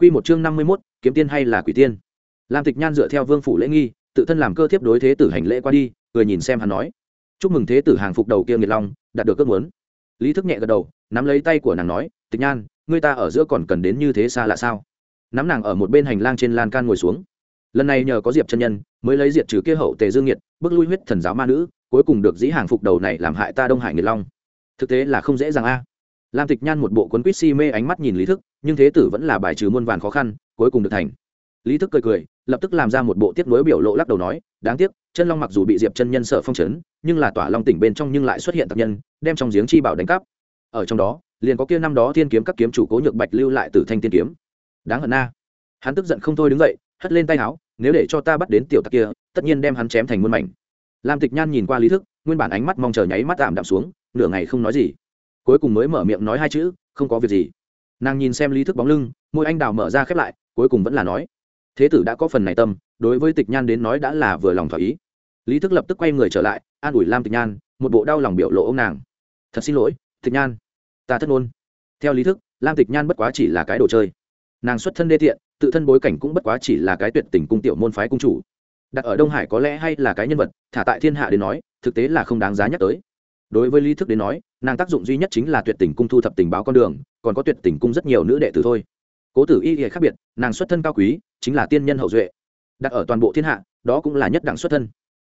Quy một chương năm mươi 51, kiếm tiên hay là quỷ tiên? Lam Tịch Nhan dựa theo vương phủ lễ nghi, tự thân làm cơ thiếp đối thế tử hành lễ qua đi, cười nhìn xem hắn nói: "Chúc mừng thế tử hàng phục đầu kia nghiệt long, đạt được ước muốn." Lý Thức nhẹ gật đầu, nắm lấy tay của nàng nói: "Tịch Nhan, ngươi ta ở giữa còn cần đến như thế xa lạ sao?" Nắm nàng ở một bên hành lang trên lan can ngồi xuống. Lần này nhờ có Diệp chân nhân, mới lấy diệt trừ kia hậu tề dương nghiệt, bước lui huyết thần giáo ma nữ, cuối cùng được dĩ hàng phục đầu này làm hại ta Đông Hải nghiệt long. Thực tế là không dễ dàng a lam tịch nhan một bộ quấn quýt si mê ánh mắt nhìn lý thức, nhưng thế tử vẫn là bài trừ muôn vàn khó khăn, cuối cùng được thành. Lý thức cười cười, lập tức làm ra một bộ tiết nối biểu lộ lắc đầu nói, đáng tiếc, chân long mặc dù bị diệp chân nhân sợ phong trấn nhưng là tỏa long tỉnh bên trong nhưng lại xuất hiện tập nhân, đem trong giếng chi bảo đánh cắp. Ở trong đó, liền có kia năm đó thiên kiếm các kiếm chủ cố nhược bạch lưu lại từ thanh tiên kiếm. Đáng hận na hắn tức giận không thôi đứng dậy, hất lên tay áo, nếu để cho ta bắt đến tiểu tặc kia, tất nhiên đem hắn chém thành muôn mảnh. Lam tịch nhan nhìn qua lý thức, nguyên bản ánh mắt mong chờ nháy mắt tạm đạm xuống, nửa ngày không nói gì cuối cùng mới mở miệng nói hai chữ, không có việc gì. Nàng nhìn xem lý thức bóng lưng, môi anh đào mở ra khép lại, cuối cùng vẫn là nói. Thế tử đã có phần này tâm, đối với tịch nhan đến nói đã là vừa lòng thỏa ý. Lý thức lập tức quay người trở lại, an ủi lam tịch nhan, một bộ đau lòng biểu lộ ông nàng. Thật xin lỗi, tịch nhan. Ta thất ngôn. Theo lý thức, lam tịch nhan bất quá chỉ là cái đồ chơi. Nàng xuất thân đê tiện, tự thân bối cảnh cũng bất quá chỉ là cái tuyệt tình cung tiểu môn phái cung chủ. Đặt ở đông hải có lẽ hay là cái nhân vật, thả tại thiên hạ đến nói, thực tế là không đáng giá nhắc tới đối với lý thức đến nói, nàng tác dụng duy nhất chính là tuyệt tình cung thu thập tình báo con đường, còn có tuyệt tình cung rất nhiều nữ đệ tử thôi. Cố tử y thì khác biệt, nàng xuất thân cao quý, chính là tiên nhân hậu duệ. Đặt ở toàn bộ thiên hạ, đó cũng là nhất đẳng xuất thân.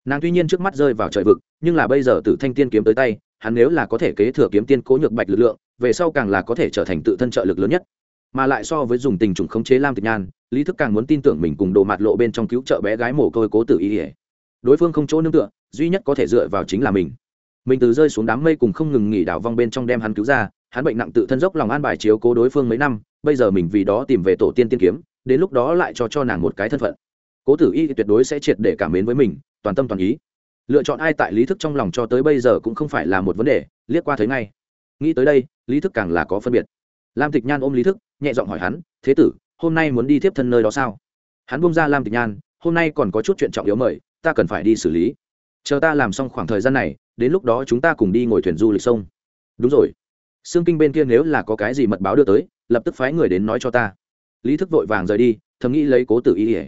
Nàng tuy nhiên trước mắt rơi vào trời vực, nhưng là bây giờ tử thanh tiên kiếm tới tay, hắn nếu là có thể kế thừa kiếm tiên cố nhược bạch lực lượng, về sau càng là có thể trở thành tự thân trợ lực lớn nhất. Mà lại so với dùng tình trùng khống chế lam tịch nhan, lý thức càng muốn tin tưởng mình cùng đồ mặt lộ bên trong cứu trợ bé gái mồ côi cố tử y. Đối phương không chỗ nương tựa, duy nhất có thể dựa vào chính là mình mình từ rơi xuống đám mây cùng không ngừng nghỉ đảo vong bên trong đem hắn cứu ra, hắn bệnh nặng tự thân dốc lòng an bài chiếu cố đối phương mấy năm, bây giờ mình vì đó tìm về tổ tiên tiên kiếm, đến lúc đó lại cho cho nàng một cái thân phận. Cố tử y tuyệt đối sẽ triệt để cảm mến với mình, toàn tâm toàn ý. Lựa chọn ai tại lý thức trong lòng cho tới bây giờ cũng không phải là một vấn đề, liếc qua thấy ngay. Nghĩ tới đây, lý thức càng là có phân biệt. Lam tịch nhan ôm lý thức, nhẹ giọng hỏi hắn, thế tử, hôm nay muốn đi tiếp thân nơi đó sao? Hắn bung ra lam tịch nhan, hôm nay còn có chút chuyện trọng yếu mời, ta cần phải đi xử lý. Chờ ta làm xong khoảng thời gian này đến lúc đó chúng ta cùng đi ngồi thuyền du lịch sông. Đúng rồi. Xương kinh bên kia nếu là có cái gì mật báo đưa tới, lập tức phái người đến nói cho ta. Lý thức vội vàng rời đi, thầm nghĩ lấy cố tử y ỉa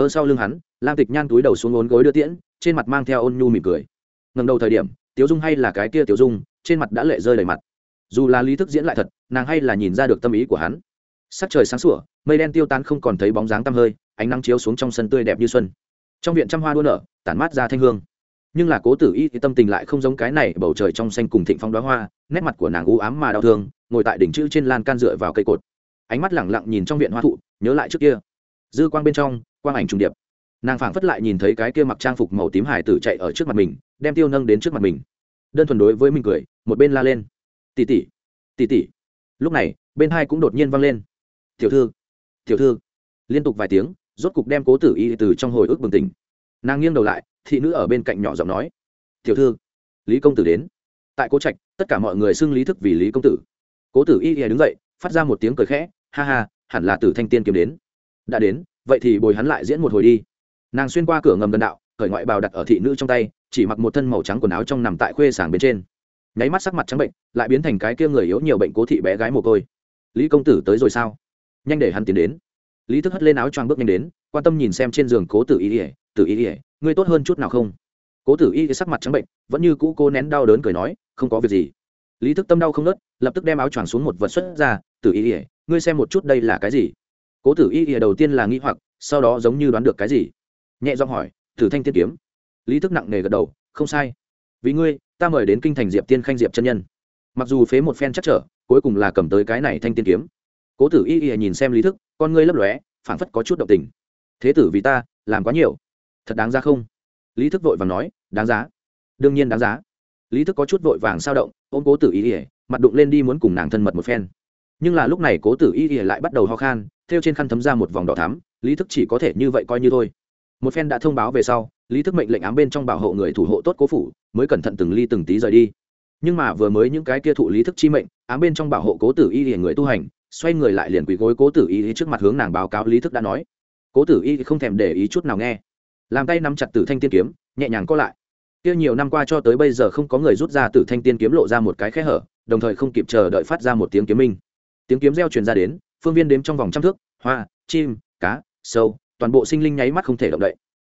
ở sau lưng hắn, lam tịch nhan túi đầu xuống ốn gối đưa tiễn, trên mặt mang theo ôn nhu mỉm cười. Ngầm đầu thời điểm, tiếu dung hay là cái kia tiếu dung, trên mặt đã lệ rơi đầy mặt. Dù là lý thức diễn lại thật, nàng hay là nhìn ra được tâm ý của hắn. Sắc trời sáng sủa, mây đen tiêu tan không còn thấy bóng dáng tăm hơi, ánh nắng chiếu xuống trong sân tươi đẹp như xuân. Trong viện trăm hoa đua nở, tản mát ra thanh hương nhưng là cố tử y thì tâm tình lại không giống cái này, bầu trời trong xanh cùng thịnh phong đoá hoa, nét mặt của nàng u ám mà đau thương, ngồi tại đỉnh chữ trên lan can dựa vào cây cột. Ánh mắt lẳng lặng nhìn trong viện hoa thụ, nhớ lại trước kia. Dư quang bên trong, quang ảnh trùng điệp. Nàng phảng phất lại nhìn thấy cái kia mặc trang phục màu tím hải tử chạy ở trước mặt mình, đem tiêu nâng đến trước mặt mình. Đơn thuần đối với mình cười, một bên la lên. Tỉ tỉ tỉ tỉ lúc này, bên hai cũng đột nhiên vang lên. Tiểu thư tiểu thư. Liên tục vài tiếng, rốt cục đem cố tử y từ trong hồi ức bừng tỉnh. Nàng nghiêng đầu lại thị nữ ở bên cạnh nhỏ giọng nói, tiểu thư, lý công tử đến. Tại cố trạch, tất cả mọi người xưng lý thức vì lý công tử. Cố tử y y đứng dậy, phát ra một tiếng cười khẽ, ha ha, hẳn là tử thanh tiên kiếm đến. Đã đến, vậy thì bồi hắn lại diễn một hồi đi. Nàng xuyên qua cửa ngầm gần đạo khởi ngoại bào đặt ở thị nữ trong tay, chỉ mặc một thân màu trắng quần áo trong nằm tại khuê sảng bên trên. Nháy mắt sắc mặt trắng bệnh, lại biến thành cái kia người yếu nhiều bệnh cố thị bé gái mồ côi. Lý công tử tới rồi sao? Nhanh để hắn tiến đến. Lý thức hất lên áo choàng bước nhanh đến, quan tâm nhìn xem trên giường cố tử y ỉa tử y ỉa ngươi tốt hơn chút nào không? Cố tử y sắc mặt trắng bệnh, vẫn như cũ cô nén đau đớn cười nói, không có việc gì. Lý thức tâm đau không nớt, lập tức đem áo choàng xuống một vật xuất ra, tử y ỉa ngươi xem một chút đây là cái gì? Cố tử y ỉa đầu tiên là nghĩ hoặc, sau đó giống như đoán được cái gì. Nhẹ giọng hỏi, tử thanh tiên kiếm. Lý thức nặng nề gật đầu, không sai. Vì ngươi, ta mời đến kinh thành diệp tiên khanh diệp chân nhân. Mặc dù phế một phen chắc trở, cuối cùng là cầm tới cái này thanh tiên kiếm. Cố tử y y nhìn xem lý thức, con ngươi lấp lóe, phảng phất có chút động tình. Thế tử vì ta, làm quá nhiều thật đáng giá không? Lý thức vội vàng nói, đáng giá. Đương nhiên đáng giá. Lý thức có chút vội vàng sao động, ôm cố tử y ỉa mặt đụng lên đi muốn cùng nàng thân mật một phen. Nhưng là lúc này cố tử y ỉa lại bắt đầu ho khan, theo trên khăn thấm ra một vòng đỏ thắm, lý thức chỉ có thể như vậy coi như thôi. Một phen đã thông báo về sau, lý thức mệnh lệnh ám bên trong bảo hộ người thủ hộ tốt cố phủ, mới cẩn thận từng ly từng tí rời đi. Nhưng mà vừa mới những cái kia thụ lý thức chi mệnh, ám bên trong bảo hộ cố tử y ỉa người tu hành, xoay người lại liền quỳ gối cố tử y trước mặt hướng nàng báo cáo lý thức đã nói. Cố tử y không thèm để ý chút nào nghe làm tay nắm chặt tử thanh tiên kiếm, nhẹ nhàng co lại. Kia nhiều năm qua cho tới bây giờ không có người rút ra tử thanh tiên kiếm lộ ra một cái khe hở, đồng thời không kịp chờ đợi phát ra một tiếng kiếm minh. Tiếng kiếm reo truyền ra đến, phương viên đếm trong vòng trăm thước, hoa, chim, cá, sâu, toàn bộ sinh linh nháy mắt không thể động đậy.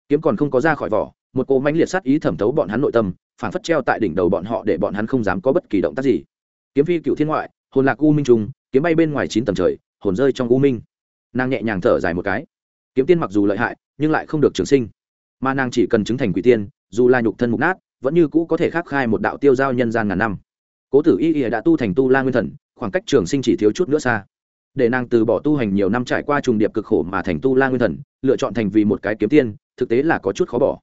Kiếm còn không có ra khỏi vỏ, một cỗ mãnh liệt sát ý thẩm thấu bọn hắn nội tâm phản phất treo tại đỉnh đầu bọn họ để bọn hắn không dám có bất kỳ động tác gì. Kiếm phi cựu thiên ngoại, hồn lạc u minh trùng, kiếm bay bên ngoài chín tầng trời, hồn rơi trong u minh. Nàng nhẹ nhàng thở dài một cái. Kiếm tiên mặc dù lợi hại, nhưng lại không được trường sinh mà nàng chỉ cần chứng thành quỷ tiên, dù là nhục thân mục nát, vẫn như cũ có thể khắc khai một đạo tiêu giao nhân gian ngàn năm. Cố tử y y đã tu thành tu la nguyên thần, khoảng cách trường sinh chỉ thiếu chút nữa xa. Để nàng từ bỏ tu hành nhiều năm trải qua trùng điệp cực khổ mà thành tu la nguyên thần, lựa chọn thành vì một cái kiếm tiên, thực tế là có chút khó bỏ.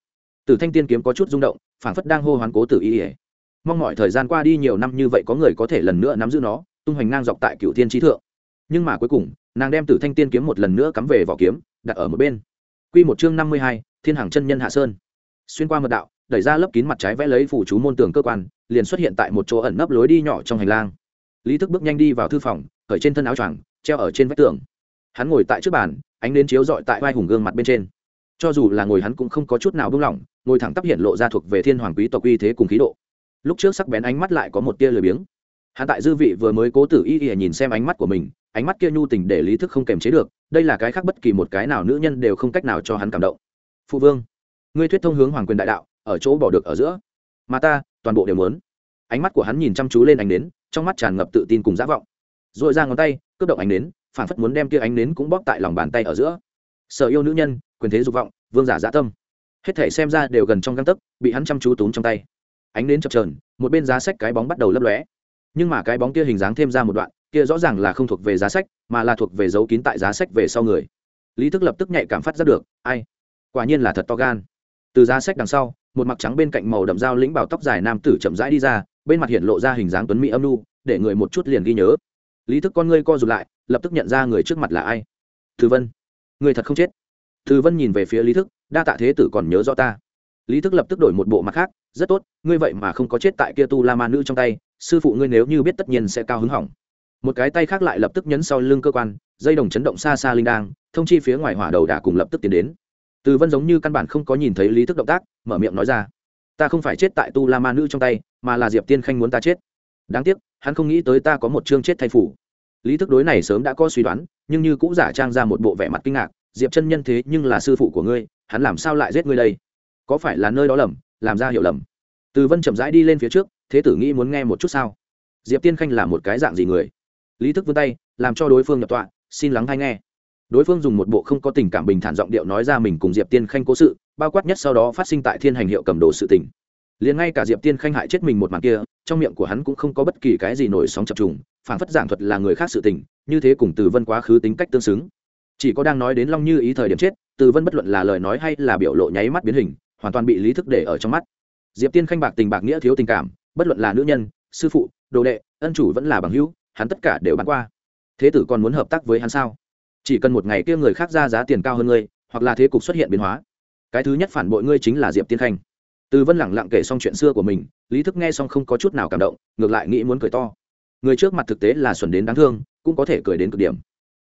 Từ thanh tiên kiếm có chút rung động, phảng phất đang hô hoán cố tử y ỉa mong mọi thời gian qua đi nhiều năm như vậy có người có thể lần nữa nắm giữ nó, tung hoành ngang dọc tại cựu thiên trí thượng. Nhưng mà cuối cùng, nàng đem tử thanh tiên kiếm một lần nữa cắm về vỏ kiếm, đặt ở một bên. Q một chương năm mươi hai thiên hàng chân nhân hạ sơn. Xuyên qua mật đạo, đẩy ra lớp kín mặt trái vẽ lấy phủ chú môn tường cơ quan, liền xuất hiện tại một chỗ ẩn nấp lối đi nhỏ trong hành lang. Lý thức bước nhanh đi vào thư phòng khởi trên thân áo choàng, treo ở trên vách tường. Hắn ngồi tại trước bàn, ánh đến chiếu dọi tại vai hùng gương mặt bên trên. Cho dù là ngồi hắn cũng không có chút nào buông lỏng, ngồi thẳng tắp hiện lộ ra thuộc về thiên hoàng quý tộc uy thế cùng khí độ. Lúc trước sắc bén ánh mắt lại có một tia lười biếng. Hắn tại dư vị vừa mới cố tử y ỉa nhìn xem ánh mắt của mình, ánh mắt kia nhu tình để lý thức không kềm chế được, đây là cái khác bất kỳ một cái nào nữ nhân đều không cách nào cho hắn cảm động phụ vương, ngươi thuyết thông hướng hoàng quyền đại đạo, ở chỗ bỏ được ở giữa. Mà ta, toàn bộ đều muốn. Ánh mắt của hắn nhìn chăm chú lên ánh nến, trong mắt tràn ngập tự tin cùng giả vọng. R ồ i ra ngón tay, cướp động ánh nến, phản phất muốn đem kia ánh nến cũng bóp tại lòng bàn tay ở giữa. Sợ yêu nữ nhân, quyền thế dục vọng, vương giả dã tâm. Hết thể xem ra đều gần trong găng tấc, bị hắn chăm chú túm trong tay. Ánh nến chập trờn một bên giá sách cái bóng bắt đầu lấp lóe. Nhưng mà cái bóng kia hình dáng thêm ra một đoạn, kia rõ ràng là không thuộc về giá sách, mà là thuộc về dấu kín tại giá sách về sau người. Lý thức lập tức nhạy cảm phát ra được, ai? Quả nhiên là thật to gan. Từ giá sách đằng sau, một mặc trắng bên cạnh màu đậm dao lĩnh bảo tóc dài nam tử chậm rãi đi ra, bên mặt hiện lộ ra hình dáng tuấn mỹ âm nu để người một chút liền ghi nhớ. Lý thức con ngươi co rụt lại, lập tức nhận ra người trước mặt là ai. Thư vân. Người thật không chết. Thư vân nhìn về phía lý thức, đa tạ thế tử còn nhớ rõ ta. Lý thức lập tức đổi một bộ mặt khác, rất tốt, ngươi vậy mà không có chết tại kia tu la ma nữ trong tay, sư phụ ngươi nếu như biết tất nhiên sẽ cao hứng hỏng. Một cái tay khác lại lập tức nhấn sau lưng cơ quan, dây đồng chấn động xa xa linh đang, thông chi phía ngoài hỏa đầu đà cùng lập tức tiến đến từ vân giống như căn bản không có nhìn thấy lý thức động tác, mở miệng nói ra, ta không phải chết tại tu la ma nữ trong tay, mà là diệp tiên khanh muốn ta chết. Đáng tiếc, hắn không nghĩ tới ta có một chương chết thay phủ lý thức đối này sớm đã có suy đoán, nhưng như cũng giả trang ra một bộ vẻ mặt kinh ngạc, diệp chân nhân thế nhưng là sư phụ của ngươi, hắn làm sao lại giết ngươi đây? Có phải là nơi đó lầm, làm ra hiểu lầm? Từ vân chậm rãi đi lên phía trước, thế tử nghĩ muốn nghe một chút sao? Diệp tiên khanh là một cái dạng gì người? Lý thức vươn tay, làm cho đối phương nhập tọa, xin lắng hay nghe đối phương dùng một bộ không có tình cảm bình thản giọng điệu nói ra mình cùng diệp tiên khanh cố sự, bao quát nhất sau đó phát sinh tại thiên hành hiệu cầm đồ sự tình. Liền ngay cả diệp tiên khanh hại chết mình một màn kia, trong miệng của hắn cũng không có bất kỳ cái gì nổi sóng chập trùng, phản phất giảng thuật là người khác sự tình, như thế cùng từ vân quá khứ tính cách tương xứng. Chỉ có đang nói đến long như ý thời điểm chết, từ vân bất luận là lời nói hay là biểu lộ nháy mắt biến hình, hoàn toàn bị lý thức để ở trong mắt. Diệp tiên khanh bạc tình bạc nghĩa thiếu tình cảm, bất luận là nữ nhân, sư phụ, đồ đệ, ân chủ vẫn là bằng hữu, hắn tất cả đều bắn qua. Thế tử còn muốn hợp tác với hắn sao? Chỉ cần một ngày kia người khác ra giá tiền cao hơn ngươi, hoặc là thế cục xuất hiện biến hóa. Cái thứ nhất phản bội ngươi chính là diệp tiên khanh. Từ vân lẳng lặng kể xong chuyện xưa của mình, lý thức nghe xong không có chút nào cảm động, ngược lại nghĩ muốn cười to. Người trước mặt thực tế là xuẩn đến đáng thương, cũng có thể cười đến cực điểm.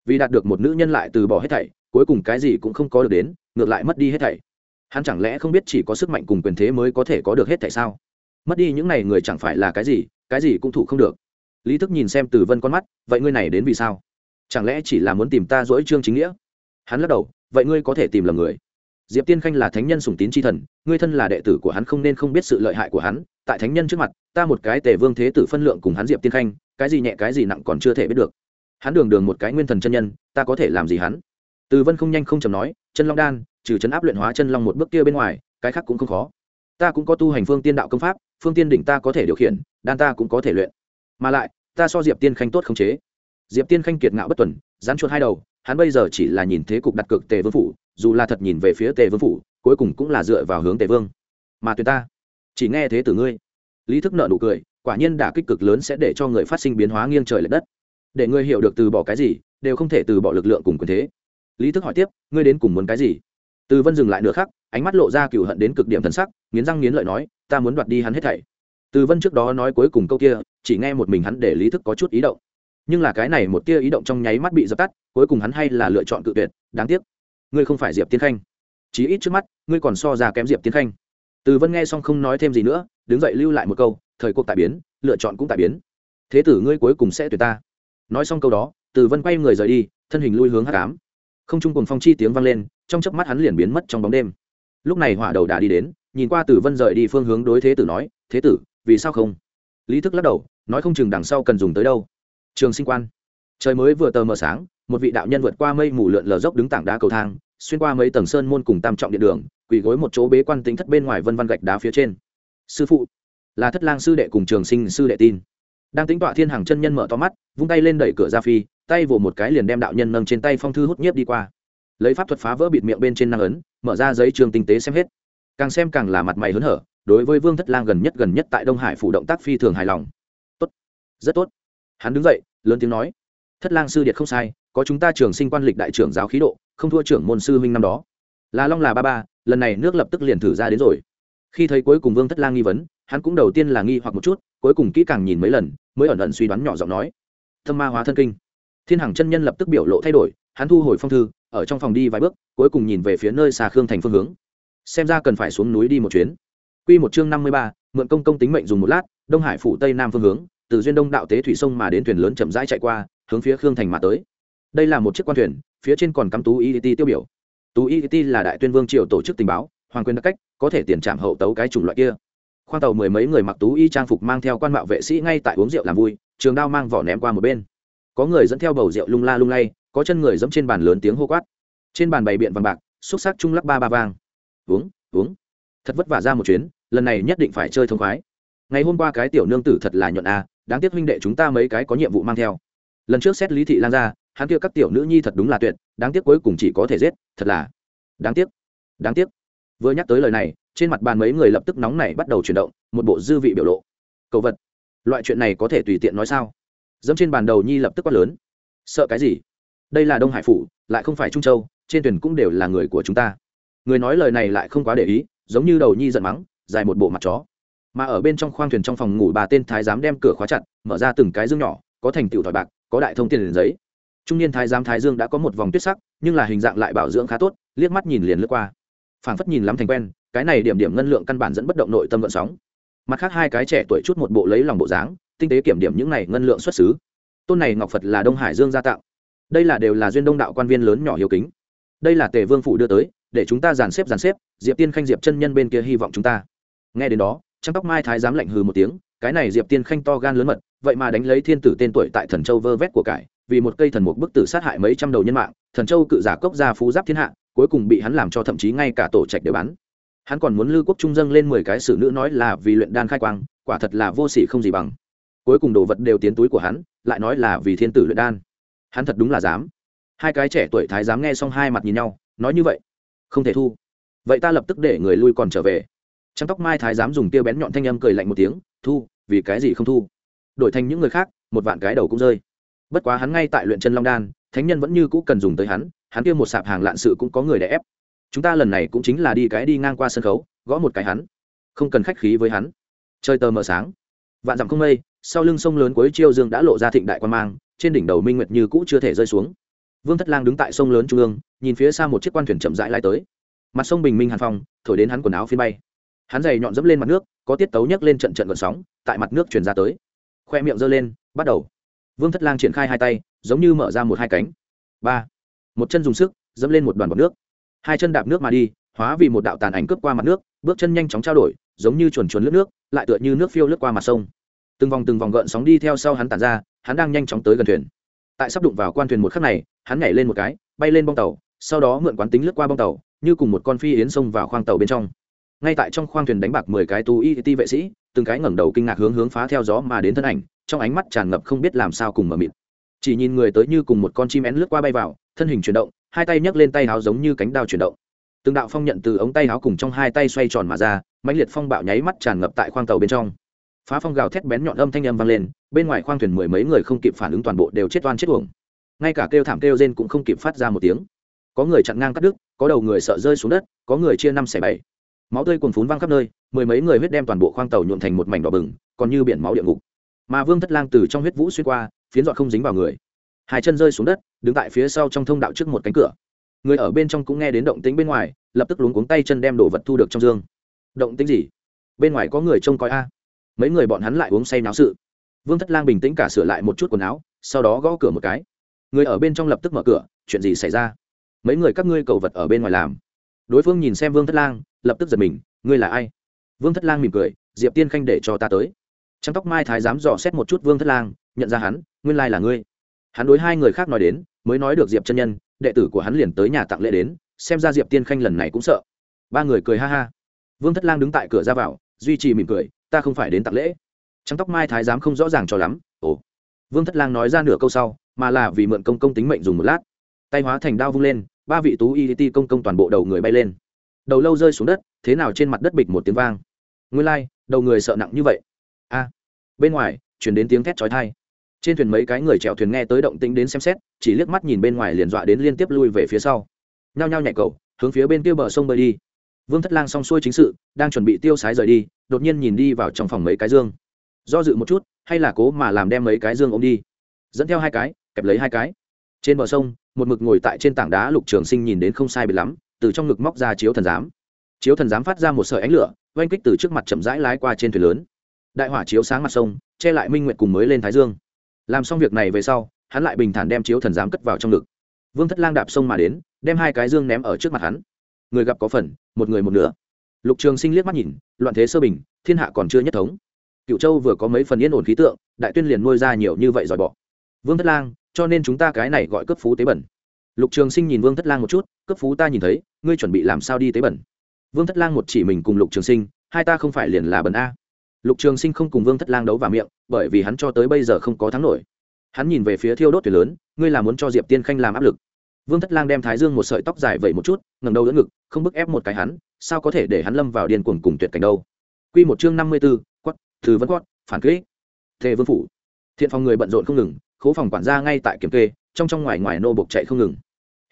Vì đạt được một nữ nhân lại từ bỏ hết thảy, cuối cùng cái gì cũng không có được đến, ngược lại mất đi hết thảy. Hắn chẳng lẽ không biết chỉ có sức mạnh cùng quyền thế mới có thể có được hết thảy sao? Mất đi những này người chẳng phải là cái gì cái gì cũng thủ không được. Lý thức nhìn xem từ vân con mắt, vậy ngươi này đến vì sao? Chẳng lẽ chỉ là muốn tìm ta dỗi trương chính nghĩa? Hắn lắc đầu, vậy ngươi có thể tìm lầm người. Diệp tiên khanh là thánh nhân sùng tín c h i thần, ngươi thân là đệ tử của hắn không nên không biết sự lợi hại của hắn. Tại thánh nhân trước mặt, ta một cái tề vương thế tử phân lượng cùng hắn diệp tiên khanh, cái gì nhẹ cái gì nặng còn chưa thể biết được. Hắn đường đường một cái nguyên thần chân nhân, ta có thể làm gì hắn? Từ vân không nhanh không chầm nói, chân long đan, trừ chấn áp luyện hóa chân long một bước kia bên ngoài, cái khác cũng không khó. Ta cũng có tu hành phương tiên đạo công pháp, phương tiên đỉnh ta có thể điều khiển, đan ta cũng có thể luyện. Mà lại, ta so diệp tiên khanh tốt không chế diệp tiên khanh kiệt ngạo bất tuần dán chuột hai đầu, hắn bây giờ chỉ là nhìn thế cục đặt cược tề vương phủ, dù là thật nhìn về phía tề vương phủ, cuối cùng cũng là dựa vào hướng tề vương. Mà tuyệt ta, chỉ nghe thế từ ngươi. Lý thức nợ nụ cười, quả nhiên đả kích cực lớn sẽ để cho người phát sinh biến hóa nghiêng trời l ệ đất. Để ngươi hiểu được từ bỏ cái gì, đều không thể từ bỏ lực lượng cùng quyền thế. Lý thức hỏi tiếp, ngươi đến cùng muốn cái gì? Từ vân dừng lại nửa khắc, ánh mắt lộ ra cựu hận đến cực điểm thần sắc, nghiến răng nghiến lợi nói, ta muốn đoạt đi hắn hết thảy. Từ vân trước đó nói cuối cùng câu kia, chỉ nghe một mình hắn để lý thức có chút ý động nhưng là cái này một tia ý động trong nháy mắt bị dập tắt, cuối cùng hắn hay là lựa chọn cự tuyệt, đáng tiếc. Ngươi không phải diệp tiến khanh. Chí ít trước mắt, ngươi còn so ra kém diệp tiến khanh. Từ vân nghe xong không nói thêm gì nữa, đứng dậy lưu lại một câu, thời cuộc tại biến, lựa chọn cũng tại biến. Thế tử ngươi cuối cùng sẽ tuyệt ta. Nói xong câu đó, từ vân quay người rời đi, thân hình lui hướng hát cám không trung cùng phong chi tiếng vang lên, trong chớp mắt hắn liền biến mất trong bóng đêm. Lúc này hỏa đầu đã đi đến, nhìn qua tử vân rời đi phương hướng đối thế tử nói, thế tử, vì sao không? Lý thức lắc đầu, nói không chừng đằng sau cần dùng tới đâu trường sinh quan. Trời mới vừa tờ mờ sáng, một vị đạo nhân vượt qua mây mù lượn lờ dốc đứng tảng đá cầu thang, xuyên qua mấy tầng sơn môn cùng tam trọng điện đường, quỳ gối một chỗ bế quan tính thất bên ngoài vân văn gạch đá phía trên. Sư phụ, là thất lang sư đệ cùng trường sinh sư đệ tin. Đang tính tọa thiên hàng chân nhân mở to mắt, vung tay lên đẩy cửa ra phi, tay vồ một cái liền đem đạo nhân nâng trên tay phong thư hút nhiếp đi qua. Lấy pháp thuật phá vỡ bịt miệng bên trên năng ấn, mở ra giấy trường tinh tế xem hết. Càng xem càng là mặt mày hớn hở, đối với vương thất lang gần nhất gần nhất tại đông hải phủ động tác phi thường hài lòng. Tốt, rất tốt hắn đứng dậy, lớn tiếng nói, thất lang sư điệt không sai, có chúng ta trường sinh quan lịch đại trưởng giáo khí độ, không thua trưởng môn sư huynh năm đó. Là long là ba ba, lần này nước lập tức liền thử ra đến rồi. Khi thấy cuối cùng vương thất lang nghi vấn, hắn cũng đầu tiên là nghi hoặc một chút, cuối cùng kỹ càng nhìn mấy lần, mới ẩn ẩn suy đoán nhỏ giọng nói, thâm ma hóa thân kinh. Thiên hằng chân nhân lập tức biểu lộ thay đổi, hắn thu hồi phong thư, ở trong phòng đi vài bước, cuối cùng nhìn về phía nơi xa khương thành phương hướng. Xem ra cần phải xuống núi đi một chuyến. Q một chương năm mươi ba, mượn công công tính mệnh dùng một lát, đông hải phủ tây nam phương hướng từ duyên đông đạo tế thủy sông mà đến thuyền lớn chậm rãi chạy qua, hướng phía khương thành mà tới. Đây là một chiếc quan thuyền, phía trên còn cắm tú y tiêu biểu. Tú y là đại tuyên vương triều tổ chức tình báo, hoàng quyền đặc cách, có thể tiền trạm hậu tấu cái chủng loại kia. Khoang tàu mười mấy người mặc tú y trang phục mang theo quan mạo vệ sĩ ngay tại uống rượu làm vui, trường đao mang vỏ ném qua một bên. Có người dẫn theo bầu rượu lung la lung lay, có chân người dẫm trên bàn lớn tiếng hô quát. Trên bàn bày biện vàng bạc, xúc sắc trung lắc ba ba vang. Uống uống. Thật vất vả ra một chuyến, lần này nhất định phải chơi thông khoái. Ngày hôm qua cái tiểu nương tử thật là nhuận a đáng tiếc huynh đệ chúng ta mấy cái có nhiệm vụ mang theo. Lần trước xét lý thị lan ra, hắn kia các tiểu nữ nhi thật đúng là tuyệt, đáng tiếc cuối cùng chỉ có thể giết, thật là đáng tiếc đáng tiếc. Vừa nhắc tới lời này, trên mặt bàn mấy người lập tức nóng này bắt đầu chuyển động, một bộ dư vị biểu lộ. Cầu vật, loại chuyện này có thể tùy tiện nói sao? Dẫm trên bàn đầu nhi lập tức quát lớn. Sợ cái gì? Đây là đông hải phủ, lại không phải trung châu, trên thuyền cũng đều là người của chúng ta. Người nói lời này lại không quá để ý, giống như đầu nhi giận mắng, dài một bộ mặt chó mà ở bên trong khoang thuyền trong phòng ngủ bà tên thái giám đem cửa khóa chặt, mở ra từng cái dương nhỏ, có thành tựu thỏi bạc, có đại thông tiền liền giấy. Trung niên thái giám thái dương đã có một vòng tuyết sắc, nhưng là hình dạng lại bảo dưỡng khá tốt, liếc mắt nhìn liền lướt qua. Phảng phất nhìn lắm thành quen, cái này điểm điểm ngân lượng căn bản dẫn bất động nội tâm vận sóng. Mặt khác hai cái trẻ tuổi chút một bộ lấy lòng bộ dáng, tinh tế kiểm điểm những này ngân lượng xuất xứ. Tôn này ngọc phật là đông hải dương gia tạo. Đây là đều là duyên đông đạo quan viên lớn nhỏ hiếu kính. Đây là tề vương phủ đưa tới, để chúng ta dàn xếp dàn xếp, diệp tiên khanh diệp chân nhân bên kia hy vọng chúng ta. Nghe đến đó trăng tóc mai thái dám lạnh hừ một tiếng, cái này diệp tiên khanh to gan lớn mật, vậy mà đánh lấy thiên tử tên tuổi tại thần châu vơ vét của cải, vì một cây thần mục bức tử sát hại mấy trăm đầu nhân mạng, thần châu cự giả cốc gia phú giáp thiên hạ, cuối cùng bị hắn làm cho thậm chí ngay cả tổ trạch đều bắn. Hắn còn muốn lưu quốc trung dâng lên mười cái sử nữ nói là vì luyện đan khai quang, quả thật là vô sỉ không gì bằng. Cuối cùng đồ vật đều tiến túi của hắn, lại nói là vì thiên tử luyện đan. Hắn thật đúng là dám. Hai cái trẻ tuổi thái dám nghe xong hai mặt nhìn nhau, nói như vậy, không thể thu. Vậy ta lập tức để người lui còn trở về trắng tóc mai thái dám dùng tiêu bén nhọn thanh âm cười lạnh một tiếng, thu, vì cái gì không thu? Đổi thành những người khác, một vạn cái đầu cũng rơi. Bất quá hắn ngay tại luyện chân long đan, thánh nhân vẫn như cũ cần dùng tới hắn hắn kia một sạp hàng lạn sự cũng có người để ép. Chúng ta lần này cũng chính là đi cái đi ngang qua sân khấu, gõ một cái hắn. Không cần khách khí với hắn. Chơi tờ mờ sáng. Vạn dặm không mây, sau lưng sông lớn cuối chiêu dương đã lộ ra thịnh đại quan mang, trên đỉnh đầu minh nguyệt như cũ chưa thể rơi xuống. Vương thất lang đứng tại sông lớn trung ương, nhìn phía xa một chiếc quan thuyền chậm rãi lai tới. Mặt sông bình minh hàn phong, thổi đến hắn quần áo phi bay hắn giày nhọn dẫm lên mặt nước, có tiết tấu nhấc lên trận trận gợn sóng, tại mặt nước truyền ra tới. Khoe miệng giơ lên, bắt đầu. Vương thất lang triển khai hai tay, giống như mở ra một hai cánh. Ba. Một chân dùng sức, dẫm lên một đoàn bọt nước. Hai chân đạp nước mà đi, hóa vì một đạo tàn ảnh cướp qua mặt nước, bước chân nhanh chóng trao đổi, giống như chuồn chuồn lướt nước, lại tựa như nước phiêu lướt qua mặt sông. Từng vòng từng vòng gợn sóng đi theo sau hắn tàn ra, hắn đang nhanh chóng tới gần thuyền. Tại sắp đụng vào quan thuyền một khắc này, hắn nhảy lên một cái, bay lên bong tàu, sau đó mượn quán tính lướt qua bong tàu, như cùng một con phi yến xông vào khoang tàu bên trong ngay tại trong khoang thuyền đánh bạc mười cái tu y ti vệ sĩ, từng cái ngẩng đầu kinh ngạc hướng hướng phá theo gió mà đến thân ảnh, trong ánh mắt tràn ngập không biết làm sao cùng mờ mịt. Chỉ nhìn người tới như cùng một con chim én lướt qua bay vào, thân hình chuyển động, hai tay nhấc lên tay áo giống như cánh đao chuyển động. Từng đạo phong nhận từ ống tay áo cùng trong hai tay xoay tròn mà ra, mãnh liệt phong bạo nháy mắt tràn ngập tại khoang tàu bên trong. Phá phong gào thét bén nhọn âm thanh âm vang lên, bên ngoài khoang thuyền mười mấy người không kịp phản ứng toàn bộ đều chết oan chết uổng. Ngay cả kêu thảm kêu rên cũng không kịp phát ra một tiếng. Có người chặn ngang cắt đứt, có đầu người sợ rơi xuống đất, có người chia năm xẻ bảy máu tươi cuồn phún văng khắp nơi, mười mấy người huyết đem toàn bộ khoang tàu nhuộm thành một mảnh đỏ bừng, còn như biển máu địa ngục. Mà vương thất lang từ trong huyết vũ xuyên qua, phiến dọn không dính vào người. Hai chân rơi xuống đất, đứng tại phía sau trong thông đạo trước một cánh cửa. Người ở bên trong cũng nghe đến động tính bên ngoài, lập tức luống cuống tay chân đem đồ vật thu được trong dương. Động tính gì? Bên ngoài có người trông coi a. Mấy người bọn hắn lại uống say náo sự. Vương thất lang bình tĩnh cả sửa lại một chút quần áo, sau đó gõ cửa một cái. Người ở bên trong lập tức mở cửa, chuyện gì xảy ra? Mấy người các ngươi cầu vật ở bên ngoài làm. Đối phương nhìn xem vương thất lang lập tức giật mình, ngươi là ai? Vương thất lang mỉm cười, diệp tiên khanh để cho ta tới. Trắng tóc mai thái dám dò xét một chút vương thất lang, nhận ra hắn, nguyên lai là ngươi. Hắn đối hai người khác nói đến, mới nói được diệp chân nhân, đệ tử của hắn liền tới nhà tặng lễ đến, xem ra diệp tiên khanh lần này cũng sợ. Ba người cười ha ha. Vương thất lang đứng tại cửa ra vào, duy trì mỉm cười, ta không phải đến tặng lễ. Trắng tóc mai thái giám không rõ ràng cho lắm, ồ. Vương thất lang nói ra nửa câu sau, mà là vì mượn công công tính mệnh dùng một lát. Tay hóa thành đao vung lên, ba vị tú y ti công công toàn bộ đầu người bay lên đầu lâu rơi xuống đất thế nào trên mặt đất bịch một tiếng vang. Nguyên lai、like, đầu người sợ nặng như vậy. A. Bên ngoài chuyển đến tiếng thét trói thai trên thuyền mấy cái người chèo thuyền nghe tới động tĩnh đến xem xét chỉ liếc mắt nhìn bên ngoài liền dọa đến liên tiếp lui về phía sau. Nhao nhao nhảy cầu hướng phía bên kia bờ sông bơi đi. Vương thất lang xong xuôi chính sự đang chuẩn bị tiêu sái rời đi đột nhiên nhìn đi vào trong phòng mấy cái dương. Do dự một chút hay là cố mà làm đem mấy cái dương ôm đi. Dẫn theo hai cái kẹp lấy hai cái. Trên bờ sông một mực ngồi tại trên tảng đá lục trường sinh nhìn đến không sai biệt lắm từ trong ngực móc ra chiếu thần giám. Chiếu thần giám phát ra một sợi ánh lửa, oanh kích từ trước mặt chậm rãi lái qua trên thuyền lớn. Đại hỏa chiếu sáng mặt sông, che lại minh nguyện cùng mới lên thái dương. Làm xong việc này về sau, hắn lại bình thản đem chiếu thần giám cất vào trong ngực. Vương thất lang đạp sông mà đến, đem hai cái dương ném ở trước mặt hắn. Người gặp có phần, một người một nửa. Lục trường sinh liếc mắt nhìn, loạn thế sơ bình, thiên hạ còn chưa nhất thống. Cựu châu vừa có mấy phần yên ổn khí tượng, đại tuyên liền nuôi ra nhiều như vậy dòi bỏ vương thất lang, cho nên chúng ta cái này gọi cấp phú tế bẩn lục trường sinh nhìn vương thất lang một chút, cấp phú ta nhìn thấy, ngươi chuẩn bị làm sao đi tế bẩn? Vương thất lang một chỉ mình cùng lục trường sinh, hai ta không phải liền là bẩn a. Lục trường sinh không cùng vương thất lang đấu vào miệng, bởi vì hắn cho tới bây giờ không có thắng nổi. Hắn nhìn về phía thiêu đốt tuyệt lớn, ngươi là muốn cho diệp tiên khanh làm áp lực. Vương thất lang đem thái dương một sợi tóc dài vẩy một chút ngầm đầu đỡ ngực, không bức ép một cái hắn, sao có thể để hắn lâm vào điên cuồng cùng tuyệt cảnh đâu? Q một chương năm mươi b ố quất thư vẫn quất phản kỹ thề vương phủ. Thiện phòng người bận rộn không ngừng, khố phòng quản gia ngay tại kiểm kê, trong trong ngoài ngoài nô bộc chạy không ngừng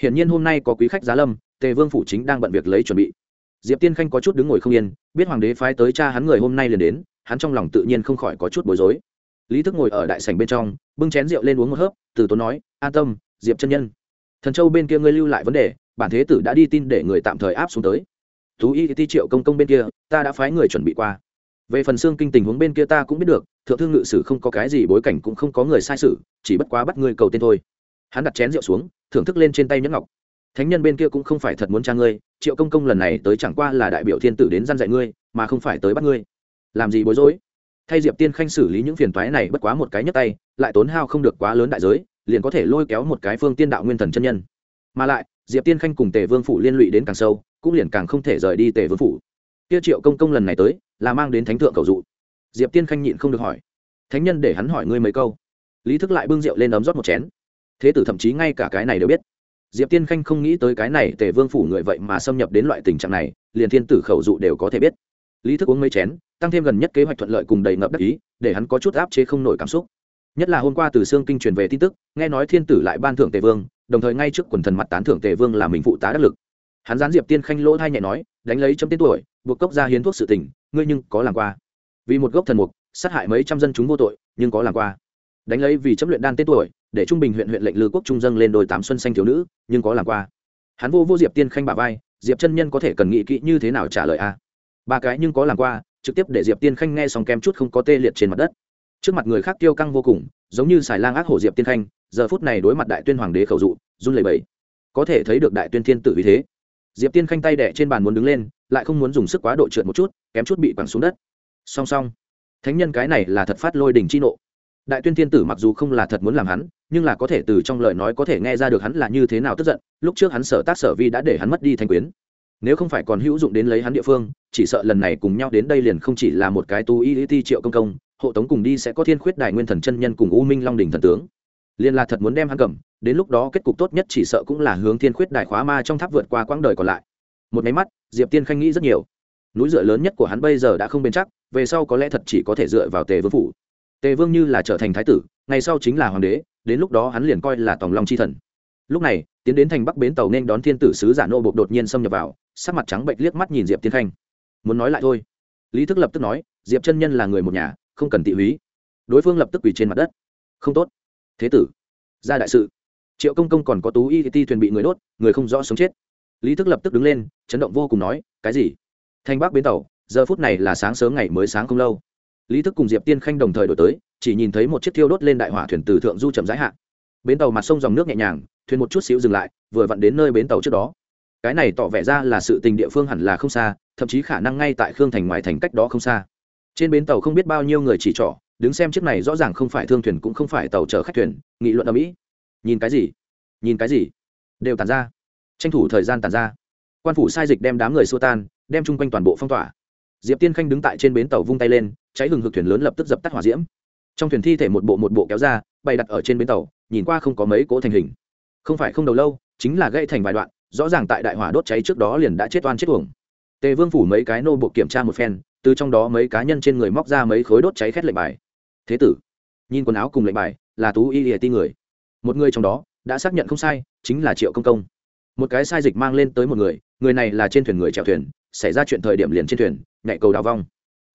hiển nhiên hôm nay có quý khách giá lâm, tề vương phủ chính đang bận việc lấy chuẩn bị. Diệp tiên khanh có chút đứng ngồi không yên, biết hoàng đế phái tới cha hắn người hôm nay liền đến, hắn trong lòng tự nhiên không khỏi có chút bối rối. Lý thức ngồi ở đại sảnh bên trong, bưng chén rượu lên uống một hớp, từ tốn nói, an tâm, diệp chân nhân. Thần châu bên kia ngươi lưu lại vấn đề, bản thế tử đã đi tin để người tạm thời áp xuống tới. Tú y ti triệu công công bên kia, ta đã phái người chuẩn bị qua. Về phần xương kinh tình huống bên kia ta cũng biết được, thượng thương ngự sử không có cái gì bối cảnh cũng không có người sai sự, chỉ bất quá bắt ngươi cầu tên thôi. Hắn đặt chén rượu xuống thưởng thức lên trên tay nhẫn ngọc. Thánh nhân bên kia cũng không phải thật muốn cha ngươi, triệu công công lần này tới chẳng qua là đại biểu thiên tử đến gian dạy ngươi, mà không phải tới bắt ngươi. Làm gì bối rối? Thay diệp tiên khanh xử lý những phiền toái này bất quá một cái nhấc tay, lại tốn hao không được quá lớn đại giới, liền có thể lôi kéo một cái phương tiên đạo nguyên thần chân nhân. Mà lại, diệp tiên khanh cùng tề vương phủ liên lụy đến càng sâu, cũng liền càng không thể rời đi tề vương phủ. Kia triệu công công lần này tới, là mang đến thánh thượng cầu dụ. Diệp tiên khanh nhịn không được hỏi. Thánh nhân để hắn hỏi ngươi mấy câu. Lý thức lại bưng rượu lên ấm rót một chén thế tử thậm chí ngay cả cái này đều biết. Diệp tiên khanh không nghĩ tới cái này tề vương phủ người vậy mà xâm nhập đến loại tình trạng này, liền thiên tử khẩu dụ đều có thể biết. Lý thức uống mấy chén, tăng thêm gần nhất kế hoạch thuận lợi cùng đầy ngập đắc ý, để hắn có chút áp chế không nổi cảm xúc. Nhất là hôm qua từ xương kinh truyền về tin tức, nghe nói thiên tử lại ban thưởng tề vương, đồng thời ngay trước quần thần mặt tán thưởng tề vương là mình phụ tá đắc lực. Hắn gián diệp tiên khanh lỗ thai nhẹ nói, đánh lấy chấm tên tuổi, buộc cốc ra hiến thuốc sự tình, ngươi nhưng có làm qua. Vì một gốc thần mục, sát hại mấy trăm dân chúng vô tội, nhưng có làm qua đánh lấy vì chấm luyện đan tên tuổi, để trung bình huyện huyện lệnh lư quốc trung dâng lên đôi tám xuân xanh thiếu nữ, nhưng có làm qua. Hắn vô vô diệp tiên khanh bà vai, diệp chân nhân có thể cần nghĩ kỹ như thế nào trả lời a ba cái nhưng có làm qua, trực tiếp để diệp tiên khanh nghe xong kem chút không có tê liệt trên mặt đất. Trước mặt người khác tiêu căng vô cùng, giống như xài lang ác hổ diệp tiên khanh, giờ phút này đối mặt đại tuyên hoàng đế khẩu dụ, run lẩy bẩy. Có thể thấy được đại tuyên thiên tử vì thế. Diệp tiên khanh tay đẻ trên bàn muốn đứng lên, lại không muốn dùng sức quá độ trượt một chút, kém chút bị quẳng xuống đất. Song song, thánh nhân cái này là thật phát lôi đỉnh chi nộ đại tuyên thiên tử mặc dù không là thật muốn làm hắn, nhưng là có thể từ trong lời nói có thể nghe ra được hắn là như thế nào tức giận, lúc trước hắn sở tác sở vi đã để hắn mất đi thanh quyến. Nếu không phải còn hữu dụng đến lấy hắn địa phương, chỉ sợ lần này cùng nhau đến đây liền không chỉ là một cái tu y ti triệu công công, hộ tống cùng đi sẽ có thiên khuyết đại nguyên thần chân nhân cùng u minh long đình thần tướng. Liên là thật muốn đem hắn cầm, đến lúc đó kết cục tốt nhất chỉ sợ cũng là hướng thiên khuyết đại khóa ma trong tháp vượt qua quãng đời còn lại. Một máy mắt, diệp tiên khanh nghĩ rất nhiều. Núi dựa lớn nhất của hắn bây giờ đã không bền chắc, về sau có lẽ thật chỉ có thể dựa vào tề vương phủ tề vương như là trở thành thái tử, ngày sau chính là hoàng đế, đến lúc đó hắn liền coi là tòng long c h i thần. Lúc này, tiến đến thành bắc bến tàu nên đón thiên tử sứ giả nô bộc đột nhiên xâm nhập vào, sắc mặt trắng bệnh liếc mắt nhìn diệp tiên khanh. Muốn nói lại thôi. Lý thức lập tức nói, diệp chân nhân là người một nhà, không cần tị húy. Đối phương lập tức quỳ trên mặt đất. Không tốt. Thế tử, ra đại sự. Triệu công công còn có tú y ti thuyền bị người đốt, người không rõ sống chết. Lý thức lập tức đứng lên, chấn động vô cùng nói, cái gì? Thanh bắc bến tàu, giờ phút này là sáng sớm ngày mới sáng không lâu lý thức cùng diệp tiên khanh đồng thời đổi tới, chỉ nhìn thấy một chiếc thiêu đốt lên đại hỏa thuyền từ thượng du chậm rãi hạ. Bến tàu mặt sông dòng nước nhẹ nhàng, thuyền một chút xíu dừng lại, vừa vặn đến nơi bến tàu trước đó. Cái này tỏ vẻ ra là sự tình địa phương hẳn là không xa, thậm chí khả năng ngay tại khương thành ngoài thành cách đó không xa. Trên bến tàu không biết bao nhiêu người chỉ trỏ, đứng xem chiếc này rõ ràng không phải thương thuyền cũng không phải tàu chở khách thuyền, nghị luận ở mỹ nhìn cái gì? Nhìn cái gì? Đều tàn ra. Tranh thủ thời gian tàn ra. Quan phủ sai dịch đem đám người xua tan, đem chung quanh toàn bộ phong tỏa diệp tiên khanh đứng tại trên bến tàu vung tay lên, cháy hừng hực thuyền lớn lập tức dập tắt hỏa diễm. Trong thuyền thi thể một bộ một bộ kéo ra, bày đặt ở trên bến tàu, nhìn qua không có mấy cỗ thành hình. Không phải không đầu lâu, chính là gây thành vài đoạn, rõ ràng tại đại hỏa đốt cháy trước đó liền đã chết oan chết uổng. Tề vương phủ mấy cái nô bộ kiểm tra một phen, từ trong đó mấy cá nhân trên người móc ra mấy khối đốt cháy khét lệnh bài. Thế tử, nhìn quần áo cùng lệnh bài, là tú y ỉa ti người. Một người trong đó, đã xác nhận không sai, chính là triệu công công. Một cái sai dịch mang lên tới một người người này là trên thuyền người chèo thuyền, xảy ra chuyện thời điểm liền trên thuyền nhảy cầu đào vong.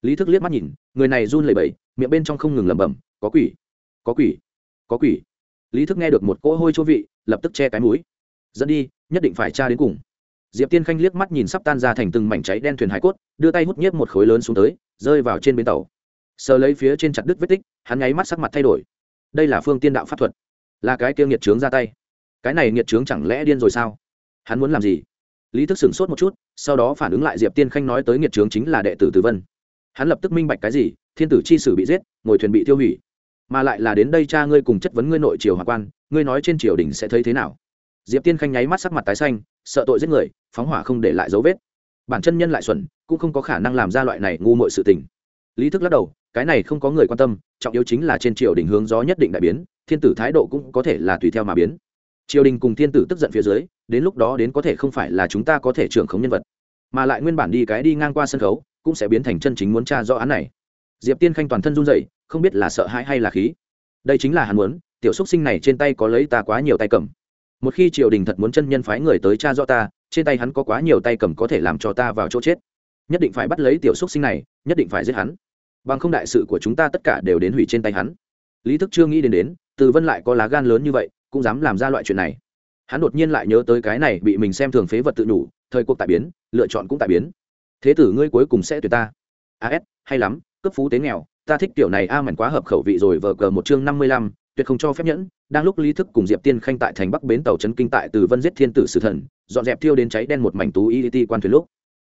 Lý thức liếc mắt nhìn, người này run lẩy bẩy, miệng bên trong không ngừng lẩm bẩm, có quỷ có quỷ có quỷ. Lý thức nghe được một cỗ hôi chỗ vị, lập tức che cái mũi. Dẫn đi, nhất định phải tra đến cùng. Diệp tiên khanh liếc mắt nhìn sắp tan ra thành từng mảnh cháy đen thuyền hải cốt, đưa tay hút nhiếp một khối lớn xuống tới, rơi vào trên bến tàu. Sờ lấy phía trên chặt đứt vết tích, hắn nháy mắt sắc mặt thay đổi. Đây là phương tiên đạo pháp thuật. Là cái kia nghiệt trướng ra tay. Cái này nghiệt trướng chẳng lẽ điên rồi sao? Hắn muốn làm gì? Lý thức sửng sốt một chút sau đó phản ứng lại diệp tiên khanh nói tới nghiệt trướng chính là đệ tử tử vân. Hắn lập tức minh bạch cái gì, thiên tử chi sử bị giết, ngồi thuyền bị tiêu hủy. Mà lại là đến đây cha ngươi cùng chất vấn ngươi nội triều hòa quan, ngươi nói trên triều đình sẽ thấy thế nào? Diệp tiên khanh nháy mắt sắc mặt tái xanh, sợ tội giết người, phóng hỏa không để lại dấu vết. Bản chân nhân lại xuẩn, cũng không có khả năng làm ra loại này ngu mội sự tình. Lý thức lắc đầu, cái này không có người quan tâm, trọng yếu chính là trên triều đình hướng gió nhất định đại biến, thiên tử thái độ cũng có thể là tùy theo mà biến triều đình cùng thiên tử tức giận phía dưới, đến lúc đó đến có thể không phải là chúng ta có thể trưởng khống nhân vật, mà lại nguyên bản đi cái đi ngang qua sân khấu, cũng sẽ biến thành chân chính muốn tra rõ án này. Diệp tiên khanh toàn thân run rẩy, không biết là sợ hãi hay là khí. Đây chính là hắn muốn, tiểu xúc sinh này trên tay có lấy ta quá nhiều tay cầm. Một khi triều đình thật muốn chân nhân phái người tới cha rõ ta, trên tay hắn có quá nhiều tay cầm có thể làm cho ta vào chỗ chết. Nhất định phải bắt lấy tiểu xúc sinh này, nhất định phải giết hắn. Bằng không đại sự của chúng ta tất cả đều đến hủy trên tay hắn. Lý thức chưa nghĩ đến đến, từ vân lại có lá gan lớn như vậy cũng dám làm ra loại chuyện này. Hắn đột nhiên lại nhớ tới cái này bị mình xem thường phế vật tự nhủ, thời cuộc tại biến, lựa chọn cũng tại biến. Thế tử ngươi cuối cùng sẽ tuyệt ta. As hay lắm, cấp phú tế nghèo, ta thích tiểu này a mảnh quá hợp khẩu vị rồi vờ cờ một chương năm mươi lăm, tuyệt không cho phép nhẫn. Đang lúc lý thức cùng diệp tiên khanh tại thành bắc bến tàu trấn kinh tại từ vân giết thiên tử sử thần, dọn dẹp thiêu đến cháy đen một mảnh tú y quan thuyền lúc.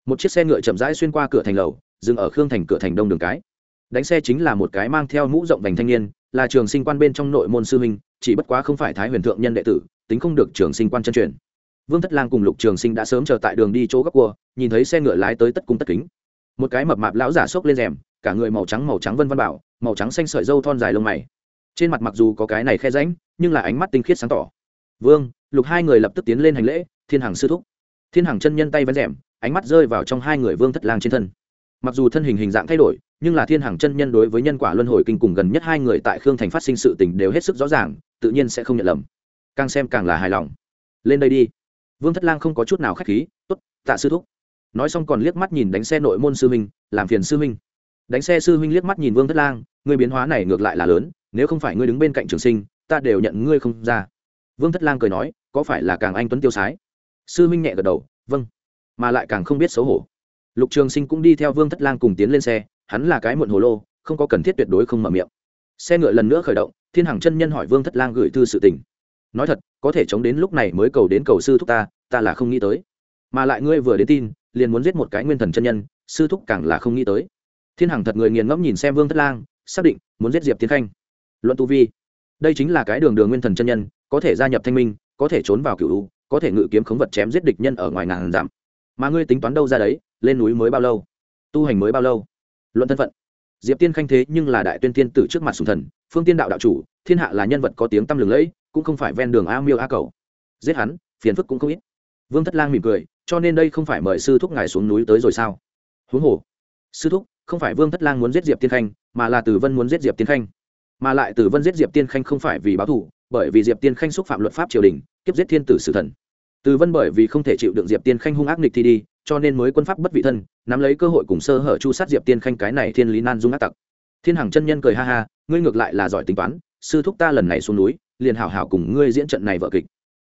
Một chiếc xe ngựa chậm rãi xuyên qua cửa thành lầu, dừng ở khương thành cửa thành đông đường cái. Đánh xe chính là một cái mang theo mũ rộng vành thanh niên, là trường sinh quan bên trong nội môn sư minh chỉ bất quá không phải thái huyền thượng nhân đệ tử, tính không được trường sinh quan chân truyền. Vương thất lang cùng lục trường sinh đã sớm chờ tại đường đi chỗ góc cua, nhìn thấy xe ngựa lái tới tất cung tất kính. Một cái mập mạp lão giả xốc lên rèm, cả người màu trắng màu trắng vân vân bảo, màu trắng xanh sợi dâu thon dài lông mày. Trên mặt mặc dù có cái này khe ránh nhưng là ánh mắt tinh khiết sáng tỏ. Vương, lục hai người lập tức tiến lên hành lễ, thiên hằng sư thúc. Thiên hằng chân nhân tay vén rèm, ánh mắt rơi vào trong hai người vương thất lang trên thân mặc dù thân hình hình dạng thay đổi, nhưng là thiên hàng chân nhân đối với nhân quả luân hồi kinh cùng gần nhất hai người tại khương thành phát sinh sự tình đều hết sức rõ ràng, tự nhiên sẽ không nhận lầm. Càng xem càng là hài lòng. Lên đây đi. Vương thất lang không có chút nào k h á c h khí t ố t tạ sư thúc. Nói xong còn liếc mắt nhìn đánh xe nội môn sư huynh, làm phiền sư huynh. Đánh xe sư huynh liếc mắt nhìn vương thất lang người biến hóa này ngược lại là lớn, nếu không phải ngươi đứng bên cạnh trường sinh, ta đều nhận ngươi không ra. Vương thất lang cười nói, có phải là càng anh tuấn tiêu sái? Sư huynh nhẹ gật đầu vâng. Mà lại càng không biết xấu hổ lục trường sinh cũng đi theo vương thất lang cùng tiến lên xe, hắn là cái muộn hồ lô, không có cần thiết tuyệt đối không mở miệng. Xe ngựa lần nữa khởi động, thiên hằng chân nhân hỏi vương thất lang gửi thư sự tình. Nói thật, có thể chống đến lúc này mới cầu đến cầu sư thúc ta ta là không nghĩ tới. Mà lại ngươi vừa đến tin, liền muốn giết một cái nguyên thần chân nhân, sư thúc càng là không nghĩ tới. Thiên hằng thật người nghiền ngẫm nhìn xem vương thất lang, xác định, muốn giết diệp tiến khanh. Luận tu vi, đây chính là cái đường đường nguyên thần chân nhân, có thể gia nhập thanh minh, có thể trốn vào cựu có thể ngự kiếm khống vật chém giết địch nhân ở ngoài ngàn giảm mà ngươi tính toán đâu ra đấy, lên núi mới bao lâu? Tu hành mới bao lâu? Luận thân phận. Diệp tiên khanh thế nhưng là đại tuyên tiên tử trước mặt sùng thần, phương tiên đạo đạo chủ, thiên hạ là nhân vật có tiếng tăm lừng lẫy, cũng không phải ven đường a miêu a cầu. Giết hắn, phiền phức cũng không ít. Vương thất lang mỉm cười, cho nên đây không phải mời sư thúc ngài xuống núi tới rồi sao? Huống hồ, sư thúc, không phải vương thất lang muốn giết diệp tiên khanh, mà là tử vân muốn giết diệp tiên khanh. Mà lại tử vân giết diệp tiên khanh không phải vì báo thù, bởi vì diệp tiên khanh xúc phạm luật pháp triều đình, kiếp giết thiên tử sử thần từ vân bởi vì không thể chịu đựng diệp tiên khanh hung ác nghịch thì đi, cho nên mới quân pháp bất vị thân, nắm lấy cơ hội cùng sơ hở chu sát diệp tiên khanh cái này thiên lý nan dung ác tặc. Thiên hằng chân nhân cười ha ha, ngươi ngược lại là giỏi tính toán, sư thúc ta lần này xuống núi, liền hảo hảo cùng ngươi diễn trận này vợ kịch.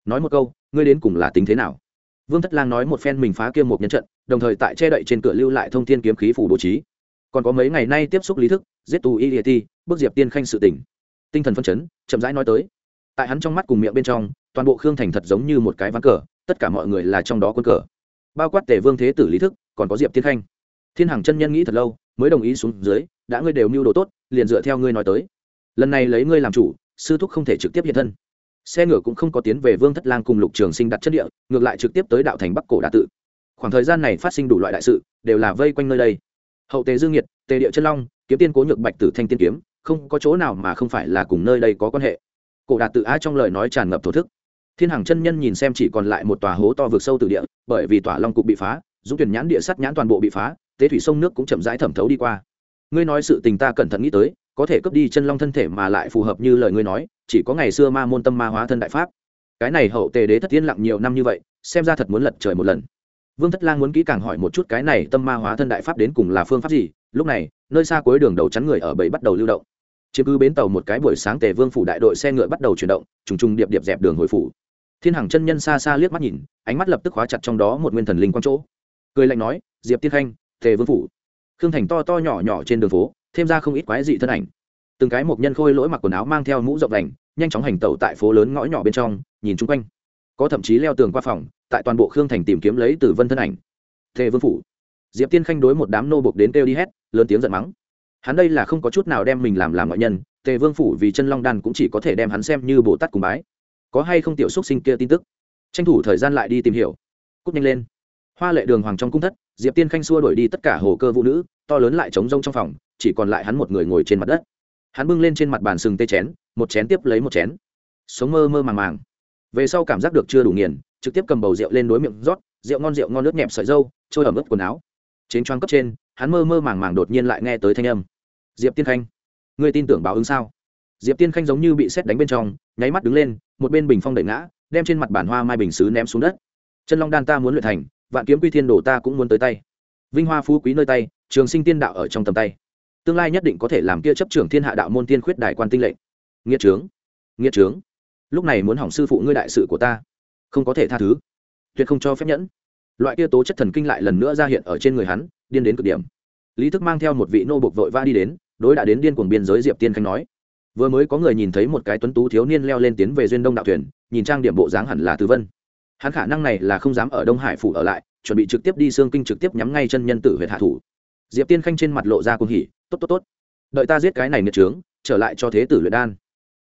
Nói một câu, ngươi đến cùng là tính thế nào? Vương thất lang nói một phen mình phá kia một nhân trận, đồng thời tại che đậy trên cửa lưu lại thông thiên kiếm khí phủ bố trí. Còn có mấy ngày nay tiếp xúc lý thức, giết tù y ti bước diệp tiên khanh sự tỉnh tinh thần phân chấn, chậm rãi nói tới. Tại hắn trong mắt cùng miệng bên trong toàn bộ khương thành thật giống như một cái ván cờ, tất cả mọi người là trong đó quân cờ. Bao quát tề vương thế tử lý thức, còn có diệp thiên khanh. Thiên hằng chân nhân nghĩ thật lâu, mới đồng ý xuống dưới, đã ngươi đều mưu đồ tốt, liền dựa theo ngươi nói tới. Lần này lấy ngươi làm chủ, sư thúc không thể trực tiếp hiện thân. Xe ngựa cũng không có tiến về vương thất lang cùng lục trường sinh đặt chất địa, ngược lại trực tiếp tới đạo thành bắc cổ đà tự. Khoảng thời gian này phát sinh đủ loại đại sự, đều là vây quanh nơi đây. Hậu tề dương nhiệt tề địa chân long, kiếm tiên cố nhược bạch tử thanh tiên kiếm, không có chỗ nào mà không phải là cùng nơi đây có quan hệ. Cổ đạt tự a trong lời nói tràn ngập thổ thức thiên hàng chân nhân nhìn xem chỉ còn lại một tòa hố to vượt sâu từ địa, bởi vì tòa long cục bị phá, dũng tuyển nhãn địa sắt nhãn toàn bộ bị phá, tế thủy sông nước cũng chậm rãi thẩm thấu đi qua. Ngươi nói sự tình ta cẩn thận nghĩ tới, có thể cướp đi chân long thân thể mà lại phù hợp như lời ngươi nói, chỉ có ngày xưa ma môn tâm ma hóa thân đại pháp. Cái này hậu tề đế thất tiên lặng nhiều năm như vậy, xem ra thật muốn lật trời một lần. Vương thất lang muốn kỹ càng hỏi một chút cái này tâm ma hóa thân đại pháp đến cùng là phương pháp gì, lúc này, nơi xa cuối đường đầu chắn người ở bầy bắt đầu lưu động. Chiếm cứ bến tàu một cái buổi sáng tề vương phủ đại đội xe ngựa bắt đầu chuyển động, trùng trùng điệp điệp dẹp đường hồi phủ thiên hằng chân nhân xa xa liếc mắt nhìn, ánh mắt lập tức khóa chặt trong đó một nguyên thần linh quang chỗ. Cười lạnh nói, diệp tiên khanh, tề vương phủ. Khương thành to to nhỏ nhỏ trên đường phố, thêm ra không ít quái dị thân ảnh. Từng cái một nhân khôi lỗi mặc quần áo mang theo mũ rộng đành nhanh chóng hành tẩu tại phố lớn ngõ nhỏ bên trong, nhìn chung quanh. Có thậm chí leo tường qua phòng, tại toàn bộ khương thành tìm kiếm lấy từ vân thân ảnh. Thề vương phủ. Diệp tiên khanh đối một đám nô bộc đến kêu đi hét, lớn tiếng giận mắng. Hắn đây là không có chút nào đem mình làm làm ngoại nhân, tề vương phủ vì chân long đan cũng chỉ có thể đem hắn xem như bồ tát cùng bái có hay không tiểu xúc sinh kia tin tức? Tranh thủ thời gian lại đi tìm hiểu. Cúp nhanh lên. Hoa lệ đường hoàng trong cung thất, diệp tiên khanh xua đuổi đi tất cả hồ cơ vũ nữ, to lớn lại trống rông trong phòng, chỉ còn lại hắn một người ngồi trên mặt đất. Hắn bưng lên trên mặt bàn sừng tê chén, một chén tiếp lấy một chén. Sống mơ mơ màng màng. Về sau cảm giác được chưa đủ nghiền, trực tiếp cầm bầu rượu lên đối miệng rót, rượu ngon rượu ngon nước nhẹp sợi dâu, trôi ẩm ướt quần áo. Trên choáng cấp trên, hắn mơ mơ màng màng đột nhiên lại nghe tới thanh âm. Diệp tiên khanh người tin tưởng báo ứng sao? Diệp tiên khanh giống như bị xét đánh bên trong, nháy mắt đứng lên, một bên bình phong đẩy ngã, đem trên mặt bản hoa mai bình xứ ném xuống đất. Chân long đan ta muốn luyện thành, vạn kiếm quy thiên đồ ta cũng muốn tới tay. Vinh hoa phú quý nơi tay, trường sinh tiên đạo ở trong tầm tay. Tương lai nhất định có thể làm kia chấp trưởng thiên hạ đạo môn tiên khuyết đại quan tinh lệnh. Nghĩa trướng nghĩa trướng. Lúc này muốn hỏng sư phụ ngươi đại sự của ta. Không có thể tha thứ. Tuyệt không cho phép nhẫn. Loại kia tố chất thần kinh lại lần nữa ra hiện ở trên người hắn, điên đến cực điểm. Lý thức mang theo một vị nô bộc vội vã đi đến, đối đã đến điên cuồng biên giới diệp tiên khanh nói vừa mới có người nhìn thấy một cái tuấn tú thiếu niên leo lên tiến về duyên đông đạo thuyền, nhìn trang điểm bộ dáng hẳn là từ vân. Hắn khả năng này là không dám ở đông hải phủ ở lại, chuẩn bị trực tiếp đi xương kinh trực tiếp nhắm ngay chân nhân tử huyện hạ thủ. Diệp tiên khanh trên mặt lộ ra cung hỉ, tốt tốt tốt. Đợi ta giết cái này nghiệt trướng, trở lại cho thế tử luyện đan.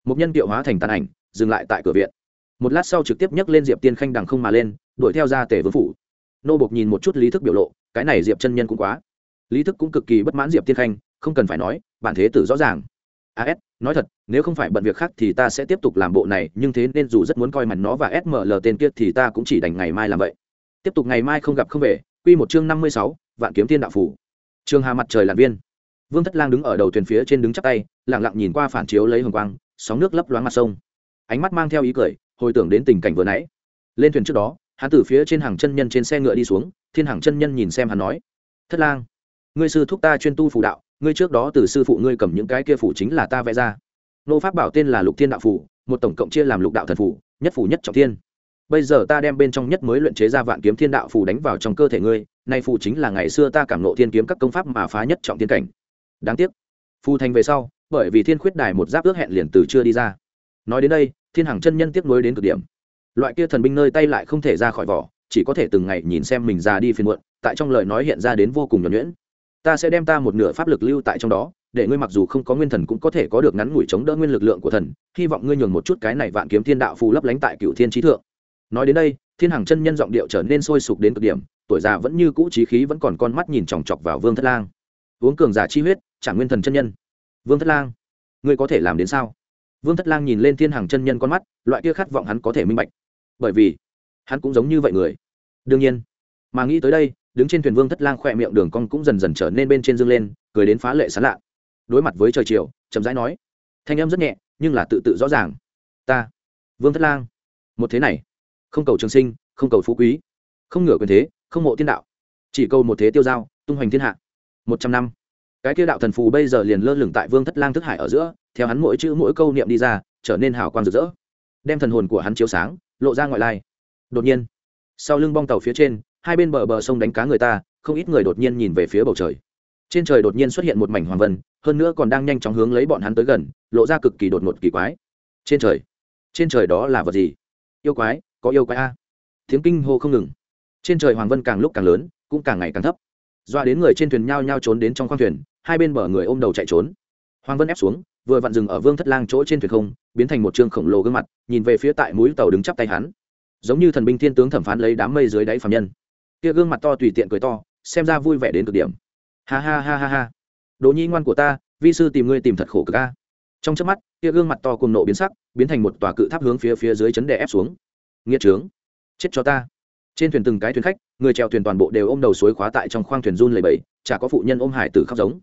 Một nhân kiệu hóa thành tàn ảnh, dừng lại tại cửa viện. Một lát sau trực tiếp nhấc lên diệp tiên khanh đằng không mà lên, đuổi theo ra tể vương phủ. Nô bộc nhìn một chút lý thức biểu lộ, cái này diệp chân nhân cũng quá. Lý thức cũng cực kỳ bất mãn diệp tiên khanh, không cần phải nói, bản thế tử rõ ràng as nói thật, nếu không phải bận việc khác thì ta sẽ tiếp tục làm bộ này, nhưng thế nên dù rất muốn coi mặt nó và sml tên kia thì ta cũng chỉ đành ngày mai làm vậy. Tiếp tục ngày mai không gặp không về, quy một chương năm mươi sáu, vạn kiếm tiên đạo phủ. Trường hà mặt trời lặn viên. Vương thất lang đứng ở đầu thuyền phía trên đứng chắc tay lẳng lặng nhìn qua phản chiếu lấy hồng quang, sóng nước lấp loáng mặt sông. Ánh mắt mang theo ý cười, hồi tưởng đến tình cảnh vừa nãy. Lên thuyền trước đó, hắn từ phía trên hàng chân nhân trên xe ngựa đi xuống, thiên hàng chân nhân nhìn xem hắn nói, thất lang, ngươi sư thúc ta chuyên tu phù đạo ngươi trước đó từ sư phụ ngươi cầm những cái kia phủ chính là ta vẽ ra. Nô pháp bảo tên là lục thiên đạo phủ, một tổng cộng chia làm lục đạo thần phủ, nhất phủ nhất trọng thiên. Bây giờ ta đem bên trong nhất mới luyện chế ra vạn kiếm thiên đạo phù đánh vào trong cơ thể ngươi, nay phù chính là ngày xưa ta cảm nộ thiên kiếm các công pháp mà phá nhất trọng thiên cảnh. Đáng tiếc. Phù thành về sau, bởi vì thiên khuyết đài một giáp ước hẹn liền từ chưa đi ra. Nói đến đây, thiên hằng chân nhân tiếp nối đến cực điểm. Loại kia thần binh nơi tay lại không thể ra khỏi vỏ, chỉ có thể từng ngày nhìn xem mình già đi phiền muộn, tại trong lời nói hiện ra đến vô cùng nhuẩn nhuyễn ta sẽ đem ta một nửa pháp lực lưu tại trong đó, để ngươi mặc dù không có nguyên thần cũng có thể có được ngắn ngủi chống đỡ nguyên lực lượng của thần, hy vọng ngươi nhường một chút cái này vạn kiếm thiên đạo phù lấp lánh tại cựu thiên trí thượng. Nói đến đây, thiên hàng chân nhân giọng điệu trở nên sôi sục đến cực điểm, tuổi già vẫn như cũ trí khí vẫn còn con mắt nhìn chòng chọc vào vương thất lang. Uống cường giả chi huyết trả nguyên thần chân nhân. Vương thất lang, ngươi có thể làm đến sao? Vương thất lang nhìn lên thiên hàng chân nhân con mắt, loại kia khát vọng hắn có thể minh bạch. Bởi vì, hắn cũng giống như vậy người. Đương nhiên, mà nghĩ tới đây đứng trên thuyền vương thất lang khỏe miệng đường cong cũng dần dần trở nên bên trên dương lên, cười đến phá lệ sán lạ. Đối mặt với trời chiều, chậm rãi nói, thanh âm rất nhẹ, nhưng là tự tự rõ ràng. Ta, vương thất lang. Một thế này, không cầu trường sinh, không cầu phú quý, không ngửa quyền thế, không mộ thiên đạo, chỉ cầu một thế tiêu giao, tung hoành thiên hạ. Một trăm năm. Cái kia đạo thần phù bây giờ liền lơ lửng tại vương thất lang thức hải ở giữa, theo hắn mỗi chữ mỗi câu niệm đi ra, trở nên hào quang rực rỡ. Đem thần hồn của hắn chiếu sáng, lộ ra ngoại lai. Đột nhiên, sau lưng bong tàu phía trên hai bên bờ bờ sông đánh cá người ta, không ít người đột nhiên nhìn về phía bầu trời. Trên trời đột nhiên xuất hiện một mảnh hoàng vân, hơn nữa còn đang nhanh chóng hướng lấy bọn hắn tới gần, lộ ra cực kỳ đột ngột kỳ quái. Trên trời trên trời đó là vật gì? Yêu quái, có yêu quái a. Tiếng kinh hô không ngừng. Trên trời hoàng vân càng lúc càng lớn, cũng càng ngày càng thấp. Doa đến người trên thuyền nhao nhao trốn đến trong khoang thuyền, hai bên bờ người ôm đầu chạy trốn. Hoàng vân ép xuống, vừa vặn dừng ở vương thất lang chỗ trên thuyền không, biến thành một trương khổng lồ gương mặt, nhìn về phía tại mũi tàu đứng chắp tay hắn. Giống như thần binh thiên tướng thẩm phán lấy đám mây dưới đáy phạm nhân kia gương mặt to tùy tiện cười to, xem ra vui vẻ đến cực điểm. Ha ha ha ha ha. Đồ nhi ngoan của ta, vi sư tìm ngươi tìm thật khổ cực a. Trong chớp mắt, kia gương mặt to cùng nộ biến sắc, biến thành một tòa cự tháp hướng phía phía dưới chấn đè ép xuống. Nghĩa trướng. Chết cho ta. Trên thuyền từng cái thuyền khách, người chèo thuyền toàn bộ đều ôm đầu suối khóa tại trong khoang thuyền run lầy bẫy chả có phụ nhân ôm hải tử khóc giống.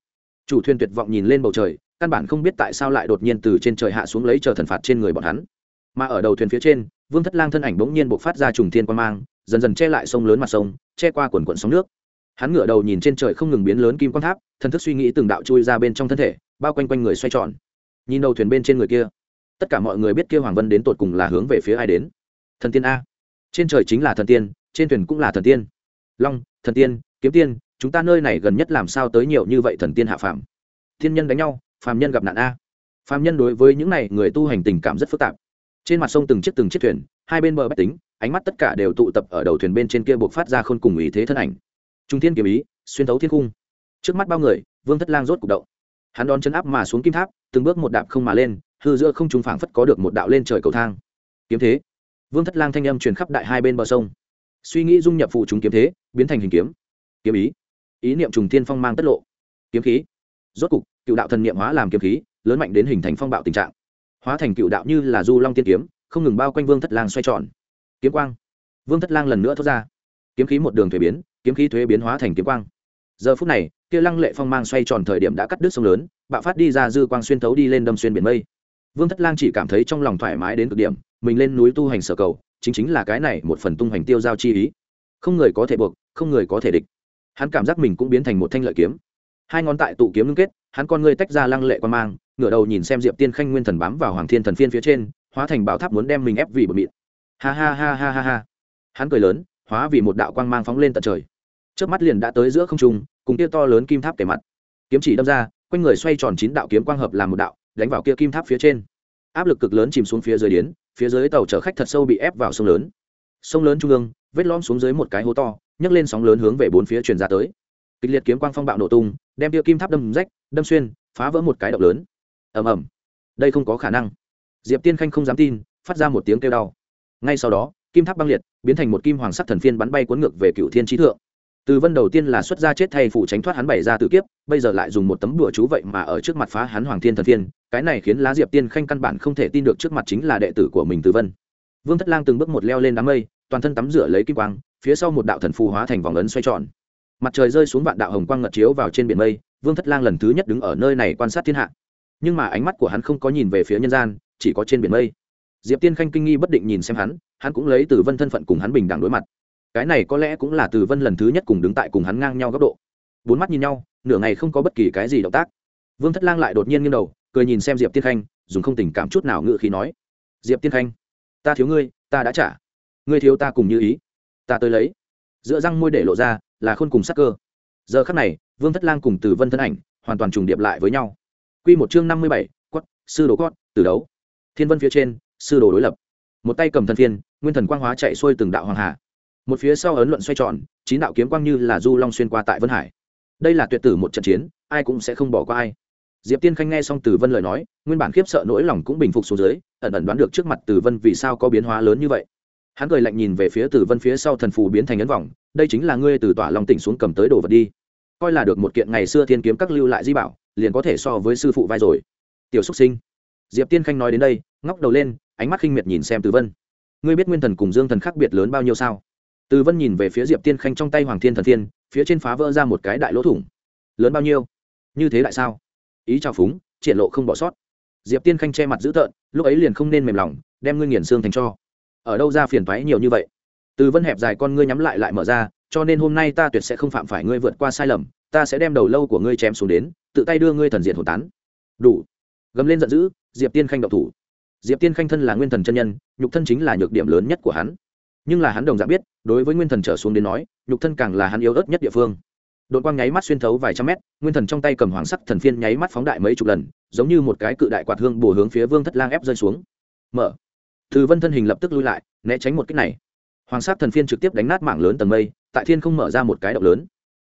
Chủ thuyền tuyệt vọng nhìn lên bầu trời, căn bản không biết tại sao lại đột nhiên từ trên trời hạ xuống lấy chờ thần phạt trên người bọn hắn. Mà ở đầu thuyền phía trên, vương thất lang thân ảnh bỗng nhiên bộc phát ra trùng thiên quan mang dần dần che lại sông lớn mặt sông, che qua quần quận sóng nước. Hắn ngửa đầu nhìn trên trời không ngừng biến lớn kim quan tháp, thần thức suy nghĩ từng đạo chui ra bên trong thân thể, bao quanh quanh người xoay tròn. Nhìn đầu thuyền bên trên người kia, tất cả mọi người biết kia hoàng vân đến tột cùng là hướng về phía ai đến. Thần tiên a. Trên trời chính là thần tiên, trên thuyền cũng là thần tiên. Long, thần tiên, kiếm tiên, chúng ta nơi này gần nhất làm sao tới nhiều như vậy thần tiên hạ phàm? Thiên nhân đánh nhau, phàm nhân gặp nạn a. Phàm nhân đối với những này người tu hành tình cảm rất phức tạp. Trên mặt sông từng chiếc từng chiếc thuyền, hai bên bờ bách tính ánh mắt tất cả đều tụ tập ở đầu thuyền bên trên kia buộc phát ra khôn cùng ý thế thân ảnh. Trung thiên kiếm ý, xuyên thấu thiên cung trước mắt bao người, vương thất lang rốt cục động. Hắn đón chân áp mà xuống kim tháp, từng bước một đạp không mà lên, hư giữa không trung phảng phất có được một đạo lên trời cầu thang. Kiếm thế. Vương thất lang thanh âm truyền khắp đại hai bên bờ sông. Suy nghĩ dung nhập phụ chúng kiếm thế, biến thành hình kiếm. Kiếm ý. Ý niệm trùng thiên phong mang tất lộ. Kiếm khí. Rốt cục, cựu đạo thần niệm hóa làm kiếm khí, lớn mạnh đến hình thành phong bạo tình trạng. Hóa thành cựu đạo như là du long tiên kiếm, không ngừng bao quanh vương thất lang xoay tròn kiếm quang. Vương thất lang lần nữa thốt ra. Kiếm khí một đường thuế biến, kiếm khí thuế biến hóa thành kiếm quang. Giờ phút này, kia lăng lệ phong mang xoay tròn thời điểm đã cắt đứt sông lớn, bạo phát đi ra dư quang xuyên thấu đi lên đâm xuyên biển mây. Vương thất lang chỉ cảm thấy trong lòng thoải mái đến cực điểm, mình lên núi tu hành sở cầu, chính chính là cái này một phần tung hành tiêu giao chi ý. Không người có thể buộc, không người có thể địch. Hắn cảm giác mình cũng biến thành một thanh lợi kiếm. Hai ngón tại tụ kiếm ngưng kết, hắn con ngươi tách ra lăng lệ quan mang, ngửa đầu nhìn xem diệp tiên khanh nguyên thần bám vào hoàng thiên thần phiên phía trên, hóa thành bảo tháp muốn đem mình ép vì bờ mịn ha ha ha ha ha ha. Hắn cười lớn, hóa vì một đạo quang mang phóng lên tận trời. Trước mắt liền đã tới giữa không trung, cùng kia to lớn kim tháp kề mặt. Kiếm chỉ đâm ra, quanh người xoay tròn chín đạo kiếm quang hợp làm một đạo, đánh vào kia kim tháp phía trên. Áp lực cực lớn chìm xuống phía dưới điến phía dưới tàu chở khách thật sâu bị ép vào sông lớn. Sông lớn trung ương, vết lõm xuống dưới một cái hố to, nhấc lên sóng lớn hướng về bốn phía truyền ra tới. Kịch liệt kiếm quang phong bạo nổ tung, đem kia kim tháp đâm rách, đâm xuyên, phá vỡ một cái động lớn. Ầm ầm. Đây không có khả năng. Diệp tiên khanh không dám tin, phát ra một tiếng kêu đau ngay sau đó, kim tháp băng liệt, biến thành một kim hoàng sắc thần phiên bắn bay cuốn ngược về cựu thiên trí thượng. Từ vân đầu tiên là xuất ra chết thay phủ tránh thoát hắn bày ra tự kiếp, bây giờ lại dùng một tấm đùa chú vậy mà ở trước mặt phá hắn hoàng thiên thần phiên, cái này khiến lá diệp tiên khanh căn bản không thể tin được trước mặt chính là đệ tử của mình từ vân. Vương thất lang từng bước một leo lên đám mây, toàn thân tắm rửa lấy kim quang, phía sau một đạo thần phù hóa thành vòng ấn xoay tròn. Mặt trời rơi xuống vạn đạo hồng quang ngật chiếu vào trên biển mây, vương thất lang lần thứ nhất đứng ở nơi này quan sát thiên hạ. Nhưng mà ánh mắt của hắn không có nhìn về phía nhân gian, chỉ có trên biển mây diệp tiên khanh kinh nghi bất định nhìn xem hắn hắn cũng lấy từ vân thân phận cùng hắn bình đẳng đối mặt. Cái này có lẽ cũng là từ vân lần thứ nhất cùng đứng tại cùng hắn ngang nhau góc độ. Bốn mắt nhìn nhau, nửa ngày không có bất kỳ cái gì động tác. Vương thất lang lại đột nhiên nghiêng đầu, cười nhìn xem diệp tiên khanh, dùng không tình cảm chút nào ngự khí nói, diệp tiên khanh, ta thiếu ngươi, ta đã trả. Ngươi thiếu ta cùng như ý. Ta tới lấy. Giữa răng môi để lộ ra là khôn cùng sắc cơ. Giờ khắc này, vương thất lang cùng từ vân thân ảnh hoàn toàn trùng điệp lại với nhau. Q một chương năm mươi bảy, quất, sư đồ quất từ đấu. Thiên vân phía trên sư đồ đối lập. Một tay cầm thần phiên, nguyên thần quang hóa chạy xuôi từng đạo hoàng hà. Một phía sau ấn luận xoay tròn, chín đạo kiếm quang như là du long xuyên qua tại vân hải. Đây là tuyệt tử một trận chiến, ai cũng sẽ không bỏ qua ai. Diệp tiên khanh nghe xong từ vân lời nói, nguyên bản khiếp sợ nỗi lòng cũng bình phục xuống dưới, ẩn ẩn đoán được trước mặt từ vân vì sao có biến hóa lớn như vậy. Hắn cười lạnh nhìn về phía từ vân phía sau thần phù biến thành ấn vòng, đây chính là ngươi từ tỏa lòng tỉnh xuống cầm tới đồ vật đi. Coi là được một kiện ngày xưa thiên kiếm các lưu lại di bảo, liền có thể so với sư phụ vai rồi. Tiểu xúc sinh. Diệp tiên khanh nói đến đây, ngóc đầu lên ánh mắt khinh miệt nhìn xem từ vân. Ngươi biết nguyên thần cùng dương thần khác biệt lớn bao nhiêu sao? Từ vân nhìn về phía diệp tiên khanh trong tay hoàng thiên thần thiên, phía trên phá vỡ ra một cái đại lỗ thủng. Lớn bao nhiêu? Như thế lại sao? Ý chào phúng, triển lộ không bỏ sót. Diệp tiên khanh che mặt dữ tợn, lúc ấy liền không nên mềm lòng, đem ngươi nghiền xương thành cho. Ở đâu ra phiền toái nhiều như vậy? Từ vân hẹp dài con ngươi nhắm lại lại mở ra, cho nên hôm nay ta tuyệt sẽ không phạm phải ngươi vượt qua sai lầm, ta sẽ đem đầu lâu của ngươi chém xuống đến, tự tay đưa ngươi thần diện hồn tán. Đủ. Gầm lên giận dữ, diệp tiên khanh độc thủ diệp tiên khanh thân là nguyên thần chân nhân, nhục thân chính là nhược điểm lớn nhất của hắn. Nhưng là hắn đồng dạng biết, đối với nguyên thần trở xuống đến nói, nhục thân càng là hắn yếu ớt nhất địa phương. Đội quang nháy mắt xuyên thấu vài trăm mét, nguyên thần trong tay cầm hoàng sắc thần phiên nháy mắt phóng đại mấy chục lần, giống như một cái cự đại quạt hương bổ hướng phía vương thất lang ép rơi xuống. Mở. Từ vân thân hình lập tức lui lại, né tránh một cách này. Hoàng sắc thần phiên trực tiếp đánh nát mảng lớn tầng mây, tại thiên không mở ra một cái động lớn.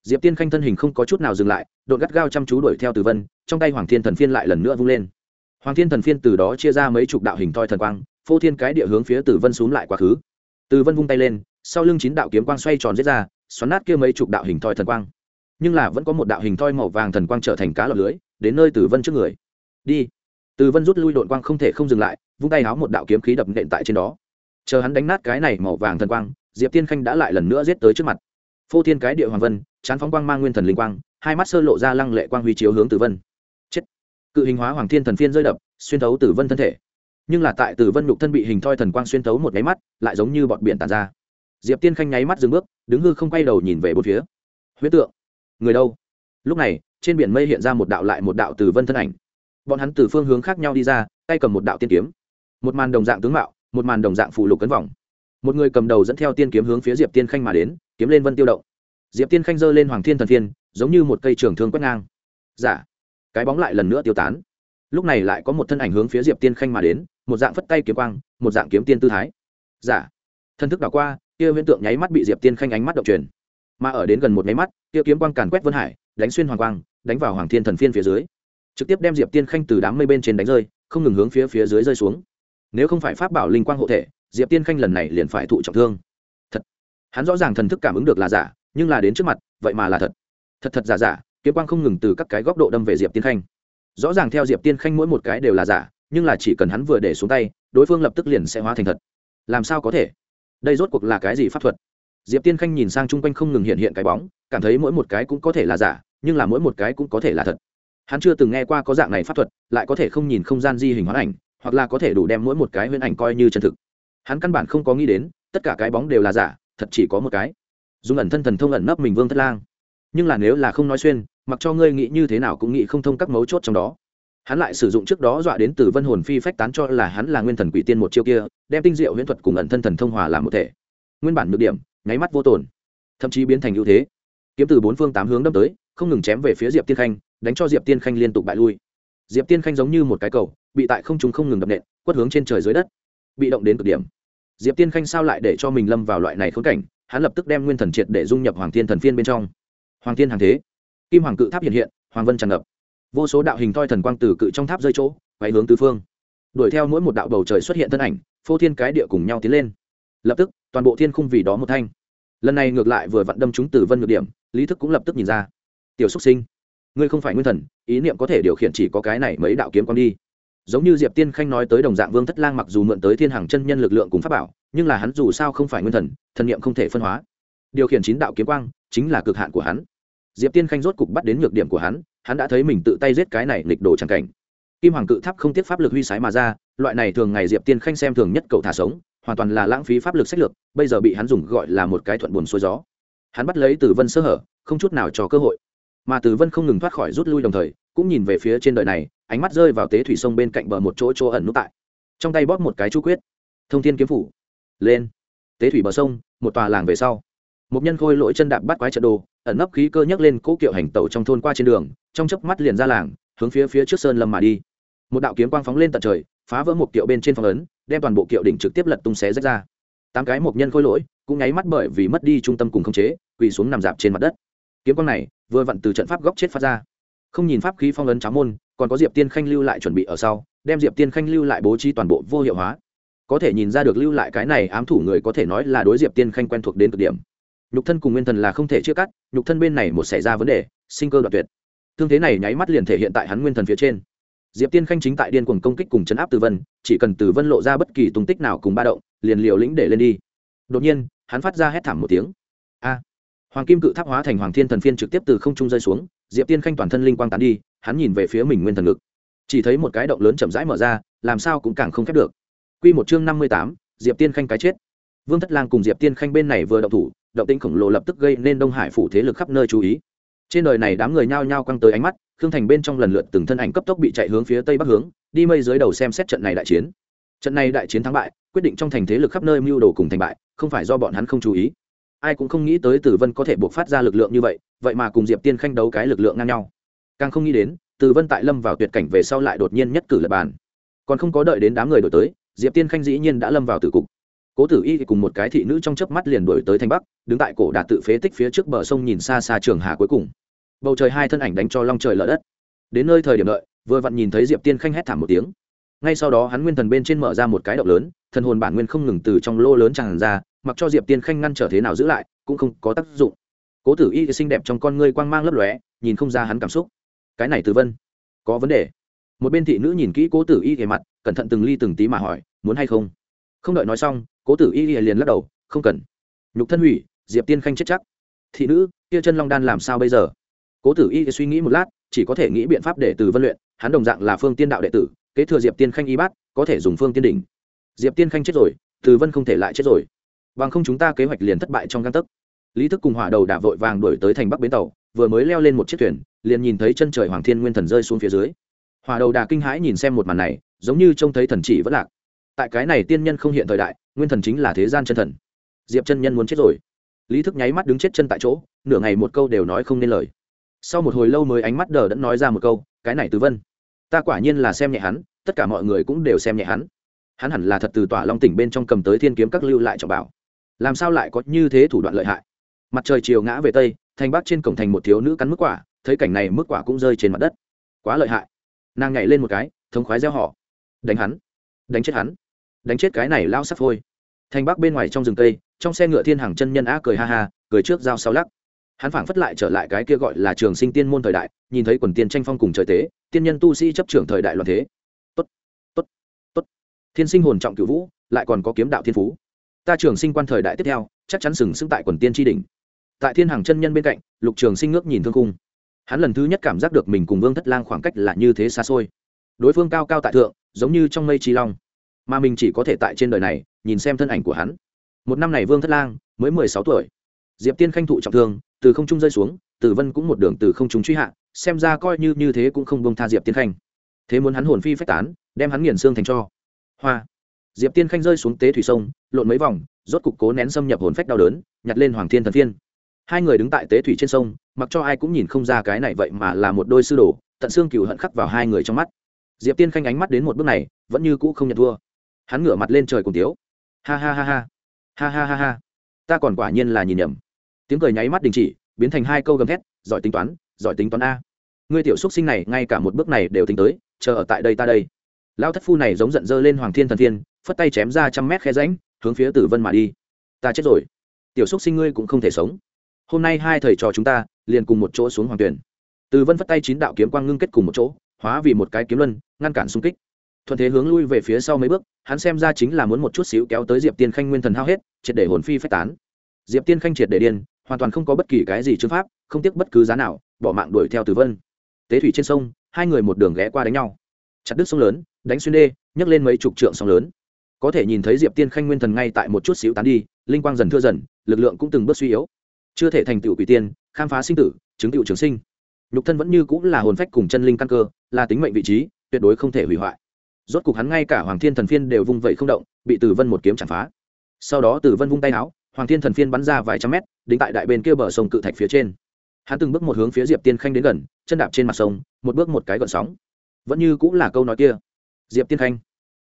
Diệp tiên khanh thân hình không có chút nào dừng lại đội gắt gao chăm chú đuổi theo từ vân, trong tay hoàng thiên thần phiên lại lần nữa vung lên hoàng thiên thần phiên từ đó chia ra mấy chục đạo hình thoi thần quang, phô thiên cái địa hướng phía từ vân xuống lại quá khứ. Từ vân vung tay lên, sau lưng chín đạo kiếm quang xoay tròn giết ra, xoắn nát kia mấy chục đạo hình thoi thần quang. Nhưng là vẫn có một đạo hình thoi màu vàng thần quang trở thành cá lọt lưới, đến nơi từ vân trước người. Đi. Từ vân rút lui đội quang không thể không dừng lại, vung tay háo một đạo kiếm khí đập nện tại trên đó. Chờ hắn đánh nát cái này màu vàng thần quang, diệp tiên khanh đã lại lần nữa giết tới trước mặt. Phô thiên cái địa hoàng vân, chán phóng quang mang nguyên thần linh quang, hai mắt sơ lộ ra lăng lệ quang huy chiếu hướng tử vân cự hình hóa hoàng thiên thần phiên rơi đập, xuyên thấu tử vân thân thể. Nhưng là tại tử vân nhục thân bị hình thoi thần quang xuyên thấu một nháy mắt, lại giống như bọt biển tàn ra. Diệp tiên khanh nháy mắt dừng bước, đứng hư không quay đầu nhìn về bốn phía. Huyết tượng. Người đâu? Lúc này, trên biển mây hiện ra một đạo lại một đạo tử vân thân ảnh. Bọn hắn từ phương hướng khác nhau đi ra, tay cầm một đạo tiên kiếm. Một màn đồng dạng tướng mạo, một màn đồng dạng phụ lục cấn vòng một người cầm đầu dẫn theo tiên kiếm hướng phía diệp tiên khanh mà đến, kiếm lên vân tiêu động. Diệp tiên khanh giơ lên hoàng thiên thần thiên giống như một cây trường thương quét ngang. Giả. dạ cái bóng lại lần nữa tiêu tán. Lúc này lại có một thân ảnh hướng phía diệp tiên khanh mà đến, một dạng phất tay kiếm quang, một dạng kiếm tiên tư thái. Giả dạ. thân thức đảo qua, kia huyễn tượng nháy mắt bị diệp tiên khanh ánh mắt động truyền. Mà ở đến gần một nháy mắt, kia kiếm quang càn quét vân hải, đánh xuyên hoàng quang, đánh vào hoàng thiên thần phiên phía dưới. Trực tiếp đem diệp tiên khanh từ đám mây bên trên đánh rơi, không ngừng hướng phía phía dưới rơi xuống. Nếu không phải pháp bảo linh quang hộ thể, diệp tiên khanh lần này liền phải thụ trọng thương. Thật. Hắn rõ ràng thần thức cảm ứng được là giả, nhưng là đến trước mặt, vậy mà là thật. Thật thật giả giả kiếm quang không ngừng từ các cái góc độ đâm về diệp tiên khanh. Rõ ràng theo diệp tiên khanh mỗi một cái đều là giả, nhưng là chỉ cần hắn vừa để xuống tay, đối phương lập tức liền sẽ hóa thành thật. Làm sao có thể? Đây rốt cuộc là cái gì pháp thuật? Diệp tiên khanh nhìn sang chung quanh không ngừng hiện hiện cái bóng, cảm thấy mỗi một cái cũng có thể là giả, nhưng là mỗi một cái cũng có thể là thật. Hắn chưa từng nghe qua có dạng này pháp thuật, lại có thể không nhìn không gian di hình hóa ảnh, hoặc là có thể đủ đem mỗi một cái huyễn ảnh coi như chân thực. Hắn căn bản không có nghĩ đến, tất cả cái bóng đều là giả, thật chỉ có một cái. Dùng ẩn thân thần thông ẩn nấp mình vương thất lang. Nhưng là nếu là không nói xuyên mặc cho ngươi nghĩ như thế nào cũng nghĩ không thông các mấu chốt trong đó. Hắn lại sử dụng trước đó dọa đến từ vân hồn phi phách tán cho là hắn là nguyên thần quỷ tiên một chiêu kia, đem tinh diệu huyễn thuật cùng ẩn thân thần thông hòa làm một thể. Nguyên bản nhược điểm, nháy mắt vô tồn, thậm chí biến thành ưu thế. Kiếm từ bốn phương tám hướng đâm tới, không ngừng chém về phía diệp tiên khanh, đánh cho diệp tiên khanh liên tục bại lui. Diệp tiên khanh giống như một cái cầu, bị tại không trung không ngừng đập nện, quất hướng trên trời dưới đất, bị động đến cực điểm. Diệp tiên khanh sao lại để cho mình lâm vào loại này khốn cảnh, hắn lập tức đem nguyên thần triệt để dung nhập hoàng thiên thần phiên bên trong. Hoàng thiên hàng thế kim hoàng cự tháp hiện hiện, hoàng vân tràn ngập. Vô số đạo hình thoi thần quang từ cự trong tháp rơi chỗ, quay hướng tứ phương. Đuổi theo mỗi một đạo bầu trời xuất hiện thân ảnh, phô thiên cái địa cùng nhau tiến lên. Lập tức, toàn bộ thiên khung vì đó một thanh. Lần này ngược lại vừa vặn đâm chúng từ vân ngược điểm, lý thức cũng lập tức nhìn ra. Tiểu xúc sinh, ngươi không phải nguyên thần, ý niệm có thể điều khiển chỉ có cái này mấy đạo kiếm quang đi. Giống như diệp tiên khanh nói tới đồng dạng vương thất lang mặc dù mượn tới thiên hàng chân nhân lực lượng cùng pháp bảo, nhưng là hắn dù sao không phải nguyên thần thần niệm không thể phân hóa. Điều khiển chín đạo kiếm quang chính là cực hạn của hắn diệp tiên khanh rốt cục bắt đến nhược điểm của hắn hắn đã thấy mình tự tay giết cái này nghịch đồ tràng cảnh. Kim hoàng cự tháp không tiếc pháp lực huy sái mà ra, loại này thường ngày diệp tiên khanh xem thường nhất cậu thả sống, hoàn toàn là lãng phí pháp lực sách lược, bây giờ bị hắn dùng gọi là một cái thuận buồn xuôi gió. Hắn bắt lấy từ vân sơ hở, không chút nào cho cơ hội. Mà từ vân không ngừng thoát khỏi rút lui đồng thời, cũng nhìn về phía trên đời này, ánh mắt rơi vào tế thủy sông bên cạnh bờ một chỗ chỗ ẩn nút tại. Trong tay bóp một cái chú quyết. Thông thiên kiếm phủ. Lên. Tế thủy bờ sông, một tòa làng về sau một nhân khôi lỗi chân đạp bắt quái trận đồ, ẩn nấp khí cơ nhấc lên cỗ kiệu hành tẩu trong thôn qua trên đường, trong chớp mắt liền ra làng, hướng phía phía trước sơn lâm mà đi. Một đạo kiếm quang phóng lên tận trời, phá vỡ một kiệu bên trên phong ấn, đem toàn bộ kiệu đỉnh trực tiếp lật tung xé rách ra. Tám cái một nhân khôi lỗi cũng nháy mắt bởi vì mất đi trung tâm cùng khống chế, quỳ xuống nằm dạp trên mặt đất. Kiếm quang này vừa vặn từ trận pháp góc chết phát ra. Không nhìn pháp khí phong ấn cháo môn, còn có diệp tiên khanh lưu lại chuẩn bị ở sau, đem diệp tiên khanh lưu lại bố trí toàn bộ vô hiệu hóa. Có thể nhìn ra được lưu lại cái này ám thủ người có thể nói là đối diệp tiên khanh quen thuộc đến cực điểm nhục thân cùng nguyên thần là không thể chia cắt, nhục thân bên này một xảy ra vấn đề, sinh cơ đoạt tuyệt. Thương thế này nháy mắt liền thể hiện tại hắn nguyên thần phía trên. Diệp tiên khanh chính tại điên cuồng công kích cùng chấn áp từ vân, chỉ cần từ vân lộ ra bất kỳ tung tích nào cùng ba động, liền liều lĩnh để lên đi. Đột nhiên, hắn phát ra hét thảm một tiếng. A! Hoàng kim cự tháp hóa thành hoàng thiên thần phiên trực tiếp từ không trung rơi xuống, diệp tiên khanh toàn thân linh quang tán đi, hắn nhìn về phía mình nguyên thần ngực. Chỉ thấy một cái động lớn chậm rãi mở ra, làm sao cũng càng không khép được. Q một chương năm mươi tám, diệp tiên khanh cái chết vương thất lang cùng diệp tiên khanh bên này vừa động thủ, động tĩnh khổng lồ lập tức gây nên đông hải phủ thế lực khắp nơi chú ý. Trên đời này đám người nhao nhao quăng tới ánh mắt, khương thành bên trong lần lượt từng thân ảnh cấp tốc bị chạy hướng phía tây bắc hướng, đi mây dưới đầu xem xét trận này đại chiến. Trận này đại chiến thắng bại, quyết định trong thành thế lực khắp nơi mưu đồ cùng thành bại, không phải do bọn hắn không chú ý. Ai cũng không nghĩ tới tử vân có thể buộc phát ra lực lượng như vậy vậy mà cùng diệp tiên khanh đấu cái lực lượng ngang nhau. Càng không nghĩ đến tử vân tại lâm vào tuyệt cảnh về sau lại đột nhiên nhất cử lập bàn. Còn không có đợi đến đám người đổi tới, diệp tiên khanh dĩ nhiên đã lâm vào tử cục cố tử y cùng một cái thị nữ trong chớp mắt liền đuổi tới thanh bắc, đứng tại cổ đạt tự phế tích phía trước bờ sông nhìn xa xa trường hà cuối cùng. Bầu trời hai thân ảnh đánh cho long trời lở đất. Đến nơi thời điểm đợi, vừa vặn nhìn thấy diệp tiên khanh hét thảm một tiếng. Ngay sau đó hắn nguyên thần bên trên mở ra một cái động lớn, thần hồn bản nguyên không ngừng từ trong lô lớn tràn ra, mặc cho diệp tiên khanh ngăn trở thế nào giữ lại, cũng không có tác dụng. Cố tử y xinh đẹp trong con ngươi quang mang lấp lóe, nhìn không ra hắn cảm xúc. Cái này từ vân, có vấn đề. Một bên thị nữ nhìn kỹ cố tử y về mặt, cẩn thận từng ly từng tí mà hỏi, muốn hay không? Không đợi nói xong, cố tử y liền lắc đầu, không cần. Nhục thân hủy, diệp tiên khanh chết chắc. Thị nữ, kia chân long đan làm sao bây giờ? Cố tử y suy nghĩ một lát, chỉ có thể nghĩ biện pháp để từ vân luyện, hắn đồng dạng là phương tiên đạo đệ tử, kế thừa diệp tiên khanh y bát, có thể dùng phương tiên đỉnh. Diệp tiên khanh chết rồi, từ vân không thể lại chết rồi. Bằng không chúng ta kế hoạch liền thất bại trong găng tấc. Lý thức cùng hỏa đầu đã vội vàng đuổi tới thành bắc bến tàu, vừa mới leo lên một chiếc thuyền, liền nhìn thấy chân trời hoàng thiên nguyên thần rơi xuống phía dưới. Hòa đầu đà kinh hãi nhìn xem một màn này, giống như trông thấy thần chỉ vẫn lạc tại cái này tiên nhân không hiện thời đại, nguyên thần chính là thế gian chân thần. Diệp chân nhân muốn chết rồi. Lý thức nháy mắt đứng chết chân tại chỗ, nửa ngày một câu đều nói không nên lời. Sau một hồi lâu mới ánh mắt đờ đẫn nói ra một câu, cái này tứ vân, ta quả nhiên là xem nhẹ hắn, tất cả mọi người cũng đều xem nhẹ hắn. Hắn hẳn là thật từ tỏa long tỉnh bên trong cầm tới thiên kiếm các lưu lại trọng bảo. Làm sao lại có như thế thủ đoạn lợi hại? Mặt trời chiều ngã về tây, thành bắc trên cổng thành một thiếu nữ cắn mức quả, thấy cảnh này mức quả cũng rơi trên mặt đất. Quá lợi hại. Nàng nhảy lên một cái, thống khoái gieo họ đánh hắn, đánh chết hắn đánh chết cái này lao sắp phôi. Thành bắc bên ngoài trong rừng tây trong xe ngựa thiên hàng chân nhân á cười ha ha, cười trước dao sau lắc. Hắn phảng phất lại trở lại cái kia gọi là trường sinh tiên môn thời đại, nhìn thấy quần tiên tranh phong cùng trời tế, tiên nhân tu sĩ chấp trưởng thời đại loạn thế. Tốt tốt tốt. Thiên sinh hồn trọng cửu vũ, lại còn có kiếm đạo thiên phú. Ta trường sinh quan thời đại tiếp theo, chắc chắn sừng sững tại quần tiên tri đỉnh. Tại thiên hàng chân nhân bên cạnh, lục trường sinh ngước nhìn thương cung hắn lần thứ nhất cảm giác được mình cùng vương thất lang khoảng cách là như thế xa xôi. Đối phương cao cao tại thượng, giống như trong mây tri long mà mình chỉ có thể tại trên đời này nhìn xem thân ảnh của hắn. Một năm này vương thất lang mới mười sáu tuổi. Diệp tiên khanh thụ trọng thương, từ không trung rơi xuống, tử vân cũng một đường từ không trung truy hạ, xem ra coi như như thế cũng không bông tha diệp tiên khanh. Thế muốn hắn hồn phi phách tán, đem hắn nghiền xương thành cho. Hoa. Diệp tiên khanh rơi xuống tế thủy sông, lộn mấy vòng, rốt cục cố nén xâm nhập hồn phách đau đớn, nhặt lên hoàng thiên thần thiên. Hai người đứng tại tế thủy trên sông, mặc cho ai cũng nhìn không ra cái này vậy mà là một đôi sư đồ, tận xương cựu hận khắc vào hai người trong mắt. Diệp tiên khanh ánh mắt đến một bước này, vẫn như cũ không nhận thua hắn ngửa mặt lên trời cùng tiếu. Ha ha ha ha. Ha ha ha ha. Ta còn quả nhiên là nhìn nhầm. Tiếng cười nháy mắt đình chỉ, biến thành hai câu gầm thét, giỏi tính toán, giỏi tính toán a. Ngươi tiểu xúc sinh này, ngay cả một bước này đều tính tới, chờ ở tại đây ta đây. Lao thất phu này giống giận dơ lên hoàng thiên thần thiên, phất tay chém ra trăm mét khe ránh hướng phía tử vân mà đi. Ta chết rồi. Tiểu xúc sinh ngươi cũng không thể sống. Hôm nay hai thầy trò chúng ta, liền cùng một chỗ xuống hoàng tuyển. Từ vân phất tay chín đạo kiếm quang ngưng kết cùng một chỗ, hóa vì một cái kiếm luân, ngăn cản xung kích thuận thế hướng lui về phía sau mấy bước, hắn xem ra chính là muốn một chút xíu kéo tới diệp tiên khanh nguyên thần hao hết, triệt để hồn phi phách tán. Diệp tiên khanh triệt để điên, hoàn toàn không có bất kỳ cái gì chứng pháp, không tiếc bất cứ giá nào, bỏ mạng đuổi theo từ vân. Tế thủy trên sông, hai người một đường ghé qua đánh nhau. Chặt đứt sông lớn, đánh xuyên đê, nhấc lên mấy chục trượng sông lớn. Có thể nhìn thấy diệp tiên khanh nguyên thần ngay tại một chút xíu tán đi, linh quang dần thưa dần, lực lượng cũng từng bước suy yếu. Chưa thể thành tựu quỷ tiên, khám phá sinh tử, chứng tựu trường sinh. Nhục thân vẫn như cũng là hồn phách cùng chân linh căn cơ, là tính mệnh vị trí, tuyệt đối không thể hủy hoại rốt cục hắn ngay cả hoàng thiên thần phiên đều vung vẩy không động, bị tử vân một kiếm chặt phá. Sau đó tử vân vung tay áo, hoàng thiên thần phiên bắn ra vài trăm mét, đính tại đại bên kia bờ sông cự thạch phía trên. Hắn từng bước một hướng phía diệp tiên khanh đến gần, chân đạp trên mặt sông, một bước một cái gọn sóng. Vẫn như cũng là câu nói kia. Diệp tiên khanh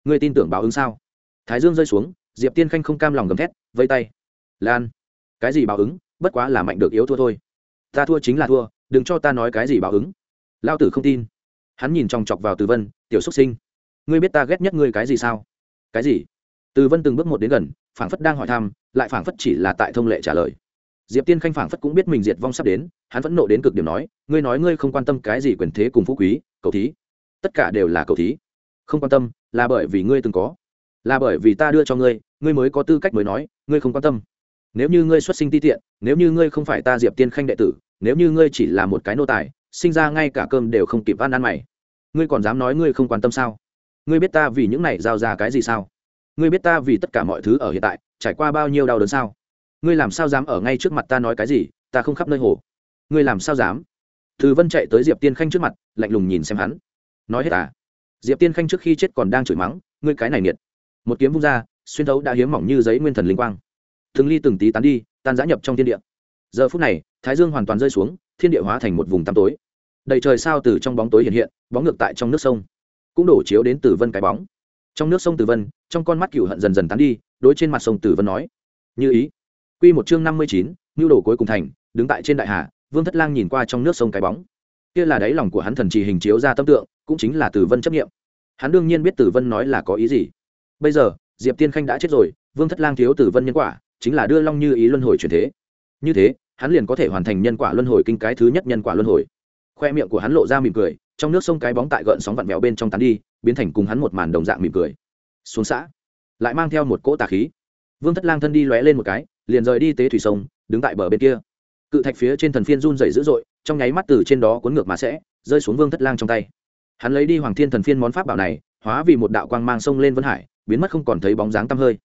người tin tưởng báo ứng sao? Thái dương rơi xuống, diệp tiên khanh không cam lòng gầm thét, vây tay. Lan, cái gì báo ứng? Bất quá là mạnh được yếu thua thôi. Ta thua chính là thua, đừng cho ta nói cái gì báo ứng. Lao tử không tin. Hắn nhìn chòng chọc vào từ vân, tiểu xuất sinh ngươi biết ta ghét nhất ngươi cái gì sao? Cái gì? Từ vân từng bước một đến gần, phảng phất đang hỏi thăm, lại phảng phất chỉ là tại thông lệ trả lời. Diệp tiên khanh phảng phất cũng biết mình diệt vong sắp đến, hắn vẫn nộ đến cực điểm nói, ngươi nói ngươi không quan tâm cái gì quyền thế cùng phú quý cầu thí. Tất cả đều là cầu thí. Không quan tâm, là bởi vì ngươi từng có. Là bởi vì ta đưa cho ngươi ngươi mới có tư cách mới nói, ngươi không quan tâm. Nếu như ngươi xuất sinh ti tiện, nếu như ngươi không phải ta diệp tiên khanh đệ tử, nếu như ngươi chỉ là một cái nô tài, sinh ra ngay cả cơm đều không kịp ăn ăn mày. Ngươi còn dám nói ngươi không quan tâm sao? Ngươi biết ta vì những này giao ra cái gì sao? Ngươi biết ta vì tất cả mọi thứ ở hiện tại, trải qua bao nhiêu đau đớn sao? Ngươi làm sao dám ở ngay trước mặt ta nói cái gì, ta không khắp nơi hồ. Ngươi làm sao dám? Từ vân chạy tới diệp tiên khanh trước mặt, lạnh lùng nhìn xem hắn. Nói hết à? Diệp tiên khanh trước khi chết còn đang chửi mắng, ngươi cái này nghiệt. Một kiếm vung ra, xuyên thấu đã hiếm mỏng như giấy nguyên thần linh quang. Từng ly từng tí tán đi, tan giã nhập trong thiên địa. Giờ phút này, thái dương hoàn toàn rơi xuống, thiên địa hóa thành một vùng tăm tối. Đầy trời sao từ trong bóng tối hiện hiện, bóng ngược tại trong nước sông cũng đổ chiếu đến Tử vân cái bóng. Trong nước sông tử vân, trong con mắt cựu hận dần dần tán đi, đối trên mặt sông tử vân nói, như ý. Q một chương năm mươi chín, nhu đồ cuối cùng thành, đứng tại trên đại hà, vương thất lang nhìn qua trong nước sông cái bóng. Kia là đáy lòng của hắn thần trì hình chiếu ra tâm tượng, cũng chính là tử vân chấp nghiệm hắn đương nhiên biết tử vân nói là có ý gì. Bây giờ, diệp tiên khanh đã chết rồi, vương thất lang thiếu tử vân nhân quả, chính là đưa long như ý luân hồi chuyển thế. Như thế, hắn liền có thể hoàn thành nhân quả luân hồi kinh cái thứ nhất nhân quả luân hồi. Khoe miệng của hắn lộ ra mỉm cười trong nước sông cái bóng tại gợn sóng vặn vẹo bên trong tán đi, biến thành cùng hắn một màn đồng dạng mỉm cười. Xuống xã, lại mang theo một cỗ tà khí. Vương thất lang thân đi lóe lên một cái, liền rời đi tế thủy sông, đứng tại bờ bên kia. Cự thạch phía trên thần phiên run dày dữ dội, trong nháy mắt từ trên đó cuốn ngược mà sẽ, rơi xuống vương thất lang trong tay. Hắn lấy đi hoàng thiên thần phiên món pháp bảo này, hóa vì một đạo quang mang sông lên vân hải, biến mất không còn thấy bóng dáng tăm hơi.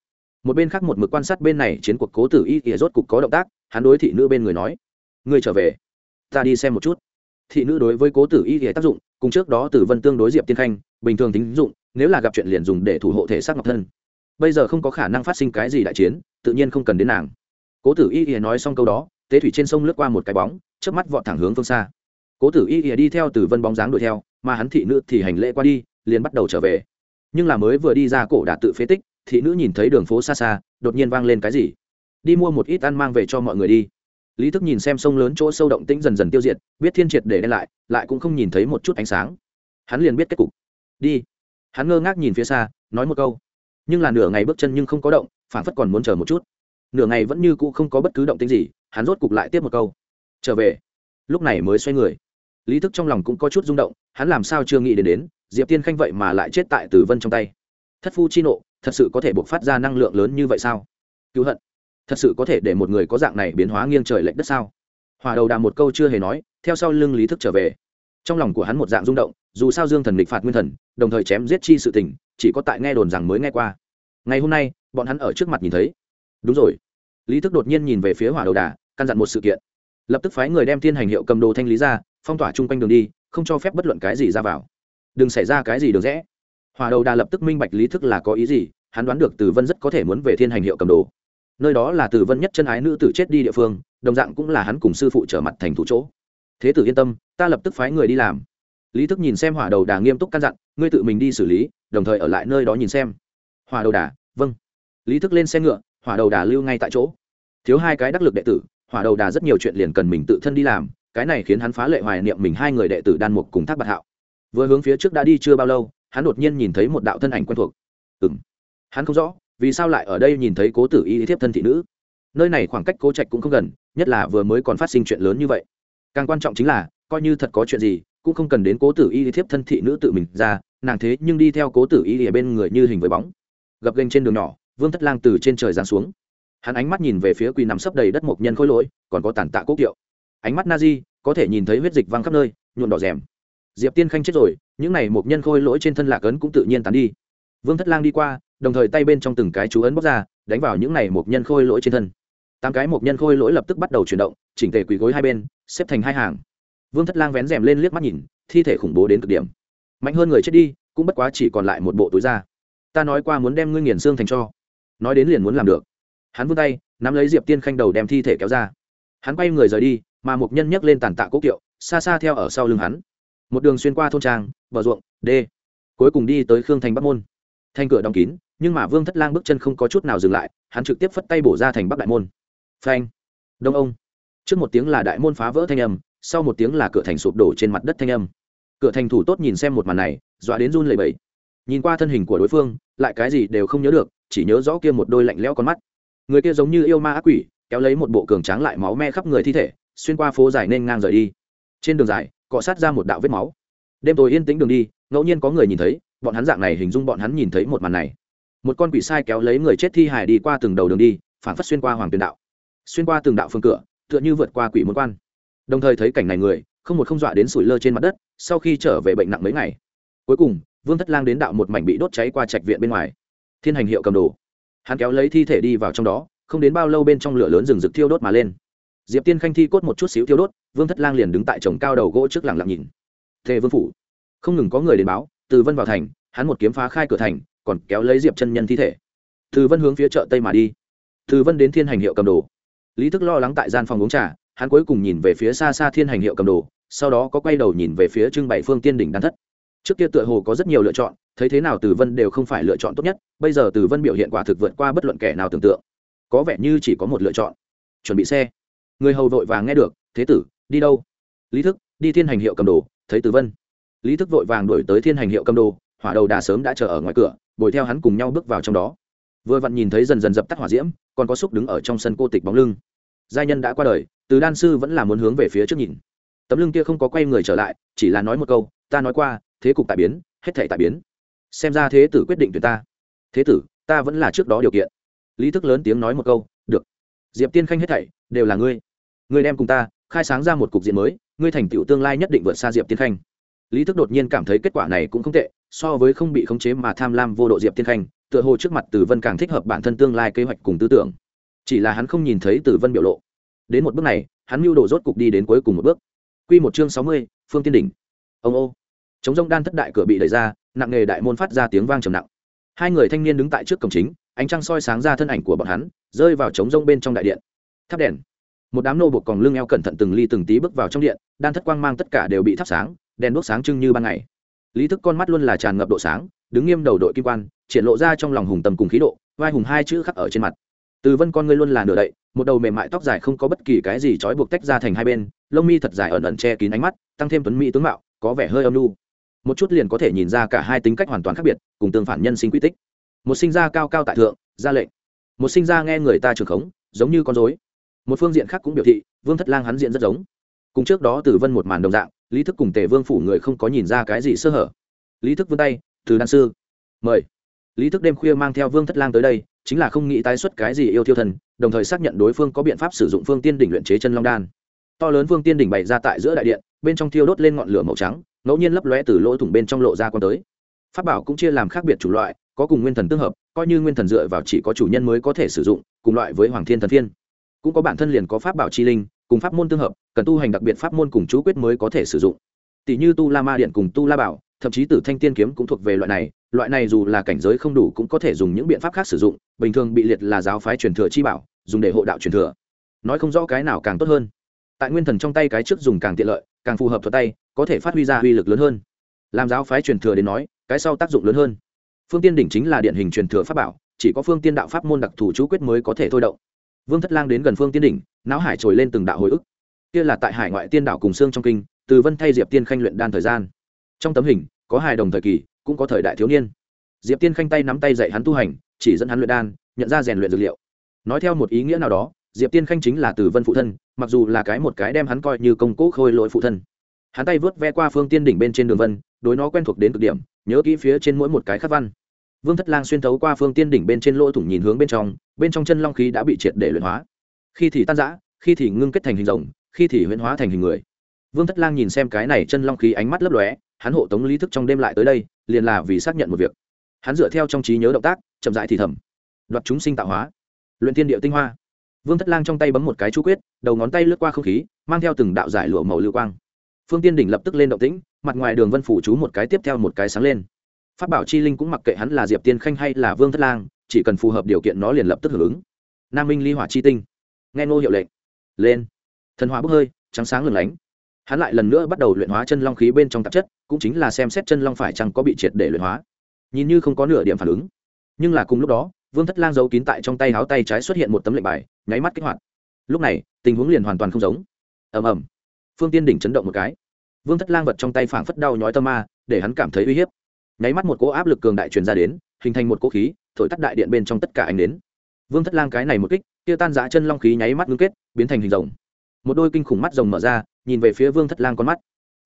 Một bên khác một mực quan sát bên này chiến cuộc cố tử y ỉa rốt cục có động tác, hắn đối thị nữ bên người nói, ngươi trở về, ta đi xem một chút thị nữ đối với cố tử y ỉa tác dụng, cùng trước đó tử vân tương đối diệp tiên khanh, bình thường tính dụng, nếu là gặp chuyện liền dùng để thủ hộ thể xác ngọc thân. Bây giờ không có khả năng phát sinh cái gì đại chiến, tự nhiên không cần đến nàng. Cố tử y ỉa nói xong câu đó, tế thủy trên sông lướt qua một cái bóng trước mắt vọt thẳng hướng phương xa. Cố tử y ỉa đi theo tử vân bóng dáng đuổi theo, mà hắn thị nữ thì hành lễ qua đi, liền bắt đầu trở về. Nhưng là mới vừa đi ra cổ đã tự phế tích, thị nữ nhìn thấy đường phố xa xa, đột nhiên vang lên cái gì? Đi mua một ít ăn mang về cho mọi người đi lý thức nhìn xem sông lớn chỗ sâu động tĩnh dần dần tiêu diệt, biết thiên triệt để đen lại lại cũng không nhìn thấy một chút ánh sáng. Hắn liền biết kết cục. Đi. Hắn ngơ ngác nhìn phía xa, nói một câu. Nhưng là nửa ngày bước chân nhưng không có động phản phất còn muốn chờ một chút. Nửa ngày vẫn như cũ không có bất cứ động tĩnh gì, hắn rốt cục lại tiếp một câu. Trở về. Lúc này mới xoay người. Lý thức trong lòng cũng có chút rung động, hắn làm sao chưa nghĩ đến đến, diệp tiên khanh vậy mà lại chết tại tử vân trong tay. Thất phu chi nộ, thật sự có thể buộc phát ra năng lượng lớn như vậy sao? Cứu hận thật sự có thể để một người có dạng này biến hóa nghiêng trời lệch đất sao? Hòa đầu đàm một câu chưa hề nói, theo sau lưng lý thức trở về. Trong lòng của hắn một dạng rung động, dù sao dương thần địch phạt nguyên thần, đồng thời chém giết chi sự tình, chỉ có tại nghe đồn rằng mới nghe qua. Ngày hôm nay, bọn hắn ở trước mặt nhìn thấy. Đúng rồi. Lý thức đột nhiên nhìn về phía hỏa đầu đà, căn dặn một sự kiện. Lập tức phái người đem thiên hành hiệu cầm đồ thanh lý ra, phong tỏa chung quanh đường đi, không cho phép bất luận cái gì ra vào. Đừng xảy ra cái gì được rẽ. Hòa đầu đà lập tức minh bạch lý thức là có ý gì, hắn đoán được từ vân rất có thể muốn về thiên hành hiệu cầm đồ nơi đó là từ vân nhất chân ái nữ tử chết đi địa phương, đồng dạng cũng là hắn cùng sư phụ trở mặt thành thủ chỗ. Thế tử yên tâm, ta lập tức phái người đi làm. Lý thức nhìn xem hỏa đầu đà nghiêm túc căn dặn, ngươi tự mình đi xử lý, đồng thời ở lại nơi đó nhìn xem. Hỏa đầu đà vâng. Lý thức lên xe ngựa, hỏa đầu đà lưu ngay tại chỗ. Thiếu hai cái đắc lực đệ tử, hỏa đầu đà rất nhiều chuyện liền cần mình tự thân đi làm, cái này khiến hắn phá lệ hoài niệm mình hai người đệ tử đan mục cùng thác bạc hạo. Vừa hướng phía trước đã đi chưa bao lâu, hắn đột nhiên nhìn thấy một đạo thân ảnh quen thuộc. Ừ m hắn không rõ vì sao lại ở đây nhìn thấy cố tử y thiếp thân thị nữ? Nơi này khoảng cách cố trạch cũng không gần, nhất là vừa mới còn phát sinh chuyện lớn như vậy. Càng quan trọng chính là, coi như thật có chuyện gì, cũng không cần đến cố tử y thiếp thân thị nữ tự mình ra, nàng thế nhưng đi theo cố tử y ở bên người như hình với bóng. Gập gành trên đường nhỏ, vương thất lang từ trên trời giáng xuống. Hắn ánh mắt nhìn về phía quỳ nằm sấp đầy đất mộc nhân khôi lỗi, còn có tàn tạ cố kiệu. Ánh mắt na di, có thể nhìn thấy huyết dịch văng khắp nơi, nhuộm đỏ rèm. Diệp tiên khanh chết rồi, những n à y mộc nhân khôi lỗi trên thân lạc ấn cũng tự nhiên tán đi. Vương thất lang đi qua đồng thời tay bên trong từng cái chú ấn bóc ra, đánh vào những n à y nhân khôi lỗi trên thân. Tám cái một nhân khôi lỗi lập tức bắt đầu chuyển động, chỉnh tề quỳ gối hai bên, xếp thành hai hàng. Vương thất lang vén rèm lên liếc mắt nhìn, thi thể khủng bố đến cực điểm. Mạnh hơn người chết đi, cũng bất quá chỉ còn lại một bộ túi da. Ta nói qua muốn đem ngươi nghiền xương thành cho. Nói đến liền muốn làm được. Hắn vươn tay, nắm lấy diệp tiên khanh đầu đem thi thể kéo ra. Hắn quay người rời đi, mà một nhân nhấc lên tàn tạ cố kiệu, xa xa theo ở sau lưng hắn. Một đường xuyên qua thôn trang, bờ ruộng, đê. Cuối cùng đi tới khương thành bắc môn. Thanh cửa đóng kín nhưng mà vương thất lang bước chân không có chút nào dừng lại hắn trực tiếp phất tay bổ ra thành bắc đại môn phanh đông ông trước một tiếng là đại môn phá vỡ thanh âm sau một tiếng là cửa thành sụp đổ trên mặt đất thanh âm cửa thành thủ tốt nhìn xem một màn này dọa đến run lẩy bẩy. nhìn qua thân hình của đối phương lại cái gì đều không nhớ được chỉ nhớ rõ kia một đôi lạnh lẽo con mắt người kia giống như yêu ma ác quỷ kéo lấy một bộ cường tráng lại máu me khắp người thi thể xuyên qua phố dài nên ngang rời đi trên đường dài cọ sát ra một đạo vết máu đêm tối yên tĩnh đường đi ngẫu nhiên có người nhìn thấy bọn hắn dạng này hình dung bọn hắn nhìn thấy một màn này một con quỷ sai kéo lấy người chết thi hài đi qua từng đầu đường đi, phản phất xuyên qua hoàng tuyền đạo. Xuyên qua từng đạo phương cửa, tựa như vượt qua quỷ môn quan. Đồng thời thấy cảnh này người, không một không dọa đến sủi lơ trên mặt đất, sau khi trở về bệnh nặng mấy ngày. Cuối cùng, vương thất lang đến đạo một mảnh bị đốt cháy qua trạch viện bên ngoài. Thiên hành hiệu cầm đồ. Hắn kéo lấy thi thể đi vào trong đó, không đến bao lâu bên trong lửa lớn rừng rực thiêu đốt mà lên. Diệp tiên khanh thi cốt một chút xíu thiêu đốt, vương thất lang liền đứng tại chồng cao đầu gỗ trước làng lặng nhìn. Thề vương phủ, không ngừng có người đến báo, từ vân vào thành, hắn một kiếm phá khai cửa thành còn kéo lấy diệp chân nhân thi thể. Từ vân hướng phía chợ tây mà đi. Từ vân đến thiên hành hiệu cầm đồ. Lý thức lo lắng tại gian phòng uống trà, hắn cuối cùng nhìn về phía xa xa thiên hành hiệu cầm đồ, sau đó có quay đầu nhìn về phía trưng bày phương tiên đỉnh đan thất. Trước kia tựa hồ có rất nhiều lựa chọn, thấy thế nào từ vân đều không phải lựa chọn tốt nhất, bây giờ từ vân biểu hiện quả thực vượt qua bất luận kẻ nào tưởng tượng. Có vẻ như chỉ có một lựa chọn, chuẩn bị xe. Người hầu vội vàng nghe được, thế tử, đi đâu? Lý thức, đi thiên hành hiệu cầm đồ, thấy từ vân. Lý thức vội vàng đuổi tới thiên hành hiệu cầm đồ hỏa đầu đà sớm đã chờ ở ngoài cửa, bồi theo hắn cùng nhau bước vào trong đó. Vừa vặn nhìn thấy dần dần dập tắt hỏa diễm, còn có xúc đứng ở trong sân cô tịch bóng lưng. Giai nhân đã qua đời, từ đan sư vẫn là muốn hướng về phía trước nhìn. Tấm lưng kia không có quay người trở lại, chỉ là nói một câu, ta nói qua, thế cục tại biến, hết thể tại biến. Xem ra thế tử quyết định tuyển ta. Thế tử, ta vẫn là trước đó điều kiện. Lý thức lớn tiếng nói một câu, được. Diệp tiên khanh hết thảy đều là ngươi. Ngươi đem cùng ta khai sáng ra một cục diện mới, ngươi thành tựu tương lai nhất định vượt xa diệp tiên khanh. Lý thức đột nhiên cảm thấy kết quả này cũng không tệ so với không bị khống chế mà tham lam vô độ diệp tiên khanh, tựa hồ trước mặt tử vân càng thích hợp bản thân tương lai kế hoạch cùng tư tưởng. Chỉ là hắn không nhìn thấy tử vân biểu lộ. Đến một bước này, hắn mưu đồ rốt cục đi đến cuối cùng một bước. Q một chương sáu mươi, phương tiên đỉnh. Ông ô. Chống rông đan thất đại cửa bị đẩy ra, nặng nghề đại môn phát ra tiếng vang trầm nặng. Hai người thanh niên đứng tại trước cổng chính, ánh trăng soi sáng ra thân ảnh của bọn hắn, rơi vào trống rông bên trong đại điện. Thắp đèn. Một đám nô buộc còn lưng eo cẩn thận từng ly từng tí bước vào trong điện, đan thất quang mang tất cả đều bị thắp sáng, đèn đuốc sáng trưng như ban ngày lý thức con mắt luôn là tràn ngập độ sáng, đứng nghiêm đầu đội kim quan, triển lộ ra trong lòng hùng tầm cùng khí độ, vai hùng hai chữ khắc ở trên mặt. Từ vân con ngươi luôn là nửa đậy, một đầu mềm mại tóc dài không có bất kỳ cái gì trói buộc tách ra thành hai bên, lông mi thật dài ẩn ẩn che kín ánh mắt, tăng thêm tuấn mỹ tướng mạo, có vẻ hơi âm lu một chút liền có thể nhìn ra cả hai tính cách hoàn toàn khác biệt, cùng tương phản nhân sinh quy tích. Một sinh ra cao cao tại thượng, ra lệnh. Một sinh ra nghe người ta trường khống, giống như con dối một phương diện khác cũng biểu thị, vương thất lang hắn diện rất giống. Cùng trước đó từ vân một màn đồng dạng lý thức cùng tề vương phủ người không có nhìn ra cái gì sơ hở. Lý thức vươn tay, từ đan sư, mời. Lý thức đêm khuya mang theo vương thất lang tới đây, chính là không nghĩ tái xuất cái gì yêu thiêu thần, đồng thời xác nhận đối phương có biện pháp sử dụng phương tiên đỉnh luyện chế chân long đan. To lớn phương tiên đỉnh bày ra tại giữa đại điện, bên trong thiêu đốt lên ngọn lửa màu trắng, ngẫu nhiên lấp lóe từ lỗ thủng bên trong lộ ra con tới. Pháp bảo cũng chia làm khác biệt chủ loại, có cùng nguyên thần tương hợp, coi như nguyên thần dựa vào chỉ có chủ nhân mới có thể sử dụng, cùng loại với hoàng thiên thần thiên cũng có bản thân liền có pháp bảo chi linh cùng pháp môn tương hợp, cần tu hành đặc biệt pháp môn cùng chú quyết mới có thể sử dụng. Tỷ như tu la ma điện cùng tu la bảo, thậm chí tử thanh tiên kiếm cũng thuộc về loại này loại này dù là cảnh giới không đủ cũng có thể dùng những biện pháp khác sử dụng, bình thường bị liệt là giáo phái truyền thừa chi bảo, dùng để hộ đạo truyền thừa. Nói không rõ cái nào càng tốt hơn. Tại nguyên thần trong tay cái trước dùng càng tiện lợi, càng phù hợp thuật tay, có thể phát huy ra uy lực lớn hơn. Làm giáo phái truyền thừa đến nói, cái sau tác dụng lớn hơn. Phương tiên đỉnh chính là điển hình truyền thừa pháp bảo, chỉ có phương tiên đạo pháp môn đặc thù chú quyết mới có thể thôi động vương thất lang đến gần phương tiên đỉnh, não hải trồi lên từng đạo hồi ức. Kia là tại hải ngoại tiên đảo cùng xương trong kinh, từ vân thay diệp tiên khanh luyện đan thời gian. Trong tấm hình, có hài đồng thời kỳ, cũng có thời đại thiếu niên. Diệp tiên khanh tay nắm tay dạy hắn tu hành, chỉ dẫn hắn luyện đan, nhận ra rèn luyện dược liệu. Nói theo một ý nghĩa nào đó, diệp tiên khanh chính là từ vân phụ thân, mặc dù là cái một cái đem hắn coi như công cố khôi lỗi phụ thân. Hắn tay vớt ve qua phương tiên đỉnh bên trên đường vân, đối nó quen thuộc đến cực điểm, nhớ kỹ phía trên mỗi một cái khắc văn vương thất lang xuyên thấu qua phương tiên đỉnh bên trên lỗ thủng nhìn hướng bên trong bên trong chân long khí đã bị triệt để luyện hóa. Khi thì tan giã khi thì ngưng kết thành hình rồng, khi thì huyễn hóa thành hình người. Vương thất lang nhìn xem cái này chân long khí ánh mắt lấp lóe, hắn hộ tống lý thức trong đêm lại tới đây, liền là vì xác nhận một việc. Hắn dựa theo trong trí nhớ động tác, chậm rãi thì thầm. Đoạt chúng sinh tạo hóa. Luyện tiên điệu tinh hoa. Vương thất lang trong tay bấm một cái chú quyết, đầu ngón tay lướt qua không khí, mang theo từng đạo giải lụa màu lưu quang. Phương tiên đỉnh lập tức lên động tĩnh, mặt ngoài đường vân phủ chú một cái tiếp theo một cái sáng lên phát bảo chi linh cũng mặc kệ hắn là diệp tiên khanh hay là vương thất lang, chỉ cần phù hợp điều kiện nó liền lập tức hưởng ứng. Nam minh ly hỏa chi tinh. Nghe ngô hiệu lệnh. Lên. Thần hóa bốc hơi, trắng sáng lừng lánh. Hắn lại lần nữa bắt đầu luyện hóa chân long khí bên trong tạp chất, cũng chính là xem xét chân long phải chăng có bị triệt để luyện hóa. Nhìn như không có nửa điểm phản ứng. Nhưng là cùng lúc đó, vương thất lang giấu kín tại trong tay háo tay trái xuất hiện một tấm lệnh bài, nháy mắt kích hoạt. Lúc này, tình huống liền hoàn toàn không giống. Ầm ầm. Phương tiên đỉnh chấn động một cái. Vương thất lang vật trong tay phảng phất đau nhói tâm ma, để hắn cảm thấy uy hiếp nháy mắt một cỗ áp lực cường đại truyền ra đến, hình thành một cỗ khí, thổi tắt đại điện bên trong tất cả ánh đến vương thất lang cái này một kích, kia tan giã chân long khí nháy mắt ngưng kết, biến thành hình rồng. Một đôi kinh khủng mắt rồng mở ra, nhìn về phía vương thất lang con mắt.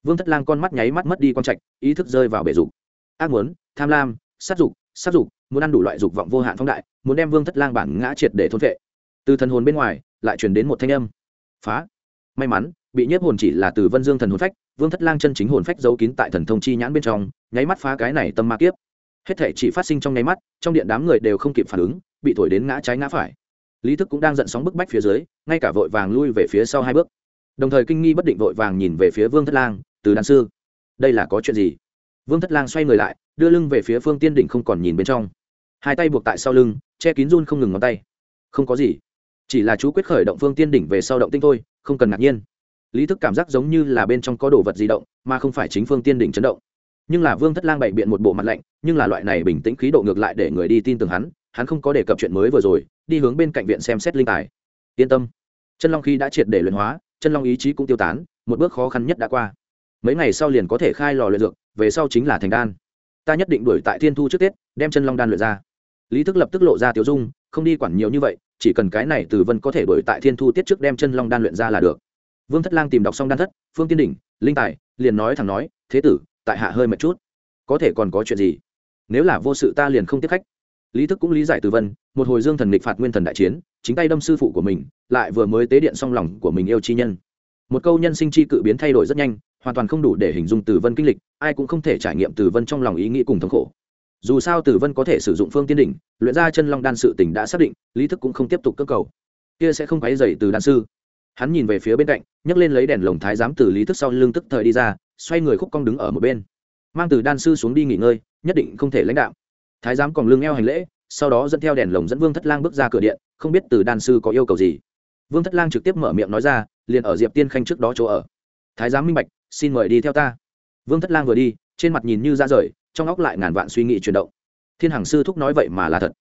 Vương thất lang con mắt nháy mắt mất đi con trạch, ý thức rơi vào bể dục. Ác muốn, tham lam, sát dục sát dục, muốn ăn đủ loại dục vọng vô hạn phóng đại, muốn đem vương thất lang bản ngã triệt để thôn vệ từ thần hồn bên ngoài, lại truyền đến một thanh âm. Phá. May mắn, bị nhiếp hồn chỉ là từ vân dương thần hồn phách vương thất lang chân chính hồn phách giấu kín tại thần thông chi nhãn bên trong, nháy mắt phá cái này tâm ma kiếp. Hết thể chỉ phát sinh trong nháy mắt, trong điện đám người đều không kịp phản ứng, bị thổi đến ngã trái ngã phải. Lý thức cũng đang giận sóng bức bách phía dưới, ngay cả vội vàng lui về phía sau hai bước. Đồng thời kinh nghi bất định vội vàng nhìn về phía vương thất lang, từ đàn sư, đây là có chuyện gì? Vương thất lang xoay người lại, đưa lưng về phía phương tiên đỉnh không còn nhìn bên trong. Hai tay buộc tại sau lưng, che kín run không ngừng ngón tay. Không có gì, chỉ là chú quyết khởi động phương tiên đỉnh về sau động tinh thôi, không cần ngạc nhiên lý thức cảm giác giống như là bên trong có đồ vật di động, mà không phải chính phương tiên đỉnh chấn động. Nhưng là vương thất lang bày biện một bộ mặt lạnh, nhưng là loại này bình tĩnh khí độ ngược lại để người đi tin tưởng hắn hắn không có đề cập chuyện mới vừa rồi, đi hướng bên cạnh viện xem xét linh tài. Yên tâm. Chân long khí đã triệt để luyện hóa, chân long ý chí cũng tiêu tán, một bước khó khăn nhất đã qua. Mấy ngày sau liền có thể khai lò luyện dược, về sau chính là thành đan. Ta nhất định đuổi tại thiên thu trước tết, đem chân long đan luyện ra. Lý thức lập tức lộ ra tiểu dung, không đi quản nhiều như vậy, chỉ cần cái này từ vân có thể đuổi tại thiên thu tiết trước đem chân long đan luyện ra là được vương thất lang tìm đọc xong đan thất, phương tiên đỉnh, linh tài, liền nói thẳng nói, thế tử, tại hạ hơi mệt chút. Có thể còn có chuyện gì? Nếu là vô sự ta liền không tiếp khách. Lý thức cũng lý giải từ vân, một hồi dương thần địch phạt nguyên thần đại chiến, chính tay đâm sư phụ của mình, lại vừa mới tế điện song lòng của mình yêu chi nhân. Một câu nhân sinh chi cự biến thay đổi rất nhanh, hoàn toàn không đủ để hình dung từ vân kinh lịch, ai cũng không thể trải nghiệm từ vân trong lòng ý nghĩ cùng thống khổ. Dù sao Tử vân có thể sử dụng phương tiên đỉnh, luyện ra chân long đan sự tỉnh đã xác định, lý thức cũng không tiếp tục cơ cầu. Kia sẽ không quấy dày từ đan sư hắn nhìn về phía bên cạnh, nhấc lên lấy đèn lồng thái giám từ lý thức sau lưng tức thời đi ra, xoay người khúc cong đứng ở một bên. Mang từ đan sư xuống đi nghỉ ngơi, nhất định không thể lãnh đạo. Thái giám còn lưng eo hành lễ, sau đó dẫn theo đèn lồng dẫn vương thất lang bước ra cửa điện, không biết từ đan sư có yêu cầu gì. Vương thất lang trực tiếp mở miệng nói ra, liền ở diệp tiên khanh trước đó chỗ ở. Thái giám minh bạch, xin mời đi theo ta. Vương thất lang vừa đi, trên mặt nhìn như ra rời, trong óc lại ngàn vạn suy nghĩ chuyển động. Thiên hằng sư thúc nói vậy mà là thật.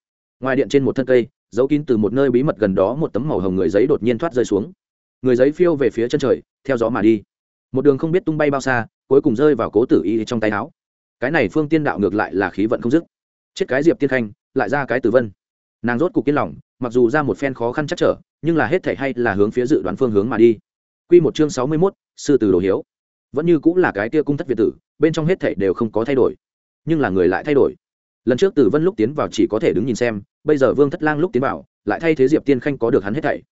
Ngoài điện trên một thân cây, giấu kín từ một nơi bí mật gần đó một tấm màu hồng người giấy đột nhiên thoát rơi xuống người giấy phiêu về phía chân trời, theo gió mà đi. Một đường không biết tung bay bao xa, cuối cùng rơi vào cố tử y trong tay áo. Cái này phương tiên đạo ngược lại là khí vận không dứt. Chết cái diệp tiên khanh, lại ra cái tử vân. Nàng rốt cục yên lòng, mặc dù ra một phen khó khăn chắc trở, nhưng là hết thể hay là hướng phía dự đoán phương hướng mà đi. Q một chương sáu mươi mốt, sư tử đồ hiếu. Vẫn như cũng là cái tia cung thất việt tử, bên trong hết thể đều không có thay đổi, nhưng là người lại thay đổi. Lần trước tử vân lúc tiến vào chỉ có thể đứng nhìn xem, bây giờ vương thất lang lúc tiến vào, lại thay thế diệp tiên khanh có được hắn hết thảy.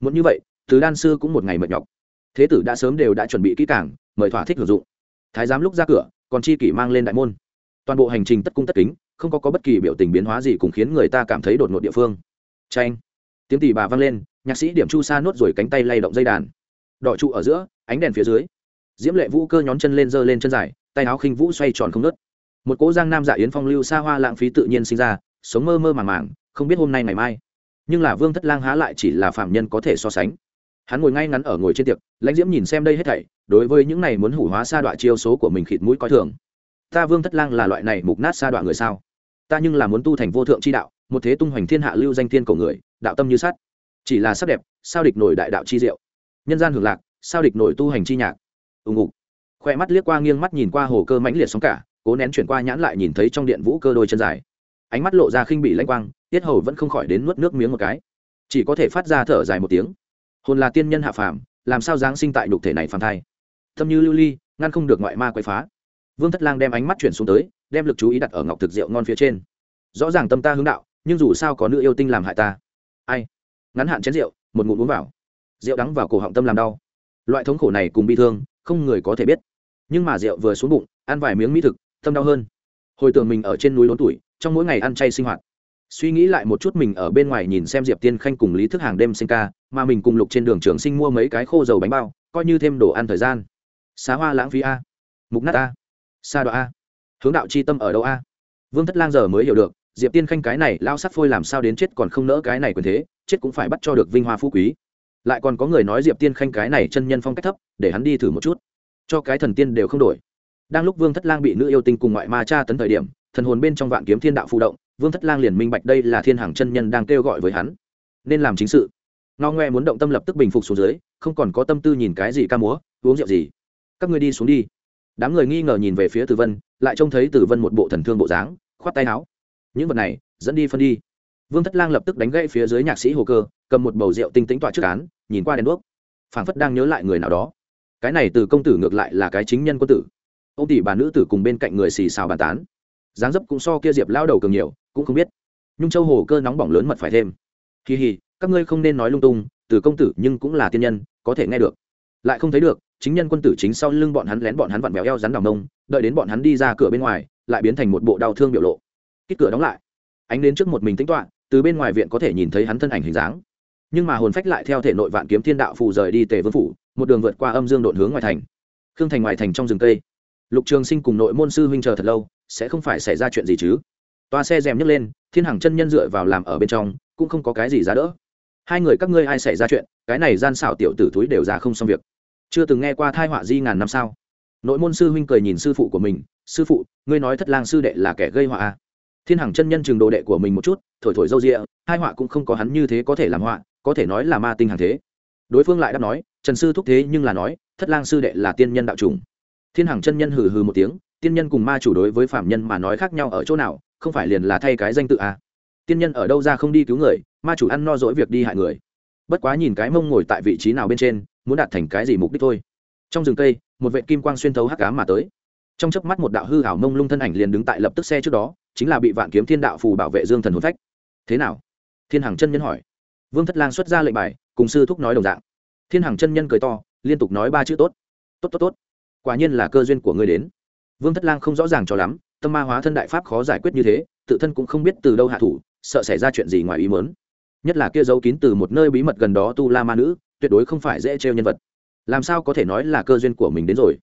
Muốn như vậy từ đan sư cũng một ngày mệt nhọc. Thế tử đã sớm đều đã chuẩn bị kỹ càng mời thỏa thích hưởng dụng. Thái giám lúc ra cửa còn chi kỷ mang lên đại môn. Toàn bộ hành trình tất cung tất kính không có, có bất kỳ biểu tình biến hóa gì cũng khiến người ta cảm thấy đột ngột địa phương. Tranh tiếng tỉ bà vang lên nhạc sĩ điểm chu sa nuốt rồi cánh tay lay động dây đàn. Đỏ trụ ở giữa ánh đèn phía dưới. Diễm lệ vũ cơ nhón chân lên giơ lên chân dài tay áo khinh vũ xoay tròn không nớt một cỗ giang nam dạ yến phong lưu xa hoa lãng phí tự nhiên sinh ra sống mơ mơ màng màng không biết hôm nay ngày mai. Nhưng là vương thất lang há lại chỉ là phạm nhân có thể so sánh hắn ngồi ngay ngắn ở ngồi trên tiệc, lãnh diễm nhìn xem đây hết thảy, đối với những này muốn hủ hóa sa đọa chiêu số của mình khịt mũi coi thường. Ta vương thất lang là loại này mục nát sa đọa người sao? Ta nhưng là muốn tu thành vô thượng chi đạo, một thế tung hoành thiên hạ lưu danh thiên cổ người, đạo tâm như sắt. Chỉ là sắc đẹp, sao địch nổi đại đạo chi diệu? Nhân gian hưởng lạc, sao địch nổi tu hành chi nhạc? Ùng ngục. Khoe mắt liếc qua nghiêng mắt nhìn qua hồ cơ mãnh liệt sóng cả, cố nén chuyển qua nhãn lại nhìn thấy trong điện vũ cơ đôi chân dài. Ánh mắt lộ ra khinh bị lãnh quang, tiết hầu vẫn không khỏi đến nuốt nước miếng một cái. Chỉ có thể phát ra thở dài một tiếng hồn là tiên nhân hạ phàm, làm sao giáng sinh tại nhục thể này phàm thai? Thâm như lưu ly, ngăn không được ngoại ma quậy phá. Vương thất lang đem ánh mắt chuyển xuống tới, đem lực chú ý đặt ở ngọc thực rượu ngon phía trên. Rõ ràng tâm ta hướng đạo, nhưng dù sao có nữ yêu tinh làm hại ta. Ai? Ngắn hạn chén rượu, một ngụm uống vào. Rượu đắng vào cổ họng tâm làm đau. Loại thống khổ này cùng bi thương, không người có thể biết. Nhưng mà rượu vừa xuống bụng, ăn vài miếng mỹ thực, tâm đau hơn. Hồi tưởng mình ở trên núi lớn tuổi, trong mỗi ngày ăn chay sinh hoạt. Suy nghĩ lại một chút mình ở bên ngoài nhìn xem diệp tiên khanh cùng lý thức hàng đêm sinh ca mà mình cùng lục trên đường trường sinh mua mấy cái khô dầu bánh bao, coi như thêm đồ ăn thời gian. Xá hoa lãng phí a. Mục nát a. Sa đoạn a. Hướng đạo c h i tâm ở đâu a? Vương thất lang giờ mới hiểu được, diệp tiên khanh cái này lao sắc phôi làm sao đến chết còn không nỡ cái này quyền thế, chết cũng phải bắt cho được vinh hoa phú quý. Lại còn có người nói diệp tiên khanh cái này chân nhân phong cách thấp, để hắn đi thử một chút. Cho cái thần tiên đều không đổi. Đang lúc vương thất lang bị nữ yêu tinh cùng ngoại ma tra tấn thời điểm, thần hồn bên trong vạn kiếm thiên đạo phụ động, vương thất lang liền minh bạch đây là thiên hàng chân nhân đang kêu gọi với hắn. Nên làm chính sự ngao ngoe muốn động tâm lập tức bình phục xuống dưới, không còn có tâm tư nhìn cái gì ca múa, uống rượu gì. Các ngươi đi xuống đi. Đám người nghi ngờ nhìn về phía tử vân, lại trông thấy tử vân một bộ thần thương bộ dáng, khoát tay áo. Những vật này, dẫn đi phân đi. Vương thất lang lập tức đánh gãy phía dưới nhạc sĩ hồ cơ, cầm một bầu rượu tinh tính tọa trước án, nhìn qua đèn đuốc. Phảng phất đang nhớ lại người nào đó. Cái này từ công tử ngược lại là cái chính nhân quân tử. Ô tỷ bà nữ tử cùng bên cạnh người xì xào bàn tán. Dáng dấp cũng so kia diệp lao đầu cường nhiều, cũng không biết. Nhung châu hồ cơ nóng bỏng lớn mật phải thêm. Kỳ hì các ngươi không nên nói lung tung từ công tử nhưng cũng là tiên nhân, có thể nghe được. Lại không thấy được, chính nhân quân tử chính sau lưng bọn hắn lén bọn hắn vặn béo eo rắn đào nông đợi đến bọn hắn đi ra cửa bên ngoài, lại biến thành một bộ đau thương biểu lộ. Kích cửa đóng lại. Ánh đến trước một mình tính toạ từ bên ngoài viện có thể nhìn thấy hắn thân ảnh hình dáng. Nhưng mà hồn phách lại theo thể nội vạn kiếm thiên đạo phù rời đi tề vương phủ, một đường vượt qua âm dương đột hướng ngoài thành. Khương thành ngoài thành trong rừng cây. Lục trường sinh cùng nội môn sư huynh chờ thật lâu, sẽ không phải xảy ra chuyện gì chứ? Toa xe rèm nhấc lên, thiên hàng chân nhân dựa vào làm ở bên trong, cũng không có cái gì giá đỡ hai người các ngươi ai xảy ra chuyện, cái này gian xảo tiểu tử túi đều ra không xong việc chưa từng nghe qua thai họa di ngàn năm sao nội môn sư huynh cười nhìn sư phụ của mình, sư phụ, ngươi nói thất lang sư đệ là kẻ gây họa à? thiên hằng chân nhân chừng đồ đệ của mình một chút, thổi thổi râu rịa, hai họa cũng không có hắn như thế có thể làm họa, có thể nói là ma tinh hàng thế đối phương lại đáp nói, trần sư thúc thế nhưng là nói, thất lang sư đệ là tiên nhân đạo trùng thiên hằng chân nhân hừ hừ một tiếng, tiên nhân cùng ma chủ đối với phạm nhân mà nói khác nhau ở chỗ nào, không phải liền là thay cái danh tự à tiên nhân ở đâu ra không đi cứu người, ma chủ ăn no dỗi việc đi hại người. Bất quá nhìn cái mông ngồi tại vị trí nào bên trên, muốn đạt thành cái gì mục đích thôi. Trong rừng cây, một vệ kim quang xuyên thấu hắc cá mà tới. Trong chớp mắt một đạo hư hảo mông lung thân ảnh liền đứng tại lập tức xe trước đó, chính là bị vạn kiếm thiên đạo phù bảo vệ dương thần hồn phách. Thế nào? Thiên hằng chân nhân hỏi. Vương thất lang xuất ra lệnh bài, cùng sư thúc nói đồng dạng. Thiên hằng chân nhân cười to, liên tục nói ba chữ tốt. Tốt tốt tốt. Quả nhiên là cơ duyên của ngươi đến. Vương thất lang không rõ ràng cho lắm, tâm ma hóa thân đại pháp khó giải quyết như thế, tự thân cũng không biết từ đâu hạ thủ sợ xảy ra chuyện gì ngoài ý muốn, nhất là kia giấu kín từ một nơi bí mật gần đó tu la ma nữ tuyệt đối không phải dễ trêu nhân vật. Làm sao có thể nói là cơ duyên của mình đến rồi?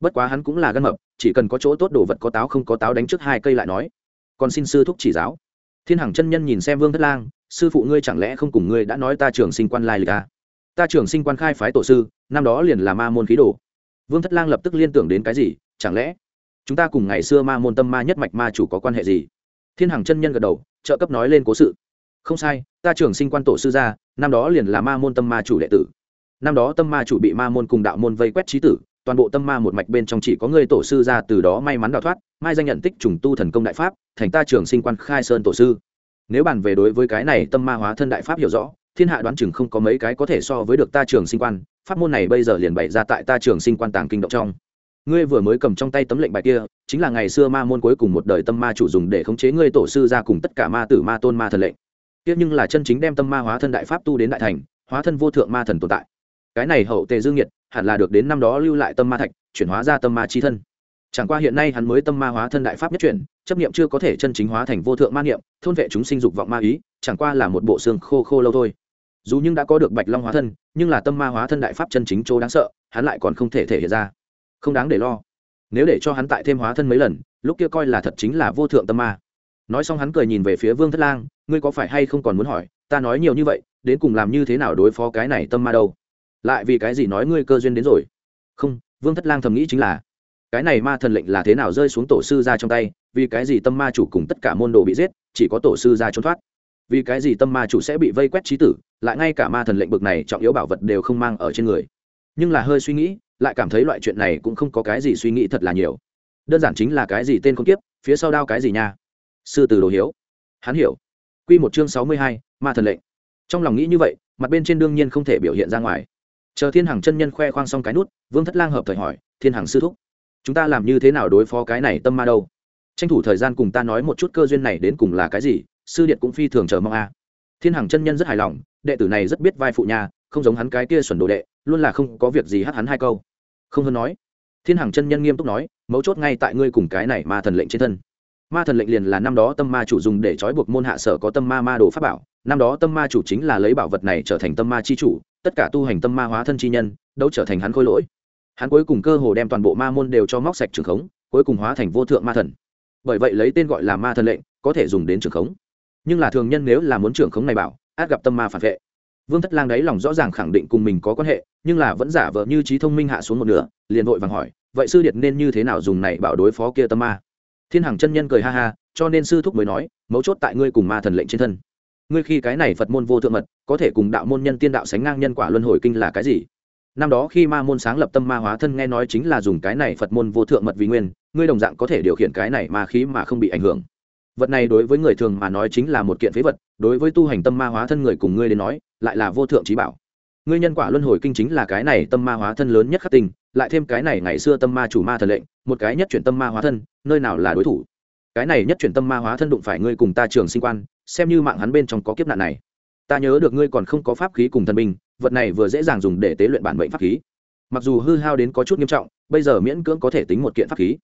Bất quá hắn cũng là gan mập chỉ cần có chỗ tốt đồ vật có táo không có táo đánh trước hai cây lại nói. Còn xin sư thúc chỉ giáo. Thiên hằng chân nhân nhìn xem vương thất lang sư phụ ngươi chẳng lẽ không cùng ngươi đã nói ta trường sinh quan lai lịch à? ta trường sinh quan khai phái tổ sư năm đó liền là ma môn khí đồ. Vương thất lang lập tức liên tưởng đến cái gì? Chẳng lẽ chúng ta cùng ngày xưa ma môn tâm ma nhất mạch ma chủ có quan hệ gì? Thiên hằng chân nhân gật đầu, trợ cấp nói lên cố sự. Không sai, ta trưởng sinh quan tổ sư gia, năm đó liền là ma môn tâm ma chủ đệ tử. Năm đó tâm ma chủ bị ma môn cùng đạo môn vây quét trí tử, toàn bộ tâm ma một mạch bên trong chỉ có người tổ sư ra từ đó may mắn đào thoát, mai danh nhận tích trùng tu thần công đại pháp, thành ta trường sinh quan khai sơn tổ sư. Nếu bàn về đối với cái này tâm ma hóa thân đại pháp hiểu rõ, thiên hạ đoán chừng không có mấy cái có thể so với được ta trường sinh quan, pháp môn này bây giờ liền bày ra tại ta trường sinh quan tàng kinh động trong ngươi vừa mới cầm trong tay tấm lệnh bài kia, chính là ngày xưa ma môn cuối cùng một đời tâm ma chủ dùng để khống chế ngươi tổ sư ra cùng tất cả ma tử, ma tôn, ma thần lệnh. Tiếc nhưng là chân chính đem tâm ma hóa thân đại pháp tu đến đại thành, hóa thân vô thượng ma thần tồn tại. Cái này hậu tề dương nhiệt, hẳn là được đến năm đó lưu lại tâm ma thạch, chuyển hóa ra tâm ma chi thân. Chẳng qua hiện nay hắn mới tâm ma hóa thân đại pháp nhất chuyển, chấp niệm chưa có thể chân chính hóa thành vô thượng ma niệm, thôn vệ chúng sinh dục vọng ma ý, chẳng qua là một bộ xương khô khô lâu thôi. Dù nhưng đã có được bạch long hóa thân, nhưng là tâm ma hóa thân đại pháp chân chính chỗ đáng sợ, hắn lại còn không thể thể hiện ra không đáng để lo. Nếu để cho hắn tại thêm hóa thân mấy lần, lúc kia coi là thật chính là vô thượng tâm ma. Nói xong hắn cười nhìn về phía vương thất lang, ngươi có phải hay không còn muốn hỏi, ta nói nhiều như vậy, đến cùng làm như thế nào đối phó cái này tâm ma đâu? Lại vì cái gì nói ngươi cơ duyên đến rồi? Không, vương thất lang thầm nghĩ chính là, cái này ma thần lệnh là thế nào rơi xuống tổ sư ra trong tay, vì cái gì tâm ma chủ cùng tất cả môn đồ bị giết, chỉ có tổ sư ra trốn thoát? Vì cái gì tâm ma chủ sẽ bị vây quét trí tử, lại ngay cả ma thần lệnh bực này trọng yếu bảo vật đều không mang ở trên người? Nhưng là hơi suy nghĩ lại cảm thấy loại chuyện này cũng không có cái gì suy nghĩ thật là nhiều. Đơn giản chính là cái gì tên không tiếp phía sau đao cái gì nha? Sư từ đồ hiếu. Hắn hiểu. Q một chương sáu mươi hai, ma thần lệnh. Trong lòng nghĩ như vậy, mặt bên trên đương nhiên không thể biểu hiện ra ngoài. Chờ thiên hằng chân nhân khoe khoang xong cái nút, vương thất lang hợp thời hỏi, thiên hằng sư thúc, chúng ta làm như thế nào đối phó cái này tâm ma đâu? Tranh thủ thời gian cùng ta nói một chút cơ duyên này đến cùng là cái gì, sư điện cũng phi thường chờ mong a. Thiên hằng chân nhân rất hài lòng, đệ tử này rất biết vai phụ nhà không giống hắn cái kia xuẩn đồ đệ, luôn là không có việc gì hắt hắn hai câu không hơn nói. Thiên hằng chân nhân nghiêm túc nói, mấu chốt ngay tại ngươi cùng cái này ma thần lệnh trên thân. Ma thần lệnh liền là năm đó tâm ma chủ dùng để trói buộc môn hạ sở có tâm ma ma đồ pháp bảo. Năm đó tâm ma chủ chính là lấy bảo vật này trở thành tâm ma chi chủ, tất cả tu hành tâm ma hóa thân chi nhân đâu trở thành hắn khôi lỗi. Hắn cuối cùng cơ hồ đem toàn bộ ma môn đều cho móc sạch trường khống, cuối cùng hóa thành vô thượng ma thần. Bởi vậy lấy tên gọi là ma thần lệnh, có thể dùng đến trường khống. Nhưng là thường nhân nếu là muốn trường khống này bảo, át gặp tâm ma phản vệ vương thất lang đấy lòng rõ ràng khẳng định cùng mình có quan hệ, nhưng là vẫn giả vờ như trí thông minh hạ xuống một nửa, liền vội vàng hỏi, vậy sư điệt nên như thế nào dùng này bảo đối phó kia tâm ma? Thiên hằng chân nhân cười ha ha, cho nên sư thúc mới nói, mấu chốt tại ngươi cùng ma thần lệnh trên thân. Ngươi khi cái này phật môn vô thượng mật, có thể cùng đạo môn nhân tiên đạo sánh ngang nhân quả luân hồi kinh là cái gì? Năm đó khi ma môn sáng lập tâm ma hóa thân nghe nói chính là dùng cái này phật môn vô thượng mật vì nguyên, ngươi đồng dạng có thể điều khiển cái này ma khí mà không bị ảnh hưởng vật này đối với người thường mà nói chính là một kiện phế vật, đối với tu hành tâm ma hóa thân người cùng ngươi đến nói, lại là vô thượng trí bảo. Ngươi nhân quả luân hồi kinh chính là cái này tâm ma hóa thân lớn nhất khắc tình lại thêm cái này ngày xưa tâm ma chủ ma thần lệnh, một cái nhất chuyển tâm ma hóa thân, nơi nào là đối thủ? Cái này nhất chuyển tâm ma hóa thân đụng phải ngươi cùng ta trường sinh quan, xem như mạng hắn bên trong có kiếp nạn này. Ta nhớ được ngươi còn không có pháp khí cùng thần binh, vật này vừa dễ dàng dùng để tế luyện bản mệnh pháp khí. Mặc dù hư hao đến có chút nghiêm trọng, bây giờ miễn cưỡng có thể tính một kiện pháp khí.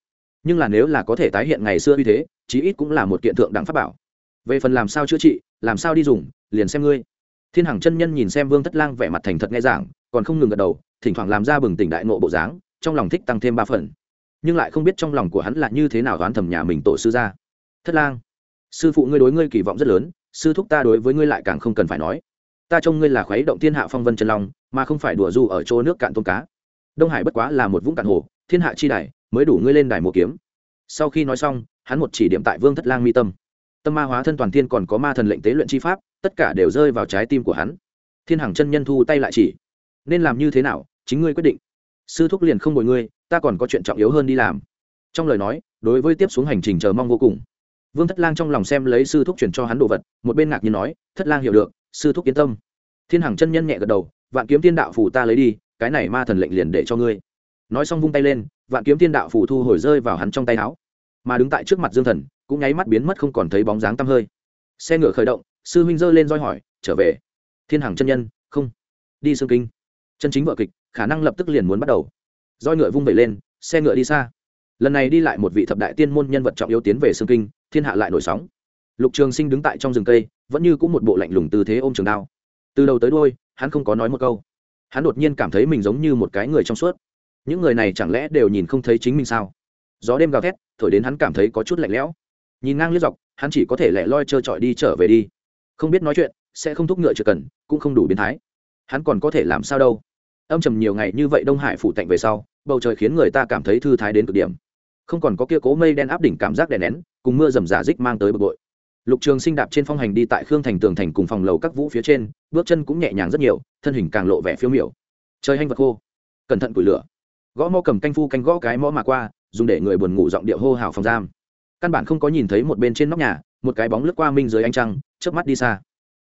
Nhưng là nếu là có thể tái hiện ngày xưa uy thế chí ít cũng là một kiện thượng đẳng pháp bảo. Về phần làm sao chữa trị, làm sao đi dùng, liền xem ngươi. Thiên hằng chân nhân nhìn xem vương thất lang vẻ mặt thành thật nghe giảng, còn không ngừng gật đầu, thỉnh thoảng làm ra bừng tỉnh đại nộ bộ dáng, trong lòng thích tăng thêm ba phần. Nhưng lại không biết trong lòng của hắn là như thế nào đoán thầm nhà mình tổ sư ra thất lang, sư phụ ngươi đối ngươi kỳ vọng rất lớn, sư thúc ta đối với ngươi lại càng không cần phải nói. Ta trông ngươi là khuấy động thiên hạ phong vân chân long, mà không phải đùa du ở chỗ nước cạn tôm cá. Đông hải bất quá là một vũng cạn hồ, thiên hạ chi đài, mới đủ ngươi lên đài mộ kiếm. Sau khi nói xong hắn một chỉ điểm tại vương thất lang mi tâm. Tâm ma hóa thân toàn thiên còn có ma thần lệnh tế luyện chi pháp, tất cả đều rơi vào trái tim của hắn. Thiên hằng chân nhân thu tay lại chỉ. Nên làm như thế nào, chính ngươi quyết định. Sư thúc liền không bồi ngươi, ta còn có chuyện trọng yếu hơn đi làm. Trong lời nói, đối với tiếp xuống hành trình chờ mong vô cùng. Vương thất lang trong lòng xem lấy sư thúc chuyển cho hắn đồ vật, một bên ngạc nhiên nói, thất lang hiểu được, sư thúc yên tâm. Thiên hằng chân nhân nhẹ gật đầu, vạn kiếm thiên đạo phủ ta lấy đi, cái này ma thần lệnh liền để cho ngươi. Nói xong vung tay lên, vạn kiếm thiên đạo phủ thu hồi rơi vào hắn trong tay áo mà đứng tại trước mặt dương thần, cũng nháy mắt biến mất không còn thấy bóng dáng tăm hơi. Xe ngựa khởi động, sư huynh giơ lên roi hỏi, trở về? Thiên hằng chân nhân, không. Đi xương kinh. Chân chính vợ kịch, khả năng lập tức liền muốn bắt đầu. Roi ngựa vung vẩy lên, xe ngựa đi xa. Lần này đi lại một vị thập đại tiên môn nhân vật trọng yếu tiến về xương kinh, thiên hạ lại nổi sóng. Lục trường sinh đứng tại trong rừng cây, vẫn như cũng một bộ lạnh lùng tư thế ôm trường đao. Từ đầu tới đôi hắn không có nói một câu. Hắn đột nhiên cảm thấy mình giống như một cái người trong suốt. Những người này chẳng lẽ đều nhìn không thấy chính mình sao? Gió đêm gào thét, thổi đến hắn cảm thấy có chút lạnh lẽo. Nhìn ngang liếc dọc, hắn chỉ có thể lẻ loi trơ trọi đi trở về đi. Không biết nói chuyện, sẽ không thúc ngựa chưa cần, cũng không đủ biến thái. Hắn còn có thể làm sao đâu? Âm trầm nhiều ngày như vậy đông hải phủ tạnh về sau, bầu trời khiến người ta cảm thấy thư thái đến cực điểm. Không còn có kia cố mây đen áp đỉnh cảm giác đè nén, cùng mưa rầm giả dích mang tới bực bội. Lục trường sinh đạp trên phong hành đi tại khương thành tường thành cùng phòng lầu các vũ phía trên, bước chân cũng nhẹ nhàng rất nhiều, thân hình càng lộ vẻ phiêu miểu. Trời hanh vật khô, cẩn thận củi lửa. Gõ mõ cầm canh phu canh gõ cái mõ mà qua dùng để người buồn ngủ giọng điệu hô hào phòng giam. Căn bản không có nhìn thấy một bên trên nóc nhà, một cái bóng lướt qua minh dưới ánh trăng, chớp mắt đi xa.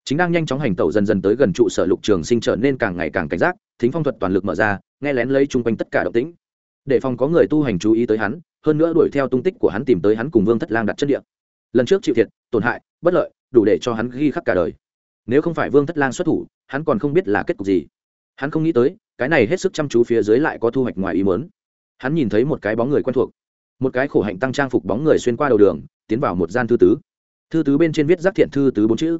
Chính đang nhanh chóng hành tẩu dần dần tới gần trụ sở lục trường sinh trở nên càng ngày càng cảnh giác, thính phong thuật toàn lực mở ra, nghe lén lấy chung quanh tất cả động tĩnh. Để phòng có người tu hành chú ý tới hắn, hơn nữa đuổi theo tung tích của hắn tìm tới hắn cùng vương thất lang đặt chất địa. Lần trước chịu thiệt, tổn hại, bất lợi, đủ để cho hắn ghi khắc cả đời. Nếu không phải vương thất lang xuất thủ, hắn còn không biết là kết cục gì. Hắn không nghĩ tới, cái này hết sức chăm chú phía dưới lại có thu hoạch ngoài ý mớn hắn nhìn thấy một cái bóng người quen thuộc. Một cái khổ hạnh tăng trang phục bóng người xuyên qua đầu đường, tiến vào một gian thư tứ. Thư tứ bên trên viết giác thiện thư tứ bốn chữ.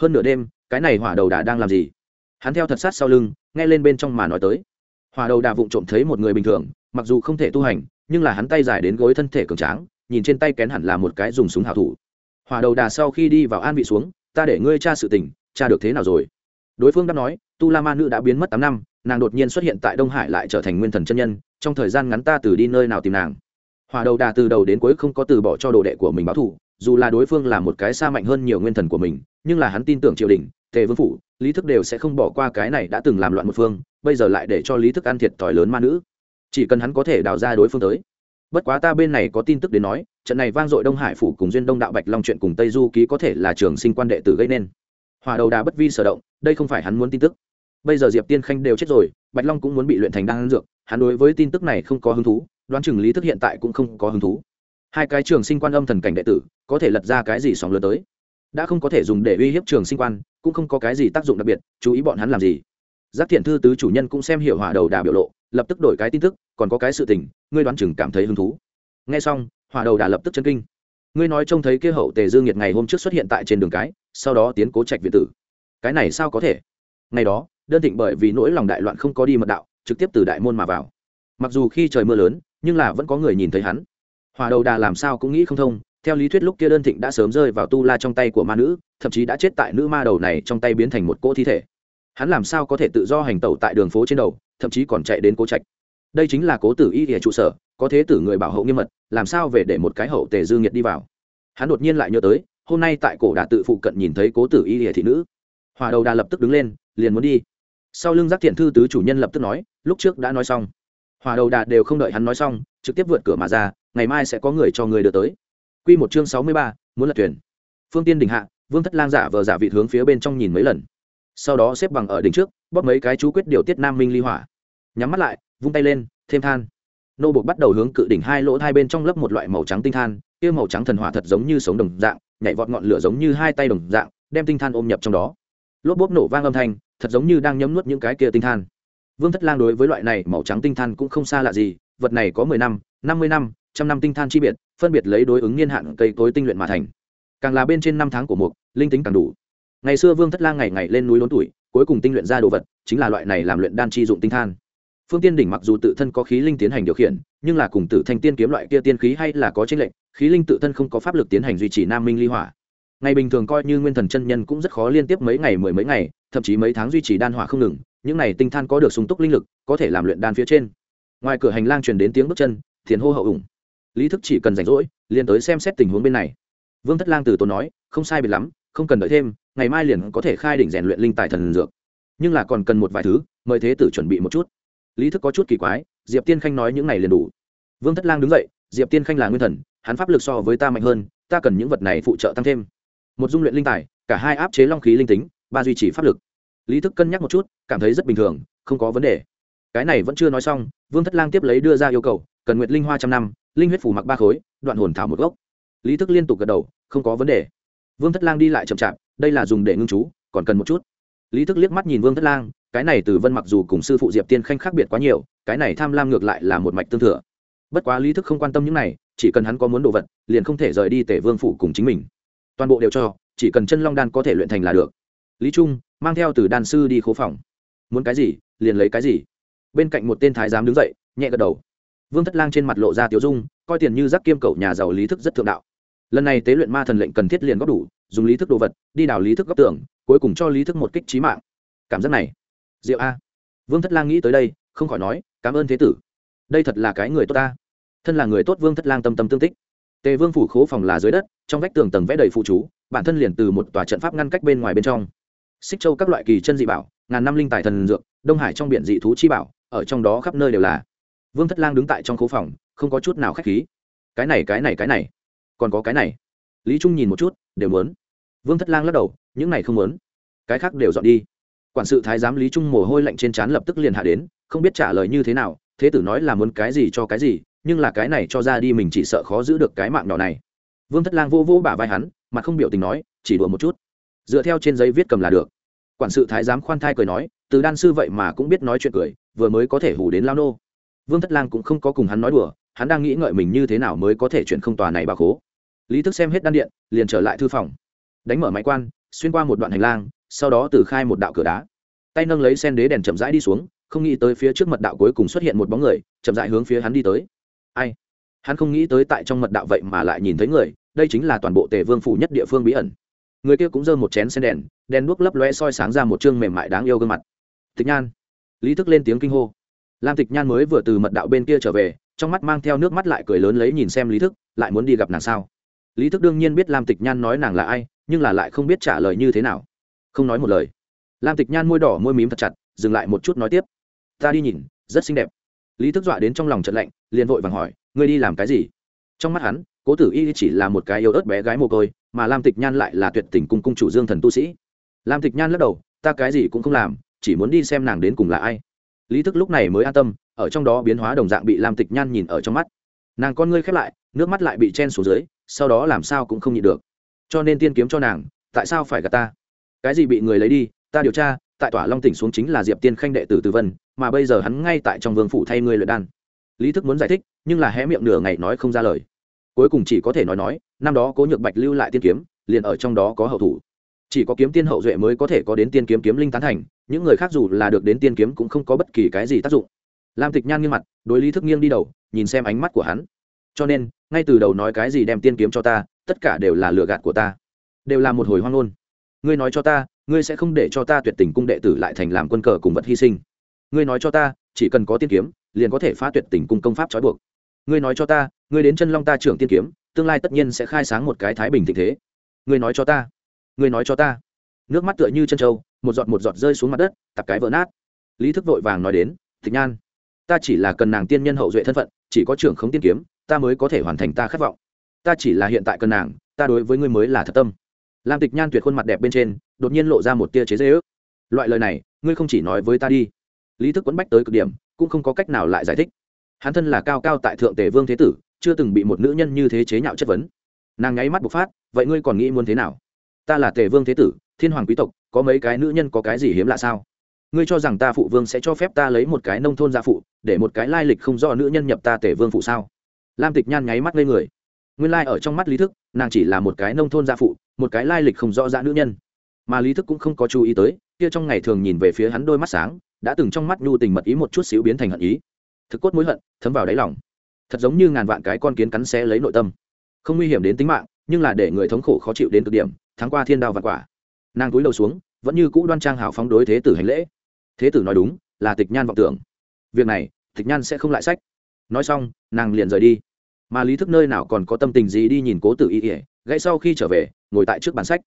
Hơn nửa đêm, cái này hỏa đầu đà đang làm gì? Hắn theo thật sát sau lưng, nghe lên bên trong mà nói tới. Hỏa đầu đà vụng trộm thấy một người bình thường, mặc dù không thể tu hành, nhưng là hắn tay dài đến gối thân thể cường tráng, nhìn trên tay kén hẳn là một cái dùng súng hảo thủ. Hỏa đầu đà sau khi đi vào an vị xuống, ta để ngươi tra sự tình, tra được thế nào rồi? Đối phương đã nói, tu la ma nữ đã biến mất tám năm nàng đột nhiên xuất hiện tại đông hải lại trở thành nguyên thần chân nhân, trong thời gian ngắn ta từ đi nơi nào tìm nàng. Hòa đầu đà từ đầu đến cuối không có từ bỏ cho đồ đệ của mình báo thù, dù là đối phương là một cái xa mạnh hơn nhiều nguyên thần của mình, nhưng là hắn tin tưởng triều đình, tề vương phủ, lý thức đều sẽ không bỏ qua cái này đã từng làm loạn một phương, bây giờ lại để cho lý thức ăn thiệt thòi lớn ma nữ. Chỉ cần hắn có thể đào ra đối phương tới. Bất quá ta bên này có tin tức đến nói, trận này vang dội đông hải phủ cùng duyên đông đạo bạch long chuyện cùng tây du ký có thể là trường sinh quan đệ tử gây nên. Hòa đầu đà bất vi sở động, đây không phải hắn muốn tin tức bây giờ diệp tiên khanh đều chết rồi, bạch long cũng muốn bị luyện thành đan dược, hắn đối với tin tức này không có hứng thú, đoán chừng lý thức hiện tại cũng không có hứng thú. Hai cái trường sinh quan âm thần cảnh đệ tử, có thể lật ra cái gì sóng lớn tới? Đã không có thể dùng để uy hiếp trường sinh quan, cũng không có cái gì tác dụng đặc biệt, chú ý bọn hắn làm gì? Giác thiện thư tứ chủ nhân cũng xem hiểu hỏa đầu đà biểu lộ, lập tức đổi cái tin tức, còn có cái sự tình, ngươi đoán chừng cảm thấy hứng thú. Nghe xong, hỏa đầu đà lập tức chân kinh. Ngươi nói trông thấy kia hậu tề dương nhiệt ngày hôm trước xuất hiện tại trên đường cái, sau đó tiến cố trạch viện tử. Cái này sao có thể? Ngày đó đơn thịnh bởi vì nỗi lòng đại loạn không có đi mật đạo, trực tiếp từ đại môn mà vào. Mặc dù khi trời mưa lớn, nhưng là vẫn có người nhìn thấy hắn. Hòa đầu đà làm sao cũng nghĩ không thông, theo lý thuyết lúc kia đơn thịnh đã sớm rơi vào tu la trong tay của ma nữ, thậm chí đã chết tại nữ ma đầu này trong tay biến thành một cỗ thi thể. Hắn làm sao có thể tự do hành tẩu tại đường phố trên đầu, thậm chí còn chạy đến cố trạch. Đây chính là cố tử y địa trụ sở, có thế tử người bảo hộ nghiêm mật, làm sao về để một cái hậu tề dư nghiệt đi vào? Hắn đột nhiên lại nhớ tới, hôm nay tại cổ đà tự phụ cận nhìn thấy cố tử y địa thị nữ. Hòa đầu đà lập tức đứng lên, liền muốn đi sau lưng giác thiện thư tứ chủ nhân lập tức nói, lúc trước đã nói xong. Hòa đầu đà đều không đợi hắn nói xong, trực tiếp vượt cửa mà ra, ngày mai sẽ có người cho người đưa tới. Q một chương sáu mươi ba, muốn lật thuyền. Phương tiên đình hạ, vương thất lang giả vờ giả vị hướng phía bên trong nhìn mấy lần. Sau đó xếp bằng ở đỉnh trước, bóp mấy cái chú quyết điều tiết nam minh ly hỏa. Nhắm mắt lại, vung tay lên, thêm than. Nô bột bắt đầu hướng cự đỉnh hai lỗ hai bên trong lấp một loại màu trắng tinh than, kia màu trắng thần hỏa thật giống như sống đồng dạng, nhảy vọt ngọn lửa giống như hai tay đồng dạng, đem tinh than ôm nhập trong đó lốp bốp nổ vang âm thanh, thật giống như đang nhấm nuốt những cái kia tinh than. Vương thất lang đối với loại này màu trắng tinh than cũng không xa lạ gì, vật này có mười năm năm mươi năm, trăm năm tinh than chi biệt, phân biệt lấy đối ứng niên hạn cây cối tinh luyện mà thành. Càng là bên trên năm tháng của mục, linh tính càng đủ. Ngày xưa vương thất lang ngày ngày lên núi lớn tuổi, cuối cùng tinh luyện ra đồ vật, chính là loại này làm luyện đan chi dụng tinh than. Phương tiên đỉnh mặc dù tự thân có khí linh tiến hành điều khiển, nhưng là cùng tử thanh tiên kiếm loại kia tiên khí hay là có tranh lệch, khí linh tự thân không có pháp lực tiến hành duy trì nam minh ly hỏa ngày bình thường coi như nguyên thần chân nhân cũng rất khó liên tiếp mấy ngày, mười mấy ngày, thậm chí mấy tháng duy trì đan hỏa không ngừng, những này tinh than có được sung túc linh lực, có thể làm luyện đan phía trên. Ngoài cửa hành lang truyền đến tiếng bước chân, thiền hô hậu ủng. Lý thức chỉ cần rảnh rỗi, liền tới xem xét tình huống bên này. Vương thất lang từ tốn nói, không sai biệt lắm, không cần đợi thêm, ngày mai liền có thể khai đỉnh rèn luyện linh tài thần dược. Nhưng là còn cần một vài thứ, mời thế tử chuẩn bị một chút. Lý thức có chút kỳ quái, diệp tiên khanh nói những này liền đủ. Vương thất lang đứng dậy, diệp tiên khanh là nguyên thần, hắn pháp lực so với ta mạnh hơn, ta cần những vật này phụ trợ tăng thêm một dung luyện linh tài, cả hai áp chế long khí linh tính, ba duy trì pháp lực. Lý thức cân nhắc một chút, cảm thấy rất bình thường, không có vấn đề. Cái này vẫn chưa nói xong, vương thất lang tiếp lấy đưa ra yêu cầu, cần nguyệt linh hoa trăm năm, linh huyết phủ mặc ba khối, đoạn hồn thảo một gốc. Lý thức liên tục gật đầu, không có vấn đề. Vương thất lang đi lại chậm chạp, đây là dùng để ngưng chú, còn cần một chút. Lý thức liếc mắt nhìn vương thất lang, cái này từ vân mặc dù cùng sư phụ diệp tiên khanh khác biệt quá nhiều, cái này tham lam ngược lại là một mạch tương thừa. Bất quá lý thức không quan tâm những này, chỉ cần hắn có muốn đồ vật, liền không thể rời đi tể vương phủ cùng chính mình toàn bộ đều cho, chỉ cần chân long đan có thể luyện thành là được. Lý trung mang theo từ đan sư đi khố phòng. Muốn cái gì, liền lấy cái gì. Bên cạnh một tên thái giám đứng dậy, nhẹ gật đầu. Vương thất lang trên mặt lộ ra tiếu dung, coi tiền như giác kiêm cầu nhà giàu lý thức rất thượng đạo. Lần này tế luyện ma thần lệnh cần thiết liền góp đủ, dùng lý thức đồ vật, đi đào lý thức góp tưởng cuối cùng cho lý thức một kích trí mạng. Cảm giác này. Diệu a. Vương thất lang nghĩ tới đây, không khỏi nói, cảm ơn thế tử. Đây thật là cái người tốt ta. Thân là người tốt, vương thất lang tâm tâm tương tích tề vương phủ khố phòng là dưới đất, trong vách tường tầng vẽ đầy phụ chú, bản thân liền từ một tòa trận pháp ngăn cách bên ngoài bên trong. Xích châu các loại kỳ chân dị bảo, ngàn năm linh tài thần dược, đông hải trong biển dị thú chi bảo, ở trong đó khắp nơi đều là. Vương thất lang đứng tại trong khố phòng, không có chút nào k h á c h khí. Cái này cái này cái này. Còn có cái này. Lý trung nhìn một chút, đều muốn. Vương thất lang lắc đầu, những này không muốn. Cái khác đều dọn đi. Quản sự thái giám lý trung mồ hôi lạnh trên trán lập tức liền hạ đến, không biết trả lời như thế nào, thế tử nói là muốn cái gì cho cái gì nhưng là cái này cho ra đi mình chỉ sợ khó giữ được cái mạng nhỏ này. Vương thất lang vô vô bả vai hắn mà không biểu tình nói, chỉ đùa một chút. Dựa theo trên giấy viết cầm là được. Quản sự thái giám khoan thai cười nói, từ đan sư vậy mà cũng biết nói chuyện cười, vừa mới có thể hủ đến lao nô. Vương thất lang cũng không có cùng hắn nói đùa, hắn đang nghĩ ngợi mình như thế nào mới có thể chuyển không tòa này bà khố. Lý thức xem hết đan điện, liền trở lại thư phòng. Đánh mở máy quan, xuyên qua một đoạn hành lang, sau đó từ khai một đạo cửa đá. Tay nâng lấy sen đế đèn chậm rãi đi xuống, không nghĩ tới phía trước mật đạo cuối cùng xuất hiện một bóng người, chậm rãi hướng phía hắn đi tới ai? Hắn không nghĩ tới tại trong mật đạo vậy mà lại nhìn thấy người, đây chính là toàn bộ tề vương phủ nhất địa phương bí ẩn. Người kia cũng giơ một chén sen đèn đèn đuốc lấp lóe soi sáng ra một chương mềm mại đáng yêu gương mặt. Tịch nhan. Lý thức lên tiếng kinh hô. Lam tịch nhan mới vừa từ mật đạo bên kia trở về, trong mắt mang theo nước mắt lại cười lớn lấy nhìn xem lý thức, lại muốn đi gặp nàng sao? Lý thức đương nhiên biết lam tịch nhan nói nàng là ai, nhưng là lại không biết trả lời như thế nào. Không nói một lời. Lam tịch nhan môi đỏ, môi mím thật chặt, dừng lại một chút nói tiếp. Ta đi nhìn, rất xinh đẹp lý thức dọa đến trong lòng trận lạnh, liền vội vàng hỏi, ngươi đi làm cái gì? Trong mắt hắn, cố tử y chỉ là một cái yêu ớt bé gái mồ côi, mà lam tịch nhan lại là tuyệt tình cung cung chủ dương thần tu sĩ. Lam tịch nhan lắc đầu, ta cái gì cũng không làm, chỉ muốn đi xem nàng đến cùng là ai. Lý thức lúc này mới an tâm, ở trong đó biến hóa đồng dạng bị lam tịch nhan nhìn ở trong mắt. Nàng con ngươi khép lại, nước mắt lại bị chen xuống dưới, sau đó làm sao cũng không nhịn được. Cho nên tiên kiếm cho nàng, tại sao phải gạt ta? Cái gì bị người lấy đi, ta điều tra, tại tỏa long tỉnh xuống chính là diệp tiên khanh đệ tử từ vân mà bây giờ hắn ngay tại trong vương phủ thay ngươi luyện đan. Lý thức muốn giải thích, nhưng là hé miệng nửa ngày nói không ra lời. Cuối cùng chỉ có thể nói nói, năm đó cố nhược bạch lưu lại tiên kiếm, liền ở trong đó có hậu thủ. Chỉ có kiếm tiên hậu duệ mới có thể có đến tiên kiếm kiếm linh tán thành, những người khác dù là được đến tiên kiếm cũng không có bất kỳ cái gì tác dụng. Lam tịch nhan nghiêng mặt, đối lý thức nghiêng đi đầu, nhìn xem ánh mắt của hắn. Cho nên, ngay từ đầu nói cái gì đem tiên kiếm cho ta, tất cả đều là lừa gạt của ta. Đều là một hồi hoang ngôn. Ngươi nói cho ta, ngươi sẽ không để cho ta tuyệt tình cung đệ tử lại thành làm quân cờ cùng vật hy sinh ngươi nói cho ta, chỉ cần có tiên kiếm, liền có thể phá tuyệt tình cung công pháp trói buộc. Ngươi nói cho ta, ngươi đến chân long ta trưởng tiên kiếm, tương lai tất nhiên sẽ khai sáng một cái thái bình tình thế. Ngươi nói cho ta, ngươi nói cho ta. Nước mắt tựa như chân trâu, một giọt một giọt rơi xuống mặt đất, tập cái vỡ nát. Lý thức vội vàng nói đến tịch nhan, ta chỉ là cần nàng tiên nhân hậu duệ thân phận, chỉ có trưởng không tiên kiếm, ta mới có thể hoàn thành ta khát vọng. Ta chỉ là hiện tại cần nàng, ta đối với ngươi mới là thật tâm. Lam tịch nhan tuyệt khuôn mặt đẹp bên trên, đột nhiên lộ ra một tia chế dễ ước. Loại lời này, ngươi không chỉ nói với ta đi lý thức quấn bách tới cực điểm, cũng không có cách nào lại giải thích. Hắn thân là cao cao tại thượng tề vương thế tử, chưa từng bị một nữ nhân như thế chế nhạo chất vấn. Nàng ngáy mắt bộc phát, vậy ngươi còn nghĩ muốn thế nào? Ta là tề vương thế tử, thiên hoàng quý tộc, có mấy cái nữ nhân có cái gì hiếm lạ sao? Ngươi cho rằng ta phụ vương sẽ cho phép ta lấy một cái nông thôn gia phụ, để một cái lai lịch không do nữ nhân nhập ta tề vương phụ sao? Lam tịch nhan nháy mắt lên người. Nguyên lai ở trong mắt lý thức, nàng chỉ là một cái nông thôn gia phụ, một cái lai lịch không rõ dã nữ nhân. Mà lý thức cũng không có chú ý tới, kia trong ngày thường nhìn về phía hắn đôi mắt sáng đã từng trong mắt nhu tình mật ý một chút xíu biến thành hận ý. Thực cốt mối hận, thấm vào đáy lòng. Thật giống như ngàn vạn cái con kiến cắn xé lấy nội tâm. Không nguy hiểm đến tính mạng, nhưng là để người thống khổ khó chịu đến cực điểm tháng qua thiên đao và quả. Nàng cúi đầu xuống, vẫn như cũ đoan trang hào phóng đối thế tử hành lễ. Thế tử nói đúng, là tịch nhan vọng tưởng. Việc này, tịch nhan sẽ không lại sách. Nói xong, nàng liền rời đi. Mà lý thức nơi nào còn có tâm tình gì đi nhìn cố tử y ỉa gãy sau khi trở về, ngồi tại trước bàn sách.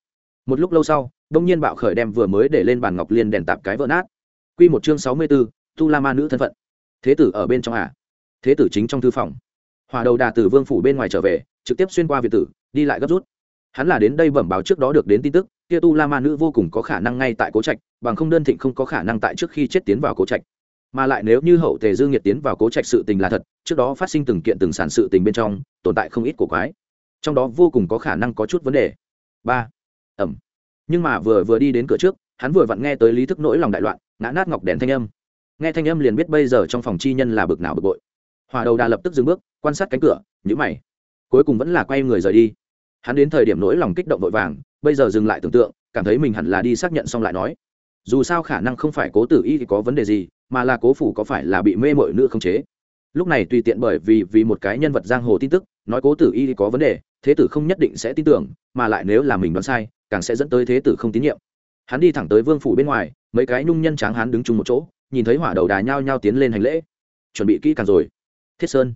Một lúc lâu sau đông nhiên bạo khởi đem vừa mới để lên bàn ngọc liên đèn tạp cái vỡ nát quy một chương sáu mươi b ố tu la ma nữ thân phận. Thế tử ở bên trong à? Thế tử chính trong thư phòng. Hòa đầu đà tử vương phủ bên ngoài trở về, trực tiếp xuyên qua việt tử, đi lại gấp rút. Hắn là đến đây bẩm báo trước đó được đến tin tức, kia tu la ma nữ vô cùng có khả năng ngay tại cố trạch, bằng không đơn thịnh không có khả năng tại trước khi chết tiến vào cố trạch. Mà lại nếu như hậu tề dư nghiệt tiến vào cố trạch sự tình là thật, trước đó phát sinh từng kiện từng sản sự tình bên trong, tồn tại không ít của quái. Trong đó vô cùng có khả năng có chút vấn đề. Ba. Ẩm. Nhưng mà vừa vừa đi đến cửa trước, hắn vừa vặn nghe tới lý thức nỗi lòng đại loạn ngã nát ngọc đèn thanh âm. Nghe thanh âm liền biết bây giờ trong phòng chi nhân là bực nào bực bội. Hòa đầu đà lập tức dừng bước, quan sát cánh cửa nhữ mày. Cuối cùng vẫn là quay người rời đi. Hắn đến thời điểm nỗi lòng kích động vội vàng, bây giờ dừng lại tưởng tượng, cảm thấy mình hẳn là đi xác nhận xong lại nói. Dù sao khả năng không phải cố tử y thì có vấn đề gì, mà là cố phủ có phải là bị mê mội nữ không chế. Lúc này tùy tiện bởi vì vì một cái nhân vật giang hồ tin tức, nói cố tử y thì có vấn đề, thế tử không nhất định sẽ tin tưởng, mà lại nếu là mình đoán sai, càng sẽ dẫn tới thế tử không tín nhiệm. Hắn đi thẳng tới vương phủ bên ngoài mấy cái nhung nhân tráng hán đứng chung một chỗ, nhìn thấy hỏa đầu đà nhao nhao tiến lên hành lễ. Chuẩn bị kỹ càng rồi. Thiết sơn.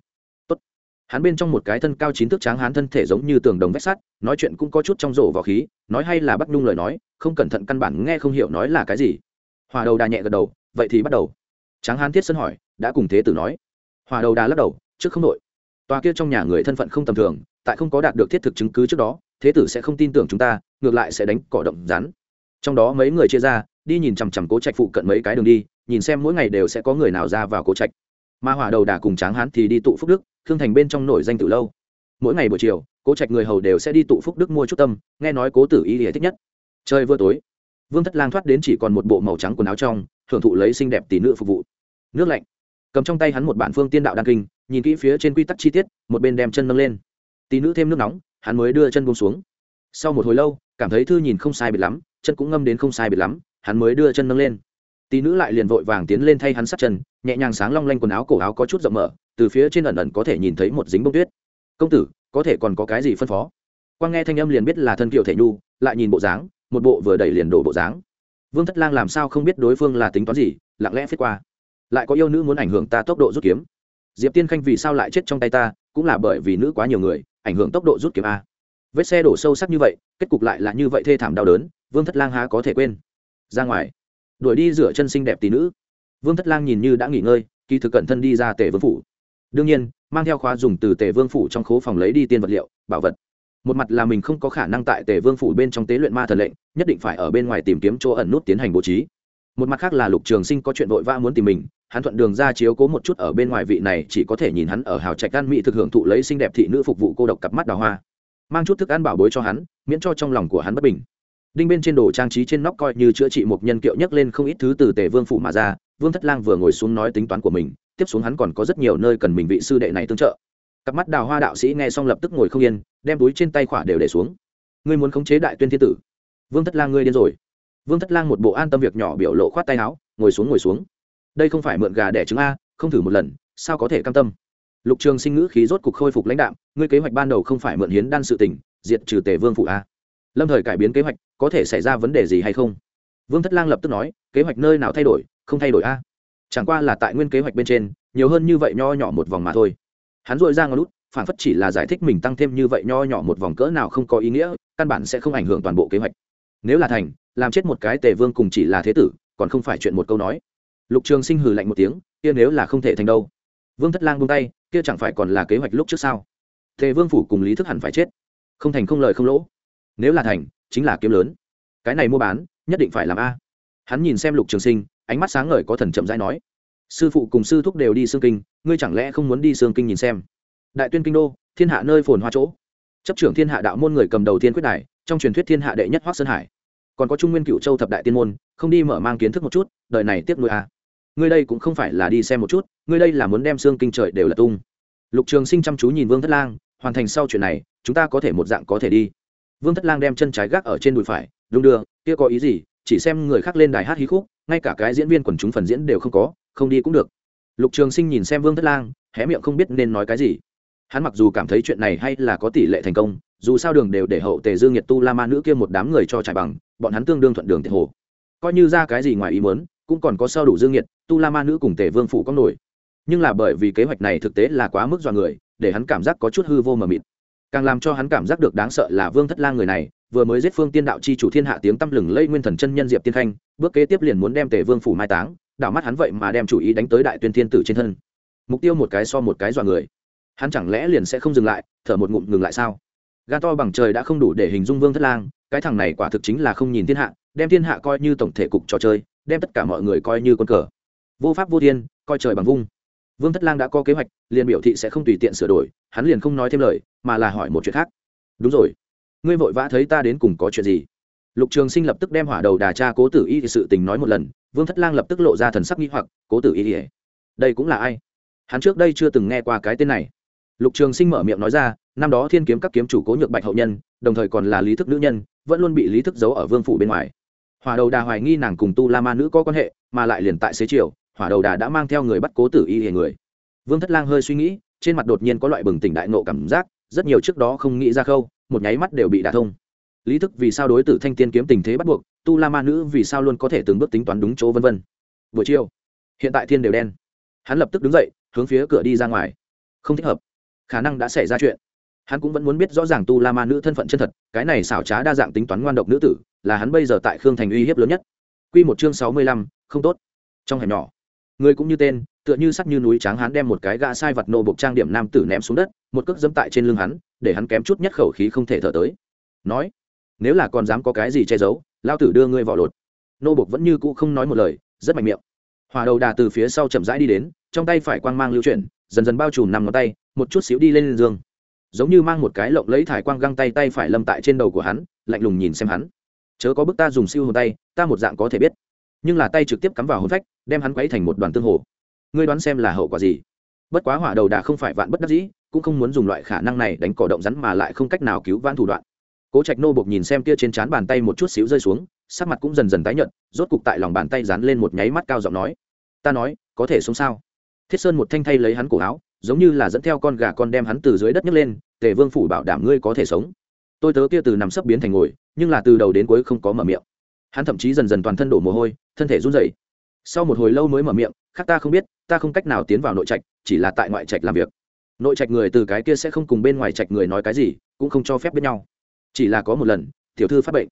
Tốt. hắn bên trong một cái thân cao chín thước tráng hán thân thể giống như tường đồng vách sắt, nói chuyện cũng có chút trong rổ vào khí, nói hay là bắt nhung lời nói, không cẩn thận căn bản nghe không hiểu nói là cái gì. Hỏa đầu đà nhẹ gật đầu, vậy thì bắt đầu. Tráng hán thiết sơn hỏi, đã cùng thế tử nói. Hỏa đầu đà lắc đầu, trước không đội tòa kia trong nhà người thân phận không tầm thường, tại không có đạt được thiết thực chứng cứ trước đó, thế tử sẽ không tin tưởng chúng ta, ngược lại sẽ đánh cỏ động rắn. Trong đó mấy người chia ra đi nhìn chằm chằm cố trạch phụ cận mấy cái đường đi, nhìn xem mỗi ngày đều sẽ có người nào ra vào cố trạch. Ma hỏa đầu đà cùng tráng hán thì đi tụ phúc đức thương thành bên trong nổi danh từ lâu. Mỗi ngày buổi chiều, cố trạch người hầu đều sẽ đi tụ phúc đức mua chút tâm, nghe nói cố tử y lìa thích nhất. Chơi vừa tối, vương thất lang thoát đến chỉ còn một bộ màu trắng quần áo trong hưởng thụ lấy xinh đẹp tỷ nữ phục vụ. Nước lạnh. Cầm trong tay hắn một bản phương tiên đạo đan kinh, nhìn kỹ phía trên quy tắc chi tiết, một bên đem chân nâng lên. Tỷ nữ thêm nước nóng, hắn mới đưa chân buông xuống. Sau một hồi lâu, cảm thấy thư nhìn không sai biệt lắm, chân cũng ngâm đến không sai biệt lắm hắn mới đưa chân nâng lên. Tí nữ lại liền vội vàng tiến lên thay hắn sát chân, nhẹ nhàng sáng long lanh quần áo cổ áo có chút rộng mở, từ phía trên ẩn ẩn có thể nhìn thấy một dính bông tuyết. Công tử, có thể còn có cái gì phân phó? Quang nghe thanh âm liền biết là thân kiều thể nhu, lại nhìn bộ dáng, một bộ vừa đẩy liền đổ bộ dáng. Vương thất lang làm sao không biết đối phương là tính toán gì, lặng lẽ phết qua. Lại có yêu nữ muốn ảnh hưởng ta tốc độ rút kiếm. Diệp tiên khanh vì sao lại chết trong tay ta, cũng là bởi vì nữ quá nhiều người, ảnh hưởng tốc độ rút kiếm a. Vết xe đổ sâu sắc như vậy, kết cục lại là như vậy thê thảm đau đớn, vương thất lang há có thể quên ra ngoài. Đuổi đi rửa chân xinh đẹp tỷ nữ. Vương thất lang nhìn như đã nghỉ ngơi, kỳ thực cẩn thân đi ra tề vương phủ. Đương nhiên, mang theo khóa dùng từ tề vương phủ trong khố phòng lấy đi tiên vật liệu, bảo vật. Một mặt là mình không có khả năng tại tề vương phủ bên trong tế luyện ma thần lệnh, nhất định phải ở bên ngoài tìm kiếm chỗ ẩn nút tiến hành bố trí. Một mặt khác là lục trường sinh có chuyện vội vã muốn tìm mình, hắn thuận đường ra chiếu cố một chút ở bên ngoài vị này, chỉ có thể nhìn hắn ở hào trạch ăn mỹ thực hưởng thụ lấy xinh đẹp thị nữ phục vụ cô độc cặp mắt đào hoa. Mang chút thức ăn bảo bối cho hắn, miễn cho trong lòng của hắn bất bình đinh bên trên đồ trang trí trên nóc coi như chữa trị một nhân kiệu nhấc lên không ít thứ từ tề vương phủ mà ra, vương thất lang vừa ngồi xuống nói tính toán của mình, tiếp xuống hắn còn có rất nhiều nơi cần mình vị sư đệ này tương trợ. Cặp mắt đào hoa đạo sĩ nghe xong lập tức ngồi không yên, đem túi trên tay khỏa đều để xuống. Ngươi muốn khống chế đại tuyên thiên tử? Vương thất lang ngươi điên rồi. Vương thất lang một bộ an tâm việc nhỏ biểu lộ khoát tay áo, ngồi xuống ngồi xuống. Đây không phải mượn gà đẻ trứng a, không thử một lần, sao có thể cam tâm? Lục trường sinh ngữ khí rốt cục khôi phục lãnh đạm, ngươi kế hoạch ban đầu không phải mượn hiến đan sự tình, diệt trừ tề vương phụ a lâm thời cải biến kế hoạch, có thể xảy ra vấn đề gì hay không? Vương thất lang lập tức nói, kế hoạch nơi nào thay đổi, không thay đổi a? Chẳng qua là tại nguyên kế hoạch bên trên, nhiều hơn như vậy nho nhỏ một vòng mà thôi. Hắn dội ra ngón lút phản phất chỉ là giải thích mình tăng thêm như vậy nho nhỏ một vòng cỡ nào không có ý nghĩa, căn bản sẽ không ảnh hưởng toàn bộ kế hoạch. Nếu là thành, làm chết một cái tề vương cùng chỉ là thế tử, còn không phải chuyện một câu nói. Lục trường sinh hừ lạnh một tiếng, kia nếu là không thể thành đâu? Vương thất lang buông tay, kia chẳng phải còn là kế hoạch lúc trước sao? Tề vương phủ cùng lý thức hẳn phải chết. Không thành không lời không lỗ nếu là thành, chính là kiếm lớn. Cái này mua bán, nhất định phải làm a. Hắn nhìn xem lục trường sinh, ánh mắt sáng ngời có thần chậm rãi nói. Sư phụ cùng sư thúc đều đi xương kinh, ngươi chẳng lẽ không muốn đi xương kinh nhìn xem? Đại tuyên kinh đô, thiên hạ nơi phồn hoa chỗ. Chấp trưởng thiên hạ đạo môn người cầm đầu tiên quyết đài, trong truyền thuyết thiên hạ đệ nhất hoác sơn hải. Còn có trung nguyên cựu châu thập đại tiên môn, không đi mở mang kiến thức một chút, đời này tiếp nuôi a. Ngươi đây cũng không phải là đi xem một chút, ngươi đây là muốn đem xương kinh trời đều là tung. Lục trường sinh chăm chú nhìn vương thất lang, hoàn thành sau chuyện này, chúng ta có thể một dạng có thể đi vương thất lang đem chân trái gác ở trên đùi phải, đung đưa, kia có ý gì? Chỉ xem người khác lên đài hát hí khúc, ngay cả cái diễn viên quần chúng phần diễn đều không có, không đi cũng được. Lục trường sinh nhìn xem vương thất lang, hé miệng không biết nên nói cái gì. Hắn mặc dù cảm thấy chuyện này hay là có tỷ lệ thành công, dù sao đường đều để hậu tề dương nhiệt tu la ma nữ kia một đám người cho trải bằng, bọn hắn tương đương thuận đường tiệt hồ. Coi như ra cái gì ngoài ý muốn, cũng còn có sao đủ dương nhiệt, tu la ma nữ cùng tề vương phủ có nổi. Nhưng là bởi vì kế hoạch này thực tế là quá mức dọa người, để hắn cảm giác có chút hư vô mờ mịt càng làm cho hắn cảm giác được đáng sợ là vương thất lang người này, vừa mới giết phương tiên đạo chi chủ thiên hạ tiếng tăm lừng lây nguyên thần chân nhân diệp tiên khanh, bước kế tiếp liền muốn đem tề vương phủ mai táng, đảo mắt hắn vậy mà đem chủ ý đánh tới đại tuyên thiên tử trên thân. Mục tiêu một cái so một cái dọa người. Hắn chẳng lẽ liền sẽ không dừng lại, thở một ngụm ngừng lại sao? Gan to bằng trời đã không đủ để hình dung vương thất lang, cái thằng này quả thực chính là không nhìn thiên hạ, đem thiên hạ coi như tổng thể cục trò chơi, đem tất cả mọi người coi như con cờ. Vô pháp vô thiên, coi trời bằng vung. Vương thất lang đã có kế hoạch, liền biểu thị sẽ không tùy tiện sửa đổi, hắn liền không nói thêm lời mà là hỏi một chuyện khác. Đúng rồi. Ngươi vội vã thấy ta đến cùng có chuyện gì? Lục trường sinh lập tức đem hỏa đầu đà cha cố tử y thì sự tình nói một lần, vương thất lang lập tức lộ ra thần sắc nghi hoặc, cố tử y ỉa đây cũng là ai? Hắn trước đây chưa từng nghe qua cái tên này. Lục trường sinh mở miệng nói ra, năm đó thiên kiếm các kiếm chủ cố nhược bạch hậu nhân, đồng thời còn là lý thức nữ nhân, vẫn luôn bị lý thức giấu ở vương phủ bên ngoài. Hỏa đầu đà hoài nghi nàng cùng tu la ma nữ có quan hệ, mà lại liền tại xế chiều, hỏa đầu đà đã mang theo người bắt cố tử y hề người. Vương thất lang hơi suy nghĩ, trên mặt đột nhiên có loại bừng tỉnh đại nộ cảm giác rất nhiều trước đó không nghĩ ra khâu, một nháy mắt đều bị đả thông. Lý thức vì sao đối tử thanh tiên kiếm tình thế bắt buộc, tu la ma nữ vì sao luôn có thể từng bước tính toán đúng chỗ vân vân. Buổi chiều, hiện tại thiên đều đen. Hắn lập tức đứng dậy, hướng phía cửa đi ra ngoài. Không thích hợp. Khả năng đã xảy ra chuyện. Hắn cũng vẫn muốn biết rõ ràng tu la ma nữ thân phận chân thật, cái này xảo trá đa dạng tính toán ngoan độc nữ tử, là hắn bây giờ tại khương thành uy hiếp lớn nhất. Q một chương sáu mươi lăm, không tốt. Trong hẻm nhỏ người cũng như tên, tựa như sắt như núi tráng hắn đem một cái gã sai vật nô bộc trang điểm nam tử ném xuống đất, một cước dẫm tại trên lưng hắn, để hắn kém chút nhất khẩu khí không thể thở tới. Nói, nếu là còn dám có cái gì che giấu lao tử đưa ngươi vào lột. Nô bộc vẫn như cũ không nói một lời, rất mạnh miệng. Hòa đầu đà từ phía sau chậm rãi đi đến, trong tay phải quang mang lưu chuyển, dần dần bao trùm nằm ngón tay, một chút xíu đi lên giường giống như mang một cái lộng lấy thải quang găng tay tay phải lâm tại trên đầu của hắn, lạnh lùng nhìn xem hắn. Chớ có bức ta dùng siêu hồn tay, ta một dạng có thể biết nhưng là tay trực tiếp cắm vào hồn phách, đem hắn quấy thành một đoàn tương hồ. Ngươi đoán xem là hậu quả gì? Bất quá hỏa đầu đà không phải vạn bất đắc dĩ, cũng không muốn dùng loại khả năng này đánh cỏ động rắn mà lại không cách nào cứu vãn thủ đoạn. Cố trạch nô bột nhìn xem kia trên trán bàn tay một chút xíu rơi xuống, sắc mặt cũng dần dần tái nhợt, rốt cục tại lòng bàn tay dán lên một nháy mắt cao giọng nói, ta nói, có thể sống sao? Thiết sơn một thanh thay lấy hắn cổ áo, giống như là dẫn theo con gà con đem hắn từ dưới đất nhấc lên, tề vương phủ bảo đảm ngươi có thể sống. Tôi tớ kia từ nằm sấp biến thành ngồi, nhưng là từ đầu đến cuối không có mở miệng hắn thậm chí dần dần toàn thân đổ mồ hôi, thân thể run rẩy. Sau một hồi lâu mới mở miệng, khác ta không biết, ta không cách nào tiến vào nội trạch, chỉ là tại ngoại trạch làm việc. Nội trạch người từ cái kia sẽ không cùng bên ngoài trạch người nói cái gì, cũng không cho phép biết nhau. Chỉ là có một lần, tiểu thư phát bệnh.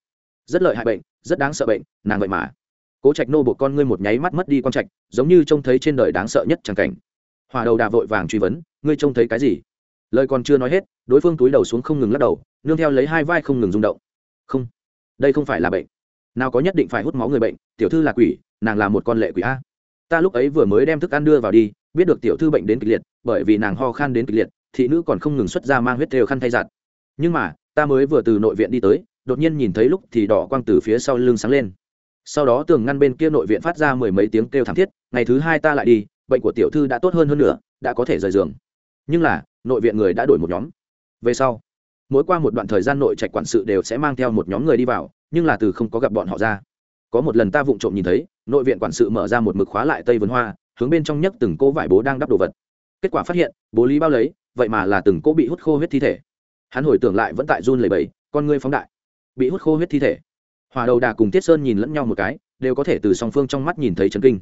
Rất lợi hại bệnh, rất đáng sợ bệnh, nàng vậy mà. Cố trạch nô buộc con ngươi một nháy mắt mất đi con trạch, giống như trông thấy trên đời đáng sợ nhất chẳng cảnh. Hòa đầu đà vội vàng truy vấn, ngươi trông thấy cái gì? Lời còn chưa nói hết, đối phương túi đầu xuống không ngừng lắc đầu, nương theo lấy hai vai không ngừng rung động. Không, đây không phải là bệnh nào có nhất định phải hút máu người bệnh, tiểu thư là quỷ, nàng là một con lệ quỷ a. Ta lúc ấy vừa mới đem thức ăn đưa vào đi, biết được tiểu thư bệnh đến kịch liệt, bởi vì nàng ho khan đến kịch liệt, thị nữ còn không ngừng xuất ra mang huyết thêu khăn thay giặt. Nhưng mà, ta mới vừa từ nội viện đi tới, đột nhiên nhìn thấy lúc thì đỏ quang từ phía sau lưng sáng lên. Sau đó tường ngăn bên kia nội viện phát ra mười mấy tiếng kêu thảm thiết, ngày thứ hai ta lại đi, bệnh của tiểu thư đã tốt hơn hơn nữa, đã có thể rời giường. Nhưng là, nội viện người đã đổi một nhóm. Về sau, mỗi qua một đoạn thời gian nội trạch quản sự đều sẽ mang theo một nhóm người đi vào nhưng là từ không có gặp bọn họ ra. Có một lần ta vụng trộm nhìn thấy, nội viện quản sự mở ra một mực khóa lại tây vườn hoa, hướng bên trong nhấc từng cỗ vải bố đang đắp đồ vật. Kết quả phát hiện, bố lý bao lấy, vậy mà là từng cỗ bị hút khô huyết thi thể. Hắn hồi tưởng lại vẫn tại run lầy bầy con ngươi phóng đại, bị hút khô huyết thi thể. Hòa đầu đà cùng tiết sơn nhìn lẫn nhau một cái, đều có thể từ song phương trong mắt nhìn thấy chấn kinh.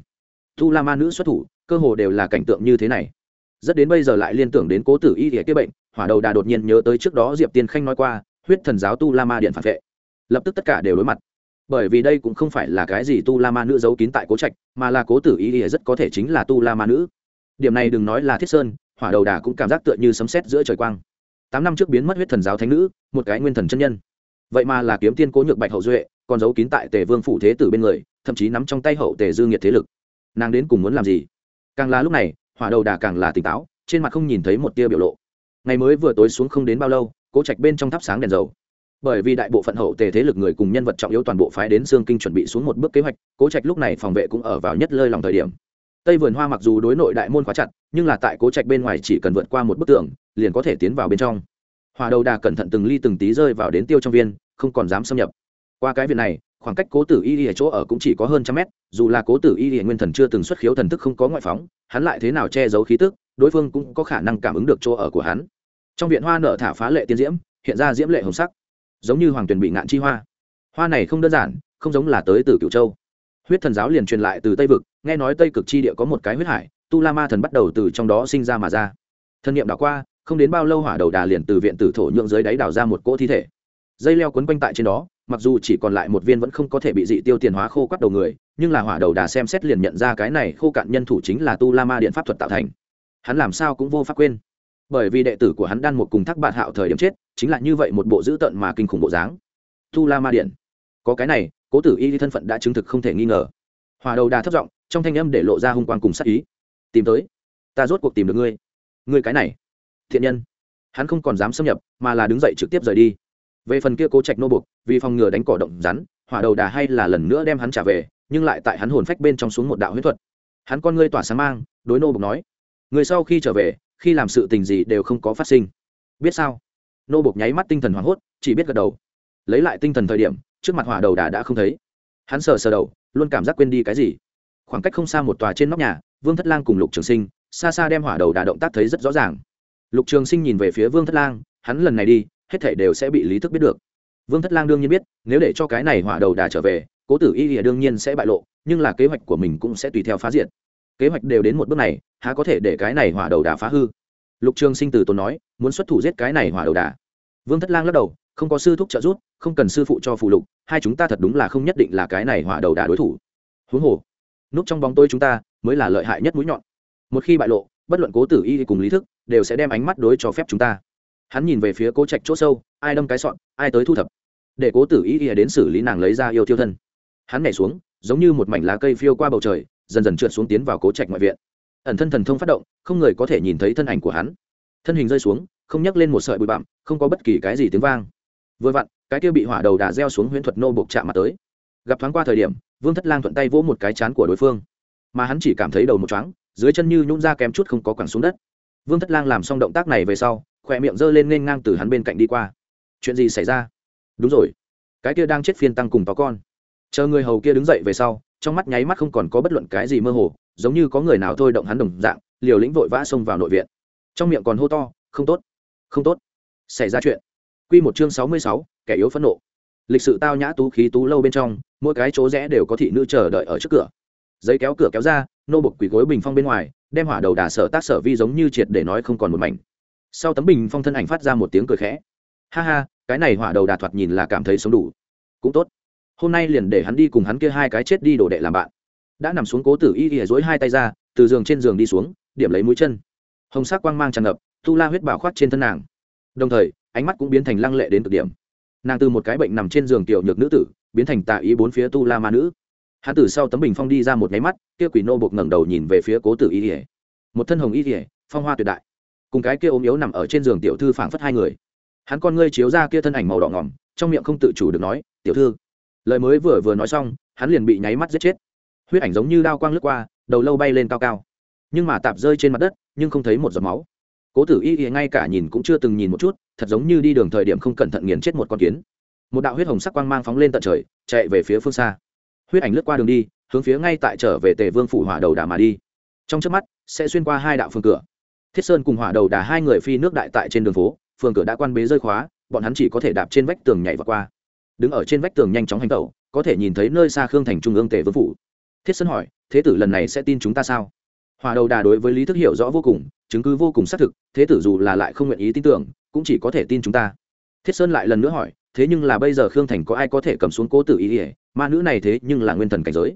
Tu la ma nữ xuất thủ, cơ hồ đều là cảnh tượng như thế này. Rất đến bây giờ lại liên tưởng đến cố tử y địa kế bệnh, hỏa đầu đà đột nhiên nhớ tới trước đó diệp tiên khanh nói qua, huyết thần giáo tu la ma điện phản vệ lập tức tất cả đều đối mặt. Bởi vì đây cũng không phải là cái gì tu la ma nữ giấu kín tại cố trạch, mà là cố tử y rất có thể chính là tu la ma nữ. Điểm này đừng nói là thiết sơn, hỏa đầu đà cũng cảm giác tựa như sấm sét giữa trời quang. Tám năm trước biến mất huyết thần giáo thánh nữ, một cái nguyên thần chân nhân. Vậy mà là kiếm tiên cố nhược bạch hậu duệ, còn giấu kín tại tề vương phủ thế tử bên người, thậm chí nắm trong tay hậu tề dư nghiệt thế lực. Nàng đến cùng muốn làm gì? Càng là lúc này, hỏa đầu đà càng là tỉnh táo, trên mặt không nhìn thấy một tia biểu lộ. Ngày mới vừa tối xuống không đến bao lâu, cố trạch bên trong thắp sáng đèn dầu bởi vì đại bộ phận hậu tề thế lực người cùng nhân vật trọng yếu toàn bộ phái đến dương kinh chuẩn bị xuống một bước kế hoạch, cố trạch lúc này phòng vệ cũng ở vào nhất lơi lòng thời điểm. Tây vườn hoa mặc dù đối nội đại môn khóa chặt, nhưng là tại cố trạch bên ngoài chỉ cần vượt qua một bức tường, liền có thể tiến vào bên trong. Hòa đầu đà cẩn thận từng ly từng tí rơi vào đến tiêu trong viên, không còn dám xâm nhập. Qua cái viện này, khoảng cách cố tử y ở chỗ ở cũng chỉ có hơn trăm mét, dù là cố tử y y nguyên thần chưa từng xuất khiếu thần thức không có ngoại phóng, hắn lại thế nào che giấu khí tức, đối phương cũng có khả năng cảm ứng được chỗ ở của hắn. Trong viện hoa nở thả phá lệ tiên diễm, hiện ra diễm lệ hồng sắc giống như hoàng tuyền bị ngạn chi hoa. Hoa này không đơn giản, không giống là tới từ cửu châu. Huyết thần giáo liền truyền lại từ tây vực, nghe nói tây cực chi địa có một cái huyết hải, tu la ma thần bắt đầu từ trong đó sinh ra mà ra. Thân nhiệm đảo qua, không đến bao lâu hỏa đầu đà liền từ viện tử thổ nhượng dưới đáy đào ra một cỗ thi thể. Dây leo quấn quanh tại trên đó, mặc dù chỉ còn lại một viên vẫn không có thể bị dị tiêu tiền hóa khô quắt đầu người, nhưng là hỏa đầu đà xem xét liền nhận ra cái này khô cạn nhân thủ chính là tu la ma điện pháp thuật tạo thành. Hắn làm sao cũng vô pháp quên. Bởi vì đệ tử của hắn đan một cùng thác bạn hạo thời điểm chết chính là như vậy một bộ dữ tợn mà kinh khủng bộ dáng. Tu la ma điện. Có cái này cố tử y thân phận đã chứng thực không thể nghi ngờ. Hòa đầu đà thất giọng trong thanh âm để lộ ra hung quang cùng sắc ý. Tìm tới. Ta rốt cuộc tìm được ngươi. Ngươi cái này. Thiện nhân. Hắn không còn dám xâm nhập mà là đứng dậy trực tiếp rời đi. Về phần kia cố trạch nô buộc, vì phòng ngừa đánh cỏ động rắn hỏa đầu đà hay là lần nữa đem hắn trả về nhưng lại tại hắn hồn phách bên trong xuống một đạo huyết thuật. Hắn con ngươi tỏa sáng mang đối nô buộc nói người sau khi trở về khi làm sự tình gì đều không có phát sinh. Biết sao? Nô bục nháy mắt tinh thần hoảng hốt, chỉ biết gật đầu. Lấy lại tinh thần thời điểm, trước mặt hỏa đầu đà đã không thấy. Hắn sờ sờ đầu, luôn cảm giác quên đi cái gì. Khoảng cách không xa một tòa trên nóc nhà, vương thất lang cùng lục trường sinh, xa xa đem hỏa đầu đà động tác thấy rất rõ ràng. Lục trường sinh nhìn về phía vương thất lang, hắn lần này đi, hết thể đều sẽ bị lý thức biết được. Vương thất lang đương nhiên biết, nếu để cho cái này hỏa đầu đà trở về, cố tử y ỉa đương nhiên sẽ bại lộ, nhưng là kế hoạch của mình cũng sẽ tùy theo phá diệt. Kế hoạch đều đến một bước này, há có thể để cái này hỏa đầu đà phá hư? Lục trường sinh từ tốn nói, muốn xuất thủ giết cái này hỏa đầu đà vương thất lang lắc đầu, không có sư thúc trợ giúp, không cần sư phụ cho phụ lục, hai chúng ta thật đúng là không nhất định là cái này hỏa đầu đà đối thủ. Huống hồ, núp trong bóng tôi chúng ta mới là lợi hại nhất mũi nhọn. Một khi bại lộ, bất luận cố tử y cùng lý thức đều sẽ đem ánh mắt đối cho phép chúng ta. Hắn nhìn về phía cố trạch chỗ sâu, ai đâm cái sọn, ai tới thu thập. Để cố tử y đến xử lý nàng lấy ra yêu thiêu thân. Hắn nhảy xuống, giống như một mảnh lá cây phiêu qua bầu trời, dần dần trượt xuống tiến vào cố trạch ngoại viện. Ẩn thân thần thông phát động, không người có thể nhìn thấy thân ảnh của hắn. Thân hình rơi xuống không nhắc lên một sợi bụi bặm, không có bất kỳ cái gì tiếng vang. Vừa vặn, cái kia bị hỏa đầu đà gieo xuống huyễn thuật nô buộc chạm mặt tới. Gặp thoáng qua thời điểm, vương thất lang thuận tay vỗ một cái chán của đối phương. Mà hắn chỉ cảm thấy đầu một choáng, dưới chân như nhún ra kém chút không có quẳng xuống đất. Vương thất lang làm xong động tác này về sau, khỏe miệng giơ lên nên ngang từ hắn bên cạnh đi qua. Chuyện gì xảy ra? Đúng rồi. Cái kia đang chết phiên tăng cùng to con. Chờ người hầu kia đứng dậy về sau, trong mắt nháy mắt không còn có bất luận cái gì mơ hồ, giống như có người nào thôi động hắn đồng dạng, liều lĩnh vội vã xông vào nội viện. Trong miệng còn hô to, không tốt không tốt. Xảy ra chuyện. Q một chương sáu mươi sáu, kẻ yếu phẫn nộ. Lịch sự tao nhã tú khí tú lâu bên trong, mỗi cái chỗ rẽ đều có thị nữ chờ đợi ở trước cửa. Giấy kéo cửa kéo ra, nô bục quỷ gối bình phong bên ngoài, đem hỏa đầu đà sở tác sở vi giống như triệt để nói không còn một mảnh. Sau tấm bình phong thân ảnh phát ra một tiếng cười khẽ. Ha ha, cái này hỏa đầu đà thoạt nhìn là cảm thấy sống đủ. Cũng tốt. Hôm nay liền để hắn đi cùng hắn kia hai cái chết đi đổ đệ làm bạn. Đã nằm xuống cố tử y ỉa dối hai tay ra, từ giường trên giường đi xuống, điểm lấy mũi chân. Hồng sắc quang mang tràn ngập tu la huyết bảo khoát trên thân nàng. Đồng thời, ánh mắt cũng biến thành lăng lệ đến cực điểm. Nàng từ một cái bệnh nằm trên giường tiểu nhược nữ tử, biến thành tạ ý bốn phía tu la ma nữ. Hắn tử sau tấm bình phong đi ra một nháy mắt, kia quỷ nô buộc ngẩng đầu nhìn về phía cố tử y ỉa một thân hồng y ỉa phong hoa tuyệt đại. Cùng cái kia ốm yếu nằm ở trên giường tiểu thư phảng phất hai người. Hắn con ngươi chiếu ra kia thân ảnh màu đỏ ngỏm, trong miệng không tự chủ được nói, tiểu thư. Lời mới vừa vừa nói xong, hắn liền bị nháy mắt giết chết. Huyết ảnh giống như đao quang lướt qua, đầu lâu bay lên cao cao. Nhưng mà tạp rơi trên mặt đất, nhưng không thấy một giọt máu cố tử y ngay cả nhìn cũng chưa từng nhìn một chút, thật giống như đi đường thời điểm không cẩn thận nghiền chết một con kiến. Một đạo huyết hồng sắc quang mang phóng lên tận trời, chạy về phía phương xa. Huyết ảnh lướt qua đường đi, hướng phía ngay tại trở về tề vương phủ hỏa đầu đà mà đi. Trong trước mắt, sẽ xuyên qua hai đạo phương cửa. Thiết sơn cùng hỏa đầu đà hai người phi nước đại tại trên đường phố phường cửa đã quan bế rơi khóa, bọn hắn chỉ có thể đạp trên vách tường nhảy vào qua. Đứng ở trên vách tường nhanh chóng hành tẩu, có thể nhìn thấy nơi xa khương thành trung ương tề vương phủ. Thiết sơn hỏi, thế tử lần này sẽ tin chúng ta sao? Hòa đầu đà đối với lý thức hiểu rõ vô cùng chứng cứ vô cùng xác thực, thế tử dù là lại không nguyện ý tin tưởng, cũng chỉ có thể tin chúng ta. Thiết sơn lại lần nữa hỏi, thế nhưng là bây giờ khương thành có ai có thể cầm xuống cố tử ý ỉa ma nữ này thế nhưng là nguyên thần cảnh giới.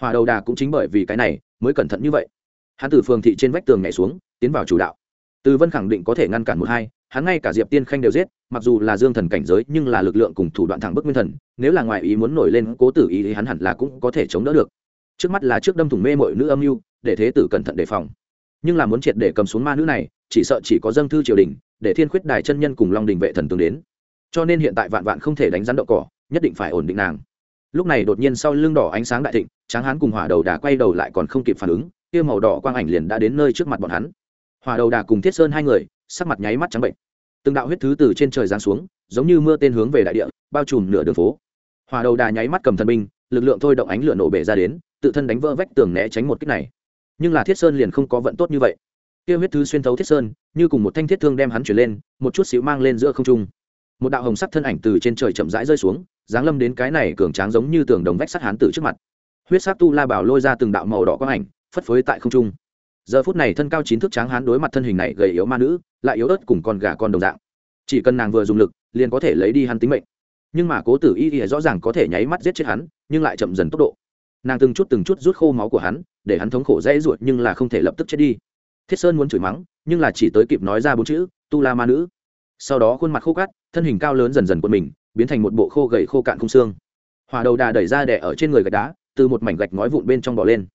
Hòa đầu đà cũng chính bởi vì cái này mới cẩn thận như vậy. Hắn từ phường thị trên vách tường nhảy xuống, tiến vào chủ đạo. Từ vân khẳng định có thể ngăn cản một hai, hắn ngay cả diệp tiên khanh đều giết, mặc dù là dương thần cảnh giới nhưng là lực lượng cùng thủ đoạn thẳng bức nguyên thần, nếu là ngoài ý muốn nổi lên cố tử ý thì hắn hẳn là cũng có thể chống đỡ được. Trước mắt là trước đâm thủng mê mội nữ âm mưu, để thế tử cẩn thận đề phòng nhưng là muốn triệt để cầm xuống ma nữ này, chỉ sợ chỉ có dâng thư triều đình, để thiên khuyết đài chân nhân cùng long đình vệ thần tướng đến. Cho nên hiện tại vạn vạn không thể đánh rắn đậu cỏ, nhất định phải ổn định nàng. Lúc này đột nhiên sau lưng đỏ ánh sáng đại thịnh, tráng hán cùng hỏa đầu đà quay đầu lại còn không kịp phản ứng, kia màu đỏ quang ảnh liền đã đến nơi trước mặt bọn hắn. Hỏa đầu đà cùng thiết sơn hai người, sắc mặt nháy mắt trắng bệnh. Từng đạo huyết thứ từ trên trời giáng xuống, giống như mưa tên hướng về đại địa, bao trùm nửa đường phố. Hỏa đầu đà nháy mắt cầm thần binh, lực lượng thôi động ánh lửa nổ bể ra đến, tự thân đánh vỡ vách tường né tránh một kích này nhưng là thiết sơn liền không có vận tốt như vậy. Kia huyết thứ xuyên thấu thiết sơn, như cùng một thanh thiết thương đem hắn chuyển lên, một chút xíu mang lên giữa không trung. Một đạo hồng sắc thân ảnh từ trên trời chậm rãi rơi xuống giáng lâm đến cái này cường tráng giống như tường đồng vách sắt hán tử trước mặt. Huyết sắc tu la bảo lôi ra từng đạo màu đỏ quang ảnh, phất phới tại không trung. Giờ phút này thân cao chín thước tráng hán đối mặt thân hình này gầy yếu ma nữ, lại yếu ớt cùng con gà con đồng dạng. Chỉ cần nàng vừa dùng lực, liền có thể lấy đi hắn tính mệnh. Nhưng mà cố tử y ỉa rõ ràng có thể nháy mắt giết chết hắn, nhưng lại chậm dần tốc độ nàng từng chút từng chút rút khô máu của hắn, để hắn thống khổ dễ ruột nhưng là không thể lập tức chết đi. Thiết sơn muốn chửi mắng, nhưng là chỉ tới kịp nói ra bốn chữ, tu la ma nữ. Sau đó khuôn mặt khô cắt thân hình cao lớn dần dần quân mình, biến thành một bộ khô gầy khô cạn không xương. Hòa đầu đà đẩy ra đẻ ở trên người gạch đá, từ một mảnh gạch ngói vụn bên trong bỏ lên.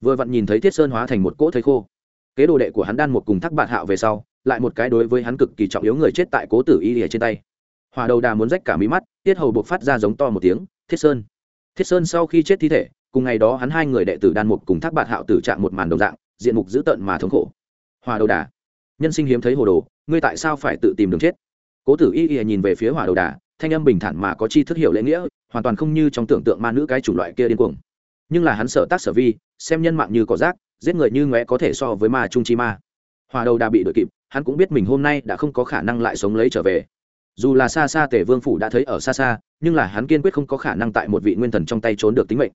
Vừa vặn nhìn thấy thiết sơn hóa thành một cỗ thấy khô. Kế đồ đệ của hắn đan một cùng thác bạt hạo về sau, lại một cái đối với hắn cực kỳ trọng yếu người chết tại cố tử y lìa trên tay. Hòa đầu đà muốn rách cả mí mắt, tiết hầu buộc phát ra giống to một tiếng, thiết sơn. Thiết sơn sau khi chết thi thể cùng ngày đó hắn hai người đệ tử đan mục cùng thác bạt hạo tử trạng một màn đồng dạng, diện mục dữ tợn mà thống khổ. Hòa đầu đà. Nhân sinh hiếm thấy hồ đồ, ngươi tại sao phải tự tìm đường chết? Cố tử y y nhìn về phía hòa đầu đà, thanh âm bình thản mà có chi thức hiểu lễ nghĩa, hoàn toàn không như trong tưởng tượng ma nữ cái chủng loại kia điên cuồng. Nhưng là hắn sợ tác sở vi, xem nhân mạng như cỏ rác, giết người như ngóe có thể so với ma trung chi ma. Hòa đầu đà bị đội kịp, hắn cũng biết mình hôm nay đã không có khả năng lại sống lấy trở về. Dù là xa xa tề vương phủ đã thấy ở xa xa, nhưng là hắn kiên quyết không có khả năng tại một vị nguyên thần trong tay trốn được tính mệnh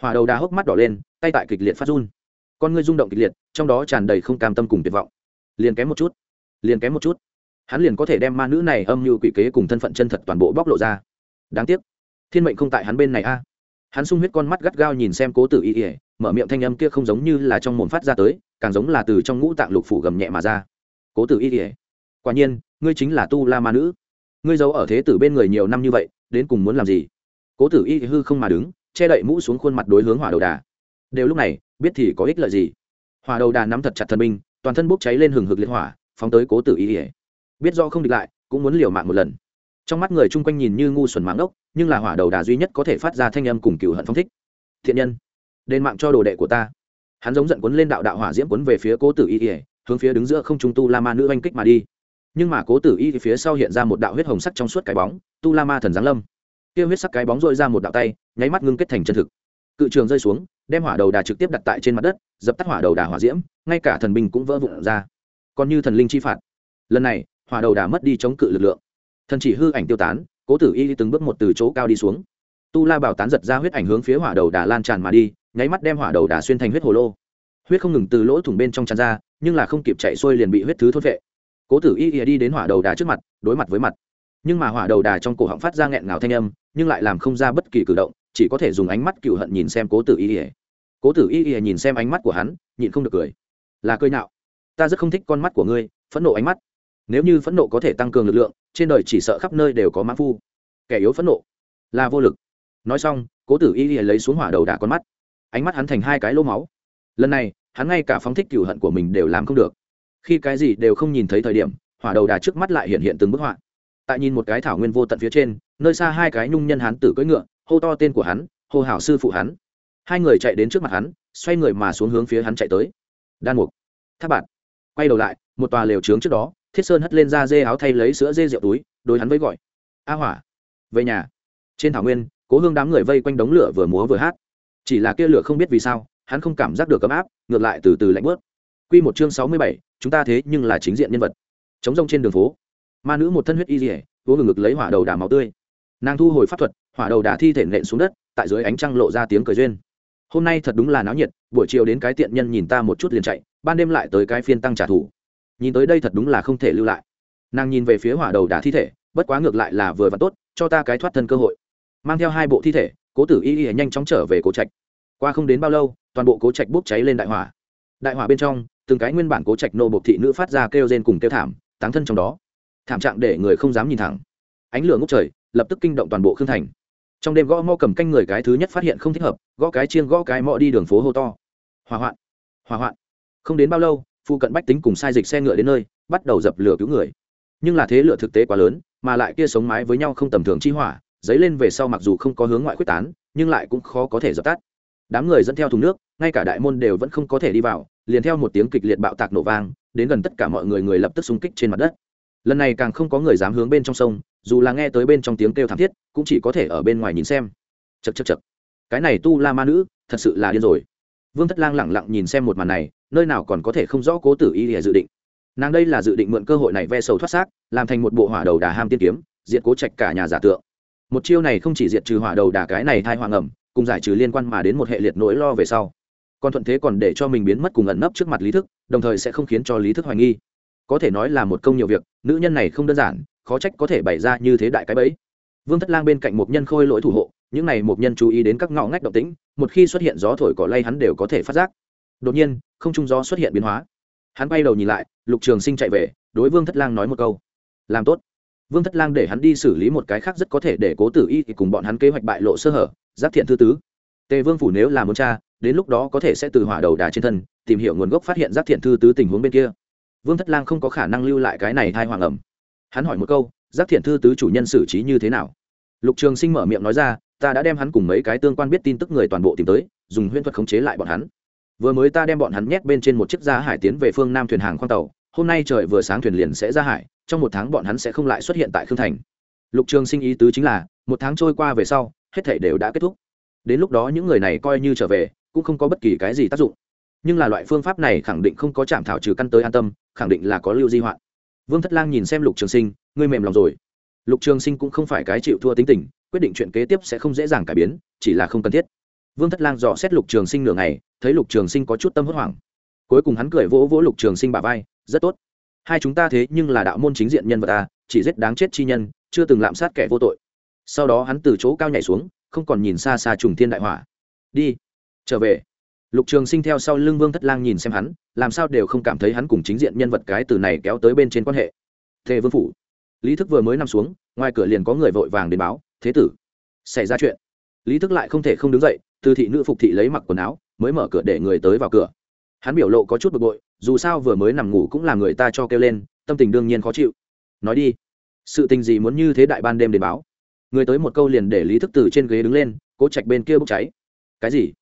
hòa đầu đà hốc mắt đỏ lên, tay tại kịch liệt phát run. Con ngươi rung động kịch liệt, trong đó tràn đầy không cam tâm cùng tuyệt vọng. Liền kém một chút, liền kém một chút. Hắn liền có thể đem ma nữ này âm như quỷ kế cùng thân phận chân thật toàn bộ bóc lộ ra. Đáng tiếc, thiên mệnh không tại hắn bên này a. Hắn sung huyết con mắt gắt gao nhìn xem cố tử y ỉa mở miệng thanh âm kia không giống như là trong mồm phát ra tới, càng giống là từ trong ngũ tạng lục phủ gầm nhẹ mà ra. Cố tử y ỉa quả nhiên, ngươi chính là tu la ma nữ. Ngươi giấu ở thế tử bên người nhiều năm như vậy, đến cùng muốn làm gì? Cố tử y hư không mà đứng che đậy mũ xuống khuôn mặt đối hướng hỏa đầu đà. Đều lúc này, biết thì có ích lợi gì. Hỏa đầu đà nắm thật chặt thân binh, toàn thân bốc cháy lên hừng hực liệt hỏa, phóng tới cố tử y ỉa biết do không địch lại, cũng muốn liều mạng một lần. Trong mắt người chung quanh nhìn như ngu xuẩn mãng ốc nhưng là hỏa đầu đà duy nhất có thể phát ra thanh âm cùng cựu hận phong thích. Thiện nhân, đền mạng cho đồ đệ của ta. Hắn giống giận quấn lên đạo đạo hỏa diễm quấn về phía cố tử y ỉa hướng phía đứng giữa không trung tu la ma nữ oanh kích mà đi. Nhưng mà cố tử y phía sau hiện ra một đạo huyết hồng sắc trong suốt cái bóng, tu la ma thần giáng lâm. Kia huyết sắc cái bóng dội ra một đạo tay nháy mắt ngưng kết thành chân thực. Cự trường rơi xuống, đem hỏa đầu đà trực tiếp đặt tại trên mặt đất, dập tắt hỏa đầu đà hỏa diễm, ngay cả thần binh cũng vỡ vụn ra. Còn như thần linh chi phạt. Lần này, hỏa đầu đà mất đi chống cự lực lượng. Thần chỉ hư ảnh tiêu tán, cố tử y từng bước một từ chỗ cao đi xuống. Tu la bảo tán giật ra huyết ảnh hướng phía hỏa đầu đà lan tràn mà đi, nháy mắt đem hỏa đầu đà xuyên thành huyết hồ lô. Huyết không ngừng từ lỗ thủng bên trong tràn ra, nhưng là không kịp chạy xuôi liền bị huyết thứ thốt vệ cố tử y đi đến hỏa đầu đà trước mặt, đối mặt với mặt. Nhưng mà hỏa đầu đà trong cổ họng phát ra nghẹn ngào thanh âm, nhưng lại làm không ra bất kỳ cử động chỉ có thể dùng ánh mắt cựu hận nhìn xem cố tử y ỉa. Cố tử y ỉa nhìn xem ánh mắt của hắn, nhịn không được cười. Là cười nạo ta rất không thích con mắt của ngươi, phẫn nộ ánh mắt. Nếu như phẫn nộ có thể tăng cường lực lượng, trên đời chỉ sợ khắp nơi đều có mã phu. Kẻ yếu phẫn nộ, là vô lực. Nói xong, cố tử y lấy xuống hỏa đầu đả con mắt. Ánh mắt hắn thành hai cái lỗ máu. Lần này, hắn ngay cả phóng thích cựu hận của mình đều làm không được. Khi cái gì đều không nhìn thấy thời điểm, hỏa đầu đà trước mắt lại hiện hiện từng bức họa. Tại nhìn một cái thảo nguyên vô tận phía trên, nơi xa hai cái nhung nhân hắn tử cưỡi ngựa hô to tên của hắn, hô hảo sư phụ hắn. Hai người chạy đến trước mặt hắn, xoay người mà xuống hướng phía hắn chạy tới. Đan mục, tháp bạn quay đầu lại, một tòa lều trướng trước đó, thiết sơn hất lên ra dê áo thay lấy sữa dê rượu túi, đối hắn với gọi, a hỏa, về nhà. Trên thảo nguyên, cố hương đám người vây quanh đống lửa vừa múa vừa hát. Chỉ là kia lửa không biết vì sao, hắn không cảm giác được ấm áp, ngược lại từ từ lạnh bớt. Q một chương sáu mươi bảy, chúng ta thế nhưng là chính diện nhân vật. Chống rông trên đường phố, ma nữ một thân huyết y dỉa uống ngực lấy hỏa đầu đà máu tươi. Nàng thu hồi pháp thuật hỏa đầu đà thi thể nện xuống đất, tại dưới ánh trăng lộ ra tiếng cười duyên. Hôm nay thật đúng là náo nhiệt, buổi chiều đến cái tiện nhân nhìn ta một chút liền chạy, ban đêm lại tới cái phiên tăng trả thù. Nhìn tới đây thật đúng là không thể lưu lại. Nàng nhìn về phía hỏa đầu đà thi thể, bất quá ngược lại là vừa và tốt, cho ta cái thoát thân cơ hội. Mang theo hai bộ thi thể, cố tử y y nhanh chóng trở về cố trạch. Qua không đến bao lâu, toàn bộ cố trạch bốc cháy lên đại hỏa. Đại hỏa bên trong, từng cái nguyên bản cố trạch nô bộc thị nữ phát ra kêu rên cùng kêu thảm, táng thân trong đó. Thảm trạng để người không dám nhìn thẳng. Ánh lửa ngốc trời, lập tức kinh động toàn bộ khương thành trong đêm gõ mò cầm canh người cái thứ nhất phát hiện không thích hợp, gõ cái chiêng gõ cái mò đi đường phố hô to. Hỏa hoạn hỏa hoạn. Không đến bao lâu, phụ cận bách tính cùng sai dịch xe ngựa đến nơi, bắt đầu dập lửa cứu người. Nhưng là thế lửa thực tế quá lớn, mà lại kia sống mái với nhau không tầm thường chi hỏa, dấy lên về sau mặc dù không có hướng ngoại quyết tán, nhưng lại cũng khó có thể dập tắt. Đám người dẫn theo thùng nước, ngay cả đại môn đều vẫn không có thể đi vào, liền theo một tiếng kịch liệt bạo tạc nổ vang, đến gần tất cả mọi người người lập tức xung kích trên mặt đất. Lần này càng không có người dám hướng bên trong sông dù là nghe tới bên trong tiếng kêu thảm thiết, cũng chỉ có thể ở bên ngoài nhìn xem. Chật chật chật cái này tu la ma nữ, thật sự là điên rồi. Vương thất lang lẳng lặng nhìn xem một màn này, nơi nào còn có thể không rõ cố tử y để dự định. Nàng đây là dự định mượn cơ hội này ve sầu thoát xác, làm thành một bộ hỏa đầu đà ham tiên kiếm, diệt cố trạch cả nhà giả tượng. Một chiêu này không chỉ diệt trừ hỏa đầu đà cái này thai hoàng ẩm, cùng giải trừ liên quan mà đến một hệ liệt nỗi lo về sau. Còn thuận thế còn để cho mình biến mất cùng ẩn nấp trước mặt lý thức, đồng thời sẽ không khiến cho lý thức hoài nghi. Có thể nói là một công nhiều việc, nữ nhân này không đơn giản khó trách có thể bày ra như thế đại cái bẫy. Vương thất lang bên cạnh một nhân khôi lỗi thủ hộ, những này một nhân chú ý đến các ngõ ngách động tĩnh, một khi xuất hiện gió thổi cỏ lay hắn đều có thể phát giác. Đột nhiên, không trung gió xuất hiện biến hóa. Hắn bay đầu nhìn lại, lục trường sinh chạy về, đối vương thất lang nói một câu. Làm tốt. Vương thất lang để hắn đi xử lý một cái khác rất có thể để cố tử y thì cùng bọn hắn kế hoạch bại lộ sơ hở, giáp thiện thư tứ. Tề vương phủ nếu là muốn cha đến lúc đó có thể sẽ từ hỏa đầu đà trên thân, tìm hiểu nguồn gốc phát hiện giáp thiện thư tứ tình huống bên kia. Vương thất lang không có khả năng lưu lại cái này thai hoàng ẩm hắn hỏi một câu giáp thiện thư tứ chủ nhân xử trí như thế nào? Lục trường sinh mở miệng nói ra, ta đã đem hắn cùng mấy cái tương quan biết tin tức người toàn bộ tìm tới, dùng huyễn thuật khống chế lại bọn hắn. Vừa mới ta đem bọn hắn nhét bên trên một chiếc ra hải tiến về phương nam thuyền hàng khoang tàu, hôm nay trời vừa sáng thuyền liền sẽ ra hải, trong một tháng bọn hắn sẽ không lại xuất hiện tại khương thành. Lục trường sinh ý tứ chính là, một tháng trôi qua về sau, hết thể đều đã kết thúc. Đến lúc đó những người này coi như trở về, cũng không có bất kỳ cái gì tác dụng. Nhưng là loại phương pháp này khẳng định không có chạm thảo trừ căn tới an tâm, khẳng định là có lưu di hoạn vương thất lang nhìn xem lục trường sinh, ngươi mềm lòng rồi. Lục trường sinh cũng không phải cái chịu thua tính tình, quyết định chuyện kế tiếp sẽ không dễ dàng cải biến, chỉ là không cần thiết. Vương thất lang dò xét lục trường sinh nửa ngày, thấy lục trường sinh có chút tâm hốt hoảng. Cuối cùng hắn cười vỗ vỗ lục trường sinh bà vai, rất tốt. Hai chúng ta thế nhưng là đạo môn chính diện nhân vật ta chỉ giết đáng chết chi nhân, chưa từng lạm sát kẻ vô tội. Sau đó hắn từ chỗ cao nhảy xuống, không còn nhìn xa xa trùng thiên đại hỏa đi, trở về. Lục trường sinh theo sau lưng vương thất lang nhìn xem hắn làm sao đều không cảm thấy hắn cùng chính diện nhân vật cái từ này kéo tới bên trên quan hệ. Thế vương phủ, lý thức vừa mới nằm xuống, ngoài cửa liền có người vội vàng đến báo, thế tử, xảy ra chuyện. Lý thức lại không thể không đứng dậy, từ thị nữ phục thị lấy mặc quần áo, mới mở cửa để người tới vào cửa. Hắn biểu lộ có chút bực bội, dù sao vừa mới nằm ngủ cũng là người ta cho kêu lên, tâm tình đương nhiên khó chịu. Nói đi, sự tình gì muốn như thế đại ban đêm đến báo? Người tới một câu liền để lý thức từ trên ghế đứng lên, cố chạch bên kia bốc cháy. Cái gì?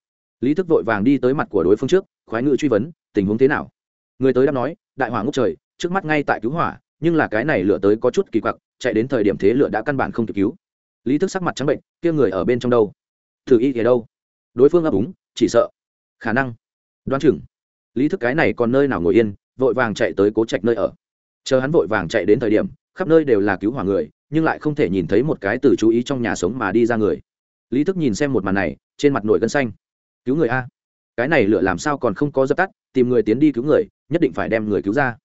Lý thức vội vàng đi tới mặt của đối phương trước, khoái ngự truy vấn tình huống thế nào? Người tới đã nói, đại hỏa ngốc trời, trước mắt ngay tại cứu hỏa, nhưng là cái này lửa tới có chút kỳ quặc, chạy đến thời điểm thế lửa đã căn bản không kịp cứu. Lý thức sắc mặt trắng bệnh, kia người ở bên trong đâu? Thử y thì đâu? Đối phương ấp úng, chỉ sợ. Khả năng. Đoán chừng. Lý thức cái này còn nơi nào ngồi yên, vội vàng chạy tới cố trạch nơi ở. Chờ hắn vội vàng chạy đến thời điểm, khắp nơi đều là cứu hỏa người, nhưng lại không thể nhìn thấy một cái từ chú ý trong nhà sống mà đi ra người. Lý thức nhìn xem một màn này, trên mặt nổi gân xanh. Cứu người a cái này lửa làm sao còn không có dập tắt, tìm người tiến đi cứu người, nhất định phải đem người cứu ra.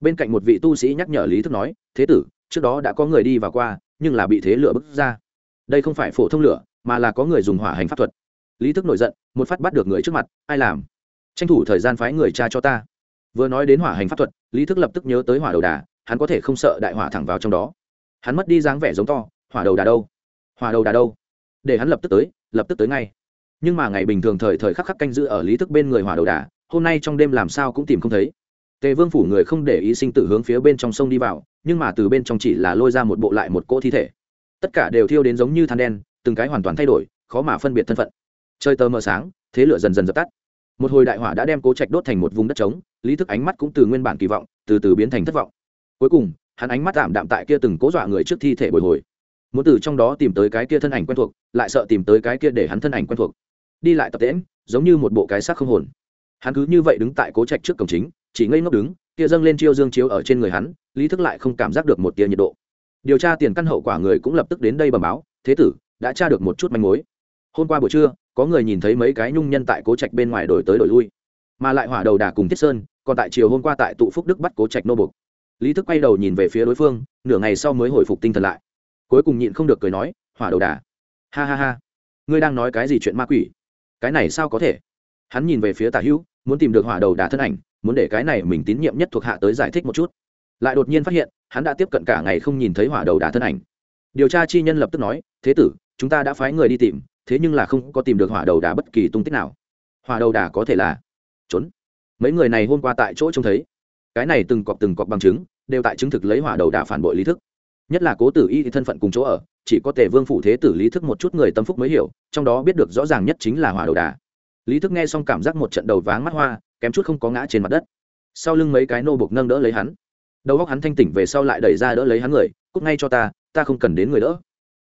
Bên cạnh một vị tu sĩ nhắc nhở lý thức nói, thế tử, trước đó đã có người đi vào qua, nhưng là bị thế lửa bức ra. Đây không phải phổ thông lửa, mà là có người dùng hỏa hành pháp thuật. Lý thức nổi giận, một phát bắt được người trước mặt, ai làm? Tranh thủ thời gian phái người cha cho ta. Vừa nói đến hỏa hành pháp thuật, lý thức lập tức nhớ tới hỏa đầu đà, hắn có thể không sợ đại hỏa thẳng vào trong đó. Hắn mất đi dáng vẻ giống to, hỏa đầu đà đâu? Hỏa đầu đà đâu? Để hắn lập tức tới, lập tức tới ngay nhưng mà ngày bình thường thời thời khắc khắc canh giữ ở lý thức bên người hỏa đầu đà, hôm nay trong đêm làm sao cũng tìm không thấy. Tề vương phủ người không để ý sinh tử hướng phía bên trong sông đi vào, nhưng mà từ bên trong chỉ là lôi ra một bộ lại một cỗ thi thể. Tất cả đều thiêu đến giống như than đen, từng cái hoàn toàn thay đổi, khó mà phân biệt thân phận. Chơi tờ mờ sáng, thế lửa dần dần dập tắt. Một hồi đại hỏa đã đem cố trạch đốt thành một vùng đất trống, lý thức ánh mắt cũng từ nguyên bản kỳ vọng, từ từ biến thành thất vọng. Cuối cùng, hắn ánh mắt tạm đạm tại kia từng cố dọa người trước thi thể bồi hồi. Muốn từ trong đó tìm tới cái kia thân ảnh quen thuộc, lại sợ tìm tới cái kia để hắn thân ảnh quen thuộc đi lại tập tễnh, giống như một bộ cái xác không hồn. Hắn cứ như vậy đứng tại cố trạch trước cổng chính chỉ ngây ngốc đứng kia dâng lên chiêu dương chiếu ở trên người hắn lý thức lại không cảm giác được một tia nhiệt độ. Điều tra tiền căn hậu quả người cũng lập tức đến đây bẩm báo thế tử đã tra được một chút manh mối. Hôm qua buổi trưa có người nhìn thấy mấy cái nhung nhân tại cố trạch bên ngoài đổi tới đổi lui mà lại hỏa đầu đà cùng thiết sơn còn tại chiều hôm qua tại tụ phúc đức bắt cố trạch nô bục lý thức quay đầu nhìn về phía đối phương nửa ngày sau mới hồi phục tinh thần lại. Cuối cùng nhịn không được cười nói hỏa đầu đà. Ha ha ha. Ngươi đang nói cái gì chuyện ma quỷ? Cái này sao có thể? Hắn nhìn về phía tả hữu, muốn tìm được hỏa đầu đà thân ảnh, muốn để cái này mình tín nhiệm nhất thuộc hạ tới giải thích một chút. Lại đột nhiên phát hiện, hắn đã tiếp cận cả ngày không nhìn thấy hỏa đầu đà thân ảnh. Điều tra chi nhân lập tức nói, thế tử, chúng ta đã phái người đi tìm, thế nhưng là không có tìm được hỏa đầu đà bất kỳ tung tích nào. Hỏa đầu đà có thể là trốn. Mấy người này hôm qua tại chỗ trông thấy. Cái này từng cọc từng cọc bằng chứng, đều tại chứng thực lấy hỏa đầu đà phản bội lý thức. Nhất là cố tử y thân phận cùng chỗ ở chỉ có tề vương phủ thế tử lý thức một chút người tâm phúc mới hiểu, trong đó biết được rõ ràng nhất chính là hỏa đầu đà. Lý thức nghe xong cảm giác một trận đầu váng mắt hoa, kém chút không có ngã trên mặt đất. Sau lưng mấy cái nô bục nâng đỡ lấy hắn. Đầu góc hắn thanh tỉnh về sau lại đẩy ra đỡ lấy hắn người, cút ngay cho ta ta không cần đến người đỡ.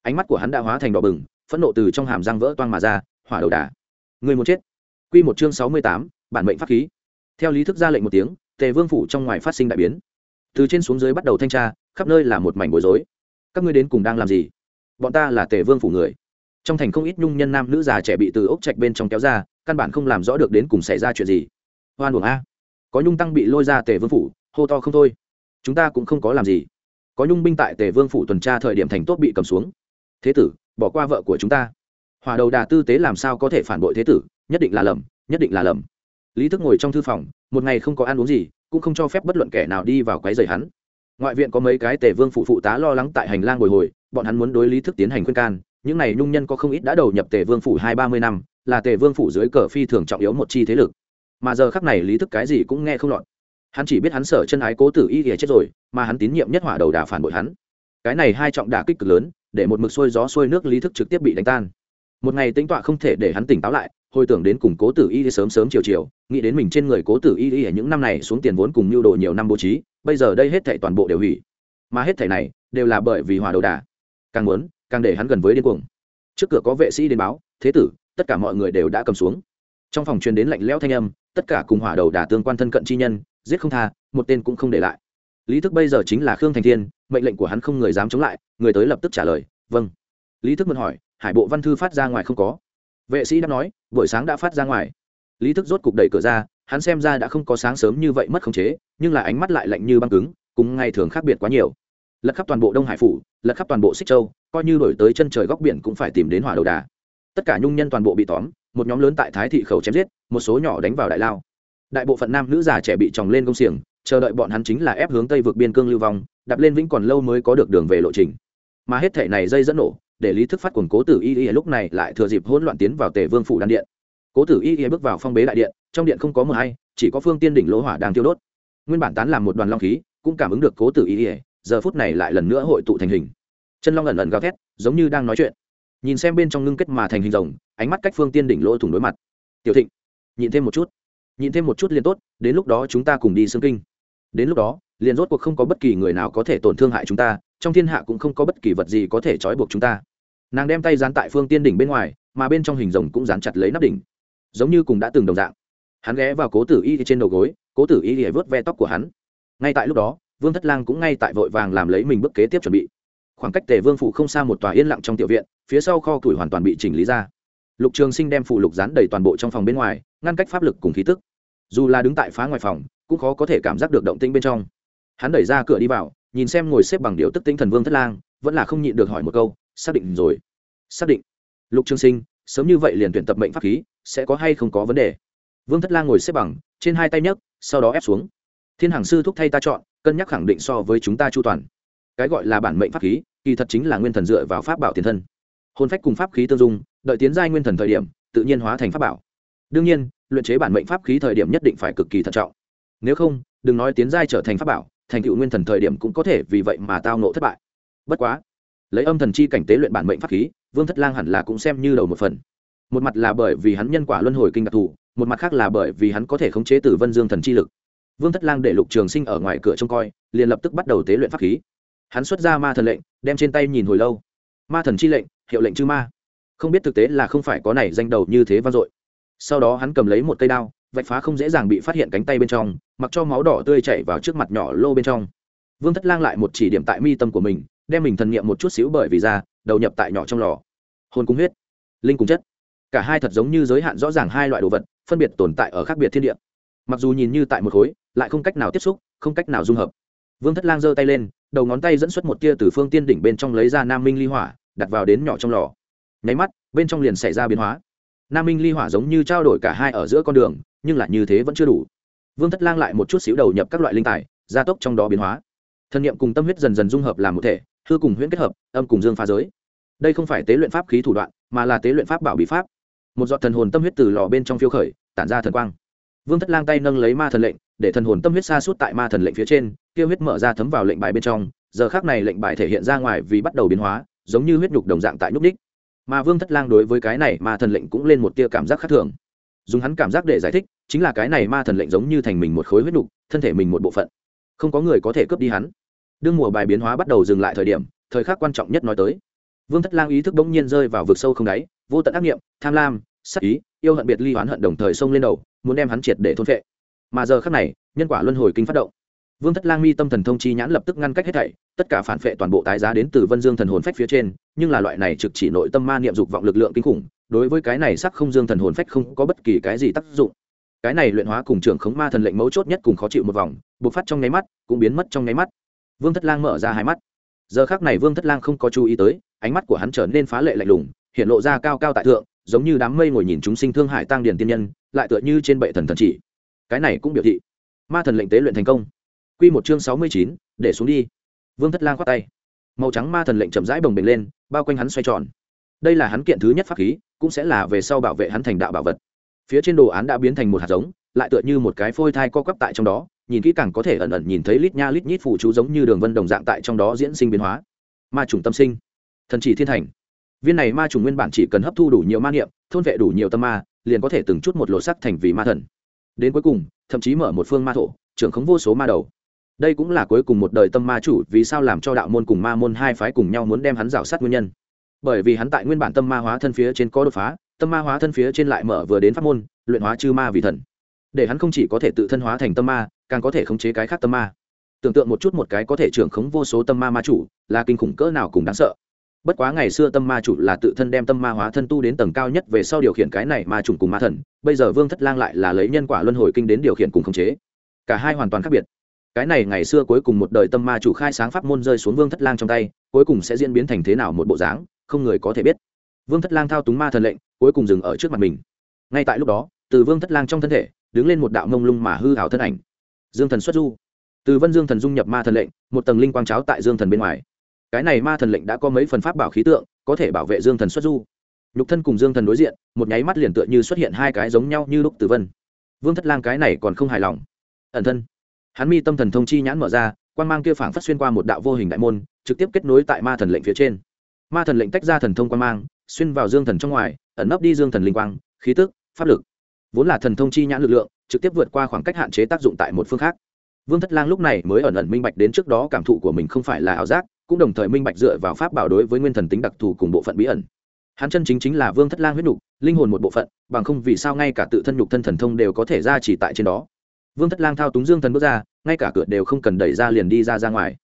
Ánh mắt của hắn đã hóa thành đỏ bừng, phẫn nộ từ trong hàm răng vỡ toang mà ra, hỏa đầu đà, người muốn chết. Quy một chương sáu mươi tám, bản mệnh pháp khí. Theo lý thức ra lệnh một tiếng, tề vương phủ trong ngoài phát sinh đại biến. Từ trên xuống dưới bắt đầu thanh tra, khắp nơi là một mảnh bối rối. Các ngươi đến cùng đang làm gì? Bọn ta là tề vương phủ người. Trong thành không ít nhung nhân nam nữ già trẻ bị từ ốc trạch bên trong kéo ra, căn bản không làm rõ được đến cùng xảy ra chuyện gì. Hoan buồng a. Có nhung tăng bị lôi ra tề vương phủ, hô to không thôi. Chúng ta cũng không có làm gì. Có nhung binh tại tề vương phủ tuần tra thời điểm thành tốt bị cầm xuống. Thế tử, bỏ qua vợ của chúng ta. Hòa đầu đà tư tế làm sao có thể phản bội thế tử, nhất định là lầm, nhất định là lầm. Lý thức ngồi trong thư phòng, một ngày không có ăn uống gì, cũng không cho phép bất luận kẻ nào đi vào quấy rầy hắn. Ngoại viện có mấy cái tề vương phụ phụ tá lo lắng tại hành lang bồi hồi bọn hắn muốn đối lý thức tiến hành khuyên can, những này nhung nhân có không ít đã đầu nhập tề vương phủ hai ba mươi năm, là tề vương phủ dưới cờ phi thường trọng yếu một chi thế lực. Mà giờ khắc này lý thức cái gì cũng nghe không lọt. Hắn chỉ biết hắn sở chân ái cố tử y ghẻ chết rồi, mà hắn tín nhiệm nhất hỏa đầu đà phản bội hắn. Cái này hai trọng đả kích cực lớn, để một mực xuôi gió xuôi nước lý thức trực tiếp bị đánh tan. Một ngày tính tọa không thể để hắn tỉnh táo lại, hồi tưởng đến cùng cố tử y sớm sớm chiều chiều, nghĩ đến mình trên người cố tử y ở những năm này xuống tiền vốn cùng mưu đồ nhiều năm bố trí, bây giờ đây hết thảy toàn bộ đều hủy. Mà hết thảy này đều là bởi vì hỏa đầu đà càng muốn, càng để hắn gần với điên cuồng. Trước cửa có vệ sĩ đến báo, thế tử, tất cả mọi người đều đã cầm xuống. Trong phòng truyền đến lạnh lẽo thanh âm, tất cả cùng hỏa đầu đả tương quan thân cận chi nhân, giết không tha, một tên cũng không để lại. Lý thức bây giờ chính là khương thành thiên, mệnh lệnh của hắn không người dám chống lại, người tới lập tức trả lời vâng. Lý thức mượn hỏi, hải bộ văn thư phát ra ngoài không có? Vệ sĩ đã nói, buổi sáng đã phát ra ngoài. Lý thức rốt cục đẩy cửa ra, hắn xem ra đã không có sáng sớm như vậy mất khống chế, nhưng là ánh mắt lại lạnh như băng cứng, cùng ngày thường khác biệt quá nhiều lật khắp toàn bộ đông hải phủ lật khắp toàn bộ xích châu coi như đổi tới chân trời góc biển cũng phải tìm đến hỏa đầu đà tất cả nhung nhân toàn bộ bị tóm một nhóm lớn tại thái thị khẩu chém giết một số nhỏ đánh vào đại lao đại bộ phận nam nữ già trẻ bị tròng lên công xiềng chờ đợi bọn hắn chính là ép hướng tây vượt biên cương lưu vong đạp lên vĩnh còn lâu mới có được đường về lộ trình mà hết thể này dây dẫn nổ để lý thức phát quần cố tử y y lúc này lại thừa dịp hỗn loạn tiến vào tề vương phủ đan điện cố tử y y bước vào phong bế đại điện trong điện không có mờ hay chỉ có phương tiên đỉnh lỗ hỏa đang tiêu đốt nguyên bản tán làm một đoàn long khí cũng cảm ứng được cố tử y y giờ phút này lại lần nữa hội tụ thành hình. Chân long ẩn ẩn gào thét, giống như đang nói chuyện. Nhìn xem bên trong ngưng kết mà thành hình rồng, ánh mắt cách phương tiên đỉnh lỗ thủng đối mặt. Tiểu thịnh, nhịn thêm một chút. Nhịn thêm một chút liền tốt, đến lúc đó chúng ta cùng đi xương kinh. Đến lúc đó, liền rốt cuộc không có bất kỳ người nào có thể tổn thương hại chúng ta, trong thiên hạ cũng không có bất kỳ vật gì có thể trói buộc chúng ta. Nàng đem tay dán tại phương tiên đỉnh bên ngoài, mà bên trong hình rồng cũng dán chặt lấy nắp đỉnh. Giống như cùng đã từng đồng dạng. Hắn ghé vào cố tử y trên đầu gối, cố tử y để vớt ve tóc của hắn. Ngay tại lúc đó vương thất lang cũng ngay tại vội vàng làm lấy mình bước kế tiếp chuẩn bị. Khoảng cách tề vương phủ không xa một tòa yên lặng trong tiểu viện, phía sau kho củi hoàn toàn bị chỉnh lý ra. Lục trường sinh đem phụ lục dán đầy toàn bộ trong phòng bên ngoài, ngăn cách pháp lực cùng khí tức. Dù là đứng tại phá ngoài phòng, cũng khó có thể cảm giác được động tĩnh bên trong. Hắn đẩy ra cửa đi vào, nhìn xem ngồi xếp bằng điệu tức tinh thần vương thất lang, vẫn là không nhịn được hỏi một câu, xác định rồi. Xác định. Lục trường sinh, sớm như vậy liền tuyển tập mệnh pháp khí, sẽ có hay không có vấn đề? Vương thất lang ngồi xếp bằng, trên hai tay nhấc, sau đó ép xuống. Thiên hàng sư thúc thay ta chọn cân nhắc khẳng định so với chúng ta chu toàn. Cái gọi là bản mệnh pháp khí, kỳ thật chính là nguyên thần dựa vào pháp bảo tiền thân. Hôn phách cùng pháp khí tương dung, đợi tiến giai nguyên thần thời điểm, tự nhiên hóa thành pháp bảo. Đương nhiên, luyện chế bản mệnh pháp khí thời điểm nhất định phải cực kỳ thận trọng. Nếu không, đừng nói tiến giai trở thành pháp bảo, thành tựu nguyên thần thời điểm cũng có thể vì vậy mà tao nộ thất bại. Bất quá, lấy âm thần chi cảnh tế luyện bản mệnh pháp khí, vương thất lang hẳn là cũng xem như đầu một phần. Một mặt là bởi vì hắn nhân quả luân hồi kinh đặc thù, một mặt khác là bởi vì hắn có thể khống chế từ vân dương thần chi lực vương thất lang để lục trường sinh ở ngoài cửa trông coi, liền lập tức bắt đầu tế luyện pháp khí. Hắn xuất ra ma thần lệnh, đem trên tay nhìn hồi lâu. Ma thần chi lệnh, hiệu lệnh chư ma. Không biết thực tế là không phải có này danh đầu như thế vang dội. Sau đó hắn cầm lấy một cây đao, vạch phá không dễ dàng bị phát hiện cánh tay bên trong, mặc cho máu đỏ tươi chảy vào trước mặt nhỏ lô bên trong. Vương thất lang lại một chỉ điểm tại mi tâm của mình, đem mình thần nghiệm một chút xíu bởi vì ra, đầu nhập tại nhỏ trong lò. Hồn cung huyết, linh cung chất. Cả hai thật giống như giới hạn rõ ràng hai loại đồ vật, phân biệt tồn tại ở khác biệt thiên địa. Mặc dù nhìn như tại một khối lại không cách nào tiếp xúc, không cách nào dung hợp. Vương thất lang giơ tay lên, đầu ngón tay dẫn xuất một tia từ phương tiên đỉnh bên trong lấy ra nam minh ly hỏa, đặt vào đến nhỏ trong lò. Nháy mắt, bên trong liền xảy ra biến hóa. Nam minh ly hỏa giống như trao đổi cả hai ở giữa con đường, nhưng lại như thế vẫn chưa đủ. Vương thất lang lại một chút xíu đầu nhập các loại linh tài, gia tốc trong đó biến hóa. Thân nhiệm cùng tâm huyết dần dần dung hợp làm một thể, hư cùng huyễn kết hợp, âm cùng dương phá giới. Đây không phải tế luyện pháp khí thủ đoạn, mà là tế luyện pháp bảo bí pháp. Một giọt thần hồn tâm huyết từ lò bên trong phiêu khởi, tản ra thần quang. Vương thất lang tay nâng lấy ma thần lệnh để thần hồn tâm huyết xa suốt tại ma thần lệnh phía trên, kia huyết mở ra thấm vào lệnh bài bên trong, giờ khác này lệnh bài thể hiện ra ngoài vì bắt đầu biến hóa, giống như huyết nhục đồng dạng tại nhúc đích. mà vương thất lang đối với cái này ma thần lệnh cũng lên một tia cảm giác khác thường. Dùng hắn cảm giác để giải thích, chính là cái này ma thần lệnh giống như thành mình một khối huyết nhục, thân thể mình một bộ phận. Không có người có thể cướp đi hắn. Đương mùa bài biến hóa bắt đầu dừng lại thời điểm, thời khắc quan trọng nhất nói tới. Vương thất lang ý thức bỗng nhiên rơi vào vực sâu không đáy, vô tận ác nghiệm, tham lam sắc ý, yêu hận biệt ly oán hận đồng thời xông lên đầu, muốn đem hắn triệt để thôn phệ mà giờ khắc này, nhân quả luân hồi kinh phát động. Vương thất lang mi tâm thần thông chi nhãn lập tức ngăn cách hết thảy, tất cả phản phệ toàn bộ tái giá đến từ vân dương thần hồn phách phía trên, nhưng là loại này trực chỉ nội tâm ma niệm dục vọng lực lượng kinh khủng, đối với cái này sắc không dương thần hồn phách không có bất kỳ cái gì tác dụng. Cái này luyện hóa cùng trưởng khống ma thần lệnh mấu chốt nhất cùng khó chịu một vòng, bộc phát trong nháy mắt, cũng biến mất trong nháy mắt. Vương thất lang mở ra hai mắt. Giờ khác này vương thất lang không có chú ý tới, ánh mắt của hắn trở nên phá lệ lạnh lùng, hiện lộ ra cao cao tại thượng, giống như đám mây ngồi nhìn chúng sinh thương hải tăng điền tiên nhân, lại tựa như trên bệ thần thần chỉ cái này cũng biểu thị ma thần lệnh tế luyện thành công. Q một chương sáu mươi chín, để xuống đi. Vương thất lang khoát tay. Màu trắng ma thần lệnh chậm rãi bồng bềnh lên, bao quanh hắn xoay tròn. Đây là hắn kiện thứ nhất pháp khí, cũng sẽ là về sau bảo vệ hắn thành đạo bảo vật. Phía trên đồ án đã biến thành một hạt giống, lại tựa như một cái phôi thai co quắp tại trong đó, nhìn kỹ càng có thể ẩn ẩn nhìn thấy lít nha lít nhít phụ chú giống như đường vân đồng dạng tại trong đó diễn sinh biến hóa. Ma trùng tâm sinh. Thần chỉ thiên thành. Viên này ma trùng nguyên bản chỉ cần hấp thu đủ nhiều ma niệm, thôn vệ đủ nhiều tâm ma, liền có thể từng chút một lộ sắc thành vì ma thần đến cuối cùng, thậm chí mở một phương ma thổ, trưởng khống vô số ma đầu. Đây cũng là cuối cùng một đời tâm ma chủ, vì sao làm cho đạo môn cùng ma môn hai phái cùng nhau muốn đem hắn rào sát nguyên nhân? Bởi vì hắn tại nguyên bản tâm ma hóa thân phía trên có đột phá, tâm ma hóa thân phía trên lại mở vừa đến pháp môn, luyện hóa chư ma vì thần. Để hắn không chỉ có thể tự thân hóa thành tâm ma, càng có thể khống chế cái khác tâm ma. Tưởng tượng một chút một cái có thể trưởng khống vô số tâm ma ma chủ, là kinh khủng cỡ nào cùng đáng sợ bất quá ngày xưa tâm ma chủ là tự thân đem tâm ma hóa thân tu đến tầng cao nhất về sau điều khiển cái này ma trùng cùng ma thần, bây giờ vương thất lang lại là lấy nhân quả luân hồi kinh đến điều khiển cùng khống chế. Cả hai hoàn toàn khác biệt. Cái này ngày xưa cuối cùng một đời tâm ma chủ khai sáng pháp môn rơi xuống vương thất lang trong tay, cuối cùng sẽ diễn biến thành thế nào một bộ dáng, không người có thể biết. Vương thất lang thao túng ma thần lệnh, cuối cùng dừng ở trước mặt mình. Ngay tại lúc đó, từ vương thất lang trong thân thể, đứng lên một đạo mông lung mà hư hảo thân ảnh. Dương thần xuất du. Từ vân dương thần dung nhập ma thần lệnh, một tầng linh quang cháo tại dương thần bên ngoài cái này ma thần lệnh đã có mấy phần pháp bảo khí tượng, có thể bảo vệ dương thần xuất du. Nhục thân cùng dương thần đối diện, một nháy mắt liền tựa như xuất hiện hai cái giống nhau như lúc từ vân. Vương thất lang cái này còn không hài lòng. Ẩn thân. Hắn mi tâm thần thông chi nhãn mở ra quan mang kia phảng phát xuyên qua một đạo vô hình đại môn, trực tiếp kết nối tại ma thần lệnh phía trên. Ma thần lệnh tách ra thần thông quan mang, xuyên vào dương thần trong ngoài, ẩn nấp đi dương thần linh quang, khí tức, pháp lực. Vốn là thần thông chi nhãn lực lượng, trực tiếp vượt qua khoảng cách hạn chế tác dụng tại một phương khác. Vương thất lang lúc này mới ẩn ẩn minh bạch đến trước đó cảm thụ của mình không phải là ảo giác cũng đồng thời minh bạch dựa vào pháp bảo đối với nguyên thần tính đặc thù cùng bộ phận bí ẩn. Hắn chân chính chính là vương thất lang huyết nhục, linh hồn một bộ phận, bằng không vì sao ngay cả tự thân nhục thân thần thông đều có thể ra chỉ tại trên đó. Vương thất lang thao túng dương thần bước ra, ngay cả cửa đều không cần đẩy ra liền đi ra ra ngoài.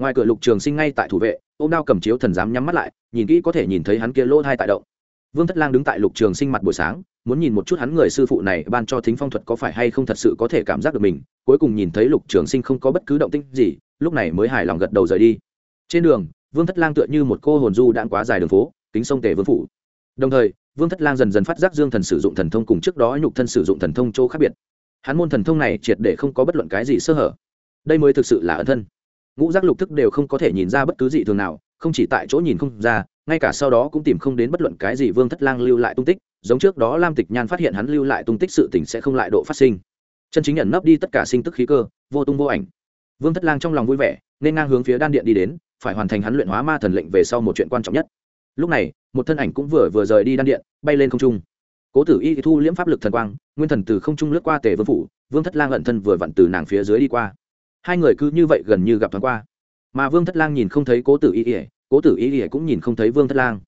Ngoài cửa lục trường sinh ngay tại thủ vệ ô m đao cầm chiếu thần dám nhắm mắt lại, nhìn kỹ có thể nhìn thấy hắn kia lỗ hai tại động. Vương thất lang đứng tại lục trường sinh mặt buổi sáng, muốn nhìn một chút hắn người sư phụ này ban cho thính phong thuật có phải hay không thật sự có thể cảm giác được mình, cuối cùng nhìn thấy lục trường sinh không có bất cứ động tinh gì, lúc này mới hài lòng gật đầu rời đi trên đường, vương thất lang tựa như một cô hồn du đang quá dài đường phố, kính sông tề vương phủ. Đồng thời, vương thất lang dần dần phát giác dương thần sử dụng thần thông cùng trước đó nhục thân sử dụng thần thông chỗ khác biệt. Hắn môn thần thông này triệt để không có bất luận cái gì sơ hở. Đây mới thực sự là ẩn thân. Ngũ giác lục thức đều không có thể nhìn ra bất cứ gì thường nào, không chỉ tại chỗ nhìn không ra, ngay cả sau đó cũng tìm không đến bất luận cái gì vương thất lang lưu lại tung tích, giống trước đó lam tịch nhan phát hiện hắn lưu lại tung tích sự tỉnh sẽ không lại độ phát sinh. Chân chính nhận nấp đi tất cả sinh tức khí cơ, vô tung vô ảnh. Vương thất lang trong lòng vui vẻ, nên ngang hướng phía đan điện đi đến phải hoàn thành hắn luyện hóa ma thần lệnh về sau một chuyện quan trọng nhất. Lúc này, một thân ảnh cũng vừa vừa rời đi đan điện, bay lên không trung. Cố tử y thu liễm pháp lực thần quang, nguyên thần từ không trung lướt qua tề vương phủ, vương thất lang ẩn thân vừa vặn từ nàng phía dưới đi qua. Hai người cứ như vậy gần như gặp thoáng qua. Mà vương thất lang nhìn không thấy cố tử y ỉa cố tử y ỉa cũng nhìn không thấy vương thất lang.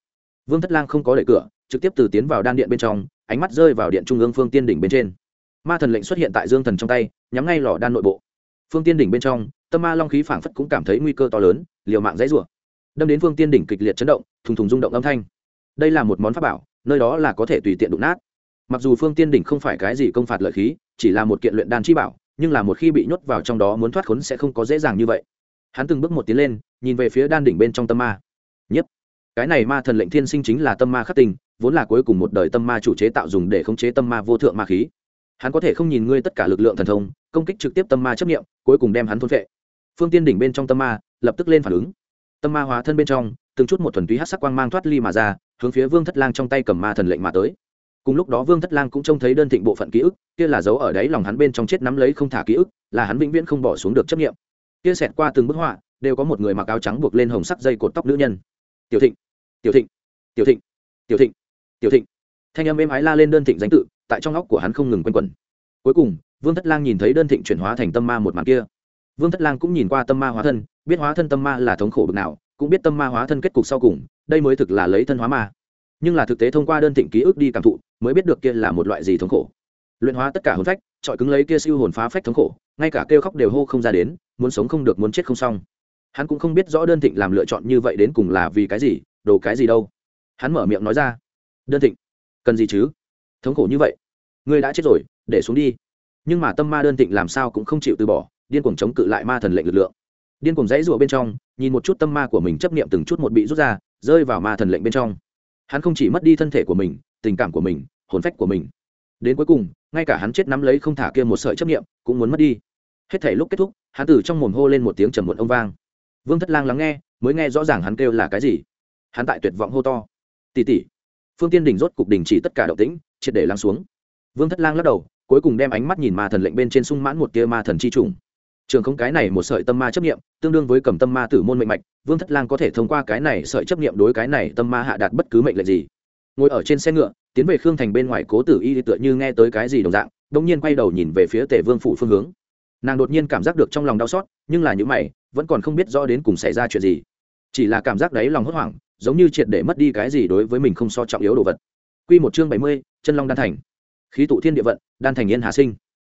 Vương thất lang không có đẩy cửa, trực tiếp từ tiến vào đan điện bên trong, ánh mắt rơi vào điện trung ương phương tiên đỉnh bên trên. Ma thần lệnh xuất hiện tại dương thần trong tay, nhắm ngay lò đan nội bộ. Phương tiên đỉnh bên trong tâm ma long khí phảng phất cũng cảm thấy nguy cơ to lớn, liều mạng dãy rủa. Đâm đến phương tiên đỉnh kịch liệt chấn động, thùng thùng rung động âm thanh. Đây là một món pháp bảo, nơi đó là có thể tùy tiện đụng nát. Mặc dù phương tiên đỉnh không phải cái gì công phạt lợi khí, chỉ là một kiện luyện đan chi bảo, nhưng là một khi bị nhốt vào trong đó muốn thoát khốn sẽ không có dễ dàng như vậy. Hắn từng bước một tiến lên, nhìn về phía đan đỉnh bên trong tâm ma. Nhất. Cái này ma thần lệnh thiên sinh chính là tâm ma khắc tình vốn là cuối cùng một đời tâm ma chủ chế tạo dùng để khống chế tâm ma vô thượng ma khí. Hắn có thể không nhìn ngươi tất cả lực lượng thần thông, công kích trực tiếp tâm ma chấp nghiệm cuối cùng đem hắn thôn vệ phương tiên đỉnh bên trong tâm ma, lập tức lên phản ứng. Tâm ma hóa thân bên trong, từng chút một thuần túy hát sắc quang mang thoát ly mà ra, hướng phía vương thất lang trong tay cầm ma thần lệnh mà tới. Cùng lúc đó vương thất lang cũng trông thấy đơn thịnh bộ phận ký ức, kia là dấu ở đáy lòng hắn bên trong chết nắm lấy không thả ký ức, là hắn vĩnh viễn không bỏ xuống được chấp nghiệm kia xẹt qua từng bức họa, đều có một người mặc áo trắng buộc lên hồng sắc dây cột tóc nữ nhân. Tiểu thịnh tiểu thịnh tiểu thịnh tiểu thịnh tiểu thịnh. Thanh âm êm ái la lên đơn thịnh danh tự, tại trong óc của hắn không ngừng quanh quẩn. Cuối cùng, vương thất lang nhìn thấy đơn thịnh chuyển hóa thành tâm ma một màn kia vương thất lang cũng nhìn qua tâm ma hóa thân, biết hóa thân tâm ma là thống khổ bực nào, cũng biết tâm ma hóa thân kết cục sau cùng, đây mới thực là lấy thân hóa ma. Nhưng là thực tế thông qua đơn thịnh ký ức đi cảm thụ, mới biết được kia là một loại gì thống khổ. Luyện hóa tất cả hồn phách trọi cứng lấy kia siêu hồn phá phách thống khổ, ngay cả kêu khóc đều hô không ra đến, muốn sống không được muốn chết không xong. Hắn cũng không biết rõ đơn thịnh làm lựa chọn như vậy đến cùng là vì cái gì, đồ cái gì đâu. Hắn mở miệng nói ra, đơn thịnh, cần gì chứ? Thống khổ như vậy, ngươi đã chết rồi, để xuống đi. Nhưng mà tâm ma đơn thịnh làm sao cũng không chịu từ bỏ điên cuồng chống cự lại ma thần lệnh lực lượng. Điên cuồng dãy rụa bên trong, nhìn một chút tâm ma của mình chấp niệm từng chút một bị rút ra, rơi vào ma thần lệnh bên trong. Hắn không chỉ mất đi thân thể của mình, tình cảm của mình, hồn phách của mình. Đến cuối cùng, ngay cả hắn chết nắm lấy không thả kia một sợi chấp niệm, cũng muốn mất đi. Hết thể lúc kết thúc, hắn từ trong mồm hô lên một tiếng trầm một ông vang. Vương thất lang lắng nghe, mới nghe rõ ràng hắn kêu là cái gì. Hắn tại tuyệt vọng hô to. Tỉ tỉ phương tiên đình rốt cục đình chỉ tất cả động tĩnh, triệt để lắng xuống. Vương thất lang lắc đầu, cuối cùng đem ánh mắt nhìn ma thần lệnh bên trên sung mãn một tia ma thần chi trùng trường không cái này một sợi tâm ma chấp nghiệm tương đương với cầm tâm ma tử môn mệnh mạch, vương thất lang có thể thông qua cái này sợi chấp nghiệm đối cái này tâm ma hạ đạt bất cứ mệnh lệnh gì. Ngồi ở trên xe ngựa, tiến về khương thành bên ngoài cố tử y tựa như nghe tới cái gì đồng dạng đ ỗ n g nhiên quay đầu nhìn về phía tề vương phủ phương hướng. Nàng đột nhiên cảm giác được trong lòng đau xót, nhưng là những mày, vẫn còn không biết rõ đến cùng xảy ra chuyện gì. Chỉ là cảm giác đấy lòng hốt hoảng, giống như triệt để mất đi cái gì đối với mình không so trọng yếu đồ vật. Quy một chương bảy mươi, chân long đan thành. Khí tụ thiên địa vận, đan thành yên hà sinh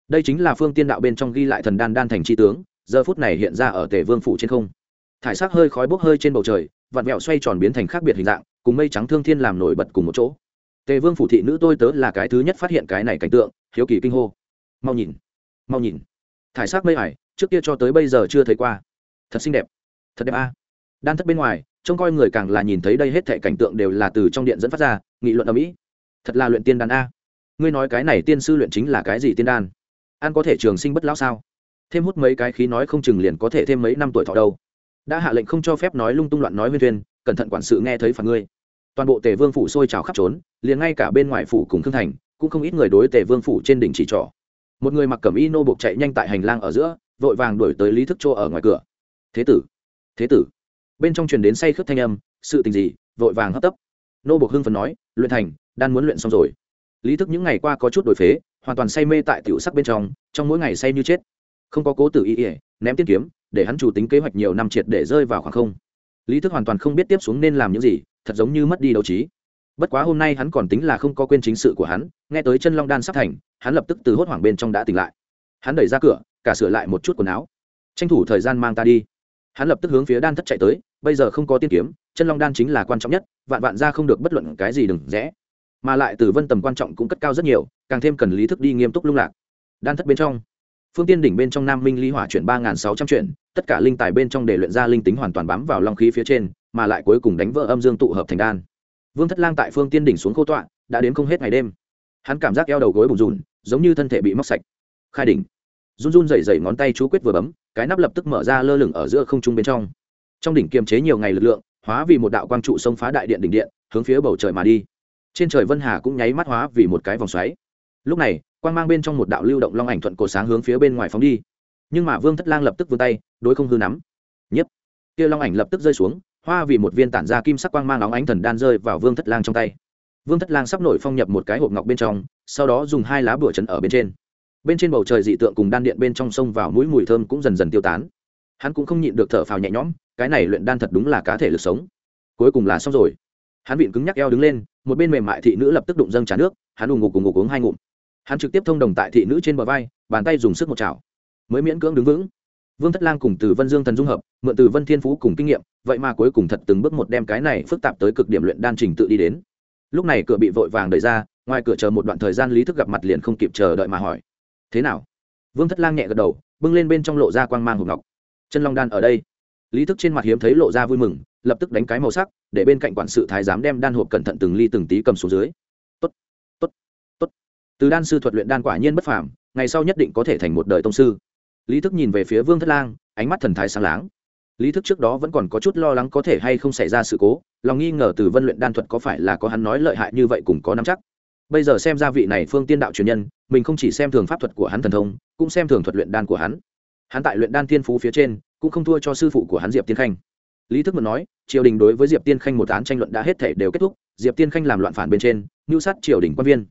đây chính là phương tiên đạo bên trong ghi lại thần đan đan thành tri tướng, giờ phút này hiện ra ở tề vương phủ trên không. Thải sắc hơi khói bốc hơi trên bầu trời vạt vẹo xoay tròn biến thành khác biệt hình dạng, cùng mây trắng thương thiên làm nổi bật cùng một chỗ. Tề vương phủ thị nữ tôi tớ là cái thứ nhất phát hiện cái này cảnh tượng, hiếu kỳ kinh hô. Mau nhìn mau nhìn. Thải sắc mây hải trước kia cho tới bây giờ chưa thấy qua. Thật xinh đẹp, thật đẹp a. Đan thất bên ngoài, trông coi người càng là nhìn thấy đây hết thệ cảnh tượng đều là từ trong điện dẫn phát ra, nghị luận ở mỹ. Thật là luyện tiên đan a. Ngươi nói cái này tiên sư luyện chính là cái gì tiên đan? An có thể trường sinh bất lão sao? Thêm hút mấy cái khí nói không chừng liền có thể thêm mấy năm tuổi thọ đâu. Đã hạ lệnh không cho phép nói lung tung loạn nói huyên thuyên cẩn thận quản sự nghe thấy phạt ngươi. Toàn bộ tề vương phủ sôi trào khắp trốn, liền ngay cả bên ngoài phủ cùng thương thành, cũng không ít người đối tề vương phủ trên đỉnh chỉ trỏ. Một người mặc cẩm y nô buộc chạy nhanh tại hành lang ở giữa, vội vàng đuổi tới lý thức chỗ ở ngoài cửa. Thế tử thế tử. Bên trong truyền đến say khướt thanh âm, sự tình gì? Vội vàng hấp tấp. Nô buộc hưng phần nói, luyện thành, đan muốn luyện xong rồi. Lý thức những ngày qua có chút đổi phế hoàn toàn say mê tại tiểu sắc bên trong trong mỗi ngày say như chết. Không có cố tử ý ỉa ném tiên kiếm, để hắn chủ tính kế hoạch nhiều năm triệt để rơi vào khoảng không. Lý thức hoàn toàn không biết tiếp xuống nên làm những gì, thật giống như mất đi đấu trí. Bất quá hôm nay hắn còn tính là không có quên chính sự của hắn, nghe tới chân long đan sắp thành, hắn lập tức từ hốt hoảng bên trong đã tỉnh lại. Hắn đẩy ra cửa, cả sửa lại một chút quần áo. Tranh thủ thời gian mang ta đi. Hắn lập tức hướng phía đan thất chạy tới, bây giờ không có tiên kiếm, chân long đan chính là quan trọng nhất, vạn vạn ra không được bất luận cái gì đừng rẽ mà lại từ vân tầm quan trọng cũng cất cao rất nhiều, càng thêm cần lý thức đi nghiêm túc lung lạc. Đan thất bên trong, phương tiên đỉnh bên trong nam minh ly hỏa chuyển ba nghìn sáu trăm chuyển, tất cả linh tài bên trong để luyện ra linh tính hoàn toàn bám vào long khí phía trên, mà lại cuối cùng đánh vỡ âm dương tụ hợp thành đan. Vương thất lang tại phương tiên đỉnh xuống khô tọa, đã đến không hết ngày đêm. Hắn cảm giác eo đầu gối bùn rùn, giống như thân thể bị móc sạch. Khai đỉnh, run run dày dày ngón tay chú quyết vừa bấm, cái nắp lập tức mở ra lơ lửng ở giữa không trung bên trong. Trong đỉnh kiềm chế nhiều ngày lực lượng, hóa vì một đạo quang trụ xông phá đại điện đỉnh điện, hướng phía bầu trời mà đi trên trời vân hà cũng nháy mắt hóa vì một cái vòng xoáy. Lúc này, quang mang bên trong một đạo lưu động long ảnh thuận cổ sáng hướng phía bên ngoài phóng đi. Nhưng mà vương thất lang lập tức vươn tay, đối không hư nắm. Nhấp kia long ảnh lập tức rơi xuống, hoa vì một viên tản ra kim sắc quang mang óng ánh thần đan rơi vào vương thất lang trong tay. Vương thất lang sắp nổi phong nhập một cái hộp ngọc bên trong, sau đó dùng hai lá bửa chấn ở bên trên. Bên trên bầu trời dị tượng cùng đan điện bên trong sông vào mũi mùi thơm cũng dần dần tiêu tán. Hắn cũng không nhịn được thở phào nhẹ nhõm, cái này luyện đan thật đúng là cá thể lực sống. Cuối cùng là xong rồi hắn vịn cứng nhắc eo đứng lên, một bên mềm mại thị nữ lập tức đụng dâng trà nước, hắn đùng ngục cùng ngục uống hai ngụm. Hắn trực tiếp thông đồng tại thị nữ trên bờ vai, bàn tay dùng sức một chảo. Mới miễn cưỡng đứng vững. Vương thất lang cùng từ vân dương thần dung hợp, mượn từ vân thiên phú cùng kinh nghiệm, vậy mà cuối cùng thật từng bước một đem cái này phức tạp tới cực điểm luyện đan trình tự đi đến. Lúc này cửa bị vội vàng đẩy ra, ngoài cửa chờ một đoạn thời gian lý thức gặp mặt liền không kịp chờ đợi mà hỏi. Thế nào? Vương thất lang nhẹ gật đầu, bưng lên bên trong lộ ra quang mang hộp ngọc. Chân long đan ở đây. Lý thức trên mặt hiếm thấy lộ ra vui mừng lập tức đánh cái màu sắc, để bên cạnh quản sự thái giám đem đan hộp cẩn thận từng ly từng tí cầm xuống dưới. Tốt tốt tốt. Từ đan sư thuật luyện đan quả nhiên bất phàm, ngày sau nhất định có thể thành một đời tông sư. Lý thức nhìn về phía vương thất lang, ánh mắt thần thái sáng láng. Lý thức trước đó vẫn còn có chút lo lắng có thể hay không xảy ra sự cố, lòng nghi ngờ từ vân luyện đan thuật có phải là có hắn nói lợi hại như vậy cùng có nắm chắc. Bây giờ xem ra vị này phương tiên đạo truyền nhân, mình không chỉ xem thường pháp thuật của hắn thần thông, cũng xem thường thuật luyện đan của hắn. Hắn tại luyện đan thiên phú phía trên, cũng không thua cho sư phụ của hắn diệp tiên khanh lý thức mượn nói, triều đình đối với diệp tiên khanh một án tranh luận đã hết thể đều kết thúc, diệp tiên khanh làm loạn phản bên trên, mưu sát triều đình quan viên.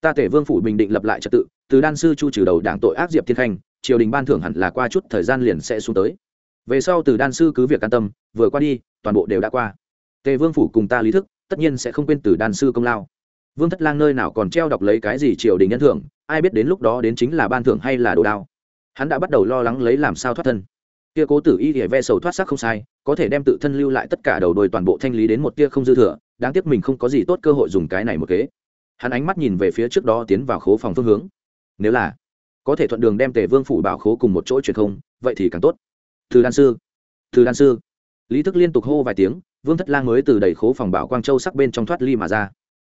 Ta tể vương phủ bình định lập lại trật tự, từ đan sư chu trừ đầu đảng tội ác diệp tiên khanh, triều đình ban thưởng hẳn là qua chút thời gian liền sẽ xuống tới. Về sau từ đan sư cứ việc an tâm, vừa qua đi, toàn bộ đều đã qua. Tề vương phủ cùng ta lý thức, tất nhiên sẽ không quên từ đan sư công lao. Vương thất lang nơi nào còn treo đọc lấy cái gì triều đình nhân thưởng, ai biết đến lúc đó đến chính là ban thưởng hay là đồ đao. Hắn đã bắt đầu lo lắng lấy làm sao thoát thân kia cố tử y địa ve sầu thoát sắc không sai, có thể đem tự thân lưu lại tất cả đầu đôi toàn bộ thanh lý đến một tia không dư thừa, đáng tiếc mình không có gì tốt cơ hội dùng cái này một kế. Hắn ánh mắt nhìn về phía trước đó tiến vào khố phòng phương hướng. Nếu là có thể thuận đường đem tề vương phủ bảo khố cùng một chỗ truyền không, vậy thì càng tốt. Từ đan sư, từ đan sư. Lý thức liên tục hô vài tiếng, vương thất lang mới từ đầy khố phòng bảo quang châu sắc bên trong thoát ly mà ra.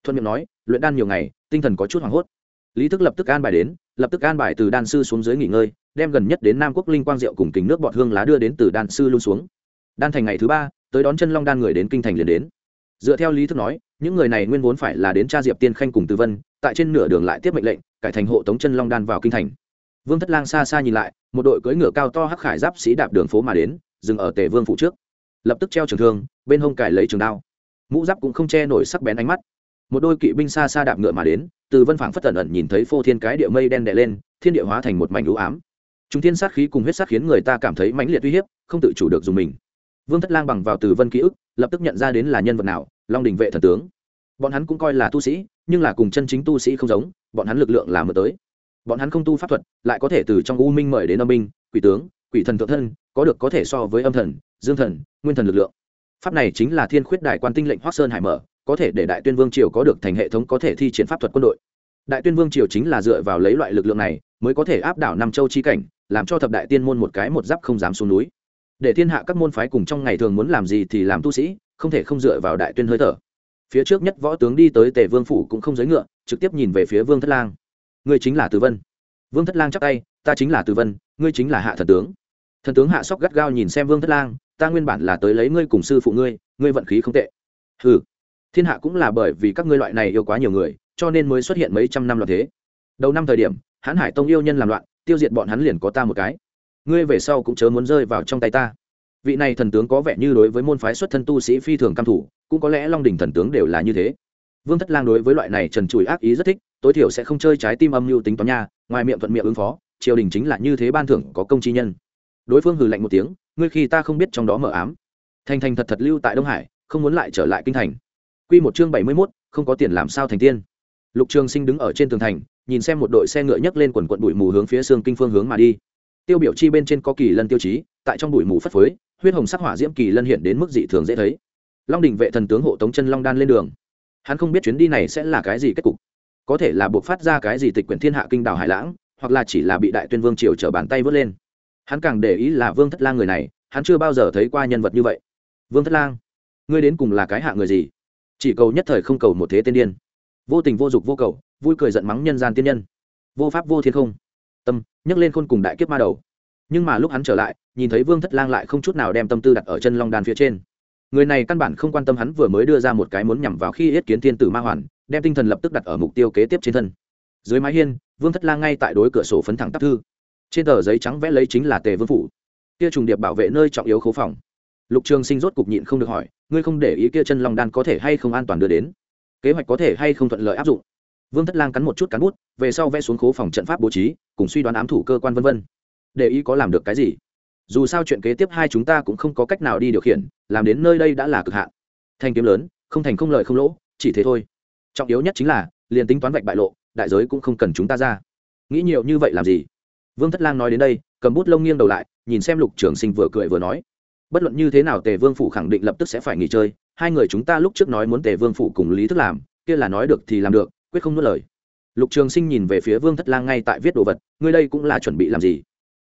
Thuận miệng nói, luyện đan nhiều ngày, tinh thần có chút hoảng hốt lý thức lập tức an bài đến, lập tức an bài từ đan sư xuống dưới nghỉ ngơi, đem gần nhất đến nam quốc linh quang diệu cùng kính nước bọt hương lá đưa đến từ đan sư luôn xuống. Đan thành ngày thứ ba, tới đón chân long đan người đến kinh thành liền đến. Dựa theo lý thức nói, những người này nguyên vốn phải là đến cha diệp tiên khanh cùng tư vân, tại trên nửa đường lại tiếp mệnh lệnh, cải thành hộ tống chân long đan vào kinh thành. Vương thất lang xa xa nhìn lại, một đội cưỡi ngựa cao to hắc khải giáp sĩ đạp đường phố mà đến, dừng ở tề vương phủ trước. Lập tức treo trường thương, bên hông cải lấy trường đao. Mũ giáp cũng không che nổi sắc bén ánh mắt một đôi kỵ binh xa xa đạp ngựa mà đến, từ vân phảng phất tẩn ẩn nhìn thấy phô thiên cái địa mây đen đè lên, thiên địa hóa thành một mảnh lũ ám. Chúng thiên sát khí cùng huyết sát khiến người ta cảm thấy mãnh liệt uy hiếp, không tự chủ được dùng mình. Vương thất lang bằng vào từ vân ký ức, lập tức nhận ra đến là nhân vật nào, long đình vệ thần tướng. Bọn hắn cũng coi là tu sĩ, nhưng là cùng chân chính tu sĩ không giống, bọn hắn lực lượng là mượn tới. Bọn hắn không tu pháp thuật, lại có thể từ trong u minh mời đến âm minh quỷ tướng, quỷ thần thượng thân, có được có thể so với âm thần, dương thần, nguyên thần lực lượng. Pháp này chính là thiên khuyết đại quan tinh lệnh hoác sơn hải mở có thể để đại tuyên vương triều có được thành hệ thống có thể thi triển pháp thuật quân đội. Đại tuyên vương triều chính là dựa vào lấy loại lực lượng này mới có thể áp đảo nam châu chi cảnh, làm cho thập đại tiên môn một cái một giáp không dám xuống núi. Để thiên hạ các môn phái cùng trong ngày thường muốn làm gì thì làm tu sĩ, không thể không dựa vào đại tuyên hơi thở. Phía trước nhất võ tướng đi tới tề vương phủ cũng không giới ngựa, trực tiếp nhìn về phía vương thất lang. Ngươi chính là tử vân. Vương thất lang chắc tay, ta chính là tử vân, ngươi chính là hạ thần tướng. Thần tướng hạ sóc gắt gao nhìn xem vương thất lang, ta nguyên bản là tới lấy ngươi cùng sư phụ ngươi ngươi vận khí không tệ. Hừ thiên hạ cũng là bởi vì các ngươi loại này yêu quá nhiều người, cho nên mới xuất hiện mấy trăm năm loạn thế. Đầu năm thời điểm, hãn hải tông yêu nhân làm loạn, tiêu diệt bọn hắn liền có ta một cái. Ngươi về sau cũng chớ muốn rơi vào trong tay ta. Vị này thần tướng có vẻ như đối với môn phái xuất thân tu sĩ phi thường cam thủ, cũng có lẽ long đình thần tướng đều là như thế. Vương thất lang đối với loại này trần trùi ác ý rất thích, tối thiểu sẽ không chơi trái tim âm mưu tính toán nha, ngoài miệng thuận miệng ứng phó, triều đình chính là như thế ban thưởng có công chi nhân. Đối phương hừ lạnh một tiếng, ngươi khi ta không biết trong đó mở ám. Thành thành thật thật lưu tại đông hải, không muốn lại trở lại kinh thành. Quy một chương bảy mươi mốt, không có tiền làm sao thành tiên. Lục trường sinh đứng ở trên tường thành, nhìn xem một đội xe ngựa nhấc lên quần quần bụi mù hướng phía xương kinh phương hướng mà đi. Tiêu biểu chi bên trên có kỳ lân tiêu chí, tại trong bụi mù phất phới, huyết hồng sắc hỏa diễm kỳ lân hiện đến mức dị thường dễ thấy. Long Đỉnh vệ thần tướng hộ tống chân long đan lên đường. Hắn không biết chuyến đi này sẽ là cái gì kết cục. Có thể là buộc phát ra cái gì tịch quyển thiên hạ kinh đảo hải lãng, hoặc là chỉ là bị đại tuyên vương triều trở bàn tay vớt lên. Hắn càng để ý là vương thất lang người này, hắn chưa bao giờ thấy qua nhân vật như vậy. Vương thất lang, ngươi đến cùng là cái hạ người gì? Chỉ cầu nhất thời không cầu một thế tiên điên. Vô tình vô dục vô cầu, vui cười giận mắng nhân gian tiên nhân. Vô pháp vô thiên không. Tâm, nhấc lên khôn cùng đại kiếp ma đầu. Nhưng mà lúc hắn trở lại, nhìn thấy vương thất lang lại không chút nào đem tâm tư đặt ở chân long đàn phía trên. Người này căn bản không quan tâm hắn vừa mới đưa ra một cái muốn nhằm vào khi yết kiến thiên tử ma hoàn, đem tinh thần lập tức đặt ở mục tiêu kế tiếp trên thân. Dưới mái hiên, vương thất lang ngay tại đối cửa sổ phấn thẳng tắp thư. Trên tờ giấy trắng vẽ lấy chính là tề vương phủ. Kia trùng điệp bảo vệ nơi trọng yếu khấu phòng lục trường sinh rốt cục nhịn không được hỏi, ngươi không để ý kia chân long đan có thể hay không an toàn đưa đến? Kế hoạch có thể hay không thuận lợi áp dụng? Vương thất lang cắn một chút cắn bút, về sau vẽ xuống khố phòng trận pháp bố trí, cùng suy đoán ám thủ cơ quan v v để ý có làm được cái gì? Dù sao chuyện kế tiếp hai chúng ta cũng không có cách nào đi điều khiển, làm đến nơi đây đã là cực hạn. Thanh kiếm lớn, không thành không lợi không lỗ, chỉ thế thôi. Trọng yếu nhất chính là, liền tính toán vạch bại lộ, đại giới cũng không cần chúng ta ra. Nghĩ nhiều như vậy làm gì? Vương thất lang nói đến đây, cầm bút lông nghiêng đầu lại, nhìn xem lục trường sinh vừa cười vừa nói bất luận như thế nào tề vương phủ khẳng định lập tức sẽ phải nghỉ chơi. Hai người chúng ta lúc trước nói muốn tề vương phủ cùng lý thức làm, kia là nói được thì làm được, quyết không nuốt lời. Lục trường sinh nhìn về phía vương thất lang ngay tại viết đồ vật, ngươi đây cũng là chuẩn bị làm gì?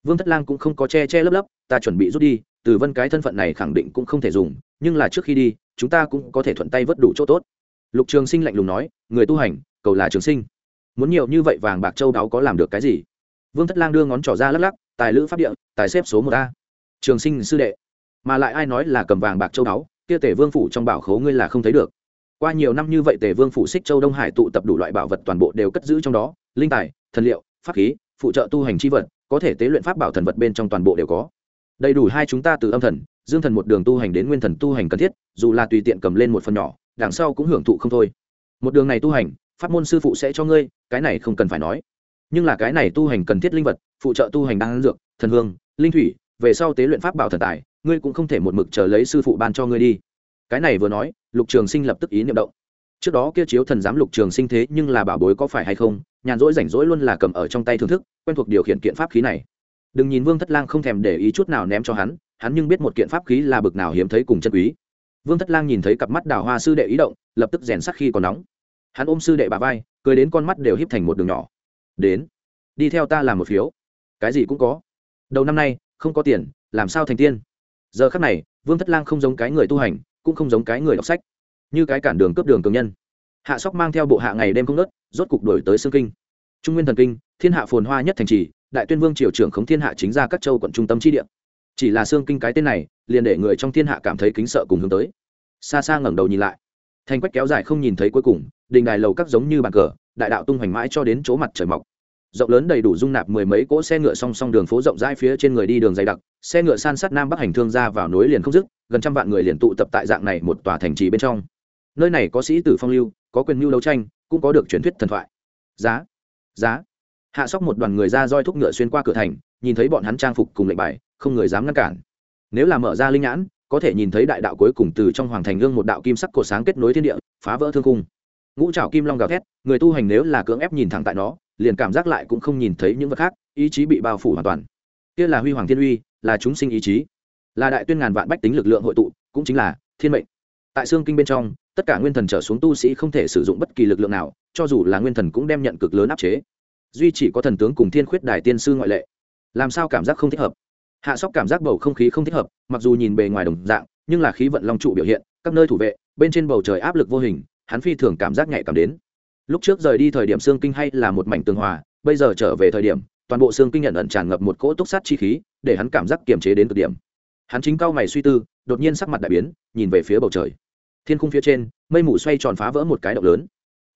Vương thất lang cũng không có che che lấp lấp, ta chuẩn bị rút đi, từ vân cái thân phận này khẳng định cũng không thể dùng, nhưng là trước khi đi, chúng ta cũng có thể thuận tay vớt đủ chỗ tốt. Lục trường sinh lạnh lùng nói, người tu hành, cầu là trường sinh. Muốn nhiều như vậy vàng bạc châu đáo có làm được cái gì? Vương thất lang đưa ngón trỏ ra lắc lắc, tài lữ pháp địa, tài xếp số một a. Trường sinh sư đệ mà lại ai nói là cầm vàng bạc châu đáo kia tể vương phủ trong bảo khố ngươi là không thấy được. Qua nhiều năm như vậy tể vương phủ xích châu đông hải tụ tập đủ loại bảo vật toàn bộ đều cất giữ trong đó, linh tài, thần liệu, pháp khí, phụ trợ tu hành c h i vật, có thể tế luyện pháp bảo thần vật bên trong toàn bộ đều có. Đầy đủ hai chúng ta từ âm thần, dương thần một đường tu hành đến nguyên thần tu hành cần thiết, dù là tùy tiện cầm lên một phần nhỏ, đằng sau cũng hưởng thụ không thôi. Một đường này tu hành, pháp môn sư phụ sẽ cho ngươi, cái này không cần phải nói. Nhưng là cái này tu hành cần thiết linh vật, phụ trợ tu hành đan dược, thần hương, linh thủy, về sau tế luyện pháp bảo thần tài ngươi cũng không thể một mực chờ lấy sư phụ ban cho ngươi đi. Cái này vừa nói, lục trường sinh lập tức ý niệm động. Trước đó kia chiếu thần giám lục trường sinh thế nhưng là bảo bối có phải hay không, nhàn rỗi rảnh rỗi luôn là cầm ở trong tay thưởng thức, quen thuộc điều khiển kiện pháp khí này. Đừng nhìn vương thất lang không thèm để ý chút nào ném cho hắn hắn nhưng biết một kiện pháp khí là bực nào hiếm thấy cùng chân quý. Vương thất lang nhìn thấy cặp mắt đào hoa sư đệ ý động, lập tức rèn sắc khi còn nóng. Hắn ôm sư đệ bà vai, cười đến con mắt đều híp thành một đường nhỏ. Đến, đi theo ta làm một phiếu. Cái gì cũng có. Đầu năm nay, không có tiền, làm sao thành tiên? Giờ khắc này, vương thất lang không giống cái người tu hành, cũng không giống cái người đọc sách. Như cái cản đường cướp đường cường nhân. Hạ sóc mang theo bộ hạ ngày đêm không nớt rốt cục đổi tới xương kinh. Trung nguyên thần kinh, thiên hạ phồn hoa nhất thành trì, đại tuyên vương triều trưởng khống thiên hạ chính ra các châu quận trung tâm chi địa. Chỉ là xương kinh cái tên này, liền để người trong thiên hạ cảm thấy kính sợ cùng hướng tới. Xa xa ngẩng đầu nhìn lại. Thành quách kéo dài không nhìn thấy cuối cùng, đình đài lầu các giống như bàn cờ, đại đạo tung hoành mãi cho đến chỗ mặt trời mọc rộng lớn đầy đủ dung nạp mười mấy cỗ xe ngựa song song đường phố rộng rãi phía trên người đi đường dày đặc, xe ngựa san sát nam bắc hành thương ra vào nối liền không dứt, gần trăm vạn người liền tụ tập tại dạng này một tòa thành trì bên trong. Nơi này có sĩ tử phong lưu, có quyền mưu đấu tranh, cũng có được truyền thuyết thần thoại. Giá giá. Hạ sóc một đoàn người ra roi thúc ngựa xuyên qua cửa thành, nhìn thấy bọn hắn trang phục cùng lệnh bài, không người dám ngăn cản. Nếu là mở ra linh nhãn, có thể nhìn thấy đại đạo cuối cùng từ trong hoàng thành gương một đạo kim sắc cổ sáng kết nối thiên địa, phá vỡ thương cung. Ngũ trảo kim long gào thét, người tu hành nếu là cưỡng ép nhìn thẳng tại nó liền cảm giác lại cũng không nhìn thấy những vật khác, ý chí bị bao phủ hoàn toàn. Kia là huy hoàng thiên uy, là chúng sinh ý chí. Là đại tuyên ngàn vạn bách tính lực lượng hội tụ, cũng chính là thiên mệnh. Tại xương kinh bên trong, tất cả nguyên thần trở xuống tu sĩ không thể sử dụng bất kỳ lực lượng nào, cho dù là nguyên thần cũng đem nhận cực lớn áp chế. Duy chỉ có thần tướng cùng thiên khuyết đài tiên sư ngoại lệ. Làm sao cảm giác không thích hợp? Hạ sóc cảm giác bầu không khí không thích hợp, mặc dù nhìn bề ngoài đồng dạng, nhưng là khí vận long trụ biểu hiện, các nơi thủ vệ, bên trên bầu trời áp lực vô hình, hắn phi thường cảm giác nhạy cảm đến lúc trước rời đi thời điểm xương kinh hay là một mảnh tường hòa, bây giờ trở về thời điểm, toàn bộ xương kinh nhận ẩn tràn ngập một cỗ túc sát chi khí, để hắn cảm giác kiềm chế đến cực điểm. Hắn chính cao mày suy tư, đột nhiên sắc mặt đại biến, nhìn về phía bầu trời. Thiên khung phía trên, mây mù xoay tròn phá vỡ một cái động lớn.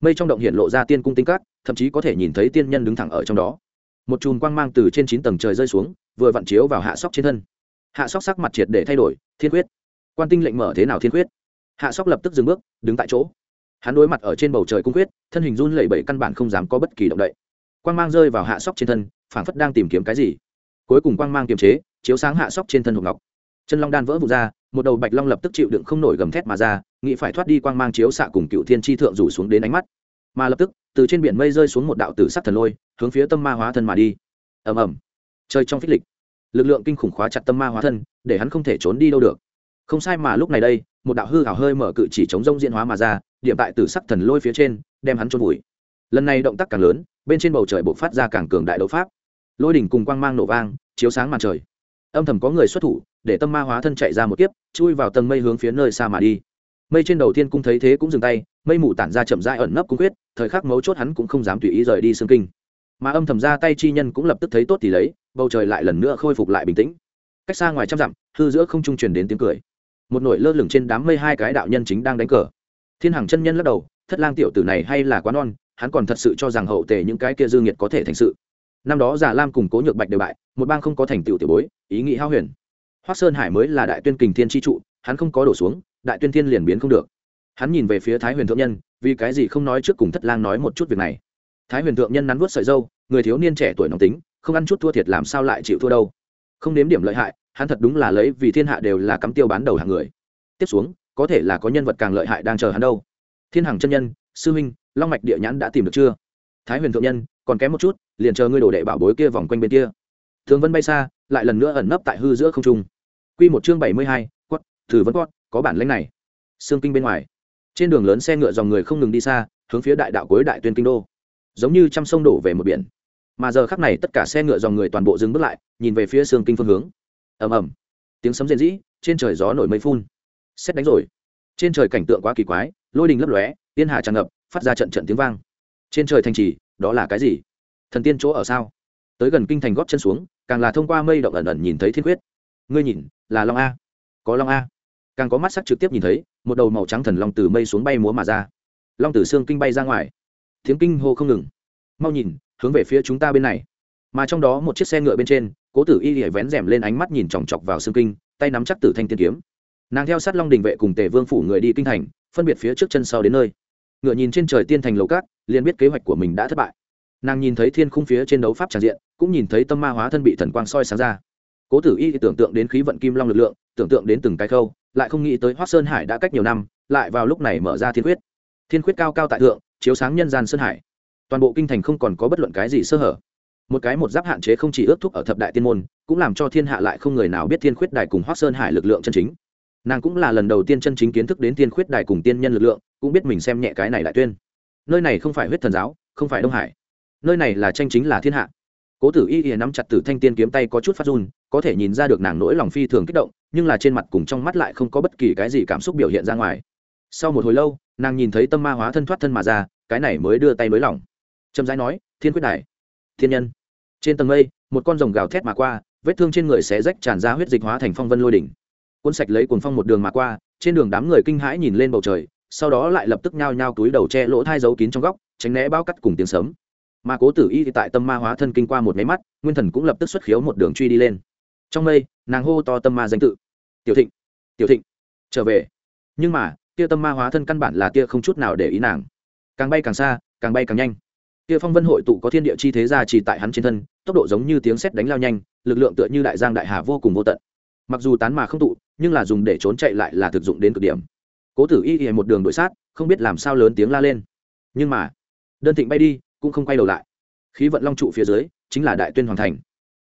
Mây trong động hiện lộ ra tiên cung tinh cát, thậm chí có thể nhìn thấy tiên nhân đứng thẳng ở trong đó. Một chùm quang mang từ trên chín tầng trời rơi xuống, vừa vặn chiếu vào hạ sóc trên thân. Hạ sóc sắc mặt triệt để thay đổi, thiên quyết. Quan tinh lệnh mở thế nào thiên quyết? Hạ sóc lập tức dừng bước, đứng tại chỗ hắn đối mặt ở trên bầu trời cung quyết, thân hình run lẩy bẩy căn bản không dám có bất kỳ động đậy. Quang mang rơi vào hạ sóc trên thân, phảng phất đang tìm kiếm cái gì. Cuối cùng quang mang kiềm chế, chiếu sáng hạ sóc trên thân hộp ngọc. Chân long đan vỡ vụt ra, một đầu bạch long lập tức chịu đựng không nổi gầm thét mà ra, nghĩ phải thoát đi quang mang chiếu xạ cùng cựu thiên tri thượng rủ xuống đến ánh mắt. Mà lập tức, từ trên biển mây rơi xuống một đạo tử sắc thần lôi, hướng phía tâm ma hóa thân mà đi. Ầm ầm. Chơi trong phích lịch, lực lượng kinh khủng khóa chặt tâm ma hóa thân, để hắn không thể trốn đi đâu được. Không sai mà lúc này đây một đạo hư hào hơi mở cự chỉ chống rông diễn hóa mà ra, điểm tại tử sắc thần lôi phía trên, đem hắn trôn vùi. Lần này động tác càng lớn, bên trên bầu trời bộc phát ra càng cường đại đấu pháp. Lôi đỉnh cùng quang mang nổ vang, chiếu sáng màn trời. Âm thầm có người xuất thủ, để tâm ma hóa thân chạy ra một kiếp, chui vào tầng mây hướng phía nơi xa mà đi. Mây trên đầu tiên cung thấy thế cũng dừng tay, mây mù tản ra chậm rãi ẩn nấp cung quyết, thời khắc mấu chốt hắn cũng không dám tùy ý rời đi xương kinh. Mà âm thầm ra tay chi nhân cũng lập tức thấy tốt thì lấy, bầu trời lại lần nữa khôi phục lại bình tĩnh. Cách xa ngoài trăm dặm, hư giữa không trung truyền đến tiếng cười một nổi lơ lửng trên đám mây hai cái đạo nhân chính đang đánh cờ. Thiên hằng chân nhân lắc đầu, thất lang tiểu tử này hay là quá non, hắn còn thật sự cho rằng hậu tề những cái kia dương nhiệt có thể thành sự. Năm đó giả lam cùng cố nhược bạch đều bại, một bang không có thành tựu tiểu bối, ý nghĩ hao huyền. Hoác sơn hải mới là đại tuyên kình thiên tri trụ, hắn không có đổ xuống, đại tuyên thiên liền biến không được. Hắn nhìn về phía thái huyền thượng nhân, vì cái gì không nói trước cùng thất lang nói một chút việc này? Thái huyền thượng nhân nắn vuốt sợi dâu, người thiếu niên trẻ tuổi nóng tính, không ăn chút thua thiệt làm sao lại chịu thua đâu. Không nếm điểm lợi hại hắn thật đúng là lấy vì thiên hạ đều là cắm tiêu bán đầu hàng người. Tiếp xuống, có thể là có nhân vật càng lợi hại đang chờ hắn đâu. Thiên hằng chân nhân, sư huynh, long mạch địa nhãn đã tìm được chưa? Thái huyền thượng nhân, còn kém một chút, liền chờ ngươi đổ đệ bảo bối kia vòng quanh bên kia. Thường vân bay xa, lại lần nữa ẩn nấp tại hư giữa không trung. Q một chương bảy mươi hai, quất, thử vẫn quất, có bản lãnh này. Xương kinh bên ngoài. Trên đường lớn xe ngựa dòng người không ngừng đi xa, hướng phía đại đạo cuối đại tuyên kinh đô. Giống như trăm sông đổ về một biển. Mà giờ khắc này tất cả xe ngựa dòng người toàn bộ dừng bước lại, nhìn về phía xương kinh phương hướng ầm ầm. Tiếng sấm rền rĩ, trên trời gió nổi mây phun. Xét đánh rồi. Trên trời cảnh tượng quá kỳ quái, lôi đình lấp lóe, tiên hà tràn ngập, phát ra trận trận tiếng vang. Trên trời thành trì, đó là cái gì? Thần tiên chỗ ở sao? Tới gần kinh thành góp chân xuống, càng là thông qua mây động ẩn ẩn nhìn thấy thiên huyết ngươi nhìn, là long a. Có long a. Càng có mắt sắc trực tiếp nhìn thấy, một đầu màu trắng thần long từ mây xuống bay múa mà ra. Long tử xương kinh bay ra ngoài. Tiếng kinh hô không ngừng. Mau nhìn, hướng về phía chúng ta bên này. Mà trong đó một chiếc xe ngựa bên trên cố tử y hãy vén rèm lên ánh mắt nhìn chòng chọc vào xương kinh, tay nắm chắc tử thanh tiên kiếm. Nàng theo sát long đình vệ cùng tề vương phủ người đi kinh thành, phân biệt phía trước chân sau đến nơi. Ngựa nhìn trên trời tiên thành lầu cát liền biết kế hoạch của mình đã thất bại. Nàng nhìn thấy thiên khung phía trên đấu pháp tràn diện, cũng nhìn thấy tâm ma hóa thân bị thần quang soi sáng ra. Cố tử y tưởng tượng đến khí vận kim long lực lượng, tưởng tượng đến từng cái khâu, lại không nghĩ tới hoác sơn hải đã cách nhiều năm, lại vào lúc này mở ra thiên quyết thiên quyết cao cao tại thượng, chiếu sáng nhân gian sơn hải. Toàn bộ kinh thành không còn có bất luận cái gì sơ hở một cái một giáp hạn chế không chỉ ước thúc ở thập đại tiên môn, cũng làm cho thiên hạ lại không người nào biết thiên khuyết đài cùng hoác sơn hải lực lượng chân chính. Nàng cũng là lần đầu tiên chân chính kiến thức đến tiên khuyết đài cùng tiên nhân lực lượng, cũng biết mình xem nhẹ cái này lại tuyên. Nơi này không phải huyết thần giáo, không phải đông hải. Nơi này là tranh chính là thiên hạ. Cố tử y ỉa nắm chặt tử thanh tiên kiếm tay có chút phát run, có thể nhìn ra được nàng nỗi lòng phi thường kích động, nhưng là trên mặt cùng trong mắt lại không có bất kỳ cái gì cảm xúc biểu hiện ra ngoài. Sau một hồi lâu, nàng nhìn thấy tâm ma hóa thân thoát thân mà ra, cái này mới đưa tay mới lỏng. Trầm rãi nói, thiên quyết đài thiên nhân. Trên tầng mây, một con rồng gào thét mà qua, vết thương trên người xé rách tràn ra huyết dịch hóa thành phong vân lôi đỉnh. Cuốn sạch lấy cuồng phong một đường mà qua, trên đường đám người kinh hãi nhìn lên bầu trời, sau đó lại lập tức nhao nhao túi đầu che lỗ thai giấu kín trong góc, tránh né bao cắt cùng tiếng sớm mà cố tử y tại tâm ma hóa thân kinh qua một máy mắt, nguyên thần cũng lập tức xuất khiếu một đường truy đi lên. Trong mây, nàng hô to tâm ma danh tự. Tiểu thịnh tiểu thịnh, trở về. Nhưng mà tia tâm ma hóa thân căn bản là tia không chút nào để ý nàng. Càng bay càng xa, càng bay càng nhanh kia phong vân hội tụ có thiên địa chi thế ra chỉ tại hắn trên thân, tốc độ giống như tiếng sét đánh lao nhanh, lực lượng tựa như đại giang đại hà vô cùng vô tận. Mặc dù tán mà không tụ, nhưng là dùng để trốn chạy lại là thực dụng đến cực điểm. Cố tử y y một đường đội sát, không biết làm sao lớn tiếng la lên. Nhưng mà, đơn thịnh bay đi, cũng không quay đầu lại. Khí vận long trụ phía dưới, chính là đại tuyên hoàng thành.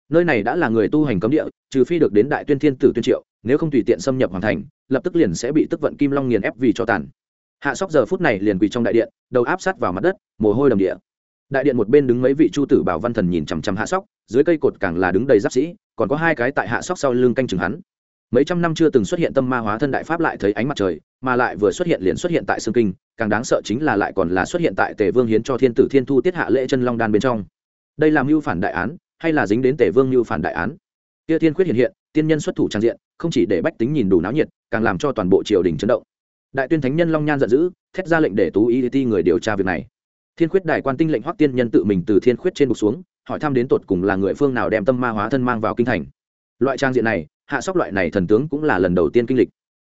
Nơi này đã là người tu hành cấm địa, trừ phi được đến đại tuyên thiên tử tuyên triệu, nếu không tùy tiện xâm nhập hoàng thành, lập tức liền sẽ bị tức vận kim long nghiền ép vì cho tàn. Hạ sóc giờ phút này liền quỳ trong đại điện, đầu áp sát vào mặt đất, mồ hôi đầm địa đại điện một bên đứng mấy vị chu tử bảo văn thần nhìn chằm chằm hạ sóc, dưới cây cột càng là đứng đầy giáp sĩ, còn có hai cái tại hạ sóc sau lưng canh chừng hắn. Mấy trăm năm chưa từng xuất hiện tâm ma hóa thân đại pháp lại thấy ánh mặt trời, mà lại vừa xuất hiện liền xuất hiện tại sương kinh, càng đáng sợ chính là lại còn là xuất hiện tại tề vương hiến cho thiên tử thiên thu tiết hạ lễ chân long đan bên trong. Đây là mưu phản đại án, hay là dính đến tề vương mưu phản đại án? Kia thiên quyết hiện hiện, tiên nhân xuất thủ trang diện, không chỉ để bách tính nhìn đủ náo nhiệt, càng làm cho toàn bộ triều đình chấn động. Đại tuyên thánh nhân long nhan giận dữ, thét ra lệnh để tú y ti người điều tra việc này thiên khuyết đại quan tinh lệnh hoắc tiên nhân tự mình từ thiên khuyết trên bục xuống, hỏi thăm đến tột cùng là người phương nào đem tâm ma hóa thân mang vào kinh thành. Loại trang diện này, hạ sóc loại này thần tướng cũng là lần đầu tiên kinh lịch.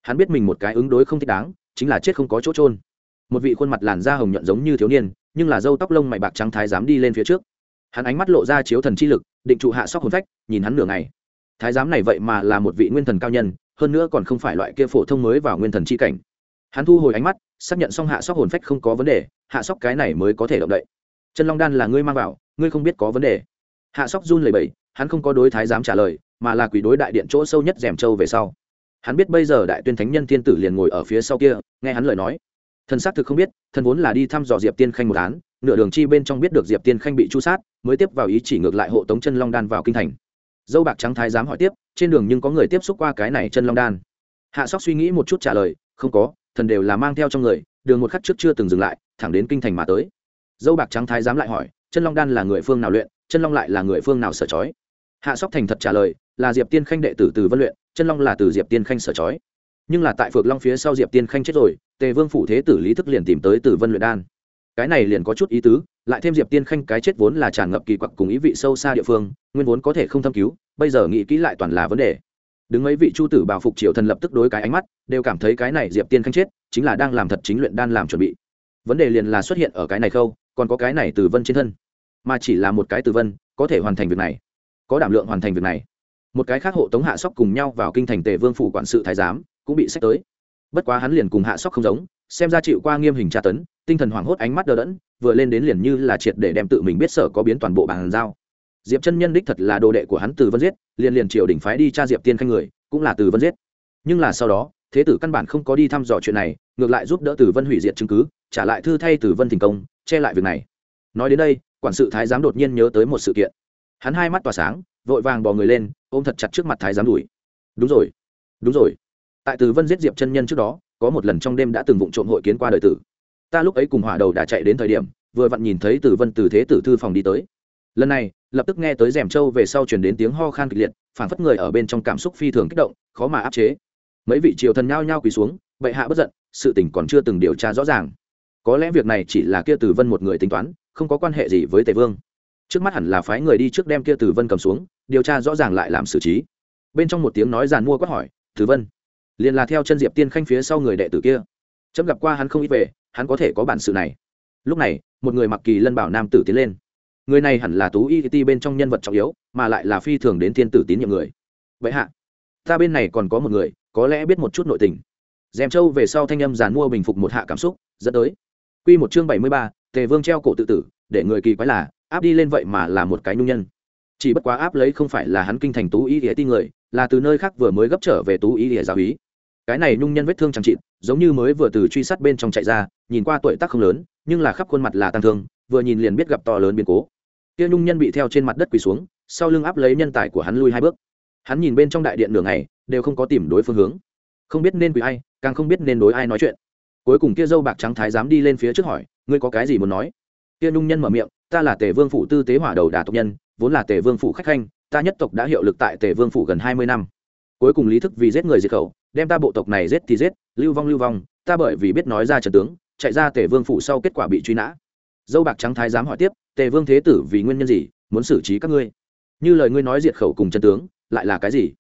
Hắn biết mình một cái ứng đối không thích đáng, chính là chết không có chỗ trôn một vị khuôn mặt làn da hồng nhuận giống như thiếu niên, nhưng là dâu tóc lông mày bạc trắng thái dám đi lên phía trước. Hắn ánh mắt lộ ra chiếu thần chi lực, định trụ hạ sóc hồn phách, nhìn hắn nửa ngày. Thái giám này vậy mà là một vị nguyên thần cao nhân, hơn nữa còn không phải loại kia phổ thông mới vào nguyên thần chi cảnh. Hắn thu hồi ánh mắt xác nhận xong hạ sóc hồn phách không có vấn đề, hạ sóc cái này mới có thể động đậy. Chân long đan là ngươi mang vào, ngươi không biết có vấn đề. Hạ sóc run lầy bẩy, hắn không có đối thái giám trả lời, mà là quỷ đối đại điện chỗ sâu nhất rèm châu về sau. Hắn biết bây giờ đại tuyên thánh nhân thiên tử liền ngồi ở phía sau kia, nghe hắn lời nói. Thần xác thực không biết, thần vốn là đi thăm dò diệp tiên khanh một án, nửa đường chi bên trong biết được diệp tiên khanh bị chu sát, mới tiếp vào ý chỉ ngược lại hộ tống chân long đan vào kinh thành. Dâu bạc trắng thái giám hỏi tiếp, trên đường nhưng có người tiếp xúc qua cái này chân long đan? Hạ sóc suy nghĩ một chút trả lời, không có thần đều là mang theo trong người, đường một khắc trước chưa từng dừng lại, thẳng đến kinh thành mà tới. Dâu bạc trắng thái giám lại hỏi, chân long đan là người phương nào luyện? Chân long lại là người phương nào sở trói? Hạ sóc thành thật trả lời, là diệp tiên khanh đệ tử từ vân luyện, chân long là từ diệp tiên khanh sở trói. Nhưng là tại phược long phía sau diệp tiên khanh chết rồi, tề vương phủ thế tử lý thức liền tìm tới từ vân luyện đan. Cái này liền có chút ý tứ, lại thêm diệp tiên khanh cái chết vốn là tràn ngập kỳ quặc cùng ý vị sâu xa địa phương, nguyên vốn có thể không thâm cứu, bây giờ nghĩ kỹ lại toàn là vấn đề đứng ấy vị chu tử bảo phục triều thần lập tức đối cái ánh mắt, đều cảm thấy cái này diệp tiên khanh chết, chính là đang làm thật chính luyện đan làm chuẩn bị. Vấn đề liền là xuất hiện ở cái này khâu, còn có cái này từ vân trên thân. Mà chỉ là một cái từ vân, có thể hoàn thành việc này, có đảm lượng hoàn thành việc này. Một cái khác hộ tống hạ sóc cùng nhau vào kinh thành tề vương phủ quản sự thái giám, cũng bị xét tới. Bất quá hắn liền cùng hạ sóc không giống, xem ra chịu qua nghiêm hình tra tấn, tinh thần hoảng hốt ánh mắt đờ đẫn, vừa lên đến liền như là triệt để đem tự mình biết sở có biến toàn bộ bàn giao diệp chân nhân đích thật là đồ đệ của hắn từ vân giết, liền liền triều đình phái đi tra diệp tiên khanh người, cũng là từ vân giết. Nhưng là sau đó, thế tử căn bản không có đi thăm dò chuyện này, ngược lại giúp đỡ từ vân hủy diệt chứng cứ, trả lại thư thay từ vân thành công, che lại việc này. Nói đến đây, quản sự thái giám đột nhiên nhớ tới một sự kiện. Hắn hai mắt tỏa sáng, vội vàng bò người lên, ôm thật chặt trước mặt thái giám đuổi. Đúng rồi đúng rồi. Tại từ vân giết diệp chân nhân trước đó, có một lần trong đêm đã từng vụng trộm hội kiến qua đời tử. Ta lúc ấy cùng hỏa đầu đã chạy đến thời điểm, vừa vặn nhìn thấy từ vân từ thế tử thư phòng đi tới. Lần này lập tức nghe tới rèm trâu về sau chuyển đến tiếng ho khan kịch liệt phản phất người ở bên trong cảm xúc phi thường kích động, khó mà áp chế. Mấy vị triều thần nhao nhao quỳ xuống, bệ hạ bất giận, sự tình còn chưa từng điều tra rõ ràng. Có lẽ việc này chỉ là kia từ vân một người tính toán, không có quan hệ gì với tề vương. Trước mắt hẳn là phái người đi trước đem kia từ vân cầm xuống, điều tra rõ ràng lại làm xử trí. Bên trong một tiếng nói giàn mua quát hỏi, từ vân, liền là theo chân diệp tiên khanh phía sau người đệ tử kia. Chấm gặp qua hắn không ít về, hắn có thể có bản sự này. Lúc này, một người mặc kỳ lân bảo nam tử tiến lên người này hẳn là tú y ti bên trong nhân vật trọng yếu, mà lại là phi thường đến thiên tử tín nhiệm người. Vậy hạ, ta bên này còn có một người, có lẽ biết một chút nội tình. Dèm châu về sau thanh âm giàn mua bình phục một hạ cảm xúc, dẫn tới. Q một chương bảy mươi ba, tề vương treo cổ tự tử, để người kỳ quái là, áp đi lên vậy mà là một cái nhung nhân. Chỉ bất quá áp lấy không phải là hắn kinh thành tú y ỉa ti người, là từ nơi khác vừa mới gấp trở về tú y ỉa giáo ý cái này nhung nhân vết thương chẳng trị giống như mới vừa từ truy sát bên trong chạy ra, nhìn qua tuổi tác không lớn nhưng là khắp khuôn mặt là tăng thương, vừa nhìn liền biết gặp to lớn biến cố. Kia nhung nhân bị theo trên mặt đất quỳ xuống, sau lưng áp lấy nhân tài của hắn lui hai bước. Hắn nhìn bên trong đại điện nửa ngày, đều không có tìm đối phương hướng. Không biết nên quỳ ai, càng không biết nên đối ai nói chuyện. Cuối cùng kia dâu bạc trắng thái dám đi lên phía trước hỏi, ngươi có cái gì muốn nói? Kia nhung nhân mở miệng, ta là tề vương phủ tư tế hỏa đầu đà tộc nhân, vốn là tề vương phủ khách khanh, ta nhất tộc đã hiệu lực tại tề vương phủ gần hai mươi năm. Cuối cùng lý thức vì giết người diệt khẩu, đem ta bộ tộc này giết thì giết, lưu vong lưu vong, ta bởi vì biết nói ra trần tướng chạy ra tề vương phủ sau kết quả bị truy nã. Dâu bạc trắng thái dám hỏi tiếp, tề vương thế tử vì nguyên nhân gì muốn xử trí các ngươi? Như lời ngươi nói diệt khẩu cùng chân tướng, lại là cái gì?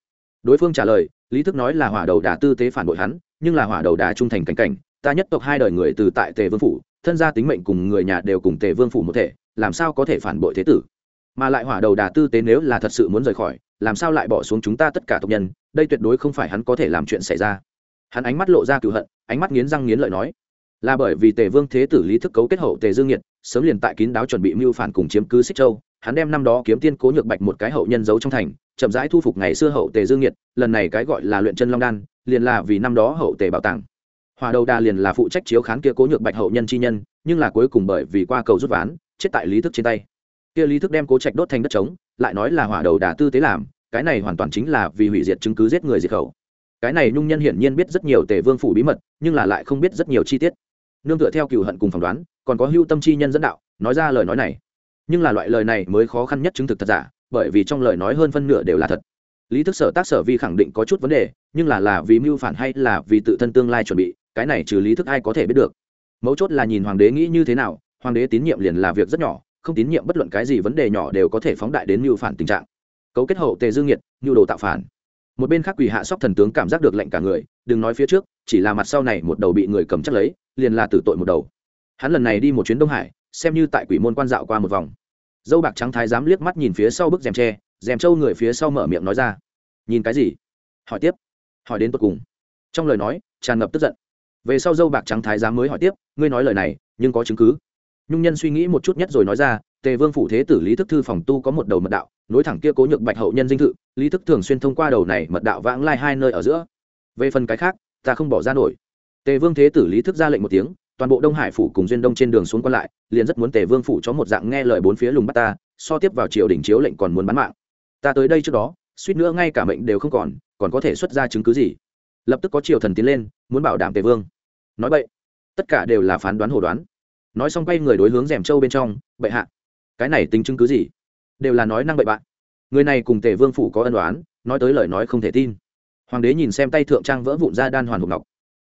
Đối phương trả lời, lý thức nói là hỏa đầu đà tư tế phản bội hắn, nhưng là hỏa đầu đà trung thành cảnh cảnh, ta nhất tộc hai đời người từ tại tề vương phủ, thân gia tính mệnh cùng người nhà đều cùng tề vương phủ một thể, làm sao có thể phản bội thế tử? Mà lại hỏa đầu đà tư tế nếu là thật sự muốn rời khỏi, làm sao lại bỏ xuống chúng ta tất cả tộc nhân? Đây tuyệt đối không phải hắn có thể làm chuyện xảy ra. Hắn ánh mắt lộ ra cựu hận, ánh mắt nghiến răng nghiến lợi nói là bởi vì tề vương thế tử lý thức cấu kết hậu tề dương nhiệt, sớm liền tại kín đáo chuẩn bị mưu phản cùng chiếm cứ xích châu, hắn đem năm đó kiếm tiên cố nhược bạch một cái hậu nhân giấu trong thành, chậm rãi thu phục ngày xưa hậu tề dương nhiệt, lần này cái gọi là luyện chân long đan, liền là vì năm đó hậu tề bảo tàng. Hòa đầu đà liền là phụ trách chiếu khán kia cố nhược bạch hậu nhân chi nhân, nhưng là cuối cùng bởi vì qua cầu rút ván, chết tại lý thức trên tay. Kia lý thức đem cố trạch đốt thành đất trống, lại nói là hỏa đầu đà tư tế làm, cái này hoàn toàn chính là vì hủy diệt chứng cứ giết người diệt khẩu. Cái này nhung nhân hiển nhiên biết rất nhiều tề vương phủ bí mật, nhưng là lại không biết rất nhiều chi tiết nương tựa theo cựu hận cùng phỏng đoán, còn có hưu tâm chi nhân dẫn đạo, nói ra lời nói này. Nhưng là loại lời này mới khó khăn nhất chứng thực thật giả, bởi vì trong lời nói hơn phân nửa đều là thật. Lý thức sở tác sở vi khẳng định có chút vấn đề, nhưng là là vì mưu phản hay là vì tự thân tương lai chuẩn bị, cái này trừ lý thức ai có thể biết được. Mấu chốt là nhìn hoàng đế nghĩ như thế nào, hoàng đế tín nhiệm liền là việc rất nhỏ, không tín nhiệm bất luận cái gì vấn đề nhỏ đều có thể phóng đại đến mưu phản tình trạng. Cấu kết hậu tề dương nhiệt nhu đồ tạo phản. Một bên khác quỷ hạ sóc thần tướng cảm giác được lệnh cả người đừng nói phía trước, chỉ là mặt sau này một đầu bị người cầm chắc lấy, liền là tử tội một đầu. Hắn lần này đi một chuyến đông hải, xem như tại quỷ môn quan dạo qua một vòng. Dâu bạc trắng thái dám liếc mắt nhìn phía sau bức rèm tre, rèm trâu người phía sau mở miệng nói ra. Nhìn cái gì? Hỏi tiếp. Hỏi đến tột cùng. Trong lời nói, tràn ngập tức giận. Về sau dâu bạc trắng thái giám mới hỏi tiếp, ngươi nói lời này, nhưng có chứng cứ. Nhung nhân suy nghĩ một chút nhất rồi nói ra, tề vương phủ thế tử lý thức thư phòng tu có một đầu mật đạo, nối thẳng kia cố nhược bạch hậu nhân dinh thự, lý thức thường xuyên thông qua đầu này mật đạo vãng lai hai nơi ở giữa về phần cái khác, ta không bỏ ra nổi. Tề vương thế tử lý thức ra lệnh một tiếng, toàn bộ đông hải phủ cùng duyên đông trên đường xuống còn lại, liền rất muốn tề vương phủ cho một dạng nghe lời bốn phía lùng bắt ta, so tiếp vào triều đình chiếu lệnh còn muốn bán mạng. Ta tới đây trước đó, suýt nữa ngay cả mệnh đều không còn còn có thể xuất ra chứng cứ gì? Lập tức có triều thần tiến lên, muốn bảo đảm tề vương. Nói vậy tất cả đều là phán đoán hồ đoán. Nói xong quay người đối hướng rèm trâu bên trong, bệ hạ, cái này tính chứng cứ gì? Đều là nói năng bậy bạn. Người này cùng tề vương phủ có ân đoán nói tới lời nói không thể tin hoàng đế nhìn xem tay thượng trang vỡ vụn ra đan hoàn hộp ngọc.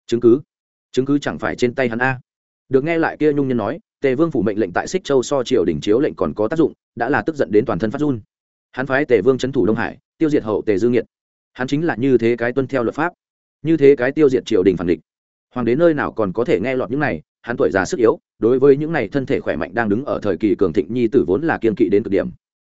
Chứng cứ? Chứng cứ chẳng phải trên tay hắn a. Được nghe lại kia nhung nhân nói, tề vương phủ mệnh lệnh tại xích châu so triều đỉnh chiếu lệnh còn có tác dụng, đã là tức giận đến toàn thân phát run. Hắn phái tề vương trấn thủ đông hải, tiêu diệt hậu tề dương nhiệt hắn chính là như thế cái tuân theo luật pháp, như thế cái tiêu diệt triều đình phản địch. Hoàng đế nơi nào còn có thể nghe lọt những này, hắn tuổi già sức yếu, đối với những này thân thể khỏe mạnh đang đứng ở thời kỳ cường thịnh nhi tử vốn là kiên kỵ đến cực điểm.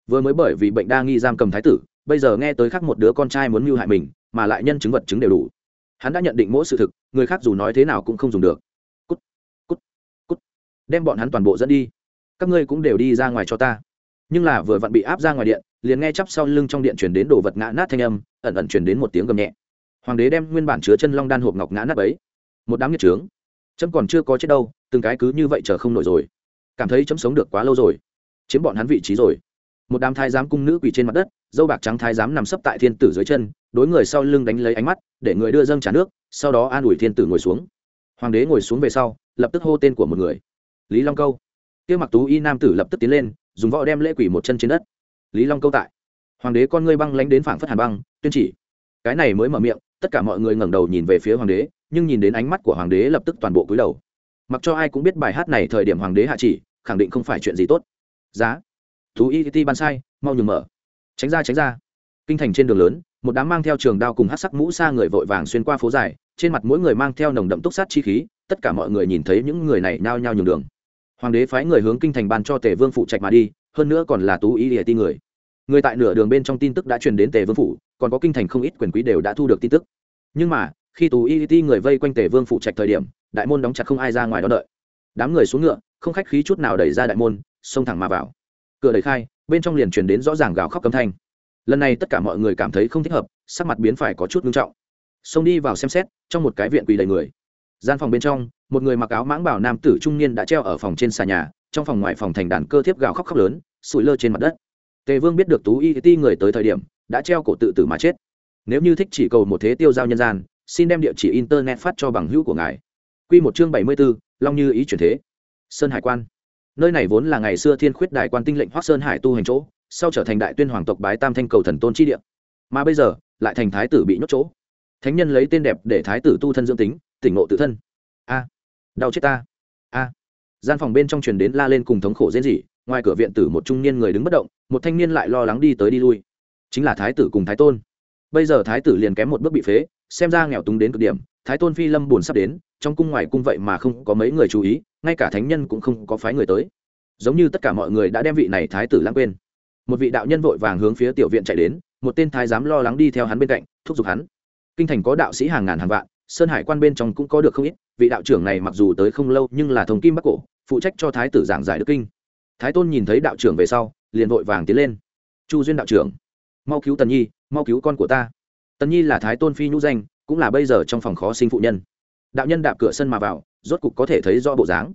Vừa mới bởi vì bệnh đa nghi giam cầm thái tử, bây giờ nghe tới khác một đứa con trai muốn mưu hại mình mà lại nhân chứng vật chứng đều đủ. Hắn đã nhận định mỗi sự thực, người khác dù nói thế nào cũng không dùng được. Cút cút cút. Đem bọn hắn toàn bộ dẫn đi. Các ngươi cũng đều đi ra ngoài cho ta. Nhưng là vừa vặn bị áp ra ngoài điện, liền nghe chắp sau lưng trong điện chuyển đến đồ vật ngã nát thanh âm, ẩn ẩn chuyển đến một tiếng gầm nhẹ. Hoàng đế đem nguyên bản chứa chân long đan hộp ngọc ngã nát ấy. Một đám nghiệt trướng. Chấm còn chưa có chết đâu, từng cái cứ như vậy chờ không nổi rồi. Cảm thấy chấm sống được quá lâu rồi. Chiếm bọn hắn vị trí rồi. Một đám thái giám cung nữ quỳ trên mặt đất, dâu bạc trắng thái giám nằm sấp tại thiên tử dưới chân đối người sau lưng đánh lấy ánh mắt, để người đưa dâng trả nước, sau đó an ủi thiên tử ngồi xuống. Hoàng đế ngồi xuống về sau, lập tức hô tên của một người. Lý long câu. Kia mặc tú y nam tử lập tức tiến lên, dùng võ đem lễ quỷ một chân trên đất. Lý long câu tại. Hoàng đế con ngươi băng lánh đến phảng phất hàn băng, tuyên chỉ. Cái này mới mở miệng, tất cả mọi người ngẩng đầu nhìn về phía hoàng đế, nhưng nhìn đến ánh mắt của hoàng đế lập tức toàn bộ cúi đầu. Mặc cho ai cũng biết bài hát này thời điểm hoàng đế hạ chỉ, khẳng định không phải chuyện gì tốt. Giá. Thú y ti ban sai, mau nhường mở. Tránh ra tránh ra kinh thành trên đường lớn, một đám mang theo trường đao cùng hát sắc mũ xa người vội vàng xuyên qua phố dài, trên mặt mỗi người mang theo nồng đậm túc sát chi khí, tất cả mọi người nhìn thấy những người này nao nhao nhường đường. Hoàng đế phái người hướng kinh thành ban cho tề vương phụ trạch mà đi, hơn nữa còn là tú y địa ti người. Người tại nửa đường bên trong tin tức đã truyền đến tề vương phủ còn có kinh thành không ít quyền quý đều đã thu được tin tức. Nhưng mà, khi tú y ti người vây quanh tề vương phụ trạch thời điểm, đại môn đóng chặt không ai ra ngoài đó đợi. Đám người xuống ngựa, không khách khí chút nào đẩy ra đại môn, xông thẳng mà vào. Cửa đẩy khai, bên trong liền truyền đến rõ ràng gào khóc cấm thanh lần này tất cả mọi người cảm thấy không thích hợp, sắc mặt biến phải có chút nghiêm trọng. Xông đi vào xem xét, trong một cái viện quỳ đầy người. Gian phòng bên trong, một người mặc áo mãng bảo nam tử trung niên đã treo ở phòng trên xà nhà, trong phòng ngoài phòng thành đàn cơ thiếp gào khóc khóc lớn sụi lơ trên mặt đất. Tề vương biết được tú y ti người tới thời điểm, đã treo cổ tự tử mà chết. Nếu như thích chỉ cầu một thế tiêu giao nhân gian, xin đem địa chỉ internet phát cho bằng hữu của ngài. Quy một chương bảy mươi b ố long như ý chuyển thế. Sơn hải quan. Nơi này vốn là ngày xưa thiên khuyết đại quan tinh lệnh Hoắc sơn hải tu hành chỗ sau trở thành đại tuyên hoàng tộc bái tam thanh cầu thần tôn chi địa. Mà bây giờ, lại thành thái tử bị nhốt chỗ. Thánh nhân lấy tên đẹp để thái tử tu thân dưỡng tính, tỉnh ngộ tự thân. A, đau chết ta. A. Gian phòng bên trong truyền đến la lên cùng thống khổ diễn dị ngoài cửa viện tử một trung niên người đứng bất động, một thanh niên lại lo lắng đi tới đi lui. Chính là thái tử cùng thái tôn. Bây giờ thái tử liền kém một bước bị phế, xem ra nghèo túng đến cực điểm, thái tôn phi lâm buồn sắp đến, trong cung ngoài cung vậy mà không có mấy người chú ý, ngay cả thánh nhân cũng không có phái người tới. Giống như tất cả mọi người đã đem vị này thái tử lãng quên một vị đạo nhân vội vàng hướng phía tiểu viện chạy đến, một tên thái giám lo lắng đi theo hắn bên cạnh, thúc giục hắn. Kinh thành có đạo sĩ hàng ngàn hàng vạn, sơn hải quan bên trong cũng có được không ít, vị đạo trưởng này mặc dù tới không lâu nhưng là thông kim bắc cổ, phụ trách cho thái tử giảng giải đức kinh. Thái tôn nhìn thấy đạo trưởng về sau, liền vội vàng tiến lên. Chu duyên đạo trưởng, mau cứu tần nhi, mau cứu con của ta. Tần nhi là thái tôn phi nhũ danh, cũng là bây giờ trong phòng khó sinh phụ nhân. Đạo nhân đạp cửa sân mà vào, rốt cục có thể thấy rõ bộ dáng.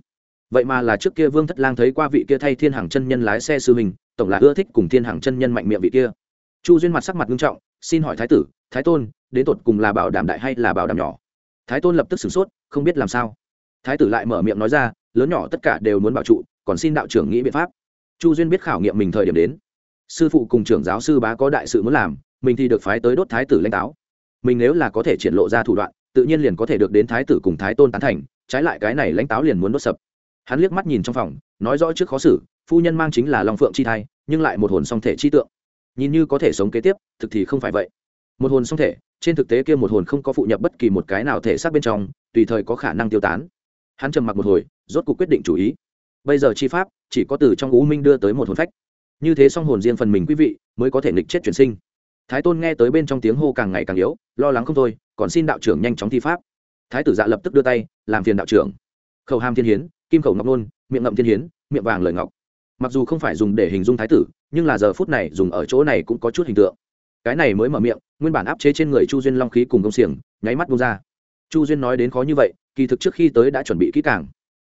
Vậy mà là trước kia vương thất lang thấy qua vị kia thay thiên hàng chân nhân lái xe sư mình tổng là ưa thích cùng thiên hàng chân nhân mạnh miệng vị kia. Chu duyên mặt sắc mặt nghiêm trọng, xin hỏi thái tử, thái tôn, đến tột cùng là bảo đảm đại hay là bảo đảm nhỏ? Thái tôn lập tức sửng sốt, không biết làm sao. Thái tử lại mở miệng nói ra, lớn nhỏ tất cả đều muốn bảo trụ, còn xin đạo trưởng nghĩ biện pháp. Chu duyên biết khảo nghiệm mình thời điểm đến. Sư phụ cùng trưởng giáo sư bá có đại sự muốn làm, mình thì được phái tới đốt thái tử lãnh táo. Mình nếu là có thể triển lộ ra thủ đoạn, tự nhiên liền có thể được đến thái tử cùng thái tôn tán thành, trái lại cái này lãnh táo liền muốn đốt sập hắn liếc mắt nhìn trong phòng, nói rõ trước khó xử, phu nhân mang chính là long phượng chi thai, nhưng lại một hồn song thể chi tượng. Nhìn như có thể sống kế tiếp, thực thì không phải vậy. Một hồn song thể, trên thực tế kia một hồn không có phụ nhập bất kỳ một cái nào thể xác bên trong, tùy thời có khả năng tiêu tán. Hắn trầm mặc một hồi, rốt cuộc quyết định chủ ý. Bây giờ chi pháp, chỉ có từ trong u minh đưa tới một hồn phách. Như thế song hồn riêng phần mình quý vị, mới có thể nghịch chết chuyển sinh. Thái tôn nghe tới bên trong tiếng hô càng ngày càng yếu, lo lắng không thôi, còn xin đạo trưởng nhanh chóng thi pháp. Thái tử dạ lập tức đưa tay, làm phiền đạo trưởng. Khẩu hàm thiên hiến kim khẩu ngọc nôn, miệng ngậm thiên hiến, miệng vàng lời ngọc. Mặc dù không phải dùng để hình dung thái tử, nhưng là giờ phút này dùng ở chỗ này cũng có chút hình tượng. Cái này mới mở miệng, nguyên bản áp chế trên người chu duyên long khí cùng công xiềng, nháy mắt bung ra. Chu duyên nói đến khó như vậy, kỳ thực trước khi tới đã chuẩn bị kỹ càng.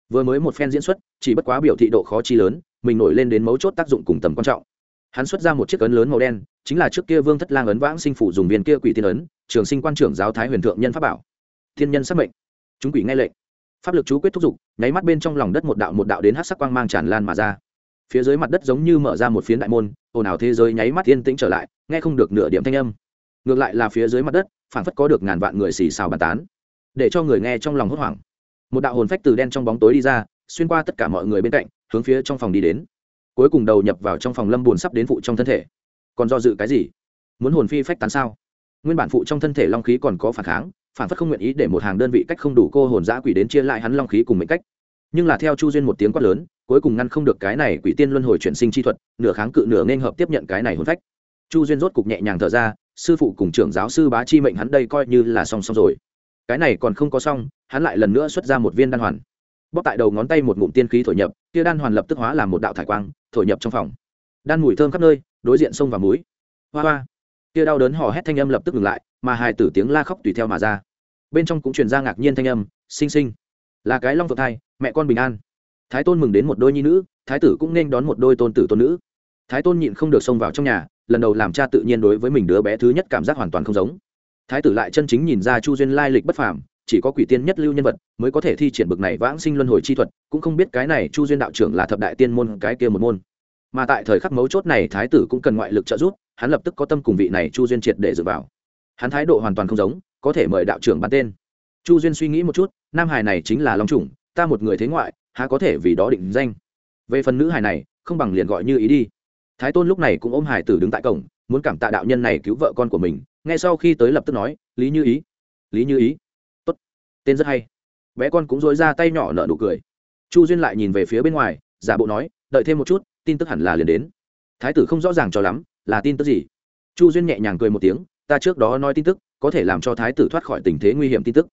Vừa mới một phen diễn xuất, chỉ bất quá biểu thị độ khó chi lớn, mình nổi lên đến mấu chốt tác dụng cùng tầm quan trọng. Hắn xuất ra một chiếc ấn lớn màu đen, chính là trước kia vương thất lang ấn vãng sinh phủ dùng viên kia quỷ tiên ấn, trường sinh quan trưởng giáo thái huyền thượng nhân pháp bảo. Thiên nhân sắc mệnh. Chúng quỷ nghe lệnh pháp lực chú quyết thúc giục, nháy mắt bên trong lòng đất một đạo một đạo đến hát sắc quang mang tràn lan mà ra. Phía dưới mặt đất giống như mở ra một phiến đại môn, ồn ào thế giới nháy mắt yên tĩnh trở lại, nghe không được nửa điểm thanh âm. Ngược lại là phía dưới mặt đất, phảng phất có được ngàn vạn người xì xào bàn tán, để cho người nghe trong lòng hốt hoảng. Một đạo hồn phách từ đen trong bóng tối đi ra, xuyên qua tất cả mọi người bên cạnh, hướng phía trong phòng đi đến. Cuối cùng đầu nhập vào trong phòng lâm buồn sắp đến phụ trong thân thể. Còn do dự cái gì? Muốn hồn phi phách tán sao? Nguyên bản phụ trong thân thể long khí còn có phản kháng phản phất không nguyện ý để một hàng đơn vị cách không đủ cô hồn giã quỷ đến chia lại hắn long khí cùng mệnh cách. Nhưng là theo chu duyên một tiếng quát lớn, cuối cùng ngăn không được cái này quỷ tiên luân hồi chuyển sinh chi thuật, nửa kháng cự nửa nên hợp tiếp nhận cái này hồn phách. Chu duyên rốt cục nhẹ nhàng thở ra, sư phụ cùng trưởng giáo sư bá chi mệnh hắn đây coi như là song song rồi. Cái này còn không có xong, hắn lại lần nữa xuất ra một viên đan hoàn. Bóc tại đầu ngón tay một ngụm tiên khí thổi nhập, kia đan hoàn lập tức hóa làm một đạo thải quang, thổi nhập trong phòng. Đan mùi thơm khắp nơi, đối diện sông và muối. hoa hoa kia đau đớn hò hét thanh âm lập tức ngừng lại mà hài tử tiếng la khóc tùy theo mà ra. Bên trong cũng truyền ra ngạc nhiên thanh âm sinh sinh, là cái long phượng thai mẹ con bình an. Thái tôn mừng đến một đôi nhi nữ thái tử cũng nên đón một đôi tôn tử tôn nữ. Thái tôn nhịn không được xông vào trong nhà lần đầu làm cha tự nhiên đối với mình đứa bé thứ nhất cảm giác hoàn toàn không giống. Thái tử lại chân chính nhìn ra chu duyên lai lịch bất phàm chỉ có quỷ tiên nhất lưu nhân vật mới có thể thi triển bực này vãng sinh luân hồi chi thuật cũng không biết cái này chu duyên đạo trưởng là thập đại tiên môn cái kia một môn. Mà tại thời khắc mấu chốt này thái tử cũng cần ngoại lực trợ giúp hắn lập tức có tâm cùng vị này chu duyên triệt để dựa vào. Hắn thái độ hoàn toàn không giống, có thể mời đạo trưởng bán tên. Chu duyên suy nghĩ một chút, nam hải này chính là long chủng ta một người thế ngoại, há có thể vì đó định danh? Về phần nữ hải này, không bằng liền gọi như ý đi. Thái tôn lúc này cũng ôm hải tử đứng tại cổng, muốn cảm tạ đạo nhân này cứu vợ con của mình ngay sau khi tới lập tức nói, lý như ý, lý như ý. Tốt, tên rất hay. Bé con cũng dối ra tay nhỏ nở nụ cười. Chu duyên lại nhìn về phía bên ngoài, giả bộ nói, đợi thêm một chút, tin tức hẳn là liền đến. Thái tử không rõ ràng cho lắm là tin tức gì? Chu duyên nhẹ nhàng cười một tiếng, ta trước đó nói tin tức, có thể làm cho thái tử thoát khỏi tình thế nguy hiểm tin tức.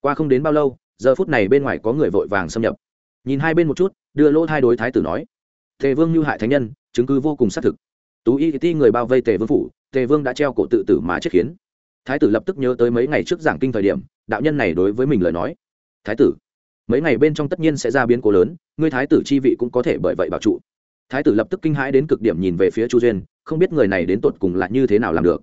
Qua không đến bao lâu, giờ phút này bên ngoài có người vội vàng xâm nhập. Nhìn hai bên một chút, đưa lỗ hai đối thái tử nói. Tề vương như hại thánh nhân, chứng cứ vô cùng xác thực. Tú y ti người bao vây tề vương phủ, tề vương đã treo cổ tự tử mà chết khiến. Thái tử lập tức nhớ tới mấy ngày trước giảng kinh thời điểm, đạo nhân này đối với mình lời nói. Thái tử, mấy ngày bên trong tất nhiên sẽ ra biến cố lớn, ngươi thái tử chi vị cũng có thể bởi vậy bảo trụ. Thái tử lập tức kinh hãi đến cực điểm nhìn về phía chu duyên không biết người này đến tột cùng là như thế nào làm được.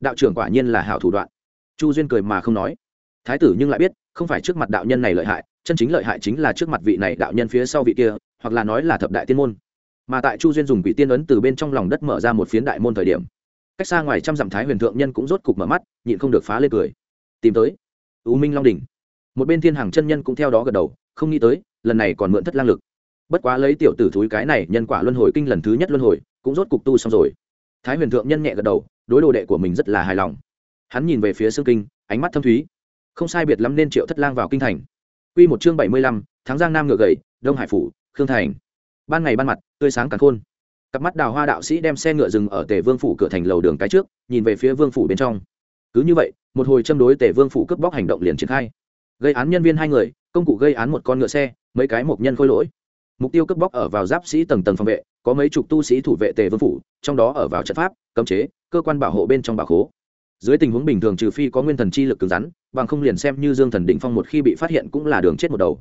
Đạo trưởng quả nhiên là hảo thủ đoạn. Chu duyên cười mà không nói. Thái tử nhưng lại biết, không phải trước mặt đạo nhân này lợi hại, chân chính lợi hại chính là trước mặt vị này đạo nhân phía sau vị kia, hoặc là nói là thập đại tiên môn. Mà tại chu duyên dùng quỷ tiên ấn từ bên trong lòng đất mở ra một phiến đại môn thời điểm, cách xa ngoài trăm dặm thái huyền thượng nhân cũng rốt cục mở mắt, nhịn không được phá lên cười. Tìm tới, u minh long đỉnh. Một bên thiên hàng chân nhân cũng theo đó gật đầu, không nghĩ tới, lần này còn mượn thất lang lực. Bất quá lấy tiểu tử thúi cái này, nhân quả luân hồi kinh lần thứ nhất luân hồi cũng rốt cục tu xong rồi thái huyền thượng nhân nhẹ gật đầu đối đồ đệ của mình rất là hài lòng hắn nhìn về phía xương kinh ánh mắt thâm thúy không sai biệt lắm nên triệu thất lang vào kinh thành Quy một chương bảy mươi lăm, tháng Giang Nam ngựa gầy, Đông Hải phủ, Khương Thành. Ban ngày ban mặt, tươi sáng càng khôn. Cặp mắt đào hoa đạo sĩ đem xe ngựa dừng ở Tề Vương phủ cửa thành lầu đường cái trước, nhìn về phía Vương phủ bên trong. Cứ như vậy, một hồi châm đối Tề Vương phủ cướp bóc hành động liền triển khai. Gây án nhân viên hai người, công cụ gây án một con ngựa xe, mấy cái mục nhân khôi lỗi. Mục tiêu cướp bóc ở vào giáp sĩ tầng tầng phòng vệ, có mấy chục tu sĩ thủ vệ Tề Vương phủ, trong đó ở vào trận pháp, cấm chế, cơ quan bảo hộ bên trong bảo khố. Dưới tình huống bình thường trừ phi có nguyên thần chi lực cứng rắn, bằng không liền xem như Dương Thần định Phong một khi bị phát hiện cũng là đường chết một đầu.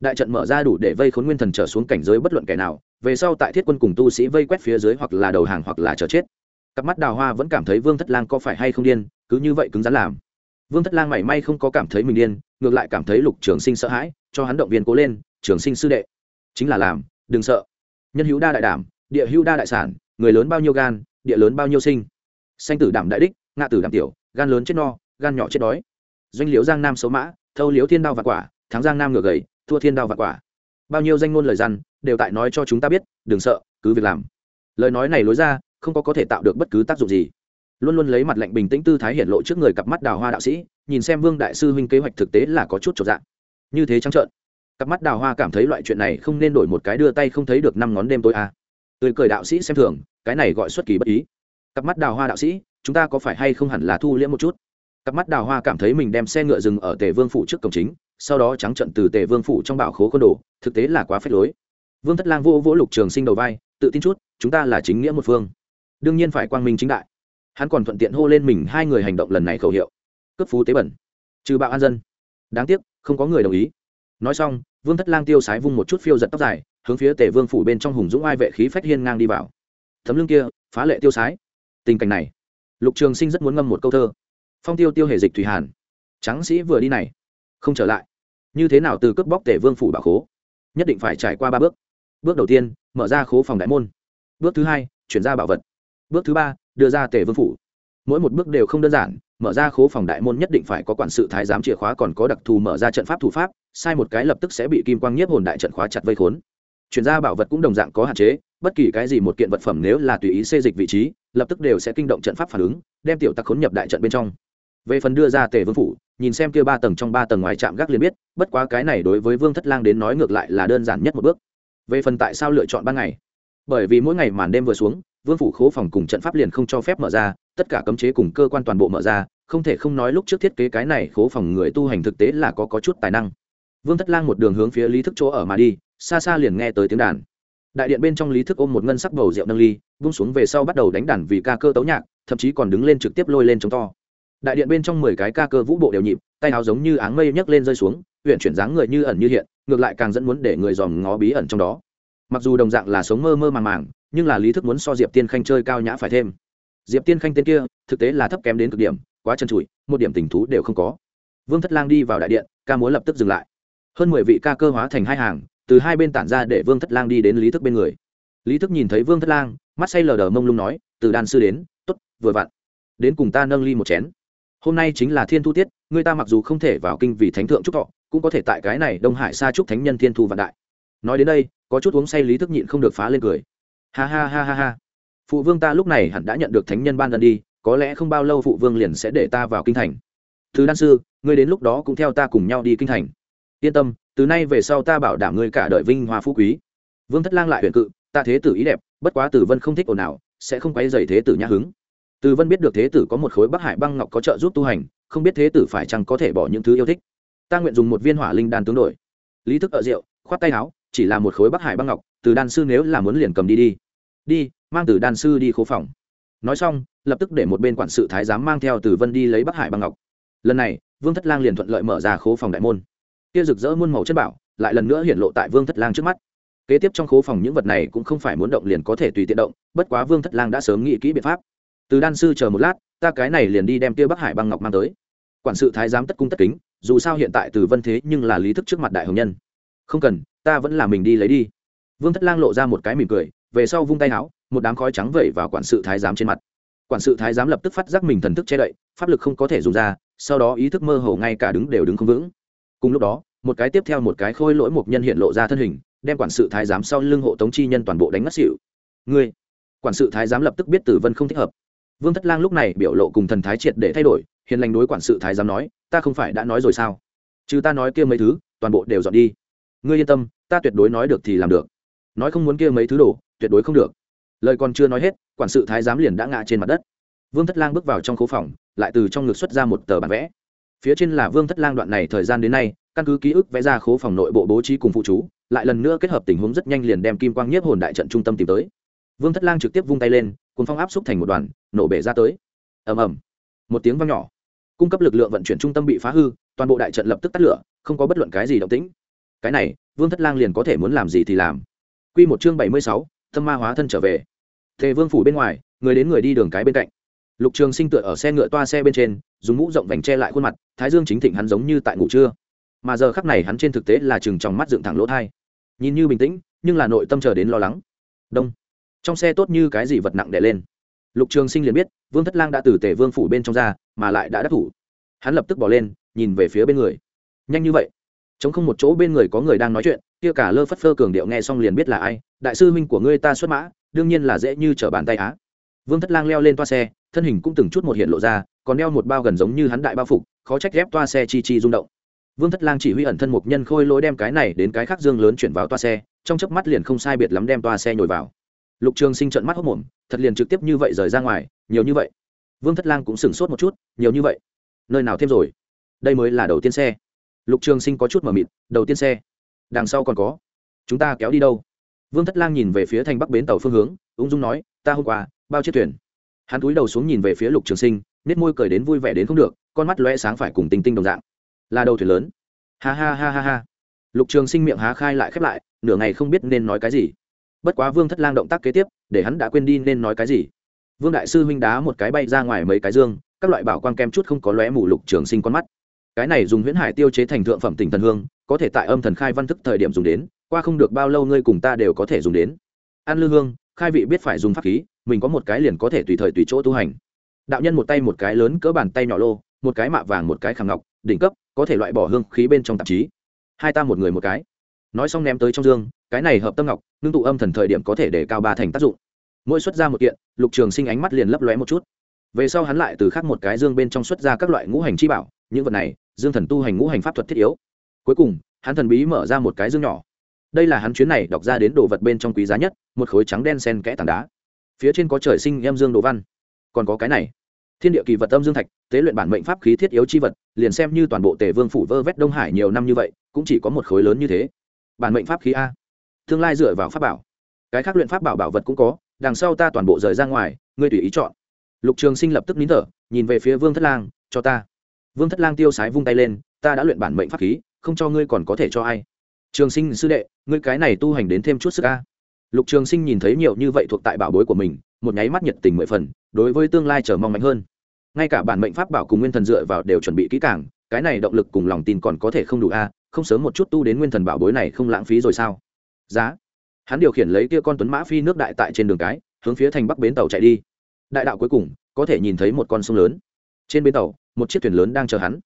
Đại trận mở ra đủ để vây khốn nguyên thần trở xuống cảnh giới bất luận kẻ nào, về sau tại thiết quân cùng tu sĩ vây quét phía dưới hoặc là đầu hàng hoặc là chờ chết. Cặp mắt Đào Hoa vẫn cảm thấy Vương Thất Lang có phải hay không điên, cứ như vậy cứng rắn làm. Vương Thất Lang mảy may không có cảm thấy mình điên, ngược lại cảm thấy Lục Trường Sinh sợ hãi, cho hắn động viên cố lên, Trường Sinh sư đệ, chính là làm, đừng sợ. Nhân hữu đa đại đảm, địa hữu đa đại sản, người lớn bao nhiêu gan, địa lớn bao nhiêu sinh. Sanh tử đảm đại đích, ngạ tử đảm tiểu, gan lớn chết no, gan nhỏ chết đói. Doanh liễu giang nam xấu mã thâu liễu thiên đao và quả thắng giang nam ngược gầy thua thiên đao và quả. Bao nhiêu danh ngôn lời răn đều tại nói cho chúng ta biết đừng sợ cứ việc làm. Lời nói này lối ra không có có thể tạo được bất cứ tác dụng gì. Luôn luôn lấy mặt lạnh bình tĩnh tư thái hiển lộ trước người cặp mắt đào hoa đạo sĩ nhìn xem vương đại sư huynh kế hoạch thực tế là có chút trọn dạng như thế trắng trợn cặp mắt đào hoa cảm thấy loại chuyện này không nên đổi một cái đưa tay không thấy được năm ngón đêm tối à. tươi cười đạo sĩ xem thường, cái này gọi xuất kỳ bất ý. Cặp mắt đào hoa đạo sĩ, chúng ta có phải hay không hẳn là thu liễm một chút? Cặp mắt đào hoa cảm thấy mình đem xe ngựa dừng ở tề vương phủ trước cổng chính, sau đó trắng trận từ tề vương phủ trong bảo khố côn đồ, thực tế là quá phép lối. Vương thất lang vô vỗ lục trường sinh đầu vai, tự tin chút, chúng ta là chính nghĩa một phương. Đương nhiên phải quang minh chính đại. Hắn còn thuận tiện hô lên mình hai người hành động lần này khẩu hiệu. Cấp phú tế bẩn. Trừ bạo an dân. Đáng tiếc, không có người đồng ý. Nói xong vương thất lang tiêu sái vung một chút phiêu giật tóc dài, hướng phía tề vương phủ bên trong hùng dũng ai vệ khí phách hiên ngang đi vào. Thấm lưng kia, phá lệ tiêu sái. Tình cảnh này, lục trường sinh rất muốn ngâm một câu thơ. Phong tiêu tiêu hề dịch thủy hàn. Tráng sĩ vừa đi này, không trở lại. Như thế nào từ cướp bóc tể vương phủ bảo khố? Nhất định phải trải qua ba bước. Bước đầu tiên, mở ra khố phòng đại môn. Bước thứ hai, chuyển ra bảo vật. Bước thứ ba, đưa ra tể vương phủ mỗi một bước đều không đơn giản, mở ra khố phòng đại môn nhất định phải có quản sự thái giám chìa khóa còn có đặc thù mở ra trận pháp thủ pháp, sai một cái lập tức sẽ bị kim quang nhiếp hồn đại trận khóa chặt vây khốn. Chuyển ra bảo vật cũng đồng dạng có hạn chế, bất kỳ cái gì một kiện vật phẩm nếu là tùy ý xê dịch vị trí, lập tức đều sẽ kinh động trận pháp phản ứng, đem tiểu tặc khốn nhập đại trận bên trong. Về phần đưa ra tề vương phủ, nhìn xem kia ba tầng trong ba tầng ngoài trạm gác liền biết, bất quá cái này đối với vương thất lang đến nói ngược lại là đơn giản nhất một bước. Về phần tại sao lựa chọn ban ngày? Bởi vì mỗi ngày màn đêm vừa xuống vương phủ khố phòng cùng trận pháp liền không cho phép mở ra tất cả cấm chế cùng cơ quan toàn bộ mở ra không thể không nói lúc trước thiết kế cái này khố phòng người tu hành thực tế là có, có chút tài năng. Vương thất lang một đường hướng phía lý thức chỗ ở mà đi xa xa liền nghe tới tiếng đàn. Đại điện bên trong lý thức ôm một ngân sắc bầu rượu nâng ly vung xuống về sau bắt đầu đánh đàn vì ca cơ tấu nhạc thậm chí còn đứng lên trực tiếp lôi lên chống to. Đại điện bên trong mười cái ca cơ vũ bộ đều nhịp tay áo giống như áng mây nhấc lên rơi xuống huyện chuyển dáng người như ẩn như hiện ngược lại càng dẫn muốn để người dòm ngó bí ẩn trong đó mặc dù đồng dạng là sống mơ mơ màng màng, nhưng là lý thức muốn so diệp tiên khanh chơi cao nhã phải thêm. Diệp tiên khanh tên kia, thực tế là thấp kém đến cực điểm, quá chân trụi, một điểm tình thú đều không có. Vương thất lang đi vào đại điện, ca múa lập tức dừng lại. Hơn mười vị ca cơ hóa thành hai hàng, từ hai bên tản ra để vương thất lang đi đến lý thức bên người. Lý thức nhìn thấy vương thất lang, mắt say lờ đờ mông lung nói, từ đàn sư đến t ố t vừa vặn. Đến cùng ta nâng ly một chén. Hôm nay chính là thiên thu tiết, người ta mặc dù không thể vào kinh vì thánh thượng trúc thọ, cũng có thể tại cái này đông hải xa trúc thánh nhân thiên thu vạn đại nói đến đây, có chút uống say lý thức nhịn không được phá lên cười. Ha ha ha ha ha. Phụ vương ta lúc này hẳn đã nhận được thánh nhân ban lần đi, có lẽ không bao lâu phụ vương liền sẽ để ta vào kinh thành. Thứ đan sư, ngươi đến lúc đó cũng theo ta cùng nhau đi kinh thành. Yên tâm, từ nay về sau ta bảo đảm ngươi cả đời vinh hoa phú quý. Vương thất lang lại huyền cự, ta thế tử ý đẹp, bất quá tử vân không thích ồn ào, sẽ không quay dày thế tử nhã hứng. Từ vân biết được thế tử có một khối bắc hải băng ngọc có trợ giúp tu hành, không biết thế tử phải chăng có thể bỏ những thứ yêu thích. Ta nguyện dùng một viên hỏa linh đan tướng đổi. Lý thức ở rượu, khoát tay áo chỉ là một khối bắc hải băng ngọc, từ đan sư nếu là muốn liền cầm đi đi. Đi, mang từ đan sư đi khố phòng. Nói xong, lập tức để một bên quản sự thái giám mang theo từ vân đi lấy bắc hải băng ngọc. Lần này, vương thất lang liền thuận lợi mở ra khố phòng đại môn. Kia rực rỡ muôn màu chất bảo, lại lần nữa hiện lộ tại vương thất lang trước mắt. Kế tiếp trong khố phòng những vật này cũng không phải muốn động liền có thể tùy tiện động, bất quá vương thất lang đã sớm nghĩ kỹ biện pháp. Từ đan sư chờ một lát, ta cái này liền đi đem kia bắc hải băng ngọc mang tới. Quản sự thái giám tất cung tất kính, dù sao hiện tại từ vân thế nhưng là lý thức trước mặt đại hồng nhân không cần, ta vẫn là mình đi lấy đi. Vương thất lang lộ ra một cái mỉm cười, về sau vung tay áo, một đám khói trắng vẩy vào quản sự thái giám trên mặt. Quản sự thái giám lập tức phát giác mình thần thức che đậy, pháp lực không có thể dùng ra, sau đó ý thức mơ hồ ngay cả đứng đều đứng không vững. Cùng lúc đó, một cái tiếp theo một cái khôi lỗi một nhân hiện lộ ra thân hình, đem quản sự thái giám sau lưng hộ tống chi nhân toàn bộ đánh mất xỉu. Ngươi! Quản sự thái giám lập tức biết tử vân không thích hợp. Vương thất lang lúc này biểu lộ cùng thần thái triệt để thay đổi, hiền lành đối quản sự thái giám nói, ta không phải đã nói rồi sao? Chứ ta nói kia mấy thứ, toàn bộ đều dọn đi ngươi yên tâm, ta tuyệt đối nói được thì làm được. Nói không muốn kia mấy thứ đồ, tuyệt đối không được. Lời còn chưa nói hết, quản sự thái giám liền đã ngã trên mặt đất. Vương thất lang bước vào trong khố phòng, lại từ trong ngực xuất ra một tờ bản vẽ. Phía trên là vương thất lang đoạn này thời gian đến nay, căn cứ ký ức vẽ ra khố phòng nội bộ bố trí cùng phụ chú, lại lần nữa kết hợp tình huống rất nhanh liền đem kim quang nhiếp hồn đại trận trung tâm tìm tới. Vương thất lang trực tiếp vung tay lên cùng phong áp xúc thành một đoàn, nổ bể ra tới. Ầm ầm. Một tiếng vang nhỏ. Cung cấp lực lượng vận chuyển trung tâm bị phá hư, toàn bộ đại trận lập tức tắt lửa, không có bất luận cái gì động tĩnh cái này, vương thất lang liền có thể muốn làm gì thì làm. Q một chương bảy mươi sáu thâm ma hóa thân trở về. Thề vương phủ bên ngoài, người đến người đi đường cái bên cạnh. Lục trường sinh tựa ở xe ngựa toa xe bên trên, dùng mũ rộng vành che lại khuôn mặt, thái dương chính thịnh hắn giống như tại ngủ trưa. Mà giờ khắc này hắn trên thực tế là chừng trong mắt dựng thẳng lỗ thai. Nhìn như bình tĩnh, nhưng là nội tâm chờ đến lo lắng. Đông. Trong xe tốt như cái gì vật nặng đẻ lên. Lục trường sinh liền biết, vương thất lang đã từ tề vương phủ bên trong ra, mà lại đã đắc thủ. Hắn lập tức bỏ lên, nhìn về phía bên người. Nhanh như vậy chống không một chỗ bên người có người đang nói chuyện, kia cả lơ phất phơ cường điệu nghe xong liền biết là ai, đại sư huynh của ngươi ta xuất mã, đương nhiên là dễ như trở bàn tay á. Vương thất lang leo lên toa xe, thân hình cũng từng chút một hiện lộ ra, còn đeo một bao gần giống như hắn đại bao phục, khó trách ghép toa xe chi chi rung động. Vương thất lang chỉ huy ẩn thân một nhân khôi lối đem cái này đến cái khác dương lớn chuyển vào toa xe, trong chớp mắt liền không sai biệt lắm đem toa xe nhồi vào. Lục trường sinh trận mắt hốc mồm thật liền trực tiếp như vậy rời ra ngoài, nhiều như vậy. Vương thất lang cũng sửng sốt một chút, nhiều như vậy. Nơi nào thêm rồi? Đây mới là đầu tiên xe lục trường sinh có chút mờ mịt, đầu tiên xe, đằng sau còn có. Chúng ta kéo đi đâu? Vương thất lang nhìn về phía thành bắc bến tàu phương hướng, ung dung nói, ta hôm qua, bao chiếc thuyền. Hắn cúi đầu xuống nhìn về phía lục trường sinh nết môi cười đến vui vẻ đến không được, con mắt lóe sáng phải cùng tinh tinh đồng dạng. Là đầu thuyền lớn. Ha ha ha ha ha. Lục trường sinh miệng há khai lại khép lại, nửa ngày không biết nên nói cái gì. Bất quá vương thất lang động tác kế tiếp, để hắn đã quên đi nên nói cái gì. Vương đại sư huynh đá một cái bay ra ngoài mấy cái dương, các loại bảo quang kem chút không có lóe mù lục trường sinh con mắt cái này dùng huyễn hải tiêu chế thành thượng phẩm tỉnh thần hương, có thể tại âm thần khai văn thức thời điểm dùng đến, qua không được bao lâu ngươi cùng ta đều có thể dùng đến. An lư hương, khai vị biết phải dùng pháp khí, mình có một cái liền có thể tùy thời tùy chỗ tu hành. Đạo nhân một tay một cái lớn cỡ bàn tay nhỏ lô, một cái mạ vàng một cái khảm ngọc, đỉnh cấp, có thể loại bỏ hương khí bên trong tạp chí. Hai ta một người một cái. Nói xong ném tới trong dương, cái này hợp tâm ngọc, ngưng tụ âm thần thời điểm có thể để cao ba thành tác dụng. Mỗi xuất ra một kiện, lục trường sinh ánh mắt liền lấp lóe một chút. Về sau hắn lại từ khắc một cái dương bên trong xuất ra các loại ngũ hành chi bảo những vật này, dương thần tu hành ngũ hành pháp thuật thiết yếu. Cuối cùng, hắn thần bí mở ra một cái dương nhỏ. Đây là hắn chuyến này đọc ra đến đồ vật bên trong quý giá nhất, một khối trắng đen sen kẽ tảng đá. Phía trên có trời sinh em dương đồ văn. Còn có cái này, thiên địa kỳ vật âm dương thạch, tế luyện bản mệnh pháp khí thiết yếu chi vật, liền xem như toàn bộ tề vương phủ vơ vét đông hải nhiều năm như vậy, cũng chỉ có một khối lớn như thế. Bản mệnh pháp khí a. Tương lai dựa vào pháp bảo. Cái khác luyện pháp bảo bảo vật cũng có, đằng sau ta toàn bộ rời ra ngoài, ngươi tùy ý chọn. Lục trường sinh lập tức nín thở, nhìn về phía vương thất lang, cho ta vương thất lang tiêu sái vung tay lên, ta đã luyện bản mệnh pháp khí, không cho ngươi còn có thể cho ai. Trường sinh sư đệ, ngươi cái này tu hành đến thêm chút sức a. Lục trường sinh nhìn thấy nhiều như vậy thuộc tại bảo bối của mình, một nháy mắt nhiệt tình mười phần, đối với tương lai chờ mong mạnh hơn. Ngay cả bản mệnh pháp bảo cùng nguyên thần dựa vào đều chuẩn bị kỹ càng, cái này động lực cùng lòng tin còn có thể không đủ a, không sớm một chút tu đến nguyên thần bảo bối này không lãng phí rồi sao? Giá. Hắn điều khiển lấy kia con tuấn mã phi nước đại tại trên đường cái, hướng phía thành bắc bến tàu chạy đi. Đại đạo cuối cùng, có thể nhìn thấy một con sông lớn. Trên bến tàu một chiếc thuyền lớn đang chờ hắn.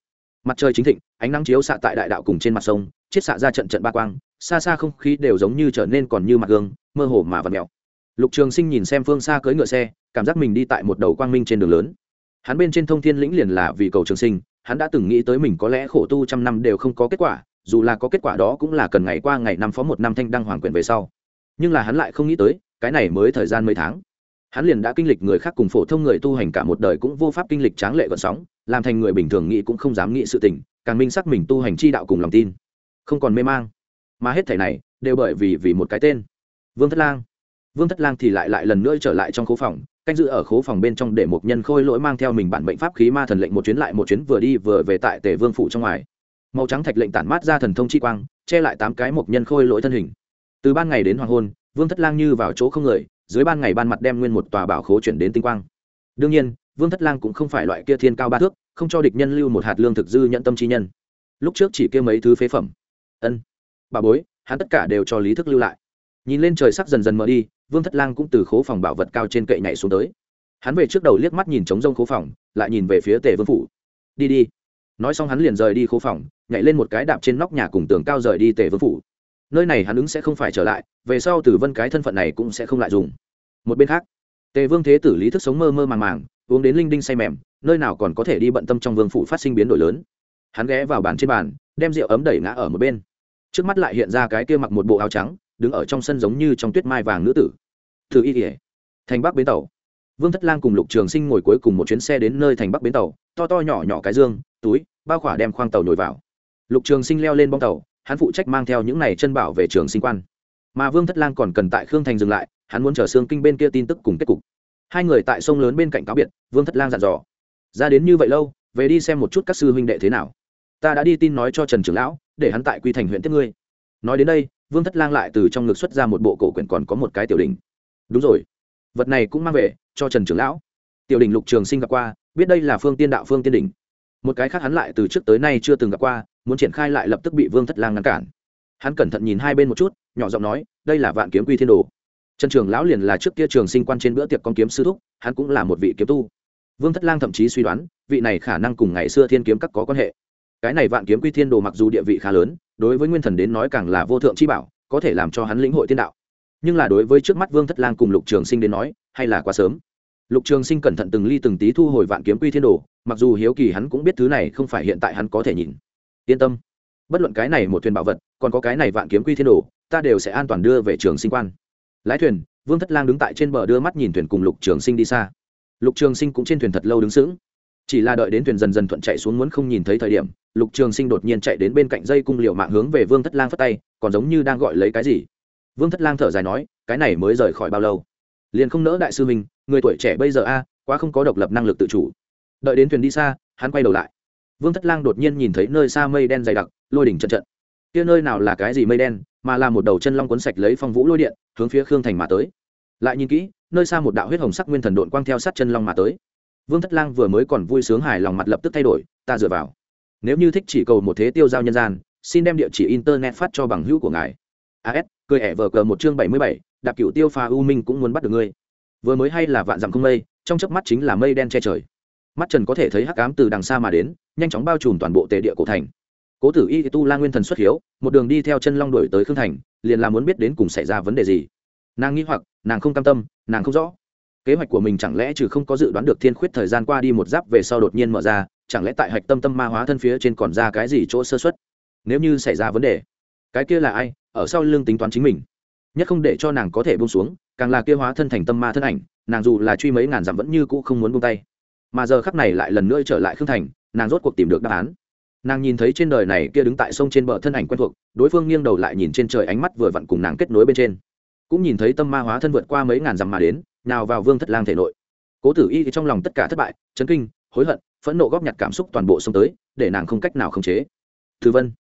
Mặt trời chính thịnh, ánh nắng chiếu xạ tại đại đạo cùng trên mặt sông, chiết xạ ra trận trận ba quang, xa xa không khí đều giống như trở nên còn như mặt gương, mơ hồ mà vật mèo. Lục trường sinh nhìn xem phương xa cưỡi ngựa xe, cảm giác mình đi tại một đầu quang minh trên đường lớn. Hắn bên trên thông thiên lĩnh liền là vì cầu trường sinh, hắn đã từng nghĩ tới mình có lẽ khổ tu trăm năm đều không có kết quả, dù là có kết quả đó cũng là cần ngày qua ngày năm phó một năm thanh đăng hoàng quyền về sau. Nhưng là hắn lại không nghĩ tới, cái này mới thời gian mấy tháng. Hắn liền đã kinh lịch người khác cùng phổ thông người tu hành cả một đời cũng vô pháp kinh lịch tráng lệ gọn sóng làm thành người bình thường nghĩ cũng không dám nghĩ sự tình, càng minh xác mình tu hành chi đạo cùng lòng tin. Không còn mê mang. Mà hết thảy này đều bởi vì vì một cái tên. Vương thất lang. Vương thất lang thì lại lại lần nữa trở lại trong khố phòng, canh giữ ở khố phòng bên trong để một nhân khôi lỗi mang theo mình bản mệnh pháp khí ma thần lệnh một chuyến lại một chuyến vừa đi vừa về tại tề vương phủ trong ngoài. Màu trắng thạch lệnh tản mát ra thần thông chi quang, che lại tám cái một nhân khôi lỗi thân hình. Từ ban ngày đến hoàng hôn, vương thất lang như vào chỗ không người, dưới ban ngày ban mặt đem nguyên một tòa bảo khố chuyển đến tinh quang. Đương nhiên vương thất lang cũng không phải loại kia thiên cao ba thước, không cho địch nhân lưu một hạt lương thực dư nhận tâm trí nhân. Lúc trước chỉ kêu mấy thứ phế phẩm. Ân. Bà bối, hắn tất cả đều cho lý thức lưu lại. Nhìn lên trời sắc dần dần mở đi, vương thất lang cũng từ khố phòng bảo vật cao trên cậy nhảy xuống tới. Hắn về trước đầu liếc mắt nhìn trống rông khố phòng, lại nhìn về phía tề vương phủ. Đi đi. Nói xong hắn liền rời đi khố phòng, nhảy lên một cái đạp trên nóc nhà cùng tường cao rời đi tề vương phủ. Nơi này hắn ứng sẽ không phải trở lại, về sau tử vân cái thân phận này cũng sẽ không lại dùng. Một bên khác, tề vương thế tử lý thức sống mơ mơ màng màng uống đến linh đinh say mềm, nơi nào còn có thể đi bận tâm trong vương phủ phát sinh biến đổi lớn. Hắn ghé vào bàn trên bàn, đem rượu ấm đẩy ngã ở một bên. Trước mắt lại hiện ra cái kia mặc một bộ áo trắng, đứng ở trong sân giống như trong tuyết mai vàng nữ tử. Thử y kỉa thành bắc bến tàu. Vương thất lang cùng lục trường sinh ngồi cuối cùng một chuyến xe đến nơi thành bắc bến tàu, to to nhỏ nhỏ cái dương, túi, bao khỏa đem khoang tàu nhồi vào. Lục trường sinh leo lên bong tàu, hắn phụ trách mang theo những này chân bảo về trường sinh quan. Mà vương thất lang còn cần tại khương thành dừng lại, hắn muốn chờ xương kinh bên kia tin tức cùng kết cục hai người tại sông lớn bên cạnh cáo biệt, vương thất lang dặn dò. Ra đến như vậy lâu, về đi xem một chút các sư huynh đệ thế nào. Ta đã đi tin nói cho trần trưởng lão, để hắn tại quy thành huyện tiếp ngươi. Nói đến đây, vương thất lang lại từ trong ngực xuất ra một bộ cổ quyển còn có một cái tiểu đình đúng rồi. Vật này cũng mang về, cho trần trưởng lão. Tiểu đình lục trường sinh gặp qua, biết đây là phương tiên đạo, phương tiên đình một cái khác hắn lại từ trước tới nay chưa từng gặp qua, muốn triển khai lại lập tức bị vương thất lang ngăn cản. Hắn cẩn thận nhìn hai bên một chút, nhỏ giọng nói, đây là vạn kiếm quy thiên đồ trần trường lão liền là trước kia trường sinh quan trên bữa tiệc con kiếm sư thúc, hắn cũng là một vị kiếm tu. Vương thất lang thậm chí suy đoán, vị này khả năng cùng ngày xưa thiên kiếm các có quan hệ. Cái này vạn kiếm quy thiên đồ mặc dù địa vị khá lớn, đối với nguyên thần đến nói càng là vô thượng chi bảo, có thể làm cho hắn lĩnh hội thiên đạo. Nhưng là đối với trước mắt vương thất lang cùng lục trường sinh đến nói, hay là quá sớm. Lục trường sinh cẩn thận từng ly từng tí thu hồi vạn kiếm quy thiên đồ, mặc dù hiếu kỳ hắn cũng biết thứ này không phải hiện tại hắn có thể nhìn. Yên tâm. Bất luận cái này một thuyền bảo vật, còn có cái này vạn kiếm quy thiên đồ, ta đều sẽ an toàn đưa về trường sinh quan lái thuyền, vương thất lang đứng tại trên bờ đưa mắt nhìn thuyền cùng lục trường sinh đi xa. Lục trường sinh cũng trên thuyền thật lâu đứng sững. Chỉ là đợi đến thuyền dần dần thuận chạy xuống muốn không nhìn thấy thời điểm, lục trường sinh đột nhiên chạy đến bên cạnh dây cung liệu mạng hướng về vương thất lang phất tay, còn giống như đang gọi lấy cái gì. Vương thất lang thở dài nói, cái này mới rời khỏi bao lâu? Liền không nỡ đại sư mình người tuổi trẻ bây giờ a, quá không có độc lập năng lực tự chủ. Đợi đến thuyền đi xa, hắn quay đầu lại. Vương thất lang đột nhiên nhìn thấy nơi xa mây đen dày đặc, lôi đỉnh trận trận. Kia nơi nào là cái gì mây đen? Mà là một đầu chân long cuốn sạch lấy phong vũ lôi điện, hướng phía khương thành mà tới. Lại nhìn kỹ, nơi xa một đạo huyết hồng sắc nguyên thần độn quang theo sát chân long mà tới. Vương thất lang vừa mới còn vui sướng hài lòng mặt lập tức thay đổi, ta dựa vào. Nếu như thích chỉ cầu một thế tiêu giao nhân gian, xin đem địa chỉ internet phát cho bằng hữu của ngài. As cười ẻ vờ cờ một chương bảy mươi bảy đạp cựu tiêu pha u minh cũng muốn bắt được ngươi. Vừa mới hay là vạn dặm không mây, trong chớp mắt chính là mây đen che trời. Mắt trần có thể thấy hắc ám từ đằng xa mà đến, nhanh chóng bao trùm toàn bộ tề địa cổ thành cố tử y tu la nguyên thần xuất hiếu, một đường đi theo chân long đổi tới khương thành, liền là muốn biết đến cùng xảy ra vấn đề gì. Nàng nghĩ hoặc, nàng không cam tâm, nàng không rõ. Kế hoạch của mình chẳng lẽ trừ không có dự đoán được thiên khuyết thời gian qua đi một giáp về sau đột nhiên mở ra, chẳng lẽ tại hạch tâm tâm ma hóa thân phía trên còn ra cái gì chỗ sơ xuất nếu như xảy ra vấn đề, cái kia là ai, ở sau lưng tính toán chính mình. Nhất không để cho nàng có thể buông xuống, càng là kia hóa thân thành tâm ma thân ảnh, nàng dù là truy mấy ngàn dặm vẫn như cũ không muốn buông tay. Mà giờ khắc này lại lần nữa trở lại khương thành, nàng rốt cuộc tìm được đáp án nàng nhìn thấy trên đời này kia đứng tại sông trên bờ thân ảnh quen thuộc, đối phương nghiêng đầu lại nhìn trên trời ánh mắt vừa vặn cùng nàng kết nối bên trên. Cũng nhìn thấy tâm ma hóa thân vượt qua mấy ngàn dặm mà đến, nào vào vương thất lang thể nội. Cố tử y trong lòng tất cả thất bại, chấn kinh, hối hận, phẫn nộ góp nhặt cảm xúc toàn bộ xông tới, để nàng không cách nào khống chế. Thư vân,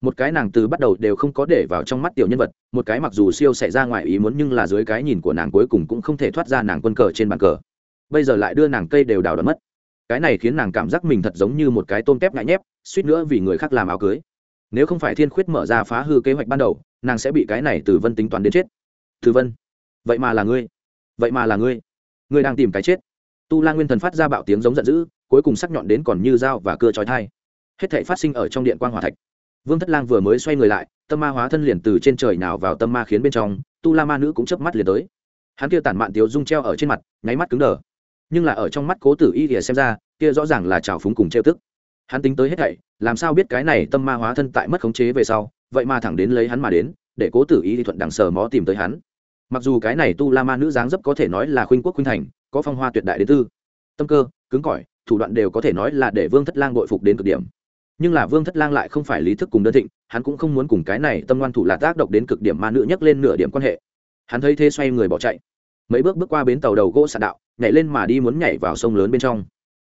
một cái nàng từ bắt đầu đều không có để vào trong mắt tiểu nhân vật, một cái mặc dù siêu xảy ra ngoài ý muốn nhưng là dưới cái nhìn của nàng cuối cùng cũng không thể thoát ra nàng quân cờ trên bàn cờ. Bây giờ lại đưa nàng cây đều đào đón mất cái này khiến nàng cảm giác mình thật giống như một cái tôm tép ngại nhép, suýt nữa vì người khác làm áo cưới. Nếu không phải thiên khuyết mở ra phá hư kế hoạch ban đầu, nàng sẽ bị cái này từ vân tính toán đến chết. Từ vân, vậy mà là ngươi. Vậy mà là ngươi. Ngươi đang tìm cái chết. Tu la nguyên thần phát ra bạo tiếng giống giận dữ, cuối cùng sắc nhọn đến còn như dao và cưa trói thai hết thể phát sinh ở trong điện quan hòa thạch. Vương thất lang vừa mới xoay người lại, tâm ma hóa thân liền từ trên trời nào vào tâm ma khiến bên trong, tu la ma nữ cũng chớp mắt liền tới. Hắn kia tản mạn tiếu dung treo ở trên mặt, nháy mắt cứng đờ nhưng là ở trong mắt cố tử y thì xem ra, kia rõ ràng là trào phúng cùng trêu tức. Hắn tính tới hết thảy, làm sao biết cái này tâm ma hóa thân tại mất khống chế về sau, vậy mà thẳng đến lấy hắn mà đến, để cố tử y thì thuận đằng sờ mó tìm tới hắn. Mặc dù cái này tu la ma nữ dáng dấp có thể nói là khuynh quốc khuynh thành, có phong hoa tuyệt đại đến tư, tâm cơ, cứng cỏi, thủ đoạn đều có thể nói là để vương thất lang bội phục đến cực điểm. Nhưng là vương thất lang lại không phải lý thức cùng đơn thịnh, hắn cũng không muốn cùng cái này tâm ngoan thủ là tác động đến cực điểm ma nữ nhắc lên nửa điểm quan hệ. Hắn thấy thế xoay người bỏ chạy. Mấy bước bước qua bến tàu đầu gỗ sạn đạo nhảy lên mà đi muốn nhảy vào sông lớn bên trong.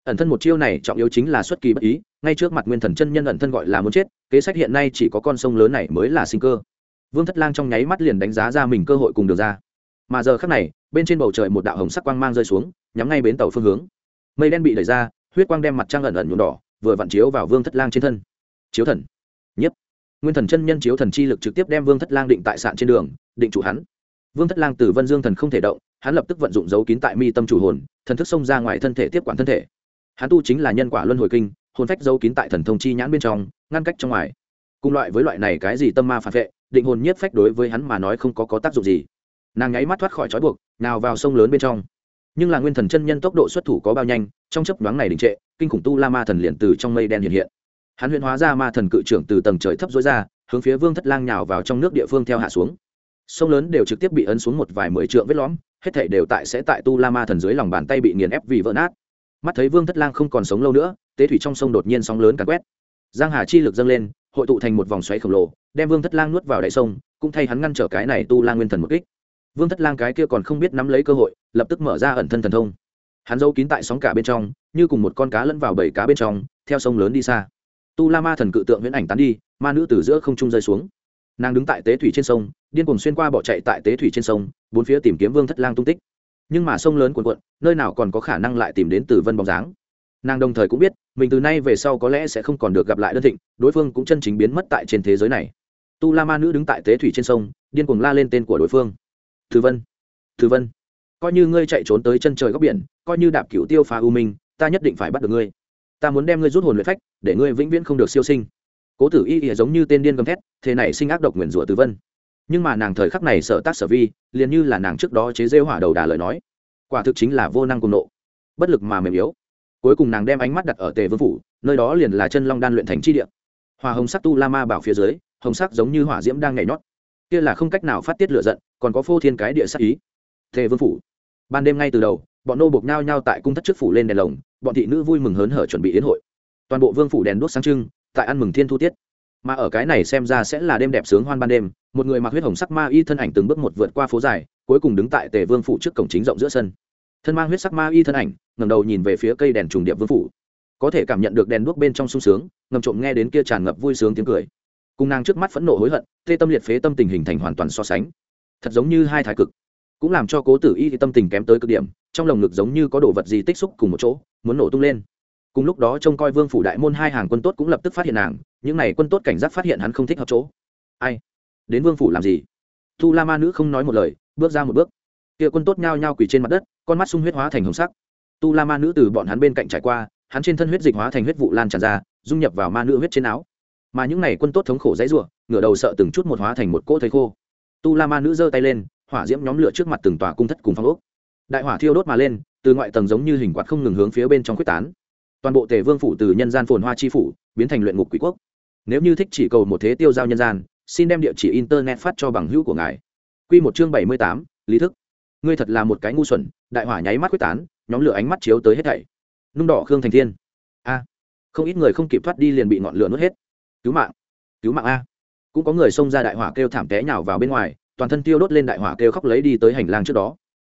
Ẩn thân một chiêu này trọng yếu chính là xuất kỳ bất ý, ngay trước mặt nguyên thần chân nhân ẩn thân gọi là muốn chết, kế sách hiện nay chỉ có con sông lớn này mới là sinh cơ. Vương thất lang trong nháy mắt liền đánh giá ra mình cơ hội cùng được ra. Mà giờ khác này, bên trên bầu trời một đạo hồng sắc quang mang rơi xuống, nhắm ngay bến tàu phương hướng. Mây đen bị đẩy ra, huyết quang đem mặt trăng ẩn ẩn nhuộm đỏ, vừa vặn chiếu vào vương thất lang trên thân. Chiếu thần. Nhất nguyên thần chân nhân chiếu thần chi lực trực tiếp đem vương thất lang định tại sạn trên đường, định chủ hắn. Vương thất lang từ vân dương thần không thể động hắn lập tức vận dụng dấu kín tại mi tâm chủ hồn thần thức xông ra ngoài thân thể tiếp quản thân thể. Hắn tu chính là nhân quả luân hồi kinh hồn phách dấu kín tại thần thông chi nhãn bên trong ngăn cách trong ngoài. Cùng loại với loại này cái gì tâm ma phản vệ định hồn nhiếp phách đối với hắn mà nói không có, có tác dụng gì. Nàng nháy mắt thoát khỏi trói buộc nào vào sông lớn bên trong. Nhưng là nguyên thần chân nhân tốc độ xuất thủ có bao nhanh trong chấp đoán này đình trệ kinh khủng tu la ma thần liền từ trong mây đen hiện hiện. Hắn huyễn hóa ra ma thần cự trưởng từ tầng trời thấp dối ra hướng phía vương thất lang nhào vào trong nước địa phương theo hạ xuống. Sông lớn đều trực tiếp bị ấn xuống một vài mười trượng vết lõm hết thảy đều tại sẽ tại tu la ma thần dưới lòng bàn tay bị nghiền ép vì vỡ nát. Mắt thấy vương thất lang không còn sống lâu nữa, tế thủy trong sông đột nhiên sóng lớn càn quét. Giang hà chi lực dâng lên, hội tụ thành một vòng xoáy khổng lồ, đem vương thất lang nuốt vào đại sông, cũng thay hắn ngăn trở cái này tu la nguyên thần một kích. Vương thất lang cái kia còn không biết nắm lấy cơ hội, lập tức mở ra ẩn thân thần thông. Hắn giấu kín tại sóng cả bên trong, như cùng một con cá lẫn vào bầy cá bên trong, theo sông lớn đi xa. Tu la ma thần cự tượng viễn ảnh tán đi, ma nữ từ giữa không trung rơi xuống nàng đứng tại tế thủy trên sông, điên cuồng xuyên qua bỏ chạy tại tế thủy trên sông, bốn phía tìm kiếm vương thất lang tung tích. Nhưng mà sông lớn cuồn cuộn, nơi nào còn có khả năng lại tìm đến từ vân bóng dáng. Nàng đồng thời cũng biết, mình từ nay về sau có lẽ sẽ không còn được gặp lại đơn thịnh, đối phương cũng chân chính biến mất tại trên thế giới này. Tu la ma nữ đứng tại tế thủy trên sông, điên cuồng la lên tên của đối phương. Thứ vân thứ vân, coi như ngươi chạy trốn tới chân trời góc biển, coi như đạp cửu tiêu phá u minh, ta nhất định phải bắt được ngươi. Ta muốn đem ngươi rút hồn luyện phách, để ngươi vĩnh viễn không được siêu sinh cố tử y ỉa giống như tên điên gầm thét, thế này sinh ác độc nguyền rủa từ vân. Nhưng mà nàng thời khắc này sợ tác sở vi, liền như là nàng trước đó chế rêu hỏa đầu đà lời nói. Quả thực chính là vô năng cùng nộ. Bất lực mà mềm yếu. Cuối cùng nàng đem ánh mắt đặt ở tề vương phủ, nơi đó liền là chân long đan luyện thành chi địa. Hòa hồng sắc tu la ma bảo phía dưới, hồng sắc giống như hỏa diễm đang nhảy nhót. Kia là không cách nào phát tiết lửa giận, còn có phô thiên cái địa sắc ý. Tề vương phủ. Ban đêm ngay từ đầu, bọn nô buộc nhau nhau tại cung thất trước phủ lên đèn lồng, bọn thị nữ vui mừng hớn hở chuẩn bị yến hội. Toàn bộ vương phủ đèn đuốc sáng trưng tại ăn mừng thiên thu tiết. Mà ở cái này xem ra sẽ là đêm đẹp sướng hoan ban đêm, một người mặc huyết hồng sắc ma y thân ảnh từng bước một vượt qua phố dài, cuối cùng đứng tại tề vương phủ trước cổng chính rộng giữa sân. Thân mang huyết sắc ma y thân ảnh ngầm đầu nhìn về phía cây đèn trùng điệp vương phủ. Có thể cảm nhận được đèn đuốc bên trong sung sướng, ngầm trộm nghe đến kia tràn ngập vui sướng tiếng cười. Cùng nàng trước mắt phẫn nộ hối hận, tê tâm liệt phế tâm tình hình thành hoàn toàn so sánh. Thật giống như hai thái cực. Cũng làm cho cố tử y tâm tình kém tới cực điểm, trong lồng ngực giống như có đồ vật gì tích xúc cùng một chỗ, muốn nổ tung lên cùng lúc đó trông coi vương phủ đại môn hai hàng quân tốt cũng lập tức phát hiện nàng, những n à y quân tốt cảnh giác phát hiện hắn không thích hợp chỗ. Ai? Đến vương phủ làm gì? Thu la ma nữ không nói một lời, bước ra một bước. Kia quân tốt nhao nhao quỳ trên mặt đất, con mắt sung huyết hóa thành hồng sắc. Tu la ma nữ từ bọn hắn bên cạnh trải qua, hắn trên thân huyết dịch hóa thành huyết vụ lan tràn ra, dung nhập vào ma nữ huyết trên áo. Mà những n à y quân tốt thống khổ dãy r u ộ ngửa đầu sợ từng chút một hóa thành một cỗ thấy khô. Tu la ma nữ giơ tay lên, hỏa diễm nhóm lửa trước mặt từng tòa cung thất cùng phong ốc. Đại hỏa thiêu đốt mà lên, từ ngoại tầng giống như hình quạt không ngừng hướng phía bên trong quyết tán toàn bộ tề vương phủ từ nhân gian phồn hoa chi phủ biến thành luyện ngục quỷ quốc. Nếu như thích chỉ cầu một thế tiêu giao nhân gian, xin đem địa chỉ internet phát cho bằng hữu của ngài. Q một chương bảy mươi tám, lý thức. Ngươi thật là một cái ngu xuẩn, đại hỏa nháy mắt quyết tán, nhóm lửa ánh mắt chiếu tới hết thảy. Nung đỏ khương thành thiên. A. Không ít người không kịp thoát đi liền bị ngọn lửa nuốt hết. Cứu mạng. Cứu mạng a. Cũng có người xông ra đại hỏa kêu thảm té nhào vào bên ngoài, toàn thân tiêu đốt lên đại hỏa kêu khóc lấy đi tới hành lang trước đó.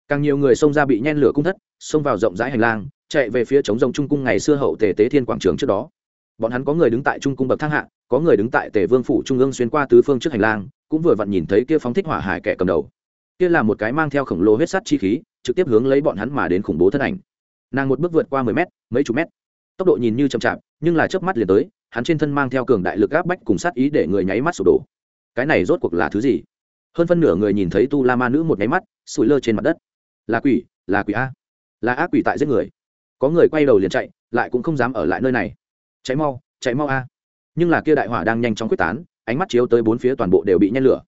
Càng nhiều người xông ra bị nhen lửa cung thất, xông vào rộng rãi hành lang chạy về phía chống rồng trung cung ngày xưa hậu tề tế thiên quảng trường trước đó. Bọn hắn có người đứng tại trung cung bậc thang hạ, có người đứng tại tề vương phủ trung ương xuyên qua tứ phương trước hành lang, cũng vừa vặn nhìn thấy kia phóng thích hỏa hải kẻ cầm đầu. Kia là một cái mang theo khổng lồ huyết sắt chi khí, trực tiếp hướng lấy bọn hắn mà đến khủng bố thân ảnh. Nàng một bước vượt qua mười mét, mấy chục mét. Tốc độ nhìn như chậm chạp, nhưng là chớp mắt liền tới, hắn trên thân mang theo cường đại lực áp bách cùng sát ý để người nháy mắt sụp đổ. Cái này rốt cuộc là thứ gì? Hơn phân nửa người nhìn thấy tu la ma nữ một nháy mắt sụi lơ trên mặt đất. Là quỷ là quỷ a. Là ác quỷ tại giết người có người quay đầu liền chạy, lại cũng không dám ở lại nơi này. Cháy mau cháy mau a. Nhưng là kia đại hỏa đang nhanh chóng quyết tán, ánh mắt chiếu tới bốn phía toàn bộ đều bị nhen lửa.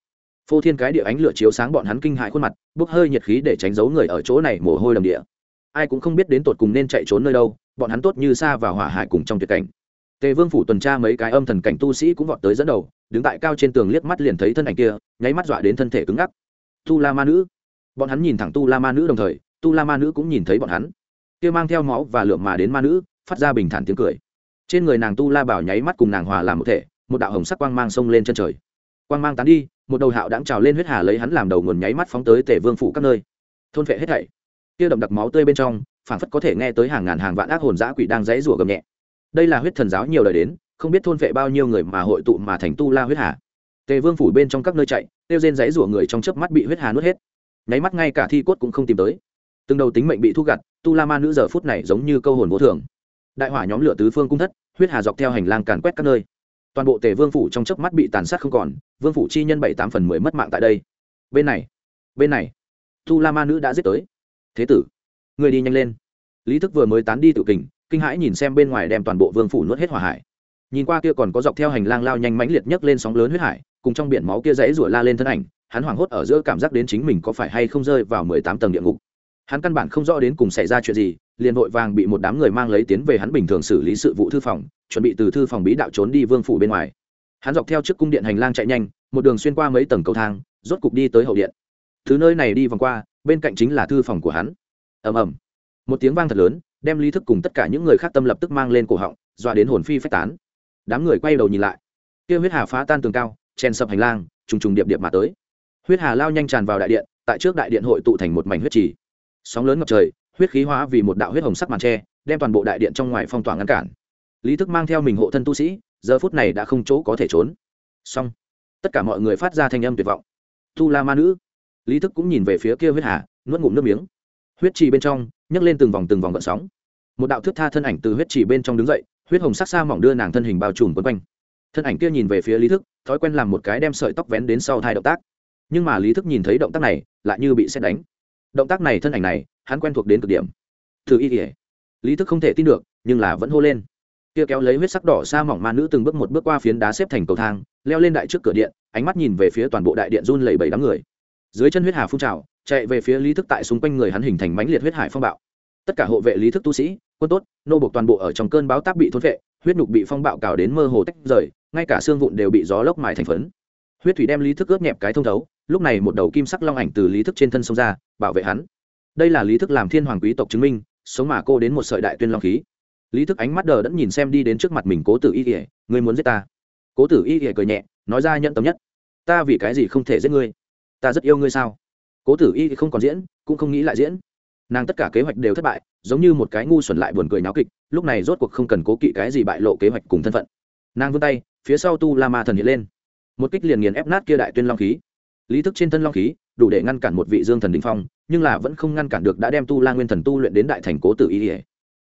Phô thiên cái địa ánh lửa chiếu sáng bọn hắn kinh hại khuôn mặt, bốc hơi nhiệt khí để tránh giấu người ở chỗ này mồ hôi đầm địa. Ai cũng không biết đến tột cùng nên chạy trốn nơi đâu, bọn hắn tốt như xa vào hỏa hải cùng trong tuyệt cảnh. Tề vương phủ tuần tra mấy cái âm thần cảnh tu sĩ cũng vọt tới dẫn đầu, đứng tại cao trên tường liếc mắt liền thấy thân ảnh kia, nháy mắt dọa đến thân thể cứng ngắc. Tu la ma nữ. Bọn hắn nhìn thẳng tu la ma nữ đồng thời, tu la ma nữ cũng nhìn thấy bọn hắn kia mang theo máu và lượm mà đến ma nữ, phát ra bình thản tiếng cười. Trên người nàng tu la bảo nháy mắt cùng nàng hòa làm một thể, một đạo hồng sắc quang mang sông lên chân trời. Quang mang tán đi, một đầu hạo đãng trào lên huyết hà lấy hắn làm đầu nguồn nháy mắt phóng tới tể vương phủ các nơi. Thôn vệ hết thảy. Kia đậm đặc máu tươi bên trong, phảng phất có thể nghe tới hàng ngàn hàng vạn ác hồn dã quỷ đang dãy rủa gầm nhẹ. Đây là huyết thần giáo nhiều đời đến, không biết thôn vệ bao nhiêu người mà hội tụ mà thành tu la huyết hà. Tề vương phủ bên trong các nơi chạy, tiêu rên dãy rủa người trong chớp mắt bị huyết hà nuốt hết. Nháy mắt ngay cả thi cốt cũng không tìm tới từng đầu tính mệnh bị thu gặt, tu la ma nữ giờ phút này giống như câu hồn vô thường. Đại hỏa nhóm lửa tứ phương cung thất, huyết hà dọc theo hành lang càn quét các nơi. Toàn bộ tề vương phủ trong chớp mắt bị tàn sát không còn, vương phủ chi nhân bảy tám phần mười mất mạng tại đây. Bên này bên này, tu la ma nữ đã giết tới. Thế tử, người đi nhanh lên. Lý thức vừa mới tán đi tự kình, kinh hãi nhìn xem bên ngoài đem toàn bộ vương phủ nuốt hết hỏa hải. Nhìn qua kia còn có dọc theo hành lang lao nhanh mãnh liệt nhấc lên sóng lớn huyết hải, cùng trong biển máu kia dãy rủa la lên thân ảnh, hắn hoảng hốt ở giữa cảm giác đến chính mình có phải hay không rơi vào mười tám tầng địa ngục hắn căn bản không rõ đến cùng xảy ra chuyện gì, liền vội vàng bị một đám người mang lấy tiến về hắn bình thường xử lý sự vụ thư phòng, chuẩn bị từ thư phòng bí đạo trốn đi vương phủ bên ngoài. Hắn dọc theo trước cung điện hành lang chạy nhanh, một đường xuyên qua mấy tầng cầu thang, rốt cục đi tới hậu điện. Thứ nơi này đi vòng qua, bên cạnh chính là thư phòng của hắn. Ầm ầm. Một tiếng vang thật lớn, đem lý thức cùng tất cả những người khác tâm lập tức mang lên cổ họng, dọa đến hồn phi phách tán. Đám người quay đầu nhìn lại. Kia huyết hà phá tan tường cao chen sập hành lang, trùng trùng điệp điệp mà tới. Huyết hà lao nhanh tràn vào đại điện, tại trước đại điện hội tụ thành một mảnh huyết trì sóng lớn ngập trời, huyết khí hóa vì một đạo huyết hồng sắc màn tre, đem toàn bộ đại điện trong ngoài phong tỏa ngăn cản. Lý thức mang theo mình hộ thân tu sĩ, giờ phút này đã không chỗ có thể trốn. Xong, tất cả mọi người phát ra thanh âm tuyệt vọng. Tu la ma nữ. Lý thức cũng nhìn về phía kia huyết hà, nuốt ngụm nước miếng. Huyết trì bên trong, nhấc lên từng vòng từng vòng gợn sóng. Một đạo thước tha thân ảnh từ huyết trì bên trong đứng dậy, huyết hồng sắc xa mỏng đưa nàng thân hình bao trùm quấn quanh. Thân ảnh kia nhìn về phía lý thức, thói quen làm một cái đem sợi tóc vén đến sau hai động tác. Nhưng mà lý thức nhìn thấy động tác này, lại như bị xét đánh động tác này thân ảnh này, hắn quen thuộc đến cực điểm. Thử y kỉa lý thức không thể tin được, nhưng là vẫn hô lên. Kia kéo lấy huyết sắc đỏ xa mỏng ma nữ từng bước một bước qua phiến đá xếp thành cầu thang, leo lên đại trước cửa điện, ánh mắt nhìn về phía toàn bộ đại điện run lẩy bẩy đám người. Dưới chân huyết hà phun trào, chạy về phía lý thức tại xung quanh người hắn hình thành mãnh liệt huyết hải phong bạo. Tất cả hộ vệ lý thức tu sĩ, quân tốt, nô buộc toàn bộ ở trong cơn báo táp bị thốn vệ, huyết nhục bị phong bạo cào đến mơ hồ tách rời, ngay cả xương vụn đều bị gió lốc mài thành phấn. Huyết thủy đem lý thức ướt nhẹp cái thông thấu lúc này một đầu kim sắc long ảnh từ lý thức trên thân sông ra, bảo vệ hắn. Đây là lý thức làm thiên hoàng quý tộc chứng minh, sống mà cô đến một sợi đại tuyên long khí. Lý thức ánh mắt đờ đẫn nhìn xem đi đến trước mặt mình cố tử y ỉa ngươi muốn giết ta. Cố tử y ỉa cười nhẹ, nói ra nhận tâm nhất. Ta vì cái gì không thể giết ngươi? Ta rất yêu ngươi sao? Cố tử y không còn diễn, cũng không nghĩ lại diễn. Nàng tất cả kế hoạch đều thất bại, giống như một cái ngu xuẩn lại buồn cười náo kịch, lúc này rốt cuộc không cần cố kỵ cái gì bại lộ kế hoạch cùng thân phận. Nàng vươn tay, phía sau tu la ma thần hiện lên. Một kích liền nghiền ép nát kia đại tuyên long khí lý thức trên thân long khí, đủ để ngăn cản một vị dương thần đình phong, nhưng là vẫn không ngăn cản được đã đem tu la nguyên thần tu luyện đến đại thành cố tử y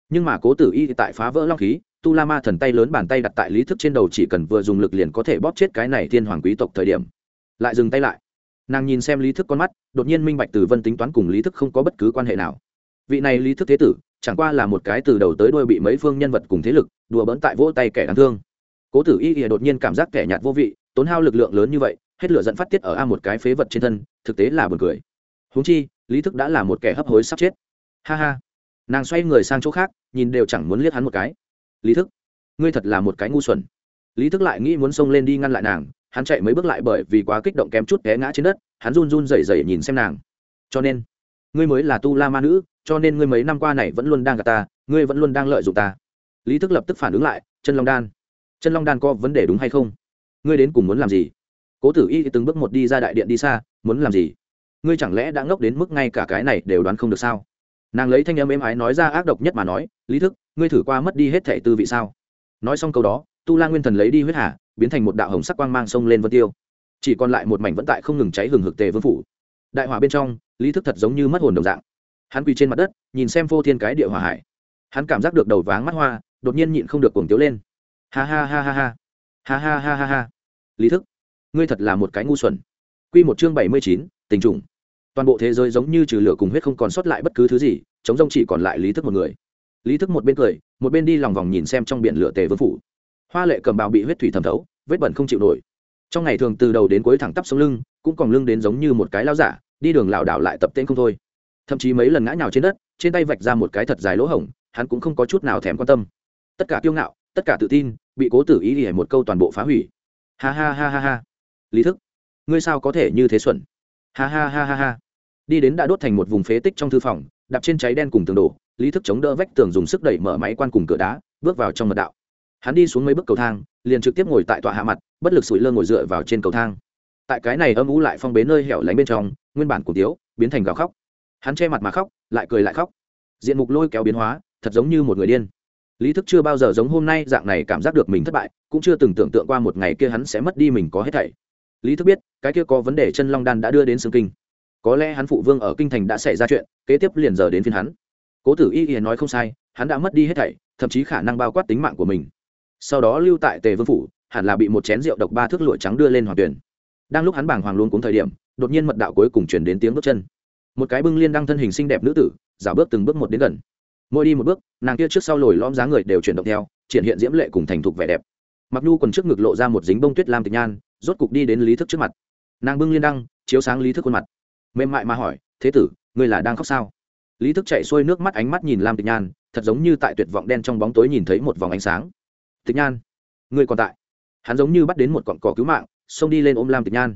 nhưng mà cố tử y tại phá vỡ long khí, tu la ma thần tay lớn bàn tay đặt tại lý thức trên đầu chỉ cần vừa dùng lực liền có thể bóp chết cái này thiên hoàng quý tộc thời điểm. Lại dừng tay lại. Nàng nhìn xem lý thức con mắt, đột nhiên minh bạch từ vân tính toán cùng lý thức không có bất cứ quan hệ nào. Vị này lý thức thế tử, chẳng qua là một cái từ đầu tới đuôi bị mấy phương nhân vật cùng thế lực đùa bỡn tại vỗ tay kẻ đáng thương. Cố tử y ỉa đột nhiên cảm giác kẻ nhạt vô vị, tốn hao lực lượng lớn như vậy hết lửa dẫn phát tiết ở a một cái phế vật trên thân, thực tế là buồn cười. Huống chi, lý thức đã là một kẻ hấp hối sắp chết. Ha ha. Nàng xoay người sang chỗ khác, nhìn đều chẳng muốn liếc hắn một cái. Lý thức, ngươi thật là một cái ngu xuẩn. Lý thức lại nghĩ muốn xông lên đi ngăn lại nàng, hắn chạy mấy bước lại bởi vì quá kích động kém chút té ngã trên đất, hắn run run rẩy rẩy nhìn xem nàng. Cho nên, ngươi mới là tu la ma nữ, cho nên ngươi mấy năm qua này vẫn luôn đang gặp ta, ngươi vẫn luôn đang lợi dụng ta. Lý thức lập tức phản ứng lại, chân long đan, chân long đan có vấn đề đúng hay không? Ngươi đến cùng muốn làm gì? Cố tử y từng bước một đi ra đại điện đi xa, muốn làm gì? Ngươi chẳng lẽ đã ngốc đến mức ngay cả cái này đều đoán không được sao? Nàng lấy thanh âm êm ái nói ra ác độc nhất mà nói, lý thức, ngươi thử qua mất đi hết thẻ tư vị sao? Nói xong câu đó, tu la nguyên thần lấy đi huyết hà, biến thành một đạo hồng sắc quang mang sông lên vân tiêu. Chỉ còn lại một mảnh vẫn tại không ngừng cháy hừng hực tề vương phủ. Đại hỏa bên trong, lý thức thật giống như mất hồn đồng dạng. Hắn quỳ trên mặt đất, nhìn xem vô thiên cái địa hỏa hải. Hắn cảm giác được đầu váng mắt hoa, đột nhiên nhịn không được cuồng tiếu lên. Ha ha ha ha ha. Ha ha ha ha ha. Lý thức ngươi thật là một cái ngu xuẩn. Q một chương bảy mươi chín, tình trùng. Toàn bộ thế giới giống như trừ lửa cùng huyết không còn sót lại bất cứ thứ gì, chống rông chỉ còn lại lý thức một người. Lý thức một bên cười, một bên đi lòng vòng nhìn xem trong biển lửa tề vương phủ. Hoa lệ cầm bào bị huyết thủy thẩm thấu, vết bẩn không chịu nổi. Trong ngày thường từ đầu đến cuối thẳng tắp sống lưng, cũng còn lưng đến giống như một cái lao giả, đi đường lảo đảo lại tập tên không thôi. Thậm chí mấy lần ngã nhào trên đất, trên tay vạch ra một cái thật dài lỗ hổng, hắn cũng không có chút nào thèm quan tâm. Tất cả kiêu ngạo, tất cả tự tin, bị cố tử ý ỉa một câu toàn bộ phá hủy. Ha ha ha ha ha lý thức. Ngươi sao có thể như thế xuẩn? Ha ha ha ha ha. Đi đến đã đốt thành một vùng phế tích trong thư phòng, đạp trên cháy đen cùng tường đổ, lý thức chống đỡ vách tường dùng sức đẩy mở máy quan cùng cửa đá, bước vào trong mật đạo. Hắn đi xuống mấy bước cầu thang, liền trực tiếp ngồi tại tọa hạ mặt, bất lực sủi lơ ngồi dựa vào trên cầu thang. Tại cái này âm ú lại phong bế nơi hẻo lánh bên trong, nguyên bản của tiếu biến thành gào khóc. Hắn che mặt mà khóc, lại cười lại khóc. Diện mục lôi kéo biến hóa, thật giống như một người điên. Lý thức chưa bao giờ giống hôm nay dạng này cảm giác được mình thất bại, cũng chưa từng tưởng tượng qua một ngày kia hắn sẽ mất đi mình có hết thảy lý thức biết, cái kia có vấn đề chân long đan đã đưa đến xương kinh. Có lẽ hắn phụ vương ở kinh thành đã xảy ra chuyện, kế tiếp liền giờ đến phiên hắn. Cố tử y y nói không sai, hắn đã mất đi hết thảy, thậm chí khả năng bao quát tính mạng của mình. Sau đó lưu tại tề vương phủ, hẳn là bị một chén rượu độc ba thước lụa trắng đưa lên hoàng tuyển. Đang lúc hắn bàng hoàng luôn cuống thời điểm, đột nhiên mật đạo cuối cùng chuyển đến tiếng bước chân. Một cái bưng liên đăng thân hình xinh đẹp nữ tử, giả bước từng bước một đến gần. Mỗi đi một bước, nàng kia trước sau lồi lõm dáng người đều chuyển động theo, triển hiện diễm lệ cùng thành thục vẻ đẹp. Mặc nhu còn trước ngực lộ ra một dính bông tuyết lam tịch nhan rốt cục đi đến lý thức trước mặt. Nàng bưng liên đăng, chiếu sáng lý thức khuôn mặt. Mềm mại mà hỏi, thế tử, ngươi là đang khóc sao? Lý thức chạy xuôi nước mắt ánh mắt nhìn lam tịch nhan, thật giống như tại tuyệt vọng đen trong bóng tối nhìn thấy một vòng ánh sáng. Tịch nhan, ngươi còn tại? Hắn giống như bắt đến một cọn cỏ cứu mạng, xông đi lên ôm lam tịch nhan.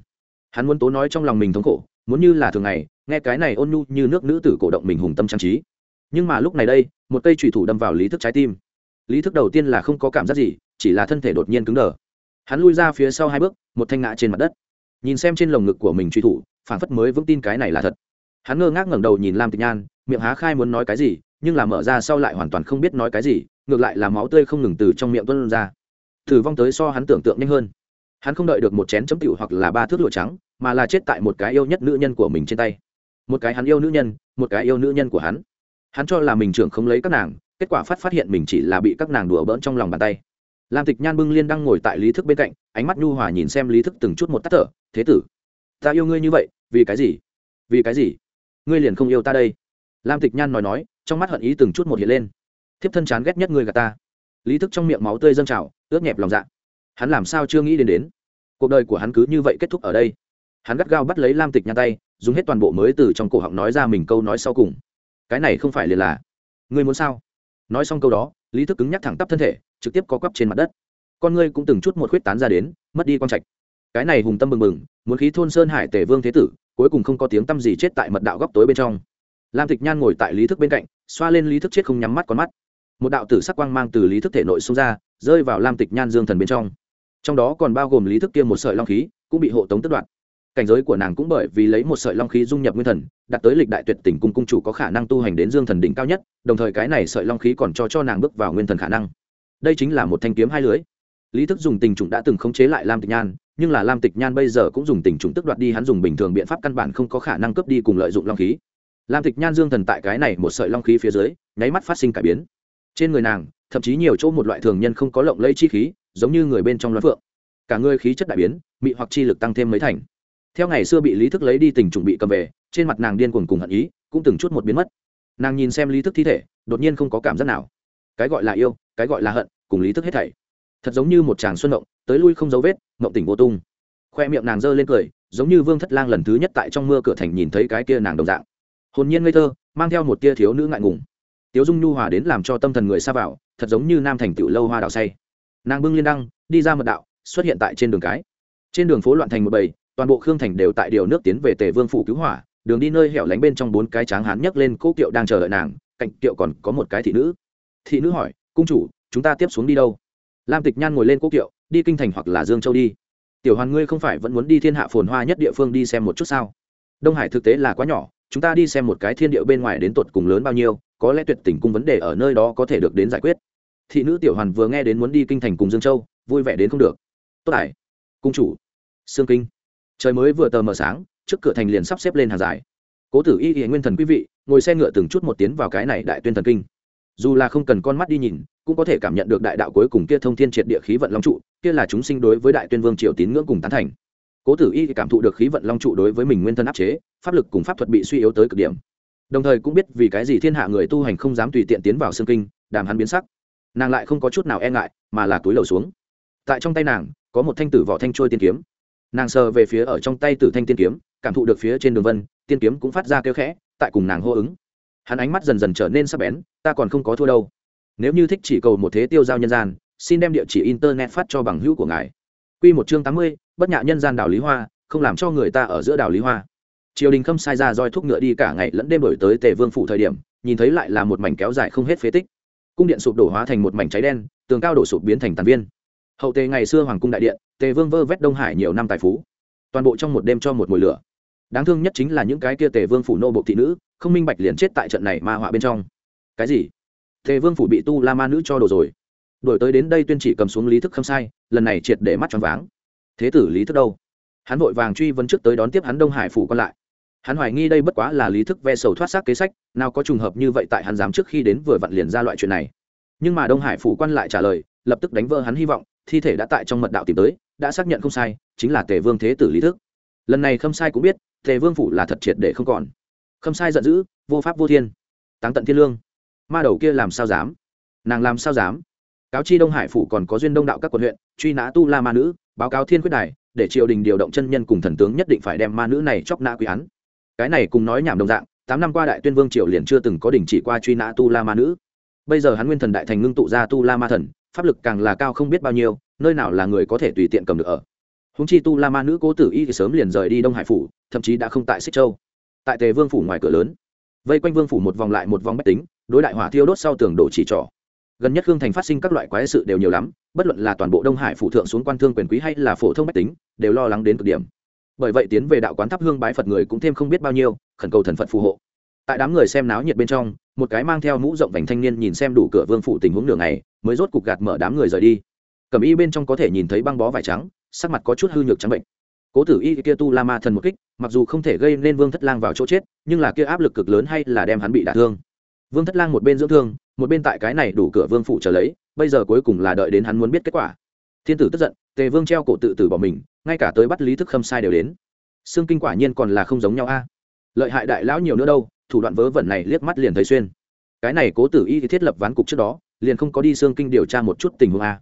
Hắn muốn tố nói trong lòng mình thống khổ, muốn như là thường ngày, nghe cái này ôn nhu như nước nữ tử cổ động mình hùng tâm trang trí. Nhưng mà lúc này đây, một cây trùy thủ đâm vào lý thức trái tim. Lý thức đầu tiên là không có cảm giác gì, chỉ là thân thể đột nhiên cứng đờ hắn lui ra phía sau hai bước, một thanh ngã trên mặt đất. Nhìn xem trên lồng ngực của mình truy thủ, phản phất mới vững tin cái này là thật. Hắn ngơ ngác ngẩng đầu nhìn lam tịch nhan, miệng há khai muốn nói cái gì, nhưng là mở ra sau lại hoàn toàn không biết nói cái gì, ngược lại là máu tươi không ngừng từ trong miệng tuân ra. Thử vong tới so hắn tưởng tượng nhanh hơn. Hắn không đợi được một chén chấm tiểu hoặc là ba thước lụa trắng, mà là chết tại một cái yêu nhất nữ nhân của mình trên tay. Một cái hắn yêu nữ nhân, một cái yêu nữ nhân của hắn. Hắn cho là mình trưởng không lấy các nàng, kết quả phát phát hiện mình chỉ là bị các nàng đùa bỡn trong lòng bàn tay lam tịch nhan bưng liên đang ngồi tại lý thức bên cạnh, ánh mắt nhu hòa nhìn xem lý thức từng chút một tắt thở. Thế tử, ta yêu ngươi như vậy, vì cái gì? Vì cái gì? Ngươi liền không yêu ta đây? Lam tịch nhan nói nói, trong mắt hận ý từng chút một hiện lên. Thiếp thân chán ghét nhất ngươi gà ta. Lý thức trong miệng máu tươi dâng trào, ướt nhẹp lòng dạ. Hắn làm sao chưa nghĩ đến đến? Cuộc đời của hắn cứ như vậy kết thúc ở đây. Hắn gắt gao bắt lấy lam tịch nhan tay, dùng hết toàn bộ mới từ trong cổ họng nói ra mình câu nói sau cùng. Cái này không phải liền là. Ngươi muốn sao? Nói xong câu đó, lý thức cứng nhắc thẳng tắp thân thể trực tiếp có quắp trên mặt đất. Con ngươi cũng từng chút một khuyết tán ra đến, mất đi con trạch. Cái này hùng tâm mừng mừng muốn khí thôn sơn hải tể vương thế tử, cuối cùng không có tiếng tâm gì chết tại mật đạo góc tối bên trong. Lam tịch nhan ngồi tại lý thức bên cạnh, xoa lên lý thức chết không nhắm mắt con mắt. Một đạo tử sắc quang mang từ lý thức thể nội xông ra, rơi vào lam tịch nhan dương thần bên trong. Trong đó còn bao gồm lý thức kia một sợi long khí, cũng bị hộ tống tất đoạn. Cảnh giới của nàng cũng bởi vì lấy một sợi long khí dung nhập nguyên thần, đạt tới lịch đại tuyệt tỉnh cung cung chủ có khả năng tu hành đến dương thần đỉnh cao nhất, đồng thời cái này sợi long khí còn cho cho nàng bước vào nguyên thần khả năng đây chính là một thanh kiếm hai lưới. Lý thức dùng tình trùng đã từng khống chế lại lam tịch nhan, nhưng là lam tịch nhan bây giờ cũng dùng tình trùng tức đoạt đi, hắn dùng bình thường biện pháp căn bản không có khả năng cướp đi cùng lợi dụng long khí. Lam tịch nhan dương thần tại cái này một sợi long khí phía dưới, nháy mắt phát sinh cải biến. Trên người nàng, thậm chí nhiều chỗ một loại thường nhân không có lộng lây chi khí, giống như người bên trong loan phượng. Cả người khí chất đại biến, mị hoặc chi lực tăng thêm mấy thành. Theo ngày xưa bị lý thức lấy đi tình trùng bị cầm về, trên mặt nàng điên cuồng cùng hận ý, cũng từng chút một biến mất. Nàng nhìn xem lý thức thi thể, đột nhiên không có cảm giác nào cái gọi là yêu, cái gọi là hận, cùng lý thức hết thảy. Thật giống như một chàng xuân động tới lui không dấu vết, mộng tỉnh vô tung. Khoe miệng nàng giơ lên cười, giống như vương thất lang lần thứ nhất tại trong mưa cửa thành nhìn thấy cái kia nàng đồng dạng. Hồn nhiên ngây thơ, mang theo một tia thiếu nữ ngại ngùng. Tiếu dung nhu hòa đến làm cho tâm thần người xa vào, thật giống như nam thành tựu lâu hoa đào say. Nàng bưng liên đăng, đi ra mật đạo, xuất hiện tại trên đường cái. Trên đường phố loạn thành một bầy, toàn bộ khương thành đều tại điều nước tiến về tề vương phủ cứu hỏa, đường đi nơi hẻo lánh bên trong bốn cái tráng hán nhấc lên cỗ kiệu đang chờ đợi nàng, cạnh kiệu còn có một cái thị nữ thị nữ hỏi, cung chủ, chúng ta tiếp xuống đi đâu? Lam tịch nhan ngồi lên quốc kiệu, đi kinh thành hoặc là dương châu đi. Tiểu hoàn ngươi không phải vẫn muốn đi thiên hạ phồn hoa nhất địa phương đi xem một chút sao? Đông hải thực tế là quá nhỏ, chúng ta đi xem một cái thiên địa bên ngoài đến tột cùng lớn bao nhiêu, có lẽ tuyệt tình cung vấn đề ở nơi đó có thể được đến giải quyết. Thị nữ tiểu hoàn vừa nghe đến muốn đi kinh thành cùng dương châu, vui vẻ đến không được. Tốt ải cung chủ. Sương kinh. Trời mới vừa tờ mờ sáng, trước cửa thành liền sắp xếp lên hàng dài. Cố tử y y nguyên thần quý vị, ngồi xe ngựa từng chút một tiến vào cái này đại tuyên thần kinh dù là không cần con mắt đi nhìn, cũng có thể cảm nhận được đại đạo cuối cùng kia thông thiên triệt địa khí vận long trụ, kia là chúng sinh đối với đại tuyên vương triều tín ngưỡng cùng tán thành. Cố tử y cảm thụ được khí vận long trụ đối với mình nguyên thân áp chế, pháp lực cùng pháp thuật bị suy yếu tới cực điểm. Đồng thời cũng biết vì cái gì thiên hạ người tu hành không dám tùy tiện tiến vào xương kinh, đàm hắn biến sắc. Nàng lại không có chút nào e ngại, mà là túi lầu xuống. Tại trong tay nàng, có một thanh tử vỏ thanh trôi tiên kiếm. Nàng sờ về phía ở trong tay tử thanh tiên kiếm, cảm thụ được phía trên đường vân, tiên kiếm cũng phát ra kêu khẽ, tại cùng nàng hô ứng hắn ánh mắt dần dần trở nên sắc bén, ta còn không có thua đâu. Nếu như thích chỉ cầu một thế tiêu giao nhân gian, xin đem địa chỉ internet phát cho bằng hữu của ngài. Q một chương tám mươi, bất nhạ nhân gian đảo lý hoa, không làm cho người ta ở giữa đảo lý hoa. Triều đình khâm sai ra roi thuốc ngựa đi cả ngày lẫn đêm đổi tới tề vương phủ thời điểm, nhìn thấy lại là một mảnh kéo dài không hết phế tích. Cung điện sụp đổ hóa thành một mảnh cháy đen, tường cao đổ sụp biến thành tàn viên. Hậu tề ngày xưa hoàng cung đại điện, tề vương vơ vét đông hải nhiều năm tài phú. Toàn bộ trong một đêm cho một mùi lửa. Đáng thương nhất chính là những cái kia tề vương phủ nô bộ thị nữ không minh bạch liền chết tại trận này ma họa bên trong. Cái gì? Thế vương phủ bị tu la ma nữ cho đồ rồi. Đổi tới đến đây tuyên chỉ cầm xuống lý thức không sai, lần này triệt để mắt choáng váng. Thế tử lý thức đâu? Hắn vội vàng truy vấn trước tới đón tiếp hắn đông hải phủ còn lại. Hắn hoài nghi đây bất quá là lý thức ve sầu thoát xác kế sách, nào có trùng hợp như vậy tại hắn dám trước khi đến vừa vặn liền ra loại chuyện này. Nhưng mà đông hải phủ quan lại trả lời, lập tức đánh vỡ hắn hy vọng, thi thể đã tại trong mật đạo tìm tới, đã xác nhận không sai, chính là tề vương thế tử lý thức. Lần này khâm sai cũng biết, tề vương phủ là thật triệt để không còn khâm sai giận dữ, vô pháp vô thiên. Táng tận thiên lương. Ma đầu kia làm sao dám? Nàng làm sao dám? Cáo chi đông hải phủ còn có duyên đông đạo các quận huyện, truy nã tu la ma nữ, báo cáo thiên quyết đài, để triều đình điều động chân nhân cùng thần tướng nhất định phải đem ma nữ này chóc nã quy án. Cái này cùng nói nhảm đồng dạng, tám năm qua đại tuyên vương triều liền chưa từng có đình chỉ qua truy nã tu la ma nữ. Bây giờ hắn nguyên thần đại thành ngưng tụ ra tu la ma thần, pháp lực càng là cao không biết bao nhiêu, nơi nào là người có thể tùy tiện cầm được ở. Húng chi tu la ma nữ cố tử y thì sớm liền rời đi đông hải phủ, thậm chí đã không tại xích châu tại tề vương phủ ngoài cửa lớn. Vây quanh vương phủ một vòng lại một vòng bách tính, đối đại hỏa thiêu đốt sau tường đổ chỉ trỏ. Gần nhất hương thành phát sinh các loại quái sự đều nhiều lắm, bất luận là toàn bộ đông hải phủ thượng xuống quan thương quyền quý hay là phổ thông bách tính, đều lo lắng đến cực điểm. Bởi vậy tiến về đạo quán thắp hương bái phật người cũng thêm không biết bao nhiêu, khẩn cầu thần phật phù hộ. Tại đám người xem náo nhiệt bên trong, một cái mang theo mũ rộng vành thanh niên nhìn xem đủ cửa vương phủ tình huống đường này mới rốt cục gạt mở đám người rời đi. Cầm y bên trong có thể nhìn thấy băng bó vải trắng, sắc mặt có chút hư nhược trắng bệnh. Cố tử y kia tu la ma thần một kích mặc dù không thể gây nên vương thất lang vào chỗ chết, nhưng là kia áp lực cực lớn hay là đem hắn bị đả thương. Vương thất lang một bên dưỡng thương, một bên tại cái này đủ cửa vương phủ trở lấy, bây giờ cuối cùng là đợi đến hắn muốn biết kết quả. Thiên tử tức giận, tề vương treo cổ tự tử bỏ mình, ngay cả tới bắt lý thức khâm sai đều đến. Xương kinh quả nhiên còn là không giống nhau a. Lợi hại đại lão nhiều nữa đâu, thủ đoạn vớ vẩn này liếc mắt liền thấy xuyên. Cái này cố tử y thì thiết lập ván cục trước đó, liền không có đi xương kinh điều tra một chút tình huống a.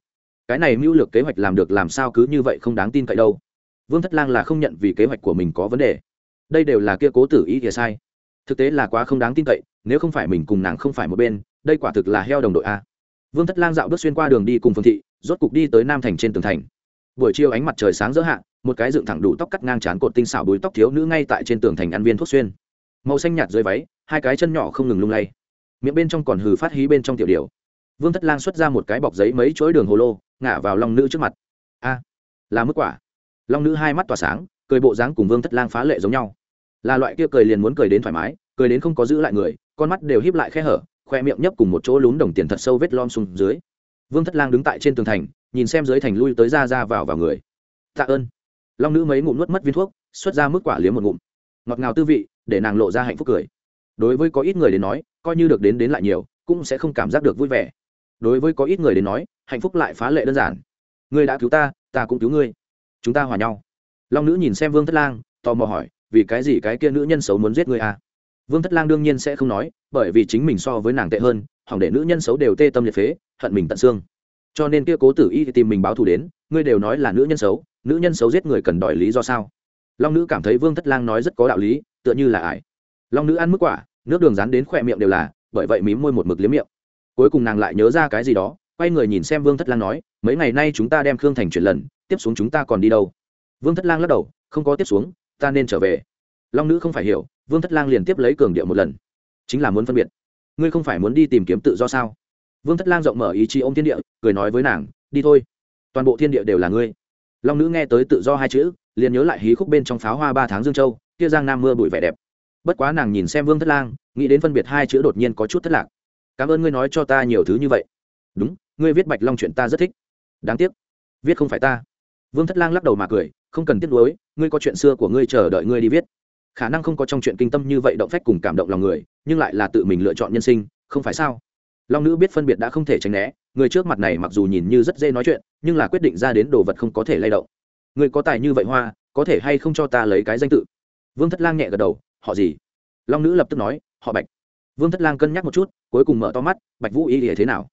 Cái này mưu lược kế hoạch làm được làm sao cứ như vậy không đáng tin cậy đâu vương thất lang là không nhận vì kế hoạch của mình có vấn đề. Đây đều là kia cố tử ý thì sai. Thực tế là quá không đáng tin cậy, nếu không phải mình cùng nàng không phải một bên, đây quả thực là heo đồng đội a. Vương thất lang dạo bước xuyên qua đường đi cùng phương thị, rốt cục đi tới nam thành trên tường thành. Buổi chiều ánh mặt trời sáng dỡ hạ, một cái dựng thẳng đủ tóc cắt ngang trán cột tinh xảo búi tóc thiếu nữ ngay tại trên tường thành ăn viên thuốc xuyên. Màu xanh nhạt dưới váy, hai cái chân nhỏ không ngừng lung lay. Miệng bên trong còn hừ phát hí bên trong tiểu điều vương thất lang xuất ra một cái bọc giấy mấy chuỗi đường hồ lô, ngả vào lòng nữ trước mặt. A, là mức quả long nữ hai mắt tỏa sáng, cười bộ dáng cùng vương thất lang phá lệ giống nhau. Là loại kia cười liền muốn cười đến thoải mái, cười đến không có giữ lại người, con mắt đều híp lại khe hở, khoe miệng nhấp cùng một chỗ lún đồng tiền thật sâu vết lom xuống dưới. Vương thất lang đứng tại trên tường thành, nhìn xem dưới thành lui tới ra ra vào vào người. Tạ ơn. Long nữ mấy ngụm nuốt mất viên thuốc, xuất ra mức quả liếm một ngụm. Ngọt ngào tư vị, để nàng lộ ra hạnh phúc cười. Đối với có ít người đến nói, coi như được đến đến lại nhiều, cũng sẽ không cảm giác được vui vẻ. Đối với có ít người đến nói, hạnh phúc lại phá lệ đơn giản. Ngươi đã cứu ta ta cũng cứu ngươi chúng ta hòa nhau. Long nữ nhìn xem vương thất lang, tò mò hỏi, vì cái gì cái kia nữ nhân xấu muốn giết ngươi à? Vương thất lang đương nhiên sẽ không nói, bởi vì chính mình so với nàng tệ hơn, hỏng để nữ nhân xấu đều tê tâm liệt phế, hận mình tận xương. Cho nên kia cố tử y tìm mình báo thù đến, ngươi đều nói là nữ nhân xấu, nữ nhân xấu giết người cần đòi lý do sao? Long nữ cảm thấy vương thất lang nói rất có đạo lý, tựa như là ải long nữ ăn mức quả, nước đường rán đến khỏe miệng đều là, bởi vậy mím môi một mực liếm miệng. Cuối cùng nàng lại nhớ ra cái gì đó, quay người nhìn xem vương thất lang nói, mấy ngày nay chúng ta đem khương thành chuyển lần tiếp xuống chúng ta còn đi đâu? Vương thất lang lắc đầu, không có tiếp xuống, ta nên trở về. Long nữ không phải hiểu, vương thất lang liền tiếp lấy cường điệu một lần. Chính là muốn phân biệt. Ngươi không phải muốn đi tìm kiếm tự do sao? Vương thất lang rộng mở ý chí ô m thiên địa, cười nói với nàng, đi thôi. Toàn bộ thiên địa đều là ngươi. Long nữ nghe tới tự do hai chữ, liền nhớ lại hí khúc bên trong pháo hoa ba tháng dương châu, kia giang nam mưa bụi vẻ đẹp. Bất quá nàng nhìn xem vương thất lang, nghĩ đến phân biệt hai chữ đột nhiên có chút thất lạc. Cảm ơn ngươi nói cho ta nhiều thứ như vậy. Đúng, ngươi viết bạch long chuyện ta rất thích. Đáng tiếc, viết không phải ta vương thất lang lắc đầu mà cười, không cần tiếc nuối, ngươi có chuyện xưa của ngươi chờ đợi ngươi đi viết. Khả năng không có trong chuyện kinh tâm như vậy động phách cùng cảm động lòng người, nhưng lại là tự mình lựa chọn nhân sinh, không phải sao? Long nữ biết phân biệt đã không thể tránh né, người trước mặt này mặc dù nhìn như rất dễ nói chuyện, nhưng là quyết định ra đến đồ vật không có thể lay động. Người có tài như vậy hoa, có thể hay không cho ta lấy cái danh tự? Vương thất lang nhẹ gật đầu, họ gì? Long nữ lập tức nói, họ bạch. Vương thất lang cân nhắc một chút, cuối cùng mở to mắt, bạch vũ ý thì thế nào?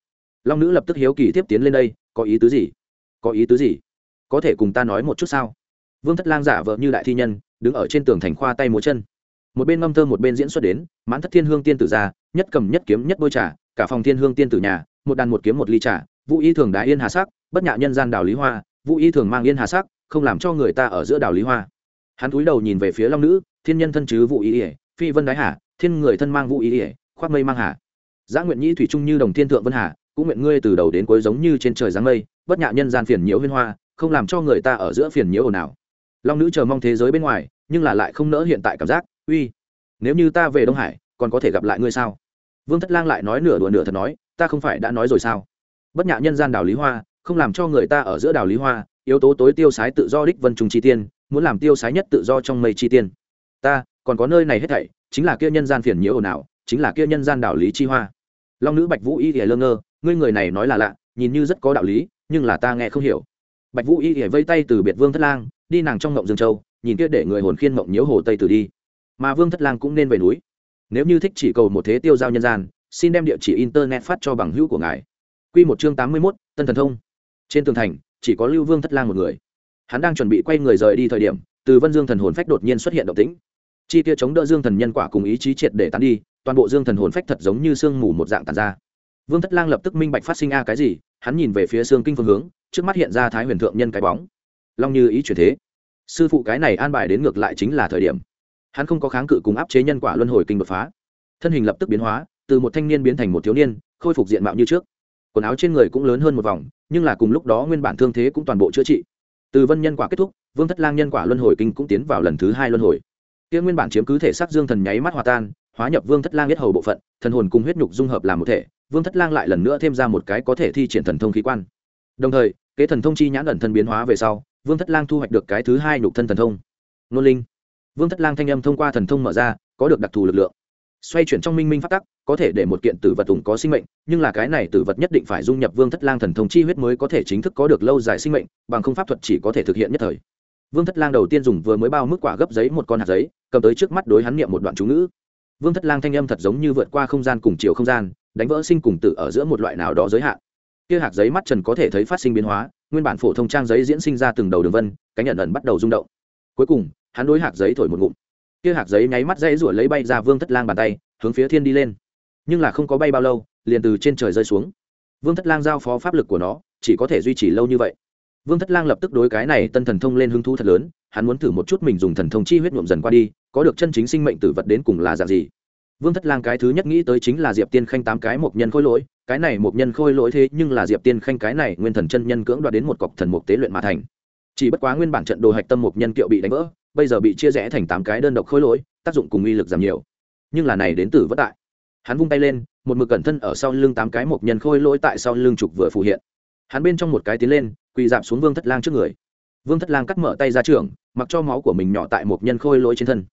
Long nữ lập tức hiếu kỳ tiếp tiến lên đây, có ý tứ gì? Có ý tứ gì? Có thể cùng ta nói một chút sao? Vương thất lang giả vợ như đại thi nhân, đứng ở trên tường thành khoa tay múa chân. Một bên ngâm thơ một bên diễn xuất đến, mãn thất thiên hương tiên tử ra, nhất cầm nhất kiếm nhất bôi trà, cả phòng thiên hương tiên tử nhà, một đàn một kiếm một ly trà, vũ y thường đá yên hà sắc, bất nhạ nhân gian đào lý hoa, vũ y thường mang yên hà sắc, không làm cho người ta ở giữa đào lý hoa. Hắn cúi đầu nhìn về phía long nữ, thiên nhân thân chứ vũ y ỉa phi vân đái hà, thiên người thân mang vũ y ỉa khoác mây mang hà. Giã nguyện nhĩ thủy trung như đồng thiên thượng vân hà, cũng nguyện ngươi từ đầu đến cuối giống như trên trời giáng mây, bất nhạ nhân gian phiền nhiễu huyên hoa không làm cho người ta ở giữa phiền nhiễu ồn ào. Long nữ chờ mong thế giới bên ngoài, nhưng là lại không nỡ hiện tại cảm giác, uy, nếu như ta về đông hải, còn có thể gặp lại ngươi sao? Vương thất lang lại nói nửa đùa nửa thật nói, ta không phải đã nói rồi sao? Bất nhạ nhân gian đào lý hoa, không làm cho người ta ở giữa đào lý hoa, yếu tố tối tiêu sái tự do đích vân trùng chi tiên, muốn làm tiêu sái nhất tự do trong mây chi tiên. Ta, còn có nơi này hết thảy, chính là kia nhân gian phiền nhiễu ồn ào, chính là kia nhân gian đảo lý chi hoa. Long nữ bạch vũ y thì lơ ngơ, ngươi người này nói là lạ, nhìn như rất có đạo lý, nhưng là ta nghe không hiểu bạch vũ y ỉa vây tay từ biệt vương thất lang, đi nàng trong ngộng dương châu, nhìn kia để người hồn khiên ngộng nhiễu hồ tây tử đi. Mà vương thất lang cũng nên về núi. Nếu như thích chỉ cầu một thế tiêu giao nhân gian, xin đem địa chỉ internet phát cho bằng hữu của ngài. Q một chương tám mươi mốt, tân thần thông. Trên tường thành, chỉ có lưu vương thất lang một người. Hắn đang chuẩn bị quay người rời đi thời điểm, từ vân dương thần hồn phách đột nhiên xuất hiện động tĩnh. Chi kia chống đỡ dương thần nhân quả cùng ý chí triệt để tán đi, toàn bộ dương thần hồn phách thật giống như sương mù một dạng tàn ra. Vương thất lang lập tức minh bạch phát sinh a cái gì, hắn nhìn về phía xương kinh phương hướng trước mắt hiện ra thái huyền thượng nhân cái bóng. Long như ý chuyển thế. Sư phụ cái này an bài đến ngược lại chính là thời điểm. Hắn không có kháng cự cùng áp chế nhân quả luân hồi kinh đột phá. Thân hình lập tức biến hóa, từ một thanh niên biến thành một thiếu niên, khôi phục diện mạo như trước. Quần áo trên người cũng lớn hơn một vòng, nhưng là cùng lúc đó nguyên bản thương thế cũng toàn bộ chữa trị. Từ vân nhân quả kết thúc, vương thất lang nhân quả luân hồi kinh cũng tiến vào lần thứ hai luân hồi. Kia nguyên bản chiếm cứ thể xác dương thần nháy mắt hòa tan, hóa nhập vương thất lang biết hầu bộ phận, thần hồn cùng huyết nhục dung hợp làm một thể, vương thất lang lại lần nữa thêm ra một cái có thể thi triển thần thông khí quan. Đồng thời kế thần thông chi nhãn ẩn thân biến hóa về sau, vương thất lang thu hoạch được cái thứ hai nhục thân thần thông. Nôn linh. Vương thất lang thanh âm thông qua thần thông mở ra, có được đặc thù lực lượng. Xoay chuyển trong minh minh phát tắc, có thể để một kiện tử vật tùng có sinh mệnh, nhưng là cái này tử vật nhất định phải dung nhập vương thất lang thần thông chi huyết mới có thể chính thức có được lâu dài sinh mệnh, bằng không pháp thuật chỉ có thể thực hiện nhất thời. Vương thất lang đầu tiên dùng vừa mới bao mức quả gấp giấy một con hạt giấy, cầm tới trước mắt đối hắn niệm một đoạn chú ngữ. Vương thất lang thanh âm thật giống như vượt qua không gian cùng chiều không gian, đánh vỡ sinh cùng tử ở giữa một loại nào đó giới hạn kia hạt giấy mắt trần có thể thấy phát sinh biến hóa, nguyên bản phổ thông trang giấy diễn sinh ra từng đầu đường vân, cánh nhận ẩn bắt đầu rung động. Cuối cùng, hắn đối hạt giấy thổi một ngụm. Kia hạt giấy nháy mắt dãy ruổi lấy bay ra vương thất lang bàn tay, hướng phía thiên đi lên. Nhưng là không có bay bao lâu, liền từ trên trời rơi xuống. Vương thất lang giao phó pháp lực của nó, chỉ có thể duy trì lâu như vậy. Vương thất lang lập tức đối cái này tân thần thông lên hứng thú thật lớn, hắn muốn thử một chút mình dùng thần thông chi huyết nhuộm dần qua đi, có được chân chính sinh mệnh tử vật đến cùng là dạng gì vương thất lang cái thứ nhất nghĩ tới chính là diệp tiên khanh tám cái một nhân khôi lỗi, cái này một nhân khôi lỗi thế nhưng là diệp tiên khanh cái này nguyên thần chân nhân cưỡng đoạt đến một cọc thần mục tế luyện mà thành. Chỉ bất quá nguyên bản trận đồ hạch tâm một nhân kiệu bị đánh vỡ, bây giờ bị chia rẽ thành tám cái đơn độc khôi lỗi, tác dụng cùng uy lực giảm nhiều. Nhưng là này đến từ vất đại. Hắn vung tay lên, một mực cẩn thân ở sau lưng tám cái một nhân khôi lỗi tại sau lưng trục vừa phù hiện. Hắn bên trong một cái tiến lên, quỳ dạp xuống vương thất lang trước người. Vương thất lang cắt mở tay ra trường, mặc cho máu của mình nhỏ tại một nhân khôi lỗi trên thân.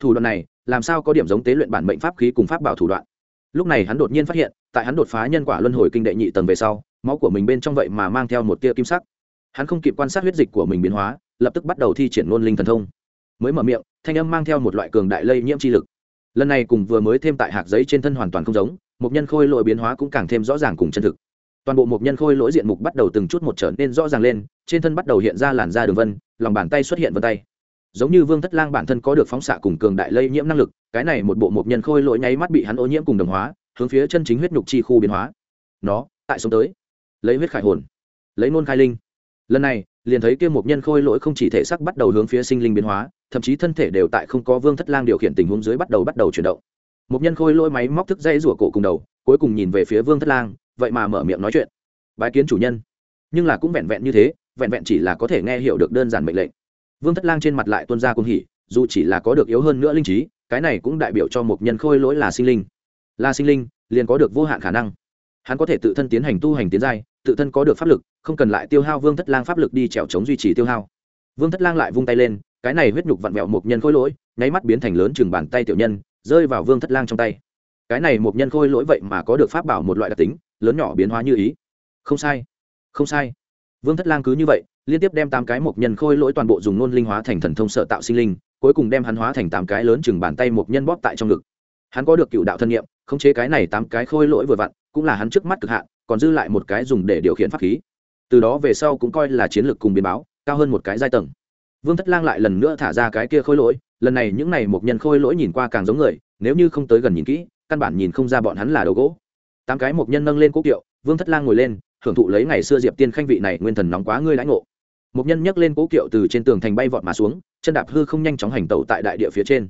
Thủ đoạn này làm sao có điểm giống tế luyện bản mệnh pháp khí cùng pháp bảo thủ đoạn. Lúc này hắn đột nhiên phát hiện, tại hắn đột phá nhân quả luân hồi kinh đệ nhị tầng về sau, máu của mình bên trong vậy mà mang theo một tia kim sắc. Hắn không kịp quan sát huyết dịch của mình biến hóa, lập tức bắt đầu thi triển ngôn linh thần thông. Mới mở miệng, thanh âm mang theo một loại cường đại lây nhiễm chi lực. Lần này cùng vừa mới thêm tại hạt giấy trên thân hoàn toàn không giống một nhân khôi lỗi biến hóa cũng càng thêm rõ ràng cùng chân thực. Toàn bộ một nhân khôi lỗi diện mục bắt đầu từng chút một trở nên rõ ràng lên, trên thân bắt đầu hiện ra làn da đường vân, lòng bàn tay xuất hiện vân tay giống như vương thất lang bản thân có được phóng xạ cùng cường đại lây nhiễm năng lực, cái này một bộ một nhân khôi lỗi nháy mắt bị hắn ô nhiễm cùng đồng hóa, hướng phía chân chính huyết nhục chi khu biến hóa. Nó, tại sống tới. Lấy huyết khải hồn. Lấy nôn khai linh. Lần này, liền thấy kia một nhân khôi lỗi không chỉ thể sắc bắt đầu hướng phía sinh linh biến hóa, thậm chí thân thể đều tại không có vương thất lang điều khiển tình huống dưới bắt đầu bắt đầu chuyển động. Một nhân khôi lỗi máy móc thức dây rủa cổ cùng đầu, cuối cùng nhìn về phía vương thất lang, vậy mà mở miệng nói chuyện. Bái kiến chủ nhân. Nhưng là cũng vẹn vẹn như thế, vẹn vẹn chỉ là có thể nghe hiểu được đơn giản mệnh lệnh vương thất lang trên mặt lại tuân ra cung hỉ, dù chỉ là có được yếu hơn nữa linh trí, cái này cũng đại biểu cho một nhân khôi lỗi là sinh linh. Là sinh linh, liền có được vô hạn khả năng. Hắn có thể tự thân tiến hành tu hành tiến giai, tự thân có được pháp lực, không cần lại tiêu hao vương thất lang pháp lực đi trèo chống duy trì tiêu hao. Vương thất lang lại vung tay lên, cái này huyết nhục vặn vẹo một nhân khôi lỗi, nháy mắt biến thành lớn chừng bàn tay tiểu nhân, rơi vào vương thất lang trong tay. Cái này một nhân khôi lỗi vậy mà có được pháp bảo một loại đặc tính, lớn nhỏ biến hóa như ý. Không sai không sai. Vương thất lang cứ như vậy liên tiếp đem tám cái mộc nhân khôi lỗi toàn bộ dùng nôn linh hóa thành thần thông sợ tạo sinh linh, cuối cùng đem hắn hóa thành tám cái lớn chừng bàn tay mộc nhân bóp tại trong ngực. Hắn có được cựu đạo thân nhiệm khống chế cái này tám cái khôi lỗi vừa vặn, cũng là hắn trước mắt cực hạn, còn dư lại một cái dùng để điều khiển pháp khí. Từ đó về sau cũng coi là chiến lược cùng biến báo, cao hơn một cái giai tầng. Vương thất lang lại lần nữa thả ra cái kia khôi lỗi, lần này những này một nhân khôi lỗi nhìn qua càng giống người, nếu như không tới gần nhìn kỹ, căn bản nhìn không ra bọn hắn là đầu gỗ. Tám cái một nhân nâng lên cố kiệu, vương thất lang ngồi lên, hưởng thụ lấy ngày xưa diệp tiên khanh vị này nguyên thần nóng quá ngươi lãnh ngộ một nhân nhấc lên cố kiệu từ trên tường thành bay vọt mà xuống, chân đạp hư không nhanh chóng hành tẩu tại đại địa phía trên.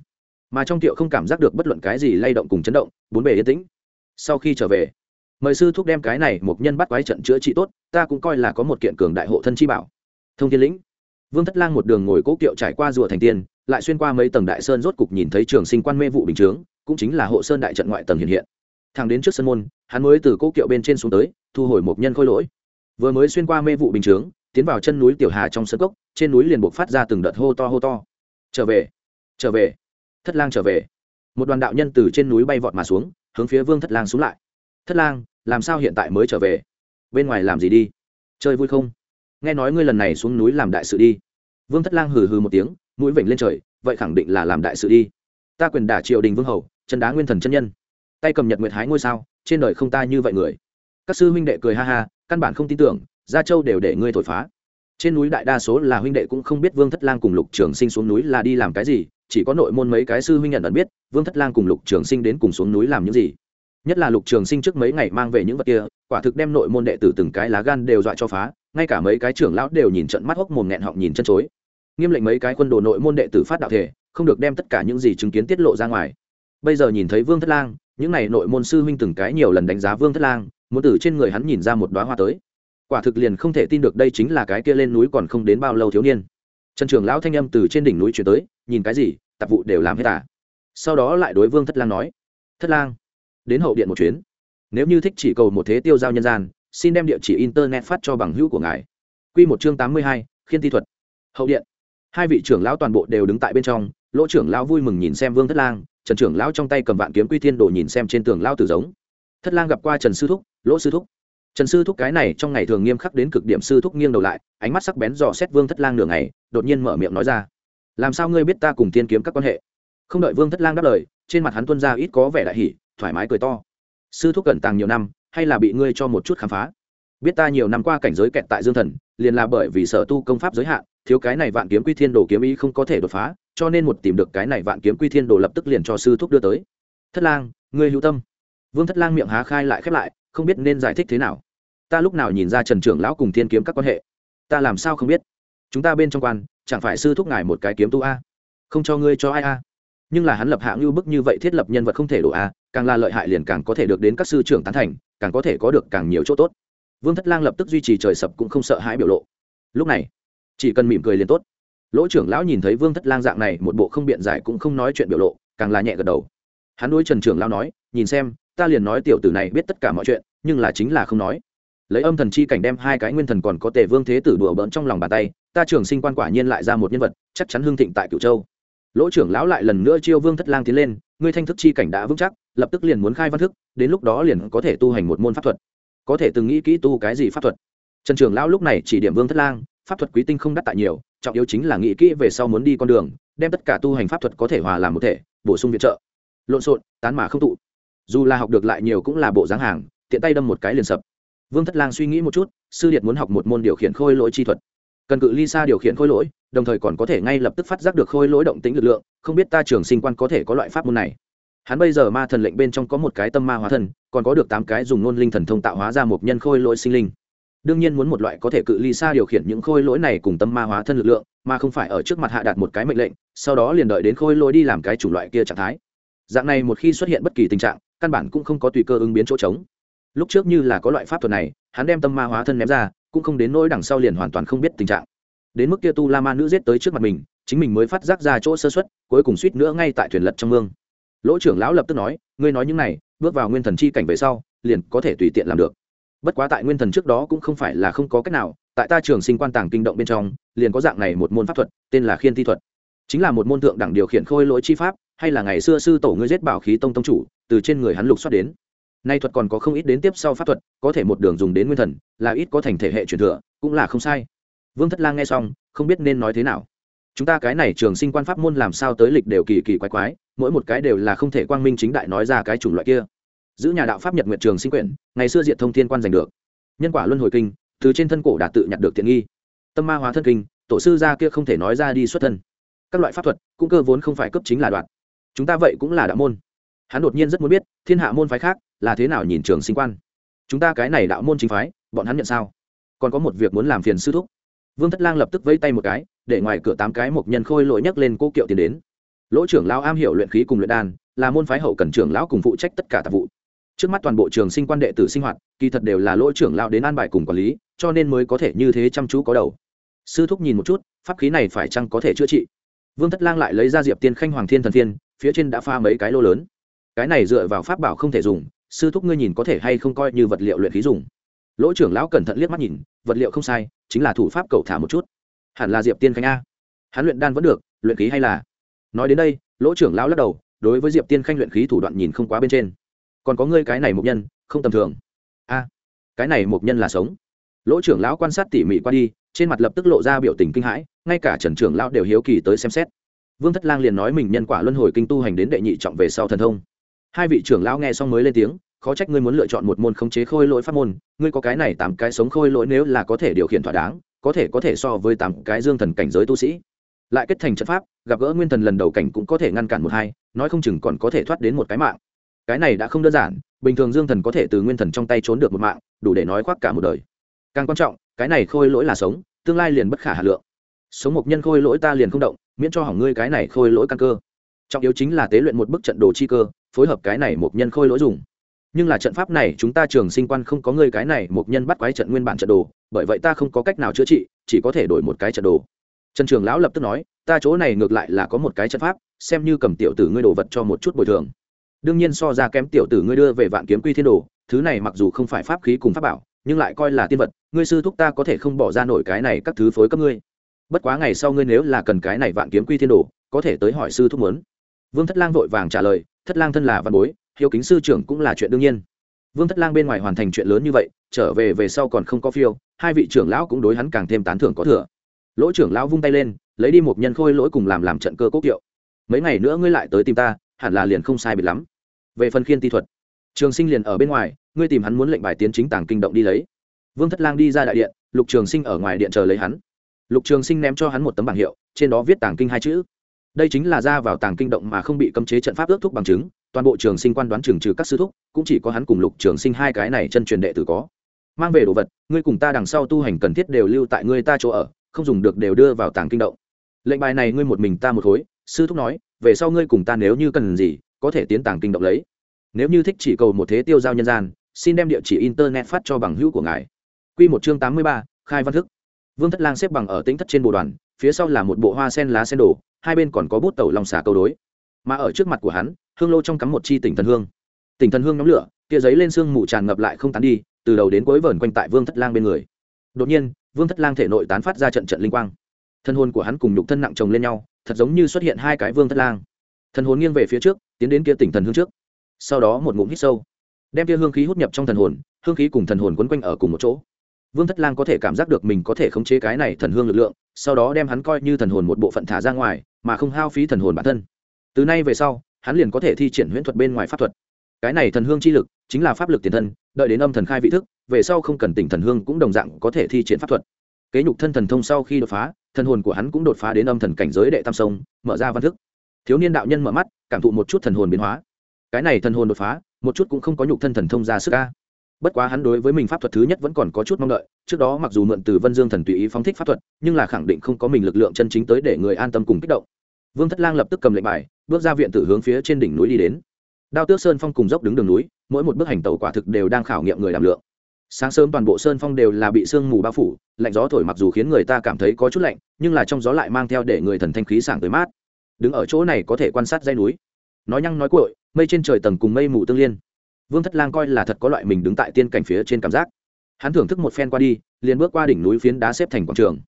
Mà trong kiệu không cảm giác được bất luận cái gì lay động cùng chấn động, bốn bề yên tĩnh. Sau khi trở về, mời sư thúc đem cái này một nhân bắt quái trận chữa trị tốt, ta cũng coi là có một kiện cường đại hộ thân chi bảo. Thông thiên lĩnh, vương thất lang một đường ngồi cố kiệu trải qua rùa thành tiên, lại xuyên qua mấy tầng đại sơn rốt cục nhìn thấy trường sinh quan mê vụ bình chướng, cũng chính là hộ sơn đại trận ngoại tầng hiện hiện. Thằng đến trước sân môn, hắn mới từ cố kiệu bên trên xuống tới, thu hồi một nhân khôi lỗi. Vừa mới xuyên qua mê vụ bình chướng tiến vào chân núi tiểu hà trong sân cốc, trên núi liền buộc phát ra từng đợt hô to hô to. Trở về trở về, thất lang trở về. Một đoàn đạo nhân từ trên núi bay vọt mà xuống, hướng phía vương thất lang xuống lại. Thất lang, làm sao hiện tại mới trở về? Bên ngoài làm gì đi? Chơi vui không? Nghe nói ngươi lần này xuống núi làm đại sự đi. Vương thất lang hừ hừ một tiếng, mũi vểnh lên trời, vậy khẳng định là làm đại sự đi. Ta quyền đả triều đình vương hầu, chân đá nguyên thần chân nhân. Tay cầm nhật nguyệt hái ngôi sao, trên đời không ta như vậy người. Các sư huynh đệ cười ha ha, căn bản không tin tưởng gia châu đều để ngươi thổi phá. Trên núi đại đa số là huynh đệ cũng không biết vương thất lang cùng lục trường sinh xuống núi là đi làm cái gì, chỉ có nội môn mấy cái sư huynh nhận ẩn biết vương thất lang cùng lục trường sinh đến cùng xuống núi làm những gì. Nhất là lục trường sinh trước mấy ngày mang về những vật kia, quả thực đem nội môn đệ tử từng cái lá gan đều dọa cho phá, ngay cả mấy cái trưởng lão đều nhìn trận mắt hốc mồm nghẹn họng nhìn chân chối. Nghiêm lệnh mấy cái quân đồ nội môn đệ tử phát đạo thể, không được đem tất cả những gì chứng kiến tiết lộ ra ngoài. Bây giờ nhìn thấy vương thất lang, những n à y nội môn sư huynh từng cái nhiều lần đánh giá vương thất lang, muốn từ trên người hắn nhìn ra một đoá hoa tới quả thực liền không thể tin được đây chính là cái kia lên núi còn không đến bao lâu thiếu niên. Trần trưởng lão thanh âm từ trên đỉnh núi chuyển tới, nhìn cái gì, tạp vụ đều làm hết à? Sau đó lại đối vương thất lang nói, thất lang, đến hậu điện một chuyến. Nếu như thích chỉ cầu một thế tiêu giao nhân gian, xin đem địa chỉ internet phát cho bằng hữu của ngài. Q một chương tám mươi hai, khiên thi thuật. Hậu điện. Hai vị trưởng lão toàn bộ đều đứng tại bên trong, lỗ trưởng lão vui mừng nhìn xem vương thất lang, trần trưởng lão trong tay cầm vạn kiếm quy thiên đồ nhìn xem trên tường lao tử giống. Thất lang gặp qua trần sư thúc, lỗ sư thúc trần sư thúc cái này trong ngày thường nghiêm khắc đến cực điểm sư thúc nghiêng đầu lại, ánh mắt sắc bén dò xét vương thất lang nửa ngày, đột nhiên mở miệng nói ra. Làm sao ngươi biết ta cùng tiên kiếm các quan hệ? Không đợi vương thất lang đáp lời, trên mặt hắn tuân ra ít có vẻ đại hỉ, thoải mái cười to. Sư thúc cẩn tàng nhiều năm, hay là bị ngươi cho một chút khám phá? Biết ta nhiều năm qua cảnh giới kẹt tại dương thần, liền là bởi vì sở tu công pháp giới hạn, thiếu cái này vạn kiếm quy thiên đồ kiếm ý không có thể đột phá, cho nên một tìm được cái này vạn kiếm quy thiên đồ lập tức liền cho sư thúc đưa tới. Thất lang, ngươi hữu tâm. Vương thất lang miệng há khai lại khép lại không biết nên giải thích thế nào. Ta lúc nào nhìn ra trần trưởng lão cùng thiên kiếm các quan hệ? Ta làm sao không biết? Chúng ta bên trong quan, chẳng phải sư thúc ngài một cái kiếm tu a? Không cho ngươi cho ai a? Nhưng là hắn lập hạng như bức như vậy thiết lập nhân vật không thể đổ a, càng là lợi hại liền càng có thể được đến các sư trưởng tán thành, càng có thể có được càng nhiều chỗ tốt. Vương thất lang lập tức duy trì trời sập cũng không sợ hãi biểu lộ. Lúc này, chỉ cần mỉm cười liền tốt. Lỗ trưởng lão nhìn thấy vương thất lang dạng này, một bộ không biện giải cũng không nói chuyện biểu lộ, càng là nhẹ gật đầu. Hắn đối trần trưởng lão nói, nhìn xem ta liền nói tiểu tử này biết tất cả mọi chuyện, nhưng là chính là không nói. Lấy âm thần chi cảnh đem hai cái nguyên thần còn có tề vương thế tử đùa bỡn trong lòng bàn tay, ta trường sinh quan quả nhiên lại ra một nhân vật, chắc chắn hương thịnh tại cửu châu. Lỗ trưởng lão lại lần nữa chiêu vương thất lang tiến lên, ngươi thanh thức chi cảnh đã vững chắc, lập tức liền muốn khai văn thức, đến lúc đó liền có thể tu hành một môn pháp thuật. Có thể từng nghĩ kỹ tu cái gì pháp thuật. Trần trưởng lão lúc này chỉ điểm vương thất lang, pháp thuật quý tinh không đắt tại nhiều, trọng yếu chính là nghĩ kỹ về sau muốn đi con đường, đem tất cả tu hành pháp thuật có thể hòa làm một thể, bổ sung viện trợ. Lộn xộn, tán mà không tụ dù là học được lại nhiều cũng là bộ dáng hàng, tiện tay đâm một cái liền sập. Vương thất lang suy nghĩ một chút, sư điệt muốn học một môn điều khiển khôi lỗi chi thuật. Cần cự ly xa điều khiển khôi lỗi, đồng thời còn có thể ngay lập tức phát giác được khôi lỗi động tính lực lượng, không biết ta trường sinh quan có thể có loại pháp môn này. Hắn bây giờ ma thần lệnh bên trong có một cái tâm ma hóa thân còn có được tám cái dùng nôn linh thần thông tạo hóa ra một nhân khôi lỗi sinh linh. Đương nhiên muốn một loại có thể cự ly xa điều khiển những khôi lỗi này cùng tâm ma hóa thân lực lượng, mà không phải ở trước mặt hạ đạt một cái mệnh lệnh, sau đó liền đợi đến khôi lỗi đi làm cái chủng loại kia trạng thái. Dạng này một khi xuất hiện bất kỳ tình trạng căn bản cũng không có tùy cơ ứng biến chỗ trống. Lúc trước như là có loại pháp thuật này, hắn đem tâm ma hóa thân ném ra, cũng không đến nỗi đằng sau liền hoàn toàn không biết tình trạng. Đến mức kia tu la ma nữ giết tới trước mặt mình, chính mình mới phát giác ra chỗ sơ xuất cuối cùng suýt nữa ngay tại thuyền lật trong mương. Lỗ trưởng lão lập tức nói, ngươi nói những này, bước vào nguyên thần chi cảnh về sau, liền có thể tùy tiện làm được. Bất quá tại nguyên thần trước đó cũng không phải là không có cách nào, tại ta trường sinh quan tàng kinh động bên trong, liền có dạng này một môn pháp thuật, tên là khiên thi thuật. Chính là một môn thượng đẳng điều khiển khôi lỗi chi pháp, hay là ngày xưa sư tổ ngươi giết bảo khí tông tông chủ từ trên người hắn lục xoát đến. Nay thuật còn có không ít đến tiếp sau pháp thuật, có thể một đường dùng đến nguyên thần, là ít có thành thể hệ truyền thừa, cũng là không sai. Vương thất lang nghe xong, không biết nên nói thế nào. Chúng ta cái này trường sinh quan pháp môn làm sao tới lịch đều kỳ kỳ quái quái, mỗi một cái đều là không thể quang minh chính đại nói ra cái chủng loại kia. Giữ nhà đạo pháp nhật nguyện trường sinh quyển, ngày xưa diện thông thiên quan giành được. Nhân quả luân hồi kinh, từ trên thân cổ đã tự nhặt được tiện nghi. Tâm ma hóa thân kinh, tổ sư gia kia không thể nói ra đi xuất thân. Các loại pháp thuật, cũng cơ vốn không phải cấp chính là đoạn. Chúng ta vậy cũng là đạo môn hắn đột nhiên rất muốn biết, thiên hạ môn phái khác là thế nào nhìn trường sinh quan? Chúng ta cái này đạo môn chính phái, bọn hắn nhận sao? Còn có một việc muốn làm phiền sư thúc. Vương thất lang lập tức vây tay một cái, để ngoài cửa tám cái một nhân khôi lội nhấc lên cô kiệu tiền đến. Lỗ trưởng lão am hiểu luyện khí cùng luyện đan, là môn phái hậu cần trưởng lão cùng phụ trách tất cả tạp vụ. Trước mắt toàn bộ trường sinh quan đệ tử sinh hoạt, kỳ thật đều là lỗ trưởng lão đến an bài cùng quản lý, cho nên mới có thể như thế chăm chú có đầu. Sư thúc nhìn một chút, pháp khí này phải chăng có thể chữa trị? Vương thất lang lại lấy ra diệp tiên khanh hoàng thiên thần thiên, phía trên đã pha mấy cái lô lớn cái này dựa vào pháp bảo không thể dùng, sư thúc ngươi nhìn có thể hay không coi như vật liệu luyện khí dùng. Lỗ trưởng lão cẩn thận liếc mắt nhìn, vật liệu không sai, chính là thủ pháp cầu thả một chút. Hẳn là diệp tiên khanh a. Hắn luyện đan vẫn được, luyện khí hay là? Nói đến đây, lỗ trưởng lão lắc đầu, đối với diệp tiên khanh luyện khí thủ đoạn nhìn không quá bên trên. Còn có ngươi cái này mục nhân, không tầm thường. A, cái này mục nhân là sống. Lỗ trưởng lão quan sát tỉ mỉ qua đi, trên mặt lập tức lộ ra biểu tình kinh hãi, ngay cả trần trưởng lão đều hiếu kỳ tới xem xét. Vương thất lang liền nói mình nhân quả luân hồi kinh tu hành đến đệ nhị trọng về sau thần thông hai vị trưởng lão nghe xong mới lên tiếng, khó trách ngươi muốn lựa chọn một môn khống chế khôi lỗi pháp môn, ngươi có cái này tám cái sống khôi lỗi nếu là có thể điều khiển thỏa đáng, có thể có thể so với tám cái dương thần cảnh giới tu sĩ. Lại kết thành trận pháp, gặp gỡ nguyên thần lần đầu cảnh cũng có thể ngăn cản một hai, nói không chừng còn có thể thoát đến một cái mạng. Cái này đã không đơn giản, bình thường dương thần có thể từ nguyên thần trong tay trốn được một mạng, đủ để nói khoác cả một đời. Càng quan trọng, cái này khôi lỗi là sống, tương lai liền bất khả hà lượng. Sống một nhân khôi lỗi ta liền không động, miễn cho hỏng ngươi cái này khôi lỗi căn cơ trọng yếu chính là tế luyện một bức trận đồ chi cơ, phối hợp cái này một nhân khôi lỗi dùng. Nhưng là trận pháp này, chúng ta trường sinh quan không có người cái này một nhân bắt quái trận nguyên bản trận đồ, bởi vậy ta không có cách nào chữa trị, chỉ có thể đổi một cái trận đồ. Trần trường lão lập tức nói, ta chỗ này ngược lại là có một cái trận pháp, xem như cầm tiểu tử ngươi đồ vật cho một chút bồi thường. Đương nhiên so ra kém tiểu tử ngươi đưa về vạn kiếm quy thiên đồ, thứ này mặc dù không phải pháp khí cùng pháp bảo, nhưng lại coi là tiên vật, ngươi sư thúc ta có thể không bỏ ra nổi cái này các thứ phối cấp ngươi. Bất quá ngày sau ngươi nếu là cần cái này vạn kiếm quy thiên đồ, có thể tới hỏi sư thúc muốn vương thất lang vội vàng trả lời, thất lang thân là văn bối, hiếu kính sư trưởng cũng là chuyện đương nhiên. Vương thất lang bên ngoài hoàn thành chuyện lớn như vậy, trở về về sau còn không có phiêu, hai vị trưởng lão cũng đối hắn càng thêm tán thưởng có thừa. Lỗ trưởng lão vung tay lên, lấy đi một nhân khôi lỗi cùng làm làm trận cơ cốt kiệu. Mấy ngày nữa ngươi lại tới tìm ta, hẳn là liền không sai biệt lắm. Về phần khiên ti thuật, trường sinh liền ở bên ngoài, ngươi tìm hắn muốn lệnh bài tiến chính tàng kinh động đi lấy. Vương thất lang đi ra đại điện, lục trường sinh ở ngoài điện chờ lấy hắn. Lục trường sinh ném cho hắn một tấm bảng hiệu, trên đó viết tàng kinh hai chữ đây chính là ra vào tàng kinh động mà không bị cấm chế trận pháp ước thúc bằng chứng, toàn bộ trường sinh quan đoán trường trừ các sư thúc, cũng chỉ có hắn cùng lục trường sinh hai cái này chân truyền đệ tử có. Mang về đồ vật, ngươi cùng ta đằng sau tu hành cần thiết đều lưu tại ngươi ta chỗ ở, không dùng được đều đưa vào tàng kinh động. Lệnh bài này ngươi một mình ta một khối, sư thúc nói, về sau ngươi cùng ta nếu như cần gì, có thể tiến tàng kinh động lấy. Nếu như thích chỉ cầu một thế tiêu giao nhân gian, xin đem địa chỉ internet phát cho bằng hữu của ngài. Q một chương tám mươi ba, khai văn thức. Vương thất lang xếp bằng ở tính thất trên bộ đoàn, phía sau là một bộ hoa sen lá sen đổ hai bên còn có bút tẩu lòng xả câu đối. Mà ở trước mặt của hắn, hương lô trong cắm một chi tỉnh thần hương. Tỉnh thần hương nhóm lửa tia giấy lên sương mù tràn ngập lại không tán đi, từ đầu đến cuối vờn quanh tại vương thất lang bên người. Đột nhiên, vương thất lang thể nội tán phát ra trận trận linh quang. Thân hồn của hắn cùng nhục thân nặng chồng lên nhau, thật giống như xuất hiện hai cái vương thất lang. Thần hồn nghiêng về phía trước, tiến đến kia tỉnh thần hương trước. Sau đó một ngụm hít sâu, đem kia hương khí hút nhập trong thần hồn, hương khí cùng thần hồn quấn quanh ở cùng một chỗ. Vương thất lang có thể cảm giác được mình có thể khống chế cái này thần hương lực lượng, sau đó đem hắn coi như thần hồn một bộ phận thả ra ngoài mà không hao phí thần hồn bản thân. Từ nay về sau, hắn liền có thể thi triển huyễn thuật bên ngoài pháp thuật. Cái này thần hương chi lực chính là pháp lực tiền thân, đợi đến âm thần khai vị thức, về sau không cần tỉnh thần hương cũng đồng dạng có thể thi triển pháp thuật. Kế nhục thân thần thông sau khi đột phá, thần hồn của hắn cũng đột phá đến âm thần cảnh giới đệ tam sông, mở ra văn thức. Thiếu niên đạo nhân mở mắt, cảm thụ một chút thần hồn biến hóa. Cái này thần hồn đột phá, một chút cũng không có nhục thân thần thông ra sức ca bất quá hắn đối với mình pháp thuật thứ nhất vẫn còn có chút mong đợi, trước đó mặc dù mượn từ vân dương thần tùy ý phóng thích pháp thuật, nhưng là khẳng định không có mình lực lượng chân chính tới để người an tâm cùng kích động vương thất lang lập tức cầm lệnh bài, bước ra viện tử hướng phía trên đỉnh núi đi đến. Đao tước sơn phong cùng dốc đứng đường núi, mỗi một bước hành tàu quả thực đều đang khảo nghiệm người làm lượng. Sáng sớm toàn bộ sơn phong đều là bị sương mù bao phủ, lạnh gió thổi mặc dù khiến người ta cảm thấy có chút lạnh, nhưng là trong gió lại mang theo để người thần thanh khí sảng tới mát. Đứng ở chỗ này có thể quan sát dây núi. Nói nhăng nói cội mây trên trời tầng cùng mây mù tương liên. Vương thất lang coi là thật có loại mình đứng tại tiên cảnh phía trên cảm giác. Hắn thưởng thức một phen qua đi, liền bước qua đỉnh núi phiến đá xếp thành quảng trường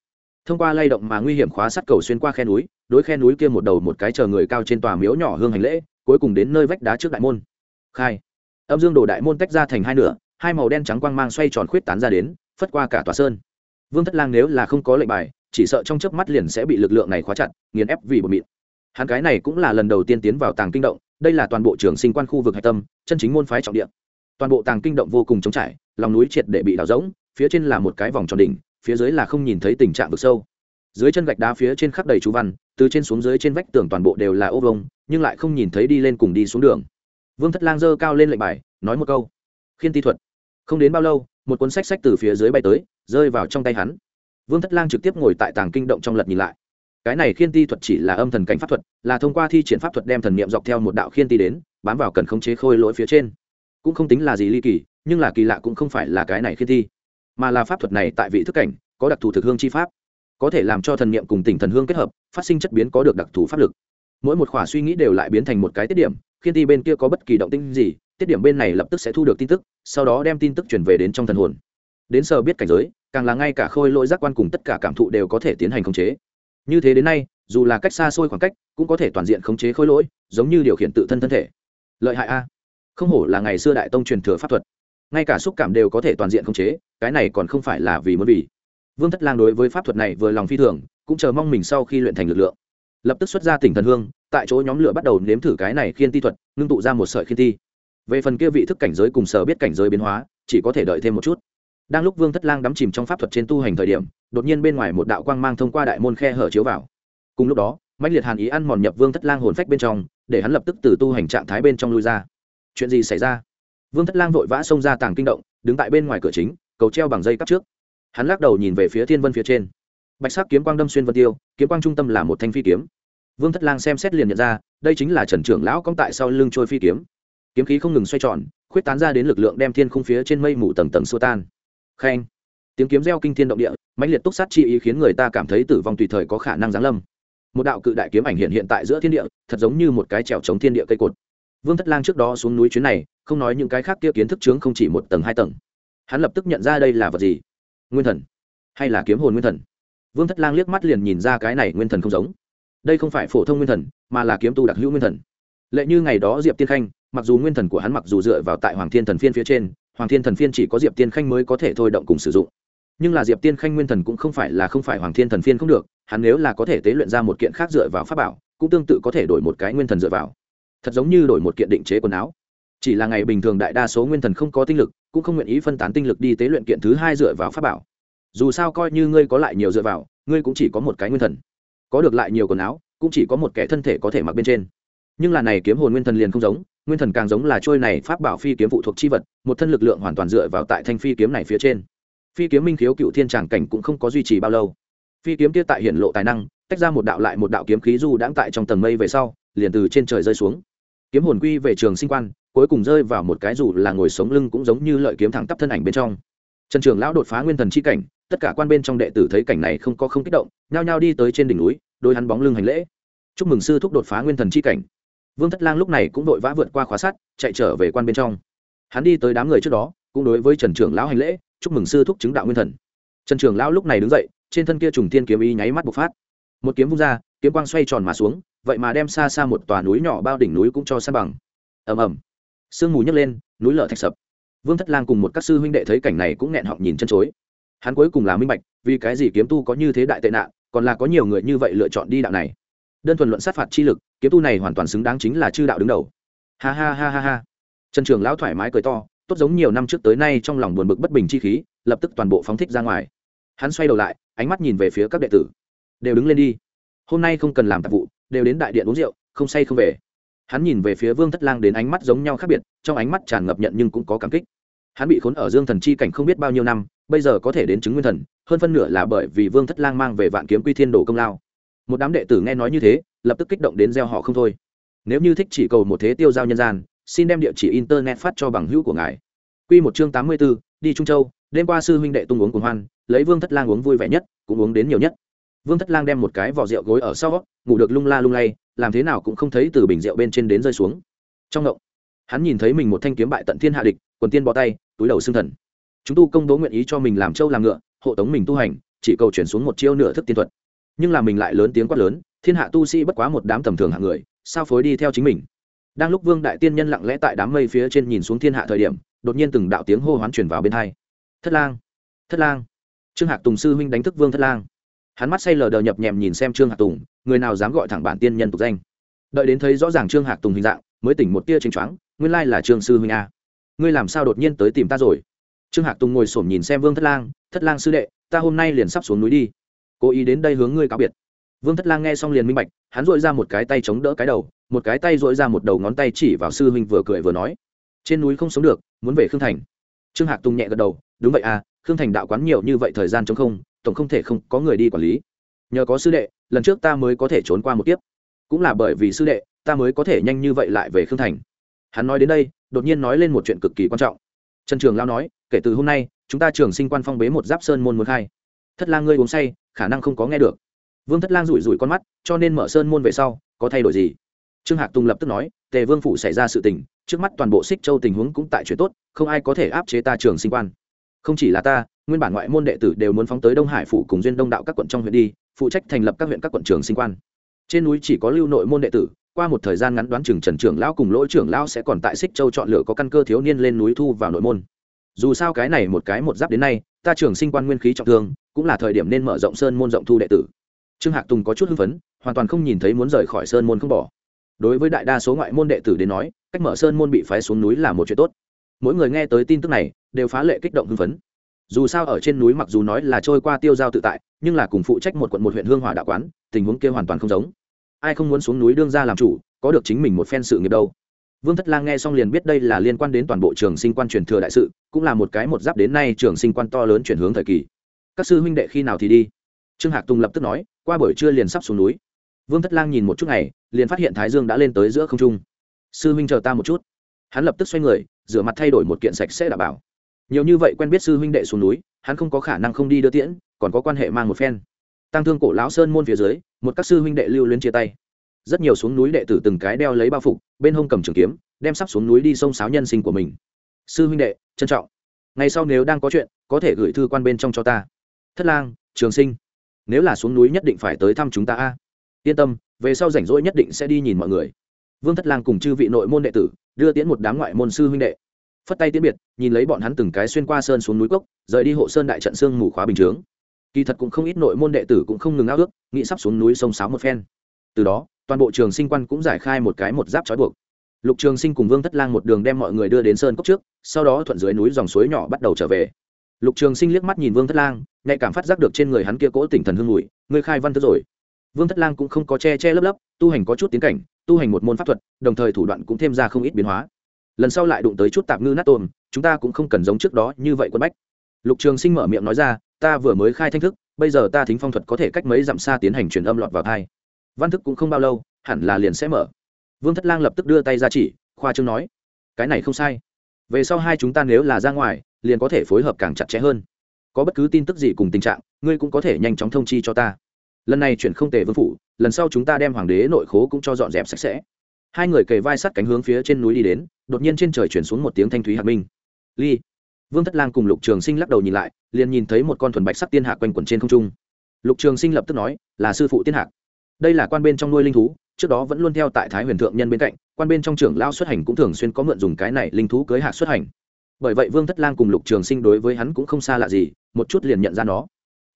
thông qua lay động mà nguy hiểm khóa sắt cầu xuyên qua khe núi, đối khe núi kia một đầu một cái chờ người cao trên tòa miếu nhỏ hương hành lễ, cuối cùng đến nơi vách đá trước đại môn. Khai. Âm dương đồ đại môn tách ra thành hai nửa, hai màu đen trắng quang mang xoay tròn khuyết tán ra đến, phất qua cả tòa sơn. Vương thất lang nếu là không có lệnh bài, chỉ sợ trong chớp mắt liền sẽ bị lực lượng này khóa chặt, nghiền ép vì bột mịn. Hắn cái này cũng là lần đầu tiên tiến vào tàng kinh động, đây là toàn bộ trường sinh quan khu vực hạch tâm, chân chính môn phái trọng địa. Toàn bộ tàng kinh động vô cùng trống trải, lòng núi triệt để bị đào rỗng, phía trên là một cái vòng tròn đỉnh phía dưới là không nhìn thấy tình trạng vực sâu. Dưới chân gạch đá phía trên khắp đầy chú văn, từ trên xuống dưới trên vách tường toàn bộ đều là ô vông nhưng lại không nhìn thấy đi lên cùng đi xuống đường. Vương thất lang giơ cao lên lệnh bài, nói một câu. Khiên ti thuật. Không đến bao lâu, một cuốn sách sách từ phía dưới bay tới, rơi vào trong tay hắn. Vương thất lang trực tiếp ngồi tại tàng kinh động trong lật nhìn lại. Cái này khiên ti thuật chỉ là âm thần cảnh pháp thuật, là thông qua thi triển pháp thuật đem thần niệm dọc theo một đạo khiên ti đến, bám vào cần khống chế khôi lỗi phía trên. Cũng không tính là gì ly kỳ, nhưng là kỳ lạ cũng không phải là cái này khiên ti mà là pháp thuật này tại vị thức cảnh, có đặc thù thực hương chi pháp. Có thể làm cho thần niệm cùng tỉnh thần hương kết hợp, phát sinh chất biến có được đặc thù pháp lực. Mỗi một khỏa suy nghĩ đều lại biến thành một cái tiết điểm khiên ti bên kia có bất kỳ động tinh gì, tiết điểm bên này lập tức sẽ thu được tin tức, sau đó đem tin tức chuyển về đến trong thần hồn. Đến sở biết cảnh giới, càng là ngay cả khôi lỗi giác quan cùng tất cả cảm thụ đều có thể tiến hành khống chế. Như thế đến nay, dù là cách xa xôi khoảng cách, cũng có thể toàn diện khống chế khôi lỗi, giống như điều khiển tự thân thân thể. Lợi hại a. Không hổ là ngày xưa đại tông truyền thừa pháp thuật. Ngay cả xúc cảm đều có thể toàn diện khống chế cái này còn không phải là vì muốn vì. Vương thất lang đối với pháp thuật này vừa lòng phi thường, cũng chờ mong mình sau khi luyện thành lực lượng. Lập tức xuất ra tỉnh thần hương, tại chỗ nhóm lửa bắt đầu nếm thử cái này khiên ti thuật, ngưng tụ ra một sợi khiên ti. Về phần kia vị thức cảnh giới cùng sở biết cảnh giới biến hóa, chỉ có thể đợi thêm một chút. Đang lúc vương thất lang đắm chìm trong pháp thuật trên tu hành thời điểm, đột nhiên bên ngoài một đạo quang mang thông qua đại môn khe hở chiếu vào. Cùng lúc đó mạnh liệt hàn ý ăn mòn nhập vương thất lang hồn phách bên trong, để hắn lập tức từ tu hành trạng thái bên trong lui ra. Chuyện gì xảy ra? Vương thất lang vội vã xông ra tàng kinh động, đứng tại bên ngoài cửa chính cầu treo bằng dây cắp trước. Hắn lắc đầu nhìn về phía thiên vân phía trên. Bạch sắc kiếm quang đâm xuyên vân tiêu, kiếm quang trung tâm là một thanh phi kiếm. Vương thất lang xem xét liền nhận ra, đây chính là trần trưởng lão cong tại sau lưng trôi phi kiếm. Kiếm khí không ngừng xoay tròn, khuyết tán ra đến lực lượng đem thiên Không phía trên mây mù tầng tầng xua tan. Khen. Tiếng kiếm reo kinh thiên động địa, mãnh liệt túc sát chi ý khiến người ta cảm thấy tử vong tùy thời có khả năng giáng lâm. Một đạo cự đại kiếm ảnh hiện hiện tại giữa thiên địa, thật giống như một cái trèo chống thiên địa cây cột. Vương thất lang trước đó xuống núi chuyến này, không nói những cái khác kia kiến thức chướng không chỉ một tầng hai tầng hắn lập tức nhận ra đây là vật gì? Nguyên thần. Hay là kiếm hồn nguyên thần? Vương thất lang liếc mắt liền nhìn ra cái này nguyên thần không giống. Đây không phải phổ thông nguyên thần, mà là kiếm tu đặc hữu nguyên thần. Lệ như ngày đó diệp tiên khanh, mặc dù nguyên thần của hắn mặc dù dựa vào tại hoàng thiên thần phiên phía trên, hoàng thiên thần phiên chỉ có diệp tiên khanh mới có thể thôi động cùng sử dụng. Nhưng là diệp tiên khanh nguyên thần cũng không phải là không phải hoàng thiên thần phiên không được, hắn nếu là có thể tế luyện ra một kiện khác dựa vào pháp bảo, cũng tương tự có thể đổi một cái nguyên thần dựa vào. Thật giống như đổi một kiện định chế quần áo. Chỉ là ngày bình thường đại đa số nguyên thần không có tinh lực cũng không nguyện ý phân tán tinh lực đi tế luyện kiện thứ hai dựa vào pháp bảo. Dù sao coi như ngươi có lại nhiều dựa vào, ngươi cũng chỉ có một cái nguyên thần. Có được lại nhiều quần áo, cũng chỉ có một kẻ thân thể có thể mặc bên trên. Nhưng là này kiếm hồn nguyên thần liền không giống, nguyên thần càng giống là trôi này pháp bảo phi kiếm phụ thuộc chi vật, một thân lực lượng hoàn toàn dựa vào tại thanh phi kiếm này phía trên. Phi kiếm minh khiếu cựu thiên tràng cảnh cũng không có duy trì bao lâu. Phi kiếm kia tại hiện lộ tài năng, tách ra một đạo lại một đạo kiếm khí du đãng tại trong tầng mây về sau, liền từ trên trời rơi xuống kiếm hồn quy về trường sinh quan, cuối cùng rơi vào một cái dù là ngồi sống lưng cũng giống như lợi kiếm thẳng tắp thân ảnh bên trong. Trần trường lão đột phá nguyên thần chi cảnh, tất cả quan bên trong đệ tử thấy cảnh này không có không kích động, nhao nhao đi tới trên đỉnh núi, đôi hắn bóng lưng hành lễ. Chúc mừng sư thúc đột phá nguyên thần chi cảnh. Vương thất lang lúc này cũng đội vã vượt qua khóa sát chạy trở về quan bên trong. Hắn đi tới đám người trước đó, cũng đối với trần trường lão hành lễ, chúc mừng sư thúc chứng đạo nguyên thần. Trần trường lão lúc này đứng dậy, trên thân kia trùng tiên kiếm y nháy mắt bộc phát. Một kiếm vung ra, kiếm quang xoay tròn mà xuống vậy mà đem xa xa một tòa núi nhỏ bao đỉnh núi cũng cho san bằng. Ầm ầm. Sương mù nhấc lên, núi lở thạch sập. Vương thất lang cùng một các sư huynh đệ thấy cảnh này cũng nghẹn họng nhìn chân chối. Hắn cuối cùng là minh bạch, vì cái gì kiếm tu có như thế đại tệ nạn, còn là có nhiều người như vậy lựa chọn đi đạo này. Đơn thuần luận sát phạt chi lực, kiếm tu này hoàn toàn xứng đáng chính là chư đạo đứng đầu. Ha ha ha ha ha. Trần trường lão thoải mái cười to, tốt giống nhiều năm trước tới nay trong lòng buồn bực bất bình chi khí, lập tức toàn bộ phóng thích ra ngoài. Hắn xoay đầu lại, ánh mắt nhìn về phía các đệ tử. Đều đứng lên đi. Hôm nay không cần làm tạp vụ đều đến đại điện uống rượu, không say không về. Hắn nhìn về phía vương thất lang đến ánh mắt giống nhau khác biệt, trong ánh mắt tràn ngập nhận nhưng cũng có cảm kích. Hắn bị khốn ở dương thần chi cảnh không biết bao nhiêu năm, bây giờ có thể đến chứng nguyên thần, hơn phân nửa là bởi vì vương thất lang mang về vạn kiếm quy thiên đồ công lao. Một đám đệ tử nghe nói như thế, lập tức kích động đến gieo họ không thôi. Nếu như thích chỉ cầu một thế tiêu giao nhân gian, xin đem địa chỉ internet phát cho bằng hữu của ngài. Q một chương tám mươi b ố đi trung châu, đêm qua sư huynh đệ tung uống cùng hoan, lấy vương thất lang uống vui vẻ nhất, cũng uống đến nhiều nhất vương thất lang đem một cái vỏ rượu gối ở sau, ngủ được lung la lung lay, làm thế nào cũng không thấy từ bình rượu bên trên đến rơi xuống. Trong ngộng, hắn nhìn thấy mình một thanh kiếm bại tận thiên hạ địch, quần tiên bó tay, túi đầu xương thần. Chúng tu công bố nguyện ý cho mình làm trâu làm ngựa, hộ tống mình tu hành, chỉ cầu chuyển xuống một chiêu nửa thức tiên thuật. Nhưng là mình lại lớn tiếng quát lớn, thiên hạ tu sĩ bất quá một đám tầm thường hạng người, sao phối đi theo chính mình? Đang lúc vương đại tiên nhân lặng lẽ tại đám mây phía trên nhìn xuống thiên hạ thời điểm, đột nhiên từng đạo tiếng hô hoán chuyển vào bên hai thất lang! Thất lang! Trương hạc tùng sư huynh đánh thức vương thất lang hắn mắt say lờ đờ nhập nhèm nhìn xem trương hạc tùng, người nào dám gọi thẳng bản tiên nhân tục danh. Đợi đến thấy rõ ràng trương hạc tùng hình dạng, mới tỉnh một tia chênh choáng, nguyên lai là trương sư huynh a. Ngươi làm sao đột nhiên tới tìm ta rồi? Trương hạc tùng ngồi xổm nhìn xem vương thất lang thất lang sư đệ, ta hôm nay liền sắp xuống núi đi. Cố ý đến đây hướng ngươi cáo biệt. Vương thất lang nghe xong liền minh bạch, hắn dội ra một cái tay chống đỡ cái đầu, một cái tay dội ra một đầu ngón tay chỉ vào sư huynh vừa cười vừa nói, trên núi không sống được, muốn về khương thành. Trương hạc tùng nhẹ gật đầu, đúng vậy à khương thành đạo quán nhiều như vậy thời gian chống không tổng không thể không có người đi quản lý. Nhờ có sư đệ, lần trước ta mới có thể trốn qua một kiếp. Cũng là bởi vì sư đệ, ta mới có thể nhanh như vậy lại về khương thành. Hắn nói đến đây, đột nhiên nói lên một chuyện cực kỳ quan trọng. Trần trường lao nói, kể từ hôm nay, chúng ta trường sinh quan phong bế một giáp sơn môn muốn khai. Thất lang ngươi uống say, khả năng không có nghe được. Vương thất lang rủi rủi con mắt, cho nên mở sơn môn về sau, có thay đổi gì? Trương hạc tùng lập tức nói, tề vương phủ xảy ra sự tình, trước mắt toàn bộ xích châu tình huống cũng tại chuyện tốt, không ai có thể áp chế ta trường sinh quan. Không chỉ là ta nguyên bản ngoại môn đệ tử đều muốn phóng tới đông hải phủ cùng duyên đông đạo các quận trong huyện đi, phụ trách thành lập các huyện các quận trường sinh quan. Trên núi chỉ có lưu nội môn đệ tử, qua một thời gian ngắn đoán chừng trần trưởng lão cùng lỗ trưởng lão sẽ còn tại xích châu chọn lựa có căn cơ thiếu niên lên núi thu vào nội môn. Dù sao cái này một cái một giáp đến nay, ta trường sinh quan nguyên khí trọng thương, cũng là thời điểm nên mở rộng sơn môn rộng thu đệ tử. Trương hạc tùng có chút hưng phấn, hoàn toàn không nhìn thấy muốn rời khỏi sơn môn không bỏ. Đối với đại đa số ngoại môn đệ tử đến nói, cách mở sơn môn bị phái xuống núi là một chuyện tốt. Mỗi người nghe tới tin tức này, đều phá lệ kích động hưng phấn dù sao ở trên núi mặc dù nói là trôi qua tiêu giao tự tại, nhưng là cùng phụ trách một quận một huyện hương hỏa đạo quán, tình huống kia hoàn toàn không giống. Ai không muốn xuống núi đương ra làm chủ, có được chính mình một phen sự nghiệp đâu. Vương thất lang nghe xong liền biết đây là liên quan đến toàn bộ trường sinh quan truyền thừa đại sự, cũng là một cái một giáp đến nay trường sinh quan to lớn chuyển hướng thời kỳ. Các sư huynh đệ khi nào thì đi? Trương hạc tùng lập tức nói, qua buổi trưa liền sắp xuống núi. Vương thất lang nhìn một chút ngày, liền phát hiện thái dương đã lên tới giữa không trung. Sư huynh chờ ta một chút. Hắn lập tức xoay người, rửa mặt thay đổi một kiện sạch sẽ đảm bảo nhiều như vậy quen biết sư huynh đệ xuống núi, hắn không có khả năng không đi đưa tiễn, còn có quan hệ mang một phen. Tăng thương cổ lão sơn môn phía dưới, một các sư huynh đệ lưu luyến chia tay. Rất nhiều xuống núi đệ tử từng cái đeo lấy bao phục, bên hông cầm trường kiếm, đem sắp xuống núi đi sông sáo nhân sinh của mình. Sư huynh đệ, trân trọng. Ngày sau nếu đang có chuyện, có thể gửi thư quan bên trong cho ta. Thất lang, trường sinh. Nếu là xuống núi nhất định phải tới thăm chúng ta a. Yên tâm, về sau rảnh rỗi nhất định sẽ đi nhìn mọi người. Vương thất lang cùng chư vị nội môn đệ tử, đưa tiễn một đám ngoại môn sư huynh đệ phất tay tiễn biệt, nhìn lấy bọn hắn từng cái xuyên qua sơn xuống núi cốc, rời đi hộ sơn đại trận sương mù khóa bình chướng. Kỳ thật cũng không ít nội môn đệ tử cũng không ngừng ao ước, nghĩ sắp xuống núi sông sáo một phen. Từ đó, toàn bộ trường sinh quan cũng giải khai một cái một giáp trói buộc. Lục trường sinh cùng vương thất lang một đường đem mọi người đưa đến sơn cốc trước, sau đó thuận dưới núi dòng suối nhỏ bắt đầu trở về. Lục trường sinh liếc mắt nhìn vương thất lang, nhạy cảm phát giác được trên người hắn kia cỗ tỉnh thần hương mùi, ngươi khai văn thức rồi. Vương thất lang cũng không có che che lấp lấp, tu hành có chút tiến cảnh, tu hành một môn pháp thuật, đồng thời thủ đoạn cũng thêm ra không ít biến hóa lần sau lại đụng tới chút tạp ngư nát tôm, chúng ta cũng không cần giống trước đó như vậy quân bách. Lục trường sinh mở miệng nói ra, ta vừa mới khai thanh thức, bây giờ ta thính phong thuật có thể cách mấy dặm xa tiến hành truyền âm lọt vào thai. Văn thức cũng không bao lâu, hẳn là liền sẽ mở. Vương thất lang lập tức đưa tay ra chỉ, khoa trương nói, cái này không sai. Về sau hai chúng ta nếu là ra ngoài, liền có thể phối hợp càng chặt chẽ hơn. Có bất cứ tin tức gì cùng tình trạng, ngươi cũng có thể nhanh chóng thông chi cho ta. Lần này chuyển không tề vương phủ, lần sau chúng ta đem hoàng đế nội khố cũng cho dọn dẹp sạch sẽ hai người kề vai sắt cánh hướng phía trên núi đi đến, đột nhiên trên trời chuyển xuống một tiếng thanh thúy hạt minh. Ly, vương thất lang cùng lục trường sinh lắc đầu nhìn lại, liền nhìn thấy một con thuần bạch sắc tiên hạc quanh quẩn trên không trung. Lục trường sinh lập tức nói, là sư phụ tiên hạc. Đây là quan bên trong nuôi linh thú, trước đó vẫn luôn theo tại thái huyền thượng nhân bên cạnh, quan bên trong trưởng lao xuất hành cũng thường xuyên có mượn dùng cái này linh thú cưới hạ xuất hành. Bởi vậy vương thất lang cùng lục trường sinh đối với hắn cũng không xa lạ gì, một chút liền nhận ra nó.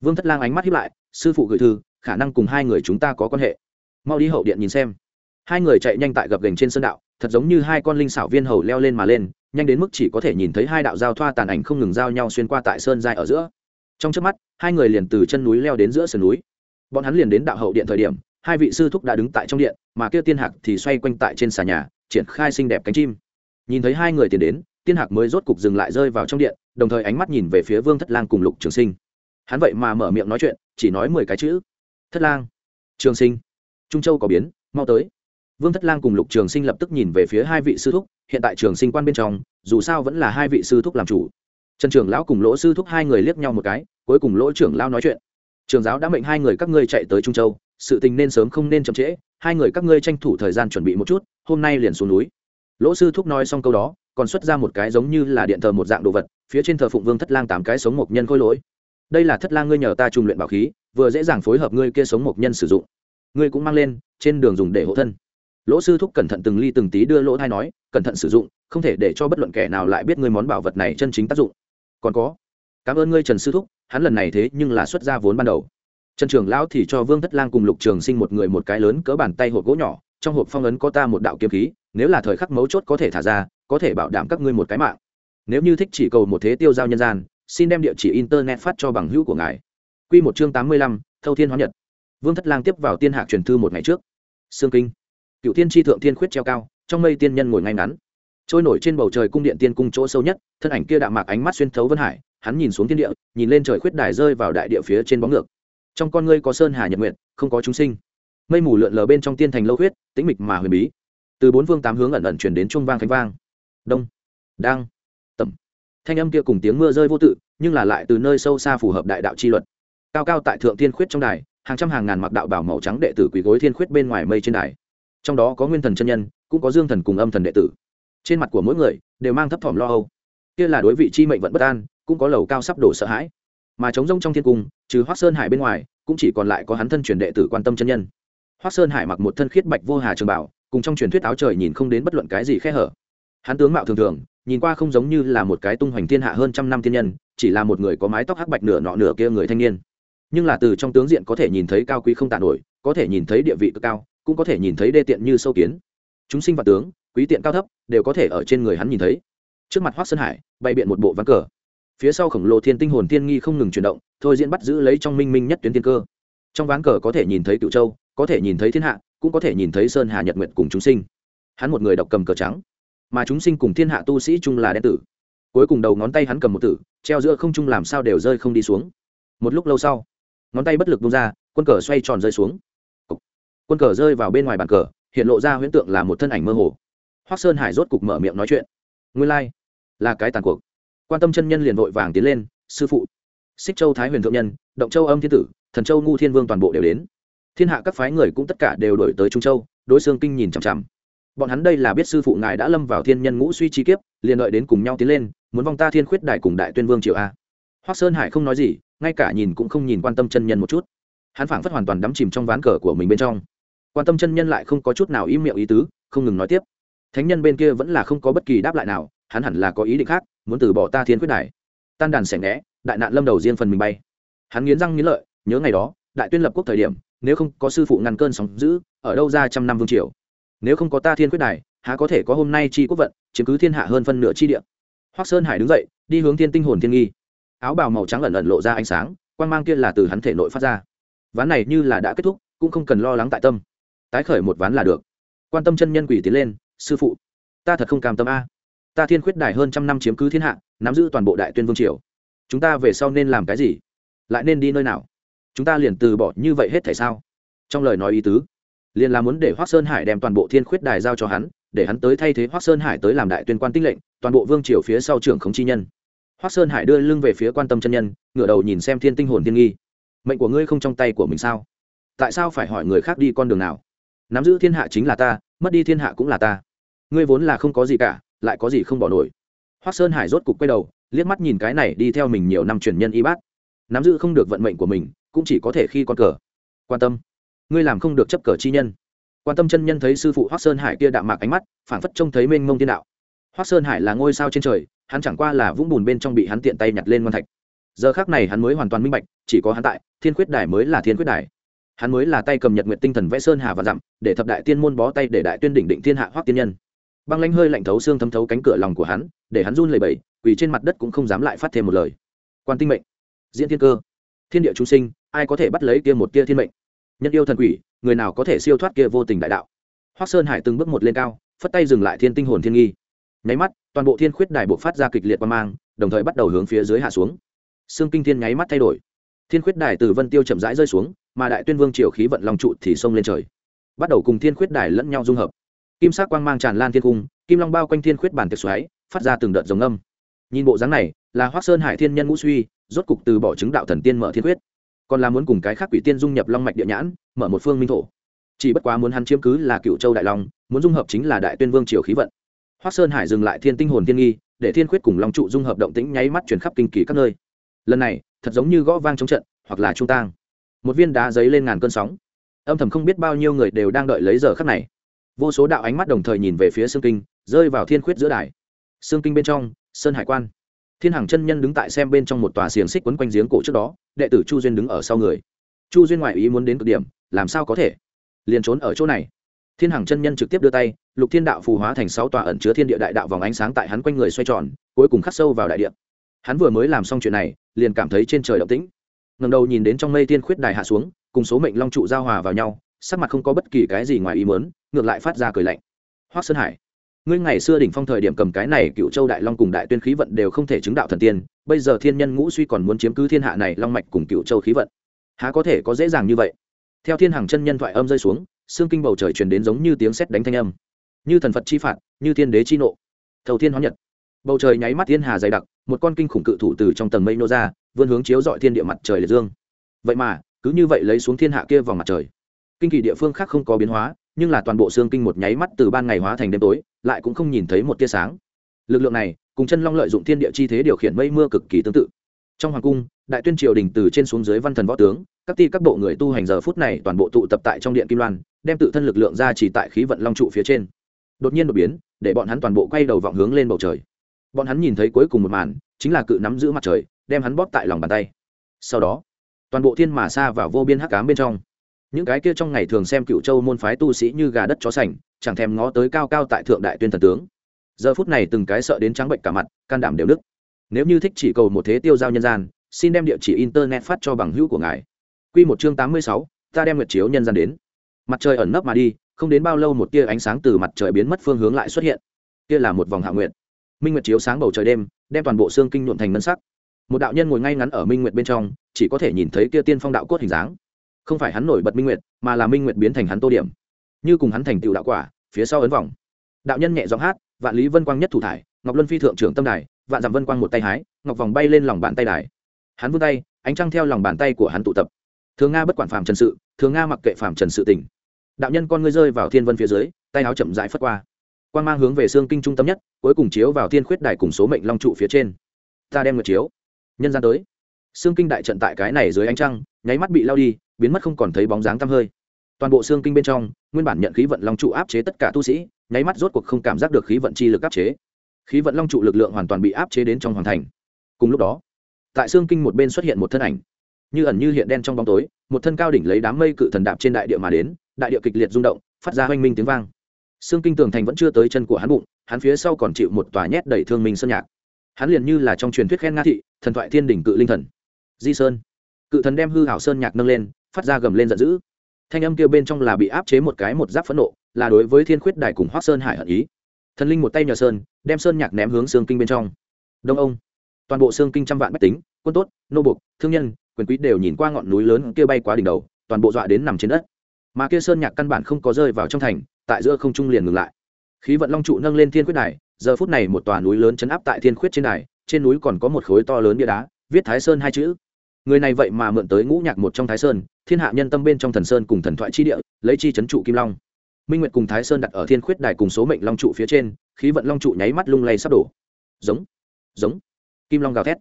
Vương thất lang ánh mắt hiếp lại, sư phụ gửi thư, khả năng cùng hai người chúng ta có quan hệ. Mau đi hậu điện nhìn xem hai người chạy nhanh tại gập gành trên sân đạo, thật giống như hai con linh xảo viên hầu leo lên mà lên, nhanh đến mức chỉ có thể nhìn thấy hai đạo giao thoa tàn ảnh không ngừng giao nhau xuyên qua tại sơn dài ở giữa. Trong trước mắt, hai người liền từ chân núi leo đến giữa sườn núi. Bọn hắn liền đến đạo hậu điện thời điểm, hai vị sư thúc đã đứng tại trong điện, mà kia tiên hạc thì xoay quanh tại trên xà nhà, triển khai xinh đẹp cánh chim. Nhìn thấy hai người tiến đến, tiên hạc mới rốt cục dừng lại rơi vào trong điện, đồng thời ánh mắt nhìn về phía vương thất lang cùng lục trường sinh. Hắn vậy mà mở miệng nói chuyện, chỉ nói mười cái chữ. Thất lang, trường sinh, trung châu có biến, mau tới vương thất lang cùng lục trường sinh lập tức nhìn về phía hai vị sư thúc, hiện tại trường sinh quan bên trong, dù sao vẫn là hai vị sư thúc làm chủ. Trần trưởng lão cùng lỗ sư thúc hai người liếc nhau một cái, cuối cùng lỗ trưởng lão nói chuyện. Trường giáo đã mệnh hai người các ngươi chạy tới trung châu, sự tình nên sớm không nên chậm trễ, hai người các ngươi tranh thủ thời gian chuẩn bị một chút, hôm nay liền xuống núi. Lỗ sư thúc nói xong câu đó, còn xuất ra một cái giống như là điện thờ một dạng đồ vật, phía trên thờ phụng vương thất lang tám cái sống mục nhân khôi lỗi. Đây là thất lang ngươi nhờ ta trùng luyện bảo khí, vừa dễ dàng phối hợp ngươi kia sống mục nhân sử dụng. Ngươi cũng mang lên, trên đường dùng để hộ thân lỗ sư thúc cẩn thận từng ly từng tí đưa lỗ thai nói, cẩn thận sử dụng, không thể để cho bất luận kẻ nào lại biết ngươi món bảo vật này chân chính tác dụng. Còn có, cảm ơn ngươi, trần sư thúc, hắn lần này thế nhưng là xuất ra vốn ban đầu. Trần trường lão thì cho vương thất lang cùng lục trường sinh một người một cái lớn cỡ bàn tay hộp gỗ nhỏ, trong hộp phong ấn có ta một đạo kiếm khí, nếu là thời khắc mấu chốt có thể thả ra, có thể bảo đảm các ngươi một cái mạng. Nếu như thích chỉ cầu một thế tiêu giao nhân gian, xin đem địa chỉ internet phát cho bằng hữu của ngài. Q một chương tám mươi lăm, thâu thiên hóa nhật. Vương thất lang tiếp vào tiên hạc truyền thư một ngày trước. Sương kinh cựu thiên tri thượng thiên khuyết treo cao, trong mây tiên nhân ngồi ngay ngắn. Trôi nổi trên bầu trời cung điện tiên cung chỗ sâu nhất, thân ảnh kia đạm mạc ánh mắt xuyên thấu vân hải, hắn nhìn xuống thiên địa, nhìn lên trời khuyết đài rơi vào đại địa phía trên bóng ngược. Trong con ngươi có sơn hà nhật nguyện không có chúng sinh. Mây mù lượn lờ bên trong tiên thành lâu huyết, tĩnh mịch mà huyền bí. Từ bốn phương tám hướng ẩn ẩn chuyển đến trung vang khánh vang. Đông, đang, tầm. Thanh âm kia cùng tiếng mưa rơi vô tự, nhưng là lại từ nơi sâu xa phù hợp đại đạo chi luật. Cao cao tại thượng tiên khuyết trong đài, hàng trăm hàng ngàn mặc đạo bảo màu trắng đệ tử quỳ gối thiên khuyết bên ngoài mây trên đài trong đó có nguyên thần chân nhân, cũng có dương thần cùng âm thần đệ tử. Trên mặt của mỗi người đều mang thấp thỏm lo âu. Kia là đối vị chi mệnh vận bất an, cũng có lầu cao sắp đổ sợ hãi. Mà trống rông trong thiên cung, trừ hoác sơn hải bên ngoài, cũng chỉ còn lại có hắn thân truyền đệ tử quan tâm chân nhân. Hoác sơn hải mặc một thân khiết bạch vô hà trường bảo, cùng trong truyền thuyết áo trời nhìn không đến bất luận cái gì khe hở. Hắn tướng mạo thường thường, nhìn qua không giống như là một cái tung hoành thiên hạ hơn trăm năm thiên nhân, chỉ là một người có mái tóc hắc bạch nửa nọ nửa kia người thanh niên. Nhưng là từ trong tướng diện có thể nhìn thấy cao quý không tàn nổi, có thể nhìn thấy địa vị cực cao cũng có thể nhìn thấy đê tiện như sâu kiến. Chúng sinh và tướng, quý tiện cao thấp, đều có thể ở trên người hắn nhìn thấy. Trước mặt hoác sơn hải, bày biện một bộ ván cờ. Phía sau khổng lồ thiên tinh hồn thiên nghi không ngừng chuyển động, thôi diễn bắt giữ lấy trong minh minh nhất tuyến tiên cơ. Trong ván cờ có thể nhìn thấy cựu châu, có thể nhìn thấy thiên hạ, cũng có thể nhìn thấy sơn hà nhật nguyện cùng chúng sinh. Hắn một người độc cầm cờ trắng, mà chúng sinh cùng thiên hạ tu sĩ chung là đen tử. Cuối cùng đầu ngón tay hắn cầm một tử, treo giữa không trung làm sao đều rơi không đi xuống. Một lúc lâu sau, ngón tay bất lực bung ra, quân cờ xoay tròn rơi xuống quân cờ rơi vào bên ngoài bàn cờ hiện lộ ra huyễn tượng là một thân ảnh mơ hồ. Hoác sơn hải rốt cục mở miệng nói chuyện. Nguyên lai、like, là cái tàn cuộc. Quan tâm chân nhân liền vội vàng tiến lên sư phụ. Xích châu thái huyền thượng nhân động châu âm thiên tử thần châu ngu thiên vương toàn bộ đều đến. Thiên hạ các phái người cũng tất cả đều đổi tới trung châu đối xương kinh nhìn chằm chằm. Bọn hắn đây là biết sư phụ ngài đã lâm vào thiên nhân ngũ suy chi kiếp liền đợi đến cùng nhau tiến lên muốn vong ta thiên khuyết đại cùng đại tuyên vương triệu a. Hoác sơn hải không nói gì ngay cả nhìn cũng không nhìn quan tâm chân nhân một chút. Hắn phảng phất hoàn toàn đắm chìm trong ván cờ của mình bên trong quan tâm chân nhân lại không có chút nào im miệng ý tứ, không ngừng nói tiếp. Thánh nhân bên kia vẫn là không có bất kỳ đáp lại nào, hắn hẳn là có ý định khác, muốn từ bỏ ta thiên quyết đài. Tan đàn sẻng né đại nạn lâm đầu riêng phần mình bay. Hắn nghiến răng nghiến lợi, nhớ ngày đó, đại tuyên lập quốc thời điểm, nếu không có sư phụ ngăn cơn sóng giữ ở đâu ra trăm năm vương triều? Nếu không có ta thiên quyết đài, há có thể có hôm nay chi quốc vận, chiếm cứ thiên hạ hơn phân nửa chi địa? Hoác sơn hải đứng dậy, đi hướng thiên tinh hồn thiên nghi. Áo bào màu trắng ẩn ẩn lộ ra ánh sáng quan mang kia là từ hắn thể nội phát ra. Ván này như là đã kết thúc, cũng không cần lo lắng tại tâm tái khởi một ván là được. Quan tâm chân nhân quỷ tiến lên, sư phụ, ta thật không cam tâm a. Ta thiên khuyết đài hơn trăm năm chiếm cứ thiên hạ, nắm giữ toàn bộ đại tuyên vương triều. Chúng ta về sau nên làm cái gì? Lại nên đi nơi nào? Chúng ta liền từ bỏ như vậy hết thể sao? Trong lời nói ý tứ, liền là muốn để hoác sơn hải đem toàn bộ thiên khuyết đài giao cho hắn, để hắn tới thay thế hoác sơn hải tới làm đại tuyên quan tinh lệnh, toàn bộ vương triều phía sau trưởng khống chi nhân. Hoác sơn hải đưa lưng về phía quan tâm chân nhân, ngửa đầu nhìn xem thiên tinh hồn thiên nghi. Mệnh của ngươi không trong tay của mình sao? Tại sao phải hỏi người khác đi con đường nào? Nắm giữ thiên hạ chính là ta, mất đi thiên hạ cũng là ta. Ngươi vốn là không có gì cả, lại có gì không bỏ nổi. Hoác sơn hải rốt cục quay đầu, liếc mắt nhìn cái này đi theo mình nhiều năm truyền nhân y bát. Nắm giữ không được vận mệnh của mình, cũng chỉ có thể khi con cờ. Quan tâm. Ngươi làm không được chấp cờ chi nhân. Quan tâm chân nhân thấy sư phụ hoác sơn hải kia đạm mạc ánh mắt, phảng phất trông thấy mênh mông tiên đạo. Hoác sơn hải là ngôi sao trên trời, hắn chẳng qua là vũng bùn bên trong bị hắn tiện tay nhặt lên ngon thạch. Giờ khác này hắn mới hoàn toàn minh bạch, chỉ có hắn tại, thiên quyết đài mới là thiên quyết đài hắn mới là tay cầm nhật nguyện tinh thần vẽ sơn hà và dặm, để thập đại tiên môn bó tay để đại tuyên đỉnh định thiên hạ hoác tiên nhân. Băng lanh hơi lạnh thấu xương thấm thấu cánh cửa lòng của hắn, để hắn run lẩy bẩy, quỳ trên mặt đất cũng không dám lại phát thêm một lời. Quan tinh mệnh, diễn thiên cơ, thiên địa chúng sinh, ai có thể bắt lấy kia một kia thiên mệnh? Nhân yêu thần quỷ, người nào có thể siêu thoát kia vô tình đại đạo? Hoác sơn hải từng bước một lên cao, phất tay dừng lại thiên tinh hồn thiên nghi. Nháy mắt, toàn bộ thiên khuyết đài bộ phát ra kịch liệt quan mang, đồng thời bắt đầu hướng phía dưới hạ xuống. Xương kinh thiên nháy mắt thay đổi. Thiên khuyết đài từ vân tiêu chậm rãi rơi xuống mà đại tuyên vương triều khí vận long trụ thì xông lên trời. Bắt đầu cùng thiên khuyết đài lẫn nhau dung hợp. Kim sắc quang mang tràn lan thiên cung, kim long bao quanh thiên khuyết bản tiệc xoáy, phát ra từng đợt giống âm. Nhìn bộ dáng này, là hoác sơn hải thiên nhân ngũ suy, rốt cục từ bỏ chứng đạo thần tiên mở thiên khuyết. Còn là muốn cùng cái khác quỷ tiên dung nhập long mạch địa nhãn, mở một phương minh thổ. Chỉ bất quá muốn hắn chiếm cứ là cựu châu đại long, muốn dung hợp chính là đại tuyên vương triều khí vận. Hoác sơn hải dừng lại thiên tinh hồn thiên nghi, để thiên khuyết cùng long trụ dung hợp động tĩnh nháy mắt chuyển khắp kinh kỳ các nơi. Lần này, thật giống như gõ vang trong trận, hoặc là trung tang một viên đá giấy lên ngàn cơn sóng. Âm thầm không biết bao nhiêu người đều đang đợi lấy giờ khắc này. Vô số đạo ánh mắt đồng thời nhìn về phía sương kinh, rơi vào thiên khuyết giữa đài. Sương kinh bên trong, sơn hải quan. Thiên hằng chân nhân đứng tại xem bên trong một tòa xiềng xích quấn quanh giếng cổ trước đó, đệ tử chu duyên đứng ở sau người. Chu duyên ngoại ý muốn đến cực điểm, làm sao có thể? Liền trốn ở chỗ này. Thiên hằng chân nhân trực tiếp đưa tay, lục thiên đạo phù hóa thành sáu tòa ẩn chứa thiên địa đại đạo vòng ánh sáng tại hắn quanh người xoay tròn, cuối cùng khắc sâu vào đại địa. Hắn vừa mới làm xong chuyện này, liền cảm thấy trên trời động tĩnh ngầm đầu nhìn đến trong mây tiên khuyết đài hạ xuống, cùng số mệnh long trụ giao hòa vào nhau, sắc mặt không có bất kỳ cái gì ngoài ý mớn ngược lại phát ra cười lạnh. Hoác sơn hải, ngươi ngày xưa đỉnh phong thời điểm cầm cái này cựu châu đại long cùng đại tuyên khí vận đều không thể chứng đạo thần tiên, bây giờ thiên nhân ngũ suy còn muốn chiếm cứ thiên hạ này long mạch cùng cựu châu khí vận. Há có thể có dễ dàng như vậy? Theo thiên hàng chân nhân thoại âm rơi xuống, xương kinh bầu trời truyền đến giống như tiếng sét đánh thanh âm. Như thần phật chi phạt, như thiên đế chi nộ. Thầu thiên hóa nhật. Bầu trời nháy mắt thiên hà dày đặc một con kinh khủng cự thủ từ trong tầng mây nô ra, vươn hướng chiếu dọi thiên địa mặt trời liệt dương. Vậy mà, cứ như vậy lấy xuống thiên hạ kia vào mặt trời. Kinh kỳ địa phương khác không có biến hóa, nhưng là toàn bộ xương kinh một nháy mắt từ ban ngày hóa thành đêm tối, lại cũng không nhìn thấy một tia sáng. Lực lượng này, cùng chân long lợi dụng thiên địa chi thế điều khiển mây mưa cực kỳ tương tự. Trong hoàng cung, đại tuyên triều đình từ trên xuống dưới văn thần võ tướng, các ti các bộ người tu hành giờ phút này toàn bộ tụ tập tại trong điện kim loan, đem tự thân lực lượng ra chỉ tại khí vận long trụ phía trên. Đột nhiên đột biến, để bọn hắn toàn bộ quay đầu vọng hướng lên bầu trời bọn hắn nhìn thấy cuối cùng một màn, chính là cự nắm giữ mặt trời, đem hắn bóp tại lòng bàn tay. Sau đó, toàn bộ thiên mà xa vào vô biên hắc cám bên trong. Những cái kia trong ngày thường xem cựu châu môn phái tu sĩ như gà đất chó sành, chẳng thèm ngó tới cao cao tại thượng đại tuyên thần tướng. Giờ phút này từng cái sợ đến trắng bệnh cả mặt, can đảm đều đức nếu như thích chỉ cầu một thế tiêu giao nhân gian, xin đem địa chỉ internet phát cho bằng hữu của ngài. Q một chương tám mươi sáu, ta đem nguyệt chiếu nhân gian đến. Mặt trời ẩn nấp mà đi, không đến bao lâu một tia ánh sáng từ mặt trời biến mất phương hướng lại xuất hiện. Kia là một vòng hạ nguyện minh nguyệt chiếu sáng bầu trời đêm, đem toàn bộ xương kinh nhuộm thành ngân sắc. Một đạo nhân ngồi ngay ngắn ở minh nguyệt bên trong, chỉ có thể nhìn thấy kia tiên phong đạo cốt hình dáng. Không phải hắn nổi bật minh nguyệt, mà là minh nguyệt biến thành hắn tô điểm. Như cùng hắn thành tựu đạo quả, phía sau ấn vòng. Đạo nhân nhẹ giọng hát, vạn lý vân quang nhất thủ thải, ngọc luân phi thượng trưởng tâm đài, vạn dặm vân quang một tay hái, ngọc vòng bay lên lòng bàn tay đài. Hắn vươn tay, ánh trăng theo lòng bàn tay của hắn tụ tập. Thường nga bất quản phàm trần sự, thường nga mặc kệ phàm trần sự tỉnh đạo nhân con ngươi rơi vào thiên vân phía dưới, tay áo chậm rãi phất qua quan mang hướng về xương kinh trung tâm nhất, cuối cùng chiếu vào thiên khuyết đài cùng số mệnh long trụ phía trên. Ta đem ngược chiếu. Nhân gian tới. Xương kinh đại trận tại cái này dưới ánh trăng, nháy mắt bị lao đi, biến mất không còn thấy bóng dáng tăm hơi. Toàn bộ xương kinh bên trong, nguyên bản nhận khí vận long trụ áp chế tất cả tu sĩ, nháy mắt rốt cuộc không cảm giác được khí vận chi lực áp chế. Khí vận long trụ lực lượng hoàn toàn bị áp chế đến trong hoàn thành. Cùng lúc đó, tại xương kinh một bên xuất hiện một thân ảnh. Như ẩn như hiện đen trong bóng tối, một thân cao đỉnh lấy đám mây cự thần đạp trên đại địa mà đến, đại địa kịch liệt rung động, phát ra oanh minh tiếng vang xương kinh tường thành vẫn chưa tới chân của hắn bụng, hắn phía sau còn chịu một tòa nhét đầy thương minh sơn nhạc. Hắn liền như là trong truyền thuyết khen nga thị, thần thoại thiên đỉnh cự linh thần. Di sơn. Cự thần đem hư hảo sơn nhạc nâng lên, phát ra gầm lên giận dữ. Thanh âm kêu bên trong là bị áp chế một cái một giáp phẫn nộ, là đối với thiên khuyết đài cùng hoác sơn hải hận ý. Thần linh một tay nhờ sơn, đem sơn nhạc ném hướng xương kinh bên trong. Đông ông. Toàn bộ xương kinh trăm vạn bách tính, quân tốt, nô bục thương nhân, quyền quý đều nhìn qua ngọn núi lớn kia bay quá đỉnh đầu, toàn bộ dọa đến nằm trên đất. Mà kia sơn nhạc căn bản không có rơi vào trong thành tại giữa không trung liền ngừng lại. Khí vận long trụ nâng lên thiên khuyết đài, giờ phút này một tòa núi lớn chấn áp tại thiên khuyết trên đài, trên núi còn có một khối to lớn bia đá, viết thái sơn hai chữ. Người này vậy mà mượn tới ngũ nhạc một trong thái sơn, thiên hạ nhân tâm bên trong thần sơn cùng thần thoại chi địa, lấy chi chấn trụ kim long. Minh nguyệt cùng thái sơn đặt ở thiên khuyết đài cùng số mệnh long trụ phía trên, khí vận long trụ nháy mắt lung lay sắp đổ. Giống giống. Kim long gào thét.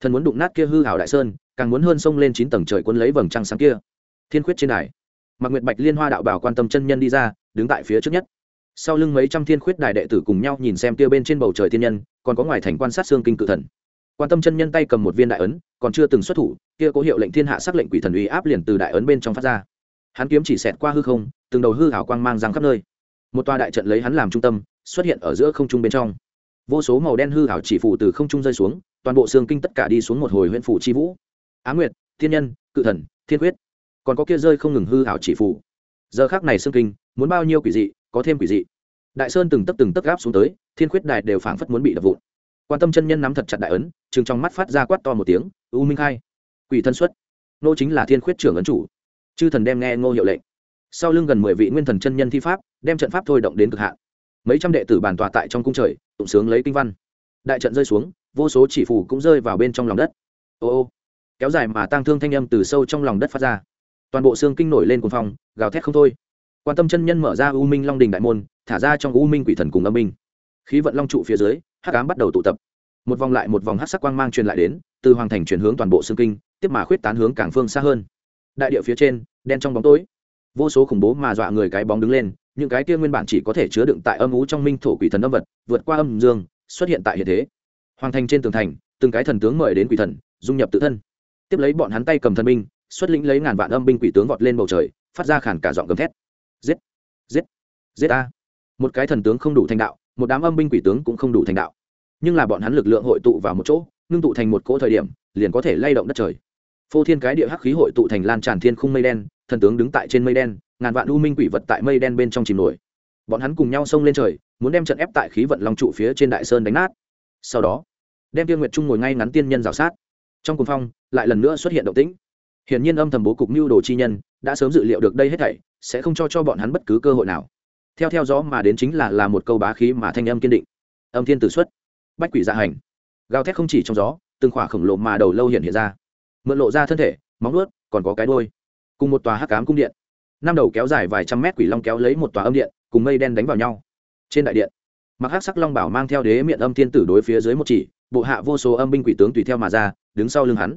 Thần muốn đụng nát kia hư hảo đại sơn, càng muốn hơn sông lên chín tầng trời quân lấy vầng trăng sáng kia. Thiên khuyết trên đài mạc nguyệt bạch liên hoa đạo bảo quan tâm chân nhân đi ra đứng tại phía trước nhất sau lưng mấy trăm thiên khuyết đài đệ tử cùng nhau nhìn xem kia bên trên bầu trời thiên nhân còn có ngoài thành quan sát xương kinh cự thần quan tâm chân nhân tay cầm một viên đại ấn còn chưa từng xuất thủ kia có hiệu lệnh thiên hạ xác lệnh quỷ thần uy áp liền từ đại ấn bên trong phát ra hắn kiếm chỉ xẹt qua hư không từng đầu hư hảo quang mang răng khắp nơi một tòa đại trận lấy hắn làm trung tâm xuất hiện ở giữa không trung bên trong vô số màu đen hư hảo chỉ phủ từ không trung rơi xuống toàn bộ xương kinh tất cả đi xuống một hồi huyện phủ chi vũ á nguyệt thiên nhân cự thần thiên Khuyết còn có kia rơi không ngừng hư hảo chỉ phủ. Giờ khác này xương kinh, muốn bao nhiêu quỷ dị, có thêm quỷ dị. Đại sơn từng tấc từng tấc gáp xuống tới, thiên khuyết đài đều phảng phất muốn bị đập vụn. Quan tâm chân nhân nắm thật chặt đại ấn, chừng trong mắt phát ra quát to một tiếng, u minh khai, quỷ thân xuất. Nô chính là thiên khuyết trưởng ấn chủ. Chư thần đem nghe ngô hiệu lệnh. Sau lưng gần mười vị nguyên thần chân nhân thi pháp, đem trận pháp thôi động đến cực hạn. Mấy trăm đệ tử bàn tòa tại trong cung trời, tụng sướng lấy kinh văn. Đại trận rơi xuống, vô số chỉ phù cũng rơi vào bên trong lòng đất. Ô ô, kéo dài mà tang thương thanh âm từ sâu trong lòng đất phát ra toàn bộ xương kinh nổi lên cuồng phong, gào thét không thôi. Quan tâm chân nhân mở ra u minh long đình đại môn, thả ra trong u minh quỷ thần cùng âm minh khí vận long trụ phía dưới, hắc ám bắt đầu tụ tập. Một vòng lại một vòng hắc sắc quang mang truyền lại đến, từ hoàng thành chuyển hướng toàn bộ xương kinh, tiếp mà khuyết tán hướng cảng phương xa hơn. Đại địa phía trên, đen trong bóng tối. Vô số khủng bố mà dọa người cái bóng đứng lên, những cái kia nguyên bản chỉ có thể chứa đựng tại âm ú trong minh thổ quỷ thần âm vật, vượt qua âm dương, xuất hiện tại hiện thế. Hoàng thành trên tường thành, từng cái thần tướng mời đến quỷ thần, dung nhập tự thân. Tiếp lấy bọn hắn tay cầm thần minh xuất lĩnh lấy ngàn vạn âm binh quỷ tướng vọt lên bầu trời, phát ra khản cả giọng gầm thét. Giết giết giết a một cái thần tướng không đủ thành đạo, một đám âm binh quỷ tướng cũng không đủ thành đạo. Nhưng là bọn hắn lực lượng hội tụ vào một chỗ, ngưng tụ thành một cỗ thời điểm, liền có thể lay động đất trời. Phô thiên cái địa hắc khí hội tụ thành lan tràn thiên khung mây đen, thần tướng đứng tại trên mây đen, ngàn vạn u minh quỷ vật tại mây đen bên trong chìm nổi. Bọn hắn cùng nhau xông lên trời, muốn đem trận ép tại khí vận long trụ phía trên đại sơn đánh nát. Sau đó, đem tiên nguyệt trung ngồi ngay ngắn tiên nhân rào sát. Trong cuồng phong, lại lần nữa xuất hiện động tĩnh hiển nhiên âm thầm bố cục mưu đồ chi nhân, đã sớm dự liệu được đây hết thảy, sẽ không cho cho bọn hắn bất cứ cơ hội nào. Theo theo gió mà đến chính là là một câu bá khí mà thanh âm kiên định. Âm thiên tử xuất. Bách quỷ dạ hành. Gào thét không chỉ trong gió, từng khỏa khổng lồ mà đầu lâu hiện hiện ra. Mượn lộ ra thân thể, móng nuốt còn có cái đôi cùng một tòa hắc cám cung điện. Năm đầu kéo dài vài trăm mét quỷ long kéo lấy một tòa âm điện, cùng mây đen đánh vào nhau. Trên đại điện, mặc hắc sắc long bảo mang theo đế miệng âm thiên tử đối phía dưới một chỉ, bộ hạ vô số âm binh quỷ tướng tùy theo mà ra, đứng sau lưng hắn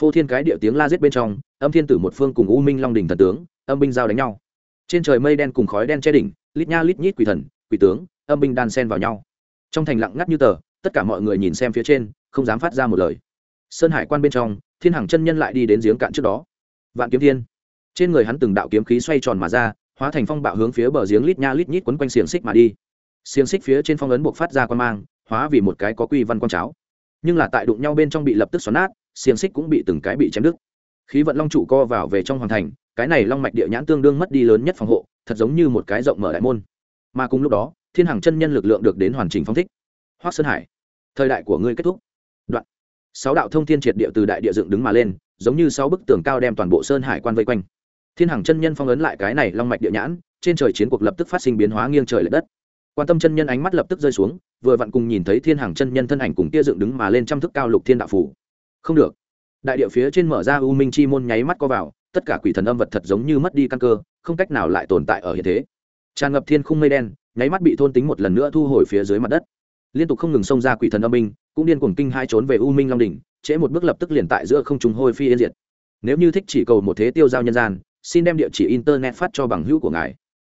phô thiên cái địa tiếng la giết bên trong, âm thiên tử một phương cùng u minh long đình thần tướng, âm binh giao đánh nhau. Trên trời mây đen cùng khói đen che đỉnh, lít nha lít nhít quỷ thần, quỷ tướng, âm binh đan sen vào nhau. Trong thành lặng ngắt như tờ, tất cả mọi người nhìn xem phía trên, không dám phát ra một lời. Sơn hải quan bên trong, thiên hằng chân nhân lại đi đến giếng cạn trước đó. Vạn kiếm thiên. Trên người hắn từng đạo kiếm khí xoay tròn mà ra, hóa thành phong bạo hướng phía bờ giếng lít nha lít nhít quấn quanh xiềng xích mà đi. Xiềng xích phía trên phong ấn buộc phát ra quan mang, hóa vì một cái có quy văn quang cháo. Nhưng là tại đụng nhau bên trong bị lập tức xoắn nát xiềng xích cũng bị từng cái bị chém đứt. Khí vận long trụ co vào về trong hoàng thành, cái này long mạch địa nhãn tương đương mất đi lớn nhất phòng hộ, thật giống như một cái rộng mở đại môn. Mà cùng lúc đó, thiên hằng chân nhân lực lượng được đến hoàn chỉnh phong thích. Hoác sơn hải, thời đại của ngươi kết thúc. Đoạn. Sáu đạo thông thiên triệt địa từ đại địa dựng đứng mà lên, giống như sáu bức tường cao đem toàn bộ sơn hải quan vây quanh. Thiên hằng chân nhân phong ấn lại cái này long mạch địa nhãn, trên trời chiến cuộc lập tức phát sinh biến hóa nghiêng trời l ệ đất. Quan tâm chân nhân ánh mắt lập tức rơi xuống, vừa vặn cùng nhìn thấy thiên hằng chân nhân thân ảnh cùng tia dựng đứng mà lên trăm thức cao lục thiên đạo phủ không được. Đại địa phía trên mở ra u minh chi môn nháy mắt co vào, tất cả quỷ thần âm vật thật giống như mất đi căn cơ, không cách nào lại tồn tại ở hiện thế. Tràn ngập thiên khung mây đen, nháy mắt bị thôn tính một lần nữa thu hồi phía dưới mặt đất. Liên tục không ngừng xông ra quỷ thần âm minh cũng điên cuồng kinh hai trốn về u minh long đỉnh, trễ một bước lập tức liền tại giữa không trùng hôi phi yên diệt. Nếu như thích chỉ cầu một thế tiêu giao nhân gian, xin đem địa chỉ internet phát cho bằng hữu của ngài.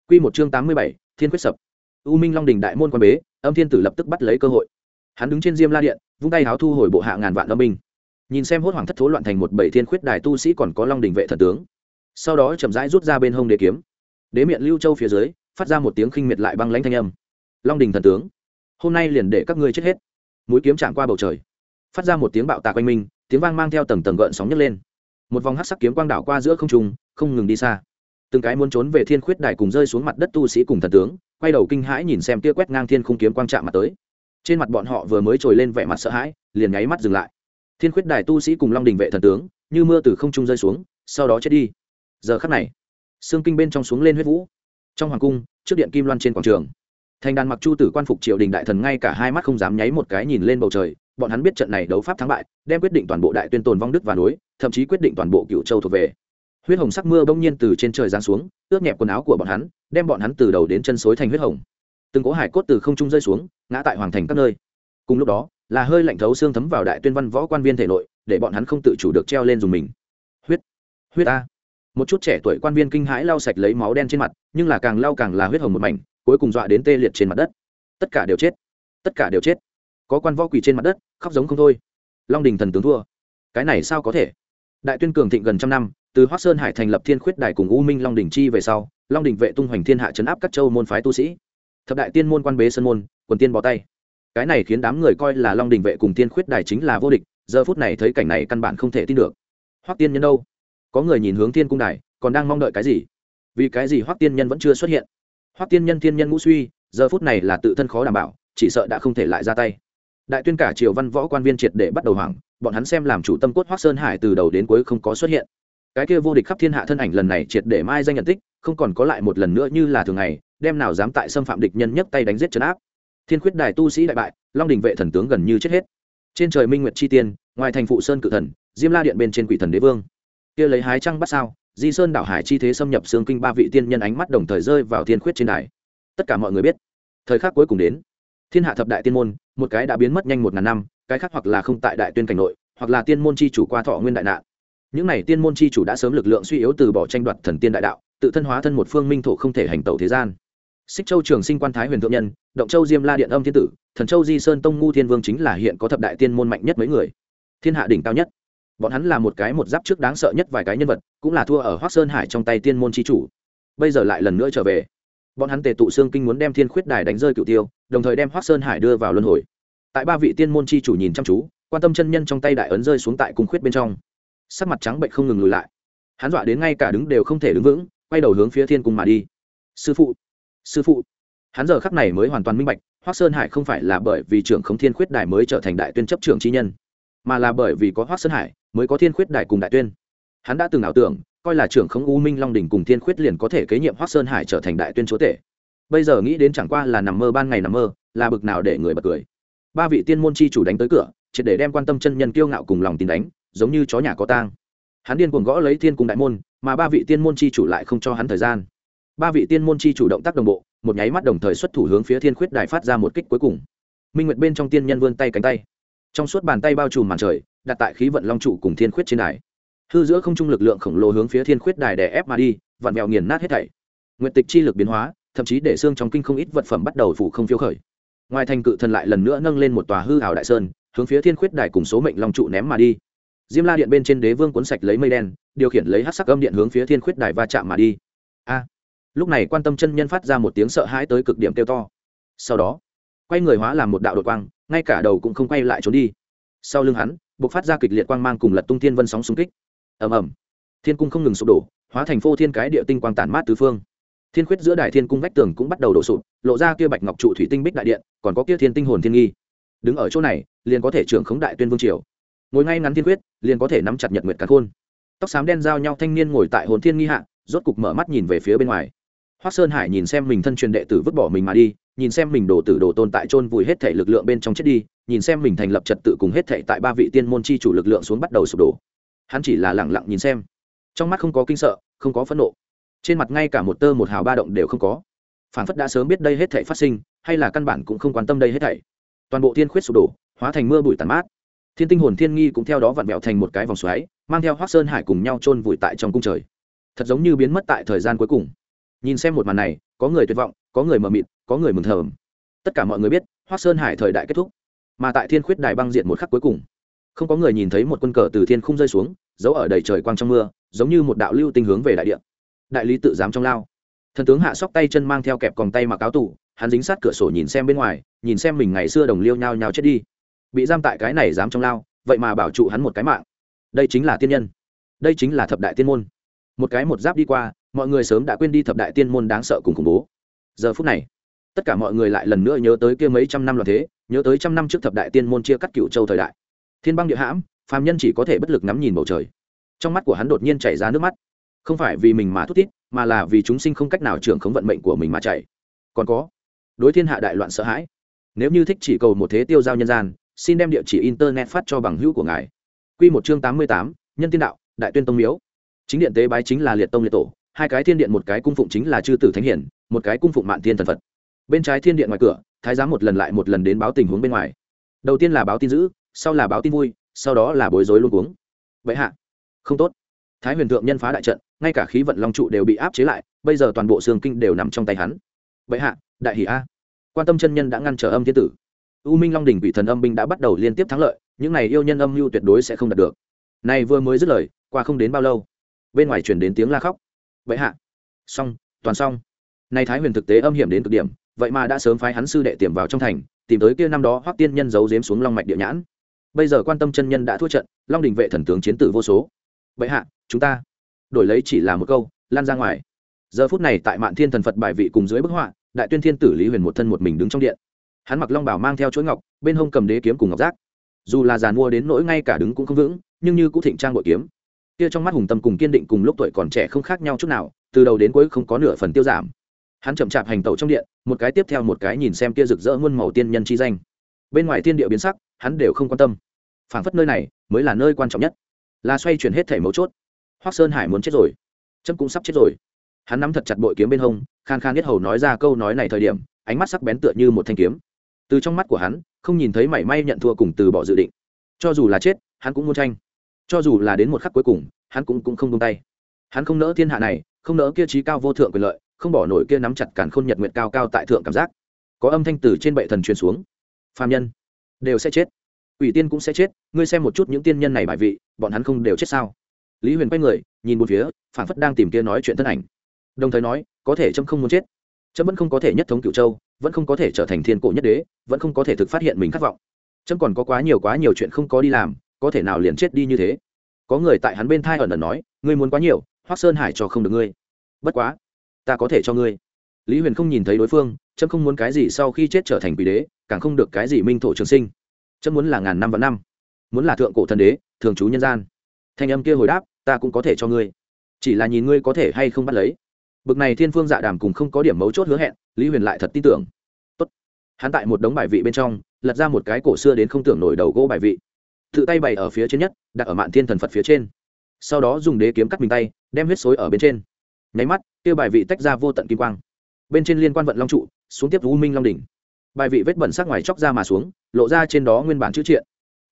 Q một chương tám mươi bảy, thiên quyết sập. U minh long đình đại môn quan bế, âm thiên tử lập tức bắt lấy cơ hội. Hắn đứng trên diêm la điện, vung tay háo thu hồi bộ hạ ngàn vạn âm binh nhìn xem hốt hoảng thất thố loạn thành một bảy thiên khuyết đài tu sĩ còn có long đình vệ thần tướng. Sau đó chậm rãi rút ra bên hông đế kiếm. Đế miệng lưu châu phía dưới, phát ra một tiếng khinh miệt lại băng lãnh thanh âm. Long đình thần tướng, hôm nay liền để các ngươi chết hết. Mũi kiếm chạm qua bầu trời, phát ra một tiếng bạo tạc quanh minh, tiếng vang mang theo tầng tầng gợn sóng nhấc lên. Một vòng hát sắc kiếm quang đảo qua giữa không trung, không ngừng đi xa. Từng cái muốn trốn về thiên khuyết đài cùng rơi xuống mặt đất tu sĩ cùng thần tướng, quay đầu kinh hãi nhìn xem tia quét ngang thiên khung kiếm quang chạm mặt tới. Trên mặt bọn họ vừa mới trồi lên vẻ mặt sợ hãi, liền nháy mắt dừng lại thiên khuyết đài tu sĩ cùng long đình vệ thần tướng, như mưa từ không trung rơi xuống, sau đó chết đi. Giờ khắc này, xương kinh bên trong xuống lên huyết vũ. Trong hoàng cung, trước điện kim loan trên quảng trường. Thành đàn mặc chu tử quan phục triều đình đại thần ngay cả hai mắt không dám nháy một cái nhìn lên bầu trời, bọn hắn biết trận này đấu pháp thắng bại, đem quyết định toàn bộ đại tuyên tồn vong đức và núi, thậm chí quyết định toàn bộ cựu châu thuộc về. Huyết hồng sắc mưa bỗng nhiên từ trên trời giáng xuống, ướt nhẹp quần áo của bọn hắn, đem bọn hắn từ đầu đến chân xối thành huyết hồng. Từng cỗ hải cốt từ không trung rơi xuống, ngã tại hoàng thành các nơi. Cùng lúc đó là hơi lạnh thấu xương thấm vào đại tuyên văn võ quan viên thể nội, để bọn hắn không tự chủ được treo lên dùng mình. Huyết huyết a. Một chút trẻ tuổi quan viên kinh hãi lau sạch lấy máu đen trên mặt, nhưng là càng lau càng là huyết hồng một mảnh, cuối cùng dọa đến tê liệt trên mặt đất. Tất cả đều chết, tất cả đều chết. Có quan võ quỳ trên mặt đất, khóc giống không thôi. Long đình thần tướng thua. Cái này sao có thể? Đại tuyên cường thịnh gần trăm năm, từ hoác sơn hải thành lập thiên khuyết đài cùng u minh long đình chi về sau, long đình vệ tung hoành thiên hạ chấn áp các châu môn phái tu sĩ. Thập đại tiên môn quan bế sơn môn, quần tiên bỏ tay cái này khiến đám người coi là long đình vệ cùng tiên khuyết đài chính là vô địch, giờ phút này thấy cảnh này căn bản không thể tin được. Hoắc tiên nhân đâu? Có người nhìn hướng thiên cung đài, còn đang mong đợi cái gì? Vì cái gì hoắc tiên nhân vẫn chưa xuất hiện? Hoắc tiên nhân thiên nhân ngũ suy, giờ phút này là tự thân khó đảm bảo, chỉ sợ đã không thể lại ra tay. Đại tuyên cả triều văn võ quan viên triệt để bắt đầu hoảng, bọn hắn xem làm chủ tâm cốt hoắc sơn hải từ đầu đến cuối không có xuất hiện. Cái kia vô địch khắp thiên hạ thân ảnh lần này triệt để mai danh nhận tích, không còn có lại một lần nữa như là thường ngày, đem nào dám tại xâm phạm địch nhân nhất tay đánh giết trấn áp thiên khuyết đài tu sĩ đại bại, long đình vệ thần tướng gần như chết hết. Trên trời minh nguyệt chi tiên, ngoài thành phụ sơn cự thần, diêm la điện bên trên quỷ thần đế vương. Kia lấy hái trăng bắt sao, di sơn đảo hải chi thế xâm nhập xương kinh ba vị tiên nhân ánh mắt đồng thời rơi vào thiên khuyết trên đài. Tất cả mọi người biết, thời khắc cuối cùng đến, thiên hạ thập đại tiên môn, một cái đã biến mất nhanh một ngàn năm, cái khác hoặc là không tại đại tuyên cảnh nội, hoặc là tiên môn chi chủ qua thọ nguyên đại nạn. Những này tiên môn chi chủ đã sớm lực lượng suy yếu từ bỏ tranh đoạt thần tiên đại đạo, tự thân hóa thân một phương minh thổ không thể hành tẩu thế gian xích châu trường sinh quan thái huyền thượng nhân, động châu diêm la điện âm thiên tử, thần châu di sơn tông ngu thiên vương chính là hiện có thập đại tiên môn mạnh nhất mấy người. Thiên hạ đỉnh cao nhất. Bọn hắn là một cái một giáp trước đáng sợ nhất vài cái nhân vật, cũng là thua ở hoác sơn hải trong tay tiên môn chi chủ. Bây giờ lại lần nữa trở về. Bọn hắn tề tụ xương kinh muốn đem thiên khuyết đài đánh rơi cựu tiêu, đồng thời đem hoác sơn hải đưa vào luân hồi. Tại ba vị tiên môn chi chủ nhìn chăm chú, quan tâm chân nhân trong tay đại ấn rơi xuống tại cung khuyết bên trong. Sắc mặt trắng bệnh không ngừng lùi lại. Hắn dọa đến ngay cả đứng đều không thể đứng vững, quay đầu hướng phía thiên cung mà đi. Sư phụ sư phụ, hắn giờ khắc này mới hoàn toàn minh bạch, hoác sơn hải không phải là bởi vì trưởng khống thiên khuyết đài mới trở thành đại tuyên chấp trưởng chi nhân, mà là bởi vì có hoác sơn hải mới có thiên khuyết đài cùng đại tuyên. Hắn đã từng ảo tưởng, coi là trưởng khống u minh long đình cùng thiên khuyết liền có thể kế nhiệm hoác sơn hải trở thành đại tuyên chúa tể. Bây giờ nghĩ đến chẳng qua là nằm mơ ban ngày nằm mơ, là bực nào để người bật cười. Ba vị tiên môn chi chủ đánh tới cửa, triệt để đem quan tâm chân nhân kiêu ngạo cùng lòng tin đánh, giống như chó nhà có tang. Hắn điên cuồng gõ lấy thiên cùng đại môn, mà ba vị tiên môn chi chủ lại không cho hắn thời gian ba vị tiên môn chi chủ động tác đồng bộ, một nháy mắt đồng thời xuất thủ hướng phía thiên khuyết đài phát ra một kích cuối cùng. Minh nguyệt bên trong tiên nhân vươn tay cánh tay. Trong suốt bàn tay bao trùm màn trời, đặt tại khí vận long trụ cùng thiên khuyết trên đài. Hư giữa không trung lực lượng khổng lồ hướng phía thiên khuyết đài đè ép mà đi, vặn mèo nghiền nát hết thảy. Nguyện tịch chi lực biến hóa, thậm chí để xương trong kinh không ít vật phẩm bắt đầu phủ không phiêu khởi. Ngoài thành cự thần lại lần nữa nâng lên một tòa hư hào đại sơn, hướng phía thiên khuyết đài cùng số mệnh long trụ ném mà đi. Diêm la điện bên trên đế vương cuốn sạch lấy mây đen, điều khiển lấy hát sắc âm điện hướng phía thiên khuyết đài va chạm mà đi. A! Lúc này quan tâm chân nhân phát ra một tiếng sợ hãi tới cực điểm kêu to. Sau đó, quay người hóa làm một đạo đột quang, ngay cả đầu cũng không quay lại trốn đi. Sau lưng hắn b ộ c phát ra kịch liệt quang mang cùng lật tung thiên vân sóng xung kích. Ầm ầm. Thiên cung không ngừng sụp đổ, hóa thành phô thiên cái địa tinh quang tản mát tứ phương. Thiên khuyết giữa đại thiên cung vách tường cũng bắt đầu đổ sụp, lộ ra kia bạch ngọc trụ thủy tinh bích đại điện, còn có kia thiên tinh hồn thiên nghi. Đứng ở chỗ này, liền có thể trưởng khống đại tuyên vương triều. Ngồi ngay ngắn thiên quyết liền có thể nắm chặt nhật nguyệt cả khôn. Tóc xám đen giao nhau thanh niên ngồi tại hồn thiên nghi hạ, rốt cục mở mắt nhìn về phía bên ngoài. Hoắc sơn hải nhìn xem mình thân truyền đệ tử vứt bỏ mình mà đi, nhìn xem mình đồ tử đồ tôn tại chôn vùi hết thể lực lượng bên trong chết đi, nhìn xem mình thành lập trật tự cùng hết thể tại ba vị tiên môn chi chủ lực lượng xuống bắt đầu sụp đổ. Hắn chỉ là lẳng lặng nhìn xem. Trong mắt không có kinh sợ, không có phẫn nộ. Trên mặt ngay cả một tơ một hào ba động đều không có. Phản phất đã sớm biết đây hết thể phát sinh, hay là căn bản cũng không quan tâm đây hết thảy. Toàn bộ thiên khuyết sụp đổ, hóa thành mưa bụi tàn mát. Thiên tinh hồn thiên nghi cũng theo đó vặn vẹo thành một cái vòng xoáy, mang theo Hoắc sơn hải cùng nhau chôn vùi tại trong cung trời. Thật giống như biến mất tại thời gian cuối cùng nhìn xem một màn này, có người tuyệt vọng, có người mờ mịt, có người mừng thầm. Tất cả mọi người biết, hoác sơn hải thời đại kết thúc. Mà tại thiên khuyết đài băng diện một khắc cuối cùng, không có người nhìn thấy một quân cờ từ thiên không rơi xuống giấu ở đầy trời quang trong mưa, giống như một đạo lưu tinh hướng về đại địa. Đại lý tự giám trong lao. Thần tướng hạ sóc tay chân mang theo kẹp còng tay mặc áo tủ hắn dính sát cửa sổ nhìn xem bên ngoài, nhìn xem mình ngày xưa đồng liêu nhao nhao chết đi. Bị giam tại cái này dám trong lao, vậy mà bảo trụ hắn một cái mạng. Đây chính là tiên nhân. Đây chính là thập đại tiên môn. Một cái một giáp đi qua mọi người sớm đã quên đi thập đại tiên môn đáng sợ cùng khủng bố. Giờ phút này, tất cả mọi người lại lần nữa nhớ tới kia mấy trăm năm loạn thế, nhớ tới trăm năm trước thập đại tiên môn chia cắt cựu châu thời đại. Thiên băng địa hãm, phàm nhân chỉ có thể bất lực ngắm nhìn bầu trời. Trong mắt của hắn đột nhiên chảy ra nước mắt. Không phải vì mình mà thút thít, mà là vì chúng sinh không cách nào trưởng khống vận mệnh của mình mà chảy còn có, đối thiên hạ đại loạn sợ hãi. Nếu như thích chỉ cầu một thế tiêu giao nhân gian, xin đem địa chỉ internet phát cho bằng hữu của ngài. Q một chương tám mươi tám, nhân tiên đạo, đại tuyên tông miếu. Chính điện tế bái chính là liệt tông liệt tổ hai cái thiên điện một cái cung phụng chính là chư tử thánh hiển, một cái cung phụng mạn thiên thần phật. Bên trái thiên điện ngoài cửa, thái giám một lần lại một lần đến báo tình huống bên ngoài. Đầu tiên là báo tin dữ, sau là báo tin vui, sau đó là bối rối luôn cuống. Vậy hạ, không tốt. Thái huyền thượng nhân phá đại trận, ngay cả khí vận long trụ đều bị áp chế lại, bây giờ toàn bộ xương kinh đều nằm trong tay hắn. Vậy hạ, đại hỷ a. Quan tâm chân nhân đã ngăn trở âm thiên tử. U minh long đình quỷ thần âm binh đã bắt đầu liên tiếp thắng lợi, những này yêu nhân âm mưu tuyệt đối sẽ không đạt được. Này vừa mới dứt lời, qua không đến bao lâu, bên ngoài chuyển đến tiếng la khóc vậy hạ. Xong, toàn xong. Nay thái huyền thực tế âm hiểm đến cực điểm, vậy mà đã sớm phái hắn sư đệ tiềm vào trong thành, tìm tới kia năm đó hoắc tiên nhân giấu giếm xuống long mạch địa nhãn. Bây giờ quan tâm chân nhân đã thua trận, long đình vệ thần tướng chiến tử vô số. Vậy hạ, chúng ta đổi lấy chỉ là một câu, lan ra ngoài. Giờ phút này tại mạn thiên thần phật bài vị cùng dưới bức họa, đại tuyên thiên tử lý huyền một thân một mình đứng trong điện. Hắn mặc long bảo mang theo chuỗi ngọc, bên hông cầm đế kiếm cùng ngọc giác. Dù là giàn mua đến nỗi ngay cả đứng cũng không vững, nhưng như cũng thịnh trang bội kiếm kia trong mắt hùng tâm cùng kiên định cùng lúc tuổi còn trẻ không khác nhau chút nào, từ đầu đến cuối không có nửa phần tiêu giảm. Hắn chậm chạp hành tẩu trong điện, một cái tiếp theo một cái nhìn xem kia rực rỡ muôn màu tiên nhân chi danh. Bên ngoài thiên địa biến sắc, hắn đều không quan tâm. Phảng phất nơi này mới là nơi quan trọng nhất. Là xoay chuyển hết thể mấu chốt. Hoác sơn hải muốn chết rồi. Trâm cũng sắp chết rồi. Hắn nắm thật chặt bội kiếm bên hông, khan khan nhất hầu nói ra câu nói này thời điểm, ánh mắt sắc bén tựa như một thanh kiếm. Từ trong mắt của hắn, không nhìn thấy mảy may nhận thua cùng từ bỏ dự định. Cho dù là chết, hắn cũng muốn tranh cho dù là đến một khắc cuối cùng hắn cũng, cũng không tung tay. Hắn không nỡ thiên hạ này không nỡ kia trí cao vô thượng quyền lợi không bỏ nổi kia nắm chặt cản khôn nhật nguyện cao cao tại thượng cảm giác. Có âm thanh từ trên bệ thần truyền xuống. Phàm nhân đều sẽ chết. Ủy tiên cũng sẽ chết. Ngươi xem một chút những tiên nhân này bài vị bọn hắn không đều chết sao? Lý huyền quay người nhìn một phía phản phất đang tìm kia nói chuyện thân ảnh. Đồng thời nói có thể trâm không muốn chết. Trâm vẫn không có thể nhất thống cựu châu vẫn không có thể trở thành thiên cổ nhất đế vẫn không có thể thực phát hiện mình khát vọng. Trâm còn có quá nhiều quá nhiều chuyện không có đi làm có thể nào liền chết đi như thế? Có người tại hắn bên thai ẩn ẩn nói, ngươi muốn quá nhiều hoác sơn hải cho không được ngươi. Bất quá, ta có thể cho ngươi. Lý huyền không nhìn thấy đối phương trâm không muốn cái gì sau khi chết trở thành quỷ đế, càng không được cái gì minh thổ trường sinh. Trâm muốn là ngàn năm và năm, muốn là thượng cổ thần đế, thường trú nhân gian. Thanh âm kia hồi đáp, ta cũng có thể cho ngươi, chỉ là nhìn ngươi có thể hay không bắt lấy. Bực này thiên phương dạ đàm cùng không có điểm mấu chốt hứa hẹn, lý huyền lại thật tin tưởng. Tốt. hắn tại một đống bài vị bên trong, lật ra một cái cổ xưa đến không tưởng nổi đầu gỗ bài vị tự tay bày ở phía trên nhất, đặt ở mạn thiên thần phật phía trên. Sau đó dùng đế kiếm cắt mình tay, đem huyết xối ở bên trên. Nháy mắt kêu bài vị tách ra vô tận kim quang. Bên trên liên quan vận long trụ, xuống tiếp u minh long đỉnh. Bài vị vết bẩn sắc ngoài chóc ra mà xuống, lộ ra trên đó nguyên bản chữ triện.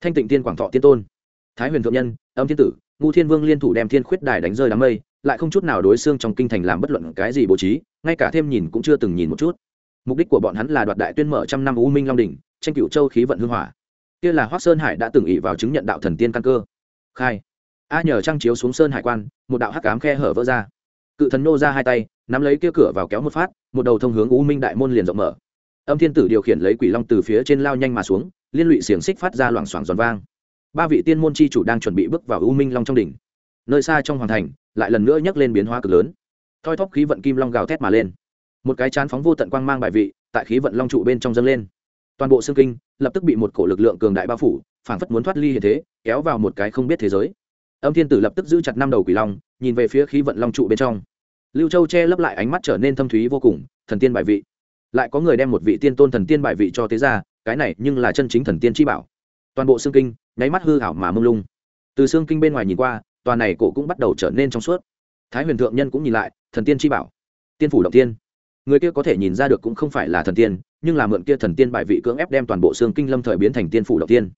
Thanh tịnh tiên quảng thọ tiên tôn. Thái huyền thượng nhân, âm thiên tử, ngu thiên vương liên thủ đem thiên khuyết đài đánh rơi đám mây, lại không chút nào đối xương trong kinh thành làm bất luận cái gì bố trí, ngay cả thêm nhìn cũng chưa từng nhìn một chút. Mục đích của bọn hắn là đoạt đại tuyên mở trăm năm u minh long đỉnh, tranh cựu châu khí vận hương hỏa kia là hoác sơn hải đã từng ỉ vào chứng nhận đạo thần tiên căn cơ. Khai. A nhờ trăng chiếu xuống sơn hải quan, một đạo hắc cám khe hở vỡ ra. Cự thần nô ra hai tay, nắm lấy kia cửa vào kéo một phát, một đầu thông hướng u minh đại môn liền rộng mở. Âm thiên tử điều khiển lấy quỷ long từ phía trên lao nhanh mà xuống, liên lụy xiềng xích phát ra loảng xoảng giòn vang. Ba vị tiên môn chi chủ đang chuẩn bị bước vào u minh long trong đỉnh. Nơi xa trong hoàng thành, lại lần nữa nhấc lên biến hóa cực lớn. Thoi thóp khí vận kim long gào thét mà lên. Một cái chán phóng vô tận quang mang bài vị, tại khí vận long trụ bên trong dâng lên toàn bộ xương kinh lập tức bị một cổ lực lượng cường đại bao phủ, phảng phất muốn thoát ly hiện thế, kéo vào một cái không biết thế giới. Âm thiên tử lập tức giữ chặt năm đầu quỷ long, nhìn về phía khí vận long trụ bên trong. Lưu châu che lấp lại ánh mắt trở nên thâm thúy vô cùng, thần tiên bài vị. Lại có người đem một vị tiên tôn thần tiên bài vị cho tế ra, cái này nhưng là chân chính thần tiên chi bảo. Toàn bộ xương kinh, nháy mắt hư hảo mà mông lung. Từ xương kinh bên ngoài nhìn qua toàn này cổ cũng bắt đầu trở nên trong suốt. Thái huyền thượng nhân cũng nhìn lại, thần tiên chi bảo. Tiên phủ động tiên người kia có thể nhìn ra được cũng không phải là thần tiên, nhưng là mượn kia thần tiên bài vị cưỡng ép đem toàn bộ xương kinh lâm thời biến thành tiên phủ động tiên.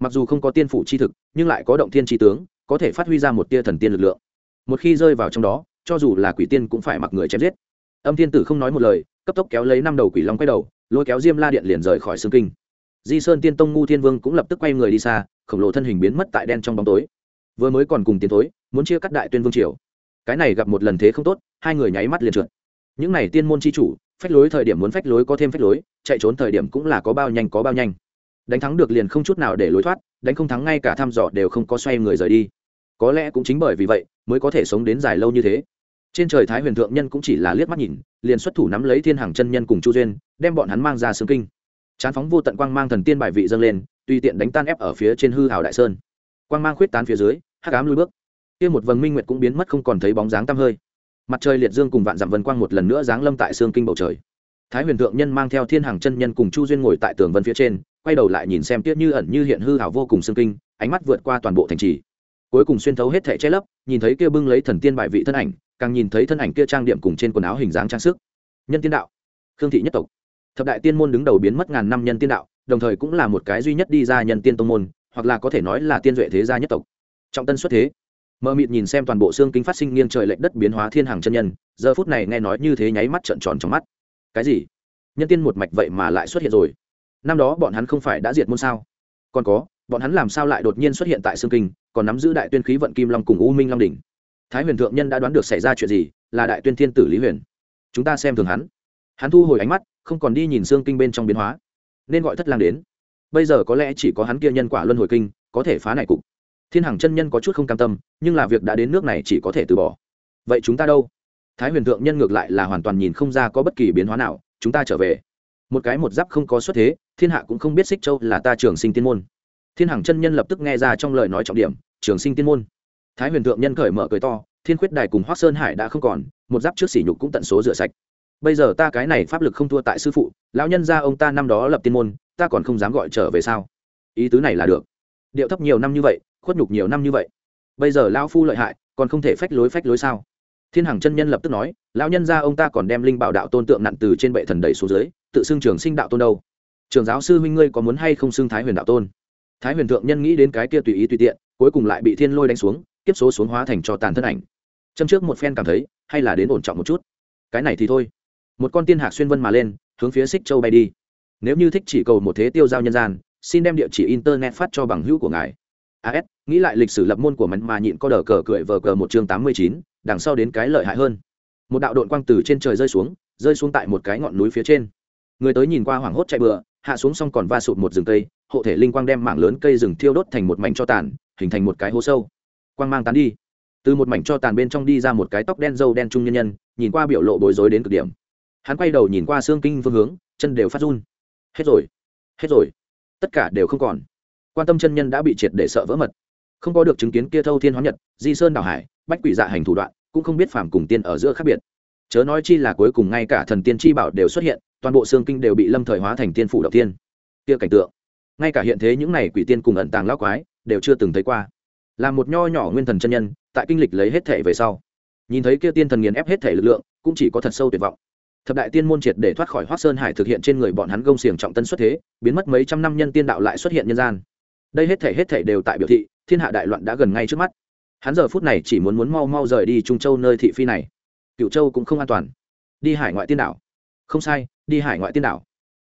Mặc dù không có tiên phủ chi thực, nhưng lại có động tiên chi tướng, có thể phát huy ra một tia thần tiên lực lượng. Một khi rơi vào trong đó, cho dù là quỷ tiên cũng phải mặc người chém giết. Âm thiên tử không nói một lời, cấp tốc kéo lấy năm đầu quỷ long quay đầu, lôi kéo diêm la điện liền rời khỏi xương kinh. Di sơn tiên tông ngu thiên vương cũng lập tức quay người đi xa, khổng lồ thân hình biến mất tại đen trong bóng tối. Vừa mới còn cùng tiến tối muốn chia cắt đại tuyên vương triều. Cái này gặp một lần thế không tốt, hai người nháy mắt liền trượt những này tiên môn chi chủ, phách lối thời điểm muốn phách lối có thêm phách lối, chạy trốn thời điểm cũng là có bao nhanh có bao nhanh. Đánh thắng được liền không chút nào để lối thoát, đánh không thắng ngay cả thăm dò đều không có xoay người rời đi. Có lẽ cũng chính bởi vì vậy, mới có thể sống đến dài lâu như thế. Trên trời thái huyền thượng nhân cũng chỉ là liếc mắt nhìn, liền xuất thủ nắm lấy thiên hàng chân nhân cùng chu duyên, đem bọn hắn mang ra xương kinh. Chán phóng vô tận quang mang thần tiên bài vị dâng lên, tùy tiện đánh tan ép ở phía trên hư hào đại sơn. Quang mang khuyết tán phía dưới, hắc ám lui bước. Kia một vầng minh nguyệt cũng biến mất không còn thấy bóng dáng tăm hơi mặt trời liệt dương cùng vạn dặm vân quang một lần nữa giáng lâm tại xương kinh bầu trời. Thái huyền thượng nhân mang theo thiên hàng chân nhân cùng chu duyên ngồi tại tường vân phía trên, quay đầu lại nhìn xem tiết như ẩn như hiện hư hảo vô cùng xương kinh, ánh mắt vượt qua toàn bộ thành trì. Cuối cùng xuyên thấu hết thể che lấp, nhìn thấy kia bưng lấy thần tiên bại vị thân ảnh, càng nhìn thấy thân ảnh kia trang điểm cùng trên quần áo hình dáng trang sức. Nhân tiên đạo, khương thị nhất tộc. Thập đại tiên môn đứng đầu biến mất ngàn năm nhân tiên đạo, đồng thời cũng là một cái duy nhất đi ra nhân tiên tông môn, hoặc là có thể nói là tiên duệ thế gia nhất tộc. Trọng tân xuất thế mờ mịt nhìn xem toàn bộ xương kinh phát sinh nghiêng trời lệch đất biến hóa thiên hàng chân nhân, giờ phút này nghe nói như thế nháy mắt trợn tròn trong mắt. Cái gì? Nhân tiên một mạch vậy mà lại xuất hiện rồi. Năm đó bọn hắn không phải đã diệt môn sao? Còn có, bọn hắn làm sao lại đột nhiên xuất hiện tại xương kinh, còn nắm giữ đại tuyên khí vận kim long cùng u minh long đỉnh? Thái huyền thượng nhân đã đoán được xảy ra chuyện gì, là đại tuyên thiên tử lý huyền. Chúng ta xem thường hắn. Hắn thu hồi ánh mắt, không còn đi nhìn xương kinh bên trong biến hóa. Nên gọi thất lang đến. Bây giờ có lẽ chỉ có hắn kia nhân quả luân hồi kinh, có thể phá này cục thiên hằng chân nhân có chút không cam tâm, nhưng là việc đã đến nước này chỉ có thể từ bỏ. Vậy chúng ta đâu? Thái huyền thượng nhân ngược lại là hoàn toàn nhìn không ra có bất kỳ biến hóa nào, chúng ta trở về. Một cái một giáp không có xuất thế, thiên hạ cũng không biết xích châu là ta trường sinh tiên môn. Thiên hằng chân nhân lập tức nghe ra trong lời nói trọng điểm, trường sinh tiên môn. Thái huyền thượng nhân cởi mở cười to, thiên khuyết đài cùng hoác sơn hải đã không còn, một giáp trước sỉ nhục cũng tận số rửa sạch. Bây giờ ta cái này pháp lực không thua tại sư phụ, lão nhân gia ông ta năm đó lập tiên môn, ta còn không dám gọi trở về sao? Ý tứ này là được. Điệu thấp nhiều năm như vậy khuất nhục nhiều năm như vậy. Bây giờ lão phu lợi hại, còn không thể phách lối phách lối sao? Thiên hằng chân nhân lập tức nói, lão nhân gia ông ta còn đem linh bảo đạo tôn tượng nặn từ trên bệ thần đẩy xuống dưới, tự xưng trường sinh đạo tôn đâu? Trường giáo sư huynh ngươi có muốn hay không xưng thái huyền đạo tôn? Thái huyền thượng nhân nghĩ đến cái kia tùy ý tùy tiện, cuối cùng lại bị thiên lôi đánh xuống tiếp số xuống hóa thành cho tàn thân ảnh. Châm trước một phen cảm thấy, hay là đến ổn trọng một chút. Cái này thì thôi. Một con tiên hạc xuyên vân mà lên, hướng phía xích châu bay đi. Nếu như thích chỉ cầu một thế tiêu giao nhân gian, xin đem địa chỉ internet phát cho bằng hữu của ngài as nghĩ lại lịch sử lập môn của mình mà nhịn có đờ cờ cười vờ cờ một chương tám mươi chín, đằng sau đến cái lợi hại hơn. Một đạo độn quang từ trên trời rơi xuống rơi xuống tại một cái ngọn núi phía trên. Người tới nhìn qua hoảng hốt chạy bừa, hạ xuống xong còn va sụt một rừng cây, hộ thể linh quang đem mảng lớn cây rừng thiêu đốt thành một mảnh cho tàn, hình thành một cái hố sâu. Quang mang tán đi. Từ một mảnh cho tàn bên trong đi ra một cái tóc đen râu đen trung nhân nhân, nhìn qua biểu lộ bối rối đến cực điểm. Hắn quay đầu nhìn qua xương kinh phương hướng, chân đều phát run. Hết rồi. Hết rồi. Tất cả đều không còn quan tâm chân nhân đã bị triệt để sợ vỡ mật. Không có được chứng kiến kia thâu thiên hóa nhật, di sơn đảo hải, bách quỷ dạ hành thủ đoạn, cũng không biết phàm cùng tiên ở giữa khác biệt. Chớ nói chi là cuối cùng ngay cả thần tiên chi bảo đều xuất hiện, toàn bộ xương kinh đều bị lâm thời hóa thành tiên phủ đầu tiên. Kia cảnh tượng, ngay cả hiện thế những này quỷ tiên cùng ẩn tàng lão quái, đều chưa từng thấy qua. Là một nho nhỏ nguyên thần chân nhân, tại kinh lịch lấy hết thể về sau. Nhìn thấy kia tiên thần nghiền ép hết thể lực lượng, cũng chỉ có thật sâu tuyệt vọng. Thập đại tiên môn triệt để thoát khỏi hoác sơn hải thực hiện trên người bọn hắn gông xiềng trọng tân xuất thế, biến mất mấy trăm năm nhân tiên đạo lại xuất hiện nhân gian đây hết thể hết thể đều tại biểu thị, thiên hạ đại loạn đã gần ngay trước mắt. Hắn giờ phút này chỉ muốn muốn mau mau rời đi trung châu nơi thị phi này. Cựu châu cũng không an toàn. Đi hải ngoại tiên đảo. Không sai, đi hải ngoại tiên đảo.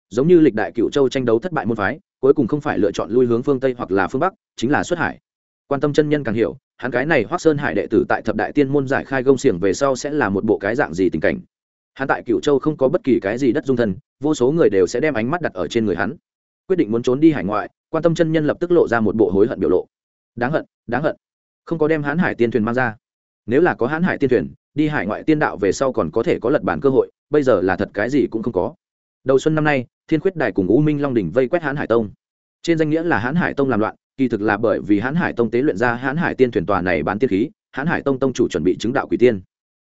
Giống như lịch đại cựu châu tranh đấu thất bại môn phái, cuối cùng không phải lựa chọn lui hướng phương tây hoặc là phương bắc, chính là xuất hải. Quan tâm chân nhân càng hiểu, hắn cái này hoác sơn hải đệ tử tại thập đại tiên môn giải khai gông xiềng về sau sẽ là một bộ cái dạng gì tình cảnh? Hắn tại cựu châu không có bất kỳ cái gì đất dung thân, vô số người đều sẽ đem ánh mắt đặt ở trên người hắn. Quyết định muốn trốn đi hải ngoại quan tâm chân nhân lập tức lộ ra một bộ hối hận biểu lộ. Đáng hận đáng hận. Không có đem hãn hải tiên thuyền mang ra. Nếu là có hãn hải tiên thuyền, đi hải ngoại tiên đạo về sau còn có thể có lật bản cơ hội, bây giờ là thật cái gì cũng không có. Đầu xuân năm nay, thiên khuyết đài cùng u minh long đình vây quét hãn hải tông. Trên danh nghĩa là hãn hải tông làm loạn, kỳ thực là bởi vì hãn hải tông tế luyện ra hãn hải tiên thuyền tòa này bán tiên khí hãn hải tông tông chủ chuẩn bị chứng đạo quỷ tiên.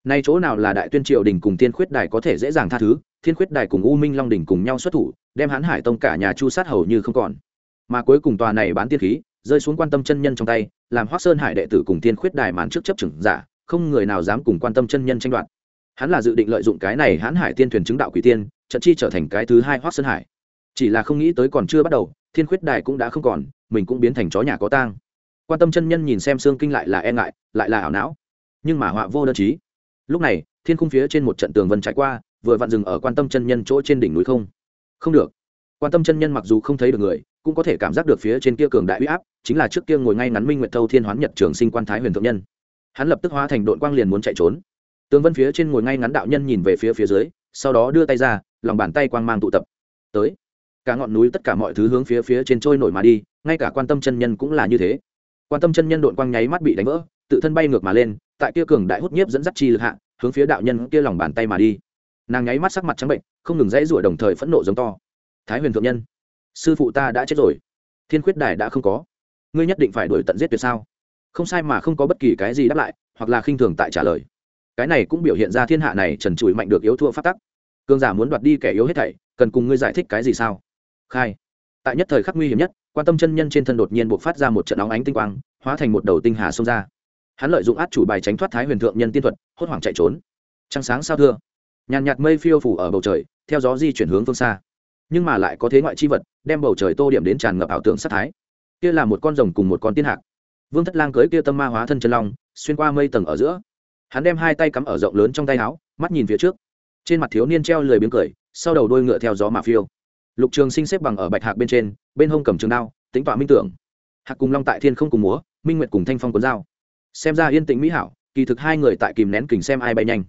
Nay chỗ nào là đại tuyên triều đình cùng tiên khuyết đài có thể dễ dàng tha thứ, thiên khuyết đài cùng u minh long đình cùng nhau xuất thủ, đem hãn hải tông cả nhà chu sát hầu như không còn mà cuối cùng tòa này bán tiên khí rơi xuống quan tâm chân nhân trong tay, làm hoác sơn hải đệ tử cùng tiên khuyết đài màn trước chấp trưởng giả, không người nào dám cùng quan tâm chân nhân tranh đoạt. Hắn là dự định lợi dụng cái này hãn hải tiên thuyền chứng đạo quỷ tiên, trận chi trở thành cái thứ hai hoác sơn hải. Chỉ là không nghĩ tới còn chưa bắt đầu, thiên khuyết đài cũng đã không còn, mình cũng biến thành chó nhà có tang. Quan tâm chân nhân nhìn xem xương kinh lại là e ngại, lại là ảo não. Nhưng mà họa vô đơn chí. Lúc này, thiên khung phía trên một trận tường vân trải qua, vừa vặn dừng ở quan tâm chân nhân chỗ trên đỉnh núi không. Không được. Quan tâm chân nhân mặc dù không thấy được người cũng có thể cảm giác được phía trên kia cường đại uy áp, chính là trước kia ngồi ngay ngắn minh nguyệt thâu thiên hoán nhật trường sinh quan thái huyền thượng nhân. Hắn lập tức hóa thành đội quang liền muốn chạy trốn. Tường vân phía trên ngồi ngay ngắn đạo nhân nhìn về phía phía dưới, sau đó đưa tay ra, lòng bàn tay quang mang tụ tập. Tới. Cả ngọn núi tất cả mọi thứ hướng phía phía trên trôi nổi mà đi, ngay cả quan tâm chân nhân cũng là như thế. Quan tâm chân nhân đội quang nháy mắt bị đánh vỡ, tự thân bay ngược mà lên, tại kia cường đại hút nhiếp dẫn dắt chi lực hạ, hướng phía đạo nhân kia lòng bàn tay mà đi. Nàng nháy mắt sắc mặt trắng bệnh, không ngừng dãy rủa đồng thời phẫn nộ giống to. Thái huyền thượng nhân sư phụ ta đã chết rồi. Thiên khuyết đài đã không có. Ngươi nhất định phải đuổi tận giết tuyệt sao? Không sai mà không có bất kỳ cái gì đáp lại, hoặc là khinh thường tại trả lời. Cái này cũng biểu hiện ra thiên hạ này trần trụi mạnh được yếu thua phát tắc. Cương giả muốn đoạt đi kẻ yếu hết thảy, cần cùng ngươi giải thích cái gì sao? Khai. Tại nhất thời khắc nguy hiểm nhất, quan tâm chân nhân trên thân đột nhiên buộc phát ra một trận óng ánh tinh quang, hóa thành một đầu tinh hà xông ra. Hắn lợi dụng át chủ bài tránh thoát thái huyền thượng nhân tiên thuật, hốt hoảng chạy trốn. Trăng sáng sao thưa. Nhàn nhạt mây phiêu phủ ở bầu trời, theo gió di chuyển hướng phương xa nhưng mà lại có thế ngoại chi vật, đem bầu trời tô điểm đến tràn ngập ảo tưởng sát thái. Kia là một con rồng cùng một con tiên hạc. Vương thất lang cưới kia tâm ma hóa thân chân long, xuyên qua mây tầng ở giữa. Hắn đem hai tay cắm ở rộng lớn trong tay áo, mắt nhìn phía trước. Trên mặt thiếu niên treo lười biếng cười, sau đầu đôi ngựa theo gió mà phiêu. Lục trường sinh xếp bằng ở bạch hạc bên trên, bên hông cầm trường đao, tính tọa minh tưởng. Hạc cùng long tại thiên không cùng múa, minh nguyệt cùng thanh phong cuốn dao. Xem ra yên tĩnh mỹ hảo, kỳ thực hai người tại kìm nén kình xem ai bay nhanh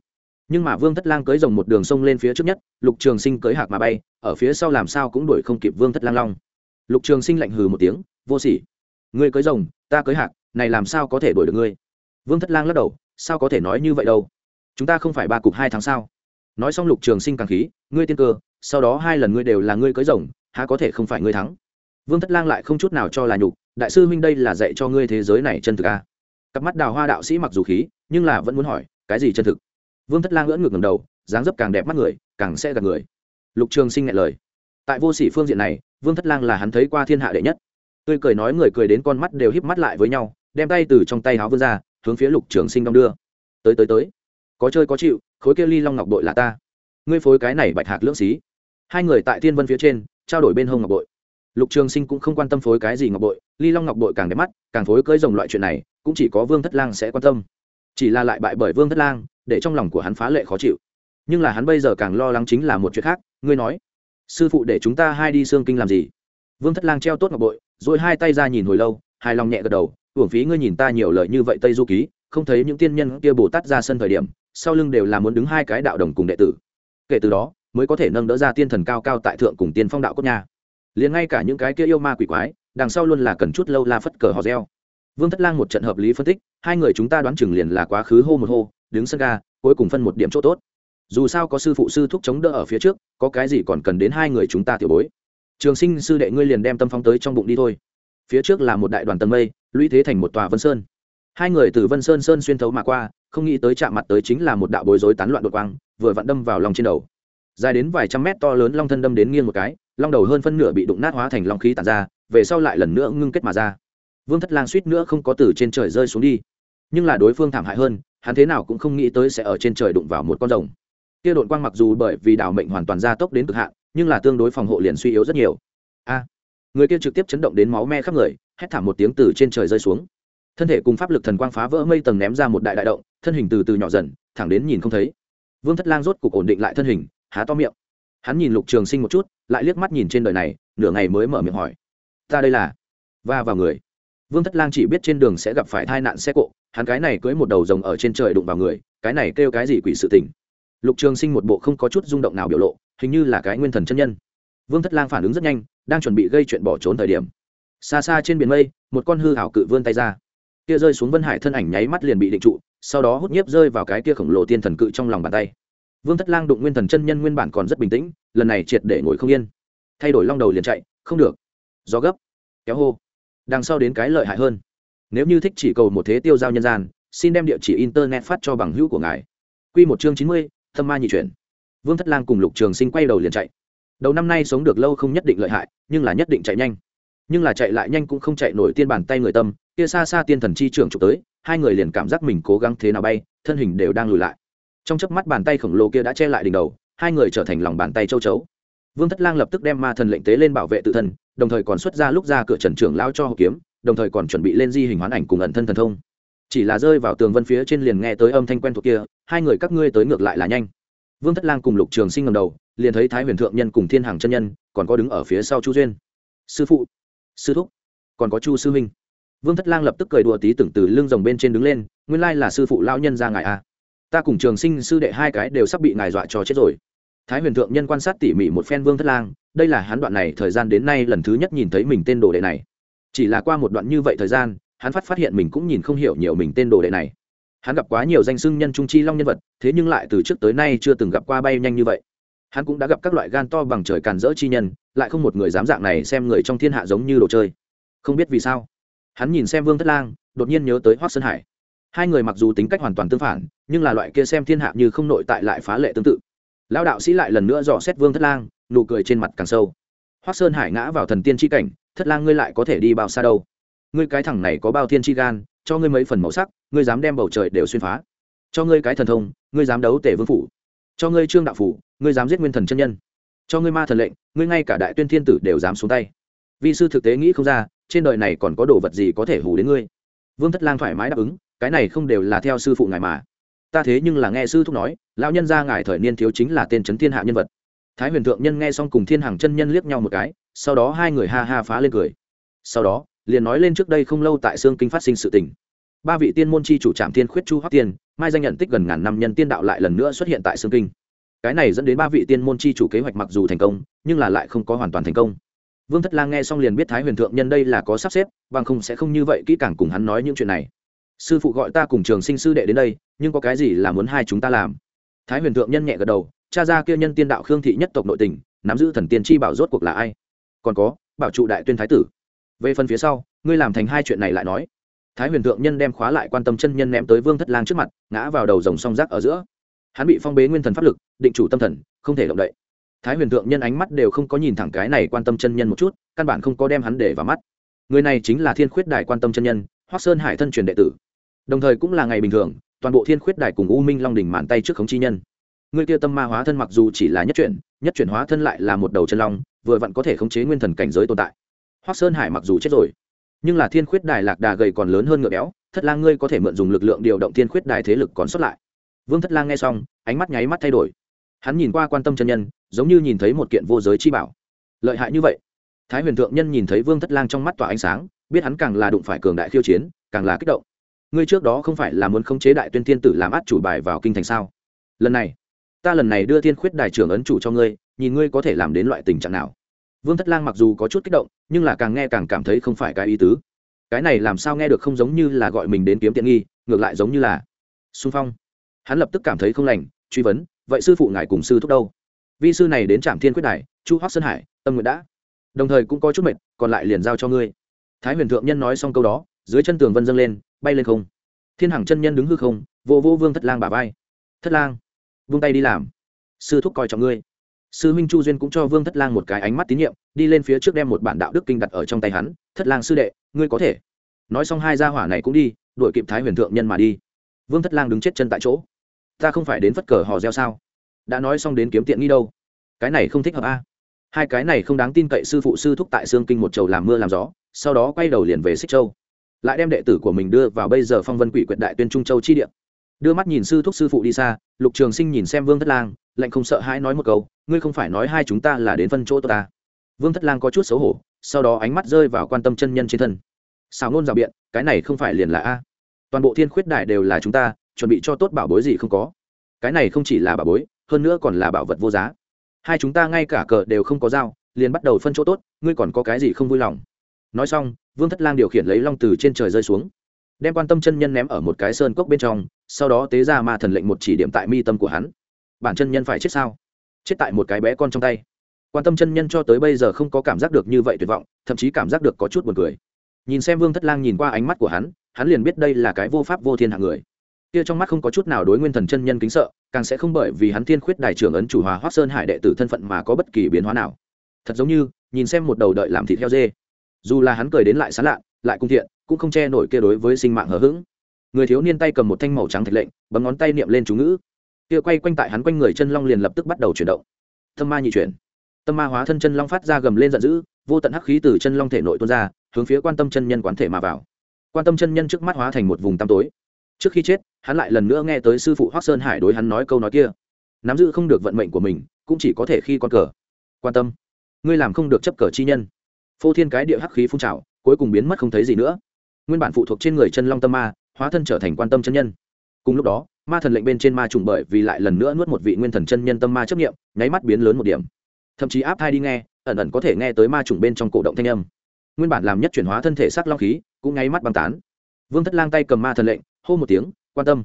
nhưng mà vương thất lang cưới rồng một đường sông lên phía trước nhất, lục trường sinh cưới hạc mà bay, ở phía sau làm sao cũng đuổi không kịp vương thất lang long. Lục trường sinh lạnh hừ một tiếng, vô sỉ, ngươi cưới rồng, ta cưới hạc, này làm sao có thể đuổi được ngươi? Vương thất lang lắc đầu, sao có thể nói như vậy đâu? Chúng ta không phải ba cục hai tháng sao? Nói xong lục trường sinh càng khí, ngươi tiên cơ, sau đó hai lần ngươi đều là ngươi cưới rồng, há có thể không phải ngươi thắng? Vương thất lang lại không chút nào cho là nhục, đại sư huynh đây là dạy cho ngươi thế giới này chân thực a à? cặp mắt đào hoa đạo sĩ mặc dù khí, nhưng là vẫn muốn hỏi, cái gì chân thực? Vương thất lang ngỡ ngược ngầm đầu, dáng dấp càng đẹp mắt người, càng sẽ gạt người. Lục trường sinh ngại lời. Tại vô sỉ phương diện này, vương thất lang là hắn thấy qua thiên hạ đệ nhất. Tươi cười nói người cười đến con mắt đều híp mắt lại với nhau, đem tay từ trong tay háo vươn ra, hướng phía lục trường sinh đong đưa. Tới tới tới. Có chơi có chịu, khối kia ly long ngọc bội là ta. Ngươi phối cái này bạch hạc lưỡng xí. Hai người tại thiên vân phía trên, trao đổi bên hông ngọc bội. Lục trường sinh cũng không quan tâm phối cái gì ngọc bội, ly long ngọc bội càng đẹp mắt, càng phối cưới rồng loại chuyện này, cũng chỉ có vương thất lang sẽ quan tâm. Chỉ là lại bại bởi vương thất lang để trong lòng của hắn phá lệ khó chịu. Nhưng là hắn bây giờ càng lo lắng chính là một chuyện khác, ngươi nói, sư phụ để chúng ta hai đi xương kinh làm gì? Vương thất lang treo tốt ngọc bội rồi hai tay ra nhìn hồi lâu, hài lòng nhẹ gật đầu, uổng phí ngươi nhìn ta nhiều lời như vậy tây du ký, không thấy những tiên nhân kia bồ tát ra sân thời điểm, sau lưng đều là muốn đứng hai cái đạo đồng cùng đệ tử. Kể từ đó, mới có thể nâng đỡ ra tiên thần cao cao tại thượng cùng tiên phong đạo cốt nha. Liền ngay cả những cái kia yêu ma quỷ quái, đằng sau luôn là cần chút lâu la phất cờ hò reo. Vương thất lang một trận hợp lý phân tích, hai người chúng ta đoán chừng liền là quá khứ hô một hô đứng sân ga, cuối cùng phân một điểm chỗ tốt. Dù sao có sư phụ sư thúc chống đỡ ở phía trước, có cái gì còn cần đến hai người chúng ta tiểu bối. Trường sinh sư đệ ngươi liền đem tâm phong tới trong bụng đi thôi. Phía trước là một đại đoàn tầng mây, lũy thế thành một tòa vân sơn. Hai người từ vân sơn sơn xuyên thấu mà qua, không nghĩ tới chạm mặt tới chính là một đạo bối rối tán loạn đột quang, vừa vặn đâm vào lòng trên đầu. Dài đến vài trăm mét to lớn long thân đâm đến nghiêng một cái, long đầu hơn phân nửa bị đụng nát hóa thành long khí tàn ra, về sau lại lần nữa ngưng kết mà ra. Vương thất lang suýt nữa không có từ trên trời rơi xuống đi. Nhưng là đối phương thảm hại hơn hắn thế nào cũng không nghĩ tới sẽ ở trên trời đụng vào một con rồng. Kia đội quang mặc dù bởi vì đảo mệnh hoàn toàn gia tốc đến cực hạn, nhưng là tương đối phòng hộ liền suy yếu rất nhiều. A, người kia trực tiếp chấn động đến máu me khắp người, hét thảm một tiếng từ trên trời rơi xuống. Thân thể cùng pháp lực thần quang phá vỡ mây tầng ném ra một đại đại động, thân hình từ từ nhỏ dần, thẳng đến nhìn không thấy. Vương thất lang rốt cục ổn định lại thân hình, há to miệng. Hắn nhìn lục trường sinh một chút, lại liếc mắt nhìn trên đời này, nửa ngày mới mở miệng hỏi, ta đây là? Va vào người. Vương thất lang chỉ biết trên đường sẽ gặp phải tai nạn xe cộ hắn cái này cưới một đầu rồng ở trên trời đụng vào người, cái này kêu cái gì quỷ sự tình. Lục trường sinh một bộ không có chút rung động nào biểu lộ, hình như là cái nguyên thần chân nhân. Vương thất lang phản ứng rất nhanh, đang chuẩn bị gây chuyện bỏ trốn thời điểm. Xa xa trên biển mây, một con hư hảo cự vươn tay ra. Kia rơi xuống vân hải thân ảnh nháy mắt liền bị định trụ, sau đó hút nhiếp rơi vào cái kia khổng lồ tiên thần cự trong lòng bàn tay. Vương thất lang đụng nguyên thần chân nhân nguyên bản còn rất bình tĩnh, lần này triệt để ngồi không yên. Thay đổi long đầu liền chạy, không được. Do gấp, kéo hô. Đằng sau đến cái lợi hại hơn nếu như thích chỉ cầu một thế tiêu giao nhân gian, xin đem địa chỉ internet phát cho bằng hữu của ngài. Q một chương chín mươi, thâm ma nhị chuyển. Vương thất lang cùng lục trường sinh quay đầu liền chạy. Đầu năm nay sống được lâu không nhất định lợi hại, nhưng là nhất định chạy nhanh. Nhưng là chạy lại nhanh cũng không chạy nổi tiên bàn tay người tâm, kia xa xa tiên thần chi trưởng trục tới, hai người liền cảm giác mình cố gắng thế nào bay, thân hình đều đang lùi lại. Trong chớp mắt bàn tay khổng lồ kia đã che lại đỉnh đầu, hai người trở thành lòng bàn tay châu chấu. Vương thất lang lập tức đem ma thần lệnh tế lên bảo vệ tự thân, đồng thời còn xuất ra lúc ra cửa trần trưởng lao cho hộ kiếm đồng thời còn chuẩn bị lên di hình hoán ảnh cùng ẩn thân thần thông. Chỉ là rơi vào tường vân phía trên liền nghe tới âm thanh quen thuộc kia, hai người các ngươi tới ngược lại là nhanh. Vương thất lang cùng lục trường sinh ngầm đầu, liền thấy thái huyền thượng nhân cùng thiên hàng chân nhân còn có đứng ở phía sau chu duyên. Sư phụ, sư thúc, còn có chu sư minh vương thất lang lập tức cười đùa tí tưởng từ lưng rồng bên trên đứng lên, nguyên lai là sư phụ lao nhân ra ngài a ta cùng trường sinh sư đệ hai cái đều sắp bị ngài dọa cho chết rồi. Thái huyền thượng nhân quan sát tỉ mỉ một phen vương thất lang, đây là hắn đoạn này thời gian đến nay lần thứ nhất nhìn thấy mình tên đồ đệ này chỉ là qua một đoạn như vậy thời gian, hắn phát phát hiện mình cũng nhìn không hiểu nhiều mình tên đồ đệ này. Hắn gặp quá nhiều danh sưng nhân trung chi long nhân vật, thế nhưng lại từ trước tới nay chưa từng gặp qua bay nhanh như vậy. Hắn cũng đã gặp các loại gan to bằng trời càn rỡ chi nhân, lại không một người dám dạng này xem người trong thiên hạ giống như đồ chơi. Không biết vì sao, hắn nhìn xem vương thất lang, đột nhiên nhớ tới hoác sơn hải. Hai người mặc dù tính cách hoàn toàn tương phản, nhưng là loại kia xem thiên hạ như không nội tại lại phá lệ tương tự. Lão đạo sĩ lại lần nữa dò xét vương thất lang, nụ cười trên mặt càng sâu. Hoác sơn hải ngã vào thần tiên tri cảnh thất lang ngươi lại có thể đi bao xa đâu. Ngươi cái thằng này có bao thiên tri gan, cho ngươi mấy phần màu sắc, ngươi dám đem bầu trời đều xuyên phá. Cho ngươi cái thần thông, ngươi dám đấu tể vương phủ. Cho ngươi trương đạo phủ, ngươi dám giết nguyên thần chân nhân. Cho ngươi ma thần lệnh, ngươi ngay cả đại tuyên thiên tử đều dám xuống tay. Vi sư thực tế nghĩ không ra, trên đời này còn có đồ vật gì có thể hù đến ngươi. Vương thất lang thoải mái đáp ứng, cái này không đều là theo sư phụ ngài mà. Ta thế nhưng là nghe sư thúc nói, lão nhân gia ngài thời niên thiếu chính là tên trấn thiên hạ nhân vật. Thái huyền thượng nhân nghe xong cùng thiên hàng chân nhân liếc nhau một cái sau đó hai người ha ha phá lên cười. Sau đó, liền nói lên trước đây không lâu tại xương kinh phát sinh sự tình. Ba vị tiên môn chi chủ trạm tiên khuyết chu hoắc tiên, mai danh nhận tích gần ngàn năm nhân tiên đạo lại lần nữa xuất hiện tại xương kinh. Cái này dẫn đến ba vị tiên môn chi chủ kế hoạch mặc dù thành công, nhưng là lại không có hoàn toàn thành công. Vương thất lang nghe xong liền biết thái huyền thượng nhân đây là có sắp xếp, bằng không sẽ không như vậy kỹ càng cùng hắn nói những chuyện này. Sư phụ gọi ta cùng trường sinh sư đệ đến đây, nhưng có cái gì là muốn hai chúng ta làm? Thái huyền thượng nhân nhẹ gật đầu, cha ra kia nhân tiên đạo khương thị nhất tộc nội tình, nắm giữ thần tiên chi bảo rốt cuộc là ai? Còn có, bảo trụ đại tuyên thái tử. Về phần phía sau, ngươi làm thành hai chuyện này lại nói. Thái huyền thượng nhân đem khóa lại quan tâm chân nhân ném tới vương thất lang trước mặt, ngã vào đầu dòng song rác ở giữa. Hắn bị phong bế nguyên thần pháp lực, định chủ tâm thần, không thể động đậy. Thái huyền thượng nhân ánh mắt đều không có nhìn thẳng cái này quan tâm chân nhân một chút, căn bản không có đem hắn để vào mắt. Người này chính là thiên khuyết đài quan tâm chân nhân hoác sơn hải thân truyền đệ tử. Đồng thời cũng là ngày bình thường, toàn bộ thiên khuyết đài cùng u minh long đình màn tay trước khống chi nhân. Người kia tâm ma hóa thân mặc dù chỉ là nhất chuyển nhất chuyển hóa thân lại là một đầu chân long vừa vặn có thể khống chế nguyên thần cảnh giới tồn tại. Hoắc sơn hải mặc dù chết rồi, nhưng là thiên khuyết đài lạc đà gầy còn lớn hơn ngựa béo, thất lang ngươi có thể mượn dùng lực lượng điều động thiên khuyết đài thế lực còn sót lại. Vương thất lang nghe xong, ánh mắt nháy mắt thay đổi. Hắn nhìn qua quan tâm chân nhân, giống như nhìn thấy một kiện vô giới chi bảo. Lợi hại như vậy. Thái huyền thượng nhân nhìn thấy vương thất lang trong mắt tỏa ánh sáng, biết hắn càng là đụng phải cường đại khiêu chiến, càng là kích động. Ngươi trước đó không phải là muốn khống chế đại tuyên thiên tử làm át chủ bài vào kinh thành sao? Lần này, ta lần này đưa thiên khuyết đại trưởng ấn chủ cho ngươi, nhìn ngươi có thể làm đến loại tình trạng nào? Vương thất lang mặc dù có chút kích động, nhưng là càng nghe càng cảm thấy không phải cái ý tứ. Cái này làm sao nghe được không giống như là gọi mình đến kiếm tiện nghi, ngược lại giống như là xung phong. Hắn lập tức cảm thấy không lành, truy vấn, vậy sư phụ ngài cùng sư thúc đâu? Vi sư này đến trạm thiên quyết đài, chu hoác sơn hải, tâm nguyện đã. Đồng thời cũng có chút mệt, còn lại liền giao cho ngươi. Thái huyền thượng nhân nói xong câu đó, dưới chân tường vân dâng lên, bay lên không. Thiên hằng chân nhân đứng hư không, vô vô vương thất lang bà vai. Thất lang, vung tay đi làm. Sư thúc coi trọng ngươi sư huynh chu duyên cũng cho vương thất lang một cái ánh mắt tín nhiệm, đi lên phía trước đem một bản đạo đức kinh đặt ở trong tay hắn. Thất lang sư đệ, ngươi có thể. Nói xong hai gia hỏa này cũng đi, đuổi kịp thái huyền thượng nhân mà đi. Vương thất lang đứng chết chân tại chỗ. Ta không phải đến phất cờ hò reo sao? Đã nói xong đến kiếm tiện nghi đâu? Cái này không thích hợp a. Hai cái này không đáng tin cậy sư phụ sư thúc tại xương kinh một chầu làm mưa làm gió, sau đó quay đầu liền về xích châu. Lại đem đệ tử của mình đưa vào bây giờ phong vân quỷ quyệt đại tuyên trung châu chi địa. Đưa mắt nhìn sư thúc sư phụ đi xa, lục trường sinh nhìn xem vương thất lang lạnh không sợ hãi nói một câu, ngươi không phải nói hai chúng ta là đến phân chỗ tôi ta. Vương thất lang có chút xấu hổ, sau đó ánh mắt rơi vào quan tâm chân nhân trên thân. Xào nôn rào biện, cái này không phải liền là a? Toàn bộ thiên khuyết đại đều là chúng ta, chuẩn bị cho tốt bảo bối gì không có. Cái này không chỉ là bảo bối, hơn nữa còn là bảo vật vô giá. Hai chúng ta ngay cả cờ đều không có dao liền bắt đầu phân chỗ tốt, ngươi còn có cái gì không vui lòng? Nói xong, vương thất lang điều khiển lấy long từ trên trời rơi xuống. Đem quan tâm chân nhân ném ở một cái sơn cốc bên trong, sau đó tế ra ma thần lệnh một chỉ điểm tại mi tâm của hắn bản chân nhân phải chết sao? Chết tại một cái bé con trong tay. Quan tâm chân nhân cho tới bây giờ không có cảm giác được như vậy tuyệt vọng, thậm chí cảm giác được có chút buồn cười. Nhìn xem vương thất lang nhìn qua ánh mắt của hắn hắn liền biết đây là cái vô pháp vô thiên hạng người. Kia trong mắt không có chút nào đối nguyên thần chân nhân kính sợ, càng sẽ không bởi vì hắn thiên khuyết đại trưởng ấn chủ hòa hoác sơn hải đệ tử thân phận mà có bất kỳ biến hóa nào. Thật giống như, nhìn xem một đầu đợi làm thịt heo dê. Dù là hắn cười đến lại sán lạ lại cung thiện, cũng không che nổi kia đối với sinh mạng hờ hững. Người thiếu niên tay cầm một thanh màu trắng thạch lệnh, bấm ngón tay niệm lên chú ngữ kia quay quanh tại hắn quanh người chân long liền lập tức bắt đầu chuyển động. Tâm ma nhị chuyển. Tâm ma hóa thân chân long phát ra gầm lên giận dữ, vô tận hắc khí từ chân long thể nội tuôn ra, hướng phía quan tâm chân nhân quán thể mà vào. Quan tâm chân nhân trước mắt hóa thành một vùng tăm tối. Trước khi chết, hắn lại lần nữa nghe tới sư phụ hoác sơn hải đối hắn nói câu nói kia. Nắm giữ không được vận mệnh của mình, cũng chỉ có thể khi con cờ. Quan tâm. Ngươi làm không được chấp cờ chi nhân. Phô thiên cái địa hắc khí phun trào, cuối cùng biến mất không thấy gì nữa. Nguyên bản phụ thuộc trên người chân long tâm ma, hóa thân trở thành quan tâm chân nhân. Cùng lúc đó ma thần lệnh bên trên ma trùng bởi vì lại lần nữa nuốt một vị nguyên thần chân nhân tâm ma chấp nghiệm nháy mắt biến lớn một điểm. Thậm chí áp thai đi nghe, ẩn ẩn có thể nghe tới ma trùng bên trong cổ động thanh âm. Nguyên bản làm nhất chuyển hóa thân thể sắc long khí, cũng nháy mắt băng tán. Vương thất lang tay cầm ma thần lệnh, hô một tiếng, quan tâm.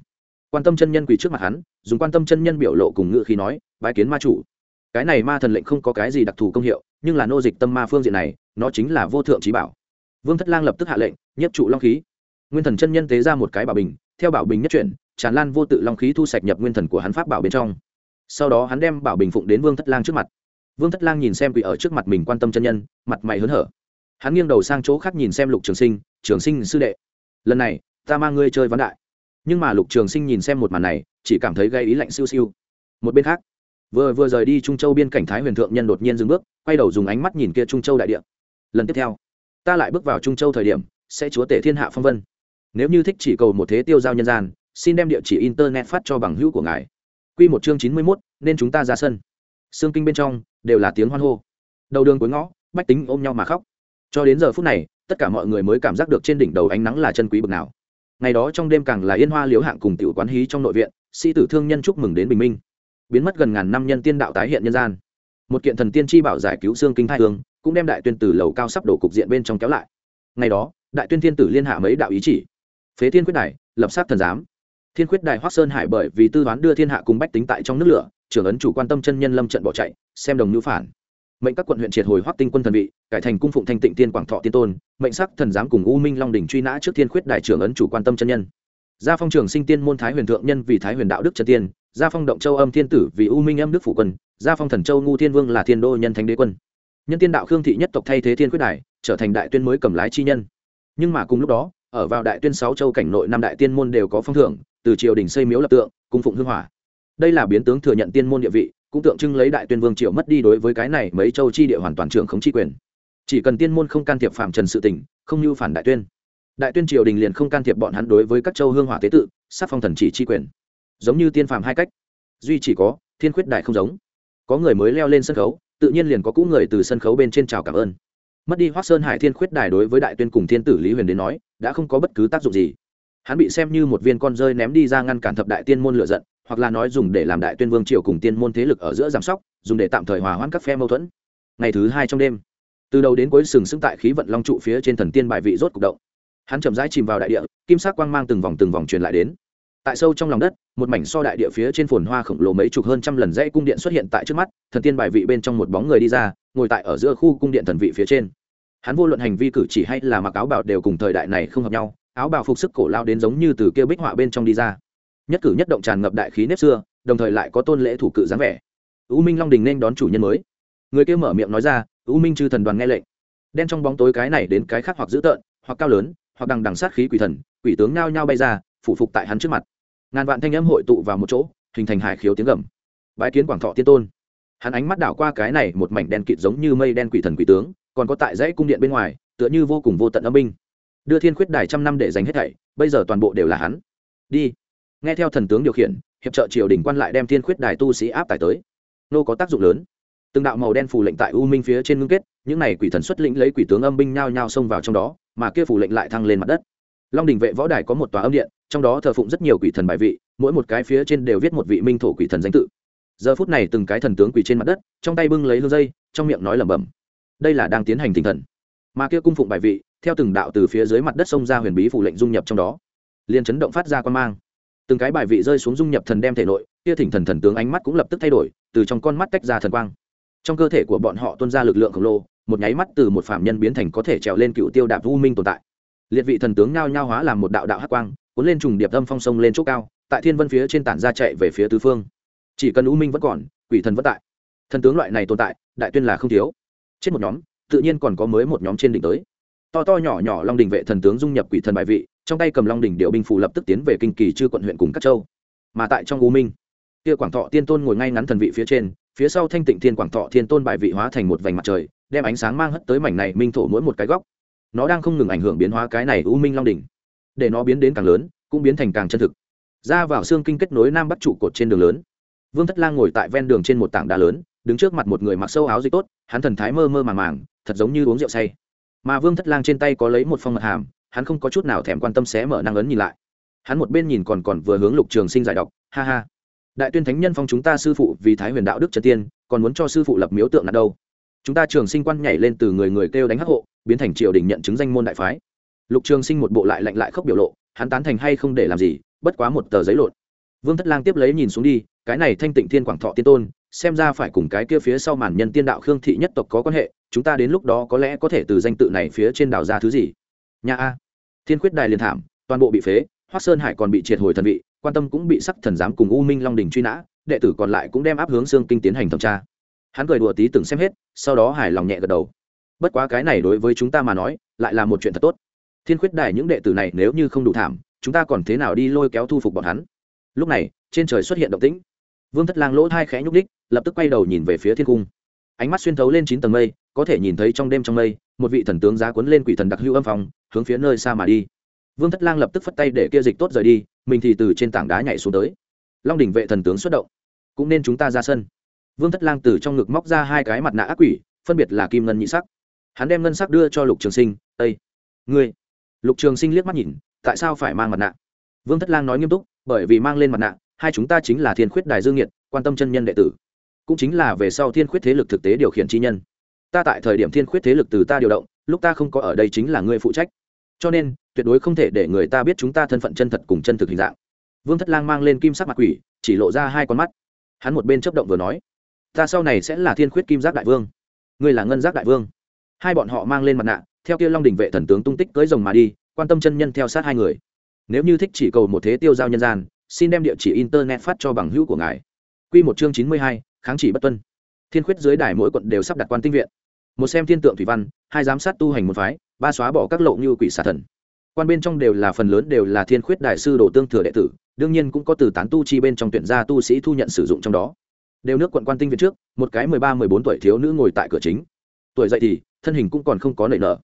Quan tâm chân nhân quỳ trước mặt hắn, dùng quan tâm chân nhân biểu lộ cùng ngự khí nói, bái kiến ma chủ. Cái này ma thần lệnh không có cái gì đặc thù công hiệu, nhưng là nô dịch tâm ma phương diện này, nó chính là vô thượng trí bảo. Vương thất lang lập tức hạ lệnh, nhất trụ long khí. Nguyên thần chân nhân tế ra một cái bảo bình, theo bảo bình nhất chuyển tràn lan vô tự long khí thu sạch nhập nguyên thần của hắn pháp bảo bên trong. Sau đó hắn đem bảo bình phụng đến vương thất lang trước mặt. Vương thất lang nhìn xem quỷ ở trước mặt mình quan tâm chân nhân, mặt mày hớn hở. Hắn nghiêng đầu sang chỗ khác nhìn xem lục trường sinh trường sinh sư đệ, lần này ta mang ngươi chơi ván đại. Nhưng mà lục trường sinh nhìn xem một màn này, chỉ cảm thấy gây ý lạnh siêu siêu. Một bên khác, vừa vừa rời đi trung châu biên cảnh thái huyền thượng nhân đột nhiên dừng bước, quay đầu dùng ánh mắt nhìn kia trung châu đại địa. Lần tiếp theo, ta lại bước vào trung châu thời điểm, sẽ chúa tể thiên hạ phong vân. Nếu như thích chỉ cầu một thế tiêu giao nhân gian xin đem địa chỉ internet phát cho bằng hữu của ngài. Q một chương chín mươi mốt, nên chúng ta ra sân. Xương kinh bên trong, đều là tiếng hoan hô. Đầu đường cuối ngõ, bách tính ôm nhau mà khóc. Cho đến giờ phút này, tất cả mọi người mới cảm giác được trên đỉnh đầu ánh nắng là chân quý bực nào. Ngày đó trong đêm càng là yên hoa liếu hạng cùng tiểu quán hí trong nội viện, sĩ tử thương nhân chúc mừng đến bình minh. Biến mất gần ngàn năm nhân tiên đạo tái hiện nhân gian. Một kiện thần tiên chi bảo giải cứu xương kinh thai hương, cũng đem đại tuyên tử lầu cao sắp đổ cục diện bên trong kéo lại. Ngày đó, đại tuyên thiên tử liên hạ mấy đạo ý chỉ. Phế thiên quyết này, lập sát thần giám thiên quyết đài hoác sơn hải bởi vì tư toán đưa thiên hạ cùng bách tính tại trong nước lửa, trưởng ấn chủ quan tâm chân nhân lâm trận bỏ chạy, xem đồng nhu phản. Mệnh các quận huyện triệt hồi hoác tinh quân thần vị, cải thành cung phụng thanh tịnh tiên quảng thọ tiên tôn, mệnh sắc thần giám cùng u minh long đình truy nã trước thiên khuyết đại trưởng ấn chủ quan tâm chân nhân. Gia phong trường sinh tiên môn thái huyền thượng nhân vì thái huyền đạo đức chân tiên, gia phong động châu âm thiên tử vì u minh âm đức phủ quân, gia phong thần châu ngu thiên vương là thiên đô nhân thánh đế quân. Nhân tiên đạo khương thị nhất tộc thay thế thiên khuyết đài, trở thành đại tuyên mới cầm lái chi nhân. Nhưng mà cùng lúc đó, ở vào đại tuyên sáu châu cảnh nội năm đại tiên môn đều có phong thưởng từ triều đình xây miếu lập tượng, cung phụng hương hỏa. Đây là biến tướng thừa nhận tiên môn địa vị, cũng tượng trưng lấy đại tuyên vương triều mất đi đối với cái này mấy châu chi địa hoàn toàn trưởng khống chi quyền. Chỉ cần tiên môn không can thiệp phạm trần sự tỉnh không như phản đại tuyên. Đại tuyên triều đình liền không can thiệp bọn hắn đối với các châu hương hỏa tế tự, sát phong thần chỉ chi quyền. Giống như tiên phàm hai cách. Duy chỉ có, thiên khuyết đại không giống. Có người mới leo lên sân khấu, tự nhiên liền có cũ người từ sân khấu bên trên chào cảm ơn. Mất đi hoác sơn hải thiên khuyết đài đối với đại tuyên cùng thiên tử lý huyền đến nói, đã không có bất cứ tác dụng gì hắn bị xem như một viên con rơi ném đi ra ngăn cản thập đại tiên môn lựa giận, hoặc là nói dùng để làm đại tuyên vương triều cùng tiên môn thế lực ở giữa giám sóc, dùng để tạm thời hòa hoãn các phe mâu thuẫn. Ngày thứ hai trong đêm, từ đầu đến cuối sừng sững tại khí vận long trụ phía trên thần tiên bài vị rốt cục động. Hắn chậm rãi chìm vào đại địa, kim sắc quang mang từng vòng từng vòng truyền lại đến. Tại sâu trong lòng đất, một mảnh so đại địa phía trên phồn hoa khổng lồ mấy chục hơn trăm lần dãy cung điện xuất hiện tại trước mắt, thần tiên bài vị bên trong một bóng người đi ra, ngồi tại ở giữa khu cung điện thần vị phía trên. Hắn vô luận hành vi cử chỉ hay là mặc áo bào đều cùng thời đại này không hợp nhau áo bào phục sức cổ lao đến giống như từ kia bích họa bên trong đi ra. Nhất cử nhất động tràn ngập đại khí nếp xưa, đồng thời lại có tôn lễ thủ cự dáng vẻ. U minh long đình nên đón chủ nhân mới. Người kia mở miệng nói ra, u minh chư thần đoàn nghe lệnh. Đen trong bóng tối cái này đến cái khác hoặc dữ tợn, hoặc cao lớn, hoặc đằng đằng sát khí quỷ thần, quỷ tướng nao nhao bay ra, phủ phục tại hắn trước mặt. Ngàn vạn thanh âm hội tụ vào một chỗ, hình thành hải khiếu tiếng gầm. Bái kiến quảng thọ tiên tôn. Hắn ánh mắt đảo qua cái này một mảnh đen kịt giống như mây đen quỷ thần quỷ tướng, còn có tại dãy cung điện bên ngoài, tựa như vô cùng vô tận âm binh đưa thiên khuyết đài trăm năm để dành hết thảy, bây giờ toàn bộ đều là hắn. Đi. Nghe theo thần tướng điều khiển, hiệp trợ triều đình quan lại đem thiên khuyết đài tu sĩ áp tải tới. Nô có tác dụng lớn. Từng đạo màu đen phủ lệnh tại u minh phía trên ngưng kết, những này quỷ thần xuất lĩnh lấy quỷ tướng âm binh nhao nhao xông vào trong đó, mà kia phủ lệnh lại thăng lên mặt đất. Long đình vệ võ đài có một tòa âm điện, trong đó thờ phụng rất nhiều quỷ thần bài vị, mỗi một cái phía trên đều viết một vị minh thổ quỷ thần danh tự. Giờ phút này từng cái thần tướng quỷ trên mặt đất, trong tay bưng lấy hương dây, trong miệng nói lẩm bẩm. Đây là đang tiến hành tinh thần mà kia cung phụng bài vị, theo từng đạo từ phía dưới mặt đất sông ra huyền bí phủ lệnh dung nhập trong đó. Liền chấn động phát ra quan mang. Từng cái bài vị rơi xuống dung nhập thần đem thể nội, kia thỉnh thần thần tướng ánh mắt cũng lập tức thay đổi, từ trong con mắt tách ra thần quang. Trong cơ thể của bọn họ tuôn ra lực lượng khổng lồ, một nháy mắt từ một phạm nhân biến thành có thể trèo lên cựu tiêu đạp u minh tồn tại. Liệt vị thần tướng nhao nhao hóa làm một đạo đạo hắc quang, cuốn lên trùng điệp âm phong sông lên chỗ cao, tại thiên vân phía trên tản ra chạy về phía tứ phương. Chỉ cần u minh vẫn còn, quỷ thần vẫn tại. Thần tướng loại này tồn tại, đại tuyên là không thiếu. Trên một nhóm tự nhiên còn có mới một nhóm trên đỉnh tới. To to nhỏ nhỏ long đình vệ thần tướng dung nhập quỷ thần bài vị, trong tay cầm long đình điệu binh phủ lập tức tiến về kinh kỳ chư quận huyện cùng các châu. Mà tại trong u minh, kia quảng thọ tiên tôn ngồi ngay ngắn thần vị phía trên, phía sau thanh tịnh thiên quảng thọ thiên tôn bài vị hóa thành một vành mặt trời, đem ánh sáng mang hất tới mảnh này minh thổ mỗi một cái góc. Nó đang không ngừng ảnh hưởng biến hóa cái này u minh long đỉnh để nó biến đến càng lớn, cũng biến thành càng chân thực. Ra vào xương kinh kết nối nam bắc trụ cột trên đường lớn. Vương thất lang ngồi tại ven đường trên một tảng đá lớn, đứng trước mặt một người mặc sâu áo dịch tốt, hắn thần thái mơ mơ màng màng thật giống như uống rượu say. Mà vương thất lang trên tay có lấy một phong mật hàm, hắn không có chút nào thèm quan tâm xé mở năng ấn nhìn lại. Hắn một bên nhìn còn còn vừa hướng lục trường sinh giải đọc, ha ha, đại tuyên thánh nhân phong chúng ta sư phụ vì thái huyền đạo đức trần tiên, còn muốn cho sư phụ lập miếu tượng là đâu? Chúng ta trường sinh quan nhảy lên từ người người kêu đánh hắc hộ, biến thành triều đình nhận chứng danh môn đại phái. Lục trường sinh một bộ lại lạnh lại khóc biểu lộ, hắn tán thành hay không để làm gì, bất quá một tờ giấy lộn. Vương thất lang tiếp lấy nhìn xuống đi, cái này thanh tịnh thiên quảng thọ tiên tôn, xem ra phải cùng cái kia phía sau màn nhân tiên đạo khương thị nhất tộc có quan hệ chúng ta đến lúc đó có lẽ có thể từ danh tự này phía trên đào ra thứ gì? Nhà a. Thiên khuyết đài liền thảm, toàn bộ bị phế, hoác sơn hải còn bị triệt hồi thần vị, quan tâm cũng bị sắc thần giám cùng u minh long đình truy nã, đệ tử còn lại cũng đem áp hướng xương kinh tiến hành thẩm tra. Hắn cười đùa tí từng xem hết, sau đó hài lòng nhẹ gật đầu. Bất quá cái này đối với chúng ta mà nói, lại là một chuyện thật tốt. Thiên khuyết đài những đệ tử này nếu như không đủ thảm, chúng ta còn thế nào đi lôi kéo thu phục bọn hắn? Lúc này, trên trời xuất hiện động tĩnh. Vương thất lang lỗ hai khẽ nhúc đích lập tức quay đầu nhìn về phía thiên cung. Ánh mắt xuyên thấu lên chín tầng mây có thể nhìn thấy trong đêm trong mây, một vị thần tướng giá cuốn lên quỷ thần đặc hữu âm phòng hướng phía nơi xa mà đi. Vương thất lang lập tức phất tay để kia dịch tốt rời đi, mình thì từ trên tảng đá nhảy xuống tới. Long đỉnh vệ thần tướng xuất động. Cũng nên chúng ta ra sân. Vương thất lang từ trong ngực móc ra hai cái mặt nạ ác quỷ, phân biệt là kim ngân nhị sắc. Hắn đem ngân sắc đưa cho lục trường sinh ây ngươi. Lục trường sinh liếc mắt nhìn, tại sao phải mang mặt nạ? Vương thất lang nói nghiêm túc, bởi vì mang lên mặt nạ, hai chúng ta chính là thiên khuyết đài dương nhiệt, quan tâm chân nhân đệ tử. Cũng chính là về sau thiên khuyết thế lực thực tế điều khiển chi nhân ta tại thời điểm thiên khuyết thế lực từ ta điều động, lúc ta không có ở đây chính là ngươi phụ trách. Cho nên, tuyệt đối không thể để người ta biết chúng ta thân phận chân thật cùng chân thực hình dạng. Vương thất lang mang lên kim sắc mặt quỷ, chỉ lộ ra hai con mắt. Hắn một bên chấp động vừa nói, ta sau này sẽ là thiên khuyết kim giác đại vương. Ngươi là ngân giác đại vương. Hai bọn họ mang lên mặt nạ, theo kia long đình vệ thần tướng tung tích cưới rồng mà đi, quan tâm chân nhân theo sát hai người. Nếu như thích chỉ cầu một thế tiêu giao nhân gian, xin đem địa chỉ internet phát cho bằng hữu của ngài. Q một chương chín mươi hai, kháng chỉ bất tuân. Thiên khuyết dưới đài mỗi quận đều sắp đặt quan tinh viện một xem thiên tượng thủy văn, hai giám sát tu hành một phái, ba xóa bỏ các lộ như quỷ xà thần. Quan bên trong đều là phần lớn đều là thiên khuyết đại sư đồ tương thừa đệ tử, đương nhiên cũng có từ tán tu chi bên trong tuyển gia tu sĩ thu nhận sử dụng trong đó. Đều nước quận quan tinh viện trước, một cái mười ba, mười bốn tuổi thiếu nữ ngồi tại cửa chính. Tuổi dậy thì, thân hình cũng còn không có nảy nở.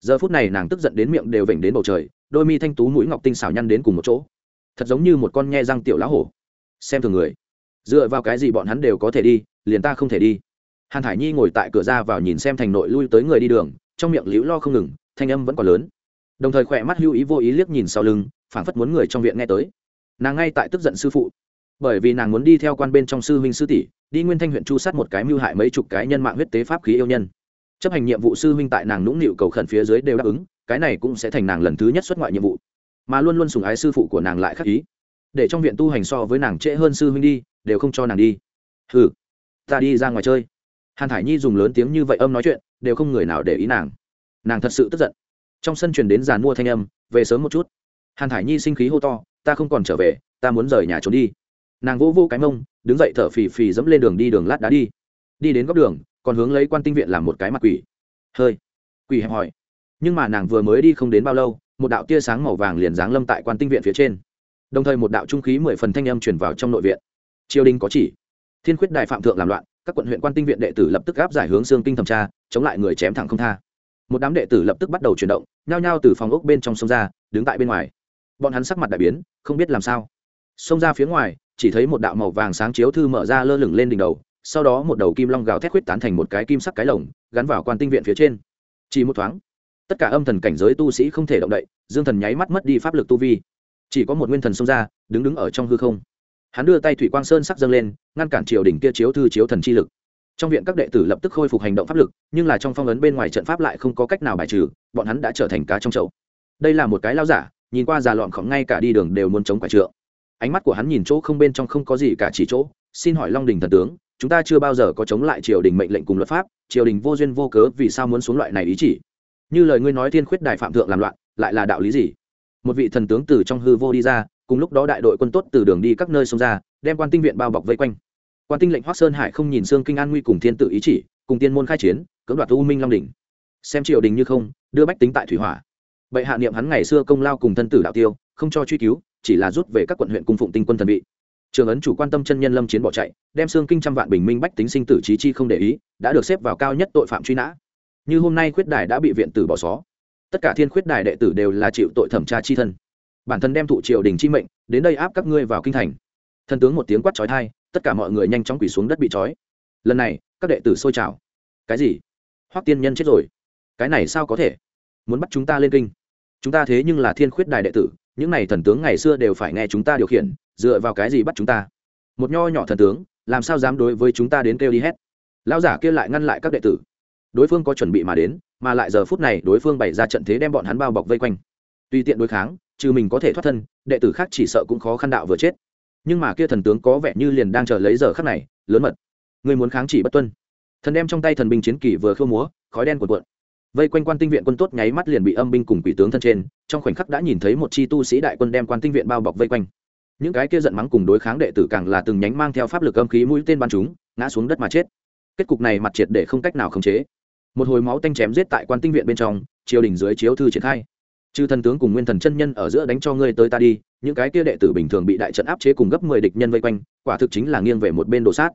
Giờ phút này nàng tức giận đến miệng đều vểnh đến bầu trời, đôi mi thanh tú mũi ngọc tinh xảo nhăn đến cùng một chỗ. Thật giống như một con nhe răng tiểu lá hổ. Xem thường người. Dựa vào cái gì bọn hắn đều có thể đi, liền ta không thể đi hàn thải nhi ngồi tại cửa ra vào nhìn xem thành nội lui tới người đi đường, trong miệng liễu lo không ngừng, thanh âm vẫn còn lớn. Đồng thời khỏe mắt hưu ý vô ý liếc nhìn sau lưng, phảng phất muốn người trong viện nghe tới. Nàng ngay tại tức giận sư phụ. Bởi vì nàng muốn đi theo quan bên trong sư huynh sư tỷ, đi nguyên thanh huyện chu sát một cái mưu hại mấy chục cái nhân mạng huyết tế pháp khí yêu nhân. Chấp hành nhiệm vụ sư huynh tại nàng nũng nịu cầu khẩn phía dưới đều đáp ứng, cái này cũng sẽ thành nàng lần thứ nhất xuất ngoại nhiệm vụ. Mà luôn luôn sùng ái sư phụ của nàng lại khắc ý. Để trong viện tu hành so với nàng trễ hơn sư huynh đi, đều không cho nàng đi. Ừ ta đi ra ngoài chơi hàn thải nhi dùng lớn tiếng như vậy âm nói chuyện, đều không người nào để ý nàng. Nàng thật sự tức giận. Trong sân truyền đến giàn mua thanh âm, về sớm một chút. Hàn thải nhi sinh khí hô to, ta không còn trở về, ta muốn rời nhà trốn đi. Nàng vô vô cái mông, đứng dậy thở phì phì dẫm lên đường đi đường lát đá đi. Đi đến góc đường, còn hướng lấy quan tinh viện làm một cái mặt quỷ. Hơi. Quỷ hẹp hỏi. Nhưng mà nàng vừa mới đi không đến bao lâu, một đạo tia sáng màu vàng liền giáng lâm tại quan tinh viện phía trên. Đồng thời một đạo trung khí mười phần thanh âm truyền vào trong nội viện. Triều đình có chỉ. Thiên khuyết đại phạm thượng làm loạn các quận huyện quan tinh viện đệ tử lập tức áp giải hướng xương kinh thẩm tra, chống lại người chém thẳng không tha. Một đám đệ tử lập tức bắt đầu chuyển động, nhao nhao từ phòng ốc bên trong sông ra, đứng tại bên ngoài. Bọn hắn sắc mặt đại biến, không biết làm sao. Xông ra phía ngoài, chỉ thấy một đạo màu vàng sáng chiếu thư mở ra lơ lửng lên đỉnh đầu, sau đó một đầu kim long gào thét huyết tán thành một cái kim sắc cái lồng, gắn vào quan tinh viện phía trên. Chỉ một thoáng, tất cả âm thần cảnh giới tu sĩ không thể động đậy, dương thần nháy mắt mất đi pháp lực tu vi. Chỉ có một nguyên thần xông ra, đứng đứng ở trong hư không hắn đưa tay thủy quang sơn sắc dâng lên, ngăn cản triều đình kia chiếu thư chiếu thần chi lực. Trong viện các đệ tử lập tức khôi phục hành động pháp lực, nhưng là trong phong ấn bên ngoài trận pháp lại không có cách nào bài trừ, bọn hắn đã trở thành cá trong chậu. Đây là một cái lao giả, nhìn qua già lọn khỏng ngay cả đi đường đều muốn chống quả trượng. Ánh mắt của hắn nhìn chỗ không bên trong không có gì cả chỉ chỗ, xin hỏi long đình thần tướng, chúng ta chưa bao giờ có chống lại triều đình mệnh lệnh cùng luật pháp, triều đình vô duyên vô cớ vì sao muốn xuống loại này ý chỉ? Như lời ngươi nói thiên khuyết đại phạm thượng làm loạn, lại là đạo lý gì? Một vị thần tướng từ trong hư vô đi ra cùng lúc đó đại đội quân tốt từ đường đi các nơi xông ra, đem quan tinh viện bao bọc vây quanh. Quan tinh lệnh hoác sơn hải không nhìn xương kinh an nguy cùng thiên tự ý chỉ, cùng tiên môn khai chiến, cưỡng đoạt u minh long đình xem triều đình như không, đưa bách tính tại thủy hỏa. Bệ hạ niệm hắn ngày xưa công lao cùng thân tử đạo tiêu, không cho truy cứu, chỉ là rút về các quận huyện cung phụng tinh quân thần bị trường ấn chủ quan tâm chân nhân lâm chiến bỏ chạy, đem xương kinh trăm vạn bình minh bách tính sinh tử trí chi không để ý, đã được xếp vào cao nhất tội phạm truy nã. Như hôm nay khuyết đài đã bị viện tử bỏ xó. Tất cả thiên khuyết đài đệ tử đều là chịu tội thẩm tra chi thân bản thân đem thụ triều đình chi mệnh, đến đây áp các ngươi vào kinh thành. Thần tướng một tiếng quát trói thai tất cả mọi người nhanh chóng quỳ xuống đất bị trói. Lần này, các đệ tử sôi trào. Cái gì? Hoắc tiên nhân chết rồi. Cái này sao có thể? Muốn bắt chúng ta lên kinh. Chúng ta thế nhưng là thiên khuyết đài đệ tử, những này thần tướng ngày xưa đều phải nghe chúng ta điều khiển, dựa vào cái gì bắt chúng ta? Một nho nhỏ thần tướng, làm sao dám đối với chúng ta đến kêu đi hết? Lão giả kia lại ngăn lại các đệ tử. Đối phương có chuẩn bị mà đến, mà lại giờ phút này đối phương bày ra trận thế đem bọn hắn bao bọc vây quanh. Tùy tiện đối kháng trừ mình có thể thoát thân, đệ tử khác chỉ sợ cũng khó khăn đạo vừa chết. Nhưng mà kia thần tướng có vẻ như liền đang chờ lấy giờ khắc này, lớn mật. Người muốn kháng chỉ bất tuân. Thần đem trong tay thần binh chiến kỳ vừa khâu múa, khói đen cuộn cuộn. Vây quanh quan tinh viện quân tốt nháy mắt liền bị âm binh cùng quỷ tướng thân trên, trong khoảnh khắc đã nhìn thấy một chi tu sĩ đại quân đem quan tinh viện bao bọc vây quanh. Những cái kia giận mắng cùng đối kháng đệ tử càng là từng nhánh mang theo pháp lực âm khí mũi tên bắn chúng, ngã xuống đất mà chết. Kết cục này mặt triệt để không cách nào khống chế. Một hồi máu tanh chém giết tại quan tinh viện bên trong, triều đình dưới chiếu thư triển khai chư thần tướng cùng nguyên thần chân nhân ở giữa đánh cho ngươi tới ta đi, những cái kia đệ tử bình thường bị đại trận áp chế cùng gấp mười địch nhân vây quanh, quả thực chính là nghiêng về một bên đồ sát.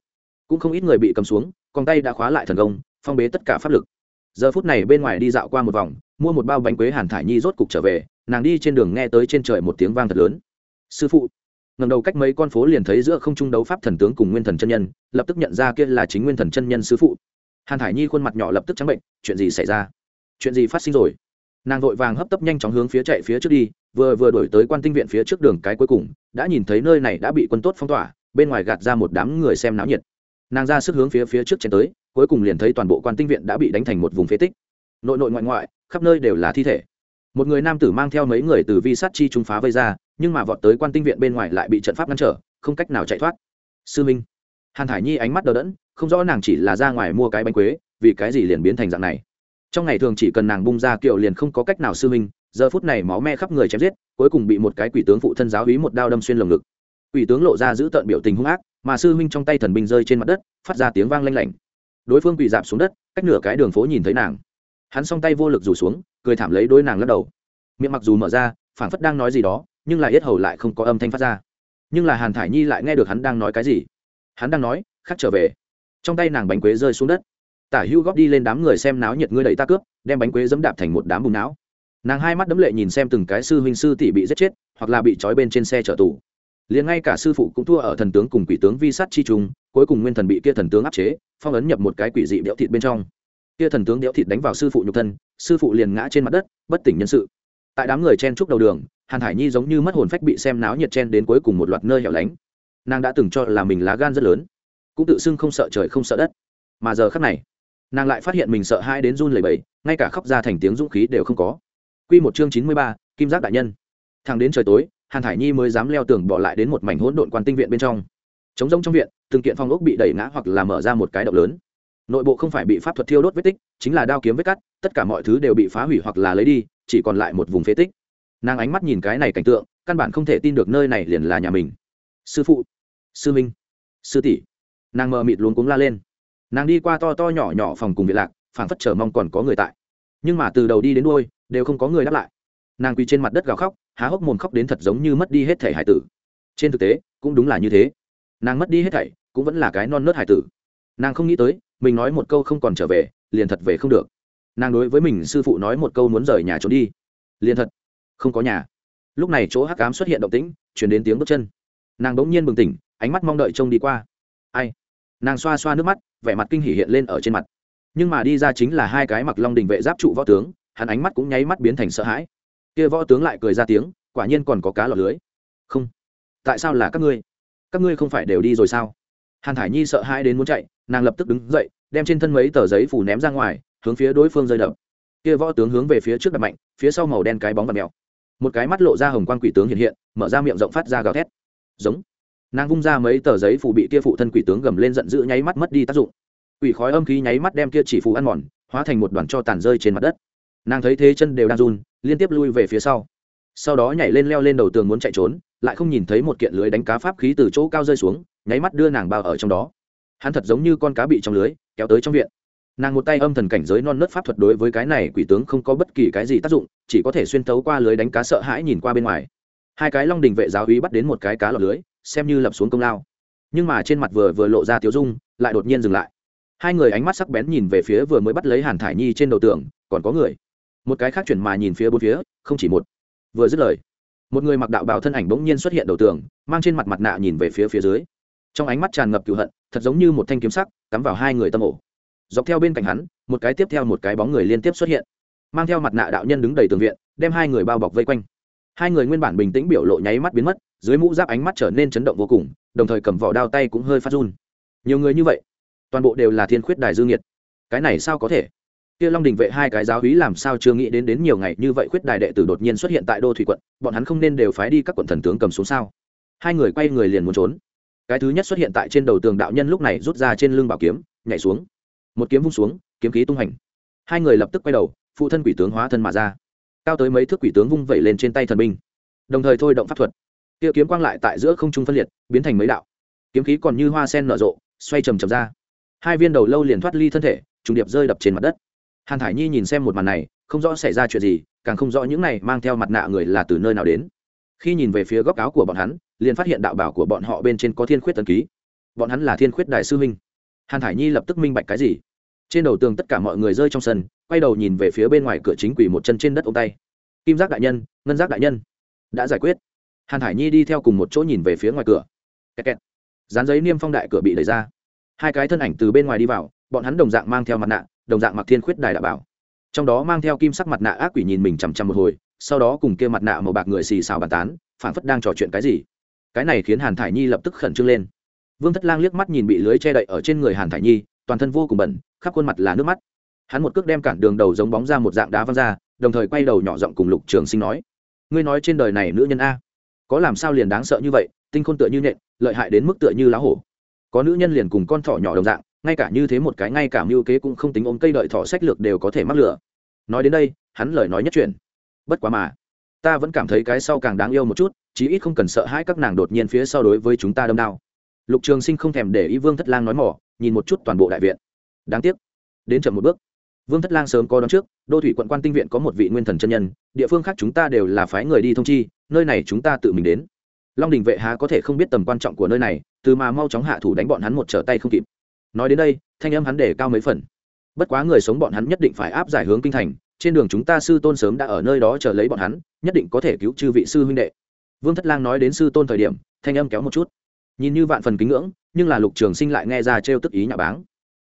Cũng không ít người bị cầm xuống, còn tay đã khóa lại thần công, phong bế tất cả pháp lực. Giờ phút này bên ngoài đi dạo qua một vòng, mua một bao bánh quế hàn thải nhi rốt cục trở về, nàng đi trên đường nghe tới trên trời một tiếng vang thật lớn. Sư phụ. Ngầm đầu cách mấy con phố liền thấy giữa không trung đấu pháp thần tướng cùng nguyên thần chân nhân, lập tức nhận ra kia là chính nguyên thần chân nhân sư phụ. Hàn thải nhi khuôn mặt nhỏ lập tức trắng bệnh, chuyện gì xảy ra? Chuyện gì phát sinh rồi? Nàng vội vàng hấp tấp nhanh chóng hướng phía chạy phía trước đi, vừa vừa đổi tới quan tinh viện phía trước đường cái cuối cùng, đã nhìn thấy nơi này đã bị quân tốt phong tỏa, bên ngoài gạt ra một đám người xem náo nhiệt. Nàng ra sức hướng phía phía trước chen tới, cuối cùng liền thấy toàn bộ quan tinh viện đã bị đánh thành một vùng phế tích. Nội nội ngoại ngoại, khắp nơi đều là thi thể. Một người nam tử mang theo mấy người từ vi sát chi trung phá vây ra, nhưng mà vọt tới quan tinh viện bên ngoài lại bị trận pháp ngăn trở, không cách nào chạy thoát. Sư minh, hàn thải nhi ánh mắt đờ đẫn, không rõ nàng chỉ là ra ngoài mua cái bánh quế, vì cái gì liền biến thành dạng này trong ngày thường chỉ cần nàng bung ra kiệu liền không có cách nào sư minh giờ phút này máu me khắp người chém giết, cuối cùng bị một cái quỷ tướng phụ thân giáo hí một đao đâm xuyên lồng ngực. Quỷ tướng lộ ra giữ tợn biểu tình hung ác, mà sư minh trong tay thần binh rơi trên mặt đất, phát ra tiếng vang lanh lảnh. Đối phương quỷ dạp xuống đất, cách nửa cái đường phố nhìn thấy nàng. Hắn song tay vô lực rủ xuống, cười thảm lấy đôi nàng lắc đầu. Miệng mặc dù mở ra, phảng phất đang nói gì đó, nhưng là yết hầu lại không có âm thanh phát ra. Nhưng là hàn thải nhi lại nghe được hắn đang nói cái gì? Hắn đang nói, khắc trở về. Trong tay nàng bánh quế rơi xuống đất tả hữu góp đi lên đám người xem náo nhiệt ngươi đẩy ta cướp, đem bánh quế dẫm đạp thành một đám bùn não. Nàng hai mắt đấm lệ nhìn xem từng cái sư huynh sư tỷ bị giết chết, hoặc là bị trói bên trên xe chở tù. Liền ngay cả sư phụ cũng thua ở thần tướng cùng quỷ tướng vi sát chi trùng cuối cùng nguyên thần bị kia thần tướng áp chế, phong ấn nhập một cái quỷ dị đẽo thịt bên trong. Kia thần tướng đẽo thịt đánh vào sư phụ nhục thân, sư phụ liền ngã trên mặt đất, bất tỉnh nhân sự. Tại đám người chen trúc đầu đường, hàn hải nhi giống như mất hồn phách bị xem náo nhiệt chen đến cuối cùng một loạt nơi hẻo lánh. Nàng đã từng cho là mình lá gan rất lớn, cũng tự xưng không sợ trời không sợ đất. Mà giờ khắc này nàng lại phát hiện mình sợ hai đến run lẩy bẩy, ngay cả khóc ra thành tiếng dũng khí đều không có. Q một chương chín mươi ba, kim giác đại nhân. Thằng đến trời tối, hàn thải nhi mới dám leo tường bỏ lại đến một mảnh hỗn độn quan tinh viện bên trong. Chống rông trong viện, từng kiện phong ốc bị đẩy ngã hoặc là mở ra một cái động lớn. Nội bộ không phải bị pháp thuật thiêu đốt vết tích, chính là đao kiếm vết cắt, tất cả mọi thứ đều bị phá hủy hoặc là lấy đi, chỉ còn lại một vùng phế tích. Nàng ánh mắt nhìn cái này cảnh tượng, căn bản không thể tin được nơi này liền là nhà mình. Sư phụ, sư minh, sư tỷ. Nàng mờ mịt luống cuống la lên nàng đi qua to to nhỏ nhỏ phòng cùng viện lạc, phảng phất chờ mong còn có người tại. Nhưng mà từ đầu đi đến đôi đều không có người đáp lại. Nàng quỳ trên mặt đất gào khóc, há hốc mồm khóc đến thật giống như mất đi hết thể hải tử. Trên thực tế, cũng đúng là như thế. Nàng mất đi hết thảy, cũng vẫn là cái non nớt hải tử. Nàng không nghĩ tới, mình nói một câu không còn trở về, liền thật về không được. Nàng đối với mình sư phụ nói một câu muốn rời nhà trốn đi. Liền thật. Không có nhà. Lúc này chỗ hắc cám xuất hiện động tĩnh, chuyển đến tiếng bước chân. Nàng đ ỗ n g nhiên bừng tỉnh, ánh mắt mong đợi trông đi qua. Ai? Nàng xoa xoa nước mắt, vẻ mặt kinh hỉ hiện lên ở trên mặt. Nhưng mà đi ra chính là hai cái mặc long đình vệ giáp trụ võ tướng, hắn ánh mắt cũng nháy mắt biến thành sợ hãi. Kia võ tướng lại cười ra tiếng, quả nhiên còn có cá lọt lưới. Không. Tại sao là các ngươi? Các ngươi không phải đều đi rồi sao? Hàn thải nhi sợ hãi đến muốn chạy, nàng lập tức đứng dậy, đem trên thân mấy tờ giấy phủ ném ra ngoài, hướng phía đối phương rơi đập. Kia võ tướng hướng về phía trước đập mạnh, phía sau màu đen cái bóng và mèo. Một cái mắt lộ ra hồng quan quỷ tướng hiện hiện, mở ra miệng rộng phát ra gào thét. Giống nàng vung ra mấy tờ giấy phù bị kia phụ thân quỷ tướng gầm lên giận dữ nháy mắt mất đi tác dụng. Quỷ khói âm khí nháy mắt đem kia chỉ phù ăn mòn, hóa thành một đoàn cho tàn rơi trên mặt đất. Nàng thấy thế chân đều đang run, liên tiếp lui về phía sau. Sau đó nhảy lên leo lên đầu tường muốn chạy trốn, lại không nhìn thấy một kiện lưới đánh cá pháp khí từ chỗ cao rơi xuống, nháy mắt đưa nàng bao ở trong đó. Hắn thật giống như con cá bị trong lưới, kéo tới trong viện. Nàng một tay âm thần cảnh giới non nớt pháp thuật đối với cái này quỷ tướng không có bất kỳ cái gì tác dụng, chỉ có thể xuyên tấu qua lưới đánh cá sợ hãi nhìn qua bên ngoài. Hai cái long đình vệ giáo úy bắt đến một cái cá lọt lưới xem như lập xuống công lao. Nhưng mà trên mặt vừa vừa lộ ra tiếu dung, lại đột nhiên dừng lại. Hai người ánh mắt sắc bén nhìn về phía vừa mới bắt lấy hàn thải nhi trên đầu tường, còn có người. Một cái khác chuyển mà nhìn phía bốn phía, không chỉ một. Vừa dứt lời, một người mặc đạo bào thân ảnh bỗng nhiên xuất hiện đầu tường, mang trên mặt mặt nạ nhìn về phía phía dưới. Trong ánh mắt tràn ngập cựu hận, thật giống như một thanh kiếm sắc, cắm vào hai người tâm ổ. Dọc theo bên cạnh hắn, một cái tiếp theo một cái bóng người liên tiếp xuất hiện. Mang theo mặt nạ đạo nhân đứng đầy tường viện, đem hai người bao bọc vây quanh hai người nguyên bản bình tĩnh biểu lộ nháy mắt biến mất, dưới mũ giáp ánh mắt trở nên chấn động vô cùng, đồng thời cầm vỏ đao tay cũng hơi phát run. Nhiều người như vậy, toàn bộ đều là thiên khuyết đài dương nhiệt cái này sao có thể? Kia long đình vệ hai cái giáo hí làm sao chưa nghĩ đến đến nhiều ngày như vậy khuyết đài đệ tử đột nhiên xuất hiện tại đô thủy quận, bọn hắn không nên đều phái đi các quận thần tướng cầm xuống sao? Hai người quay người liền muốn trốn. Cái thứ nhất xuất hiện tại trên đầu tường đạo nhân lúc này rút ra trên lưng bảo kiếm, nhảy xuống. Một kiếm vung xuống, kiếm khí tung hành. Hai người lập tức quay đầu, phụ thân quỷ tướng hóa thân mà ra cao tới mấy thước quỷ tướng vung vẩy lên trên tay thần binh. Đồng thời thôi động pháp thuật. Kia kiếm quang lại tại giữa không trung phân liệt, biến thành mấy đạo. Kiếm khí còn như hoa sen nở rộ, xoay trầm trầm ra. Hai viên đầu lâu liền thoát ly thân thể, trùng điệp rơi đập trên mặt đất. Hàn thải nhi nhìn xem một màn này, không rõ xảy ra chuyện gì, càng không rõ những này mang theo mặt nạ người là từ nơi nào đến. Khi nhìn về phía góc áo của bọn hắn, liền phát hiện đạo bảo của bọn họ bên trên có thiên khuyết tần ký. Bọn hắn là thiên khuyết đại sư minh. hàn thải nhi lập tức minh bạch cái gì? Trên đầu tường tất cả mọi người rơi trong sân, quay đầu nhìn về phía bên ngoài cửa chính quỷ một chân trên đất ông tay. Kim giác đại nhân, ngân giác đại nhân. Đã giải quyết. Hàn thải nhi đi theo cùng một chỗ nhìn về phía ngoài cửa. Kẹt kẹt. dán giấy niêm phong đại cửa bị đẩy ra. Hai cái thân ảnh từ bên ngoài đi vào, bọn hắn đồng dạng mang theo mặt nạ, đồng dạng mặc thiên khuyết đài đạo bảo. Trong đó mang theo kim sắc mặt nạ ác quỷ nhìn mình chằm chằm một hồi, sau đó cùng kia mặt nạ màu bạc người xì xào bàn tán phản phất đang trò chuyện cái gì. Cái này khiến hàn thải nhi lập tức khẩn trương lên. Vương thất lang liếc mắt nhìn bị lưới che đậy ở trên người hàn thải nhi toàn thân vô cùng bẩn, khắp khuôn mặt là nước mắt. Hắn một cước đem cản đường đầu giống bóng ra một dạng đá văng ra, đồng thời quay đầu nhỏ giọng cùng lục trường sinh nói, ngươi nói trên đời này nữ nhân a, có làm sao liền đáng sợ như vậy, tinh khôn tựa như nhện lợi hại đến mức tựa như lá hổ. Có nữ nhân liền cùng con thỏ nhỏ đồng dạng, ngay cả như thế một cái ngay cả mưu kế cũng không tính ôm cây đợi thỏ sách lược đều có thể mắc lửa. Nói đến đây, hắn lời nói nhất chuyện bất quá mà, ta vẫn cảm thấy cái sau càng đáng yêu một chút, chí ít không cần sợ hãi các nàng đột nhiên phía sau đối với chúng ta đâm đao. Lục trường sinh không thèm để ý vương thất lang nói mỏ nhìn một chút toàn bộ đại viện. Đáng tiếc, đến chậm một bước. Vương thất lang sớm có đón trước, đô thủy quận quan tinh viện có một vị nguyên thần chân nhân, địa phương khác chúng ta đều là phái người đi thông chi, nơi này chúng ta tự mình đến. Long đình vệ há có thể không biết tầm quan trọng của nơi này, từ mà mau chóng hạ thủ đánh bọn hắn một trở tay không kịp. Nói đến đây, thanh âm hắn để cao mấy phần. Bất quá người sống bọn hắn nhất định phải áp giải hướng kinh thành, trên đường chúng ta sư tôn sớm đã ở nơi đó chờ lấy bọn hắn, nhất định có thể cứu chư vị sư huynh đệ. Vương thất lang nói đến sư tôn thời điểm, thanh âm kéo một chút nhìn như vạn phần kính ngưỡng, nhưng là lục trường sinh lại nghe ra trêu tức ý nhà báng.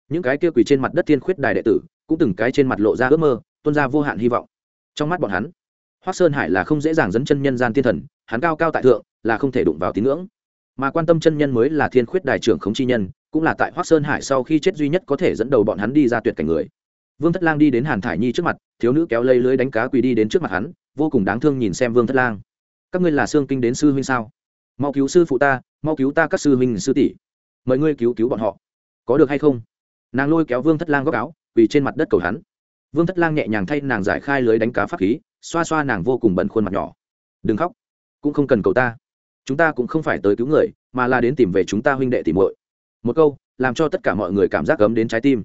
Những cái kia quỳ trên mặt đất thiên khuyết đài đệ tử, cũng từng cái trên mặt lộ ra ước mơ, tuôn ra vô hạn hy vọng. Trong mắt bọn hắn hoác sơn hải là không dễ dàng dẫn chân nhân gian thiên thần, hắn cao cao tại thượng, là không thể đụng vào tín ngưỡng. Mà quan tâm chân nhân mới là thiên khuyết đài trưởng khống chi nhân, cũng là tại hoác sơn hải sau khi chết duy nhất có thể dẫn đầu bọn hắn đi ra tuyệt cảnh người. Vương thất lang đi đến hàn thải nhi trước mặt, thiếu nữ kéo lây lưới đánh cá quỳ đi đến trước mặt hắn, vô cùng đáng thương nhìn xem vương thất lang. Các ngươi là xương kinh đến sư huynh sao? Mau cứu sư phụ ta mau cứu ta các sư huynh sư tỷ. Mời ngươi cứu cứu bọn họ. Có được hay không? Nàng lôi kéo vương thất lang góc áo vì trên mặt đất cầu hắn. Vương thất lang nhẹ nhàng thay nàng giải khai lưới đánh cá pháp khí, xoa xoa nàng vô cùng bận khuôn mặt nhỏ. Đừng khóc, cũng không cần cầu ta. Chúng ta cũng không phải tới cứu người, mà là đến tìm về chúng ta huynh đệ tìm muội. Một câu, làm cho tất cả mọi người cảm giác cấm đến trái tim.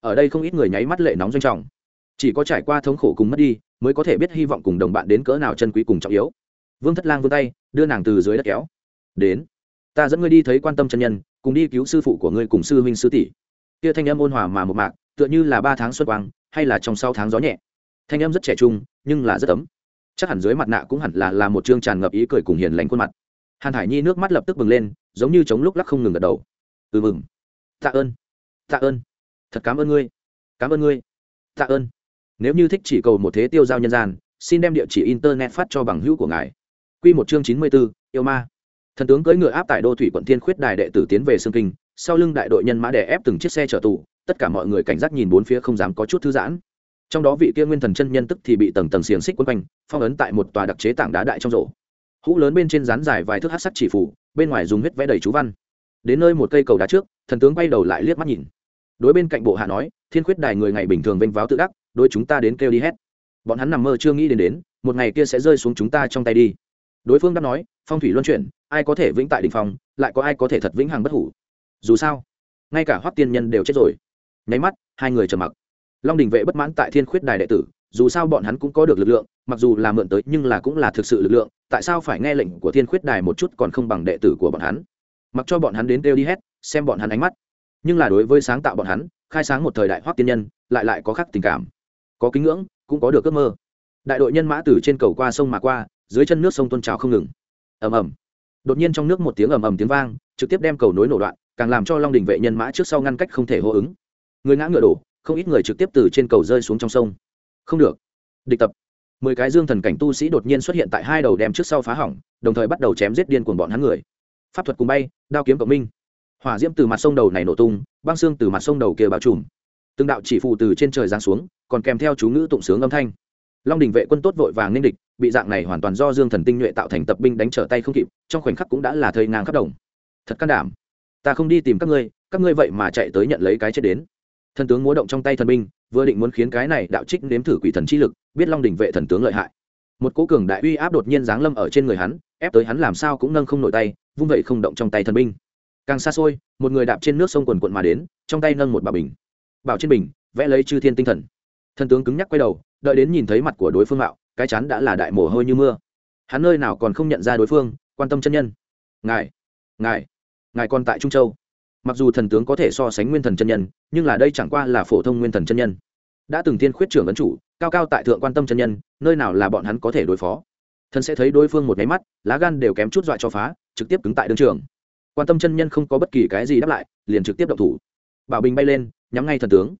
Ở đây không ít người nháy mắt lệ nóng doanh trọng. Chỉ có trải qua thống khổ cùng mất đi, mới có thể biết hy vọng cùng đồng bạn đến cỡ nào chân quý cùng trọng yếu. Vương thất lang vươn tay, đưa nàng từ dưới đất kéo. Đến ta dẫn ngươi đi thấy quan tâm chân nhân, cùng đi cứu sư phụ của ngươi cùng sư huynh sư tỷ. Kia thanh âm ôn hòa mà một mạc, tựa như là ba tháng xuân quang, hay là trong sáu tháng gió nhẹ. Thanh âm rất trẻ trung, nhưng là rất ấm. Chắc hẳn dưới mặt nạ cũng hẳn là là một chương tràn ngập ý cười cùng hiền lành khuôn mặt. Hàn hải nhi nước mắt lập tức bừng lên, giống như chống lúc lắc không ngừng gật đầu. Ừ mừng. Tạ ơn. Tạ ơn. Thật cảm ơn ngươi. Cảm ơn ngươi. Tạ ơn. Nếu như thích chỉ cầu một thế tiêu giao nhân gian, xin đem địa chỉ internet phát cho bằng hữu của ngài. Q một chương chín mươi bốn yêu ma thần tướng cưỡi ngựa áp tại đô thủy quận thiên khuyết đài đệ tử tiến về sương kinh, sau lưng đại đội nhân mã đè ép từng chiếc xe chở tù, tất cả mọi người cảnh giác nhìn bốn phía không dám có chút thư giãn. Trong đó vị kia nguyên thần chân nhân tức thì bị tầng tầng xiềng xích quấn quanh, phong ấn tại một tòa đặc chế tảng đá đại trong rổ. Hũ lớn bên trên rán dài vài thước hát sắt chỉ phủ, bên ngoài dùng huyết vẽ đầy chú văn. Đến nơi một cây cầu đá trước, thần tướng quay đầu lại liếc mắt nhìn. Đối bên cạnh bộ hạ nói, thiên khuyết đài người ngày bình thường vênh váo tự đắc, đôi chúng ta đến kêu đi hết. Bọn hắn nằm mơ chưa nghĩ đến đến, một ngày kia sẽ rơi xuống chúng ta trong tay đi. Đối phương đã nói, phong thủy luân chuyển ai có thể vĩnh tại đỉnh phong, lại có ai có thể thật vĩnh hằng bất hủ. Dù sao, ngay cả hoắc tiên nhân đều chết rồi. Nháy mắt, hai người trầm mặc. Long đình vệ bất mãn tại thiên khuyết đài đệ tử, dù sao bọn hắn cũng có được lực lượng, mặc dù là mượn tới nhưng là cũng là thực sự lực lượng, tại sao phải nghe lệnh của thiên khuyết đài một chút còn không bằng đệ tử của bọn hắn? Mặc cho bọn hắn đến kêu đi hết, xem bọn hắn ánh mắt. Nhưng là đối với sáng tạo bọn hắn, khai sáng một thời đại hoắc tiên nhân, lại lại có khác tình cảm. Có kính ngưỡng, cũng có được ước mơ. Đại đội nhân mã từ trên cầu qua sông mà qua, dưới chân nước sông tôn trào không ngừng. Ầm ầm đột nhiên trong nước một tiếng ầm ầm tiếng vang, trực tiếp đem cầu nối nổ đoạn, càng làm cho long đình vệ nhân mã trước sau ngăn cách không thể hô ứng. Người ngã ngựa đổ, không ít người trực tiếp từ trên cầu rơi xuống trong sông. Không được. Địch tập. Mười cái dương thần cảnh tu sĩ đột nhiên xuất hiện tại hai đầu đem trước sau phá hỏng, đồng thời bắt đầu chém giết điên cuồng bọn hắn người. Pháp thuật cùng bay, đao kiếm cộng minh. Hỏa diễm từ mặt sông đầu này nổ tung, băng xương từ mặt sông đầu kia bao trùm. Từng đạo chỉ phụ từ trên trời giáng xuống, còn kèm theo chú ngữ tụng sướng âm thanh long đình vệ quân tốt vội vàng nên địch, bị dạng này hoàn toàn do dương thần tinh nhuệ tạo thành tập binh đánh trở tay không kịp, trong khoảnh khắc cũng đã là thây ngang khắp đồng. Thật can đảm. Ta không đi tìm các ngươi các ngươi vậy mà chạy tới nhận lấy cái chết đến. Thần tướng múa động trong tay thần binh, vừa định muốn khiến cái này đạo trích nếm thử quỷ thần chi lực, biết long đình vệ thần tướng lợi hại. Một cố cường đại uy áp đột nhiên giáng lâm ở trên người hắn, ép tới hắn làm sao cũng nâng không nổi tay, vung vậy không động trong tay thần binh. Càng xa xôi, một người đạp trên nước sông quần quận mà đến, trong tay nâng một bảo bình. Bảo trên bình, vẽ lấy chư thiên tinh thần thần tướng cứng nhắc quay đầu, đợi đến nhìn thấy mặt của đối phương mạo, cái chắn đã là đại mồ hôi như mưa. Hắn nơi nào còn không nhận ra đối phương, quan tâm chân nhân. Ngài ngài ngài còn tại trung châu. Mặc dù thần tướng có thể so sánh nguyên thần chân nhân, nhưng là đây chẳng qua là phổ thông nguyên thần chân nhân. Đã từng tiên khuyết trưởng ấn chủ, cao cao tại thượng quan tâm chân nhân, nơi nào là bọn hắn có thể đối phó. Thần sẽ thấy đối phương một nháy mắt, lá gan đều kém chút dọa cho phá, trực tiếp cứng tại đương trường. Quan tâm chân nhân không có bất kỳ cái gì đáp lại, liền trực tiếp động thủ. Bảo bình bay lên, nhắm ngay thần tướng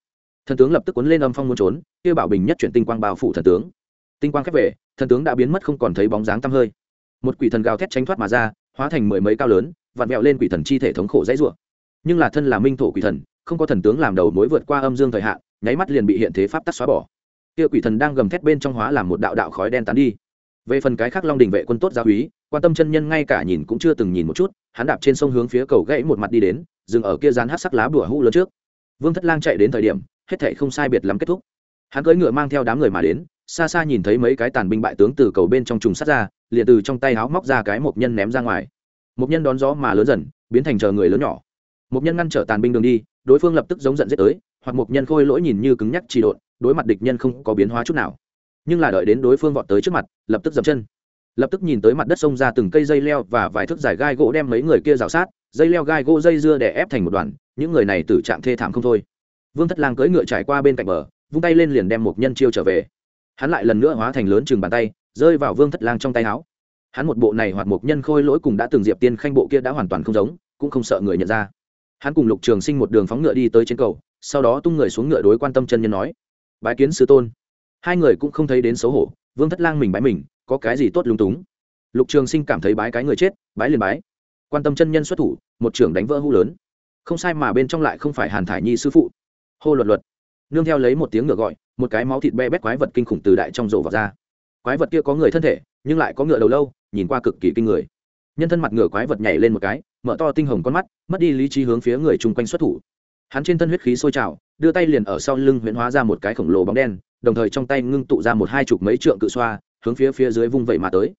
thần tướng lập tức cuốn lên âm phong muốn trốn, kia bảo bình nhất chuyển tinh quang bao phủ thần tướng. Tinh quang khép về, thần tướng đã biến mất không còn thấy bóng dáng tăm hơi. Một quỷ thần gào thét tránh thoát mà ra, hóa thành mười mấy cao lớn, vặn vẹo lên quỷ thần chi thể thống khổ dãy rủa. Nhưng là thân là minh thổ quỷ thần, không có thần tướng làm đầu mối vượt qua âm dương thời hạn, nháy mắt liền bị hiện thế pháp tắc xóa bỏ. Kia quỷ thần đang gầm thét bên trong hóa làm một đạo đạo khói đen tán đi. Về phần cái khác long đình vệ quân tốt gia úy, quan tâm chân nhân ngay cả nhìn cũng chưa từng nhìn một chút, hắn đạp trên sông hướng phía cầu gãy một mặt đi đến, dừng ở kia dán hát sắc lá bùa hũ lớn trước. Vương thất lang chạy đến thời điểm hết thảy không sai biệt lắm kết thúc. Hắn cưỡi ngựa mang theo đám người mà đến, xa xa nhìn thấy mấy cái tàn binh bại tướng từ cầu bên trong trùng sát ra, liền từ trong tay háo móc ra cái một nhân ném ra ngoài. Một nhân đón gió mà lớn dần, biến thành chờ người lớn nhỏ. Một nhân ngăn trở tàn binh đường đi, đối phương lập tức giống giận giết tới, hoặc một nhân khôi lỗi nhìn như cứng nhắc trì độn, đối mặt địch nhân không có biến hóa chút nào. Nhưng là đợi đến đối phương vọt tới trước mặt, lập tức dậm chân. Lập tức nhìn tới mặt đất sông ra từng cây dây leo và vài thước dài gai gỗ đem mấy người kia rào sát, dây leo gai gỗ dây dưa để ép thành một đoàn, những người này tử trạng thê thảm không thôi vương thất lang cưỡi ngựa trải qua bên cạnh bờ, vung tay lên liền đem một nhân chiêu trở về. Hắn lại lần nữa hóa thành lớn chừng bàn tay, rơi vào vương thất lang trong tay áo. Hắn một bộ này hoặc một nhân khôi lỗi cùng đã từng diệp tiên khanh bộ kia đã hoàn toàn không giống, cũng không sợ người nhận ra. Hắn cùng lục trường sinh một đường phóng ngựa đi tới trên cầu, sau đó tung người xuống ngựa đối quan tâm chân nhân nói, bái kiến sư tôn. Hai người cũng không thấy đến xấu hổ, vương thất lang mình bái mình, có cái gì tốt lung túng? Lục trường sinh cảm thấy bái cái người chết, bái liền bái. Quan tâm chân nhân xuất thủ, một trưởng đánh vỡ hũ lớn. Không sai mà bên trong lại không phải hàn thải nhi sư phụ hô luật luật nương theo lấy một tiếng ngựa gọi, một cái máu thịt be bét quái vật kinh khủng từ đại trong rổ vào ra. Quái vật kia có người thân thể, nhưng lại có ngựa đầu lâu, nhìn qua cực kỳ kinh người. Nhân thân mặt ngựa quái vật nhảy lên một cái, mở to tinh hồng con mắt, mất đi lý trí hướng phía người chung quanh xuất thủ. Hắn trên thân huyết khí sôi trào, đưa tay liền ở sau lưng huyễn hóa ra một cái khổng lồ bóng đen, đồng thời trong tay ngưng tụ ra một hai chục mấy trượng cự xoa, hướng phía phía dưới vung vẩy mà tới.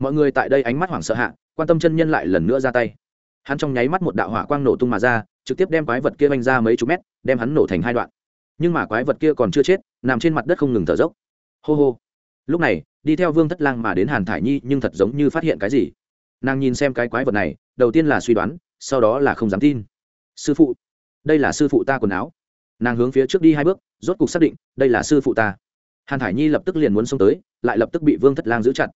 Mọi người tại đây ánh mắt hoảng sợ hạ, quan tâm chân nhân lại lần nữa ra tay. Hắn trong nháy mắt một đạo hỏa quang nổ tung mà ra trực tiếp đem quái vật kia vanh ra mấy chục mét, đem hắn nổ thành hai đoạn. Nhưng mà quái vật kia còn chưa chết, nằm trên mặt đất không ngừng thở dốc. Hô hô. Lúc này, đi theo vương thất lang mà đến hàn thải nhi, nhưng thật giống như phát hiện cái gì. Nàng nhìn xem cái quái vật này, đầu tiên là suy đoán, sau đó là không dám tin. Sư phụ, đây là sư phụ ta quần áo. Nàng hướng phía trước đi hai bước, rốt cục xác định, đây là sư phụ ta. Hàn thải nhi lập tức liền muốn xông tới, lại lập tức bị vương thất lang giữ chặt.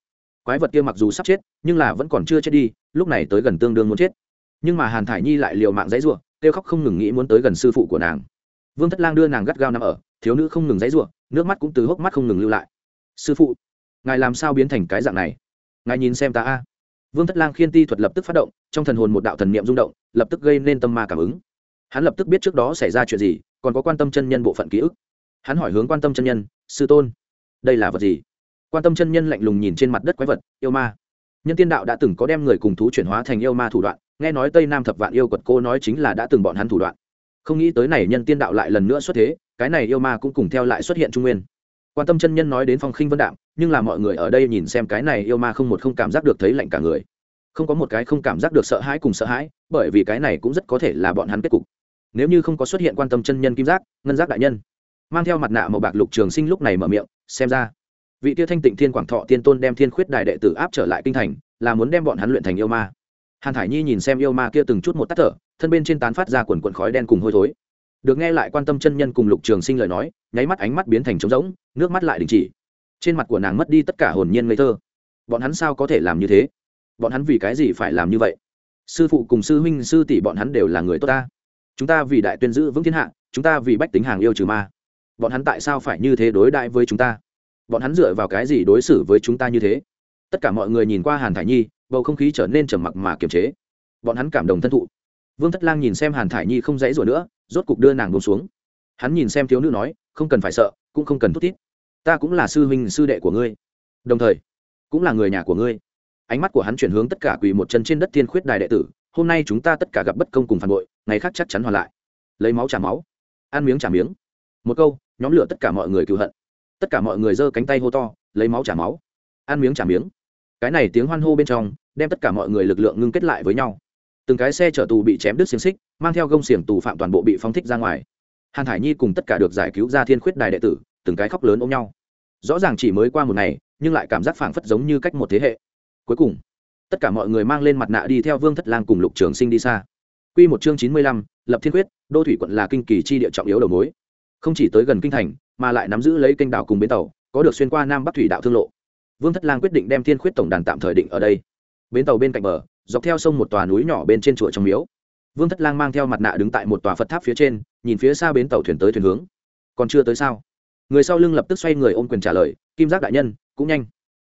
Quái vật kia mặc dù sắp chết, nhưng là vẫn còn chưa chết đi, lúc này tới gần tương đương muốn chết. Nhưng mà hàn thải nhi lại liều mạng dãy r u ộ kêu khóc không ngừng nghĩ muốn tới gần sư phụ của nàng. Vương thất lang đưa nàng gắt gao nằm ở, thiếu nữ không ngừng dãy ruộng nước mắt cũng từ hốc mắt không ngừng lưu lại. Sư phụ, ngài làm sao biến thành cái dạng này? Ngài nhìn xem ta a. Vương thất lang khiên ti thuật lập tức phát động, trong thần hồn một đạo thần niệm rung động, lập tức gây nên tâm ma cảm ứng. Hắn lập tức biết trước đó xảy ra chuyện gì, còn có quan tâm chân nhân bộ phận ký ức. Hắn hỏi hướng quan tâm chân nhân, sư tôn, đây là vật gì? Quan tâm chân nhân lạnh lùng nhìn trên mặt đất quái vật, yêu ma. Nhân tiên đạo đã từng có đem người cùng thú chuyển hóa thành yêu ma thủ đoạn nghe nói tây nam thập vạn yêu quật cô nói chính là đã từng bọn hắn thủ đoạn. Không nghĩ tới này nhân tiên đạo lại lần nữa xuất thế, cái này yêu ma cũng cùng theo lại xuất hiện trung nguyên. Quan tâm chân nhân nói đến phong khinh vân đạm, nhưng là mọi người ở đây nhìn xem cái này yêu ma không một không cảm giác được thấy lạnh cả người. Không có một cái không cảm giác được sợ hãi cùng sợ hãi, bởi vì cái này cũng rất có thể là bọn hắn kết cục. Nếu như không có xuất hiện quan tâm chân nhân kim giác, ngân giác đại nhân, mang theo mặt nạ màu bạc lục trường sinh lúc này mở miệng, xem ra, vị tiêu thanh tịnh thiên quảng thọ tiên tôn đem thiên khuyết đại đệ tử áp trở lại kinh thành, là muốn đem bọn hắn luyện thành yêu ma hàn thải nhi nhìn xem yêu ma kia từng chút một tắt thở, thân bên trên tán phát ra quần quần khói đen cùng hôi thối. Được nghe lại quan tâm chân nhân cùng lục trường sinh lời nói, nháy mắt ánh mắt biến thành trống rỗng, nước mắt lại đình chỉ. Trên mặt của nàng mất đi tất cả hồn nhiên ngây thơ. Bọn hắn sao có thể làm như thế? Bọn hắn vì cái gì phải làm như vậy? Sư phụ cùng sư huynh, sư tỷ bọn hắn đều là người tốt ta. Chúng ta vì đại tuyên giữ vững thiên hạ, chúng ta vì bách tính hàng yêu trừ ma. Bọn hắn tại sao phải như thế đối đại với chúng ta? Bọn hắn dựa vào cái gì đối xử với chúng ta như thế? Tất cả mọi người nhìn qua hàn thải nhi bầu không khí trở nên trầm mặc mà kiềm chế. Bọn hắn cảm động thân thụ. Vương thất lang nhìn xem hàn thải nhi không dãy rủa nữa, rốt cục đưa nàng bông xuống. Hắn nhìn xem thiếu nữ nói, không cần phải sợ, cũng không cần thút thít. Ta cũng là sư huynh, sư đệ của ngươi. Đồng thời, cũng là người nhà của ngươi. Ánh mắt của hắn chuyển hướng tất cả quỳ một chân trên đất thiên khuyết đài đệ tử, hôm nay chúng ta tất cả gặp bất công cùng phản bội, ngày khác chắc chắn hoàn lại. Lấy máu trả máu, ăn miếng trả miếng. Một câu, nhóm lửa tất cả mọi người cựu hận. Tất cả mọi người giơ cánh tay hô to, lấy máu trả máu, ăn miếng trả miếng cái này tiếng hoan hô bên trong, đem tất cả mọi người lực lượng ngưng kết lại với nhau. Từng cái xe chở tù bị chém đứt xiềng xích, mang theo gông xiềng tù phạm toàn bộ bị phóng thích ra ngoài. Hàn thải nhi cùng tất cả được giải cứu ra thiên khuyết đài đệ tử, từng cái khóc lớn ôm nhau. Rõ ràng chỉ mới qua một ngày, nhưng lại cảm giác phảng phất giống như cách một thế hệ. Cuối cùng, tất cả mọi người mang lên mặt nạ đi theo vương thất lang cùng lục trường sinh đi xa. Q một chương chín mươi lăm, lập thiên quyết đô thủy quận là kinh kỳ chi địa trọng yếu đầu mối. Không chỉ tới gần kinh thành, mà lại nắm giữ lấy kênh đảo cùng bến tàu, có được xuyên qua nam bắc thủy đạo thương lộ vương thất lang quyết định đem thiên khuyết tổng đàn tạm thời định ở đây. Bến tàu bên cạnh bờ, dọc theo sông một tòa núi nhỏ bên trên chùa trong miếu. Vương thất lang mang theo mặt nạ đứng tại một tòa phật tháp phía trên, nhìn phía xa bến tàu thuyền tới thuyền hướng. Còn chưa tới sao? Người sau lưng lập tức xoay người ôm quyền trả lời, kim giác đại nhân, cũng nhanh.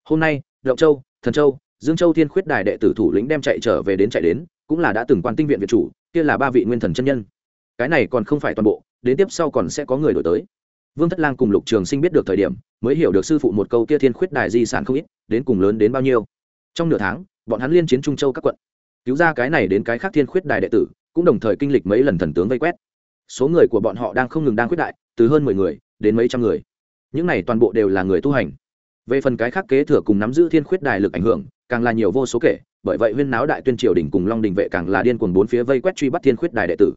Hôm nay động châu, thần châu, dương châu thiên khuyết đài đệ tử thủ lĩnh đem chạy trở về đến chạy đến, cũng là đã từng quan tinh viện việt chủ, kia là ba vị nguyên thần chân nhân. Cái này còn không phải toàn bộ, đến tiếp sau còn sẽ có người đổi tới vương thất lang cùng lục trường sinh biết được thời điểm, mới hiểu được sư phụ một câu kia thiên khuyết đài di sản không ít, đến cùng lớn đến bao nhiêu. Trong nửa tháng, bọn hắn liên chiến trung châu các quận. Cứu ra cái này đến cái khác thiên khuyết đài đệ tử, cũng đồng thời kinh lịch mấy lần thần tướng vây quét. Số người của bọn họ đang không ngừng đang quyết đại, từ hơn mười người, đến mấy trăm người. Những này toàn bộ đều là người tu hành. Về phần cái khác kế thừa cùng nắm giữ thiên khuyết đài lực ảnh hưởng, càng là nhiều vô số kể, bởi vậy huyên náo đại tuyên triều đình cùng long đình vệ càng là điên cuồng bốn phía vây quét truy bắt thiên khuyết đài đệ tử.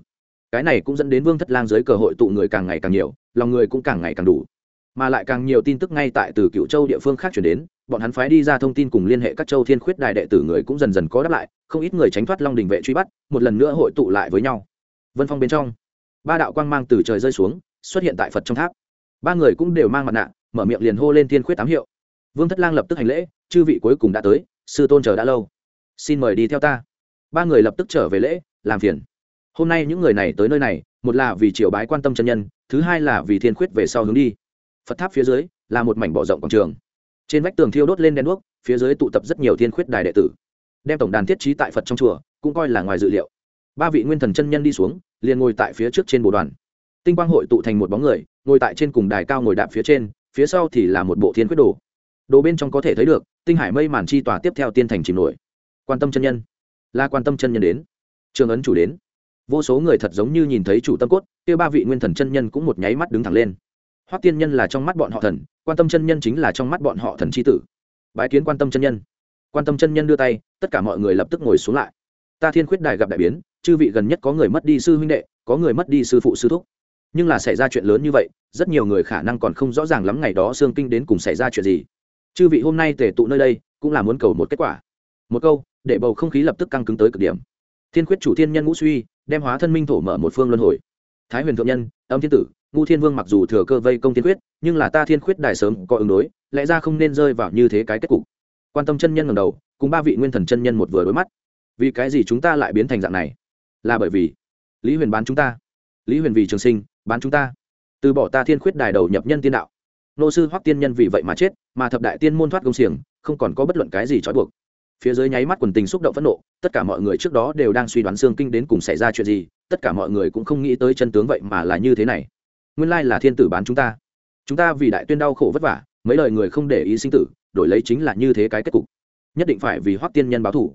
Cái này cũng dẫn đến vương thất lang dưới cơ hội tụ người càng ngày càng nhiều lòng người cũng càng ngày càng đủ. Mà lại càng nhiều tin tức ngay tại từ cựu châu địa phương khác chuyển đến, bọn hắn phái đi ra thông tin cùng liên hệ các châu thiên khuyết đài đệ tử người cũng dần dần có đáp lại, không ít người tránh thoát long đình vệ truy bắt, một lần nữa hội tụ lại với nhau. Vân phong bên trong, ba đạo quang mang từ trời rơi xuống, xuất hiện tại phật trong tháp. Ba người cũng đều mang mặt nạ, mở miệng liền hô lên thiên khuyết tám hiệu. Vương thất lang lập tức hành lễ, chư vị cuối cùng đã tới, sư tôn chờ đã lâu. Xin mời đi theo ta. Ba người lập tức trở về lễ, làm phiền. Hôm nay những người này tới nơi này một là vì triều bái quan tâm chân nhân, thứ hai là vì thiên khuyết về sau hướng đi. Phật tháp phía dưới là một mảnh bỏ rộng quảng trường. Trên vách tường thiêu đốt lên đen đuốc, phía dưới tụ tập rất nhiều thiên khuyết đài đệ tử. Đem tổng đàn thiết trí tại phật trong chùa, cũng coi là ngoài dự liệu. Ba vị nguyên thần chân nhân đi xuống, liền ngồi tại phía trước trên bồ đoàn. Tinh quang hội tụ thành một bóng người, ngồi tại trên cùng đài cao ngồi đạp phía trên, phía sau thì là một bộ thiên khuyết đồ. Đồ bên trong có thể thấy được, tinh hải mây màn chi tòa tiếp theo tiên thành chìm nổi. Quan tâm chân nhân. Là quan tâm chân nhân đến. Trường ấn chủ đến vô số người thật giống như nhìn thấy chủ tâm cốt, kia ba vị nguyên thần chân nhân cũng một nháy mắt đứng thẳng lên. Hoắc tiên nhân là trong mắt bọn họ thần, quan tâm chân nhân chính là trong mắt bọn họ thần c h i tử. Bái kiến quan tâm chân nhân. Quan tâm chân nhân đưa tay, tất cả mọi người lập tức ngồi xuống lại. Ta thiên khuyết đài gặp đại biến, chư vị gần nhất có người mất đi sư huynh đệ, có người mất đi sư phụ sư thúc. Nhưng là xảy ra chuyện lớn như vậy, rất nhiều người khả năng còn không rõ ràng lắm ngày đó xương kinh đến cùng xảy ra chuyện gì. Chư vị hôm nay tề tụ nơi đây, cũng là muốn cầu một kết quả. Một câu, để bầu không khí lập tức căng cứng tới cực điểm. Thiên khuyết chủ thiên nhân ngũ suy đem hóa thân minh thổ mở một phương luân hồi. Thái huyền thượng nhân, âm thiên tử ngu thiên vương mặc dù thừa cơ vây công thiên khuyết nhưng là ta thiên khuyết đài sớm có ứng đối, lẽ ra không nên rơi vào như thế cái kết cục. Quan tâm chân nhân ngầm đầu, cùng ba vị nguyên thần chân nhân một vừa đối mắt. Vì cái gì chúng ta lại biến thành dạng này? Là bởi vì lý huyền bán chúng ta. Lý huyền vì trường sinh, bán chúng ta. Từ bỏ ta thiên khuyết đài đầu nhập nhân tiên đạo. Nô sư hoắc tiên nhân vì vậy mà chết, mà thập đại tiên môn thoát công xiềng, không còn có bất luận cái gì trói buộc phía dưới nháy mắt quần tình xúc động phẫn nộ, tất cả mọi người trước đó đều đang suy đoán xương kinh đến cùng xảy ra chuyện gì, tất cả mọi người cũng không nghĩ tới chân tướng vậy mà là như thế này. Nguyên lai là thiên tử bán chúng ta. Chúng ta vì đại tuyên đau khổ vất vả, mấy lời người không để ý sinh tử, đổi lấy chính là như thế cái kết cục. Nhất định phải vì hoắc tiên nhân báo thủ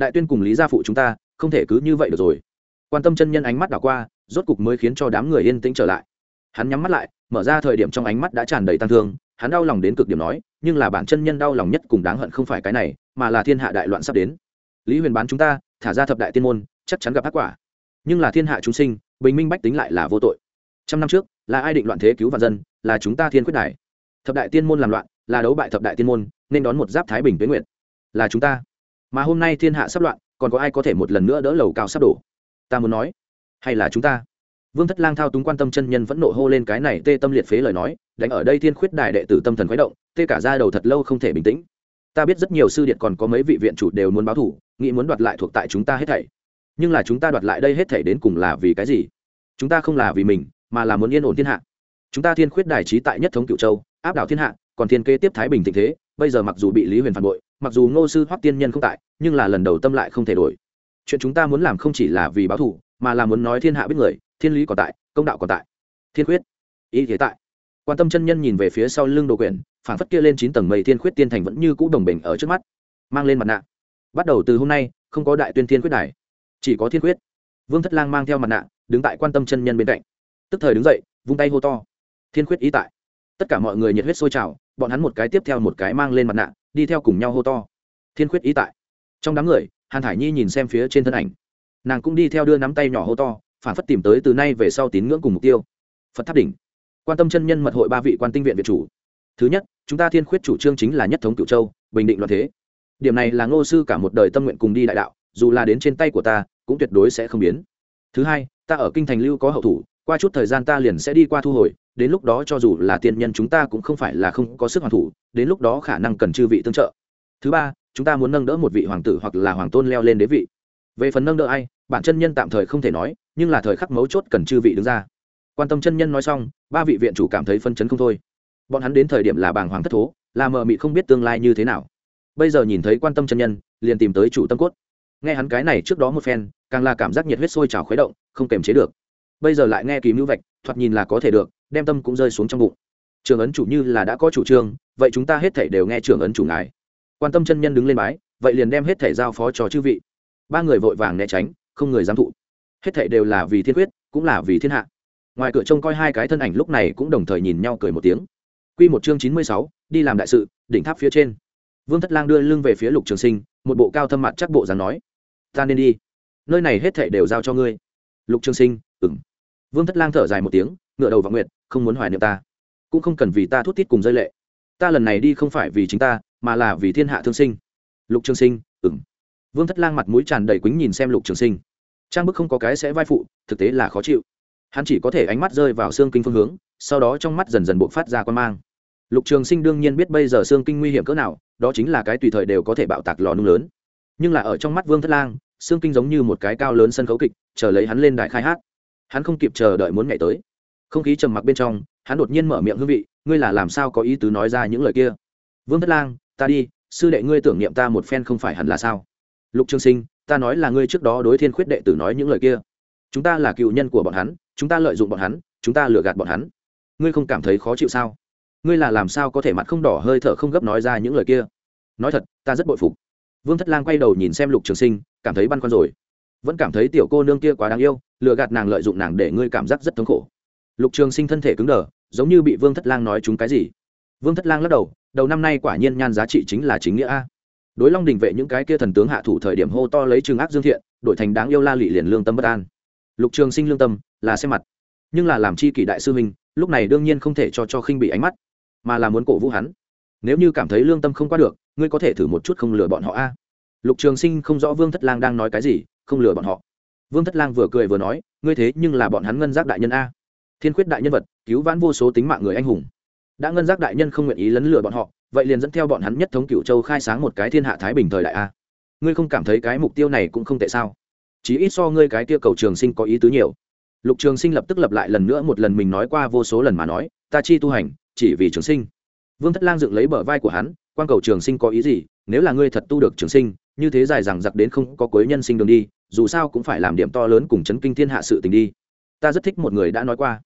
đại tuyên cùng lý gia phụ chúng ta, không thể cứ như vậy được rồi. Quan tâm chân nhân ánh mắt đảo qua, rốt cục mới khiến cho đám người yên tĩnh trở lại. Hắn nhắm mắt lại, mở ra thời điểm trong ánh mắt đã tràn đầy tăng thương hắn đau lòng đến cực điểm nói, nhưng là bản chân nhân đau lòng nhất cùng đáng hận không phải cái này, mà là thiên hạ đại loạn sắp đến. Lý huyền bán chúng ta, thả ra thập đại tiên môn, chắc chắn gặp ác quả. Nhưng là thiên hạ chúng sinh, bình minh bách tính lại là vô tội. Trăm năm trước, là ai định loạn thế cứu vạn dân, là chúng ta thiên quyết đài. Thập đại tiên môn làm loạn, là đấu bại thập đại tiên môn, nên đón một giáp thái bình tuyến nguyện là chúng ta. Mà hôm nay thiên hạ sắp loạn, còn có ai có thể một lần nữa đỡ lầu cao sắp đổ? Ta muốn nói, hay là chúng ta? Vương thất lang thao túng quan tâm chân nhân vẫn nộ hô lên cái này tê tâm liệt phế lời nói, đánh ở đây thiên khuyết đài đệ tử tâm thần khuấy động, tê cả ra đầu thật lâu không thể bình tĩnh. Ta biết rất nhiều sư điện còn có mấy vị viện chủ đều muốn báo thủ, nghĩ muốn đoạt lại thuộc tại chúng ta hết thảy. Nhưng là chúng ta đoạt lại đây hết thảy đến cùng là vì cái gì? Chúng ta không là vì mình, mà là muốn yên ổn thiên hạ. Chúng ta thiên khuyết đài trí tại nhất thống cựu châu, áp đảo thiên hạ, còn thiên kế tiếp thái bình tình thế, bây giờ mặc dù bị lý huyền phản bội, mặc dù ngô sư hoắc tiên nhân không tại, nhưng là lần đầu tâm lại không thể đổi. Chuyện chúng ta muốn làm không chỉ là vì báo thù mà là muốn nói thiên hạ biết người thiên lý còn tại, công đạo còn tại. Thiên khuyết, ý thế tại. Quan tâm chân nhân nhìn về phía sau lưng đồ quyển phản phất kia lên chín tầng mây thiên khuyết tiên thành vẫn như cũ đồng bình ở trước mắt, mang lên mặt nạ. Bắt đầu từ hôm nay, không có đại tuyên thiên Khuyết đài, chỉ có thiên Khuyết. vương thất lang mang theo mặt nạ, đứng tại quan tâm chân nhân bên cạnh. Tức thời đứng dậy, vung tay hô to. Thiên Khuyết ý tại. Tất cả mọi người nhiệt huyết sôi trào, bọn hắn một cái tiếp theo một cái mang lên mặt nạ, đi theo cùng nhau hô to. Thiên Khuyết ý tại. Trong đám người, hàn thải nhi nhìn xem phía trên thân ảnh. Nàng cũng đi theo đưa nắm tay nhỏ hô to phản phất tìm tới từ nay về sau tín ngưỡng cùng mục tiêu. Phật tháp đỉnh. Quan tâm chân nhân mật hội ba vị quan tinh viện việt chủ. Thứ nhất, chúng ta thiên khuyết chủ trương chính là nhất thống cửu châu, bình định loạn thế. Điểm này là ngô sư cả một đời tâm nguyện cùng đi đại đạo, dù là đến trên tay của ta, cũng tuyệt đối sẽ không biến. Thứ hai, ta ở kinh thành lưu có hậu thủ, qua chút thời gian ta liền sẽ đi qua thu hồi, đến lúc đó cho dù là tiên nhân chúng ta cũng không phải là không có sức hoàn thủ, đến lúc đó khả năng cần chư vị tương trợ. Thứ ba, chúng ta muốn nâng đỡ một vị hoàng tử hoặc là hoàng tôn leo lên đế vị về phần nâng đỡ ai, bản chân nhân tạm thời không thể nói, nhưng là thời khắc mấu chốt cần chư vị đứng ra. Quan tâm chân nhân nói xong, ba vị viện chủ cảm thấy phân chấn không thôi. Bọn hắn đến thời điểm là bàng hoàng thất thố, là mờ mị không biết tương lai như thế nào. Bây giờ nhìn thấy quan tâm chân nhân, liền tìm tới chủ tâm cốt. Nghe hắn cái này trước đó một phen, càng là cảm giác nhiệt huyết sôi trào khuấy động, không kềm chế được. Bây giờ lại nghe kìm hữu vạch, thoạt nhìn là có thể được, đem tâm cũng rơi xuống trong bụng. Trường ấn chủ như là đã có chủ trương, vậy chúng ta hết thể đều nghe trường ấn chủ ngài. Quan tâm chân nhân đứng lên bái, vậy liền đem hết thể giao phó cho chư vị ba người vội vàng né tránh, không người dám thụ. Hết thệ đều là vì thiên quyết, cũng là vì thiên hạ. Ngoài cửa trông coi hai cái thân ảnh lúc này cũng đồng thời nhìn nhau cười một tiếng. Quy một chương chín mươi sáu, đi làm đại sự, đỉnh tháp phía trên. Vương thất lang đưa lưng về phía lục trường sinh, một bộ cao thâm mặt chắc bộ dáng nói, ta nên đi. Nơi này hết thệ đều giao cho ngươi. Lục trường sinh ừng vương thất lang thở dài một tiếng, ngựa đầu vào nguyệt, không muốn hoài niệm ta. Cũng không cần vì ta thút tít cùng rơi lệ. Ta lần này đi không phải vì chính ta, mà là vì thiên hạ thương sinh. Lục trường sinh ừng vương thất lang mặt mũi tràn đầy quýnh nhìn xem lục trường sinh. Trang bức không có cái sẽ vai phụ, thực tế là khó chịu. Hắn chỉ có thể ánh mắt rơi vào xương kinh phương hướng, sau đó trong mắt dần dần buộc phát ra quan mang. Lục trường sinh đương nhiên biết bây giờ xương kinh nguy hiểm cỡ nào, đó chính là cái tùy thời đều có thể bạo tạc lò nung lớn. Nhưng là ở trong mắt vương thất lang, xương kinh giống như một cái cao lớn sân khấu kịch, chờ lấy hắn lên đại khai hát. Hắn không kịp chờ đợi muốn ngày tới. Không khí trầm mặc bên trong, hắn đột nhiên mở miệng hương vị, ngươi là làm sao có ý tứ nói ra những lời kia? Vương thất lang, ta đi, sư đệ ngươi tưởng niệm ta một phen không phải hẳn là sao? Lục trường sinh, ta nói là ngươi trước đó đối thiên khuyết đệ tử nói những lời kia. Chúng ta là cựu nhân của bọn hắn, chúng ta lợi dụng bọn hắn, chúng ta lừa gạt bọn hắn. Ngươi không cảm thấy khó chịu sao? Ngươi là làm sao có thể mặt không đỏ hơi thở không gấp nói ra những lời kia? Nói thật, ta rất bội phục. Vương thất lang quay đầu nhìn xem lục trường sinh, cảm thấy băn khoăn rồi. Vẫn cảm thấy tiểu cô nương kia quá đáng yêu, lừa gạt nàng lợi dụng nàng để ngươi cảm giác rất thống khổ. Lục trường sinh thân thể cứng đờ, giống như bị vương thất lang nói chúng cái gì. Vương thất lang lắc đầu đầu năm nay quả nhiên nhan giá trị chính là chính nghĩa a đối long đình vệ những cái kia thần tướng hạ thủ thời điểm hô to lấy trường ác dương thiện, đổi thành đáng yêu la lị liền lương tâm bất an. Lục trường sinh lương tâm, là xem mặt. Nhưng là làm chi kỷ đại sư mình lúc này đương nhiên không thể cho cho khinh bị ánh mắt, mà là muốn cổ vũ hắn. Nếu như cảm thấy lương tâm không qua được, ngươi có thể thử một chút không lừa bọn họ a. Lục trường sinh không rõ vương thất lang đang nói cái gì, không lừa bọn họ. Vương thất lang vừa cười vừa nói, ngươi thế nhưng là bọn hắn ngân giác đại nhân a. Thiên khuyết đại nhân vật, cứu vãn vô số tính mạng người anh hùng đã ngân giác đại nhân không nguyện ý lấn lừa bọn họ, vậy liền dẫn theo bọn hắn nhất thống cựu châu khai sáng một cái thiên hạ thái bình thời đại a. Ngươi không cảm thấy cái mục tiêu này cũng không tệ sao? Chỉ ít so ngươi cái tiêu cầu trường sinh có ý tứ nhiều. Lục trường sinh lập tức lập lại lần nữa một lần mình nói qua vô số lần mà nói, ta chi tu hành, chỉ vì trường sinh. Vương thất lang dựng lấy bờ vai của hắn, quan cầu trường sinh có ý gì? Nếu là ngươi thật tu được trường sinh, như thế dài rằng giặc đến không có cuối nhân sinh đường đi, dù sao cũng phải làm điểm to lớn cùng chấn kinh thiên hạ sự tình đi. Ta rất thích một người đã nói qua.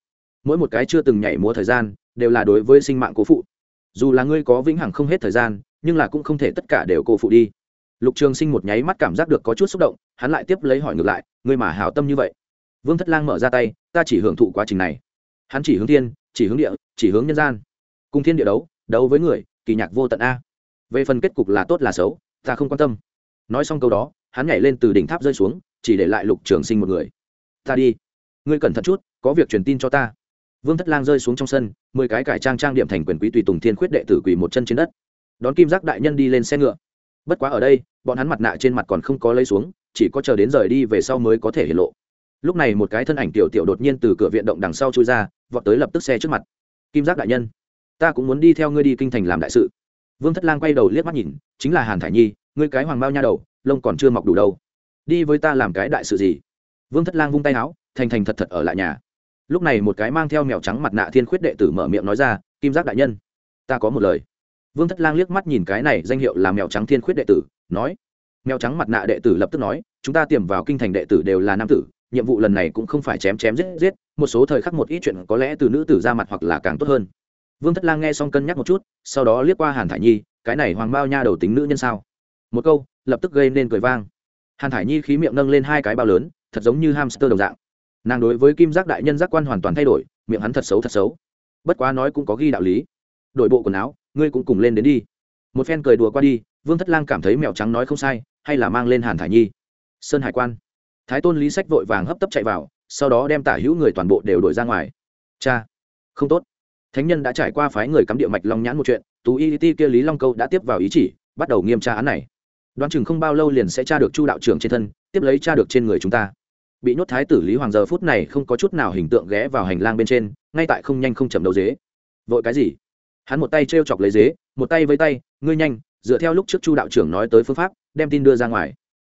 Mỗi một cái chưa từng nhảy múa thời gian đều là đối với sinh mạng cố phụ. Dù là ngươi có vĩnh hằng không hết thời gian, nhưng là cũng không thể tất cả đều cô phụ đi. Lục trường sinh một nháy mắt cảm giác được có chút xúc động, hắn lại tiếp lấy hỏi ngược lại, ngươi mà hảo tâm như vậy? Vương thất lang mở ra tay, ta chỉ hưởng thụ quá trình này. Hắn chỉ hướng thiên, chỉ hướng địa, chỉ hướng nhân gian. Cùng thiên địa đấu đấu với người, kỳ nhạc vô tận a. Về phần kết cục là tốt là xấu, ta không quan tâm. Nói xong câu đó, hắn nhảy lên từ đỉnh tháp rơi xuống, chỉ để lại lục trường sinh một người. Ta đi. Ngươi cẩn thận chút, có việc truyền tin cho ta vương thất lang rơi xuống trong sân, mười cái cải trang trang điểm thành quyền quý tùy tùng thiên khuyết đệ tử quỳ một chân trên đất. Đón kim giác đại nhân đi lên xe ngựa. Bất quá ở đây, bọn hắn mặt nạ trên mặt còn không có lấy xuống, chỉ có chờ đến rời đi về sau mới có thể hiện lộ. Lúc này một cái thân ảnh tiểu tiểu đột nhiên từ cửa viện động đằng sau chui ra, vọt tới lập tức xe trước mặt. Kim giác đại nhân, ta cũng muốn đi theo ngươi đi kinh thành làm đại sự. Vương thất lang quay đầu liếc mắt nhìn, chính là hàn thải nhi, ngươi cái hoàng bao nha đầu, lông còn chưa mọc đủ đâu. Đi với ta làm cái đại sự gì? Vương thất lang vung tay áo, thành thành thật thật ở lại nhà lúc này một cái mang theo mèo trắng mặt nạ thiên khuyết đệ tử mở miệng nói ra, kim giác đại nhân, ta có một lời. Vương thất lang liếc mắt nhìn cái này danh hiệu là mèo trắng thiên khuyết đệ tử, nói, mèo trắng mặt nạ đệ tử lập tức nói, chúng ta tiềm vào kinh thành đệ tử đều là nam tử, nhiệm vụ lần này cũng không phải chém chém giết giết, một số thời khắc một ít chuyện có lẽ từ nữ tử ra mặt hoặc là càng tốt hơn. Vương thất lang nghe xong cân nhắc một chút, sau đó liếc qua hàn thải nhi, cái này hoàng bao nha đầu tính nữ nhân sao? Một câu, lập tức gây nên cười vang. Hàn thải nhi khí miệng nâng lên hai cái bao lớn, thật giống như hamster đồng dạng nàng đối với kim giác đại nhân giác quan hoàn toàn thay đổi, miệng hắn thật xấu thật xấu. Bất quá nói cũng có ghi đạo lý. Đổi bộ quần áo, ngươi cũng cùng lên đến đi. Một phen cười đùa qua đi, vương thất lang cảm thấy mèo trắng nói không sai, hay là mang lên hàn thải nhi. Sơn hải quan. Thái tôn lý sách vội vàng hấp tấp chạy vào, sau đó đem tả hữu người toàn bộ đều đổi ra ngoài. Cha, không tốt. Thánh nhân đã trải qua phái người cắm địa mạch long nhãn một chuyện, tú y ti kia lý long câu đã tiếp vào ý chỉ, bắt đầu nghiêm tra án này. Đoán chừng không bao lâu liền sẽ tra được chu đạo trưởng trên thân, tiếp lấy tra được trên người chúng ta bị nhốt thái tử lý hoàng giờ phút này không có chút nào hình tượng ghé vào hành lang bên trên, ngay tại không nhanh không chậm đấu dế. Vội cái gì? Hắn một tay t r e o chọc lấy dế, một tay với tay, ngươi nhanh, dựa theo lúc trước chu đạo trưởng nói tới phương pháp, đem tin đưa ra ngoài.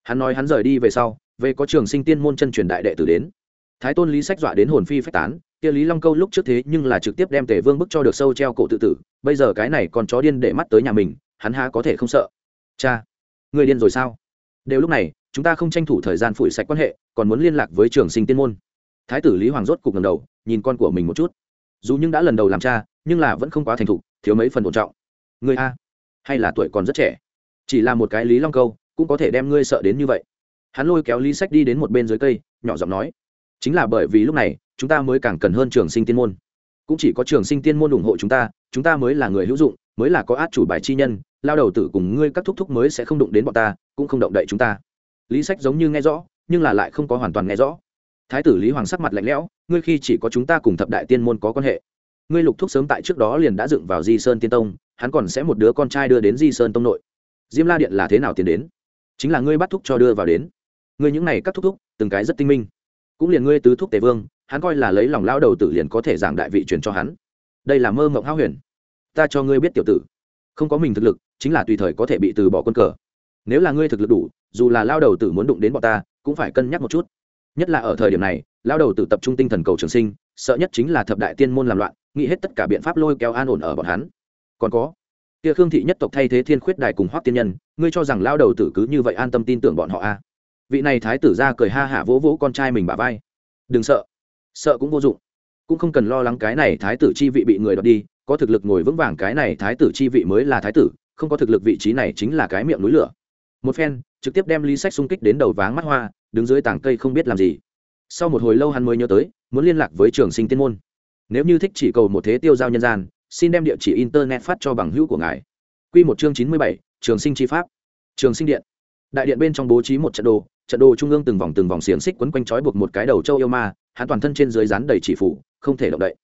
Hắn nói hắn rời đi về sau, về có trường sinh tiên môn chân truyền đại đệ tử đến. Thái tôn lý sách dọa đến hồn phi phách tán, kia lý long câu lúc trước thế nhưng là trực tiếp đem tể vương bức cho được sâu treo cổ tự tử, bây giờ cái này còn chó điên để mắt tới nhà mình, hắn há có thể không sợ. Cha người điên rồi sao? Đều lúc này chúng ta không tranh thủ thời gian phủi sạch quan hệ, còn muốn liên lạc với trường sinh tiên môn. Thái tử lý hoàng rốt cục ngầm đầu, nhìn con của mình một chút. Dù nhưng đã lần đầu làm cha, nhưng là vẫn không quá thành thục, thiếu mấy phần ổn trọng. Người a, hay là tuổi còn rất trẻ? Chỉ là một cái lý long câu, cũng có thể đem ngươi sợ đến như vậy. Hắn lôi kéo lý sách đi đến một bên dưới cây, nhỏ giọng nói. Chính là bởi vì lúc này, chúng ta mới càng cần hơn trường sinh tiên môn. Cũng chỉ có trường sinh tiên môn ủng hộ chúng ta chúng ta mới là người hữu dụng, mới là có át chủ bài chi nhân, lao đầu tử cùng ngươi các thúc thúc mới sẽ không đụng đến bọn ta, cũng không động đậy chúng ta lý sách giống như nghe rõ, nhưng là lại không có hoàn toàn nghe rõ. Thái tử lý hoàng sắc mặt lạnh lẽo, ngươi khi chỉ có chúng ta cùng thập đại tiên môn có quan hệ. Ngươi lục thúc sớm tại trước đó liền đã dựng vào di sơn tiên tông, hắn còn sẽ một đứa con trai đưa đến di sơn tông nội. Diêm la điện là thế nào tiến đến? Chính là ngươi bắt thúc cho đưa vào đến. Ngươi những này các thúc thúc, từng cái rất tinh minh. Cũng liền ngươi tứ thúc tề vương, hắn coi là lấy lòng lao đầu tử liền có thể giảng đại vị truyền cho hắn. Đây là mơ mộng hao huyền. Ta cho ngươi biết tiểu tử. Không có mình thực lực, chính là tùy thời có thể bị từ bỏ quân cờ nếu là ngươi thực lực đủ, dù là lao đầu tử muốn đụng đến bọn ta, cũng phải cân nhắc một chút. Nhất là ở thời điểm này, lao đầu tử tập trung tinh thần cầu trường sinh, sợ nhất chính là thập đại tiên môn làm loạn, nghĩ hết tất cả biện pháp lôi kéo an ổn ở bọn hắn. Còn có, kia khương thị nhất tộc thay thế thiên khuyết đài cùng hoác tiên nhân, ngươi cho rằng lao đầu tử cứ như vậy an tâm tin tưởng bọn họ a à. vị này thái tử ra cười ha hả vỗ vỗ con trai mình bà vai. Đừng sợ sợ cũng vô dụng. Cũng không cần lo lắng cái này thái tử chi vị bị người đoạt đi, có thực lực ngồi vững vàng cái này thái tử chi vị mới là thái tử, không có thực lực vị trí này chính là cái miệng núi lửa một phen, trực tiếp đem ly sách xung kích đến đầu váng mắt hoa, đứng dưới tảng cây không biết làm gì. Sau một hồi lâu hắn mới nhớ tới, muốn liên lạc với trường sinh tiên môn. Nếu như thích chỉ cầu một thế tiêu giao nhân gian, xin đem địa chỉ internet phát cho bằng hữu của ngài. Q một chương chín mươi bảy, trường sinh chi pháp. Trường sinh điện. Đại điện bên trong bố trí một trận đồ trận đồ trung ương từng vòng từng vòng xiềng xích quấn quanh trói buộc một cái đầu châu yêu ma, hắn toàn thân trên dưới rán đầy chỉ phủ, không thể động đậy.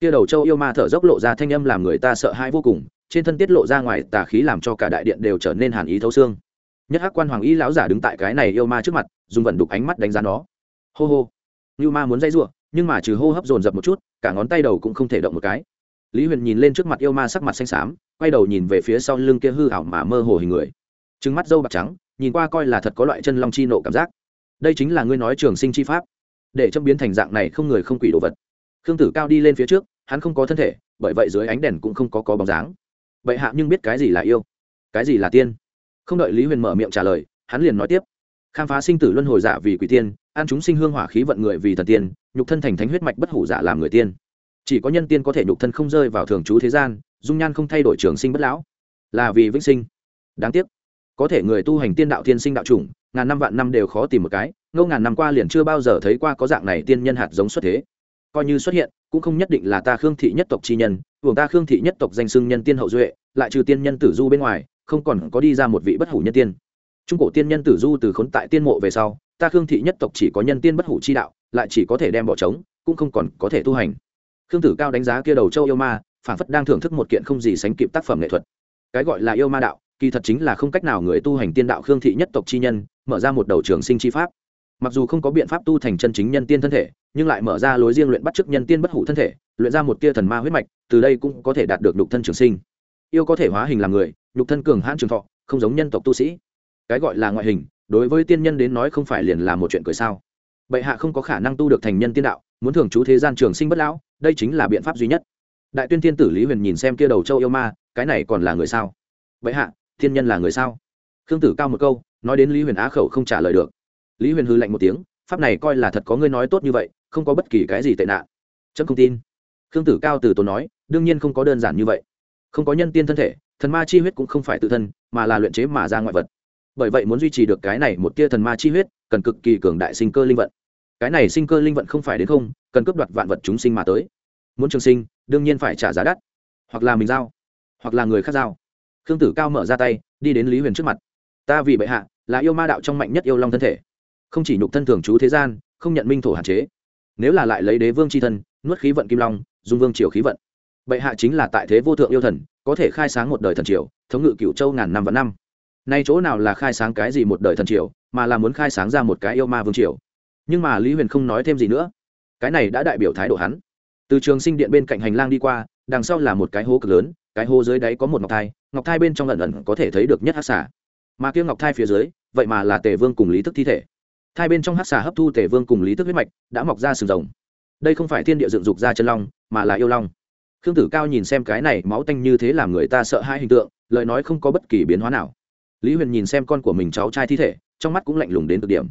Kia đầu châu yêu ma thở dốc lộ ra thanh âm làm người ta sợ hãi vô cùng, trên thân tiết lộ ra ngoài tà khí làm cho cả đại điện đều trở nên hàn ý thấu xương nhất hắc quan hoàng y lão giả đứng tại cái này yêu ma trước mặt, dùng vận đục ánh mắt đánh giá nó. Hô hô. Như ma muốn dây giụa nhưng mà trừ hô hấp dồn dập một chút, cả ngón tay đầu cũng không thể động một cái. Lý huyền nhìn lên trước mặt yêu ma sắc mặt xanh xám, quay đầu nhìn về phía sau lưng kia hư ảo mà mơ hồ hình người. Trứng mắt dâu bạc trắng, nhìn qua coi là thật có loại chân long chi nộ cảm giác. Đây chính là ngươi nói trường sinh chi pháp. Để châm biến thành dạng này không người không quỷ đồ vật. Khương tử cao đi lên phía trước, hắn không có thân thể, bởi vậy dưới ánh đèn cũng không có có bóng dáng. Vậy hạ nhưng biết cái gì là yêu, cái gì là tiên? Không đợi lý huyền mở miệng trả lời, hắn liền nói tiếp. Khám phá sinh tử luân hồi giả vì quỷ tiên an chúng sinh hương hỏa khí vận người vì thần tiên, nhục thân thành thánh huyết mạch bất hủ giả làm người tiên. Chỉ có nhân tiên có thể nhục thân không rơi vào thường trú thế gian, dung nhan không thay đổi trường sinh bất lão. Là vì vĩnh sinh. Đáng tiếc. Có thể người tu hành tiên đạo tiên sinh đạo chủng, ngàn năm vạn năm đều khó tìm một cái, ngâu ngàn năm qua liền chưa bao giờ thấy qua có dạng này tiên nhân hạt giống xuất thế. Coi như xuất hiện, cũng không nhất định là ta khương thị nhất tộc chi nhân vùng ta khương thị nhất tộc danh xưng nhân tiên hậu duệ, lại trừ tiên nhân tử du bên ngoài không còn có đi ra một vị bất hủ nhân tiên. Trung cổ tiên nhân tử du từ khốn tại tiên mộ về sau, ta khương thị nhất tộc chỉ có nhân tiên bất hủ chi đạo, lại chỉ có thể đem bỏ trống, cũng không còn có thể tu hành. Khương tử cao đánh giá kia đầu châu yêu ma phản phất đang thưởng thức một kiện không gì sánh kịp tác phẩm nghệ thuật. Cái gọi là yêu ma đạo, kỳ thật chính là không cách nào người tu hành tiên đạo khương thị nhất tộc chi nhân, mở ra một đầu trường sinh chi pháp. Mặc dù không có biện pháp tu thành chân chính nhân tiên thân thể, nhưng lại mở ra lối riêng luyện bắt chước nhân tiên bất hủ thân thể, luyện ra một tia thần ma huyết mạch, từ đây cũng có thể đạt được đục thân trường sinh yêu có thể hóa hình làm người, nhục thân cường hãn trường thọ, không giống nhân tộc tu sĩ. Cái gọi là ngoại hình, đối với tiên nhân đến nói không phải liền là một chuyện cười sao. Bệ hạ không có khả năng tu được thành nhân tiên đạo, muốn thường trú thế gian trường sinh bất lão, đây chính là biện pháp duy nhất. Đại tuyên thiên tử lý huyền nhìn xem kia đầu châu yêu ma, cái này còn là người sao? Bệ hạ thiên nhân là người sao? Khương tử cao một câu, nói đến lý huyền á khẩu không trả lời được. Lý huyền hư lạnh một tiếng, pháp này coi là thật có ngươi nói tốt như vậy, không có bất kỳ cái gì tệ nạn. Chấm không tin. Khương tử cao từ tốn nói, đương nhiên không có đơn giản như vậy không có nhân tiên thân thể, thần ma chi huyết cũng không phải tự thân, mà là luyện chế mà ra ngoại vật. Bởi vậy muốn duy trì được cái này một tia thần ma chi huyết, cần cực kỳ cường đại sinh cơ linh vận. Cái này sinh cơ linh vận không phải đến không, cần cướp đoạt vạn vật chúng sinh mà tới. Muốn trường sinh, đương nhiên phải trả giá đắt. Hoặc là mình giao, hoặc là người khác giao. Khương tử cao mở ra tay, đi đến lý huyền trước mặt. Ta vì bệ hạ, là yêu ma đạo trong mạnh nhất yêu long thân thể. Không chỉ nhục thân thường trú thế gian, không nhận minh thổ hạn chế. Nếu là lại lấy đế vương c h i thân, nuốt khí vận kim long, dung vương triều khí vận bệ hạ chính là tại thế vô thượng yêu thần, có thể khai sáng một đời thần triều, thống ngự cựu châu ngàn năm và năm. Nay chỗ nào là khai sáng cái gì một đời thần triều, mà là muốn khai sáng ra một cái yêu ma vương triều. Nhưng mà lý huyền không nói thêm gì nữa. Cái này đã đại biểu thái độ hắn. Từ trường sinh điện bên cạnh hành lang đi qua, đằng sau là một cái hố cực lớn, cái hố dưới đáy có một ngọc thai ngọc thai bên trong lần ẩn có thể thấy được nhất hát xả mà kia ngọc thai phía dưới, vậy mà là tề vương cùng lý thức thi thể. Thai bên trong hát xả hấp thu tề vương cùng lý thức huyết mạch, đã mọc ra sừng rồng. Đây không phải thiên địa dựng dục ra chân long, mà là yêu long khương tử cao nhìn xem cái này máu tanh như thế làm người ta sợ hai hình tượng, lời nói không có bất kỳ biến hóa nào. Lý huyền nhìn xem con của mình cháu trai thi thể, trong mắt cũng lạnh lùng đến cực điểm.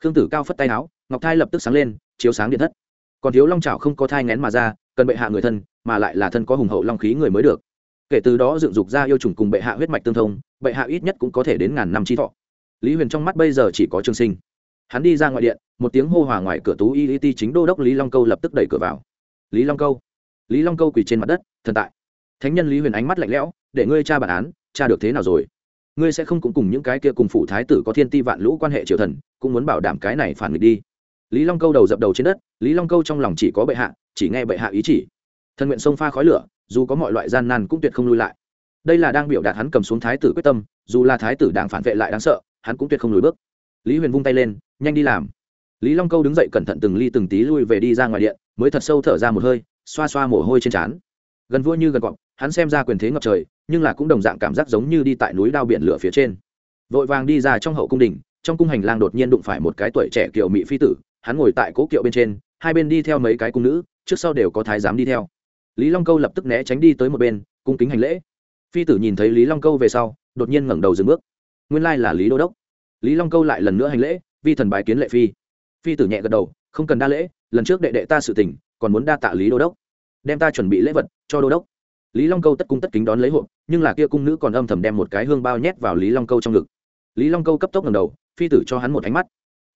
Khương tử cao phất tay áo, ngọc thai lập tức sáng lên, chiếu sáng điện thất. Còn thiếu long trào không có thai ngén mà ra, cần bệ hạ người thân, mà lại là thân có hùng hậu long khí người mới được. Kể từ đó dựng dục ra yêu trùng cùng bệ hạ huyết mạch tương thông, bệ hạ ít nhất cũng có thể đến ngàn năm chi thọ. Lý huyền trong mắt bây giờ chỉ có trường sinh. Hắn đi ra ngoài điện, một tiếng hô hòa ngoài cửa tú y ti chính đô đốc lý long câu lập tức đẩy cửa vào. Lý long câu lý long câu quỳ trên mặt đất, thần tại. Thánh nhân lý huyền ánh mắt lạnh lẽo, để ngươi tra bản án, tra được thế nào rồi? Ngươi sẽ không cũng cùng những cái kia cùng phủ thái tử có thiên ti vạn lũ quan hệ triều thần, cũng muốn bảo đảm cái này phản nghịch đi. Lý long câu đầu dập đầu trên đất, lý long câu trong lòng chỉ có bệ hạ, chỉ nghe bệ hạ ý chỉ. Thần nguyện sông pha khói lửa, dù có mọi loại gian nan cũng tuyệt không lui lại. Đây là đang biểu đạt hắn cầm xuống thái tử quyết tâm, dù là thái tử đảng phản vệ lại đáng sợ, hắn cũng tuyệt không lùi bước. Lý huyền vung tay lên, nhanh đi làm. Lý long câu đứng dậy cẩn thận từng ly từng tí lui về đi ra ngoài điện, mới thật sâu thở ra một hơi xoa xoa mồ hôi trên trán. Gần vua như gần cọp, hắn xem ra quyền thế ngập trời, nhưng là cũng đồng dạng cảm giác giống như đi tại núi đao biển lửa phía trên. Vội vàng đi ra trong hậu cung đình, trong cung hành lang đột nhiên đụng phải một cái tuổi trẻ kiều mỹ phi tử, hắn ngồi tại cố kiệu bên trên, hai bên đi theo mấy cái cung nữ, trước sau đều có thái giám đi theo. Lý long câu lập tức né tránh đi tới một bên, cung kính hành lễ. Phi tử nhìn thấy lý long câu về sau, đột nhiên ngẩng đầu dừng bước. Nguyên lai là lý đô đốc. Lý long câu lại lần nữa hành lễ, vi thần bài kiến lệ phi. Phi tử nhẹ gật đầu, không cần đa lễ, lần trước đệ đệ ta sự tình còn muốn đa tạ lý đô đốc. Đem ta chuẩn bị lễ vật cho đô đốc. Lý long câu tất cung tất kính đón lấy hộp, nhưng là kia cung nữ còn âm thầm đem một cái hương bao nhét vào lý long câu trong ngực. Lý long câu cấp tốc ngầm đầu, phi tử cho hắn một ánh mắt.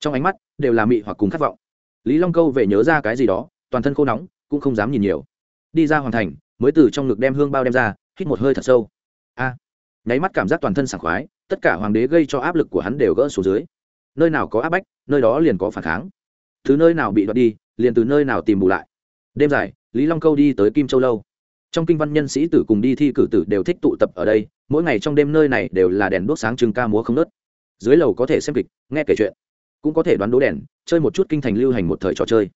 Trong ánh mắt đều là mị hoặc cùng khát vọng. Lý long câu về nhớ ra cái gì đó, toàn thân khô nóng, cũng không dám nhìn nhiều. Đi ra hoàn thành, mới từ trong ngực đem hương bao đem ra, hít một hơi thật sâu. A. Nháy mắt cảm giác toàn thân sảng khoái, tất cả hoàng đế gây cho áp lực của hắn đều gỡ xuống dưới. Nơi nào có áp bách, nơi đó liền có phản kháng. Thứ nơi nào bị đoạt đi, liền từ nơi nào tìm bù lại đêm dài, lý long câu đi tới kim châu lâu. Trong kinh văn nhân sĩ tử cùng đi thi cử tử đều thích tụ tập ở đây, mỗi ngày trong đêm nơi này đều là đèn đuốc sáng trưng ca múa không nớt dưới lầu có thể xem kịch, nghe kể chuyện, cũng có thể đoán đố đèn, chơi một chút kinh thành lưu hành một thời trò chơi.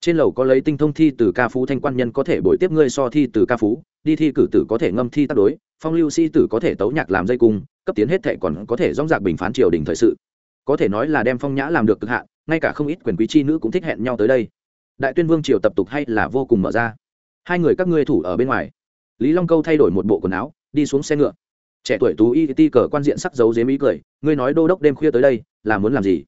Trên lầu có lấy tinh thông thi từ ca phú thanh quan nhân có thể bồi tiếp ngươi so thi từ ca phú, đi thi cử tử có thể ngâm thi tác đối, phong lưu sĩ tử có thể tấu nhạc làm dây cung, cấp tiến hết thệ còn có thể dóng dạc bình phán triều đình thời sự. Có thể nói là đem phong nhã làm được cực hạn, ngay cả không ít quyền quý chi nữ cũng thích hẹn nhau tới đây đại tuyên vương triều tập tục hay là vô cùng mở ra? Hai người các ngươi thủ ở bên ngoài. Lý long câu thay đổi một bộ quần áo, đi xuống xe ngựa. Trẻ tuổi tú y ti cờ quan diện sắc dấu dếm ý cười, ngươi nói đô đốc đêm khuya tới đây, là muốn làm gì?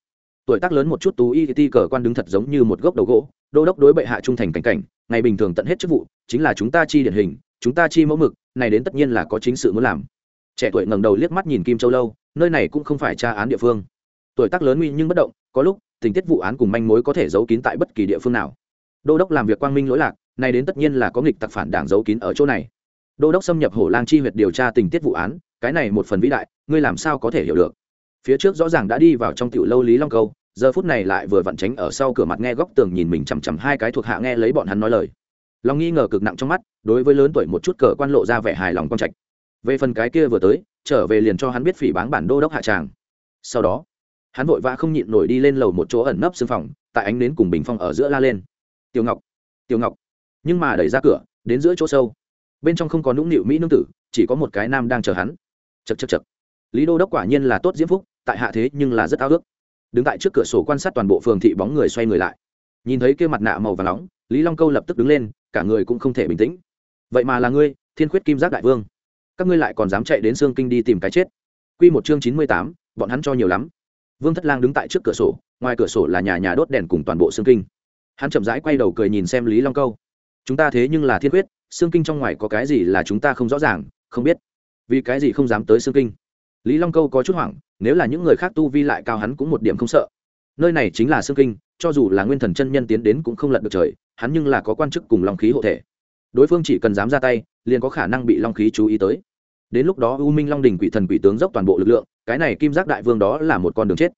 Tuổi tác lớn một chút tú y ti cờ quan đứng thật giống như một gốc đầu gỗ, đô đốc đối bệ hạ trung thành cảnh cảnh, ngày bình thường tận hết chức vụ, chính là chúng ta chi điển hình, chúng ta chi mẫu mực, này đến tất nhiên là có chính sự muốn làm. Trẻ tuổi ngẩng đầu liếc mắt nhìn kim châu lâu, nơi này cũng không phải tra án địa phương. Tuổi tác lớn nguy nhưng bất động, có lúc tình tiết vụ án cùng manh mối có thể giấu kín tại bất kỳ địa phương nào. Đô đốc làm việc quang minh lỗi lạc này đến tất nhiên là có nghịch tặc phản đảng giấu kín ở chỗ này. Đô đốc xâm nhập hổ lang chi huyệt điều tra tình tiết vụ án, cái này một phần vĩ đại, ngươi làm sao có thể hiểu được? Phía trước rõ ràng đã đi vào trong tiểu lâu lý long câu, giờ phút này lại vừa vặn tránh ở sau cửa mặt nghe góc tường nhìn mình chằm chằm hai cái thuộc hạ nghe lấy bọn hắn nói lời. Lòng nghi ngờ cực nặng trong mắt, đối với lớn tuổi một chút cờ quan lộ ra vẻ hài lòng con trạch. Về phần cái kia vừa tới, trở về liền cho hắn biết phỉ báng bản đô đốc hạ tràng. Sau đó hắn vội vã không nhịn nổi đi lên lầu một chỗ ẩn nấp xương phòng, tại ánh nến cùng bình phong ở giữa la lên. Tiểu ngọc tiểu ngọc. Nhưng mà đẩy ra cửa, đến giữa chỗ sâu. Bên trong không có nũng nịu mỹ nương tử, chỉ có một cái nam đang chờ hắn. Chật chật chật lý đô đốc quả nhiên là tốt diễm phúc, tại hạ thế nhưng là rất ao ước. Đứng tại trước cửa sổ quan sát toàn bộ phường thị bóng người xoay người lại. Nhìn thấy kia mặt nạ màu và nóng, lý long câu lập tức đứng lên, cả người cũng không thể bình tĩnh. Vậy mà là ngươi, thiên khuyết kim giác đại vương. Các ngươi lại còn dám chạy đến xương kinh đi tìm cái chết. Q một chương chín mươi tám, bọn hắn cho nhiều lắm vương thất lang đứng tại trước cửa sổ ngoài cửa sổ là nhà nhà đốt đèn cùng toàn bộ xương kinh. Hắn chậm rãi quay đầu cười nhìn xem lý long câu. Chúng ta thế nhưng là thiên quyết, xương kinh trong ngoài có cái gì là chúng ta không rõ ràng không biết. Vì cái gì không dám tới xương kinh? Lý long câu có chút hoảng nếu là những người khác tu vi lại cao hắn cũng một điểm không sợ. Nơi này chính là xương kinh cho dù là nguyên thần chân nhân tiến đến cũng không lận được trời hắn nhưng là có quan chức cùng long khí hộ thể. Đối phương chỉ cần dám ra tay liền có khả năng bị long khí chú ý tới. Đến lúc đó u minh long đình quỷ thần quỷ tướng dốc toàn bộ lực lượng cái này kim giác đại vương đó là một con đường chết.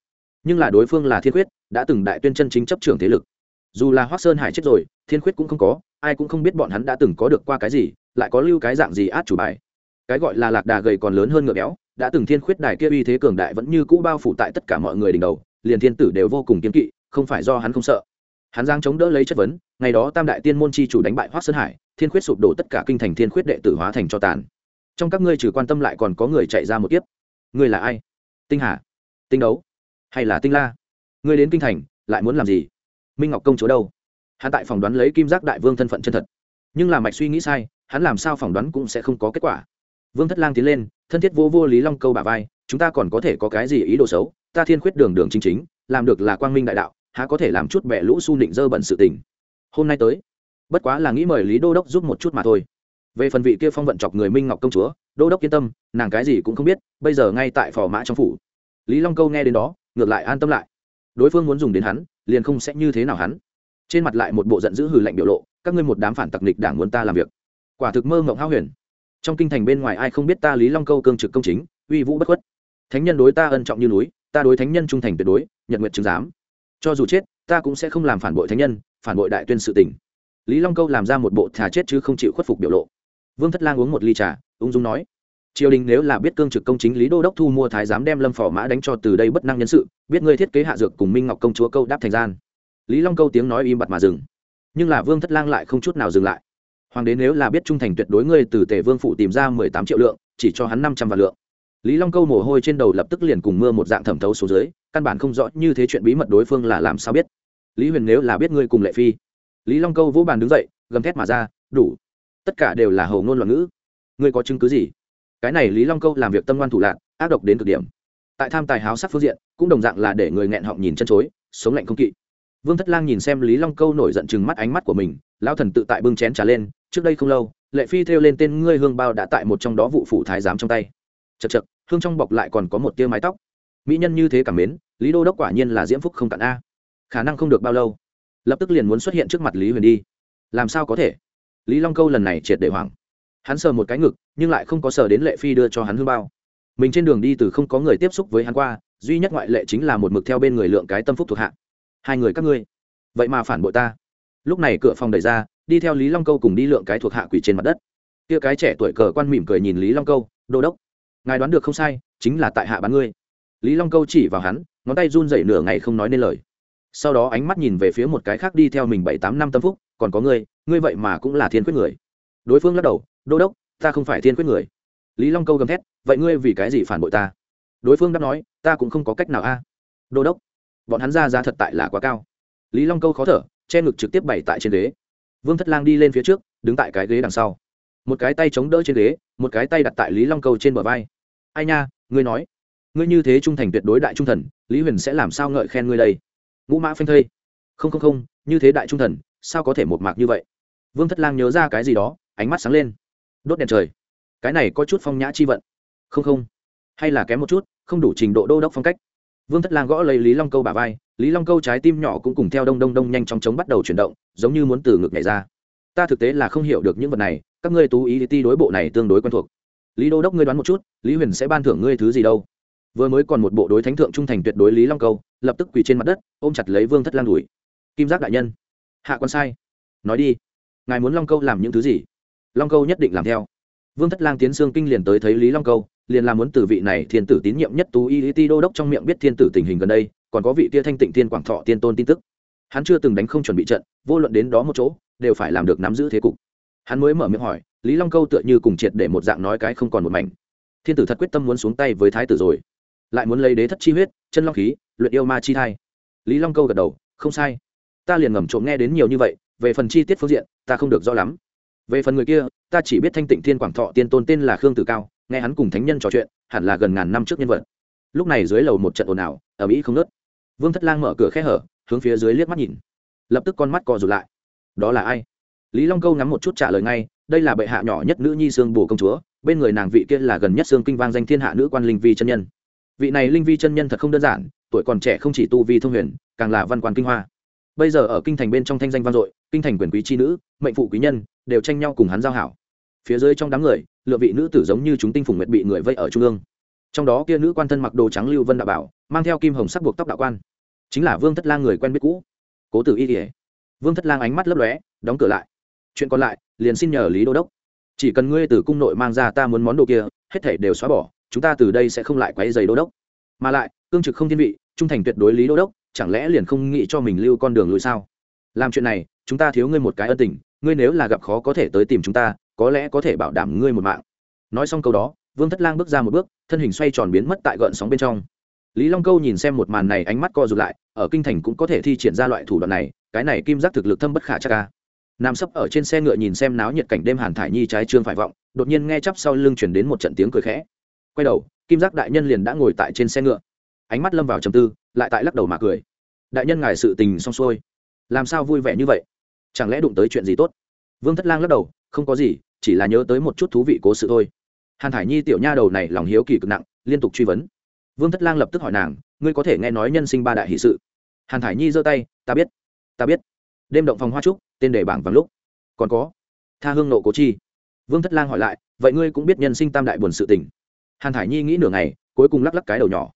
Nhưng là đối phương là thiên khuyết, đã từng đại tuyên chân chính chấp trưởng thế lực. Dù là hoác sơn hải chết rồi, thiên khuyết cũng không có, ai cũng không biết bọn hắn đã từng có được qua cái gì, lại có lưu cái dạng gì át chủ bài. Cái gọi là lạc đà gầy còn lớn hơn ngựa béo, đã từng thiên khuyết đài kia uy thế cường đại vẫn như cũ bao phủ tại tất cả mọi người đỉnh đầu, liền thiên tử đều vô cùng kiếm kỵ, không phải do hắn không sợ. Hắn giang chống đỡ lấy chất vấn, ngày đó tam đại tiên môn chi chủ đánh bại hoác sơn hải, thiên khuyết sụp đổ tất cả kinh thành thiên khuyết đệ tử hóa thành cho tàn. Trong các ngươi trừ quan tâm lại còn có người chạy ra một kiếp ngươi là ai? Tinh hà? Tinh đấu? Hay là tinh la? Ngươi đến kinh thành, lại muốn làm gì? Minh ngọc công chúa đâu? Hắn tại phỏng đoán lấy kim giác đại vương thân phận chân thật. Nhưng là mạch suy nghĩ sai, hắn làm sao phỏng đoán cũng sẽ không có kết quả. Vương thất lang tiến lên, thân thiết vô vô lý long câu bà vai, chúng ta còn có thể có cái gì ý đồ xấu? Ta thiên khuyết đường đường chính chính, làm được là quang minh đại đạo, há có thể làm chút bẹ lũ su nịnh dơ bẩn sự tình? Hôm nay tới, bất quá là nghĩ mời lý đô đốc giúp một chút mà thôi về phần vị kia phong vận chọc người minh ngọc công chúa, đô đốc yên tâm, nàng cái gì cũng không biết, bây giờ ngay tại phò mã trong phủ. Lý long câu nghe đến đó, ngược lại an tâm lại. Đối phương muốn dùng đến hắn, liền không sẽ như thế nào hắn. Trên mặt lại một bộ giận dữ hừ lạnh biểu lộ, các ngươi một đám phản tặc nịch đảng muốn ta làm việc. Quả thực mơ mộng hao huyền. Trong kinh thành bên ngoài ai không biết ta lý long câu cương trực công chính, uy vũ bất khuất. Thánh nhân đối ta ân trọng như núi, ta đối thánh nhân trung thành tuyệt đối, nhật nguyện chứng giám. Cho dù chết, ta cũng sẽ không làm phản bội thánh nhân, phản bội đại tuyên sự tình. Lý long câu làm ra một bộ thà chết chứ không chịu khuất phục biểu lộ vương thất lang uống một ly trà, ung dung nói, triều đình nếu là biết cương trực công chính lý đô đốc thu mua thái giám đem lâm phò mã đánh cho từ đây bất năng nhân sự, biết ngươi thiết kế hạ dược cùng minh ngọc công chúa câu đáp thành gian. Lý long câu tiếng nói im bặt mà dừng. Nhưng là vương thất lang lại không chút nào dừng lại. Hoàng đế nếu là biết trung thành tuyệt đối ngươi từ tề vương phụ tìm ra mười tám triệu lượng, chỉ cho hắn năm trăm vạn lượng. Lý long câu mồ hôi trên đầu lập tức liền cùng mưa một dạng thẩm thấu xuống dưới, căn bản không rõ như thế chuyện bí mật đối phương là làm sao biết. Lý huyền nếu là biết ngươi cùng lệ phi. Lý long câu vỗ bàn đứng dậy, gầm thét mà ra, đủ tất cả đều là hầu ngôn loạn ngữ. Ngươi có chứng cứ gì? Cái này lý long câu làm việc tâm ngoan thủ lạc ác độc đến cực điểm. Tại tham tài háo sắc phương diện, cũng đồng dạng là để người nghẹn họng nhìn chân chối, sống lạnh không kỵ. Vương thất lang nhìn xem lý long câu nổi giận chừng mắt ánh mắt của mình lao thần tự tại bưng chén trả lên, trước đây không lâu, lệ phi theo lên tên ngươi hương bao đã tại một trong đó vụ phủ thái giám trong tay. Chật chật hương trong bọc lại còn có một tia mái tóc. Mỹ nhân như thế cảm mến, lý đô đốc quả nhiên là diễm phúc không cạn a. Khả năng không được bao lâu, lập tức liền muốn xuất hiện trước mặt lý huyền đi. Làm sao có thể? Lý long câu lần này triệt để hoảng. Hắn sờ một cái ngực, nhưng lại không có sờ đến lệ phi đưa cho hắn hương bao. Mình trên đường đi từ không có người tiếp xúc với hắn qua, duy nhất ngoại lệ chính là một mực theo bên người lượng cái tâm phúc thuộc hạ. Hai người các ngươi, vậy mà phản bội ta. Lúc này cửa phòng đẩy ra, đi theo lý long câu cùng đi lượng cái thuộc hạ quỷ trên mặt đất. Kia cái trẻ tuổi cờ quan mỉm cười nhìn lý long câu, đô đốc, ngài đoán được không sai, chính là tại hạ bán ngươi. Lý long câu chỉ vào hắn, ngón tay run dậy nửa ngày không nói nên lời. Sau đó ánh mắt nhìn về phía một cái khác đi theo mình bảy tám năm tâm phúc, còn có ngươi ngươi vậy mà cũng là thiên quyết người. Đối phương lắc đầu, đô đốc, ta không phải thiên quyết người. Lý long câu gầm thét, vậy ngươi vì cái gì phản bội ta? Đối phương đáp nói, ta cũng không có cách nào a. Đô đốc, bọn hắn ra ra thật tại là quá cao. Lý long câu khó thở, che ngực trực tiếp bày tại trên ghế. Vương thất lang đi lên phía trước, đứng tại cái ghế đằng sau. Một cái tay chống đỡ trên ghế, một cái tay đặt tại lý long câu trên bờ vai. Ai nha, ngươi nói, ngươi như thế trung thành tuyệt đối đại trung thần, lý huyền sẽ làm sao ngợi khen ngươi đây? Ngũ mã phanh thây. Không không không, như thế đại trung thần, sao có thể một mạc như vậy? Vương thất lang nhớ ra cái gì đó, ánh mắt sáng lên. Đốt đèn trời. Cái này có chút phong nhã chi vận. Không không. Hay là kém một chút, không đủ trình độ đô đốc phong cách. Vương thất lang gõ lấy lý long câu bà vai, lý long câu trái tim nhỏ cũng cùng theo đông đông đông nhanh chóng chống bắt đầu chuyển động, giống như muốn từ ngực nhảy ra. Ta thực tế là không hiểu được những vật này, các ngươi tú ý ti đối bộ này tương đối quen thuộc. Lý đô đốc ngươi đoán một chút, lý huyền sẽ ban thưởng ngươi thứ gì đâu? Vừa mới còn một bộ đối thánh thượng trung thành tuyệt đối lý long câu, lập tức quỳ trên mặt đất, ôm chặt lấy vương thất lang đùi kim giác đại nhân. Hạ quan sai. Nói đi ngài muốn long câu làm những thứ gì long câu nhất định làm theo vương thất lang tiến xương kinh liền tới thấy lý long câu liền làm muốn từ vị này thiên tử tín nhiệm nhất tú y ti đô đốc trong miệng biết thiên tử tình hình gần đây còn có vị tia thanh tịnh Thiên quảng thọ tiên tôn tin tức hắn chưa từng đánh không chuẩn bị trận vô luận đến đó một chỗ đều phải làm được nắm giữ thế cục hắn mới mở miệng hỏi lý long câu tựa như cùng triệt để một dạng nói cái không còn một mảnh thiên tử thật quyết tâm muốn xuống tay với thái tử rồi lại muốn lấy đế thất chi huyết chân long khí luyện yêu ma chi thai lý long câu gật đầu không sai ta liền ngầm trộm nghe đến nhiều như vậy về phần chi tiết phương diện, ta không được rõ lắm. Về phần người kia, ta chỉ biết thanh tịnh thiên quảng thọ tiên tôn tên là khương tử cao, nghe hắn cùng thánh nhân trò chuyện, hẳn là gần ngàn năm trước nhân vật. Lúc này dưới lầu một trận ồn ào ở mỹ không nớt vương thất lang mở cửa khe hở, hướng phía dưới liếc mắt nhìn. Lập tức con mắt co rụt lại. Đó là ai? Lý long câu ngắm một chút trả lời ngay, đây là bệ hạ nhỏ nhất nữ nhi sương bồ công chúa, bên người nàng vị kia là gần nhất sương kinh vang danh thiên hạ nữ quan linh vi chân nhân. Vị này linh vi chân nhân thật không đơn giản, tuổi còn trẻ không chỉ tu vi thông huyền, càng là văn quan kinh hoa. Bây giờ ở kinh thành bên trong thanh danh vang dội kinh thành quyền quý chi nữ, mệnh phụ quý nhân, đều tranh nhau cùng hắn giao hảo. Phía dưới trong đám người, lựa vị nữ tử giống như chúng tinh phùng nguyệt bị người vây ở trung ương. Trong đó kia nữ quan thân mặc đồ trắng lưu vân đạo bảo, mang theo kim hồng sắc buộc tóc đạo quan. Chính là vương thất lang người quen biết cũ. Cố tử y kỉa vương thất lang ánh mắt lấp lóe, đóng cửa lại. Chuyện còn lại, liền xin nhờ lý đô đốc. Chỉ cần ngươi từ cung nội mang ra ta muốn món đồ kia, hết thảy đều xóa bỏ, chúng ta từ đây sẽ không lại quấy giày đô đốc. Mà lại, cương trực không thiên vị, trung thành tuyệt đối lý đô đốc, chẳng lẽ liền không nghĩ cho mình lưu con đường lùi sao? Làm chuyện này chúng ta thiếu ngươi một cái ân tình, ngươi nếu là gặp khó có thể tới tìm chúng ta, có lẽ có thể bảo đảm ngươi một mạng. Nói xong câu đó, vương thất lang bước ra một bước, thân hình xoay tròn biến mất tại gợn sóng bên trong. Lý long câu nhìn xem một màn này ánh mắt co rụt lại, ở kinh thành cũng có thể thi triển ra loại thủ đoạn này, cái này kim giác thực lực thâm bất khả chắc ca nam sấp ở trên xe ngựa nhìn xem náo nhiệt cảnh đêm hàn thải nhi trái trương phải vọng, đột nhiên nghe chắp sau lưng chuyển đến một trận tiếng cười khẽ. Quay đầu, kim giác đại nhân liền đã ngồi tại trên xe ngựa. Ánh mắt lâm vào trầm tư, lại tại lắc đầu mà cười. Đại nhân ngài sự tình xong xuôi. Làm sao vui vẻ như vậy? Chẳng lẽ đụng tới chuyện gì tốt? Vương thất lang lắc đầu, không có gì, chỉ là nhớ tới một chút thú vị cố sự thôi. Hàn thải nhi tiểu nha đầu này lòng hiếu kỳ cực nặng, liên tục truy vấn. Vương thất lang lập tức hỏi nàng, ngươi có thể nghe nói nhân sinh ba đại hỷ sự? Hàn thải nhi giơ tay, ta biết ta biết. Đêm động phòng hoa trúc, tên đề bảng vàng lúc. Còn có, tha hương nộ cố chi. Vương thất lang hỏi lại, vậy ngươi cũng biết nhân sinh tam đại buồn sự tình? Hàn thải nhi nghĩ nửa ngày, cuối cùng lắc lắc cái đầu nhỏ.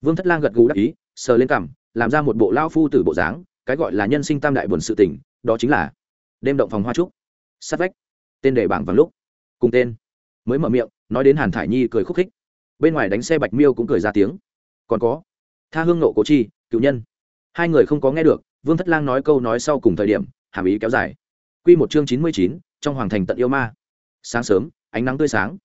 Vương thất lang gật gù đắc ý, sờ lên cằm, làm ra một bộ lao phu từ bộ dáng, cái gọi là nhân sinh tam đại buồn sự tình đó chính là đêm động phòng hoa trúc. Sát vách. Tên đề bảng vàng lúc. Cùng tên. Mới mở miệng, nói đến hàn thải nhi cười khúc khích. Bên ngoài đánh xe bạch miêu cũng cười ra tiếng. Còn có. Tha hương nộ cố chi, cựu nhân. Hai người không có nghe được, vương thất lang nói câu nói sau cùng thời điểm, hàm ý kéo dài. Q một chương chín mươi chín, trong hoàng thành tận yêu ma. Sáng sớm, ánh nắng tươi sáng.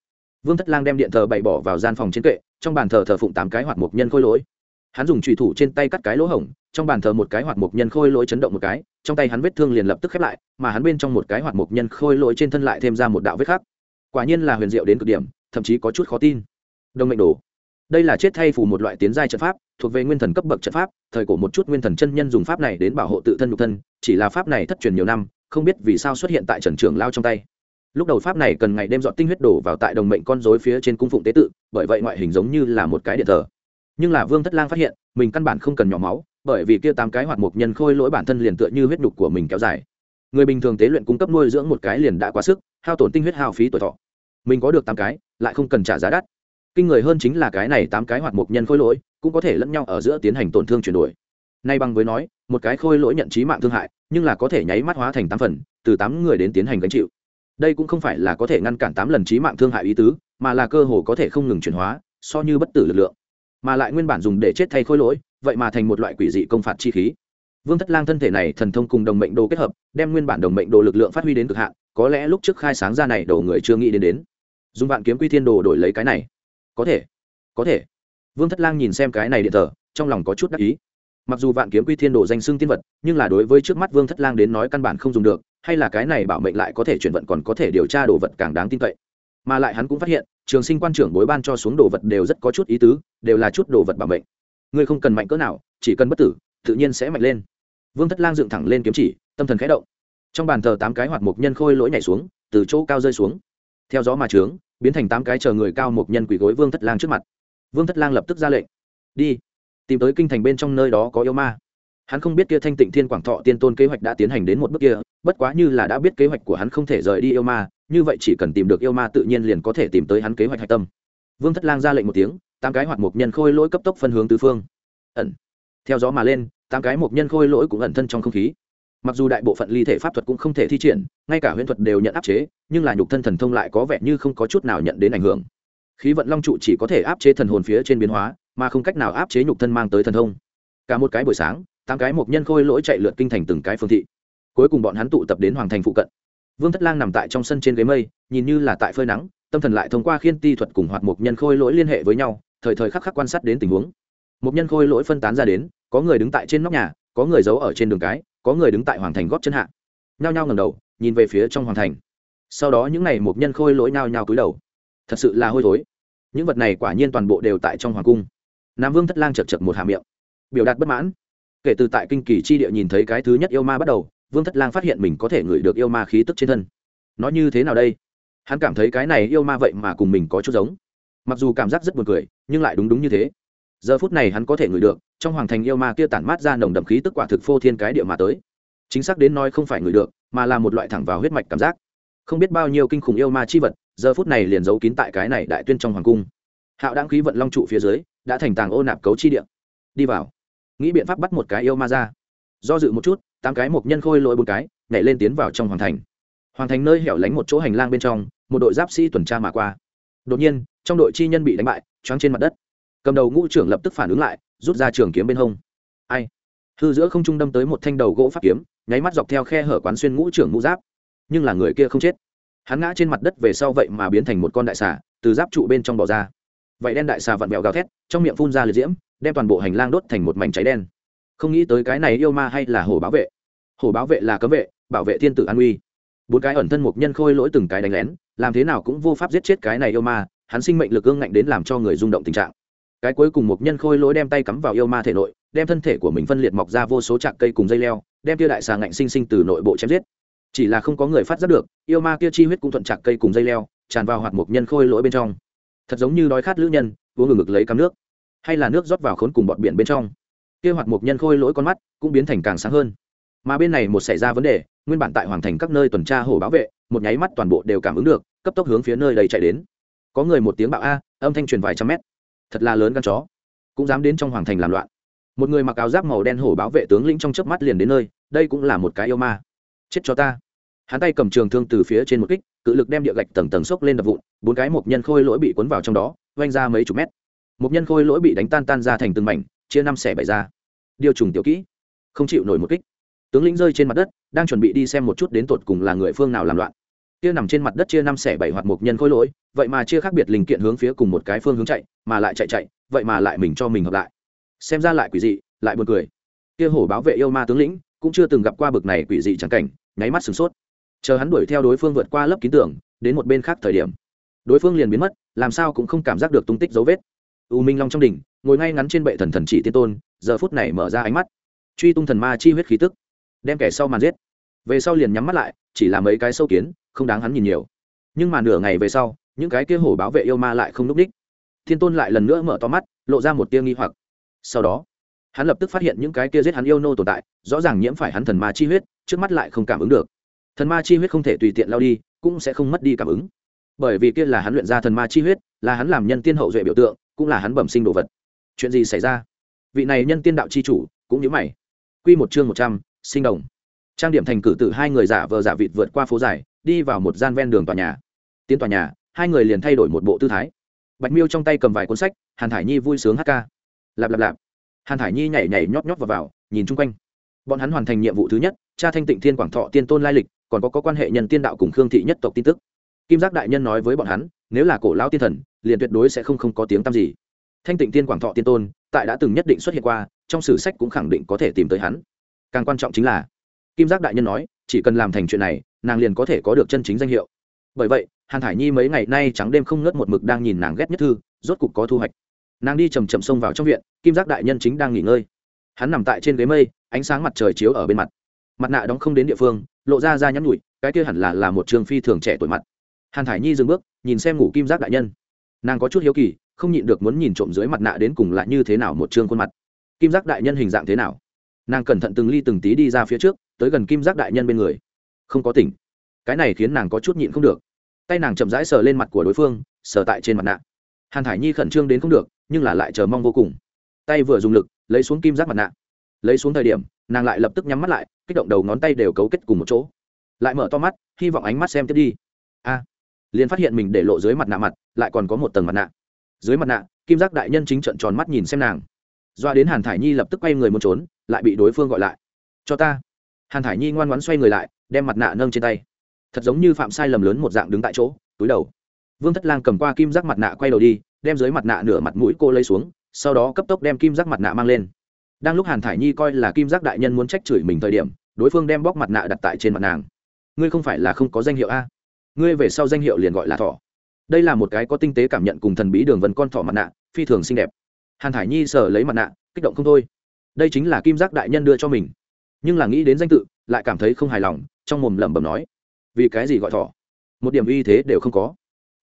Vương thất lang đem điện thờ bày bỏ vào gian phòng trên kệ, trong bàn thờ thờ phụng tám cái hoạt mục nhân khôi lỗi hắn dùng trùy thủ trên tay cắt cái lỗ hổng, trong bàn thờ một cái hoạt mục nhân khôi lỗi chấn động một cái, trong tay hắn vết thương liền lập tức khép lại, mà hắn bên trong một cái hoạt mục nhân khôi lỗi trên thân lại thêm ra một đạo vết khác quả nhiên là huyền diệu đến cực điểm, thậm chí có chút khó tin. Đồng mệnh đồ. Đây là chết thay phù một loại tiến giai trận pháp, thuộc về nguyên thần cấp bậc trận pháp, thời cổ một chút nguyên thần chân nhân dùng pháp này đến bảo hộ tự thân nhục thân, chỉ là pháp này thất truyền nhiều năm, không biết vì sao xuất hiện tại trần trường lao trong tay. Lúc đầu pháp này cần ngày đêm dọn tinh huyết đổ vào tại đồng mệnh con rối phía trên cung phụng tế tự, bởi vậy ngoại hình giống như là một cái điện thờ nhưng là vương thất lang phát hiện mình căn bản không cần nhỏ máu bởi vì kia tám cái hoạt mục nhân khôi lỗi bản thân liền tựa như huyết nhục của mình kéo dài người bình thường tế luyện cung cấp nuôi dưỡng một cái liền đã quá sức hao tổn tinh huyết hao phí tuổi thọ mình có được tám cái lại không cần trả giá đắt kinh người hơn chính là cái này tám cái hoạt mục nhân khôi lỗi cũng có thể lẫn nhau ở giữa tiến hành tổn thương chuyển đổi nay bằng với nói một cái khôi lỗi nhận trí mạng thương hại nhưng là có thể nháy mắt hóa thành tám phần từ tám người đến tiến hành gánh chịu đây cũng không phải là có thể ngăn cản tám lần trí mạng thương hại ý tứ mà là cơ hồ có thể không ngừng chuyển hóa so như bất tử lực lượng mà lại nguyên bản dùng để chết thay khôi lỗi, vậy mà thành một loại quỷ dị công phạt chi khí. Vương thất lang thân thể này thần thông cùng đồng mệnh đồ kết hợp, đem nguyên bản đồng mệnh đồ lực lượng phát huy đến cực hạn, có lẽ lúc trước khai sáng ra này đầu người chưa nghĩ đến đến. Dùng vạn kiếm quy thiên đồ đổi lấy cái này. Có thể có thể. Vương thất lang nhìn xem cái này điện thờ, trong lòng có chút đắc ý. Mặc dù vạn kiếm quy thiên đồ danh xưng tiên vật, nhưng là đối với trước mắt vương thất lang đến nói căn bản không dùng được, hay là cái này bảo mệnh lại có thể chuyển vận còn có thể điều tra đồ vật càng đáng tin cậy mà lại hắn cũng phát hiện, trường sinh quan trưởng bối ban cho xuống đồ vật đều rất có chút ý tứ, đều là chút đồ vật bảo mệnh. Ngươi không cần mạnh cỡ nào, chỉ cần bất tử, tự nhiên sẽ mạnh lên. Vương thất lang dựng thẳng lên kiếm chỉ, tâm thần khẽ động. Trong bàn thờ tám cái hoạt mục nhân khôi lỗi nhảy xuống, từ chỗ cao rơi xuống. Theo gió mà trướng, biến thành tám cái chờ người cao mục nhân quỳ gối vương thất lang trước mặt. Vương thất lang lập tức ra lệnh. Đi, tìm tới kinh thành bên trong nơi đó có yêu ma hắn không biết kia thanh tịnh thiên quảng thọ tiên tôn kế hoạch đã tiến hành đến một bước kia, bất quá như là đã biết kế hoạch của hắn không thể rời đi yêu ma, như vậy chỉ cần tìm được yêu ma tự nhiên liền có thể tìm tới hắn kế hoạch hạch tâm. Vương thất lang ra lệnh một tiếng, tám cái hoạt mục nhân khôi lỗi cấp tốc phân hướng tứ phương. Ẩn. Theo gió mà lên, tám cái mục nhân khôi lỗi cũng ẩn thân trong không khí. Mặc dù đại bộ phận ly thể pháp thuật cũng không thể thi triển, ngay cả huyễn thuật đều nhận áp chế, nhưng là nhục thân thần thông lại có vẻ như không có chút nào nhận đến ảnh hưởng. Khí vận long trụ chỉ có thể áp chế thần hồn phía trên biến hóa, mà không cách nào áp chế nhục thân mang tới thần thông. Cả một cái buổi sáng tám cái mục nhân khôi lỗi chạy lượt kinh thành từng cái phương thị. Cuối cùng bọn hắn tụ tập đến hoàng thành phụ cận. Vương thất lang nằm tại trong sân trên ghế mây, nhìn như là tại phơi nắng, tâm thần lại thông qua khiên ti thuật cùng hoạt mục nhân khôi lỗi liên hệ với nhau, thời thời khắc khắc quan sát đến tình huống. Một nhân khôi lỗi phân tán ra đến, có người đứng tại trên nóc nhà, có người giấu ở trên đường cái, có người đứng tại hoàng thành góp chân hạ. Nhao nhao ngầm đầu, nhìn về phía trong hoàng thành. Sau đó những n à y một nhân khôi lỗi nhao nhao cúi đầu. Thật sự là hôi thối. Những vật này quả nhiên toàn bộ đều tại trong hoàng cung. Nam vương thất lang chật chật một hà miệng. Biểu đạt bất mãn kể từ tại kinh kỳ chi địa nhìn thấy cái thứ nhất yêu ma bắt đầu, vương thất lang phát hiện mình có thể ngửi được yêu ma khí tức trên thân. Nói như thế nào đây? Hắn cảm thấy cái này yêu ma vậy mà cùng mình có chút giống. Mặc dù cảm giác rất buồn cười, nhưng lại đúng đúng như thế. Giờ phút này hắn có thể ngửi được, trong hoàng thành yêu ma kia tản mát ra nồng đậm khí tức quả thực phô thiên cái địa mà tới. Chính xác đến nói không phải ngửi được, mà là một loại thẳng vào huyết mạch cảm giác. Không biết bao nhiêu kinh khủng yêu ma chi vật, giờ phút này liền giấu kín tại cái này đại tuyên trong hoàng cung. Hạo đáng khí vận long trụ phía dưới, đã thành tàng ô nạp cấu chi địa. Đi vào nghĩ biện pháp bắt một cái yêu ma ra. Do dự một chút, tám cái một nhân khôi lỗi bốn cái, nhảy lên tiến vào trong hoàng thành. Hoàng thành nơi hẻo lánh một chỗ hành lang bên trong, một đội giáp sĩ tuần tra mà qua. Đột nhiên, trong đội chi nhân bị đánh bại, choáng trên mặt đất. Cầm đầu ngũ trưởng lập tức phản ứng lại, rút ra trường kiếm bên hông. Ai? Hư giữa không trung đâm tới một thanh đầu gỗ pháp kiếm, nháy mắt dọc theo khe hở quán xuyên ngũ trưởng mũ giáp. Nhưng là người kia không chết. Hắn ngã trên mặt đất về sau vậy mà biến thành một con đại xà, từ giáp trụ bên trong bỏ ra. Vậy đen đại xà vặn vẹo gào thét, trong miệng phun ra liệt diễm đem toàn bộ hành lang đốt thành một mảnh cháy đen. Không nghĩ tới cái này yêu ma hay là hổ báo vệ. Hổ báo vệ là cấm vệ, bảo vệ thiên tử an uy. Bốn cái ẩn thân một nhân khôi lỗi từng cái đánh lén, làm thế nào cũng vô pháp giết chết cái này yêu ma, hắn sinh mệnh lực ương ngạnh đến làm cho người rung động tình trạng. Cái cuối cùng một nhân khôi lỗi đem tay cắm vào yêu ma thể nội, đem thân thể của mình phân liệt mọc ra vô số trạng cây cùng dây leo, đem kia đại xà ngạnh sinh sinh từ nội bộ chém giết. Chỉ là không có người phát giác được, yêu ma kia chi huyết cũng thuận trạc cây cùng dây leo, tràn vào hoạt một nhân khôi lỗi bên trong. Thật giống như đói khát lữ nhân, uống ngừng ngực lấy cắm nước hay là nước rót vào khốn cùng bọt biển bên trong. Kia hoạt một nhân khôi lỗi con mắt cũng biến thành càng sáng hơn. Mà bên này một xảy ra vấn đề, nguyên bản tại hoàng thành các nơi tuần tra hổ bảo vệ, một nháy mắt toàn bộ đều cảm ứng được, cấp tốc hướng phía nơi đầy chạy đến. Có người một tiếng bạo a, âm thanh truyền vài trăm mét. Thật là lớn căn chó. Cũng dám đến trong hoàng thành làm loạn. Một người mặc áo giáp màu đen hổ bảo vệ tướng lĩnh trong chớp mắt liền đến nơi, đây cũng là một cái yêu ma. Chết cho ta. Hắn tay cầm trường thương từ phía trên một kích, cự lực đem địa gạch tầng tầng xốc lên đập vụn, bốn cái một nhân khôi lỗi bị cuốn vào trong đó vanh ra mấy chục mét một nhân khôi lỗi bị đánh tan tan ra thành từng mảnh, chia năm xẻ bảy ra. Điều trùng tiểu kỹ, không chịu nổi một kích. Tướng lĩnh rơi trên mặt đất, đang chuẩn bị đi xem một chút đến tột cùng là người phương nào làm loạn. Kia nằm trên mặt đất chia năm xẻ bảy hoặc một nhân khối lỗi, vậy mà chia khác biệt linh kiện hướng phía cùng một cái phương hướng chạy, mà lại chạy chạy, vậy mà lại mình cho mình hợp lại. Xem ra lại quỷ dị, lại buồn cười. Kia hổ bảo vệ yêu ma tướng lĩnh, cũng chưa từng gặp qua bực này quỷ dị chẳng cảnh, nháy mắt sửng sốt. Chờ hắn đuổi theo đối phương vượt qua lớp kín tưởng đến một bên khác thời điểm, đối phương liền biến mất, làm sao cũng không cảm giác được tung tích dấu vết u minh long trong đỉnh, ngồi ngay ngắn trên bệ thần thần chỉ tiên tôn, giờ phút này mở ra ánh mắt. Truy tung thần ma chi huyết khí tức, đem kẻ sau màn giết. Về sau liền nhắm mắt lại, chỉ là mấy cái sâu kiến, không đáng hắn nhìn nhiều. Nhưng mà nửa ngày về sau, những cái kia hổ bảo vệ yêu ma lại không núp đích. Thiên tôn lại lần nữa mở to mắt, lộ ra một tia nghi hoặc. Sau đó, hắn lập tức phát hiện những cái kia giết hắn yêu nô tồn tại, rõ ràng nhiễm phải hắn thần ma chi huyết, trước mắt lại không cảm ứng được. Thần ma chi huyết không thể tùy tiện lao đi, cũng sẽ không mất đi cảm ứng. Bởi vì kia là hắn luyện ra thần ma chi huyết là hắn làm nhân tiên hậu duệ biểu tượng cũng là hắn bẩm sinh đồ vật. Chuyện gì xảy ra? Vị này nhân tiên đạo chi chủ cũng như mày. Quy một chương một trăm sinh đồng. Trang điểm thành cử tử hai người giả vờ giả vịt vượt qua phố dài đi vào một gian ven đường tòa nhà. Tiến tòa nhà hai người liền thay đổi một bộ tư thái. Bạch miêu trong tay cầm vài cuốn sách hàn thải nhi vui sướng hát ca. Lạp lạp lạp. Hàn thải nhi nhảy nhảy nhót nhót vào, vào nhìn chung quanh. Bọn hắn hoàn thành nhiệm vụ thứ nhất cha thanh tịnh thiên quảng thọ tiên tôn lai lịch còn có, có quan hệ nhân tiên đạo cùng khương thị nhất tộc tin tức. Kim giác đại nhân nói với bọn hắn nếu là cổ lao tiên thần liền tuyệt đối sẽ không không có tiếng tăm gì. Thanh tịnh tiên quảng thọ tiên tôn, tại đã từng nhất định xuất hiện qua, trong sử sách cũng khẳng định có thể tìm tới hắn. Càng quan trọng chính là, kim giác đại nhân nói, chỉ cần làm thành chuyện này, nàng liền có thể có được chân chính danh hiệu. Bởi vậy, hàn thải nhi mấy ngày nay trắng đêm không ngớt một mực đang nhìn nàng ghét nhất thư, rốt cục có thu hoạch. Nàng đi chầm chậm xông vào trong viện, kim giác đại nhân chính đang nghỉ ngơi. Hắn nằm tại trên ghế mây, ánh sáng mặt trời chiếu ở bên mặt. Mặt nạ đóng không đến địa phương, lộ ra ra nhắn nhụi, cái kia hẳn là là một trường phi thường trẻ tuổi mặt. Hàn thải nhi dừng bước, nhìn xem ngủ kim giác đại nhân nàng có chút hiếu kỳ, không nhịn được muốn nhìn trộm dưới mặt nạ đến cùng lại như thế nào một chương khuôn mặt. Kim giác đại nhân hình dạng thế nào? Nàng cẩn thận từng ly từng tí đi ra phía trước, tới gần kim giác đại nhân bên người. Không có tỉnh. Cái này khiến nàng có chút nhịn không được. Tay nàng chậm rãi sờ lên mặt của đối phương, sờ tại trên mặt nạ. Hàn thải nhi khẩn trương đến không được, nhưng là lại chờ mong vô cùng. Tay vừa dùng lực, lấy xuống kim giác mặt nạ. Lấy xuống thời điểm, nàng lại lập tức nhắm mắt lại, kích động đầu ngón tay đều cấu kết cùng một chỗ. Lại mở to mắt, hy vọng ánh mắt xem tiếp đi. A liền phát hiện mình để lộ dưới mặt nạ mặt, lại còn có một tầng mặt nạ. Dưới mặt nạ, kim giác đại nhân chính trận tròn mắt nhìn xem nàng. Doa đến hàn thải nhi lập tức quay người muốn trốn, lại bị đối phương gọi lại. Cho ta. Hàn thải nhi ngoan ngoãn xoay người lại, đem mặt nạ nâng trên tay. Thật giống như phạm sai lầm lớn một dạng đứng tại chỗ, túi đầu. Vương thất lang cầm qua kim giác mặt nạ quay đầu đi, đem dưới mặt nạ nửa mặt mũi cô lấy xuống, sau đó cấp tốc đem kim giác mặt nạ mang lên. Đang lúc hàn thải nhi coi là kim giác đại nhân muốn trách chửi mình thời điểm, đối phương đem bóc mặt nạ đặt tại trên mặt nàng. Ngươi không phải là không có danh hiệu a? Ngươi về sau danh hiệu liền gọi là thỏ đây là một cái có tinh tế cảm nhận cùng thần bí đường vân con thỏ mặt nạ, phi thường xinh đẹp. Hàn thải nhi sờ lấy mặt nạ, kích động không thôi. Đây chính là kim giác đại nhân đưa cho mình. Nhưng là nghĩ đến danh tự, lại cảm thấy không hài lòng, trong mồm lẩm bẩm nói, vì cái gì gọi thỏ một điểm uy thế đều không có.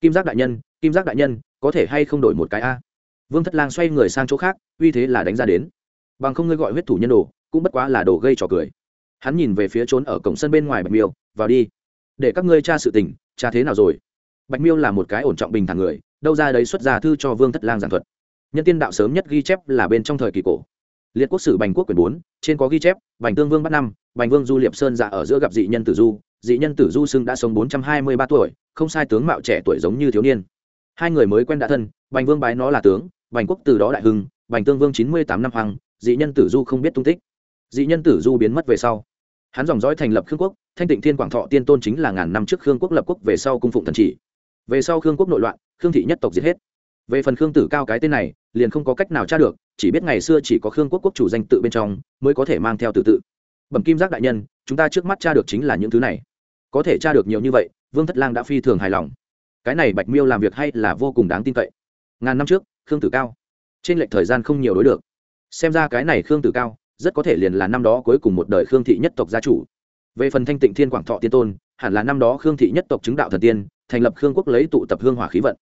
Kim giác đại nhân, kim giác đại nhân, có thể hay không đổi một cái a? Vương thất lang xoay người sang chỗ khác, uy thế là đánh ra đến. Bằng không ngươi gọi huyết thủ nhân đồ, cũng bất quá là đồ gây trò cười. Hắn nhìn về phía trốn ở cổng sân bên ngoài bạch miêu, vào đi để các ngươi tra sự tình, tra thế nào rồi? Bạch miêu là một cái ổn trọng bình thản người, đâu ra đấy xuất ra thư cho vương thất lang giảng thuật. Nhân tiên đạo sớm nhất ghi chép là bên trong thời kỳ cổ. Liệt quốc sử bành quốc quyển bốn, trên có ghi chép, bành tương vương bắt năm, bành vương du liệp sơn dạ ở giữa gặp dị nhân tử du, dị nhân tử du xưng đã sống bốn trăm hai mươi ba tuổi, không sai tướng mạo trẻ tuổi giống như thiếu niên. Hai người mới quen đã thân, bành vương bái nó là tướng, bành quốc từ đó đại hưng, bành tương vương chín mươi tám năm hăng dị nhân tử du không biết tung tích. Dị nhân tử du biến mất về sau. Hắn dòng dõi thành lập khương quốc thanh tịnh thiên quảng thọ tiên tôn chính là ngàn năm trước khương quốc lập quốc về sau cung phụng thần chỉ. Về sau khương quốc nội loạn, khương thị nhất tộc diệt hết. Về phần khương tử cao cái tên này, liền không có cách nào tra được, chỉ biết ngày xưa chỉ có khương quốc quốc chủ danh tự bên trong mới có thể mang theo tự tự. Bẩm kim giác đại nhân, chúng ta trước mắt tra được chính là những thứ này. Có thể tra được nhiều như vậy, vương thất lang đã phi thường hài lòng. Cái này bạch miêu làm việc hay là vô cùng đáng tin cậy. Ngàn năm trước, khương tử cao. Trên lệch thời gian không nhiều đối được. Xem ra cái này khương tử cao rất có thể liền là năm đó cuối cùng một đời khương thị nhất tộc gia chủ về phần thanh tịnh thiên quảng thọ tiên tôn, hẳn là năm đó khương thị nhất tộc chứng đạo thần tiên, thành lập khương quốc lấy tụ tập hương hỏa khí vận.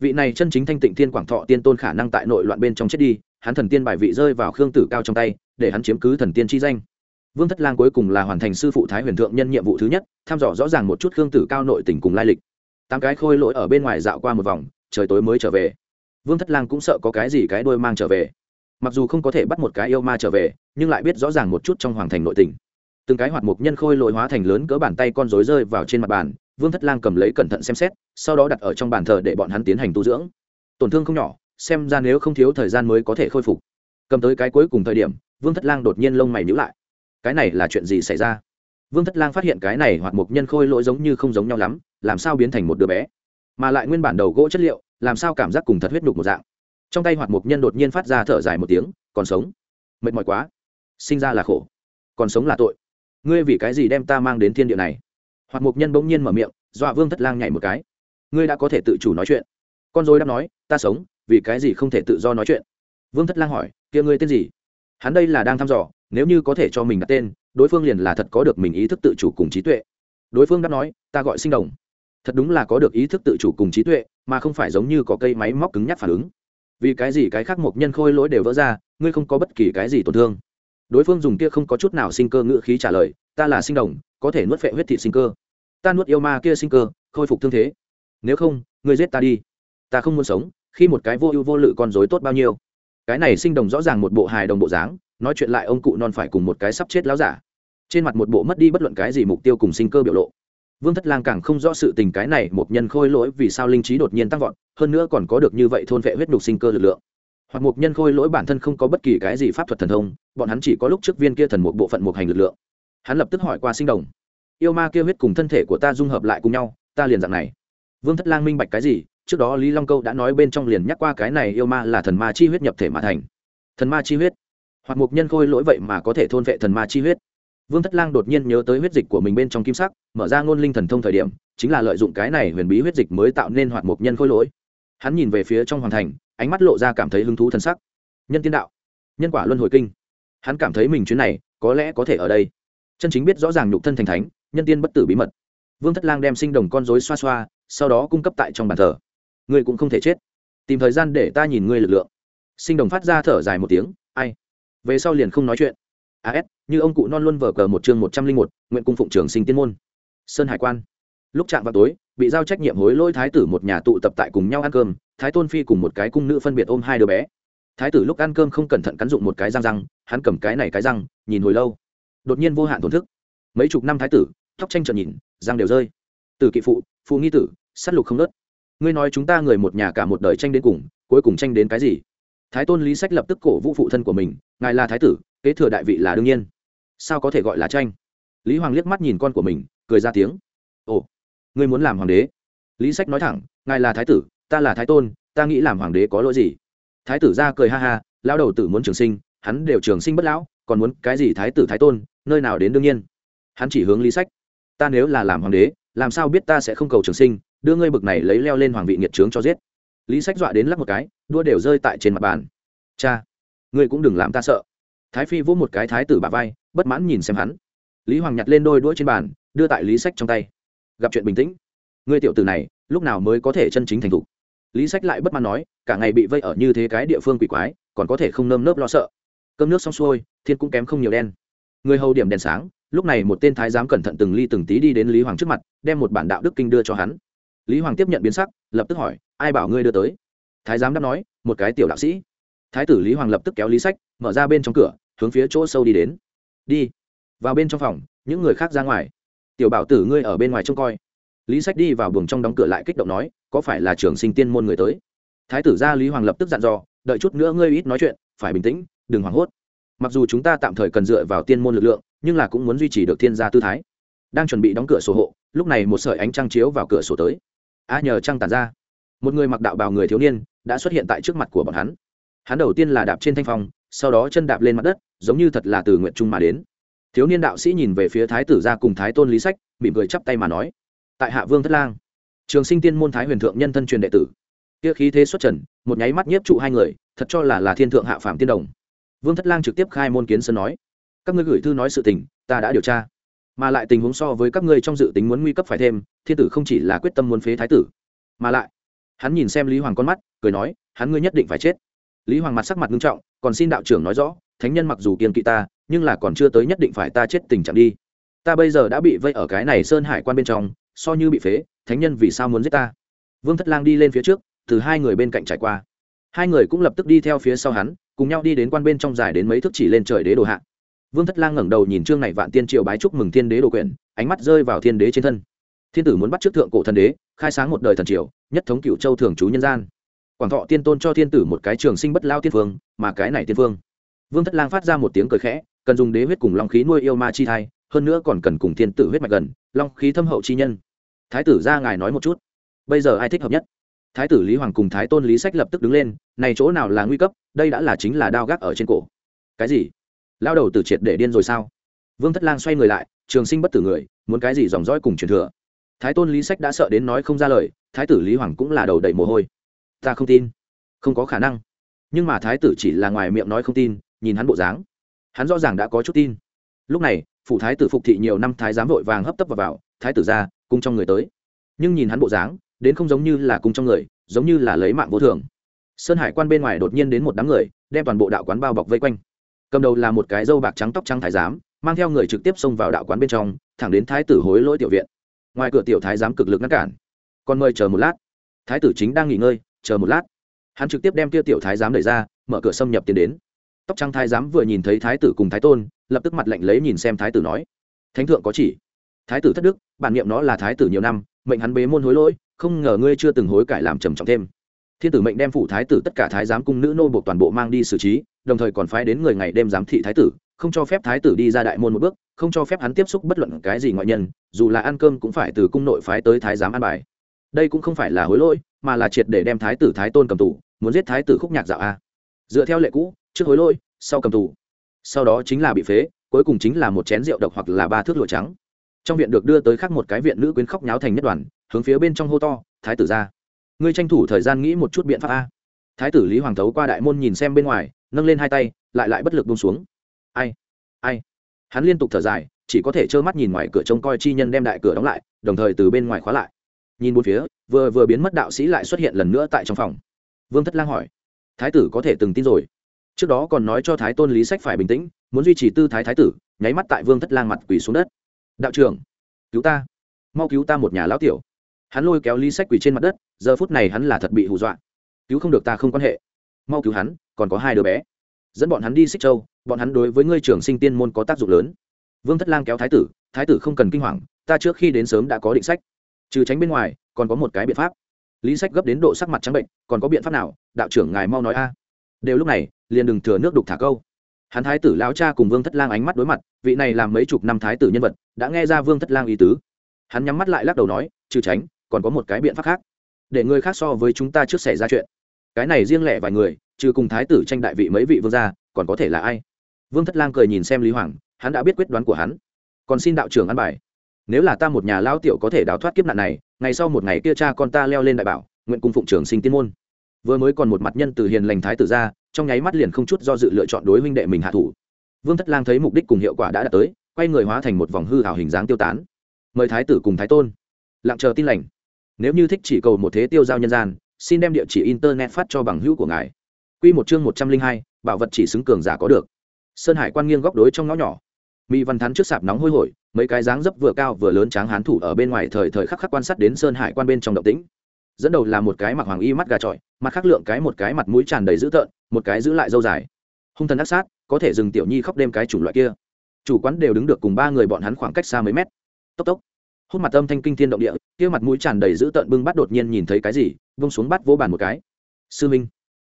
Vị này chân chính thanh tịnh thiên quảng thọ tiên tôn khả năng tại nội loạn bên trong chết đi, hắn thần tiên bài vị rơi vào khương tử cao trong tay, để hắn chiếm cứ thần tiên chi danh. Vương thất lang cuối cùng là hoàn thành sư phụ thái huyền thượng nhân nhiệm vụ thứ nhất thăm dò rõ ràng một chút khương tử cao nội tình cùng lai lịch. Tám cái khôi lỗi ở bên ngoài dạo qua một vòng, trời tối mới trở về. Vương thất lang cũng sợ có cái gì cái đôi mang trở về. Mặc dù không có thể bắt một cái yêu ma trở về, nhưng lại biết rõ ràng một chút trong hoàng thành nội tình từng cái hoạt mục nhân khôi lội hóa thành lớn cỡ bàn tay con rối rơi vào trên mặt bàn, vương thất lang cầm lấy cẩn thận xem xét, sau đó đặt ở trong bàn thờ để bọn hắn tiến hành tu dưỡng. Tổn thương không nhỏ, xem ra nếu không thiếu thời gian mới có thể khôi phục. Cầm tới cái cuối cùng thời điểm, vương thất lang đột nhiên lông mày nhữ lại. Cái này là chuyện gì xảy ra? Vương thất lang phát hiện cái này hoạt mục nhân khôi lỗi giống như không giống nhau lắm, làm sao biến thành một đứa bé? Mà lại nguyên bản đầu gỗ chất liệu, làm sao cảm giác cùng thật huyết đục một dạng? Trong tay hoạt mục nhân đột nhiên phát ra thở dài một tiếng, còn sống. Mệt mỏi quá. Sinh ra là khổ. Còn sống là tội ngươi vì cái gì đem ta mang đến thiên địa này? Hoặc mục nhân bỗng nhiên mở miệng, dọa vương thất lang nhảy một cái. Ngươi đã có thể tự chủ nói chuyện. Con dối đáp nói, ta sống, vì cái gì không thể tự do nói chuyện? Vương thất lang hỏi, kia ngươi tên gì? Hắn đây là đang thăm dò, nếu như có thể cho mình đặt tên, đối phương liền là thật có được mình ý thức tự chủ cùng trí tuệ. Đối phương đáp nói, ta gọi sinh đồng. Thật đúng là có được ý thức tự chủ cùng trí tuệ, mà không phải giống như có cây máy móc cứng nhắc phản ứng. Vì cái gì cái khác một nhân khôi lỗi đều vỡ ra, ngươi không có bất kỳ cái gì tổn thương đối phương dùng kia không có chút nào sinh cơ ngữ khí trả lời, ta là sinh đồng, có thể nuốt phệ huyết thị sinh cơ. Ta nuốt yêu ma kia sinh cơ, khôi phục thương thế. Nếu không, ngươi giết ta đi. Ta không muốn sống, khi một cái vô ưu vô lự con dối tốt bao nhiêu. Cái này sinh đồng rõ ràng một bộ hài đồng bộ dáng, nói chuyện lại ông cụ non phải cùng một cái sắp chết láo giả. Trên mặt một bộ mất đi bất luận cái gì mục tiêu cùng sinh cơ biểu lộ. Vương thất lang càng không rõ sự tình cái này một nhân khôi lỗi vì sao linh trí đột nhiên tăng vọt, hơn nữa còn có được như vậy thôn vệ huyết nhục sinh cơ lực lượng hoặc một nhân khôi lỗi bản thân không có bất kỳ cái gì pháp thuật thần thông, bọn hắn chỉ có lúc trước viên kia thần một bộ phận một hành lực lượng. Hắn lập tức hỏi qua sinh đồng. Yêu ma kia huyết cùng thân thể của ta dung hợp lại cùng nhau, ta liền dạng này. Vương thất lang minh bạch cái gì, trước đó lý long câu đã nói bên trong liền nhắc qua cái này yêu ma là thần ma chi huyết nhập thể mà thành. Thần ma chi huyết. Hoặc một nhân khôi lỗi vậy mà có thể thôn vệ thần ma chi huyết. Vương thất lang đột nhiên nhớ tới huyết dịch của mình bên trong kim sắc, mở ra ngôn linh thần thông thời điểm, chính là lợi dụng cái này huyền bí huyết dịch mới tạo nên hoạt mục nhân khôi lỗi. Hắn nhìn về phía trong hoàng thành ánh mắt lộ ra cảm thấy hứng thú thân sắc. Nhân tiên đạo, nhân quả luân hồi kinh. Hắn cảm thấy mình chuyến này có lẽ có thể ở đây. Chân chính biết rõ ràng nhục thân thành thánh, nhân tiên bất tử bí mật. Vương thất lang đem sinh đồng con dối xoa xoa, sau đó cung cấp tại trong bàn thờ. Ngươi cũng không thể chết. Tìm thời gian để ta nhìn ngươi lực lượng. Sinh đồng phát ra thở dài một tiếng, ai? Về sau liền không nói chuyện. As như ông cụ non luôn vờ cờ một chương một trăm linh một, nguyện cung phụng trường sinh tiên môn. Sơn hải quan. Lúc chạm vào tối, bị giao trách nhiệm hối lỗi thái tử một nhà tụ tập tại cùng nhau ăn cơm thái tôn phi cùng một cái cung nữ phân biệt ôm hai đứa bé. Thái tử lúc ăn cơm không cẩn thận cắn dụng một cái răng răng, hắn cầm cái này cái răng, nhìn hồi lâu. Đột nhiên vô hạn thổn thức. Mấy chục năm thái tử, tóc tranh trợn nhìn, răng đều rơi. Từ kỵ phụ phụ nghi tử s á t lục không nớt ngươi nói chúng ta người một nhà cả một đời tranh đến cùng, cuối cùng tranh đến cái gì? Thái tôn lý sách lập tức cổ vũ phụ thân của mình, ngài là thái tử, kế thừa đại vị là đương nhiên. Sao có thể gọi là tranh? Lý hoàng liếc mắt nhìn con của mình, cười ra tiếng. Ồ, ngươi muốn làm hoàng đế? Lý sách nói thẳng, ngài là thái tử ta là thái tôn, ta nghĩ làm hoàng đế có lỗi gì? Thái tử ra cười ha ha lao đầu tử muốn trường sinh, hắn đều trường sinh bất lão, còn muốn cái gì thái tử thái tôn, nơi nào đến đương nhiên? Hắn chỉ hướng lý sách. Ta nếu là làm hoàng đế, làm sao biết ta sẽ không cầu trường sinh, đưa ngươi bực này lấy leo lên hoàng vị nghiệt trướng cho giết. Lý sách dọa đến lắp một cái, đua đều rơi tại trên mặt bàn. Cha, ngươi cũng đừng làm ta sợ. Thái phi vỗ một cái thái tử bà vai, bất mãn nhìn xem hắn. Lý hoàng nhặt lên đôi đũa trên bàn, đưa tại lý sách trong tay. Gặp chuyện bình tĩnh. Ngươi tiểu tử này, lúc nào mới có thể chân chính thành thục? Lý sách lại bất mãn nói, cả ngày bị vây ở như thế cái địa phương quỷ quái, còn có thể không nơm nớp lo sợ. Cơm nước xong xuôi, thiên cũng kém không nhiều đen. Người hầu điểm đèn sáng, lúc này một tên thái giám cẩn thận từng ly từng tí đi đến lý hoàng trước mặt, đem một bản đạo đức kinh đưa cho hắn. Lý hoàng tiếp nhận biến sắc, lập tức hỏi, ai bảo ngươi đưa tới? Thái giám đáp nói, một cái tiểu đạo sĩ. Thái tử lý hoàng lập tức kéo lý sách, mở ra bên trong cửa, hướng phía chỗ sâu đi đến. Đi, vào bên trong phòng, những người khác ra ngoài. Tiểu bảo tử ngươi ở bên ngoài trông coi lý sách đi vào buồng trong đóng cửa lại kích động nói, có phải là trường sinh tiên môn người tới? Thái tử gia lý hoàng lập tức dặn dò, đợi chút nữa ngươi ít nói chuyện, phải bình tĩnh, đừng hoảng hốt. Mặc dù chúng ta tạm thời cần dựa vào tiên môn lực lượng, nhưng là cũng muốn duy trì được thiên gia tư thái. Đang chuẩn bị đóng cửa sổ hộ, lúc này một sợi ánh trăng chiếu vào cửa sổ tới. A, nhờ trăng tàn ra. Một người mặc đạo bào người thiếu niên đã xuất hiện tại trước mặt của bọn hắn. Hắn đầu tiên là đạp trên thanh phong, sau đó chân đạp lên mặt đất, giống như thật là từ nguyện trung mà đến. Thiếu niên đạo sĩ nhìn về phía thái tử gia cùng thái tôn lý sách, mỉm cười chắp tay mà nói tại hạ vương thất lang. Trường sinh tiên môn thái huyền thượng nhân thân truyền đệ tử. Kia khí thế xuất trần, một nháy mắt nhiếp trụ hai người, thật cho là là thiên thượng hạ phạm tiên đồng. Vương thất lang trực tiếp khai môn kiến sơn nói, các ngươi gửi thư nói sự tình, ta đã điều tra. Mà lại tình huống so với các ngươi trong dự tính muốn nguy cấp phải thêm, thiên tử không chỉ là quyết tâm muốn phế thái tử, mà lại hắn nhìn xem lý hoàng con mắt, cười nói, hắn ngươi nhất định phải chết. Lý hoàng mặt sắc mặt nghiêm trọng, còn xin đạo trưởng nói rõ, thánh nhân mặc dù kiên kỵ ta, nhưng là còn chưa tới nhất định phải ta chết tình trạng đi. Ta bây giờ đã bị vây ở cái này sơn hải quan bên trong so như bị phế, thánh nhân vì sao muốn giết ta? Vương thất lang đi lên phía trước, từ hai người bên cạnh trải qua. Hai người cũng lập tức đi theo phía sau hắn, cùng nhau đi đến quan bên trong dài đến mấy thước chỉ lên trời đế đồ hạ. Vương thất lang ngẩng đầu nhìn trương này vạn tiên triều bái chúc mừng thiên đế đồ quyển, ánh mắt rơi vào thiên đế trên thân. Thiên tử muốn bắt trước thượng cổ thần đế, khai sáng một đời thần triều, nhất thống cựu châu thường trú nhân gian. Quảng thọ tiên tôn cho thiên tử một cái trường sinh bất lao tiên phương mà cái này tiên phương vương thất lang phát ra một tiếng cười khẽ, cần dùng đế huyết cùng long khí nuôi yêu ma chi thai hơn nữa còn cần cùng thiên tử huyết mạch gần, long khí thâm hậu chi nhân. Thái tử ra ngài nói một chút. Bây giờ ai thích hợp nhất? Thái tử lý hoàng cùng thái tôn lý sách lập tức đứng lên, này chỗ nào là nguy cấp, đây đã là chính là đao gác ở trên cổ. Cái gì? Lao đầu tử triệt để điên rồi sao? Vương thất lang xoay người lại, trường sinh bất tử người, muốn cái gì dòng dõi cùng truyền thừa? Thái tôn lý sách đã sợ đến nói không ra lời, thái tử lý hoàng cũng là đầu đầy mồ hôi. Ta không tin. Không có khả năng. Nhưng mà thái tử chỉ là ngoài miệng nói không tin, nhìn hắn bộ dáng, hắn rõ ràng đã có chút tin. Lúc này phụ thái tử phục thị nhiều năm thái giám vội vàng hấp tấp vào, vào thái tử ra cung trong người tới. Nhưng nhìn hắn bộ dáng đến không giống như là cung trong người giống như là lấy mạng vô thường. Sơn hải quan bên ngoài đột nhiên đến một đám người đem toàn bộ đạo quán bao bọc vây quanh. Cầm đầu là một cái dâu bạc trắng tóc trắng thái giám mang theo người trực tiếp xông vào đạo quán bên trong thẳng đến thái tử hối lỗi tiểu viện. Ngoài cửa tiểu thái giám cực lực ngăn cản. Còn mời chờ một lát. Thái tử chính đang nghỉ ngơi chờ một lát. Hắn trực tiếp đem kia tiểu thái giám đẩy ra mở cửa xâm nhập tiến đến. Tóc trắng thái giám vừa nhìn thấy thái tử cùng thái tôn lập tức mặt lạnh lấy nhìn xem thái tử nói, thánh thượng có chỉ. Thái tử thất đức, bản niệm nó là thái tử nhiều năm, mệnh hắn bế môn hối lỗi, không ngờ ngươi chưa từng hối cải làm trầm trọng thêm. Thiên tử mệnh đem phủ thái tử tất cả thái giám cung nữ nô buộc toàn bộ mang đi xử trí, đồng thời còn phái đến người ngày đêm giám thị thái tử, không cho phép thái tử đi ra đại môn một bước, không cho phép hắn tiếp xúc bất luận cái gì ngoại nhân, dù là ăn cơm cũng phải từ cung nội phái tới thái giám ăn bài. Đây cũng không phải là hối lỗi, mà là triệt để đem thái tử thái tôn cầm tù, muốn giết thái tử khúc nhạc dạo a. Dựa theo lệ cũ, trước hối lỗi, sau cầm tù sau đó chính là bị phế, cuối cùng chính là một chén rượu độc hoặc là ba thước lụa trắng. Trong viện được đưa tới khác một cái viện nữ quyến khóc nháo thành nhất đoàn, hướng phía bên trong hô to, thái tử ra, ngươi tranh thủ thời gian nghĩ một chút biện pháp a. Thái tử lý hoàng thấu qua đại môn nhìn xem bên ngoài, nâng lên hai tay, lại lại bất lực bông xuống. Ai ai? Hắn liên tục thở dài, chỉ có thể trơ mắt nhìn ngoài cửa trông coi chi nhân đem đại cửa đóng lại, đồng thời từ bên ngoài khóa lại. Nhìn bốn phía, vừa vừa biến mất đạo sĩ lại xuất hiện lần nữa tại trong phòng. Vương thất lang hỏi, thái tử có thể từng tin rồi? Trước đó còn nói cho thái tôn lý sách phải bình tĩnh, muốn duy trì tư thái thái tử, nháy mắt tại vương thất lang mặt quỳ xuống đất. Đạo trưởng, cứu ta, mau cứu ta một nhà lão tiểu. Hắn lôi kéo lý sách quỳ trên mặt đất, giờ phút này hắn là thật bị hù dọa. Cứu không được ta không quan hệ. Mau cứu hắn, còn có hai đứa bé. Dẫn bọn hắn đi xích châu, bọn hắn đối với ngươi trưởng sinh tiên môn có tác dụng lớn. Vương thất lang kéo thái tử thái tử không cần kinh hoàng, ta trước khi đến sớm đã có định sách. Trừ tránh bên ngoài, còn có một cái biện pháp. Lý sách gấp đến độ sắc mặt trắng bệnh, còn có biện pháp nào? Đạo trưởng, ngài mau nói a đều lúc này, liền đừng thừa nước đục thả câu. Hắn thái tử lão cha cùng vương thất lang ánh mắt đối mặt, vị này làm mấy chục năm thái tử nhân vật, đã nghe ra vương thất lang ý tứ. Hắn nhắm mắt lại lắc đầu nói, trừ tránh, còn có một cái biện pháp khác. Để người khác so với chúng ta trước xảy ra chuyện. Cái này riêng lẻ vài người, trừ cùng thái tử tranh đại vị mấy vị vương gia, còn có thể là ai? Vương thất lang cười nhìn xem lý hoàng, hắn đã biết quyết đoán của hắn. Còn xin đạo trưởng ăn bài. Nếu là ta một nhà lao tiểu có thể đào thoát kiếp nạn này, ngày sau một ngày kia cha con ta leo lên đại bảo, nguyện cung phụng trưởng sinh tiên môn vừa mới còn một mặt nhân từ hiền lành thái tử ra, trong nháy mắt liền không chút do dự lựa chọn đối huynh đệ mình hạ thủ. Vương thất lang thấy mục đích cùng hiệu quả đã đạt tới, quay người hóa thành một vòng hư hảo hình dáng tiêu tán. Mời thái tử cùng thái tôn. Lặng chờ tin lành. Nếu như thích chỉ cầu một thế tiêu giao nhân gian, xin đem địa chỉ internet phát cho bằng hữu của ngài. Q một chương một trăm linh hai, bảo vật chỉ xứng cường giả có được. Sơn hải quan nghiêng góc đối trong ngõ nhỏ. Mỹ văn thắn trước sạp nóng hôi hổi, mấy cái dáng dấp vừa cao vừa lớn tráng hán thủ ở bên ngoài thời thời khắc khắc quan sát đến sơn hải quan bên trong động tĩnh. Dẫn đầu là một cái mặc hoàng y mắt gà trọi mặt khắc lượng cái một cái mặt mũi tràn đầy dữ tợn, một cái giữ lại dâu dài. Hung thần ác sát, có thể dừng tiểu nhi khóc đêm cái chủng loại kia. Chủ quán đều đứng được cùng ba người bọn hắn khoảng cách xa mấy mét. Tốc tốc. Hút mặt âm thanh kinh thiên động địa, kia mặt mũi tràn đầy dữ tợn bưng bắt đột nhiên nhìn thấy cái gì, vung xuống bắt vỗ bàn một cái. Sư minh.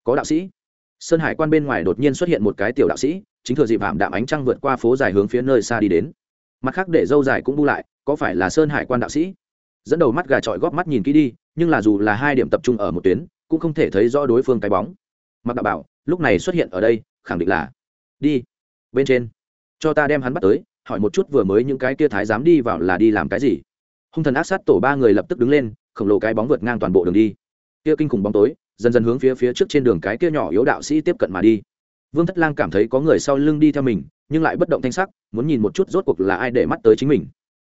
Có đạo sĩ. Sơn hải quan bên ngoài đột nhiên xuất hiện một cái tiểu đạo sĩ, chính thừa dịp hạm đạm ánh trăng vượt qua phố dài hướng phía nơi xa đi đến. Mặt khác để dâu dài cũng bu lại, có phải là sơn hải quan đạo sĩ? Dẫn đầu mắt gà trọi góp mắt nhìn kỹ đi, nhưng là dù là hai điểm tập trung ở một tuyến cũng không thể thấy rõ đối phương cái bóng. Mặc đạo bảo, lúc này xuất hiện ở đây, khẳng định là, đi, bên trên. Cho ta đem hắn bắt tới, hỏi một chút vừa mới những cái kia thái dám đi vào là đi làm cái gì. Hung thần ác sát tổ ba người lập tức đứng lên, khổng lồ cái bóng vượt ngang toàn bộ đường đi. Kia kinh khủng bóng tối, dần dần hướng phía phía trước trên đường cái kia nhỏ yếu đạo sĩ tiếp cận mà đi. Vương thất lang cảm thấy có người sau lưng đi theo mình, nhưng lại bất động thanh sắc, muốn nhìn một chút rốt cuộc là ai để mắt tới chính mình.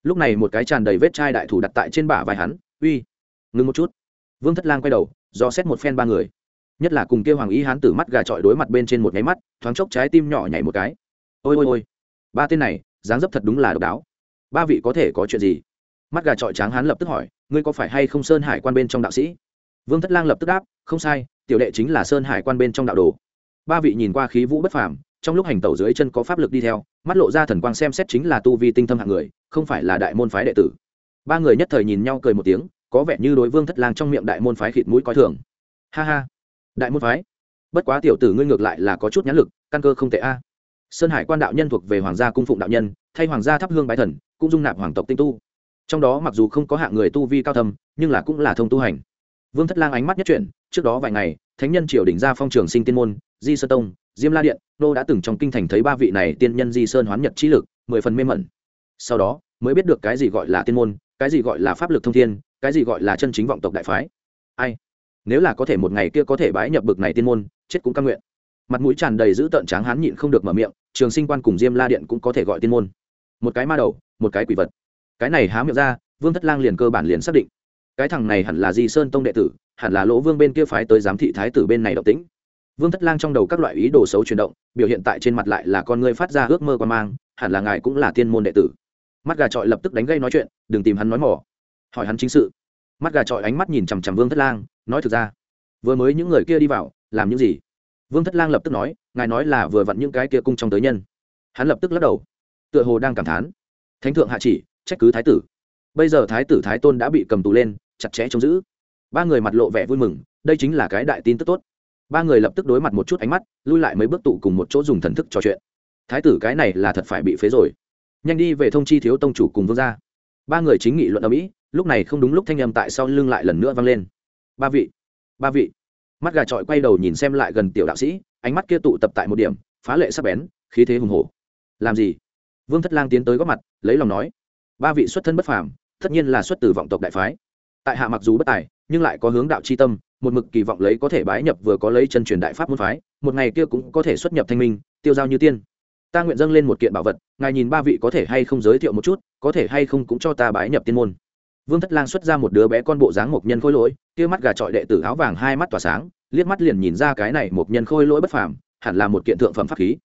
Lúc này một cái tràn đầy vết chai đại thủ đặt tại trên bả vai hắn, uy, ngừng một chút. Vương thất lang quay đầu do xét một phen ba người. Nhất là cùng kêu hoàng ý hán tử mắt gà trọi đối mặt bên trên một nháy mắt, thoáng chốc trái tim nhỏ nhảy một cái. Ôi ôi ôi, ba tên này, dáng dấp thật đúng là độc đáo. Ba vị có thể có chuyện gì? Mắt gà trọi tráng hán lập tức hỏi, ngươi có phải hay không sơn hải quan bên trong đạo sĩ? Vương thất lang lập tức đáp, không sai, tiểu đệ chính là sơn hải quan bên trong đạo đồ. Ba vị nhìn qua khí vũ bất phàm, trong lúc hành tẩu dưới chân có pháp lực đi theo, mắt lộ ra thần quang xem xét chính là tu vi tinh thâm hạng người, không phải là đại môn phái đệ tử. Ba người nhất thời nhìn nhau cười một tiếng có vẻ như đối vương thất lang trong miệng đại môn phái khịt mũi coi thường. Ha ha, đại môn phái, bất quá tiểu tử ngươi ngược lại là có chút nhãn lực, căn cơ không tệ a. Sơn hải quan đạo nhân thuộc về hoàng gia cung phụng đạo nhân, thay hoàng gia thắp hương bái thần, cũng dung nạp hoàng tộc tinh tu. Trong đó mặc dù không có hạng người tu vi cao thâm, nhưng là cũng là thông tu hành. Vương thất lang ánh mắt nhất chuyển, trước đó vài ngày, thánh nhân triều đỉnh ra phong trường sinh tiên môn, di sơ tông, diêm la điện, nô đã từng trong kinh thành thấy ba vị này tiên nhân di sơn hoán nhật trí lực, mười phần mê mẩn. Sau đó, mới biết được cái gì gọi là tiên môn, cái gì gọi là pháp lực thông thiên cái gì gọi là chân chính vọng tộc đại phái? Ai? Nếu là có thể một ngày kia có thể bái nhập bực này tiên môn, chết cũng căn nguyện. Mặt mũi tràn đầy giữ tợn tráng hán nhịn không được mở miệng, trường sinh quan cùng diêm la điện cũng có thể gọi tiên môn. Một cái ma đầu, một cái quỷ vật. Cái này há miệng ra, vương thất lang liền cơ bản liền xác định. Cái thằng này hẳn là di sơn tông đệ tử, hẳn là lỗ vương bên kia phái tới giám thị thái tử bên này độc tính vương thất lang trong đầu các loại ý đồ xấu chuyển động, biểu hiện tại trên mặt lại là con người phát ra ước mơ quan mang, hẳn là ngài cũng là tiên môn đệ tử. Mắt gà trọi lập tức đánh gây nói chuyện, đừng tìm hắn nói mỏ hỏi hắn chính sự. Mắt gà trọi ánh mắt nhìn chằm chằm vương thất lang, nói thực ra, vừa mới những người kia đi vào, làm những gì? Vương thất lang lập tức nói, ngài nói là vừa vặn những cái kia cung trong tới nhân. Hắn lập tức lắc đầu, tựa hồ đang cảm thán. Thánh thượng hạ chỉ, trách cứ thái tử. Bây giờ thái tử thái tôn đã bị cầm tù lên, chặt chẽ trông giữ. Ba người mặt lộ vẻ vui mừng, đây chính là cái đại tin tức tốt. Ba người lập tức đối mặt một chút ánh mắt, lui lại mấy bước tụ cùng một chỗ dùng thần thức trò chuyện. Thái tử cái này là thật phải bị phế rồi. Nhanh đi về thông chi thiếu tông chủ cùng vương gia ba người chính nghị luận ở mỹ, lúc này không đúng lúc thanh âm tại sau lưng lại lần nữa vang lên. Ba vị ba vị. Mắt gà trọi quay đầu nhìn xem lại gần tiểu đạo sĩ, ánh mắt kia tụ tập tại một điểm, phá lệ sắc bén, khí thế hùng hổ. Làm gì? Vương thất lang tiến tới góp mặt, lấy lòng nói. Ba vị xuất thân bất phàm, tất nhiên là xuất từ vọng tộc đại phái. Tại hạ mặc dù bất tài, nhưng lại có hướng đạo c h i tâm, một mực kỳ vọng lấy có thể bái nhập vừa có lấy chân truyền đại pháp môn phái, một ngày kia cũng có thể xuất nhập thanh minh, tiêu giao như tiên ta nguyện dâng lên một kiện bảo vật, ngài nhìn ba vị có thể hay không giới thiệu một chút, có thể hay không cũng cho ta bái nhập tiên môn. Vương thất lang xuất ra một đứa bé con bộ dáng một nhân khôi lỗi, kia mắt gà trọi đệ tử áo vàng hai mắt tỏa sáng, liếc mắt liền nhìn ra cái này một nhân khôi lỗi bất phàm, hẳn là một kiện thượng phẩm pháp khí.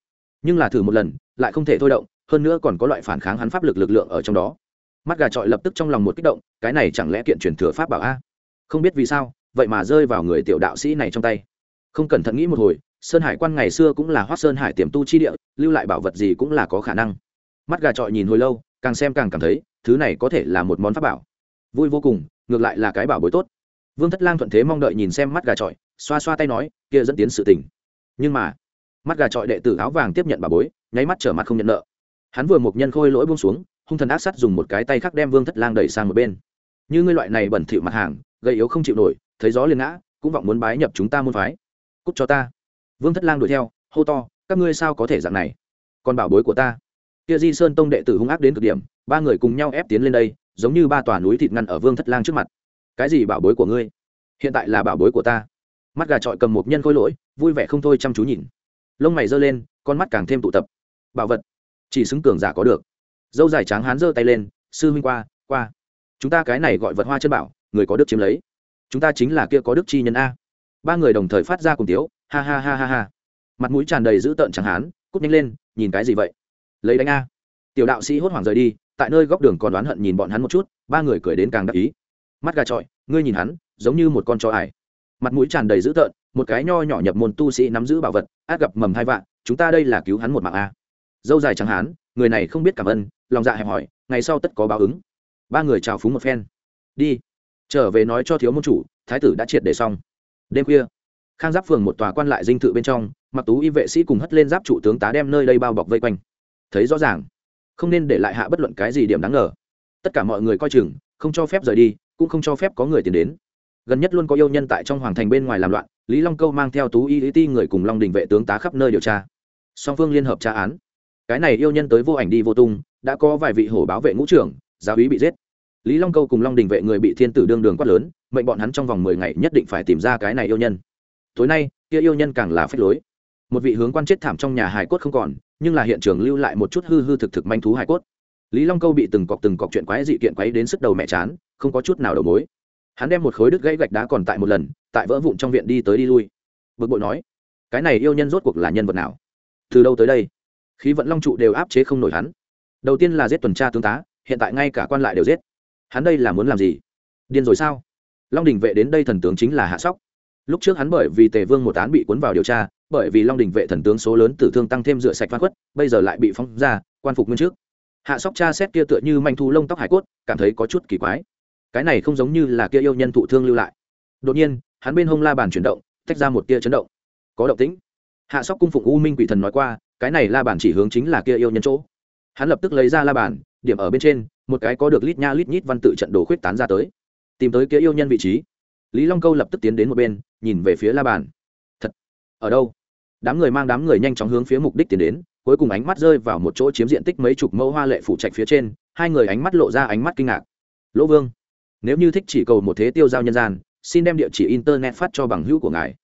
Nhưng là thử một lần, lại không thể thôi động, hơn nữa còn có loại phản kháng hắn pháp lực lực lượng ở trong đó. Mắt gà trọi lập tức trong lòng một kích động, cái này chẳng lẽ kiện truyền thừa pháp bảo a? Không biết vì sao, vậy mà rơi vào người tiểu đạo sĩ này trong tay. Không cẩn thận nghĩ một hồi sơn hải quan ngày xưa cũng là hoác sơn hải tiềm tu chi địa, lưu lại bảo vật gì cũng là có khả năng. Mắt gà trọi nhìn hồi lâu, càng xem càng cảm thấy, thứ này có thể là một món pháp bảo. Vui vô cùng, ngược lại là cái bảo bối tốt. Vương thất lang thuận thế mong đợi nhìn xem mắt gà trọi, xoa xoa tay nói, kia dẫn tiến sự tình. Nhưng mà, mắt gà trọi đệ tử áo vàng tiếp nhận bảo bối, nháy mắt trở mặt không nhận nợ. Hắn vừa một nhân khôi lỗi buông xuống, hung thần ác sắt dùng một cái tay khác đem vương thất lang đẩy sang một bên. Như ngươi loại này bẩn thỉu mặt hàng, gây yếu không chịu nổi, thấy gió liền ngã, cũng vọng muốn bái nhập chúng ta môn phái. Cút cho ta vương thất lang đuổi theo, hô to, các ngươi sao có thể dạng này? Còn bảo bối của ta. Kia di sơn tông đệ tử hung ác đến cực điểm, ba người cùng nhau ép tiến lên đây, giống như ba tòa núi thịt ngăn ở vương thất lang trước mặt. Cái gì bảo bối của ngươi? Hiện tại là bảo bối của ta. Mắt gà trọi cầm một nhân khôi lỗi, vui vẻ không thôi chăm chú nhìn. Lông mày giơ lên, con mắt càng thêm tụ tập. Bảo vật, chỉ xứng cường giả có được. Dâu dài trắng hán giơ tay lên, sư huynh qua qua. Chúng ta cái này gọi vật hoa chân bảo, người có đức chiếm lấy. Chúng ta chính là kia có đức chi nhân a. Ba người đồng thời phát ra cùng tiếu ha ha ha ha ha. Mặt mũi tràn đầy dữ tợn chẳng hán cút nhanh lên, nhìn cái gì vậy? Lấy đánh a. Tiểu đạo sĩ hốt hoảng rời đi, tại nơi góc đường còn đoán hận nhìn bọn hắn một chút, ba người cười đến càng đắc ý. Mắt gà trọi, ngươi nhìn hắn, giống như một con chó ải. Mặt mũi tràn đầy dữ tợn, một cái nho nhỏ nhập môn tu sĩ nắm giữ bảo vật, át gặp mầm hai vạn, chúng ta đây là cứu hắn một mạng a. Dâu dài chẳng hán, người này không biết cảm ơn, lòng dạ hẹp hỏi ngày sau tất có báo ứng. Ba người chào phúng một phen. Đi. Trở về nói cho thiếu môn chủ, thái tử đã triệt để xong. Đêm khuya khang giáp phường một tòa quan lại dinh thự bên trong, mặc tú y vệ sĩ cùng hất lên giáp trụ tướng tá đem nơi đây bao bọc vây quanh. Thấy rõ ràng, không nên để lại hạ bất luận cái gì điểm đáng ngờ. Tất cả mọi người coi chừng, không cho phép rời đi, cũng không cho phép có người tiến đến. Gần nhất luôn có yêu nhân tại trong hoàng thành bên ngoài làm loạn, lý long câu mang theo tú y lý ti người cùng long đình vệ tướng tá khắp nơi điều tra. Song phương liên hợp tra án. Cái này yêu nhân tới vô ảnh đi vô tung, đã có vài vị hổ báo vệ ngũ trưởng, giáo úy bị giết. Lý long câu cùng long đình vệ người bị thiên tử đương đường quát lớn, mệnh bọn hắn trong vòng mười ngày nhất định phải tìm ra cái này yêu nhân tối nay, kia yêu nhân càng là phép lối. Một vị hướng quan chết thảm trong nhà hải cốt không còn, nhưng là hiện trường lưu lại một chút hư hư thực thực manh thú hải cốt. Lý long câu bị từng cọc từng cọc chuyện quái dị kiện quái đến sức đầu mẹ chán, không có chút nào đầu mối. Hắn đem một khối đứt gãy gạch đá còn tại một lần, tại vỡ vụn trong viện đi tới đi lui. Bực bội nói, cái này yêu nhân rốt cuộc là nhân vật nào? Từ đâu tới đây? Khí vận long trụ đều áp chế không nổi hắn. Đầu tiên là giết tuần tra tướng tá, hiện tại ngay cả quan lại đều giết. Hắn đây là muốn làm gì? Điên rồi sao? Long đình vệ đến đây thần tướng chính là hạ sóc lúc trước hắn bởi vì tề vương một án bị cuốn vào điều tra, bởi vì long đình vệ thần tướng số lớn tử thương tăng thêm rửa sạch phan khuất bây giờ lại bị phóng ra, quan phục nguyên trước. Hạ sóc cha xét kia tựa như manh thu lông tóc hải cốt, cảm thấy có chút kỳ quái. Cái này không giống như là kia yêu nhân thụ thương lưu lại. Đột nhiên, hắn bên hông la bàn chuyển động, tách ra một tia chấn động. Có động tĩnh. Hạ sóc cung phụng u minh quỷ thần nói qua, cái này la bàn chỉ hướng chính là kia yêu nhân chỗ. Hắn lập tức lấy ra la bàn, điểm ở bên trên, một cái có được lít nha lít nhít văn tự trận đồ khuyết tán ra tới. Tìm tới kia yêu nhân vị trí lý long câu lập tức tiến đến một bên, nhìn về phía la bàn. Thật? Ở đâu? Đám người mang đám người nhanh chóng hướng phía mục đích tiến đến, cuối cùng ánh mắt rơi vào một chỗ chiếm diện tích mấy chục mẫu hoa lệ phủ trạch phía trên, hai người ánh mắt lộ ra ánh mắt kinh ngạc. Lỗ vương, nếu như thích chỉ cầu một thế tiêu giao nhân gian, xin đem địa chỉ internet phát cho bằng hữu của ngài.